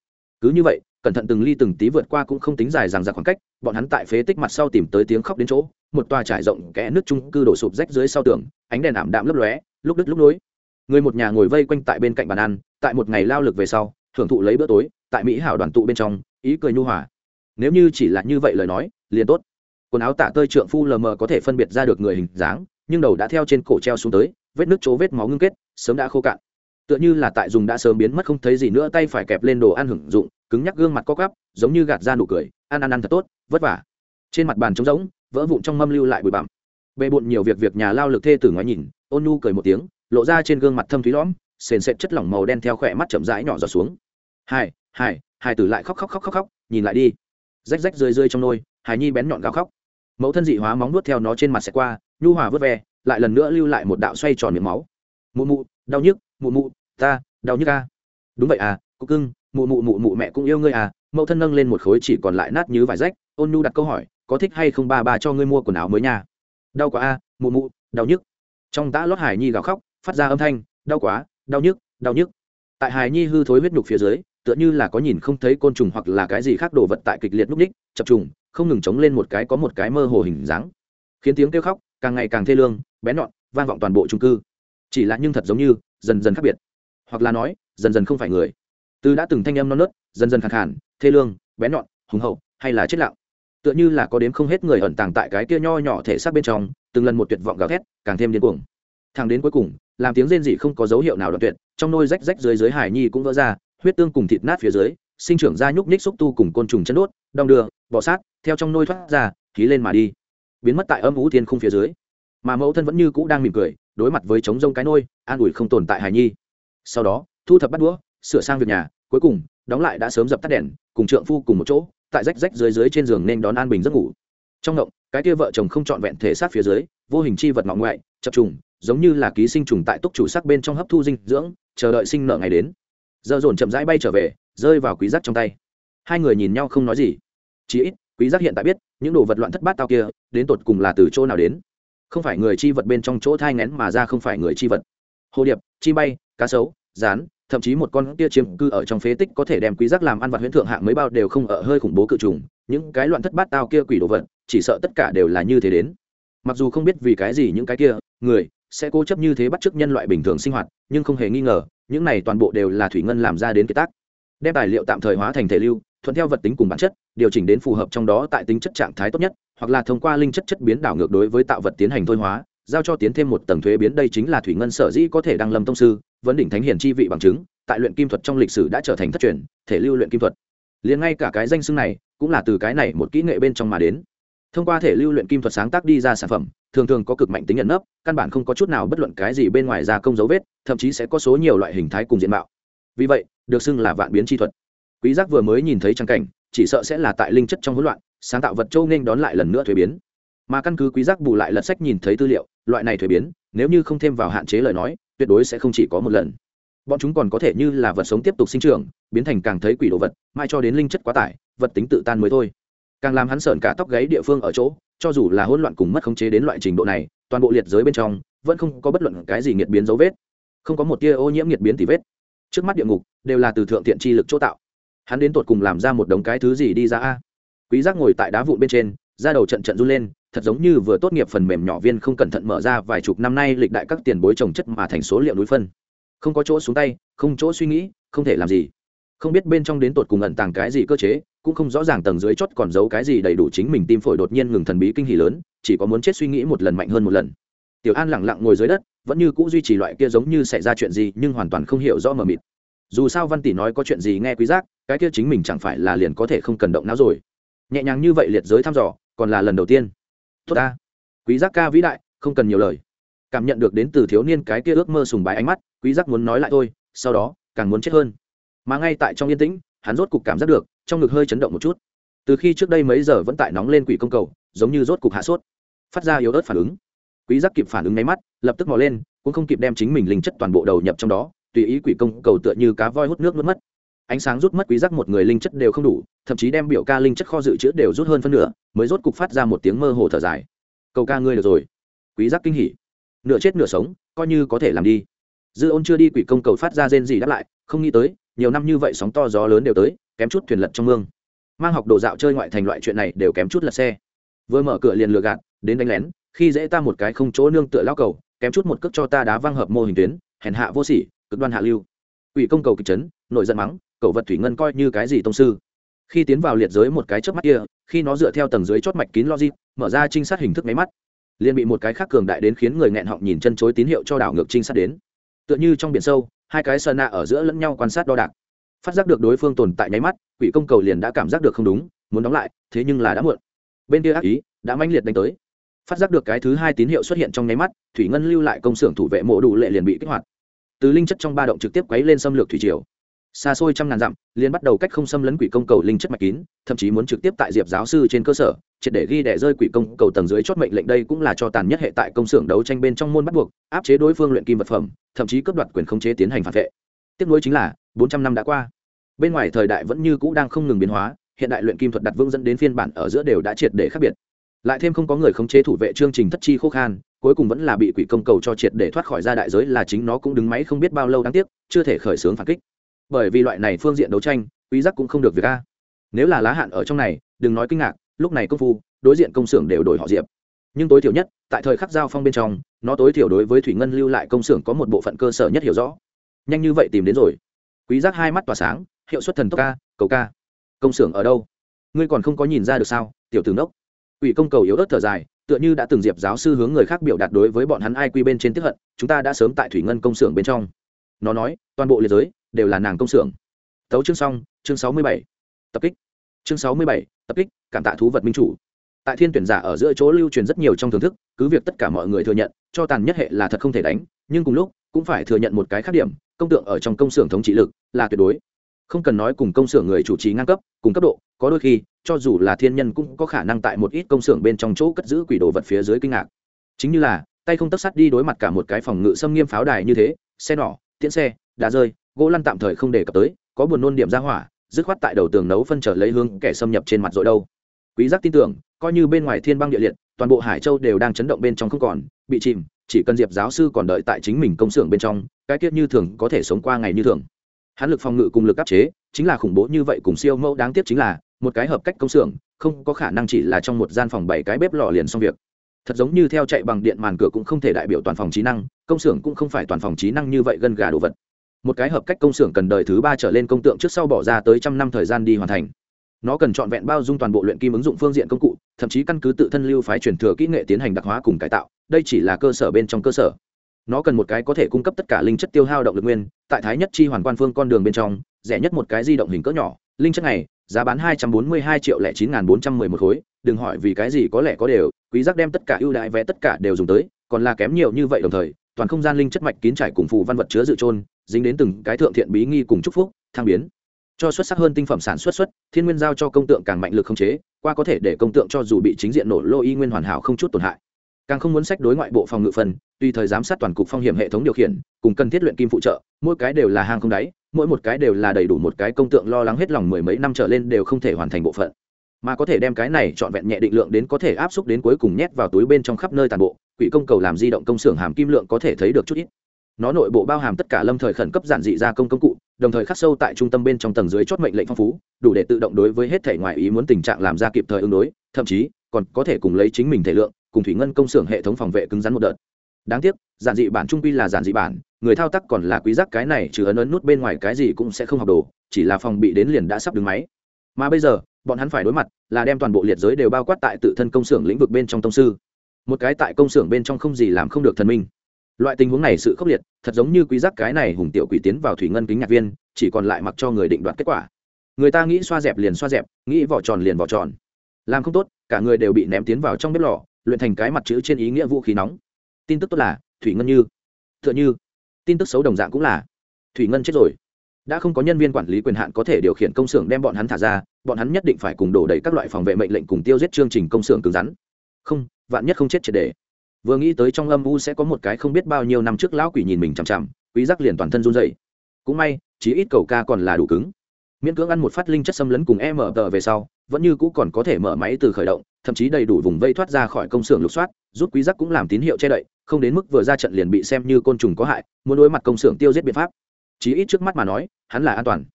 Cứ như vậy, cẩn thận từng ly từng tí vượt qua cũng không tính dài rằng ra khoảng cách, bọn hắn tại phế tích mặt sau tìm tới tiếng khóc đến chỗ, một tòa trải rộng kẽ nước trung cư đổ sụp rách dưới sau tường, ánh đèn ảm đạm lấp lóe, lúc đứt lúc nối người một nhà ngồi vây quanh tại bên cạnh bàn ăn, tại một ngày lao lực về sau hưởng thụ lấy bữa tối, tại mỹ hảo đoàn tụ bên trong, ý cười nhu hòa. Nếu như chỉ là như vậy lời nói, liền tốt. Quần áo tạ tơi trượng phu lờ mờ có thể phân biệt ra được người hình dáng, nhưng đầu đã theo trên cổ treo xuống tới, vết nước chỗ vết máu ngưng kết, sớm đã khô cạn. Tựa như là tại dùng đã sớm biến mất không thấy gì nữa tay phải kẹp lên đồ ăn hưởng dụng, cứng nhắc gương mặt co cắp giống như gạt ra nụ cười, ăn ăn ăn thật tốt, vất vả. Trên mặt bàn trống rỗng, vỡ vụn trong mâm lưu lại bụi bặm. Bề bộn nhiều việc việc nhà lao lực thê tử ngoái nhìn, ôn nu cười một tiếng lộ ra trên gương mặt thâm thúy lõm, sền sệt chất lỏng màu đen theo khỏe mắt chậm rãi nhỏ giọt xuống. Hai hai hai tử lại khóc khóc khóc khóc khóc, nhìn lại đi. Rách rách rơi rơi trong nôi, hài nhi bén nhọn gào khóc. Mẫu thân dị hóa móng nuốt theo nó trên mặt xẹt qua, nhu hòa vớt ve, lại lần nữa lưu lại một đạo xoay tròn miệng máu. Mụ mụ, đau nhức, mụ mụ, ta, đau nhức a. Đúng vậy à cô cưng, mụ mụ mụ mụ mẹ cũng yêu ngươi à. Mẫu thân nâng lên một khối chỉ còn lại nát như vải rách, ôn nhu đặt câu hỏi, có thích hay không ba ba cho ngươi mua quần áo mới nha. Đau quá a, mụ mụ, đau nhức. Trong tã lót hải nhi gào khóc phát ra âm thanh, đau quá, đau nhức đau nhức. Tại hải nhi hư thối huyết nhục phía dưới, tựa như là có nhìn không thấy côn trùng hoặc là cái gì khác đồ vật tại kịch liệt núp ních, chập trùng, không ngừng chống lên một cái có một cái mơ hồ hình dáng. Khiến tiếng kêu khóc càng ngày càng thê lương bé nhọn, vang vọng toàn bộ trung cư. Chỉ là nhưng thật giống như, dần dần khác biệt. Hoặc là nói, dần dần không phải người. Từ đã từng thanh âm non nớt, dần dần khẳng hẳn thê lương bé nhọn, hùng hậu, hay là chết lặng. Tựa như là có đếm không hết người ẩn tàng tại cái kia nho nhỏ thể xác bên trong, từng lần một tuyệt vọng gào thét, càng thêm điên cuồng. Thằng đến cuối cùng làm tiếng rên rỉ không có dấu hiệu nào đoạn tuyệt, trong nôi rách rách dưới dưới hải nhi cũng vỡ ra, huyết tương cùng thịt nát phía dưới, sinh trưởng ra nhúc nhích xúc tu cùng côn trùng chân đốt, đong đưa, bọ sát, theo trong nôi thoát ra, khí lên mà đi, biến mất tại âm ú thiên không phía dưới. Mà mẫu thân vẫn như cũ đang mỉm cười, đối mặt với trống rông cái nôi, an ủi không tồn tại hài nhi. Sau đó, thu thập bắt đũa, sửa sang việc nhà, cuối cùng, đóng lại đã sớm dập tắt đèn, cùng trượng phu cùng một chỗ, tại rách rách dưới dưới trên giường nên đón an bình giấc ngủ. Trong ngộng cái kia vợ chồng không trọn vẹn thể xác phía dưới, vô hình chi vật ngọ ngoại, chập trùng giống như là ký sinh trùng tại túc chủ sắc bên trong hấp thu dinh dưỡng, chờ đợi sinh nợ ngày đến. Giờ dồn chậm rãi bay trở về, rơi vào quý giác trong tay. Hai người nhìn nhau không nói gì. Chỉ ít, quý giác hiện tại biết, những đồ vật loạn thất bát tao kia, đến tột cùng là từ chỗ nào đến. Không phải người chi vật bên trong chỗ thai ngén mà ra không phải người chi vật. Hồ điệp, chi bay, cá sấu, rán, thậm chí một con kia chiếm cư ở trong phế tích có thể đem quý giác làm ăn vặt huyễn thượng hạng mấy bao đều không ở hơi khủng bố cự trùng. Những cái loạn thất bát tao kia quỷ đồ vật, chỉ sợ tất cả đều là như thế đến. Mặc dù không biết vì cái gì những cái kia, người sẽ cố chấp như thế bắt chước nhân loại bình thường sinh hoạt, nhưng không hề nghi ngờ, những này toàn bộ đều là thủy ngân làm ra đến kiệt tác. Đem tài liệu tạm thời hóa thành thể lưu, thuận theo vật tính cùng bản chất, điều chỉnh đến phù hợp trong đó tại tính chất trạng thái tốt nhất, hoặc là thông qua linh chất chất biến đảo ngược đối với tạo vật tiến hành thôi hóa, giao cho tiến thêm một tầng thuế biến đây chính là thủy ngân sở dĩ có thể đăng lâm tông sư, vấn đỉnh thánh hiển chi vị bằng chứng, tại luyện kim thuật trong lịch sử đã trở thành thất truyền, thể lưu luyện kim thuật. Liền ngay cả cái danh xưng này, cũng là từ cái này một kỹ nghệ bên trong mà đến. Thông qua thể lưu luyện kim thuật sáng tác đi ra sản phẩm thường thường có cực mạnh tính nhận nấp, căn bản không có chút nào bất luận cái gì bên ngoài gia công dấu vết, thậm chí sẽ có số nhiều loại hình thái cùng diện mạo. Vì vậy, được xưng là vạn biến chi thuật. Quý giác vừa mới nhìn thấy trang cảnh, chỉ sợ sẽ là tại linh chất trong hỗn loạn, sáng tạo vật châu nên đón lại lần nữa thuế biến. Mà căn cứ quý giác bù lại lật sách nhìn thấy tư liệu, loại này thuế biến, nếu như không thêm vào hạn chế lời nói, tuyệt đối sẽ không chỉ có một lần. Bọn chúng còn có thể như là vật sống tiếp tục sinh trưởng, biến thành càng thấy quỷ đồ vật, mai cho đến linh chất quá tải, vật tính tự tan mới thôi càng làm hắn sởn cả tóc gáy địa phương ở chỗ, cho dù là hỗn loạn cùng mất khống chế đến loại trình độ này, toàn bộ liệt giới bên trong, vẫn không có bất luận cái gì nghiệt biến dấu vết. Không có một tia ô nhiễm nghiệt biến tỉ vết. Trước mắt địa ngục, đều là từ thượng thiện chi lực chỗ tạo. Hắn đến tột cùng làm ra một đống cái thứ gì đi ra a? Quý giác ngồi tại đá vụn bên trên ra đầu trận trận run lên, thật giống như vừa tốt nghiệp phần mềm nhỏ viên không cẩn thận mở ra vài chục năm nay lịch đại các tiền bối trồng chất mà thành số liệu núi phân. Không có chỗ xuống tay, không chỗ suy nghĩ, không thể làm gì. Không biết bên trong đến tột cùng ẩn tàng cái gì cơ chế cũng không rõ ràng tầng dưới chót còn giấu cái gì đầy đủ chính mình tim phổi đột nhiên ngừng thần bí kinh hỉ lớn, chỉ có muốn chết suy nghĩ một lần mạnh hơn một lần. Tiểu an lẳng lặng ngồi dưới đất, vẫn như cũ duy trì loại kia giống như xảy ra chuyện gì nhưng hoàn toàn không hiểu rõ mờ mịt. Dù sao văn tỷ nói có chuyện gì nghe quý giác, cái kia chính mình chẳng phải là liền có thể không cần động não rồi. Nhẹ nhàng như vậy liệt giới thăm dò, còn là lần đầu tiên. Tốt ta. Quý giác ca vĩ đại, không cần nhiều lời. Cảm nhận được đến từ thiếu niên cái kia ước mơ sùng bái ánh mắt, quý giác muốn nói lại thôi, sau đó, càng muốn chết hơn. Mà ngay tại trong yên tĩnh hắn rốt cục cảm giác được, trong ngực hơi chấn động một chút. Từ khi trước đây mấy giờ vẫn tại nóng lên quỷ công cầu, giống như rốt cục hạ sốt. Phát ra yếu ớt phản ứng. Quý giác kịp phản ứng ngay mắt, lập tức mò lên, cũng không kịp đem chính mình linh chất toàn bộ đầu nhập trong đó, tùy ý quỷ công cầu tựa như cá voi hút nước nuốt mất. Ánh sáng rút mất quý giác một người linh chất đều không đủ, thậm chí đem biểu ca linh chất kho dự trữ đều rút hơn phân nửa, mới rốt cục phát ra một tiếng mơ hồ thở dài. Cầu ca ngươi được rồi. Quý giác kinh hỉ. Nửa chết nửa sống, coi như có thể làm đi. Dư ôn chưa đi quỷ công cầu phát ra rên gì đáp lại, không nghĩ tới nhiều năm như vậy sóng to gió lớn đều tới, kém chút thuyền lật trong mương. Mang học đồ dạo chơi ngoại thành loại chuyện này đều kém chút lật xe. Vừa mở cửa liền lừa gạt, đến đánh lén, khi dễ ta một cái không chỗ nương tựa lao cầu, kém chút một cước cho ta đá văng hợp mô hình tuyến, hèn hạ vô sỉ, cực đoan hạ lưu. Ủy công cầu kịch trấn nội giận mắng cầu vật thủy ngân coi như cái gì tông sư. Khi tiến vào liệt giới một cái chớp mắt kia, khi nó dựa theo tầng dưới chót mạch kín logic, mở ra trinh sát hình thức máy mắt. Liền bị một cái khác cường đại đến khiến người nghẹn họng nhìn chân chối tín hiệu cho đảo ngược trinh sát đến. Tựa như trong biển sâu hai cái sơn nạ ở giữa lẫn nhau quan sát đo đạc. Phát giác được đối phương tồn tại nháy mắt, quỷ công cầu liền đã cảm giác được không đúng, muốn đóng lại, thế nhưng là đã muộn. Bên kia ác ý đã manh liệt đánh tới. Phát giác được cái thứ hai tín hiệu xuất hiện trong nháy mắt, thủy ngân lưu lại công xưởng thủ vệ mộ đủ lệ liền bị kích hoạt. Từ linh chất trong ba động trực tiếp quấy lên xâm lược thủy triều xa xôi trăm ngàn dặm, liền bắt đầu cách không xâm lấn quỷ công cầu linh chất mạch kín, thậm chí muốn trực tiếp tại diệp giáo sư trên cơ sở, triệt để ghi đẻ rơi quỷ công cầu tầng dưới chót mệnh lệnh đây cũng là cho tàn nhất hệ tại công xưởng đấu tranh bên trong môn bắt buộc, áp chế đối phương luyện kim vật phẩm, thậm chí cấp đoạt quyền khống chế tiến hành phản vệ. Tiếp nối chính là, bốn trăm năm đã qua. Bên ngoài thời đại vẫn như cũ đang không ngừng biến hóa, hiện đại luyện kim thuật đặt vững dẫn đến phiên bản ở giữa đều đã triệt để khác biệt. Lại thêm không có người khống chế thủ vệ chương trình thất chi khô khan, cuối cùng vẫn là bị quỷ công cầu cho triệt để thoát khỏi ra đại giới là chính nó cũng đứng máy không biết bao lâu đáng tiếc, chưa thể khởi xướng phản kích bởi vì loại này phương diện đấu tranh, quý giác cũng không được việc a. Nếu là lá hạn ở trong này, đừng nói kinh ngạc, lúc này công phu, đối diện công xưởng đều đổi họ diệp. Nhưng tối thiểu nhất, tại thời khắc giao phong bên trong, nó tối thiểu đối với thủy ngân lưu lại công xưởng có một bộ phận cơ sở nhất hiểu rõ. Nhanh như vậy tìm đến rồi. Quý giác hai mắt tỏa sáng, hiệu suất thần tốc ca cầu ca. Công xưởng ở đâu? Ngươi còn không có nhìn ra được sao, tiểu tử nốc ủy công cầu yếu ớt thở dài, tựa như đã từng diệp giáo sư hướng người khác biểu đạt đối với bọn hắn ai quy bên trên tiếp hận, chúng ta đã sớm tại thủy ngân công xưởng bên trong. Nó nói, toàn bộ liệt giới đều là nàng công xưởng. Tấu chương xong, chương sáu mươi bảy. Tập kích. Chương sáu mươi bảy, tập kích, cảm tạ thú vật minh chủ. Tại thiên tuyển giả ở giữa chỗ lưu truyền rất nhiều trong thưởng thức, cứ việc tất cả mọi người thừa nhận, cho tàn nhất hệ là thật không thể đánh, nhưng cùng lúc, cũng phải thừa nhận một cái khác điểm, công tượng ở trong công xưởng thống trị lực là tuyệt đối. Không cần nói cùng công xưởng người chủ trì ngang cấp, cùng cấp độ, có đôi khi, cho dù là thiên nhân cũng có khả năng tại một ít công xưởng bên trong chỗ cất giữ quỷ đồ vật phía dưới kinh ngạc. Chính như là, tay không tất sắt đi đối mặt cả một cái phòng ngự xâm nghiêm pháo đài như thế, xe nỏ tiễn xe, đá rơi gỗ lăn tạm thời không đề cập tới, có buồn nôn điểm ra hỏa, dứt khoát tại đầu tường nấu phân trở lấy hương kẻ xâm nhập trên mặt rồi đâu. Quý giác tin tưởng, coi như bên ngoài thiên băng địa liệt, toàn bộ hải châu đều đang chấn động bên trong không còn, bị chìm, chỉ cần diệp giáo sư còn đợi tại chính mình công xưởng bên trong, cái tiết như thường có thể sống qua ngày như thường. Hắn lực phòng ngự cùng lực áp chế, chính là khủng bố như vậy cùng siêu mẫu đáng tiếc chính là, một cái hợp cách công xưởng, không có khả năng chỉ là trong một gian phòng bảy cái bếp lò liền xong việc. Thật giống như theo chạy bằng điện màn cửa cũng không thể đại biểu toàn phòng trí năng, công xưởng cũng không phải toàn phòng trí năng như vậy gần gà đồ vật một cái hợp cách công xưởng cần đời thứ ba trở lên công tượng trước sau bỏ ra tới trăm năm thời gian đi hoàn thành. Nó cần trọn vẹn bao dung toàn bộ luyện kim ứng dụng phương diện công cụ, thậm chí căn cứ tự thân lưu phái truyền thừa kỹ nghệ tiến hành đặc hóa cùng cải tạo, đây chỉ là cơ sở bên trong cơ sở. Nó cần một cái có thể cung cấp tất cả linh chất tiêu hao động lực nguyên, tại thái nhất chi hoàn quan phương con đường bên trong, rẻ nhất một cái di động hình cỡ nhỏ, linh chất này, giá bán hai trăm bốn mươi hai triệu lẻ chín nghìn bốn trăm mười một khối, đừng hỏi vì cái gì có lẽ có đều, quý giác đem tất cả ưu đại vẽ tất cả đều dùng tới, còn là kém nhiều như vậy đồng thời, toàn không gian linh chất mạch kín trải cùng phù văn vật chứa dự trôn dính đến từng cái thượng thiện bí nghi cùng chúc phúc, thăng biến. Cho xuất sắc hơn tinh phẩm sản xuất xuất, thiên nguyên giao cho công tượng càng mạnh lực không chế, qua có thể để công tượng cho dù bị chính diện nổ lô y nguyên hoàn hảo không chút tổn hại. Càng không muốn sách đối ngoại bộ phòng ngự phần, tùy thời giám sát toàn cục phong hiểm hệ thống điều khiển, cùng cần thiết luyện kim phụ trợ, mỗi cái đều là hàng không đáy, mỗi một cái đều là đầy đủ một cái công tượng lo lắng hết lòng mười mấy năm trở lên đều không thể hoàn thành bộ phận. Mà có thể đem cái này trọn vẹn nhẹ định lượng đến có thể áp xúc đến cuối cùng nhét vào túi bên trong khắp nơi toàn bộ quỹ công cầu làm di động công xưởng hàm kim lượng có thể thấy được chút ít nó nội bộ bao hàm tất cả lâm thời khẩn cấp giản dị gia công công cụ, đồng thời khắc sâu tại trung tâm bên trong tầng dưới chốt mệnh lệnh phong phú, đủ để tự động đối với hết thể ngoại ý muốn tình trạng làm ra kịp thời ứng đối, thậm chí còn có thể cùng lấy chính mình thể lượng, cùng thủy ngân công xưởng hệ thống phòng vệ cứng rắn một đợt. Đáng tiếc, giản dị bản trung quy là giản dị bản, người thao tác còn là quý giác cái này, trừ ấn ấn nút bên ngoài cái gì cũng sẽ không học đồ, chỉ là phòng bị đến liền đã sắp đứng máy. Mà bây giờ, bọn hắn phải đối mặt là đem toàn bộ liệt giới đều bao quát tại tự thân công xưởng lĩnh vực bên trong tông sư. Một cái tại công xưởng bên trong không gì làm không được thần minh loại tình huống này sự khốc liệt, thật giống như quý giác cái này hùng tiểu quỷ tiến vào thủy ngân kính nhạc viên, chỉ còn lại mặc cho người định đoạt kết quả. Người ta nghĩ xoa dẹp liền xoa dẹp, nghĩ vỏ tròn liền vỏ tròn. Làm không tốt, cả người đều bị ném tiến vào trong bếp lò, luyện thành cái mặt chữ trên ý nghĩa vũ khí nóng. Tin tức tốt là, thủy ngân như, tựa như. Tin tức xấu đồng dạng cũng là, thủy ngân chết rồi. Đã không có nhân viên quản lý quyền hạn có thể điều khiển công xưởng đem bọn hắn thả ra, bọn hắn nhất định phải cùng đổ đầy các loại phòng vệ mệnh lệnh cùng tiêu giết chương trình công xưởng cứng rắn. Không, vạn nhất không chết triệt đề vừa nghĩ tới trong âm u sẽ có một cái không biết bao nhiêu năm trước lão quỷ nhìn mình chằm chằm, quý giác liền toàn thân run rẩy. Cũng may, chí ít cầu ca còn là đủ cứng. Miễn cưỡng ăn một phát linh chất xâm lấn cùng em mở tờ về sau, vẫn như cũ còn có thể mở máy từ khởi động, thậm chí đầy đủ vùng vây thoát ra khỏi công xưởng lục soát, giúp quý giác cũng làm tín hiệu che đậy, không đến mức vừa ra trận liền bị xem như côn trùng có hại, muốn đối mặt công xưởng tiêu diệt biện pháp. Chí ít trước mắt mà nói, hắn là an toàn.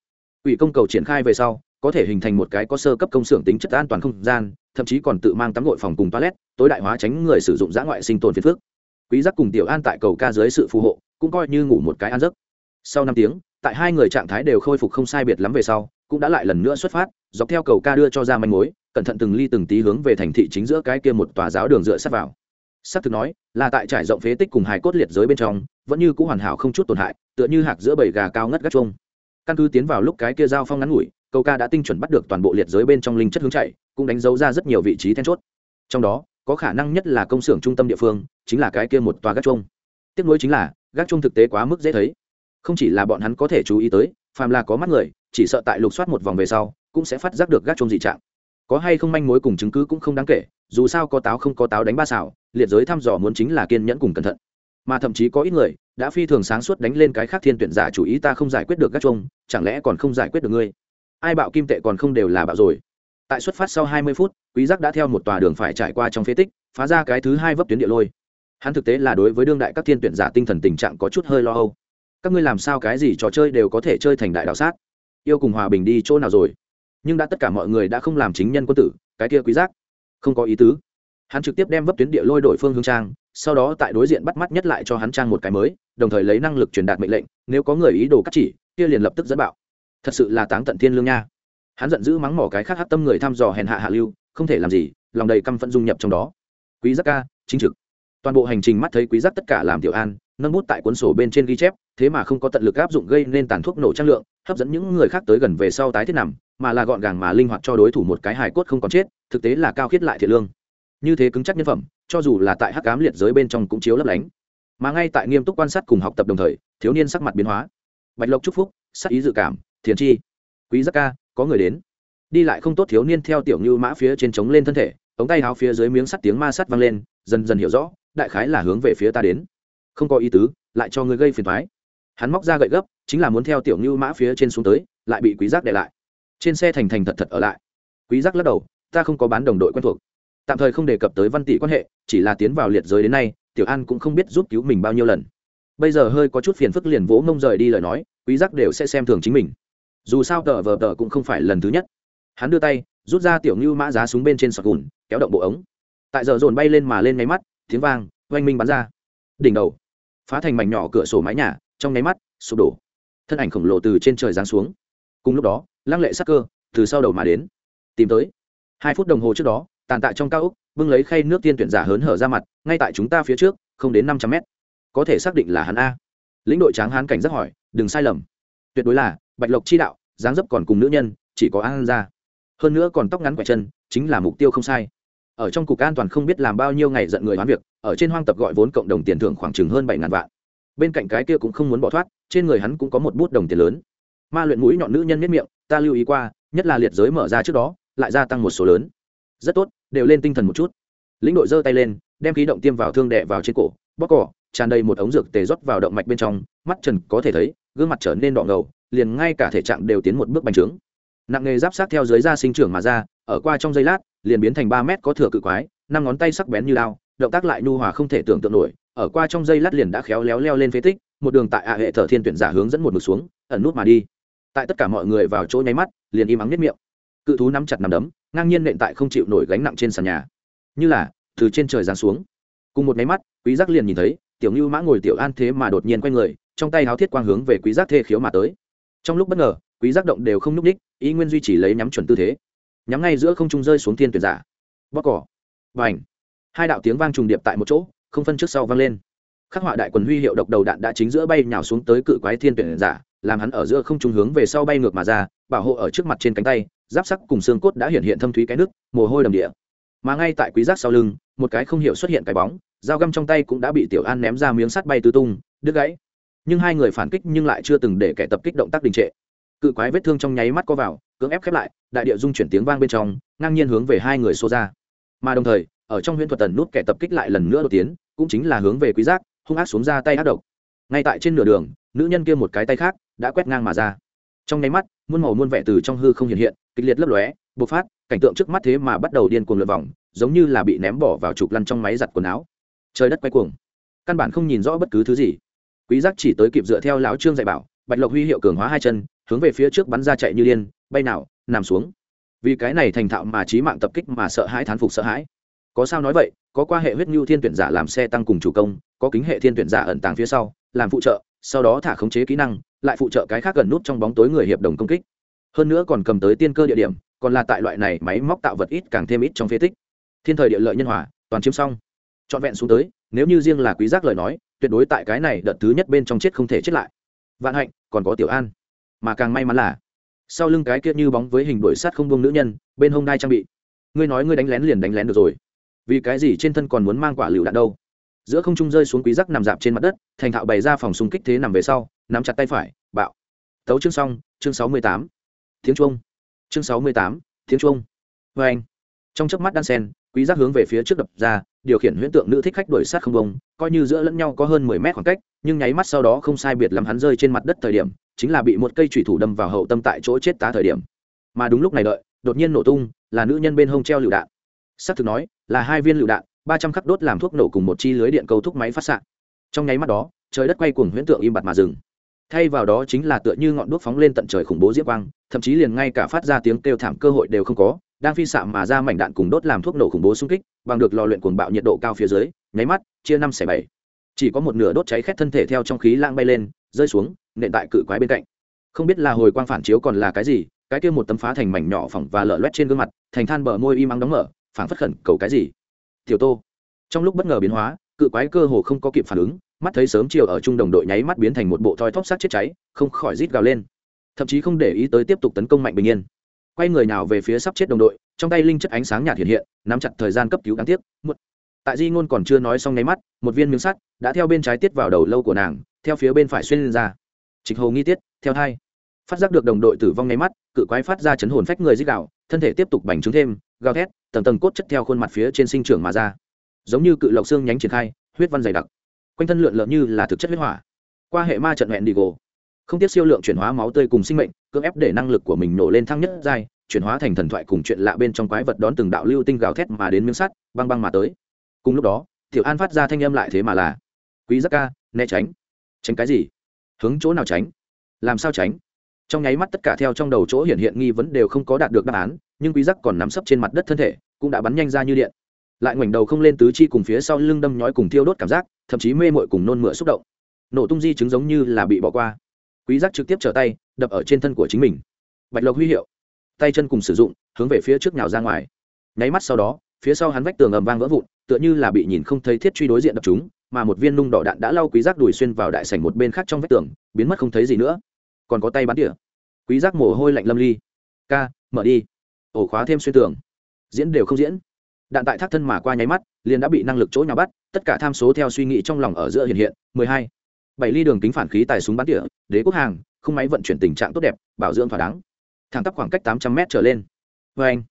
Ủy công cầu triển khai về sau, có thể hình thành một cái có sơ cấp công xưởng tính chất an toàn không gian thậm chí còn tự mang tắm gội phòng cùng toilet, tối đại hóa tránh người sử dụng giã ngoại sinh tồn phiền phước quý giác cùng tiểu an tại cầu ca dưới sự phù hộ, cũng coi như ngủ một cái ăn giấc. Sau năm tiếng, tại hai người trạng thái đều khôi phục không sai biệt lắm về sau, cũng đã lại lần nữa xuất phát, dọc theo cầu ca đưa cho ra manh mối, cẩn thận từng ly từng tí hướng về thành thị chính giữa cái kia một tòa giáo đường dựa sát vào. Sắp thực nói, là tại trải rộng phế tích cùng hài cốt liệt giới bên trong, vẫn như cũ hoàn hảo không chút tổn hại, tựa như hạc giữa bầy gà cao ngất gác chuông. Căn cứ tiến vào lúc cái kia giao phong ngắn ngủi, cầu ca đã tinh chuẩn bắt được toàn bộ liệt giới bên trong linh chất hướng chạy cũng đánh dấu ra rất nhiều vị trí then chốt. Trong đó, có khả năng nhất là công xưởng trung tâm địa phương, chính là cái kia một tòa gác chuông. Tiếc nuối chính là, gác chuông thực tế quá mức dễ thấy. Không chỉ là bọn hắn có thể chú ý tới, phàm là có mắt người, chỉ sợ tại lục soát một vòng về sau, cũng sẽ phát giác được gác chuông dị trạng. Có hay không manh mối cùng chứng cứ cũng không đáng kể, dù sao có táo không có táo đánh ba xảo, liệt giới thăm dò muốn chính là kiên nhẫn cùng cẩn thận. Mà thậm chí có ít người, đã phi thường sáng suốt đánh lên cái khác thiên tuyển giả chủ ý ta không giải quyết được gác chuông, chẳng lẽ còn không giải quyết được ngươi? Ai bạo kim tệ còn không đều là bạo rồi tại xuất phát sau hai mươi phút, quý giác đã theo một tòa đường phải trải qua trong phế tích, phá ra cái thứ hai vấp tuyến địa lôi. Hắn thực tế là đối với đương đại các thiên tuyển giả tinh thần tình trạng có chút hơi lo âu. Các ngươi làm sao cái gì trò chơi đều có thể chơi thành đại đạo sát? Yêu cùng hòa bình đi chỗ nào rồi? Nhưng đã tất cả mọi người đã không làm chính nhân quân tử, cái kia quý giác không có ý tứ. Hắn trực tiếp đem vấp tuyến địa lôi đổi phương hướng trang, sau đó tại đối diện bắt mắt nhất lại cho hắn trang một cái mới, đồng thời lấy năng lực truyền đạt mệnh lệnh, nếu có người ý đồ cắt chỉ, kia liền lập tức dẫn bạo. Thật sự là táng tận thiên lương nha hắn giận dữ mắng mỏ cái khác hát tâm người thăm dò hèn hạ hạ lưu, không thể làm gì, lòng đầy căm phẫn dung nhập trong đó. Quý giác ca, chính trực. Toàn bộ hành trình mắt thấy quý giác tất cả làm tiểu an, nâng bút tại cuốn sổ bên trên ghi chép, thế mà không có tận lực áp dụng gây nên tàn thuốc nổ trang lượng, hấp dẫn những người khác tới gần về sau tái thiết nằm, mà là gọn gàng mà linh hoạt cho đối thủ một cái hài cốt không còn chết, thực tế là cao khiết lại thiệt lương. Như thế cứng chắc nhân phẩm, cho dù là tại hắc ám liệt giới bên trong cũng chiếu lấp lánh. Mà ngay tại nghiêm túc quan sát cùng học tập đồng thời, thiếu niên sắc mặt biến hóa. Bạch lộc chúc phúc, sắc ý dự cảm, thiền chi. Quý giác ca có người đến. Đi lại không tốt thiếu niên theo tiểu như mã phía trên trống lên thân thể, ống tay áo phía dưới miếng sắt tiếng ma sắt vang lên, dần dần hiểu rõ, đại khái là hướng về phía ta đến. Không có ý tứ, lại cho người gây phiền thoái hắn móc ra gậy gấp, chính là muốn theo tiểu như mã phía trên xuống tới, lại bị quý giác để lại. Trên xe thành thành thật thật ở lại. Quý giác lắc đầu, ta không có bán đồng đội quen thuộc. Tạm thời không đề cập tới văn tỷ quan hệ, chỉ là tiến vào liệt giới đến nay, tiểu an cũng không biết giúp cứu mình bao nhiêu lần. Bây giờ hơi có chút phiền phức liền vỗ mông rời đi lời nói, quý giác đều sẽ xem thường chính mình dù sao tờ vờ tờ cũng không phải lần thứ nhất. Hắn đưa tay, rút ra tiểu ngưu mã giá súng bên trên sọt gùn, kéo động bộ ống. Tại giờ dồn bay lên mà lên máy mắt, tiếng vang, oanh minh bắn ra. Đỉnh đầu, phá thành mảnh nhỏ cửa sổ mái nhà, trong nháy mắt, sụp đổ. Thân ảnh khổng lồ từ trên trời giáng xuống. Cùng lúc đó, lăng lệ sắc cơ, từ sau đầu mà đến. Tìm tới. Hai phút đồng hồ trước đó, tàn tạ trong cao úc bưng lấy khay nước tiên tuyển giả hớn hở ra mặt, ngay tại chúng ta phía trước, không đến năm trăm mét. Có thể xác định là hắn a. Lĩnh đội tráng hán cảnh giác hỏi, đừng sai lầm. Tuyệt đối là bạch lộc chi đạo, dáng dấp còn cùng nữ nhân, chỉ có an ra hơn nữa còn tóc ngắn quẻ chân, chính là mục tiêu không sai. Ở trong cục an toàn không biết làm bao nhiêu ngày giận người hoán việc, ở trên hoang tập gọi vốn cộng đồng tiền thưởng khoảng chừng hơn bảy ngàn vạn. Bên cạnh cái kia cũng không muốn bỏ thoát, trên người hắn cũng có một bút đồng tiền lớn. Ma luyện mũi nhọn nữ nhân miết miệng, ta lưu ý qua, nhất là liệt giới mở ra trước đó, lại gia tăng một số lớn. Rất tốt, đều lên tinh thần một chút. Lĩnh đội giơ tay lên, đem khí động tiêm vào thương đẻ vào trên cổ, bóc cỏ, tràn đầy một ống dược tề rót vào động mạch bên trong, mắt trần có thể thấy, gương mặt trở nên đỏ ngầu liền ngay cả thể trạng đều tiến một bước bành trướng. Nặng nghề giáp sát theo dưới da sinh trưởng mà ra, ở qua trong giây lát, liền biến thành ba mét có thừa cự quái, năm ngón tay sắc bén như lao động tác lại nhu hòa không thể tưởng tượng nổi, ở qua trong giây lát liền đã khéo léo leo lên phế tích, một đường tại ạ hệ thờ thiên tuyển giả hướng dẫn một mực xuống, ẩn nút mà đi. Tại tất cả mọi người vào chỗ nháy mắt, liền im ắng nhất miệng. Cự thú nắm chặt nằm đấm, ngang nhiên nện tại không chịu nổi gánh nặng trên sàn nhà. Như là, từ trên trời giáng xuống. Cùng một máy mắt, quý giác liền nhìn thấy, tiểu ngưu mã ngồi tiểu an thế mà đột nhiên quay người, trong tay háo thiết quang hướng về quý giác thê khiếu mà tới trong lúc bất ngờ, quý giác động đều không nhúc ních ý nguyên duy trì lấy nhắm chuẩn tư thế. Nhắm ngay giữa không trung rơi xuống thiên tuyển giả. Bóc cỏ. Và hai đạo tiếng vang trùng điệp tại một chỗ, không phân trước sau vang lên. Khắc họa đại quần huy hiệu độc đầu đạn đã chính giữa bay nhào xuống tới cự quái thiên tuyển giả, làm hắn ở giữa không trung hướng về sau bay ngược mà ra, bảo hộ ở trước mặt trên cánh tay, giáp sắc cùng xương cốt đã hiện hiện thâm thúy cái nước, mồ hôi đầm địa. Mà ngay tại quý giác sau lưng, một cái không hiểu xuất hiện cái bóng, dao găm trong tay cũng đã bị tiểu an ném ra miếng sắt bay tứ tung, đứt gãy nhưng hai người phản kích nhưng lại chưa từng để kẻ tập kích động tác đình trệ. Cự quái vết thương trong nháy mắt có vào, cưỡng ép khép lại, đại địa dung chuyển tiếng vang bên trong, ngang nhiên hướng về hai người xô ra. Mà đồng thời, ở trong huyễn thuật tần nút kẻ tập kích lại lần nữa đột tiến, cũng chính là hướng về quý giác, hung ác xuống ra tay ác độc. Ngay tại trên nửa đường, nữ nhân kia một cái tay khác đã quét ngang mà ra. Trong nháy mắt, muôn màu muôn vẻ từ trong hư không hiện hiện, kịch liệt lấp lóe, bộc phát, cảnh tượng trước mắt thế mà bắt đầu điên cuồng lượn vòng, giống như là bị ném bỏ vào trục lăn trong máy giặt quần áo. Trời đất quay cuồng. Căn bản không nhìn rõ bất cứ thứ gì quý giác chỉ tới kịp dựa theo lão trương dạy bảo, bạch lộc huy hiệu cường hóa hai chân, hướng về phía trước bắn ra chạy như điên, bay nào, nằm xuống. Vì cái này thành thạo mà trí mạng tập kích mà sợ hãi thán phục sợ hãi. Có sao nói vậy, có qua hệ huyết nhu thiên tuyển giả làm xe tăng cùng chủ công, có kính hệ thiên tuyển giả ẩn tàng phía sau, làm phụ trợ, sau đó thả khống chế kỹ năng, lại phụ trợ cái khác gần nút trong bóng tối người hiệp đồng công kích. Hơn nữa còn cầm tới tiên cơ địa điểm, còn là tại loại này máy móc tạo vật ít càng thêm ít trong phế tích. Thiên thời địa lợi nhân hòa, toàn chiếm xong. Trọn vẹn xuống tới, nếu như riêng là quý giác lời nói tuyệt đối tại cái này đợt thứ nhất bên trong chết không thể chết lại. Vạn hạnh, còn có tiểu an. Mà càng may mắn là, sau lưng cái kia như bóng với hình đuổi sát không buông nữ nhân, bên hông đai trang bị. Ngươi nói ngươi đánh lén liền đánh lén được rồi. Vì cái gì trên thân còn muốn mang quả lựu đạn đâu? Giữa không trung rơi xuống quý giác nằm dạp trên mặt đất, thành thạo bày ra phòng súng kích thế nằm về sau, nắm chặt tay phải, bạo. Tấu chương xong, chương sáu mươi tám. Tiếng chuông. Chương sáu mươi tám, tiếng chuông. Vê anh. Trong chớp mắt đan sen quý giác hướng về phía trước đập ra, điều khiển huyễn tượng nữ thích khách đuổi sát không bông coi như giữa lẫn nhau có hơn mười mét khoảng cách, nhưng nháy mắt sau đó không sai biệt lắm hắn rơi trên mặt đất thời điểm, chính là bị một cây chủy thủ đâm vào hậu tâm tại chỗ chết tá thời điểm. Mà đúng lúc này đợi, đột nhiên nổ tung, là nữ nhân bên hông treo lựu đạn. Xác thực nói, là hai viên lựu đạn, ba trăm khắc đốt làm thuốc nổ cùng một chi lưới điện cầu thúc máy phát s trong nháy mắt đó, trời đất quay cuồng huyễn tượng im bặt mà dừng. Thay vào đó chính là tựa như ngọn đuốc phóng lên tận trời khủng bố diễm quang, thậm chí liền ngay cả phát ra tiếng kêu thảm cơ hội đều không có đang phi xạ mà ra mảnh đạn cùng đốt làm thuốc nổ khủng bố xung kích, bằng được lò luyện cuồng bạo nhiệt độ cao phía dưới, nháy mắt, chia năm xẻ bảy. Chỉ có một nửa đốt cháy khét thân thể theo trong khí lang bay lên, rơi xuống, nện tại cự quái bên cạnh. Không biết là hồi quang phản chiếu còn là cái gì, cái kia một tấm phá thành mảnh nhỏ phỏng và lở loét trên gương mặt, thành than bờ môi im ắng đóng mở, phảng phất khẩn cầu cái gì. Tiểu tô. Trong lúc bất ngờ biến hóa, cự quái cơ hồ không có kịp phản ứng, mắt thấy sớm chiều ở trung đồng đội nháy mắt biến thành một bộ thoi thóp sát chết cháy, không khỏi rít gào lên. Thậm chí không để ý tới tiếp tục tấn công mạnh bình yên quay người nào về phía sắp chết đồng đội, trong tay linh chất ánh sáng nhạt hiện hiện, nắm chặt thời gian cấp cứu đáng tiếc. Một tại di ngôn còn chưa nói xong nháy mắt, một viên miếng sắt đã theo bên trái tiết vào đầu lâu của nàng, theo phía bên phải xuyên lên ra. Trịch hồ nghi tiết, theo hai. Phát giác được đồng đội tử vong nháy mắt, cự quái phát ra chấn hồn phách người dích đạo, thân thể tiếp tục bành trướng thêm, gào thét, tầng tầng cốt chất theo khuôn mặt phía trên sinh trưởng mà ra. Giống như cự lộc xương nhánh triển khai, huyết văn dày đặc. Quanh thân lượn lợn như là thực chất huyết hỏa. Qua hệ ma trận hẹn đi gồ không tiếp siêu lượng chuyển hóa máu tươi cùng sinh mệnh, cưỡng ép để năng lực của mình nổ lên thăng nhất giai, chuyển hóa thành thần thoại cùng chuyện lạ bên trong quái vật đón từng đạo lưu tinh gào thét mà đến miếng sắt, băng băng mà tới. Cùng lúc đó, tiểu an phát ra thanh âm lại thế mà là, quý giác ca, né tránh. Tránh cái gì? Hướng chỗ nào tránh? Làm sao tránh? Trong nháy mắt tất cả theo trong đầu chỗ hiện hiện nghi vấn đều không có đạt được đáp án, nhưng quý giác còn nắm sấp trên mặt đất thân thể, cũng đã bắn nhanh ra như điện. Lại ngoảnh đầu không lên tứ chi cùng phía sau lưng đâm nhói cùng thiêu đốt cảm giác, thậm chí mê mội cùng nôn mửa xúc động. Nổ tung di chứng giống như là bị bỏ qua quý giác trực tiếp trở tay, đập ở trên thân của chính mình. Bạch lộc huy hiệu. Tay chân cùng sử dụng, hướng về phía trước nhào ra ngoài. Nháy mắt sau đó, phía sau hắn vách tường ầm vang vỡ vụn, tựa như là bị nhìn không thấy thiết truy đối diện đập chúng, mà một viên nung đỏ đạn đã lau quý giác đùi xuyên vào đại sảnh một bên khác trong vách tường, biến mất không thấy gì nữa. Còn có tay bắn tỉa. Quý giác mồ hôi lạnh lâm ly. Ca, mở đi. Ổ khóa thêm xuyên tường. Diễn đều không diễn. Đạn tại thác thân mà qua nháy mắt, liền đã bị năng lực chỗ nhà bắt, tất cả tham số theo suy nghĩ trong lòng ở giữa hiện hiện. 12 bảy ly đường kính phản khí tài súng bắn tỉa, đế quốc hàng không máy vận chuyển tình trạng tốt đẹp, bảo dưỡng thỏa đáng. Thẳng tắp khoảng cách 800 m trở lên. Vê anh,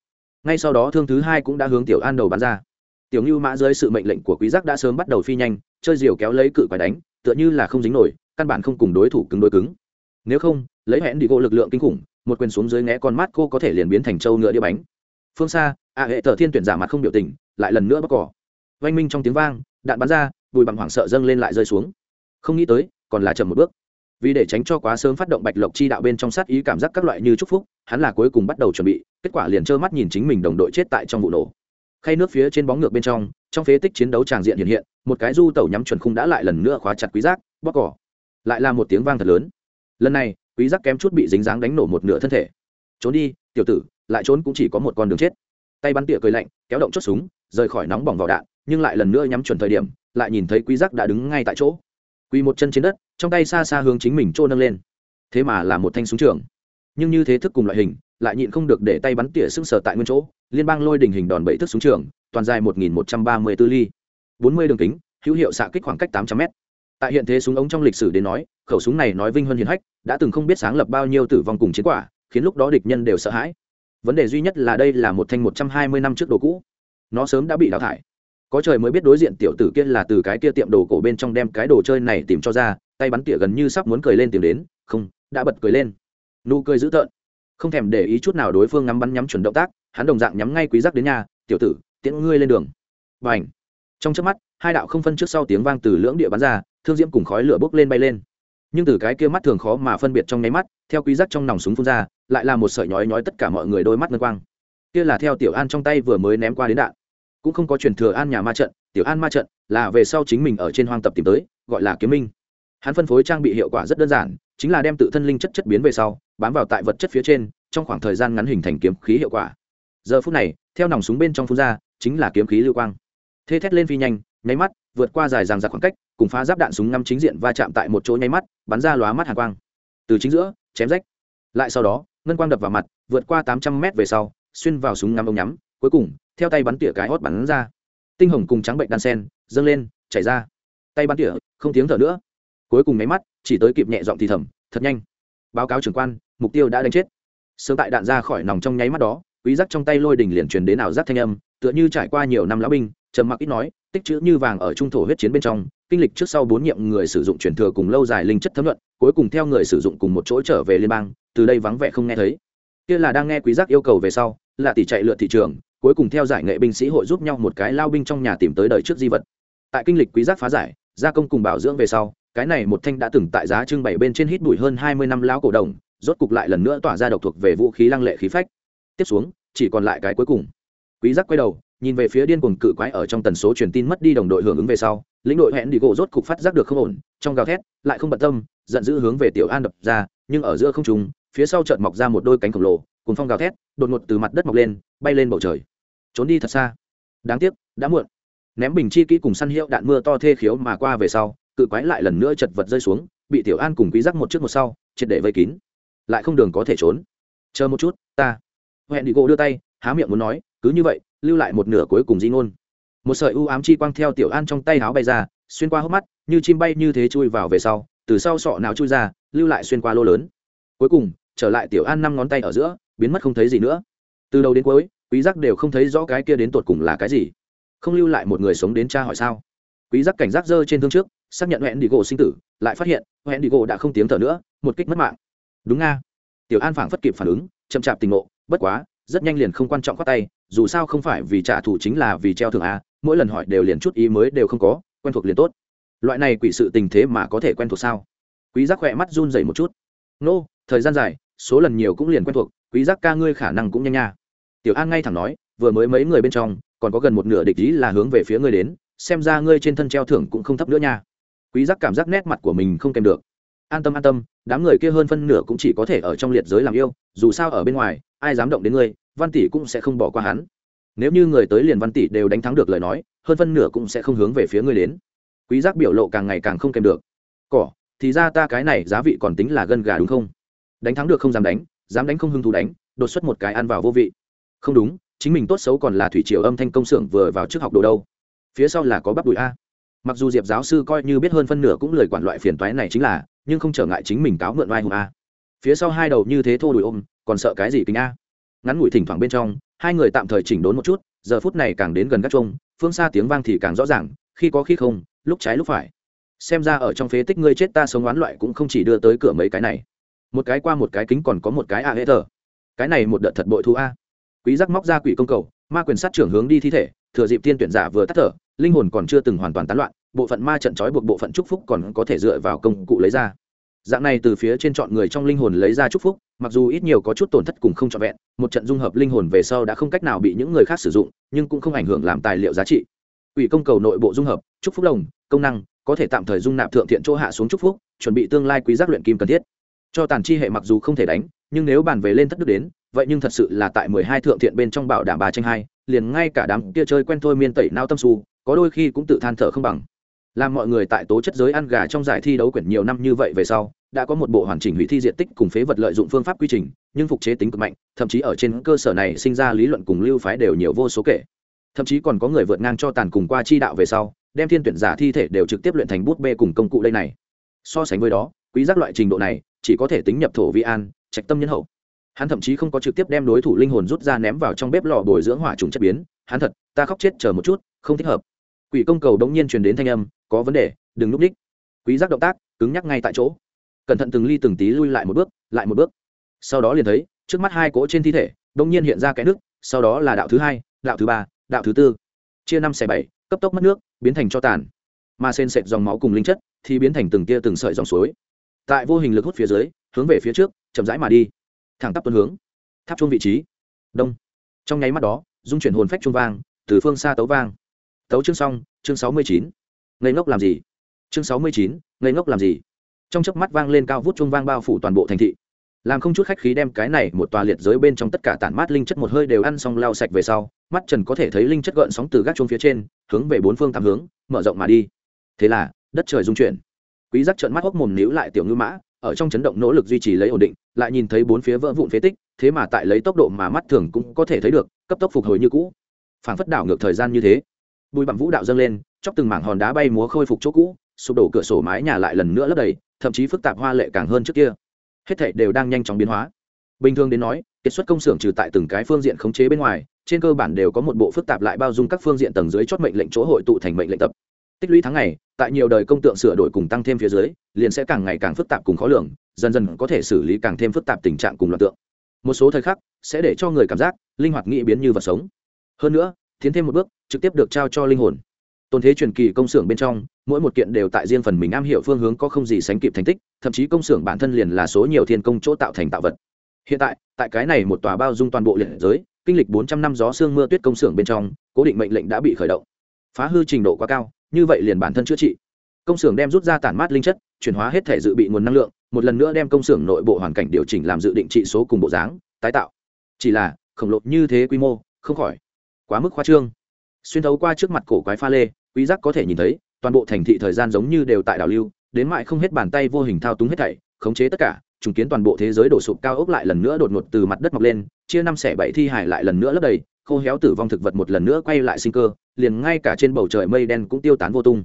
ngay sau đó thương thứ hai cũng đã hướng tiểu an đầu bắn ra. Tiểu ngưu mã dưới sự mệnh lệnh của quý giác đã sớm bắt đầu phi nhanh, chơi diều kéo lấy cự quái đánh, tựa như là không dính nổi, căn bản không cùng đối thủ cứng đối cứng. Nếu không, lấy hẹn đi gỗ lực lượng kinh khủng, một quyền xuống dưới ngẽ con mắt cô có thể liền biến thành trâu ngựa đĩa bánh. Phương xa, a hệ tờ thiên tuyển giả mặt không biểu tình, lại lần nữa bóc cỏ. Vanh minh trong tiếng vang, đạn bắn ra, bùi bằng hoảng sợ dâng lên lại rơi xuống không nghĩ tới, còn là chậm một bước. Vì để tránh cho quá sớm phát động bạch lộc chi đạo bên trong sát ý cảm giác các loại như chúc phúc, hắn là cuối cùng bắt đầu chuẩn bị, kết quả liền trơ mắt nhìn chính mình đồng đội chết tại trong vụ nổ. Khay nước phía trên bóng ngược bên trong trong phế tích chiến đấu tràng diện hiện hiện, một cái du tẩu nhắm chuẩn khung đã lại lần nữa khóa chặt quý giác bóc cỏ. Lại là một tiếng vang thật lớn. Lần này, quý giác kém chút bị dính dáng đánh nổ một nửa thân thể. Trốn đi, tiểu tử, lại trốn cũng chỉ có một con đường chết. Tay bắn tỉa cười lạnh, kéo động chốt súng, rời khỏi nóng bỏng vào đạn, nhưng lại lần nữa nhắm chuẩn thời điểm, lại nhìn thấy quý giác đã đứng ngay tại chỗ quỳ một chân trên đất, trong tay xa xa hướng chính mình trô nâng lên. Thế mà là một thanh súng trường. Nhưng như thế thức cùng loại hình, lại nhịn không được để tay bắn tỉa sưng sờ tại nguyên chỗ, liên bang lôi đình hình đòn bẩy thức súng trường, toàn dài một nghìn một trăm ba mươi tư ly. bốn mươi đường kính, hữu hiệu xạ kích khoảng cách tám trăm m tại hiện thế súng ống trong lịch sử đến nói, khẩu súng này nói vinh hơn hiền hách, đã từng không biết sáng lập bao nhiêu tử vong cùng chiến quả, khiến lúc đó địch nhân đều sợ hãi. Vấn đề duy nhất là đây là một thanh một trăm hai mươi năm trước đồ cũ. Nó sớm đã bị đào thải có trời mới biết đối diện tiểu tử kia là từ cái kia tiệm đồ cổ bên trong đem cái đồ chơi này tìm cho ra, tay bắn tỉa gần như sắp muốn cười lên tìm đến, không, đã bật cười lên. Nụ cười dữ tợn. Không thèm để ý chút nào đối phương ngắm bắn nhắm chuẩn động tác, hắn đồng dạng nhắm ngay quý giác đến nhà, tiểu tử, tiễn ngươi lên đường. Và ảnh trong chớp mắt, hai đạo không phân trước sau tiếng vang từ lưỡng địa bắn ra, thương diễm cùng khói lửa bốc lên bay lên. Nhưng từ cái kia mắt thường khó mà phân biệt trong nháy mắt, theo quý giác trong nòng súng phun ra, lại là một sợi nhói nhói tất cả mọi người đôi mắt ngân quang. Kia là theo tiểu an trong tay vừa mới ném qua đến đạn cũng không có truyền thừa an nhà ma trận, tiểu an ma trận là về sau chính mình ở trên hoang tập tìm tới, gọi là kiếm minh. Hắn phân phối trang bị hiệu quả rất đơn giản, chính là đem tự thân linh chất chất biến về sau, bám vào tại vật chất phía trên, trong khoảng thời gian ngắn hình thành kiếm khí hiệu quả. Giờ phút này, theo nòng súng bên trong phun ra, chính là kiếm khí lưu quang. Thê thét lên phi nhanh, nháy mắt, vượt qua dài ràng giặc khoảng cách, cùng phá giáp đạn súng ngắm chính diện va chạm tại một chỗ nháy mắt, bắn ra lóa mắt hàng quang. Từ chính giữa, chém rách. Lại sau đó, ngân quang đập vào mặt, vượt qua tám trăm mét về sau, xuyên vào súng ngắm ống nhắm, cuối cùng theo tay bắn tỉa cái hót bắn ra. Tinh hồng cùng trắng bệnh đan sen dâng lên, chảy ra. Tay bắn tỉa, không tiếng thở nữa. Cuối cùng máy mắt, chỉ tới kịp nhẹ giọng thì thầm, thật nhanh. Báo cáo trưởng quan, mục tiêu đã đánh chết. Sớm tại đạn ra khỏi nòng trong nháy mắt đó, quý giác trong tay lôi đỉnh liền truyền đến ảo giác thanh âm, tựa như trải qua nhiều năm lão binh, trầm mặc ít nói, tích chữ như vàng ở trung thổ huyết chiến bên trong, kinh lịch trước sau bốn nhiệm người sử dụng truyền thừa cùng lâu dài linh chất thấm luận cuối cùng theo người sử dụng cùng một chỗ trở về liên bang, từ đây vắng vẻ không nghe thấy. Kia là đang nghe quý giác yêu cầu về sau là tỷ chạy lượt thị trường cuối cùng theo giải nghệ binh sĩ hội giúp nhau một cái lao binh trong nhà tìm tới đời trước di vật. Tại kinh lịch quý giác phá giải, gia công cùng bảo dưỡng về sau, cái này một thanh đã từng tại giá trưng bày bên trên hít bụi hơn hai mươi năm lão cổ đồng, rốt cục lại lần nữa tỏa ra độc thuộc về vũ khí lăng lệ khí phách. Tiếp xuống, chỉ còn lại cái cuối cùng. Quý giác quay đầu, nhìn về phía điên cuồng cự quái ở trong tần số truyền tin mất đi đồng đội hưởng ứng về sau, lĩnh đội hẹn đi gỗ rốt cục phát giác được không ổn, trong gào thét, lại không bận tâm, giận dữ hướng về tiểu an đập ra, nhưng ở giữa không trung, phía sau chợt mọc ra một đôi cánh khổng lồ cùng phong gào thét, đột ngột từ mặt đất mọc lên, bay lên bầu trời trốn đi thật xa. Đáng tiếc, đã muộn. Ném bình chi kỹ cùng săn hiệu đạn mưa to thê khiếu mà qua về sau, cự quái lại lần nữa chật vật rơi xuống, bị tiểu an cùng quý giác một trước một sau, triệt để vây kín. Lại không đường có thể trốn. Chờ một chút, ta. Hẹn đi gỗ đưa tay, há miệng muốn nói, cứ như vậy, lưu lại một nửa cuối cùng di ngôn. Một sợi u ám chi quang theo tiểu an trong tay háo bay ra, xuyên qua hốc mắt, như chim bay như thế chui vào về sau, từ sau sọ nào chui ra, lưu lại xuyên qua lô lớn. Cuối cùng, trở lại tiểu an năm ngón tay ở giữa, biến mất không thấy gì nữa. Từ đầu đến cuối quý giác đều không thấy rõ cái kia đến tột cùng là cái gì. Không lưu lại một người sống đến cha hỏi sao? Quý giác cảnh giác dơ trên thương trước, xác nhận hẹn đi gỗ sinh tử, lại phát hiện hẹn đi gỗ đã không tiếng thở nữa, một kích mất mạng. Đúng nga. Tiểu an phảng phất kịp phản ứng, chậm chạp tình ngộ, bất quá, rất nhanh liền không quan trọng khoát tay, dù sao không phải vì trả thù chính là vì treo thưởng a, mỗi lần hỏi đều liền chút ý mới đều không có, quen thuộc liền tốt. Loại này quỷ sự tình thế mà có thể quen thuộc sao? Quý giác khỏe mắt run rẩy một chút. Nô, thời gian dài, số lần nhiều cũng liền quen thuộc, quý giác ca ngươi khả năng cũng nhanh nha tiểu an ngay thẳng nói, vừa mới mấy người bên trong, còn có gần một nửa địch ý là hướng về phía ngươi đến, xem ra ngươi trên thân treo thưởng cũng không thấp nữa nha. Quý giác cảm giác nét mặt của mình không kèm được. An tâm an tâm, đám người kia hơn phân nửa cũng chỉ có thể ở trong liệt giới làm yêu, dù sao ở bên ngoài, ai dám động đến ngươi, văn tỷ cũng sẽ không bỏ qua hắn. Nếu như người tới liền văn tỷ đều đánh thắng được lời nói, hơn phân nửa cũng sẽ không hướng về phía ngươi đến. Quý giác biểu lộ càng ngày càng không kèm được. Cỏ, thì ra ta cái này giá vị còn tính là gân gà đúng không? Đánh thắng được không dám đánh dám đánh không hưng thú đánh, đột xuất một cái ăn vào vô vị không đúng, chính mình tốt xấu còn là thủy triều âm thanh công xưởng vừa vào trước học đồ đâu. Phía sau là có bắp đùi a. Mặc dù diệp giáo sư coi như biết hơn phân nửa cũng lời quản loại phiền toái này chính là, nhưng không trở ngại chính mình cáo mượn oai hùng a. Phía sau hai đầu như thế thô đùi ôm, còn sợ cái gì kính a? Ngắn ngủi thỉnh thoảng bên trong, hai người tạm thời chỉnh đốn một chút, giờ phút này càng đến gần các trông phương xa tiếng vang thì càng rõ ràng, khi có khi không, lúc trái lúc phải. Xem ra ở trong phế tích ngươi chết ta sống oán loại cũng không chỉ đưa tới cửa mấy cái này. Một cái qua một cái kính còn có một cái a hết thờ cái này một đợt thật bội thu a quý giác móc ra quỷ công cầu, ma quyền sát trưởng hướng đi thi thể, thừa dịp tiên tuyển giả vừa tắt thở, linh hồn còn chưa từng hoàn toàn tán loạn, bộ phận ma trận trói buộc bộ phận chúc phúc còn có thể dựa vào công cụ lấy ra. Dạng này từ phía trên chọn người trong linh hồn lấy ra chúc phúc, mặc dù ít nhiều có chút tổn thất cùng không trọn vẹn, một trận dung hợp linh hồn về sau đã không cách nào bị những người khác sử dụng, nhưng cũng không ảnh hưởng làm tài liệu giá trị. Ủy công cầu nội bộ dung hợp, chúc phúc lồng, công năng, có thể tạm thời dung nạp thượng thiện chỗ hạ xuống chúc phúc, chuẩn bị tương lai quý giác luyện kim cần thiết. Cho tàn chi hệ mặc dù không thể đánh, nhưng nếu bàn về lên thất đức đến vậy nhưng thật sự là tại mười hai thượng thiện bên trong bảo đảm bà tranh hai, liền ngay cả đám kia chơi quen thôi miên tẩy nao tâm su, có đôi khi cũng tự than thở không bằng. Làm mọi người tại tố chất giới ăn gà trong giải thi đấu quyển nhiều năm như vậy về sau, đã có một bộ hoàn chỉnh hủy thi diện tích cùng phế vật lợi dụng phương pháp quy trình, nhưng phục chế tính cực mạnh, thậm chí ở trên cơ sở này sinh ra lý luận cùng lưu phái đều nhiều vô số kể. Thậm chí còn có người vượt ngang cho tàn cùng qua chi đạo về sau, đem thiên tuyển giả thi thể đều trực tiếp luyện thành bút bê cùng công cụ đây này. So sánh với đó, quý giác loại trình độ này, chỉ có thể tính nhập thổ vi an, trạch tâm nhân hậu hắn thậm chí không có trực tiếp đem đối thủ linh hồn rút ra ném vào trong bếp lò bồi dưỡng hỏa trùng chất biến. Hắn thật, ta khóc chết chờ một chút, không thích hợp. Quỷ công cầu đống nhiên truyền đến thanh âm, có vấn đề, đừng núp đích. Quý giác động tác, cứng nhắc ngay tại chỗ. Cẩn thận từng ly từng tí lui lại một bước, lại một bước. Sau đó liền thấy, trước mắt hai cỗ trên thi thể, đống nhiên hiện ra cái nước, sau đó là đạo thứ hai, đạo thứ ba, đạo thứ tư. Chia năm xẻ bảy, cấp tốc mất nước, biến thành cho tàn. Mà sen sệt dòng máu cùng linh chất thì biến thành từng tia từng sợi dòng suối. Tại vô hình lực hút phía dưới, hướng về phía trước, chậm rãi mà đi thẳng tắp tuân hướng, tháp chuông vị trí, đông. Trong nháy mắt đó dung chuyển hồn phách trung vang, từ phương xa tấu vang. Tấu chương xong, chương sáu mươi chín. Ngây ngốc làm gì? Chương sáu mươi chín, ngây ngốc làm gì? Trong chớp mắt vang lên cao vút trung vang bao phủ toàn bộ thành thị. Làm không chút khách khí đem cái này một tòa liệt giới bên trong tất cả tản mát linh chất một hơi đều ăn xong lao sạch về sau, mắt trần có thể thấy linh chất gợn sóng từ gác chuông phía trên, hướng về bốn phương tám hướng, mở rộng mà đi. Thế là, đất trời dung chuyển. Quý giác trợn mắt hốc mồm níu lại tiểu ngư mã ở trong chấn động nỗ lực duy trì lấy ổn định, lại nhìn thấy bốn phía vỡ vụn phế tích, thế mà tại lấy tốc độ mà mắt thường cũng có thể thấy được, cấp tốc phục hồi như cũ. Phản phất đảo ngược thời gian như thế bùi bằng vũ đạo dâng lên, chóc từng mảng hòn đá bay múa khôi phục chỗ cũ, sụp đổ cửa sổ mái nhà lại lần nữa lấp đầy, thậm chí phức tạp hoa lệ càng hơn trước kia. Hết thảy đều đang nhanh chóng biến hóa. Bình thường đến nói, kiệt xuất công xưởng trừ tại từng cái phương diện khống chế bên ngoài, trên cơ bản đều có một bộ phức tạp lại bao dung các phương diện tầng dưới chót mệnh lệnh chỗ hội tụ thành mệnh lệnh tập tích lũy tháng ngày, tại nhiều đời công tượng sửa đổi cùng tăng thêm phía dưới, liền sẽ càng ngày càng phức tạp cùng khó lường, dần dần có thể xử lý càng thêm phức tạp tình trạng cùng loạn tượng. Một số thời khắc, sẽ để cho người cảm giác linh hoạt nghĩ biến như vật sống. Hơn nữa, tiến thêm một bước, trực tiếp được trao cho linh hồn. Tôn thế truyền kỳ công xưởng bên trong, mỗi một kiện đều tại riêng phần mình am hiểu phương hướng có không gì sánh kịp thành tích, thậm chí công xưởng bản thân liền là số nhiều thiên công chỗ tạo thành tạo vật. Hiện tại tại cái này một tòa bao dung toàn bộ liệt giới, kinh lịch bốn trăm năm gió sương mưa tuyết công xưởng bên trong, cố định mệnh lệnh đã bị khởi động. Phá hư trình độ quá cao như vậy liền bản thân chữa trị. Công xưởng đem rút ra tản mát linh chất, chuyển hóa hết thể dự bị nguồn năng lượng, một lần nữa đem công xưởng nội bộ hoàn cảnh điều chỉnh làm dự định trị số cùng bộ dáng, tái tạo. Chỉ là, khổng lồ như thế quy mô, không khỏi quá mức khoa trương. Xuyên thấu qua trước mặt cổ quái pha lê, quý giác có thể nhìn thấy, toàn bộ thành thị thời gian giống như đều tại đảo lưu, đến mãi không hết bàn tay vô hình thao túng hết thảy, khống chế tất cả, trùng kiến toàn bộ thế giới đổ sụp cao ốc lại lần nữa đột ngột từ mặt đất mọc lên, chia năm xẻ bảy thi hải lại lần nữa lấp đầy khô héo tử vong thực vật một lần nữa quay lại sinh cơ, liền ngay cả trên bầu trời mây đen cũng tiêu tán vô tung.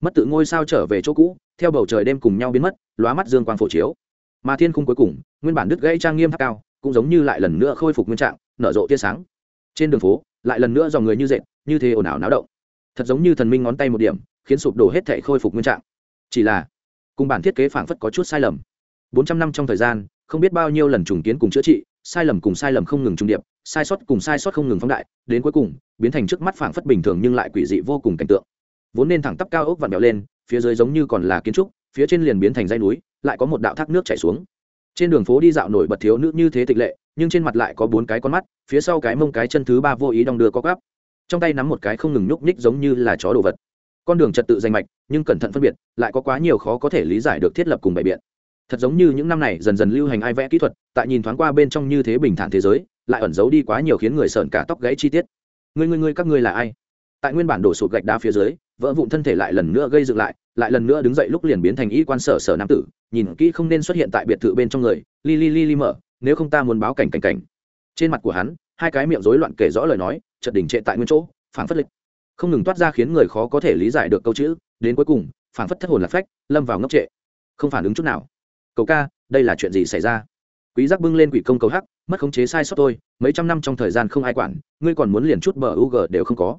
Mất tự ngôi sao trở về chỗ cũ, theo bầu trời đêm cùng nhau biến mất, lóa mắt dương quang phổ chiếu. Mà thiên khung cuối cùng, nguyên bản đứt gãy trang nghiêm tháp cao, cũng giống như lại lần nữa khôi phục nguyên trạng, nở rộ tia sáng. Trên đường phố, lại lần nữa dòng người như dệt, như thế ồn ào náo động. Thật giống như thần minh ngón tay một điểm, khiến sụp đổ hết thể khôi phục nguyên trạng. Chỉ là, cùng bản thiết kế phảng phất có chút sai lầm. Bốn trăm năm trong thời gian, không biết bao nhiêu lần trùng kiến cùng chữa trị sai lầm cùng sai lầm không ngừng trung điệp, sai sót cùng sai sót không ngừng phóng đại, đến cuối cùng, biến thành trước mắt phảng phất bình thường nhưng lại quỷ dị vô cùng cảnh tượng. Vốn nên thẳng tắp cao ốc vặn vẹo lên, phía dưới giống như còn là kiến trúc, phía trên liền biến thành dây núi, lại có một đạo thác nước chảy xuống. Trên đường phố đi dạo nổi bật thiếu nữ như thế tịch lệ, nhưng trên mặt lại có bốn cái con mắt, phía sau cái mông cái chân thứ ba vô ý đong đưa có gắp trong tay nắm một cái không ngừng nhúc nhích giống như là chó đồ vật. Con đường trật tự danh mạch, nhưng cẩn thận phân biệt, lại có quá nhiều khó có thể lý giải được thiết lập cùng bày biện thật giống như những năm này dần dần lưu hành ai vẽ kỹ thuật, tại nhìn thoáng qua bên trong như thế bình thản thế giới, lại ẩn giấu đi quá nhiều khiến người sợn cả tóc gãy chi tiết. Ngươi ngươi ngươi, các ngươi là ai? Tại nguyên bản đổ sụt gạch đá phía dưới, vỡ vụn thân thể lại lần nữa gây dựng lại lại lần nữa đứng dậy lúc liền biến thành y quan sở sở nam tử, nhìn kỹ không nên xuất hiện tại biệt thự bên trong người, li li li li mở, nếu không ta muốn báo cảnh cảnh cảnh. Trên mặt của hắn, hai cái miệng rối loạn kể rõ lời nói, chợt đỉnh trệ tại nguyên chỗ phản phất lịch. Không ngừng toát ra khiến người khó có thể lý giải được câu chữ, đến cuối cùng phản phất thất hồn lạc phách, lâm vào ngốc trệ. Không phản ứng chút nào cầu ca đây là chuyện gì xảy ra? Quý giác bưng lên quỷ công cầu hắc mất khống chế sai sót tôi mấy trăm năm trong thời gian không ai quản ngươi còn muốn liền chút bờ u g đều không có.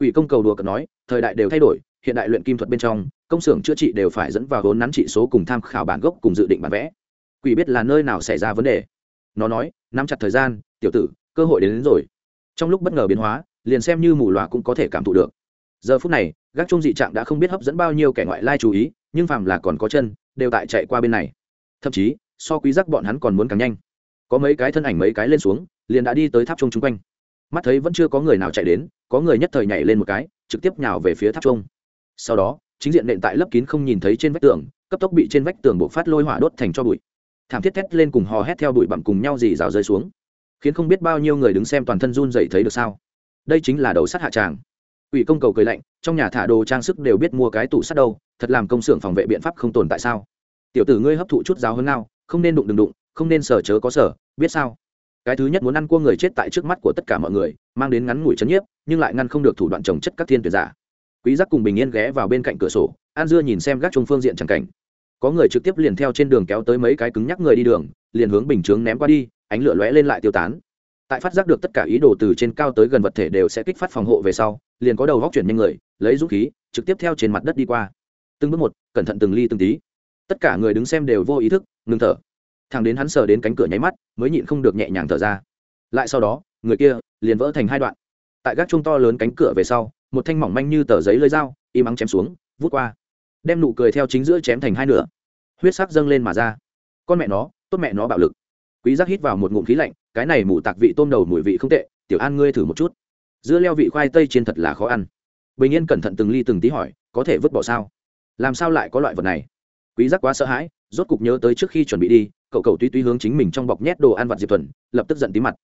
Quỷ công cầu đùa cợt nói thời đại đều thay đổi hiện đại luyện kim thuật bên trong công xưởng chữa trị đều phải dẫn vào vốn nắn trị số cùng tham khảo bản gốc cùng dự định bản vẽ. Quỷ biết là nơi nào xảy ra vấn đề. Nó nói nắm chặt thời gian tiểu tử cơ hội đến, đến rồi. Trong lúc bất ngờ biến hóa liền xem như mù loà cũng có thể cảm thụ được. Giờ phút này gác chung dị trạng đã không biết hấp dẫn bao nhiêu kẻ ngoại lai chú ý nhưng phàm là còn có chân đều tại chạy qua bên này thậm chí, so quý giác bọn hắn còn muốn càng nhanh. Có mấy cái thân ảnh mấy cái lên xuống, liền đã đi tới tháp trung chung quanh. Mắt thấy vẫn chưa có người nào chạy đến, có người nhất thời nhảy lên một cái, trực tiếp nhào về phía tháp trung sau đó, chính diện nện tại lớp kín không nhìn thấy trên vách tường, cấp tốc bị trên vách tường buộc phát lôi hỏa đốt thành cho bụi. Thảm thiết thét lên cùng hò hét theo bụi bặm cùng nhau dì rào rơi xuống. Khiến không biết bao nhiêu người đứng xem toàn thân run dậy thấy được sao. Đây chính là đầu sắt hạ tràng. Ủy công cầu cười lạnh, trong nhà thả đồ trang sức đều biết mua cái tủ sắt đâu, thật làm công xưởng phòng vệ biện pháp không tồn tại sao? Tiểu tử ngươi hấp thụ chút giáo hơn nào không nên đụng đừng đụng, không nên sở chớ có sở biết sao? Cái thứ nhất muốn ăn cua người chết tại trước mắt của tất cả mọi người, mang đến ngắn ngủi chấn nhiếp, nhưng lại ngăn không được thủ đoạn trồng chất các thiên tuyệt giả. Quý giác cùng bình yên ghé vào bên cạnh cửa sổ, an dưa nhìn xem gác trung phương diện chẳng cảnh. Có người trực tiếp liền theo trên đường kéo tới mấy cái cứng nhắc người đi đường, liền hướng bình chướng ném qua đi, ánh lửa lóe lên lại tiêu tán. Tại phát giác được tất cả ý đồ từ trên cao tới gần vật thể đều sẽ kích phát phòng hộ về sau, liền có đầu góc chuyển nhanh người, lấy dũng khí, trực tiếp theo trên mặt đất đi qua. Từng bước một, cẩn thận từng ly từng tí tất cả người đứng xem đều vô ý thức, ngừng thở. Thằng đến hắn sờ đến cánh cửa nháy mắt, mới nhịn không được nhẹ nhàng thở ra. Lại sau đó, người kia liền vỡ thành hai đoạn. Tại gác chuông to lớn cánh cửa về sau, một thanh mỏng manh như tờ giấy lơi dao, im ắng chém xuống, vút qua. Đem nụ cười theo chính giữa chém thành hai nửa. Huyết sắc dâng lên mà ra. Con mẹ nó, tốt mẹ nó bạo lực. Quý giác hít vào một ngụm khí lạnh, cái này mù tạc vị tôm đầu mùi vị không tệ, tiểu an ngươi thử một chút. Dưa leo vị khoai tây trên thật là khó ăn. Bình yên cẩn thận từng ly từng tí hỏi, có thể vứt bỏ sao? Làm sao lại có loại vật này? Quý giác quá sợ hãi, rốt cục nhớ tới trước khi chuẩn bị đi, cậu cậu tuy tuy hướng chính mình trong bọc nhét đồ ăn vặt diệp thuần, lập tức giận tí mặt.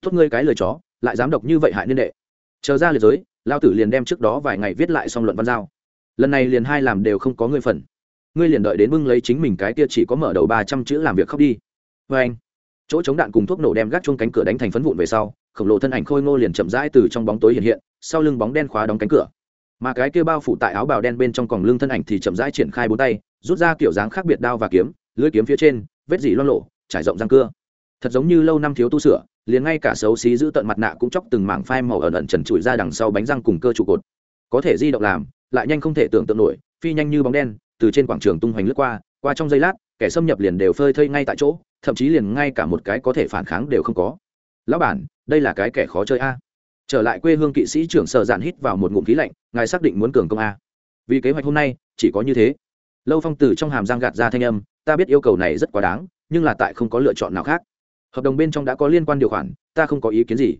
Tốt ngươi cái lời chó, lại dám độc như vậy hại niên đệ. Chờ ra liệt giới, lao tử liền đem trước đó vài ngày viết lại xong luận văn giao. Lần này liền hai làm đều không có ngươi phần. Ngươi liền đợi đến bưng lấy chính mình cái kia chỉ có mở đầu ba trăm chữ làm việc khóc đi. Vê anh, chỗ chống đạn cùng thuốc nổ đem gác chung cánh cửa đánh thành phấn vụn về sau, khổng lồ thân ảnh khôi ngô liền chậm rãi từ trong bóng tối hiện hiện, sau lưng bóng đen khóa đóng cánh cửa mà cái kia bao phủ tại áo bào đen bên trong còng lưng thân ảnh thì chậm rãi triển khai bốn tay, rút ra kiểu dáng khác biệt đao và kiếm, lưỡi kiếm phía trên, vết dỉ loang lộ trải rộng răng cưa. Thật giống như lâu năm thiếu tu sửa, liền ngay cả xấu xí giữ tận mặt nạ cũng chóc từng mảng phai màu ẩn ẩn trần trụi ra đằng sau bánh răng cùng cơ trụ cột. Có thể di động làm, lại nhanh không thể tưởng tượng nổi, phi nhanh như bóng đen, từ trên quảng trường tung hoành lướt qua qua trong giây lát, kẻ xâm nhập liền đều phơi thây ngay tại chỗ, thậm chí liền ngay cả một cái có thể phản kháng đều không có. Lão bản, đây là cái kẻ khó chơi a trở lại quê hương kỵ sĩ trưởng sở giản hít vào một ngụm khí lạnh, ngài xác định muốn cường công a. Vì kế hoạch hôm nay, chỉ có như thế. Lâu phong từ trong hàm giang gạt ra thanh âm, ta biết yêu cầu này rất quá đáng, nhưng là tại không có lựa chọn nào khác. Hợp đồng bên trong đã có liên quan điều khoản, ta không có ý kiến gì.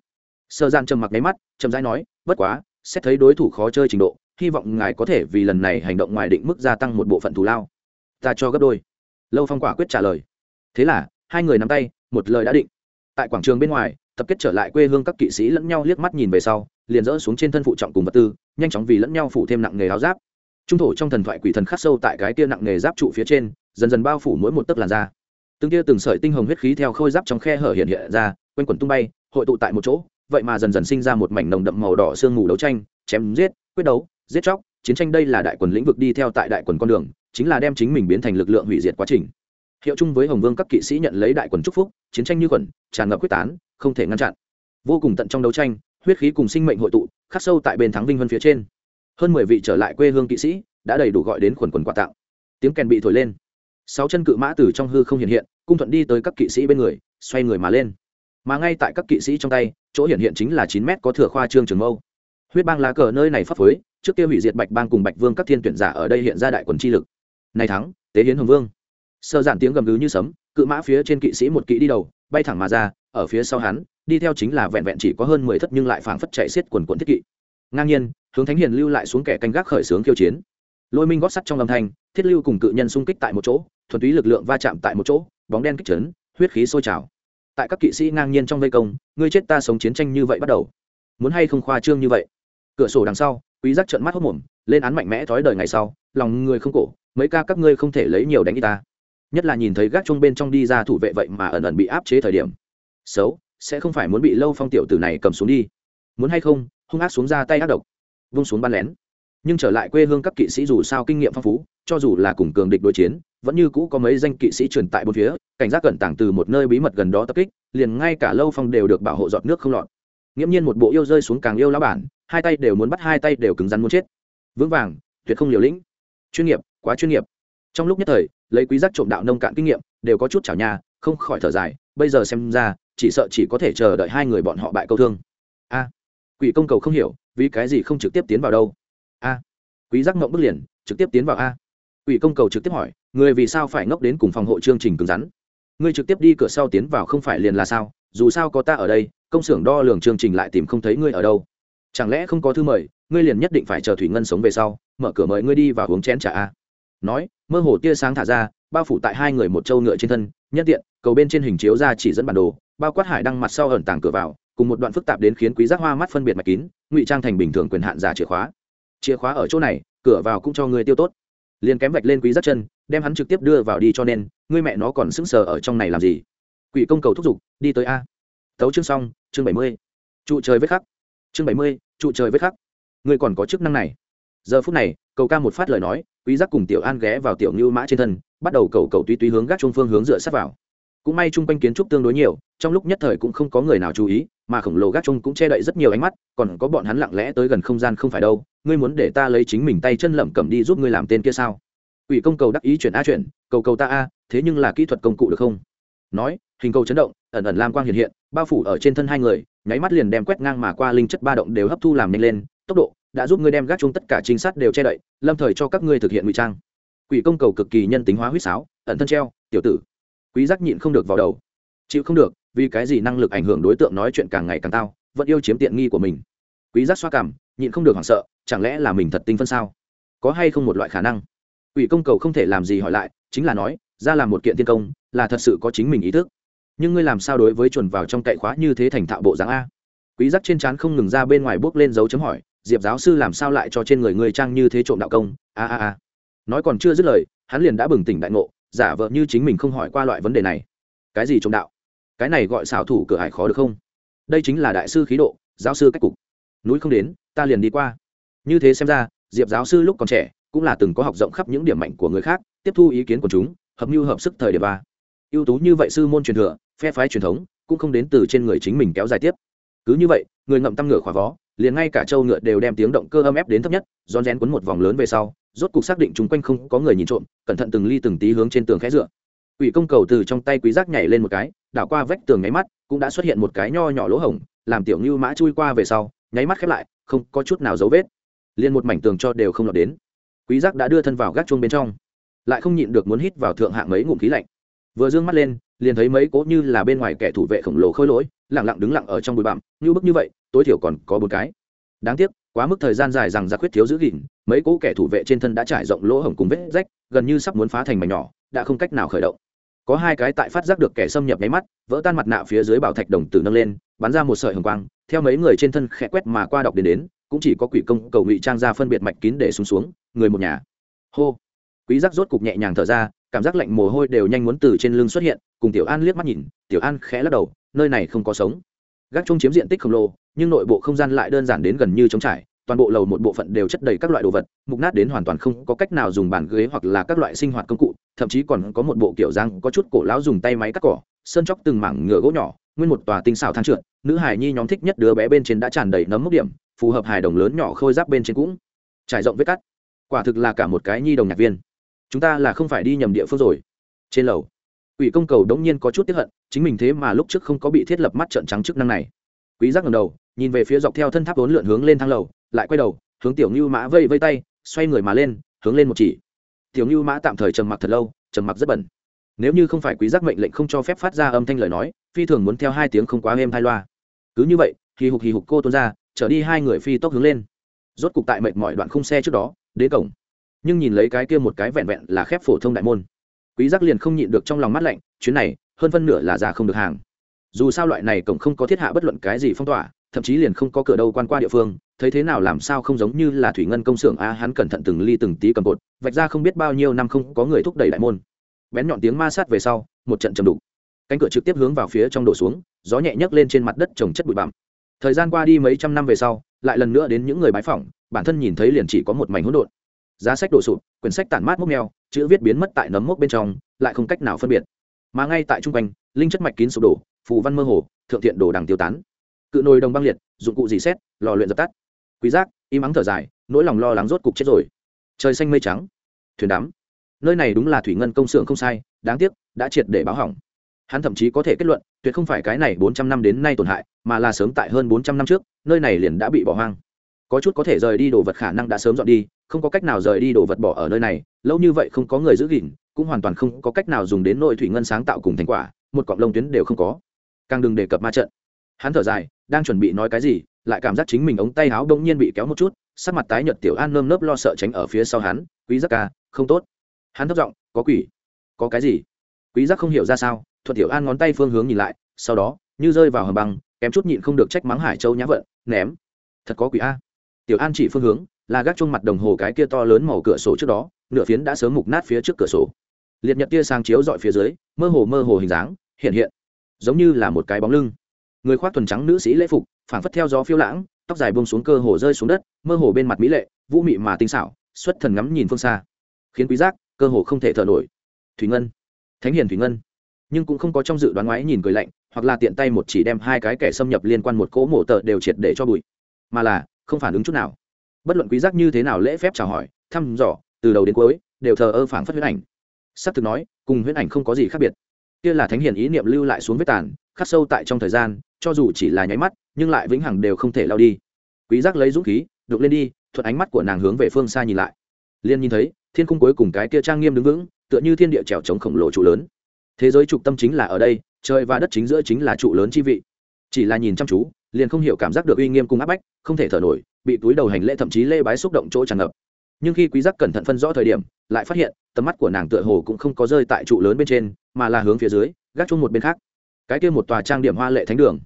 Sở gian trầm mặc nháy mắt trầm rãi nói, bất quá, xét thấy đối thủ khó chơi trình độ, hy vọng ngài có thể vì lần này hành động ngoài định mức gia tăng một bộ phận thù lao. Ta cho gấp đôi. Lâu phong quả quyết trả lời. Thế là, hai người nắm tay, một lời đã định. Tại quảng trường bên ngoài tập kết trở lại quê hương các kỵ sĩ lẫn nhau liếc mắt nhìn về sau, liền dỡ xuống trên thân phụ trọng cùng vật tư, nhanh chóng vì lẫn nhau phụ thêm nặng nghề áo giáp. Trung thổ trong thần thoại quỷ thần khắc sâu tại cái tia nặng nghề giáp trụ phía trên, dần dần bao phủ mỗi một tấc làn da. Từng tia từng sợi tinh hồng huyết khí theo khôi giáp trong khe hở hiện hiện ra, quanh quẩn tung bay, hội tụ tại một chỗ, vậy mà dần dần sinh ra một mảnh nồng đậm màu đỏ sương mù đấu tranh, chém, giết, quyết đấu, giết chóc. Chiến tranh đây là đại quần lĩnh vực đi theo tại đại quần con đường, chính là đem chính mình biến thành lực lượng hủy diệt quá trình. Hiệu chung với hồng vương các kỵ sĩ nhận lấy đại quần chúc phúc, chiến tranh như quần tràn ngập quyết tán không thể ngăn chặn. Vô cùng tận trong đấu tranh, huyết khí cùng sinh mệnh hội tụ, khắc sâu tại bên thắng vinh vân phía trên. Hơn mười vị trở lại quê hương kỵ sĩ đã đầy đủ gọi đến quần quần quà tặng. Tiếng kèn bị thổi lên. Sáu chân cự mã từ trong hư không hiện hiện, cung thuận đi tới các kỵ sĩ bên người, xoay người mà lên. Mà ngay tại các kỵ sĩ trong tay, chỗ hiện hiện chính là chín mét có thừa khoa trương trường mâu. Huyết bang lá cờ nơi này phấp phới, trước kia hủy diệt bạch bang cùng bạch vương các thiên tuyển giả ở đây hiện ra đại quần chi lực. Này thắng, tế hiến hồng vương. Sơ giản tiếng gầm gừ như sấm, cự mã phía trên kỵ sĩ một kỵ đi đầu, bay thẳng mà ra ở phía sau hắn, đi theo chính là vẹn vẹn chỉ có hơn mười thất nhưng lại phảng phất chạy xiết quần quần thiết kỵ. Ngang nhiên, hướng thánh hiền lưu lại xuống kẻ canh gác khởi xướng khiêu chiến. Lôi minh gót sắt trong âm thanh, thiết lưu cùng cự nhân xung kích tại một chỗ, thuần túy lực lượng va chạm tại một chỗ, bóng đen kích chấn, huyết khí sôi trào. Tại các kỵ sĩ ngang nhiên trong vây công, ngươi chết ta sống chiến tranh như vậy bắt đầu. Muốn hay không khoa trương như vậy? Cửa sổ đằng sau, quý giác trợn mắt hốt mồm, lên án mạnh mẽ thói đời ngày sau, lòng người không cổ, mấy ca các ngươi không thể lấy nhiều đánh y ta. Nhất là nhìn thấy gác chung bên trong đi ra thủ vệ vậy mà ẩn ẩn bị áp chế thời điểm xấu, sẽ không phải muốn bị lâu phong tiểu tử này cầm xuống đi. Muốn hay không, hung ác xuống ra tay ác độc. Vung xuống ban lén. Nhưng trở lại quê hương các kỵ sĩ dù sao kinh nghiệm phong phú, cho dù là cùng cường địch đối chiến, vẫn như cũ có mấy danh kỵ sĩ truyền tại bốn phía, cảnh giác cẩn tàng từ một nơi bí mật gần đó tập kích, liền ngay cả lâu phong đều được bảo hộ giọt nước không lọt. Nghiễm nhiên một bộ yêu rơi xuống càng yêu lá bản, hai tay đều muốn bắt hai tay đều cứng rắn muốn chết. Vững vàng, tuyệt không liều lĩnh. Chuyên nghiệp, quá chuyên nghiệp. Trong lúc nhất thời, lấy quý giác trộm đạo nông cạn kinh nghiệm, đều có chút chảo nhà không khỏi thở dài, bây giờ xem ra chỉ sợ chỉ có thể chờ đợi hai người bọn họ bại câu thương. A, quỷ công cầu không hiểu, vì cái gì không trực tiếp tiến vào đâu? A quý giác ngậm bức liền, trực tiếp tiến vào a. Quỷ công cầu trực tiếp hỏi, người vì sao phải ngốc đến cùng phòng hộ chương trình cứng rắn? Ngươi trực tiếp đi cửa sau tiến vào không phải liền là sao, dù sao có ta ở đây, công xưởng đo lường chương trình lại tìm không thấy ngươi ở đâu. Chẳng lẽ không có thư mời, ngươi liền nhất định phải chờ thủy ngân sống về sau, mở cửa mời ngươi đi và uống chén trà a. Nói, mơ hồ tia sáng thả ra bao phủ tại hai người một trâu ngựa trên thân, nhân tiện, cầu bên trên hình chiếu ra chỉ dẫn bản đồ, bao quát hải đăng mặt sau ẩn tàng cửa vào, cùng một đoạn phức tạp đến khiến quý giác hoa mắt phân biệt mạch kín, ngụy trang thành bình thường quyền hạn giả chìa khóa. Chìa khóa ở chỗ này, cửa vào cũng cho người tiêu tốt. Liền kém vạch lên quý giác chân, đem hắn trực tiếp đưa vào đi cho nên, ngươi mẹ nó còn sững sờ ở trong này làm gì? Quỷ công cầu thúc giục, đi tới a. Tấu chương xong, chương bảy mươi. Trụ trời vết khắc. Chương bảy mươi, trụ trời vết khắc. Ngươi còn có chức năng này. Giờ phút này, cầu ca một phát lời nói quý giác cùng tiểu an ghé vào tiểu như mã trên thân, bắt đầu cầu cầu tuy tuy hướng gác trung phương hướng dựa sát vào. Cũng may chung quanh kiến trúc tương đối nhiều, trong lúc nhất thời cũng không có người nào chú ý, mà khổng lồ gác trung cũng che đậy rất nhiều ánh mắt, còn có bọn hắn lặng lẽ tới gần không gian không phải đâu, ngươi muốn để ta lấy chính mình tay chân lẩm cẩm đi giúp ngươi làm tên kia sao? Ủy công cầu đắc ý chuyển a chuyển, cầu cầu ta a, thế nhưng là kỹ thuật công cụ được không? Nói, hình cầu chấn động, ẩn ẩn lam quang hiện hiện, bao phủ ở trên thân hai người, nháy mắt liền đem quét ngang mà qua linh chất ba động đều hấp thu làm nhanh lên, tốc độ đã giúp ngươi đem gác chung tất cả trinh sát đều che đậy, lâm thời cho các ngươi thực hiện ngụy trang. Quỷ công cầu cực kỳ nhân tính hóa huýt sáo, ẩn thân treo, tiểu tử. Quý giác nhịn không được vào đầu. Chịu không được, vì cái gì năng lực ảnh hưởng đối tượng nói chuyện càng ngày càng tao, vẫn yêu chiếm tiện nghi của mình. Quý giác xoa cảm, nhịn không được hoảng sợ, chẳng lẽ là mình thật tinh phân sao? Có hay không một loại khả năng? Quỷ công cầu không thể làm gì hỏi lại, chính là nói, ra làm một kiện thiên công, là thật sự có chính mình ý thức. Nhưng ngươi làm sao đối với chuẩn vào trong cậy khóa như thế thành thạo bộ dáng a? Quý giác trên trán không ngừng ra bên ngoài bước lên dấu chấm hỏi diệp giáo sư làm sao lại cho trên người ngươi trang như thế trộm đạo công? A a a. Nói còn chưa dứt lời, hắn liền đã bừng tỉnh đại ngộ, giả vờ như chính mình không hỏi qua loại vấn đề này. Cái gì trộm đạo? Cái này gọi xảo thủ cửa hải khó được không? Đây chính là đại sư khí độ, giáo sư cách cục. Núi không đến, ta liền đi qua. Như thế xem ra, diệp giáo sư lúc còn trẻ, cũng là từng có học rộng khắp những điểm mạnh của người khác, tiếp thu ý kiến của chúng, hợp mưu hợp sức thời điểm ba. Ưu tú như vậy sư môn truyền thừa, phe phái truyền thống, cũng không đến từ trên người chính mình kéo dài tiếp. Cứ như vậy, người ngậm tăm ngửa khỏa vó liền ngay cả châu ngựa đều đem tiếng động cơ âm ép đến thấp nhất, rón rén quấn một vòng lớn về sau, rốt cục xác định chung quanh không có người nhìn trộm, cẩn thận từng ly từng tí hướng trên tường khẽ dựa. Ủy công cầu từ trong tay quý giác nhảy lên một cái, đảo qua vách tường nháy mắt, cũng đã xuất hiện một cái nho nhỏ lỗ hổng, làm tiểu như mã chui qua về sau, nháy mắt khép lại, không có chút nào dấu vết. Liền một mảnh tường cho đều không lọt đến. Quý giác đã đưa thân vào gác chuông bên trong, lại không nhịn được muốn hít vào thượng hạng mấy ngụm khí lạnh. Vừa dương mắt lên liền thấy mấy cố như là bên ngoài kẻ thủ vệ khổng lồ khôi lỗi, lặng lặng đứng lặng ở trong bụi bặm, như bức như vậy, tối thiểu còn có bốn cái. Đáng tiếc, quá mức thời gian dài rằng giặc khuyết thiếu giữ gìn, mấy cỗ kẻ thủ vệ trên thân đã trải rộng lỗ hổng cùng vết rách, gần như sắp muốn phá thành mảnh nhỏ, đã không cách nào khởi động. Có hai cái tại phát giác được kẻ xâm nhập nháy mắt, vỡ tan mặt nạ phía dưới bảo thạch đồng tử nâng lên, bắn ra một sợi hồng quang, theo mấy người trên thân khẽ quét mà qua đọc đến đến, cũng chỉ có quỷ công cầu ngụy trang ra phân biệt mạch kín để xuống xuống, người một nhà. Hô. Quý giác rốt cục nhẹ nhàng thở ra, cảm giác lạnh mồ hôi đều nhanh muốn từ trên lưng xuất hiện cùng tiểu an liếc mắt nhìn, tiểu an khẽ lắc đầu, nơi này không có sống. Gác chung chiếm diện tích khổng lồ, nhưng nội bộ không gian lại đơn giản đến gần như trống trải, toàn bộ lầu một bộ phận đều chất đầy các loại đồ vật, mục nát đến hoàn toàn không có cách nào dùng bàn ghế hoặc là các loại sinh hoạt công cụ, thậm chí còn có một bộ kiểu răng có chút cổ lão dùng tay máy cắt cỏ, sơn chóc từng mảng ngựa gỗ nhỏ, nguyên một tòa tinh xảo thang trượt, nữ hải nhi nhóm thích nhất đứa bé bên trên đã tràn đầy nấm mốc điểm, phù hợp hài đồng lớn nhỏ khôi giáp bên trên cũng trải rộng vết cắt. Quả thực là cả một cái nhi đồng nhạc viên. Chúng ta là không phải đi nhầm địa phương rồi. Trên lầu quỷ công cầu đống nhiên có chút tiếp hận, chính mình thế mà lúc trước không có bị thiết lập mắt trận trắng chức năng này. Quý giác ngẩng đầu, nhìn về phía dọc theo thân tháp vốn lượn hướng lên thang lầu, lại quay đầu, hướng tiểu nưu mã vây vây tay, xoay người mà lên, hướng lên một chỉ. Tiểu nưu mã tạm thời trầm mặc thật lâu, trầm mặc rất bẩn. Nếu như không phải quý giác mệnh lệnh không cho phép phát ra âm thanh lời nói, phi thường muốn theo hai tiếng không quá êm thai loa. Cứ như vậy, hì hục hì hục cô tuôn ra trở đi hai người phi tốc hướng lên. Rốt cục tại mệt mỏi đoạn khung xe trước đó, đến cổng. Nhưng nhìn lấy cái kia một cái vẹn vẹn là khép phổ thông đại môn quý giác liền không nhịn được trong lòng mắt lạnh, chuyến này, hơn phân nửa là ra không được hàng. Dù sao loại này cổng không có thiết hạ bất luận cái gì phong tỏa, thậm chí liền không có cửa đâu quan qua địa phương, thấy thế nào làm sao không giống như là thủy ngân công xưởng a, hắn cẩn thận từng ly từng tí cầm bột vạch ra không biết bao nhiêu năm không có người thúc đẩy đại môn. Bén nhọn tiếng ma sát về sau, một trận chầm đục. Cánh cửa trực tiếp hướng vào phía trong đổ xuống, gió nhẹ nhấc lên trên mặt đất trồng chất bụi bặm. Thời gian qua đi mấy trăm năm về sau, lại lần nữa đến những người bái phỏng, bản thân nhìn thấy liền chỉ có một mảnh hỗn độn. Giá sách đổ sụp, quyển sách tản mát mốc mèo chữ viết biến mất tại nấm mốc bên trong, lại không cách nào phân biệt. Mà ngay tại trung quanh, linh chất mạch kín sụp đổ, phù văn mơ hồ, thượng thiện đồ đằng tiêu tán. Cự nồi đồng băng liệt, dụng cụ dì xét, lò luyện dập tắt. Quý giác, im ắng thở dài, nỗi lòng lo lắng rốt cục chết rồi. Trời xanh mây trắng. Thuyền đắm. Nơi này đúng là thủy ngân công xưởng không sai, đáng tiếc, đã triệt để báo hỏng. Hắn thậm chí có thể kết luận, tuyệt không phải cái này bốn trăm năm đến nay tổn hại, mà là sớm tại hơn bốn trăm năm trước, nơi này liền đã bị bỏ hoang có chút có thể rời đi đồ vật khả năng đã sớm dọn đi, không có cách nào rời đi đồ vật bỏ ở nơi này, lâu như vậy không có người giữ gìn, cũng hoàn toàn không có cách nào dùng đến nội thủy ngân sáng tạo cùng thành quả, một cọng lông tuyến đều không có. Càng đừng đề cập ma trận. Hắn thở dài, đang chuẩn bị nói cái gì, lại cảm giác chính mình ống tay áo đông nhiên bị kéo một chút, sắc mặt tái nhợt tiểu an nơm nớp lo sợ tránh ở phía sau hắn, quý giác ca, không tốt. Hắn thấp giọng, có quỷ? Có cái gì? Quý giác không hiểu ra sao, thuận tiểu an ngón tay phương hướng nhìn lại, sau đó, như rơi vào hầm băng, kém chút nhịn không được trách mắng hải châu nhã vận, ném. Thật có quỷ a tiểu an chỉ phương hướng là gác chung mặt đồng hồ cái kia to lớn màu cửa sổ trước đó, nửa phiến đã sớm mục nát phía trước cửa sổ. Liệt nhật tia sang chiếu dọi phía dưới, mơ hồ mơ hồ hình dáng, hiện hiện, giống như là một cái bóng lưng. Người khoác thuần trắng nữ sĩ lễ phục, phảng phất theo gió phiêu lãng, tóc dài bông xuống cơ hồ rơi xuống đất, mơ hồ bên mặt mỹ lệ, vũ mị mà tinh xảo, xuất thần ngắm nhìn phương xa. Khiến quý giác, cơ hồ không thể thở nổi. Thủy ngân, thánh hiền thủy ngân. Nhưng cũng không có trong dự đoán ngoái nhìn cười lạnh, hoặc là tiện tay một chỉ đem hai cái kẻ xâm nhập liên quan một cỗ mổ tờ đều triệt để cho bụi. Mà là không phản ứng chút nào. Bất luận quý giác như thế nào lễ phép chào hỏi, thăm dò, từ đầu đến cuối, đều thờ ơ phảng phất huyễn ảnh. Sắp thực nói, cùng huyễn ảnh không có gì khác biệt. Kia là thánh hiền ý niệm lưu lại xuống vết tàn, khắc sâu tại trong thời gian, cho dù chỉ là nháy mắt, nhưng lại vĩnh hằng đều không thể lao đi. Quý giác lấy dũng khí, đục lên đi, thuận ánh mắt của nàng hướng về phương xa nhìn lại. Liên nhìn thấy, thiên cung cuối cùng cái kia trang nghiêm đứng vững, tựa như thiên địa trèo chống khổng lồ trụ lớn. Thế giới trục tâm chính là ở đây, trời và đất chính giữa chính là trụ lớn chi vị. Chỉ là nhìn chăm chú liền không hiểu cảm giác được uy nghiêm cùng áp bách, không thể thở nổi, bị túi đầu hành lễ thậm chí lê bái xúc động chỗ tràn ngập. Nhưng khi quý giác cẩn thận phân rõ thời điểm, lại phát hiện, tầm mắt của nàng tựa hồ cũng không có rơi tại trụ lớn bên trên, mà là hướng phía dưới, gác chung một bên khác. Cái kia một tòa trang điểm hoa lệ thánh đường.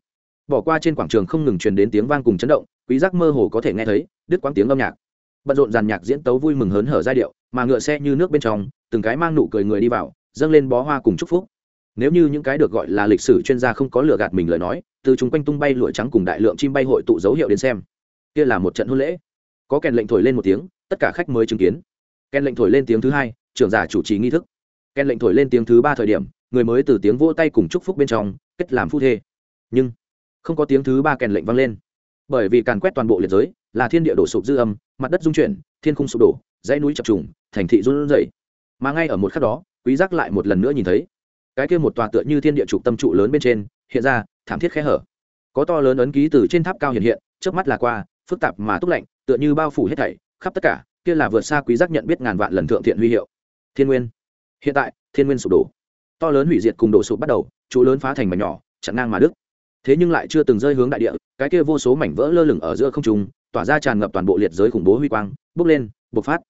Bỏ qua trên quảng trường không ngừng truyền đến tiếng vang cùng chấn động, quý giác mơ hồ có thể nghe thấy, đứt quãng tiếng âm nhạc. Bận rộn dàn nhạc diễn tấu vui mừng hớn hở giai điệu, mà ngựa xe như nước bên trong, từng cái mang nụ cười người đi vào, dâng lên bó hoa cùng chúc phúc nếu như những cái được gọi là lịch sử chuyên gia không có lừa gạt mình lời nói, từ chúng quanh tung bay lụa trắng cùng đại lượng chim bay hội tụ dấu hiệu đến xem. Kia là một trận hôn lễ. Có kèn lệnh thổi lên một tiếng, tất cả khách mới chứng kiến. Kèn lệnh thổi lên tiếng thứ hai, trưởng giả chủ trì nghi thức. Kèn lệnh thổi lên tiếng thứ ba thời điểm, người mới từ tiếng vỗ tay cùng chúc phúc bên trong, kết làm phu thê. Nhưng, không có tiếng thứ ba kèn lệnh vang lên. Bởi vì càn quét toàn bộ liệt giới, là thiên địa đổ sụp dư âm, mặt đất dung chuyển, thiên khung sụp đổ, dãy núi chập trùng, thành thị run rẩy. Mà ngay ở một khắc đó, quý giác lại một lần nữa nhìn thấy cái kia một tòa tựa như thiên địa trục tâm trụ lớn bên trên, hiện ra, thảm thiết khẽ hở. Có to lớn ấn ký từ trên tháp cao hiện hiện trước mắt là qua, phức tạp mà túc lạnh, tựa như bao phủ hết thảy, khắp tất cả, kia là vượt xa quý giác nhận biết ngàn vạn lần thượng thiện huy hiệu. Thiên nguyên. Hiện tại, thiên nguyên sụp đổ. To lớn hủy diệt cùng đổ sụp bắt đầu trụ lớn phá thành mảnh nhỏ, chặn ngang mà đức thế nhưng lại chưa từng rơi hướng đại địa, cái kia vô số mảnh vỡ lơ lửng ở giữa không trung, tỏa ra tràn ngập toàn bộ liệt giới khủng bố huy quang, bốc lên, bộc phát.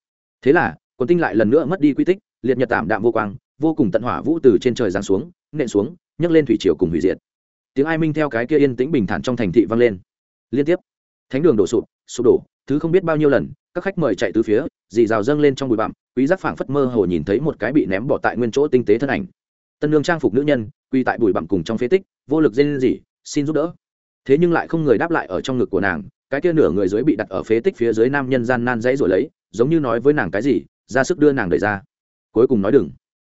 Thế là, quần tinh lại lần nữa mất đi quy tích, liệt nhật tạm đạm vô quang vô cùng tận hỏa vũ từ trên trời giáng xuống, nện xuống, nhấc lên thủy triều cùng hủy diệt. Tiếng ai minh theo cái kia yên tĩnh bình thản trong thành thị vang lên. Liên tiếp, thánh đường đổ sụp sụp đổ, thứ không biết bao nhiêu lần, các khách mời chạy từ phía, dì rào dâng lên trong bụi bặm, quý giác phảng phất mơ hồ nhìn thấy một cái bị ném bỏ tại nguyên chỗ tinh tế thân ảnh. Tân lương trang phục nữ nhân quy tại bụi bặm cùng trong phế tích, vô lực dên gì xin giúp đỡ. Thế nhưng lại không người đáp lại ở trong ngực của nàng, cái kia nửa người dưới bị đặt ở phế tích phía dưới nam nhân gian nan dãy rồi lấy, giống như nói với nàng cái gì, ra sức đưa nàng đẩy ra. Cuối cùng nói đừng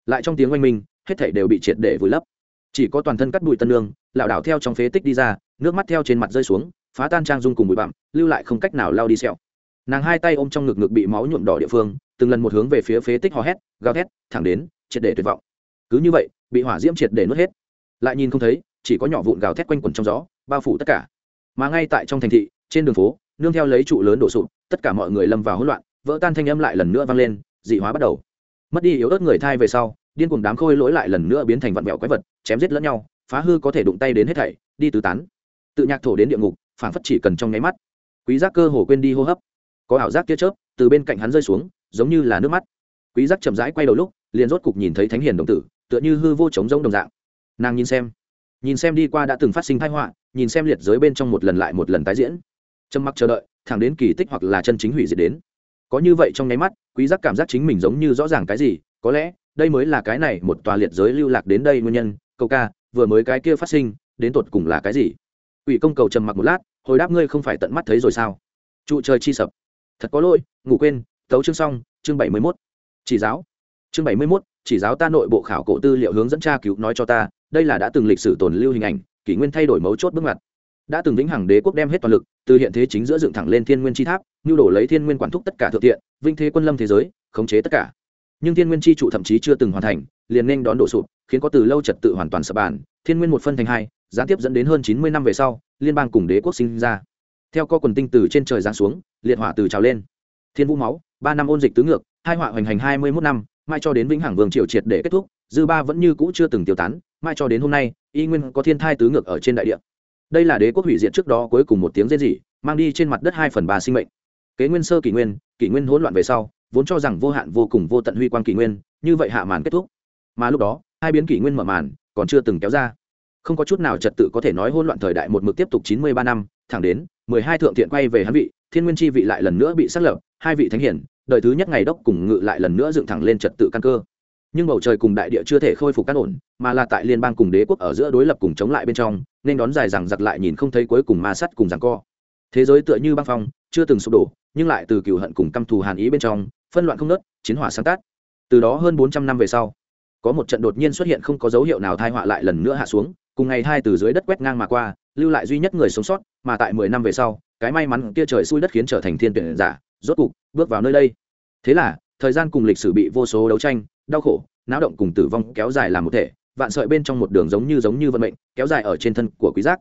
lại trong tiếng oanh minh, hết thảy đều bị triệt để vùi lấp. Chỉ có toàn thân cắt bụi tân lương lảo đảo theo trong phế tích đi ra, nước mắt theo trên mặt rơi xuống, phá tan trang dung cùng bụi bặm, lưu lại không cách nào lao đi sẹo. Nàng hai tay ôm trong ngực ngực bị máu nhuộm đỏ địa phương, từng lần một hướng về phía phế tích hò hét, gào thét, thẳng đến, triệt để tuyệt vọng. Cứ như vậy, bị hỏa diễm triệt để nuốt hết. Lại nhìn không thấy, chỉ có nhỏ vụn gào thét quanh quẩn trong gió, bao phủ tất cả. Mà ngay tại trong thành thị, trên đường phố, nương theo lấy trụ lớn đổ sụp, tất cả mọi người lâm vào hỗn loạn, vỡ tan thanh âm lại lần nữa vang lên, dị hóa bắt đầu mất đi yếu ớt người thai về sau, điên cuồng đám khôi lỗi lại lần nữa biến thành vặn vẹo quái vật, chém giết lẫn nhau, phá hư có thể đụng tay đến hết thảy, đi tứ tán. Tự nhạc thổ đến địa ngục phản phất chỉ cần trong nháy mắt, quý giác cơ hồ quên đi hô hấp. Có ảo giác tia chớp, từ bên cạnh hắn rơi xuống, giống như là nước mắt. Quý giác chậm rãi quay đầu lúc, liền rốt cục nhìn thấy thánh hiền đồng tử, tựa như hư vô trống rỗng đồng dạng. Nàng nhìn xem nhìn xem đi qua đã từng phát sinh tai họa, nhìn xem liệt giới bên trong một lần lại một lần tái diễn. Trầm mặc chờ đợi, thẳng đến kỳ tích hoặc là chân chính hủy diệt đến có như vậy trong nháy mắt quý giác cảm giác chính mình giống như rõ ràng cái gì có lẽ đây mới là cái này một tòa liệt giới lưu lạc đến đây nguyên nhân câu ca vừa mới cái kia phát sinh đến tột cùng là cái gì? Ủy công cầu trầm mặc một lát hồi đáp ngươi không phải tận mắt thấy rồi sao? Trụ trời chi sập. Thật có lỗi ngủ quên tấu chương xong chương bảy mươi 71. chỉ giáo. Chương bảy mươi 71, chỉ giáo ta nội bộ khảo cổ tư liệu hướng dẫn tra cứu nói cho ta đây là đã từng lịch sử tồn lưu hình ảnh kỷ nguyên thay đổi mấu chốt bước ngoặt đã từng vĩnh hằng đế quốc đem hết toàn lực, từ hiện thế chính giữa dựng thẳng lên thiên nguyên chi tháp nhu đổ lấy thiên nguyên quản thúc tất cả thượng thiện vinh thế quân lâm thế giới, khống chế tất cả. Nhưng thiên nguyên chi trụ thậm chí chưa từng hoàn thành, liền nên đón đổ sụp, khiến có từ lâu trật tự hoàn toàn sập bàn, thiên nguyên một phân thành hai, gián tiếp dẫn đến hơn chín mươi năm về sau, liên bang cùng đế quốc sinh ra. Theo co quần tinh từ trên trời giáng xuống, liệt hỏa từ trào lên. Thiên vũ máu, ba năm ôn dịch tứ ngược, hai họa hoành hành hai mươi mốt năm, mai cho đến vĩnh hằng vương triều triệt để kết thúc, dư ba vẫn như cũ chưa từng tiêu tán, mai cho đến hôm nay, y nguyên có thiên thai tứ ngược ở trên đại địa đây là đế quốc hủy diệt trước đó cuối cùng một tiếng rên rỉ, mang đi trên mặt đất hai phần ba sinh mệnh. Kế nguyên sơ kỷ nguyên kỷ nguyên hỗn loạn về sau, vốn cho rằng vô hạn vô cùng vô tận huy quang kỷ nguyên, như vậy hạ màn kết thúc. Mà lúc đó, hai biến kỷ nguyên mở màn, còn chưa từng kéo ra. Không có chút nào trật tự có thể nói hỗn loạn thời đại một mực tiếp tục chín mươi ba năm, thẳng đến mười hai thượng thiện quay về hắn vị, thiên nguyên chi vị lại lần nữa bị xác lập, hai vị thánh hiển, đời thứ nhất ngày đốc cùng ngự lại lần nữa dựng thẳng lên trật tự căn cơ. Nhưng bầu trời cùng đại địa chưa thể khôi phục căn ổn, mà là tại liên bang cùng đế quốc ở giữa đối lập cùng chống lại bên trong nên đón dài rằng giặc lại nhìn không thấy cuối cùng ma sắt cùng rằng co. Thế giới tựa như băng phong, chưa từng sụp đổ, nhưng lại từ cựu hận cùng căm thù hàn ý bên trong, phân loạn không nớt, chiến hỏa sáng tác. Từ đó hơn bốn trăm năm về sau, có một trận đột nhiên xuất hiện không có dấu hiệu nào thai họa lại lần nữa hạ xuống, cùng ngày hai từ dưới đất quét ngang mà qua, lưu lại duy nhất người sống sót, mà tại mười năm về sau, cái may mắn kia trời xui đất khiến trở thành thiên tuyển giả, rốt cục bước vào nơi đây. Thế là, thời gian cùng lịch sử bị vô số đấu tranh, đau khổ, náo động cùng tử vong kéo dài làm một thể vạn sợi bên trong một đường giống như giống như vận mệnh, kéo dài ở trên thân của quý giác.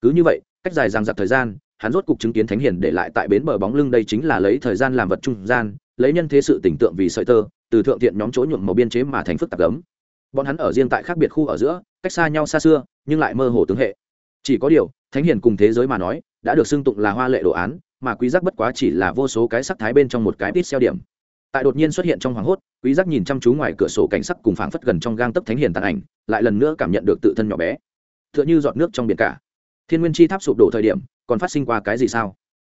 Cứ như vậy, cách dài rằng giặc thời gian, hắn rốt cục chứng kiến thánh hiền để lại tại bến bờ bóng lưng đây chính là lấy thời gian làm vật trung gian, lấy nhân thế sự tỉnh tượng vì sợi tơ, từ thượng thiện nhóm chỗ nhuộm màu biên chế mà thành phức tạp gấm. Bọn hắn ở riêng tại khác biệt khu ở giữa, cách xa nhau xa xưa, nhưng lại mơ hồ tướng hệ. Chỉ có điều, thánh hiền cùng thế giới mà nói, đã được xưng tụng là hoa lệ đồ án, mà quý giác bất quá chỉ là vô số cái sắc thái bên trong một cái ít xeo điểm tại đột nhiên xuất hiện trong hoàng hốt, quý giác nhìn chăm chú ngoài cửa sổ cảnh sắc cùng phảng phất gần trong gang tấc thánh hiền tàn ảnh, lại lần nữa cảm nhận được tự thân nhỏ bé. Tựa như giọt nước trong biển cả. Thiên nguyên chi tháp sụp đổ thời điểm, còn phát sinh qua cái gì sao?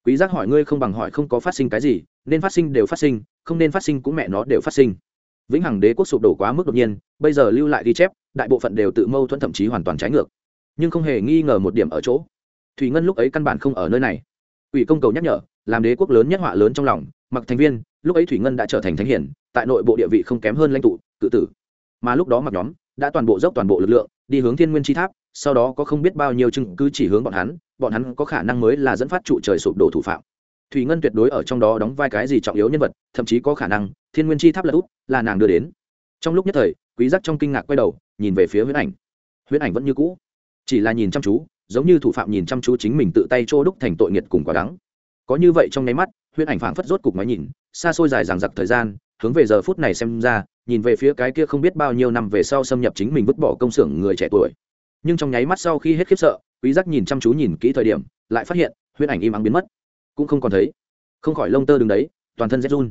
Quý giác hỏi ngươi không bằng hỏi không có phát sinh cái gì, nên phát sinh đều phát sinh, không nên phát sinh cũng mẹ nó đều phát sinh. Vĩnh hằng đế quốc sụp đổ quá mức đột nhiên, bây giờ lưu lại ghi chép, đại bộ phận đều tự mâu thuẫn thậm chí hoàn toàn trái ngược. Nhưng không hề nghi ngờ một điểm ở chỗ, thủy ngân lúc ấy căn bản không ở nơi này. Ủy công cầu nhắc nhở, làm đế quốc lớn nhất họa lớn trong lòng, mặc thành viên lúc ấy thủy ngân đã trở thành thánh hiển, tại nội bộ địa vị không kém hơn lãnh tụ, cự tử. Mà lúc đó mặc nhóm đã toàn bộ dốc toàn bộ lực lượng, đi hướng thiên nguyên chi tháp, sau đó có không biết bao nhiêu chứng cứ chỉ hướng bọn hắn bọn hắn có khả năng mới là dẫn phát trụ trời sụp đổ thủ phạm. Thủy ngân tuyệt đối ở trong đó đóng vai cái gì trọng yếu nhân vật, thậm chí có khả năng, thiên nguyên chi tháp là út, là nàng đưa đến. Trong lúc nhất thời, quý giác trong kinh ngạc quay đầu, nhìn về phía huyễn ảnh. Huyễn ảnh vẫn như cũ, chỉ là nhìn chăm chú, giống như thủ phạm nhìn chăm chú chính mình tự tay trô đúc thành tội nghiệt cùng quả đắng. Có như vậy trong nháy mắt, huyễn ảnh phảng phất rốt cục máy nhìn xa xôi dài dằng dặc thời gian, hướng về giờ phút này xem ra, nhìn về phía cái kia không biết bao nhiêu năm về sau xâm nhập chính mình vứt bỏ công xưởng người trẻ tuổi. Nhưng trong nháy mắt sau khi hết khiếp sợ, quý giác nhìn chăm chú nhìn kỹ thời điểm, lại phát hiện huyễn ảnh im ắng biến mất. Cũng không còn thấy. Không khỏi lông tơ đứng đấy, toàn thân rét run.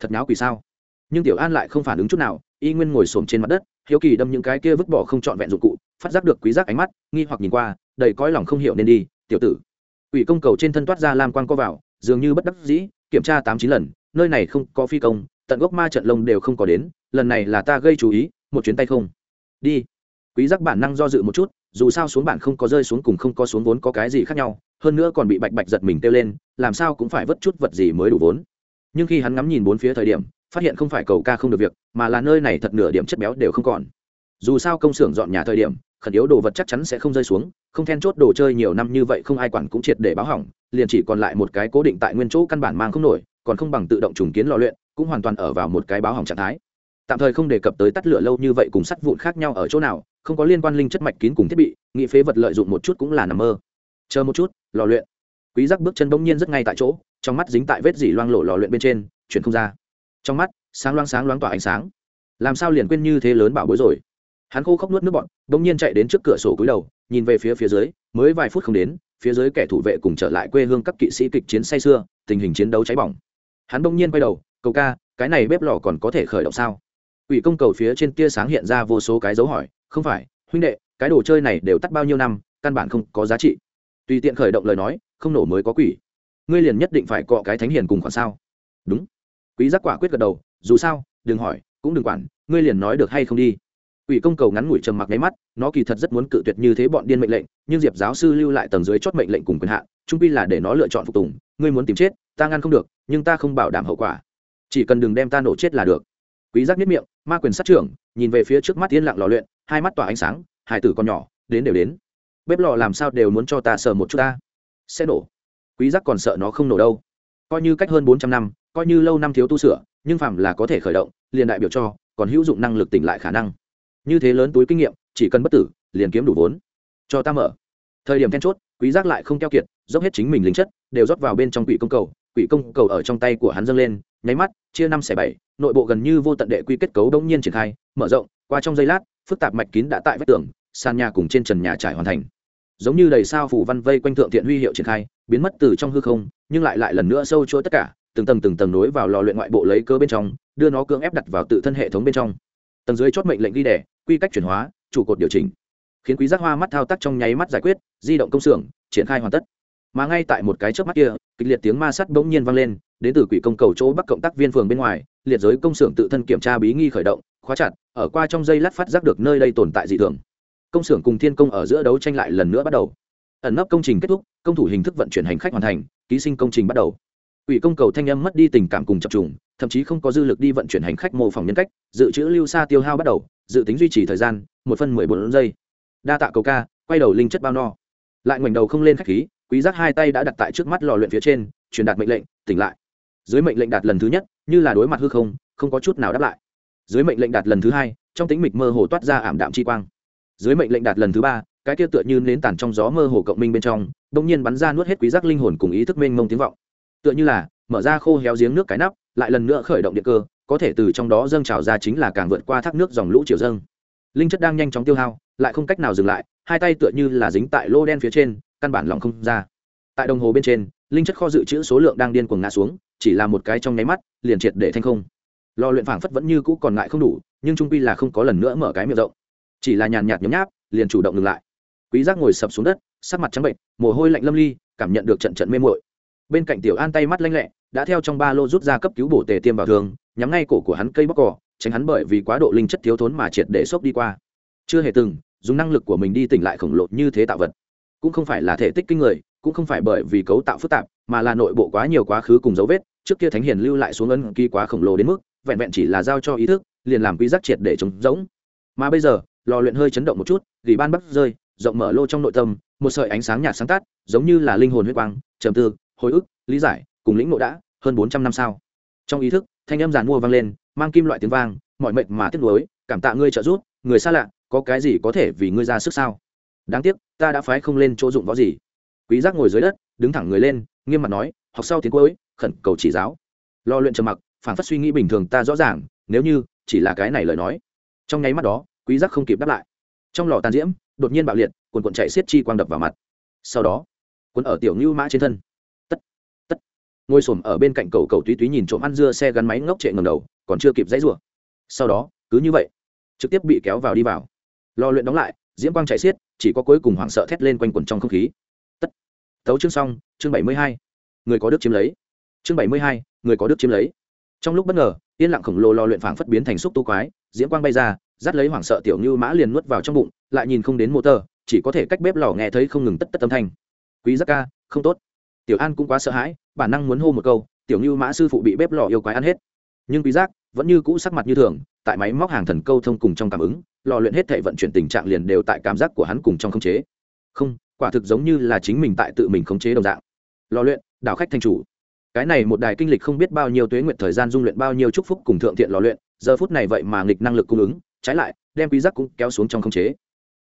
Thật nháo quỷ sao? Nhưng tiểu an lại không phản ứng chút nào, y nguyên ngồi xổm trên mặt đất, hiếu kỳ đâm những cái kia vứt bỏ không trọn vẹn dụng cụ, phát giác được quý giác ánh mắt, nghi hoặc nhìn qua, đầy cõi lòng không hiểu nên đi, tiểu tử. Ủy công cầu trên thân toát ra lam quang co vào, dường như bất đắc dĩ, kiểm tra tám chín lần nơi này không có phi công, tận gốc ma trận lông đều không có đến, lần này là ta gây chú ý, một chuyến tay không. Đi. Quý giác bản năng do dự một chút, dù sao xuống bản không có rơi xuống cùng không có xuống vốn có cái gì khác nhau, hơn nữa còn bị bạch bạch giật mình kêu lên, làm sao cũng phải vất chút vật gì mới đủ vốn. Nhưng khi hắn ngắm nhìn bốn phía thời điểm, phát hiện không phải cầu ca không được việc, mà là nơi này thật nửa điểm chất béo đều không còn. Dù sao công xưởng dọn nhà thời điểm, khẩn yếu đồ vật chắc chắn sẽ không rơi xuống, không then chốt đồ chơi nhiều năm như vậy không ai quản cũng triệt để báo hỏng, liền chỉ còn lại một cái cố định tại nguyên chỗ căn bản mang không nổi còn không bằng tự động trùng kiến lò luyện, cũng hoàn toàn ở vào một cái báo hỏng trạng thái. Tạm thời không đề cập tới tắt lửa lâu như vậy cùng sắt vụn khác nhau ở chỗ nào, không có liên quan linh chất mạch kín cùng thiết bị nghị phế vật lợi dụng một chút cũng là nằm mơ. Chờ một chút, lò luyện. Quý giác bước chân bỗng nhiên rất ngay tại chỗ, trong mắt dính tại vết dỉ loang lộ lò luyện bên trên, chuyển không ra. Trong mắt, sáng loáng sáng loáng tỏa ánh sáng. Làm sao liền quên như thế lớn bảo bối rồi? Hắn khô khóc nuốt nước bọn bỗng nhiên chạy đến trước cửa sổ cúi đầu, nhìn về phía phía dưới, mới vài phút không đến, phía dưới kẻ thủ vệ cùng trở lại quê hương các kỵ sĩ kịch chiến say xưa tình hình chiến đấu cháy bỏng hắn bỗng nhiên quay đầu, cầu ca, cái này bếp lò còn có thể khởi động sao? Ủy công cầu phía trên tia sáng hiện ra vô số cái dấu hỏi, không phải, huynh đệ, cái đồ chơi này đều tắt bao nhiêu năm, căn bản không có giá trị. Tùy tiện khởi động lời nói, không nổ mới có quỷ. Ngươi liền nhất định phải cọ cái thánh hiền cùng khoản sao? Đúng. Quý giác quả quyết gật đầu, dù sao, đừng hỏi, cũng đừng quản, ngươi liền nói được hay không đi. Ủy công cầu ngắn ngủi trầm mặc nháy mắt, nó kỳ thật rất muốn cự tuyệt như thế bọn điên mệnh lệnh, nhưng diệp giáo sư lưu lại tầng dưới chót mệnh lệnh cùng quyền hạn, trung pi là để nó lựa chọn phục tùng ngươi muốn tìm chết, ta ngăn không được, nhưng ta không bảo đảm hậu quả. Chỉ cần đừng đem ta nổ chết là được. Quý giác nhếch miệng, ma quyền sát trưởng, nhìn về phía trước mắt yên lặng lò luyện, hai mắt tỏa ánh sáng hải tử còn nhỏ, đến đều đến. Bếp lò làm sao đều muốn cho ta sờ một chút ta? Sẽ nổ. Quý giác còn sợ nó không nổ đâu. Coi như cách hơn bốn trăm năm, coi như lâu năm thiếu tu sửa, nhưng phạm là có thể khởi động, liền đại biểu cho, còn hữu dụng năng lực tỉnh lại khả năng. Như thế lớn túi kinh nghiệm, chỉ cần bất tử, liền kiếm đủ vốn. Cho ta mở thời điểm then chốt, quý giác lại không keo kiệt, dốc hết chính mình linh chất, đều rót vào bên trong quỷ công cầu. Quỷ công cầu ở trong tay của hắn dâng lên, nháy mắt, chia năm xẻ bảy, nội bộ gần như vô tận đệ quy kết cấu đông nhiên triển khai, mở rộng, qua trong giây lát, phức tạp mạch kín đã tại vách tường, sàn nhà cùng trên trần nhà trải hoàn thành. Giống như đầy sao phủ văn vây quanh thượng thiện huy hiệu triển khai, biến mất từ trong hư không, nhưng lại lại lần nữa sâu chuỗi tất cả, từng tầng từng tầng nối vào lò luyện ngoại bộ lấy cơ bên trong, đưa nó cưỡng ép đặt vào tự thân hệ thống bên trong. Tầng dưới chốt mệnh lệnh ghi đẻ, quy cách chuyển hóa, trụ cột điều chỉnh khiến quý giác hoa mắt thao tác trong nháy mắt giải quyết, di động công xưởng, triển khai hoàn tất. Mà ngay tại một cái chớp mắt kia, kịch liệt tiếng ma sắt bỗng nhiên vang lên, đến từ quỷ công cầu chỗ bắc cộng tác viên phường bên ngoài, liệt giới công xưởng tự thân kiểm tra bí nghi khởi động, khóa chặt, ở qua trong dây lát phát giác được nơi đây tồn tại dị thường. Công xưởng cùng thiên công ở giữa đấu tranh lại lần nữa bắt đầu. Ẩn nấp công trình kết thúc, công thủ hình thức vận chuyển hành khách hoàn thành, ký sinh công trình bắt đầu. Ủy công cầu thanh âm mất đi tình cảm cùng chập trùng, thậm chí không có dư lực đi vận chuyển hành khách mô phỏng nhân cách, dự trữ lưu xa tiêu hao bắt đầu, dự tính duy trì thời gian, một phân mười bốn giây đa tạ cầu ca, quay đầu linh chất bao no. Lại ngoảnh đầu không lên khách khí, quý giác hai tay đã đặt tại trước mắt lò luyện phía trên, truyền đạt mệnh lệnh, tỉnh lại. Dưới mệnh lệnh đạt lần thứ nhất, như là đối mặt hư không không có chút nào đáp lại. Dưới mệnh lệnh đạt lần thứ hai, trong tính mịch mơ hồ toát ra ảm đạm chi quang. Dưới mệnh lệnh đạt lần thứ ba, cái kia tựa như nến tàn trong gió mơ hồ cộng minh bên trong đông nhiên bắn ra nuốt hết quý giác linh hồn cùng ý thức mênh mông tiếng vọng. Tựa như là, mở ra khô héo giếng nước cái nắp, lại lần nữa khởi động điện cơ, có thể từ trong đó dâng trào ra chính là càng vượt qua thác nước dòng lũ chiều dâng. Linh chất đang nhanh chóng tiêu hao lại không cách nào dừng lại, hai tay tựa như là dính tại lô đen phía trên, căn bản lòng không ra. Tại đồng hồ bên trên, linh chất kho dự trữ số lượng đang điên cuồng ngã xuống, chỉ là một cái trong nháy mắt, liền triệt để thanh không. Lò luyện phảng phất vẫn như cũ còn ngại không đủ, nhưng trung pi là không có lần nữa mở cái miệng rộng. Chỉ là nhàn nhạt nhấm nháp, liền chủ động ngừng lại. Quý giác ngồi sập xuống đất, sắc mặt trắng bệnh, mồ hôi lạnh lâm ly, cảm nhận được trận trận mê muội. Bên cạnh tiểu an tay mắt lanh lẹ, đã theo trong ba lô rút ra cấp cứu bổ tề tiêm vào thường, nhắm ngay cổ của hắn cây bóc cỏ, tránh hắn bởi vì quá độ linh chất thiếu thốn mà triệt để sốc đi qua chưa hề từng dùng năng lực của mình đi tỉnh lại khổng lồ như thế tạo vật. Cũng không phải là thể tích kinh người, cũng không phải bởi vì cấu tạo phức tạp, mà là nội bộ quá nhiều quá khứ cùng dấu vết, trước kia thánh hiền lưu lại xuống ân ký quá khổng lồ đến mức, vẹn vẹn chỉ là giao cho ý thức, liền làm quy giác triệt để trống rỗng. Mà bây giờ, lò luyện hơi chấn động một chút, gỉ ban bắt rơi, rộng mở lô trong nội tâm, một sợi ánh sáng nhạt sáng tắt, giống như là linh hồn huyết quang, trầm tư, hồi ức, lý giải, cùng lĩnh nội đã hơn bốn trăm năm sau. Trong ý thức, thanh âm giàn mua vang lên, mang kim loại tiếng vang, mọi mệnh mà tiếc nuối, cảm tạ ngươi trợ giúp, người xa lạ có cái gì có thể vì ngươi ra sức sao? Đáng tiếc, ta đã phái không lên chỗ dụng võ gì. Quý giác ngồi dưới đất, đứng thẳng người lên, nghiêm mặt nói, học sau tiếng cuối, khẩn cầu chỉ giáo. Lo luyện trầm mặc, phản phất suy nghĩ bình thường ta rõ ràng, nếu như chỉ là cái này lời nói. Trong nháy mắt đó, quý giác không kịp đáp lại. Trong lò tàn diễm, đột nhiên bạo liệt, cuồn cuộn chạy xiết chi quang đập vào mặt. Sau đó, cuốn ở tiểu ngưu mã trên thân. Tất tất. Ngồi xổm ở bên cạnh cầu cầu túy túy nhìn trộm ăn dưa xe gắn máy ngốc trệ ngầm đầu, còn chưa kịp dãy rủa. Sau đó, cứ như vậy, trực tiếp bị kéo vào đi vào lò luyện đóng lại diễm quang chạy xiết chỉ có cuối cùng hoảng sợ thét lên quanh quẩn trong không khí. Tất. Tấu chương xong chương bảy mươi hai. Người có đức chiếm lấy. Chương bảy mươi hai người có đức chiếm lấy. Trong lúc bất ngờ yên lặng khổng lồ lò luyện phảng phất biến thành xúc tu quái diễm quang bay ra dắt lấy hoảng sợ tiểu như mã liền nuốt vào trong bụng lại nhìn không đến mô tờ, chỉ có thể cách bếp lò nghe thấy không ngừng tất tất âm thanh. Quý giác ca không tốt. Tiểu an cũng quá sợ hãi bản năng muốn hô một câu tiểu như mã sư phụ bị bếp lò yêu quái ăn hết. Nhưng quý giác vẫn như cũ sắc mặt như thường tại máy móc hàng thần câu thông cùng trong cảm ứng lò luyện hết thể vận chuyển tình trạng liền đều tại cảm giác của hắn cùng trong khống chế. Không, quả thực giống như là chính mình tại tự mình khống chế đồng dạng. Lò luyện, đảo khách thành chủ. Cái này một đài kinh lịch không biết bao nhiêu tuế nguyện thời gian dung luyện bao nhiêu chúc phúc cùng thượng thiện lò luyện, giờ phút này vậy mà nghịch năng lực cung ứng, trái lại, đem quý giác cũng kéo xuống trong khống chế.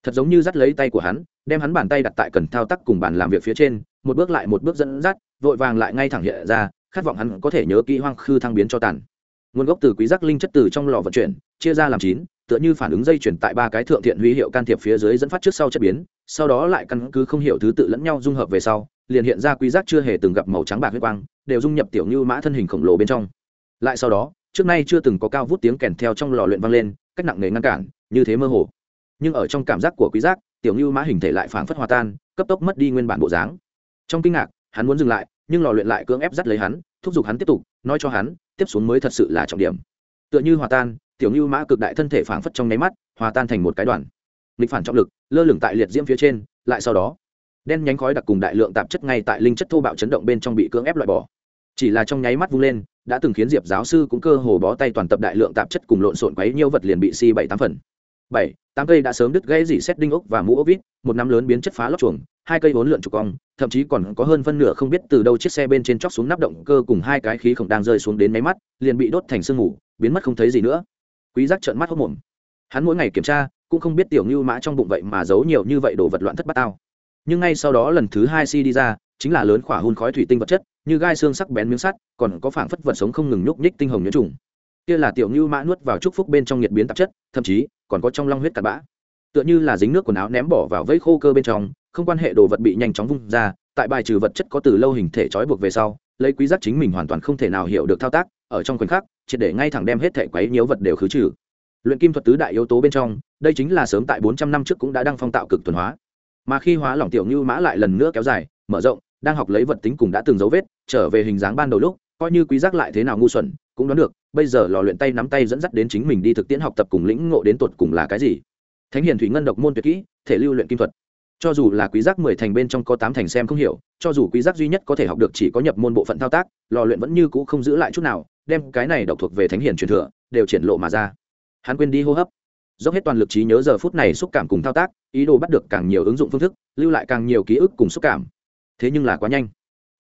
Thật giống như dắt lấy tay của hắn, đem hắn bàn tay đặt tại cần thao tác cùng bàn làm việc phía trên, một bước lại một bước dẫn dắt, vội vàng lại ngay thẳng hiện ra, khát vọng hắn có thể nhớ kỹ hoang khư thăng biến cho tàn. Nguồn gốc từ quý giác linh chất từ trong lò vận chuyển, chia ra làm chín tựa như phản ứng dây chuyển tại ba cái thượng thiện huy hiệu can thiệp phía dưới dẫn phát trước sau chất biến, sau đó lại căn cứ không hiểu thứ tự lẫn nhau dung hợp về sau, liền hiện ra quý giác chưa hề từng gặp màu trắng bạc huyết quang, đều dung nhập tiểu như mã thân hình khổng lồ bên trong. Lại sau đó, trước nay chưa từng có cao vút tiếng kèn theo trong lò luyện vang lên, cách nặng nề ngăn cản, như thế mơ hồ. Nhưng ở trong cảm giác của quý giác, tiểu như mã hình thể lại phảng phất hòa tan, cấp tốc mất đi nguyên bản bộ dáng. Trong kinh ngạc, hắn muốn dừng lại, nhưng lò luyện lại cưỡng ép dắt lấy hắn, thúc giục hắn tiếp tục, nói cho hắn, tiếp xuống mới thật sự là trọng điểm. Tựa như hòa tan tiểu như mã cực đại thân thể phảng phất trong nháy mắt, hòa tan thành một cái đoàn. Nghịch phản trọng lực, lơ lửng tại liệt diễm phía trên, lại sau đó, đen nhánh khói đặc cùng đại lượng tạp chất ngay tại linh chất thô bạo chấn động bên trong bị cưỡng ép loại bỏ. Chỉ là trong nháy mắt vung lên, đã từng khiến diệp giáo sư cũng cơ hồ bó tay toàn tập đại lượng tạp chất cùng lộn xộn quấy nhiêu vật liền bị si bảy tám phần. Bảy, tám cây đã sớm đứt gãy dỉ xét đinh ốc và mũ ốc vít, một nắm lớn biến chất phá lóc chuồng, hai cây vốn lượn trục cong, thậm chí còn có hơn phân nửa không biết từ đâu chiếc xe bên trên chóc xuống nắp động cơ cùng hai cái khí khổng đang rơi xuống đến máy mắt, liền bị đốt thành sương mù, biến mất không thấy gì nữa quý giác trợn mắt hốt mồm. Hắn mỗi ngày kiểm tra, cũng không biết tiểu ngưu mã trong bụng vậy mà giấu nhiều như vậy đồ vật loạn thất bát tao. Nhưng ngay sau đó lần thứ hai si đi ra, chính là lớn khỏa hun khói thủy tinh vật chất, như gai xương sắc bén miếng sắt, còn có phảng phất vật sống không ngừng nhúc nhích tinh hồng nhiễm trùng. Kia là tiểu ngưu mã nuốt vào trúc phúc bên trong nhiệt biến tạp chất, thậm chí còn có trong long huyết cặn bã. Tựa như là dính nước quần áo ném bỏ vào vẫy khô cơ bên trong, không quan hệ đồ vật bị nhanh chóng vung ra, tại bài trừ vật chất có từ lâu hình thể trói buộc về sau, lấy quý giác chính mình hoàn toàn không thể nào hiểu được thao tác ở trong khoảnh khắc, triệt để ngay thẳng đem hết thể quấy nhiễu vật đều khứ trừ. Luyện kim thuật tứ đại yếu tố bên trong, đây chính là sớm tại 400 năm trước cũng đã đăng phong tạo cực tuần hóa. Mà khi hóa lỏng tiểu như mã lại lần nữa kéo dài, mở rộng, đang học lấy vật tính cùng đã từng dấu vết, trở về hình dáng ban đầu lúc, coi như quý giác lại thế nào ngu xuẩn, cũng đoán được, bây giờ lò luyện tay nắm tay dẫn dắt đến chính mình đi thực tiễn học tập cùng lĩnh ngộ đến tột cùng là cái gì. Thánh hiền thủy ngân độc môn tuyệt kỹ, thể lưu luyện kim thuật. Cho dù là quý giác mười thành bên trong có tám thành xem không hiểu, cho dù quý giác duy nhất có thể học được chỉ có nhập môn bộ phận thao tác, lò luyện vẫn như cũ không giữ lại chút nào đem cái này độc thuộc về thánh hiền truyền thừa, đều triển lộ mà ra. Hắn quên đi hô hấp. Dốc hết toàn lực trí nhớ giờ phút này xúc cảm cùng thao tác, ý đồ bắt được càng nhiều ứng dụng phương thức, lưu lại càng nhiều ký ức cùng xúc cảm. Thế nhưng là quá nhanh.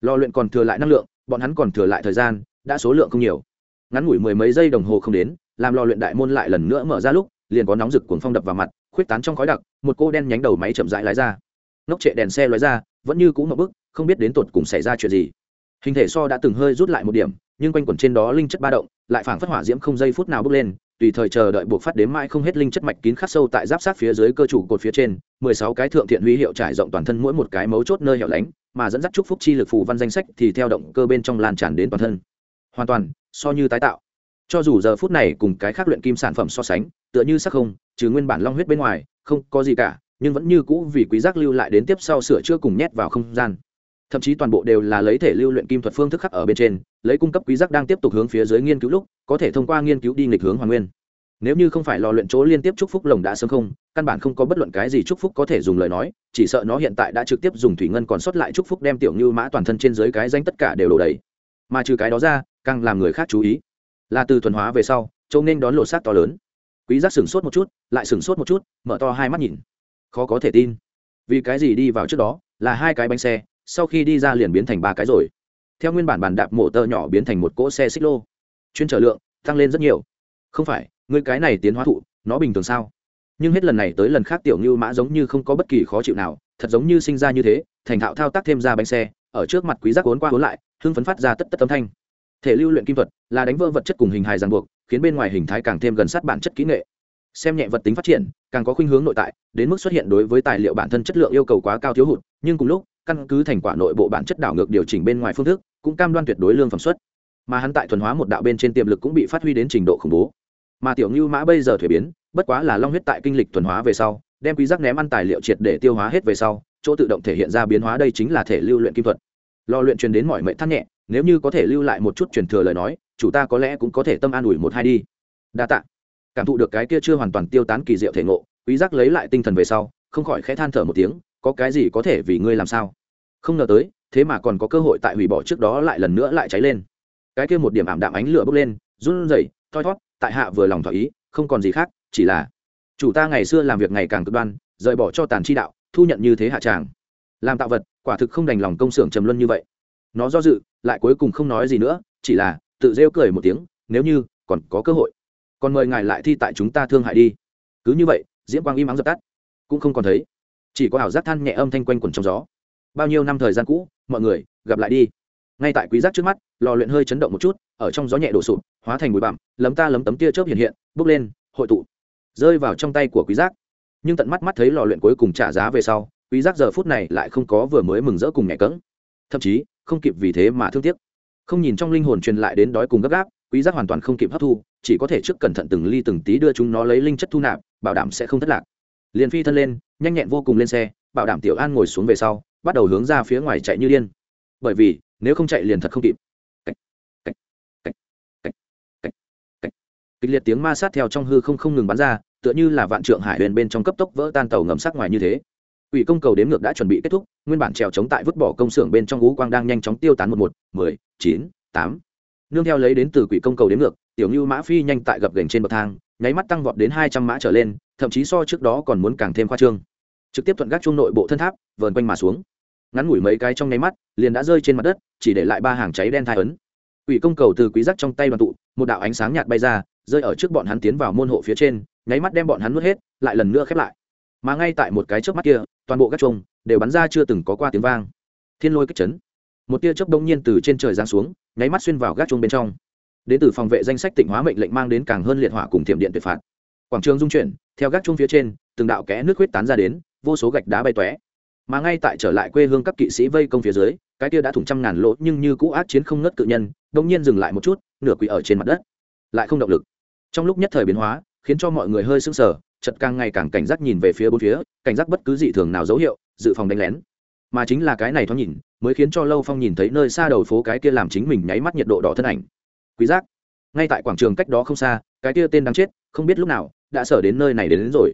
Lò luyện còn thừa lại năng lượng, bọn hắn còn thừa lại thời gian, đã số lượng không nhiều. Ngắn ngủi mười mấy giây đồng hồ không đến, làm lò luyện đại môn lại lần nữa mở ra lúc, liền có nóng rực cuồng phong đập vào mặt, khuyết tán trong khói đặc, một cô đen nhánh đầu máy chậm rãi lái ra. Nóc trệ đèn xe lái ra, vẫn như cũ một bức, không biết đến tột cùng xảy ra chuyện gì. Hình thể so đã từng hơi rút lại một điểm nhưng quanh quẩn trên đó linh chất ba động, lại phảng phất hỏa diễm không giây phút nào bước lên, tùy thời chờ đợi buộc phát đến mãi không hết linh chất mạch kín khắc sâu tại giáp sát phía dưới cơ chủ cột phía trên, mười sáu cái thượng thiện huy hiệu trải rộng toàn thân mỗi một cái mấu chốt nơi hẻo lánh, mà dẫn dắt chúc phúc chi lực phù văn danh sách thì theo động cơ bên trong lan tràn đến toàn thân. Hoàn toàn, so như tái tạo. Cho dù giờ phút này cùng cái khác luyện kim sản phẩm so sánh, tựa như sắc không, trừ nguyên bản long huyết bên ngoài, không có gì cả, nhưng vẫn như cũ vì quý giác lưu lại đến tiếp sau sửa chữa cùng nhét vào không gian thậm chí toàn bộ đều là lấy thể lưu luyện kim thuật phương thức khắc ở bên trên, lấy cung cấp quý giác đang tiếp tục hướng phía dưới nghiên cứu lúc, có thể thông qua nghiên cứu đi nghịch hướng hoàn nguyên. Nếu như không phải lò luyện chỗ liên tiếp chúc phúc lồng đã sớm không, căn bản không có bất luận cái gì chúc phúc có thể dùng lời nói, chỉ sợ nó hiện tại đã trực tiếp dùng thủy ngân còn sót lại chúc phúc đem tiểu như mã toàn thân trên dưới cái danh tất cả đều đổ đầy. Mà trừ cái đó ra, càng làm người khác chú ý là từ thuần hóa về sau châu nên đón lộ sát to lớn. Quý giác sửng sốt một chút, lại sửng sốt một chút, mở to hai mắt nhìn. Khó có thể tin. Vì cái gì đi vào trước đó, là hai cái bánh xe sau khi đi ra liền biến thành ba cái rồi. Theo nguyên bản bàn đạp mổ tơ nhỏ biến thành một cỗ xe xích lô. Chuyên trở lượng, tăng lên rất nhiều. Không phải người cái này tiến hóa thụ, nó bình thường sao? Nhưng hết lần này tới lần khác tiểu ngưu mã giống như không có bất kỳ khó chịu nào, thật giống như sinh ra như thế, thành thạo thao tác thêm ra bánh xe, ở trước mặt quý giác cuốn qua cuốn lại, hưng phấn phát ra tất tất âm thanh. Thể lưu luyện kim thuật là đánh vỡ vật chất cùng hình hài ràng buộc, khiến bên ngoài hình thái càng thêm gần sát bản chất kỹ nghệ. Xem nhẹ vật tính phát triển, càng có khuynh hướng nội tại, đến mức xuất hiện đối với tài liệu bản thân chất lượng yêu cầu quá cao thiếu hụt, nhưng cùng lúc căn cứ thành quả nội bộ bản chất đảo ngược điều chỉnh bên ngoài phương thức, cũng cam đoan tuyệt đối lương phẩm xuất mà hắn tại thuần hóa một đạo bên trên tiềm lực cũng bị phát huy đến trình độ khủng bố. Mà tiểu ngưu mã bây giờ thuế biến, bất quá là long huyết tại kinh lịch thuần hóa về sau, đem quý giác ném ăn tài liệu triệt để tiêu hóa hết về sau, chỗ tự động thể hiện ra biến hóa đây chính là thể lưu luyện kim thuật. Lò luyện truyền đến mọi mệnh thắt nhẹ, nếu như có thể lưu lại một chút truyền thừa lời nói, chủ ta có lẽ cũng có thể tâm an ủi một hai đi. Đa tạ. Cảm thụ được cái kia chưa hoàn toàn tiêu tán kỳ diệu thể ngộ, quý giác lấy lại tinh thần về sau, không khỏi khẽ than thở một tiếng có cái gì có thể vì ngươi làm sao? Không ngờ tới, thế mà còn có cơ hội tại hủy bỏ trước đó lại lần nữa lại cháy lên. Cái kia một điểm ảm đạm ánh lửa bốc lên, run rẩy, thoi thót, tại hạ vừa lòng thỏa ý, không còn gì khác, chỉ là chủ ta ngày xưa làm việc ngày càng cực đoan, rời bỏ cho tàn chi đạo, thu nhận như thế hạ tràng. Làm tạo vật, quả thực không đành lòng công xưởng trầm luân như vậy. Nó do dự, lại cuối cùng không nói gì nữa, chỉ là tự rêu cười một tiếng, nếu như còn có cơ hội, còn mời ngài lại thi tại chúng ta thương hại đi. Cứ như vậy, diễm quang im ắng dập tắt. Cũng không còn thấy chỉ có ảo giác than nhẹ âm thanh quanh quẩn trong gió. Bao nhiêu năm thời gian cũ, mọi người, gặp lại đi. Ngay tại quý giác trước mắt, lò luyện hơi chấn động một chút, ở trong gió nhẹ đổ sụp, hóa thành bụi bặm, lấm ta lấm tấm tia chớp hiện hiện bốc lên, hội tụ. Rơi vào trong tay của quý giác. Nhưng tận mắt mắt thấy lò luyện cuối cùng trả giá về sau, quý giác giờ phút này lại không có vừa mới mừng rỡ cùng nhẹ cẫng. Thậm chí, không kịp vì thế mà thương tiếc. Không nhìn trong linh hồn truyền lại đến đói cùng gấp gáp, quý giác hoàn toàn không kịp hấp thu, chỉ có thể trước cẩn thận từng ly từng tí đưa chúng nó lấy linh chất thu nạp, bảo đảm sẽ không thất lạc liền phi thân lên, nhanh nhẹn vô cùng lên xe, bảo đảm tiểu an ngồi xuống về sau, bắt đầu hướng ra phía ngoài chạy như điên. Bởi vì, nếu không chạy liền thật không kịp. Kịch liệt tiếng ma sát theo trong hư không không ngừng bắn ra, tựa như là vạn trượng hải huyền bên trong cấp tốc vỡ tan tàu ngầm sắc ngoài như thế. Ủy công cầu đếm ngược đã chuẩn bị kết thúc, nguyên bản trèo chống tại vứt bỏ công xưởng bên trong ú quang đang nhanh chóng tiêu tán một một, mười, chín, tám. Nương theo lấy đến từ quỷ công cầu đếm ngược, tiểu như mã phi nhanh tại gập gành trên bậc thang nháy mắt tăng vọt đến hai trăm mã trở lên, thậm chí so trước đó còn muốn càng thêm khoa trương. Trực tiếp thuận gác chung nội bộ thân tháp, vờn quanh mà xuống. Ngắn ngủi mấy cái trong nháy mắt, liền đã rơi trên mặt đất, chỉ để lại ba hàng cháy đen thai ấn. Ủy công cầu từ quý giác trong tay đoàn tụ, một đạo ánh sáng nhạt bay ra, rơi ở trước bọn hắn tiến vào môn hộ phía trên, nháy mắt đem bọn hắn nuốt hết, lại lần nữa khép lại. Mà ngay tại một cái chớp mắt kia, toàn bộ các chuông đều bắn ra chưa từng có qua tiếng vang. Thiên lôi kích chấn. Một tia chớp đông nhiên từ trên trời giáng xuống, nháy mắt xuyên vào gác chuông bên trong đến từ phòng vệ danh sách tỉnh hóa mệnh lệnh mang đến càng hơn liệt hỏa cùng thiểm điện tuyệt phạt. Quảng trường dung chuyển, theo gác chung phía trên, từng đạo kẽ nước huyết tán ra đến, vô số gạch đá bay tóe. Mà ngay tại trở lại quê hương các kỵ sĩ vây công phía dưới, cái kia đã thủng trăm ngàn lỗ nhưng như cũ ác chiến không ngất cự nhân đông nhiên dừng lại một chút, nửa quỷ ở trên mặt đất. Lại không động lực. Trong lúc nhất thời biến hóa, khiến cho mọi người hơi sưng sờ chật càng ngày càng cảnh giác nhìn về phía bốn phía, cảnh giác bất cứ dị thường nào dấu hiệu, dự phòng đánh lén. Mà chính là cái này thoáng nhìn, mới khiến cho lâu phong nhìn thấy nơi xa đầu phố cái kia làm chính mình nháy mắt nhiệt độ đỏ thân ảnh quý giác. Ngay tại quảng trường cách đó không xa cái kia tên đang chết không biết lúc nào đã sở đến nơi này đến, đến rồi.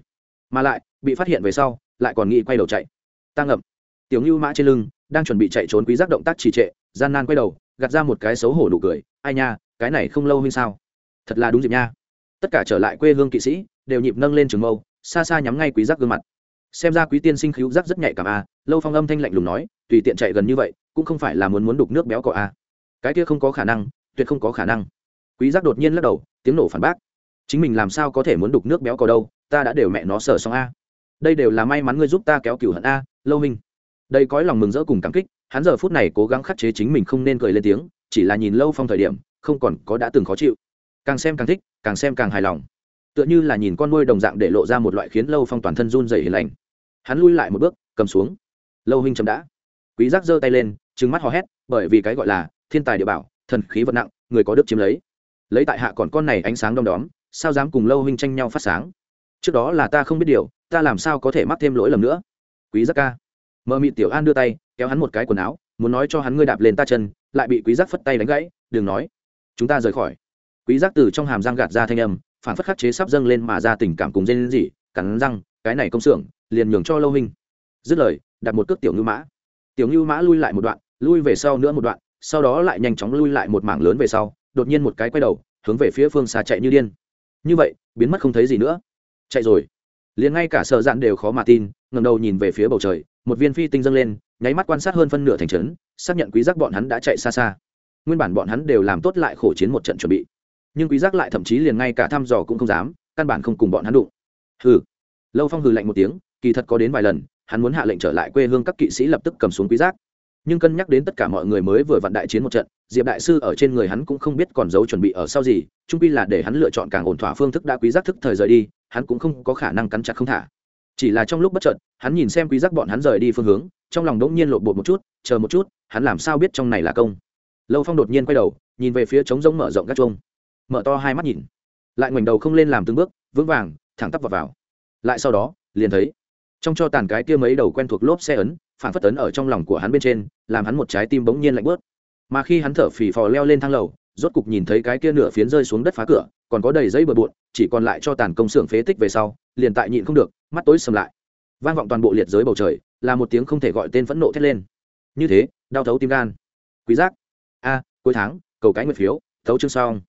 Mà lại bị phát hiện về sau lại còn nghĩ quay đầu chạy. Ta ngậm. Tiểu ngưu mã trên lưng đang chuẩn bị chạy trốn quý giác động tác trì trệ gian nan quay đầu gạt ra một cái xấu hổ nụ cười. Ai nha cái này không lâu huynh sao? Thật là đúng dịp nha. Tất cả trở lại quê hương kỵ sĩ đều nhịp nâng lên trường mâu xa xa nhắm ngay quý giác gương mặt. Xem ra quý tiên sinh khíu giác rất nhạy cảm a lâu phong âm thanh lạnh lùng nói tùy tiện chạy gần như vậy cũng không phải là muốn muốn đục nước béo cọ a. Cái kia không có khả năng tuyệt không có khả năng. Quý giác đột nhiên lắc đầu, tiếng nổ phản bác. Chính mình làm sao có thể muốn đục nước béo cò đâu, ta đã đều mẹ nó sở xong a. Đây đều là may mắn ngươi giúp ta kéo cửu hận a, lâu minh. Đây cõi lòng mừng rỡ cùng cảm kích, hắn giờ phút này cố gắng khắc chế chính mình không nên cười lên tiếng, chỉ là nhìn lâu phong thời điểm, không còn có đã từng khó chịu. Càng xem càng thích, càng xem càng hài lòng. Tựa như là nhìn con nuôi đồng dạng để lộ ra một loại khiến lâu phong toàn thân run dày hiền lành. Hắn lui lại một bước, cầm xuống. Lâu huynh chậm đã. Quý giác giơ tay lên, trừng mắt hò hét, bởi vì cái gọi là thiên tài địa bảo thần khí vật nặng, người có đức chiếm lấy. Lấy tại hạ còn con này ánh sáng đom đóm, sao dám cùng lâu huynh tranh nhau phát sáng? Trước đó là ta không biết điều, ta làm sao có thể mắc thêm lỗi lầm nữa? Quý giác ca. Mờ mị tiểu an đưa tay, kéo hắn một cái quần áo, muốn nói cho hắn ngươi đạp lên ta chân, lại bị quý giác phất tay đánh gãy, đừng nói. Chúng ta rời khỏi. Quý giác từ trong hàm răng gạt ra thanh âm, phản phất khắc chế sắp dâng lên mà ra tình cảm cùng dên gì cắn răng, cái này công xưởng, liền nhường cho lâu hình dứt lời, đặt một cước tiểu ngưu mã. Tiểu ngưu mã lui lại một đoạn, lui về sau nữa một đoạn sau đó lại nhanh chóng lui lại một mảng lớn về sau, đột nhiên một cái quay đầu, hướng về phía phương xa chạy như điên. Như vậy, biến mất không thấy gì nữa. Chạy rồi. Liền ngay cả sợ dạn đều khó mà tin ngầm đầu nhìn về phía bầu trời, một viên phi tinh dâng lên, nháy mắt quan sát hơn phân nửa thành trấn, xác nhận quý giác bọn hắn đã chạy xa xa. Nguyên bản bọn hắn đều làm tốt lại khổ chiến một trận chuẩn bị. Nhưng quý giác lại thậm chí liền ngay cả thăm dò cũng không dám, căn bản không cùng bọn hắn đụng. Hừ. Lâu phong hừ lạnh một tiếng, kỳ thật có đến vài lần, hắn muốn hạ lệnh trở lại quê hương các kỵ sĩ lập tức cầm xuống quý giác nhưng cân nhắc đến tất cả mọi người mới vừa vặn đại chiến một trận, diệp đại sư ở trên người hắn cũng không biết còn giấu chuẩn bị ở sau gì trung pi là để hắn lựa chọn càng ổn thỏa phương thức đã quý giác thức thời rời đi, hắn cũng không có khả năng cắn chặt không thả. Chỉ là trong lúc bất chợt, hắn nhìn xem quý giác bọn hắn rời đi phương hướng, trong lòng đỗng nhiên lộn bột một chút, chờ một chút, hắn làm sao biết trong này là công. Lâu phong đột nhiên quay đầu, nhìn về phía trống rỗng mở rộng các chuông. Mở to hai mắt nhìn. Lại ngoảnh đầu không lên làm từng bước, vững vàng, thẳng tắp vào vào. Lại sau đó, liền thấy, trong cho tàn cái kia mấy đầu quen thuộc lốp xe ấn phản phất tấn ở trong lòng của hắn bên trên, làm hắn một trái tim bỗng nhiên lạnh bớt mà khi hắn thở phì phò leo lên thang lầu, rốt cục nhìn thấy cái kia nửa phiến rơi xuống đất phá cửa, còn có đầy giấy bừa bộn, chỉ còn lại cho tàn công xưởng phế tích về sau, liền tại nhịn không được, mắt tối sầm lại. Vang vọng toàn bộ liệt giới bầu trời, là một tiếng không thể gọi tên phẫn nộ thét lên. Như thế, đau thấu tim gan. Quý giác. A, cuối tháng, cầu cái nguyệt phiếu, thấu chương xong.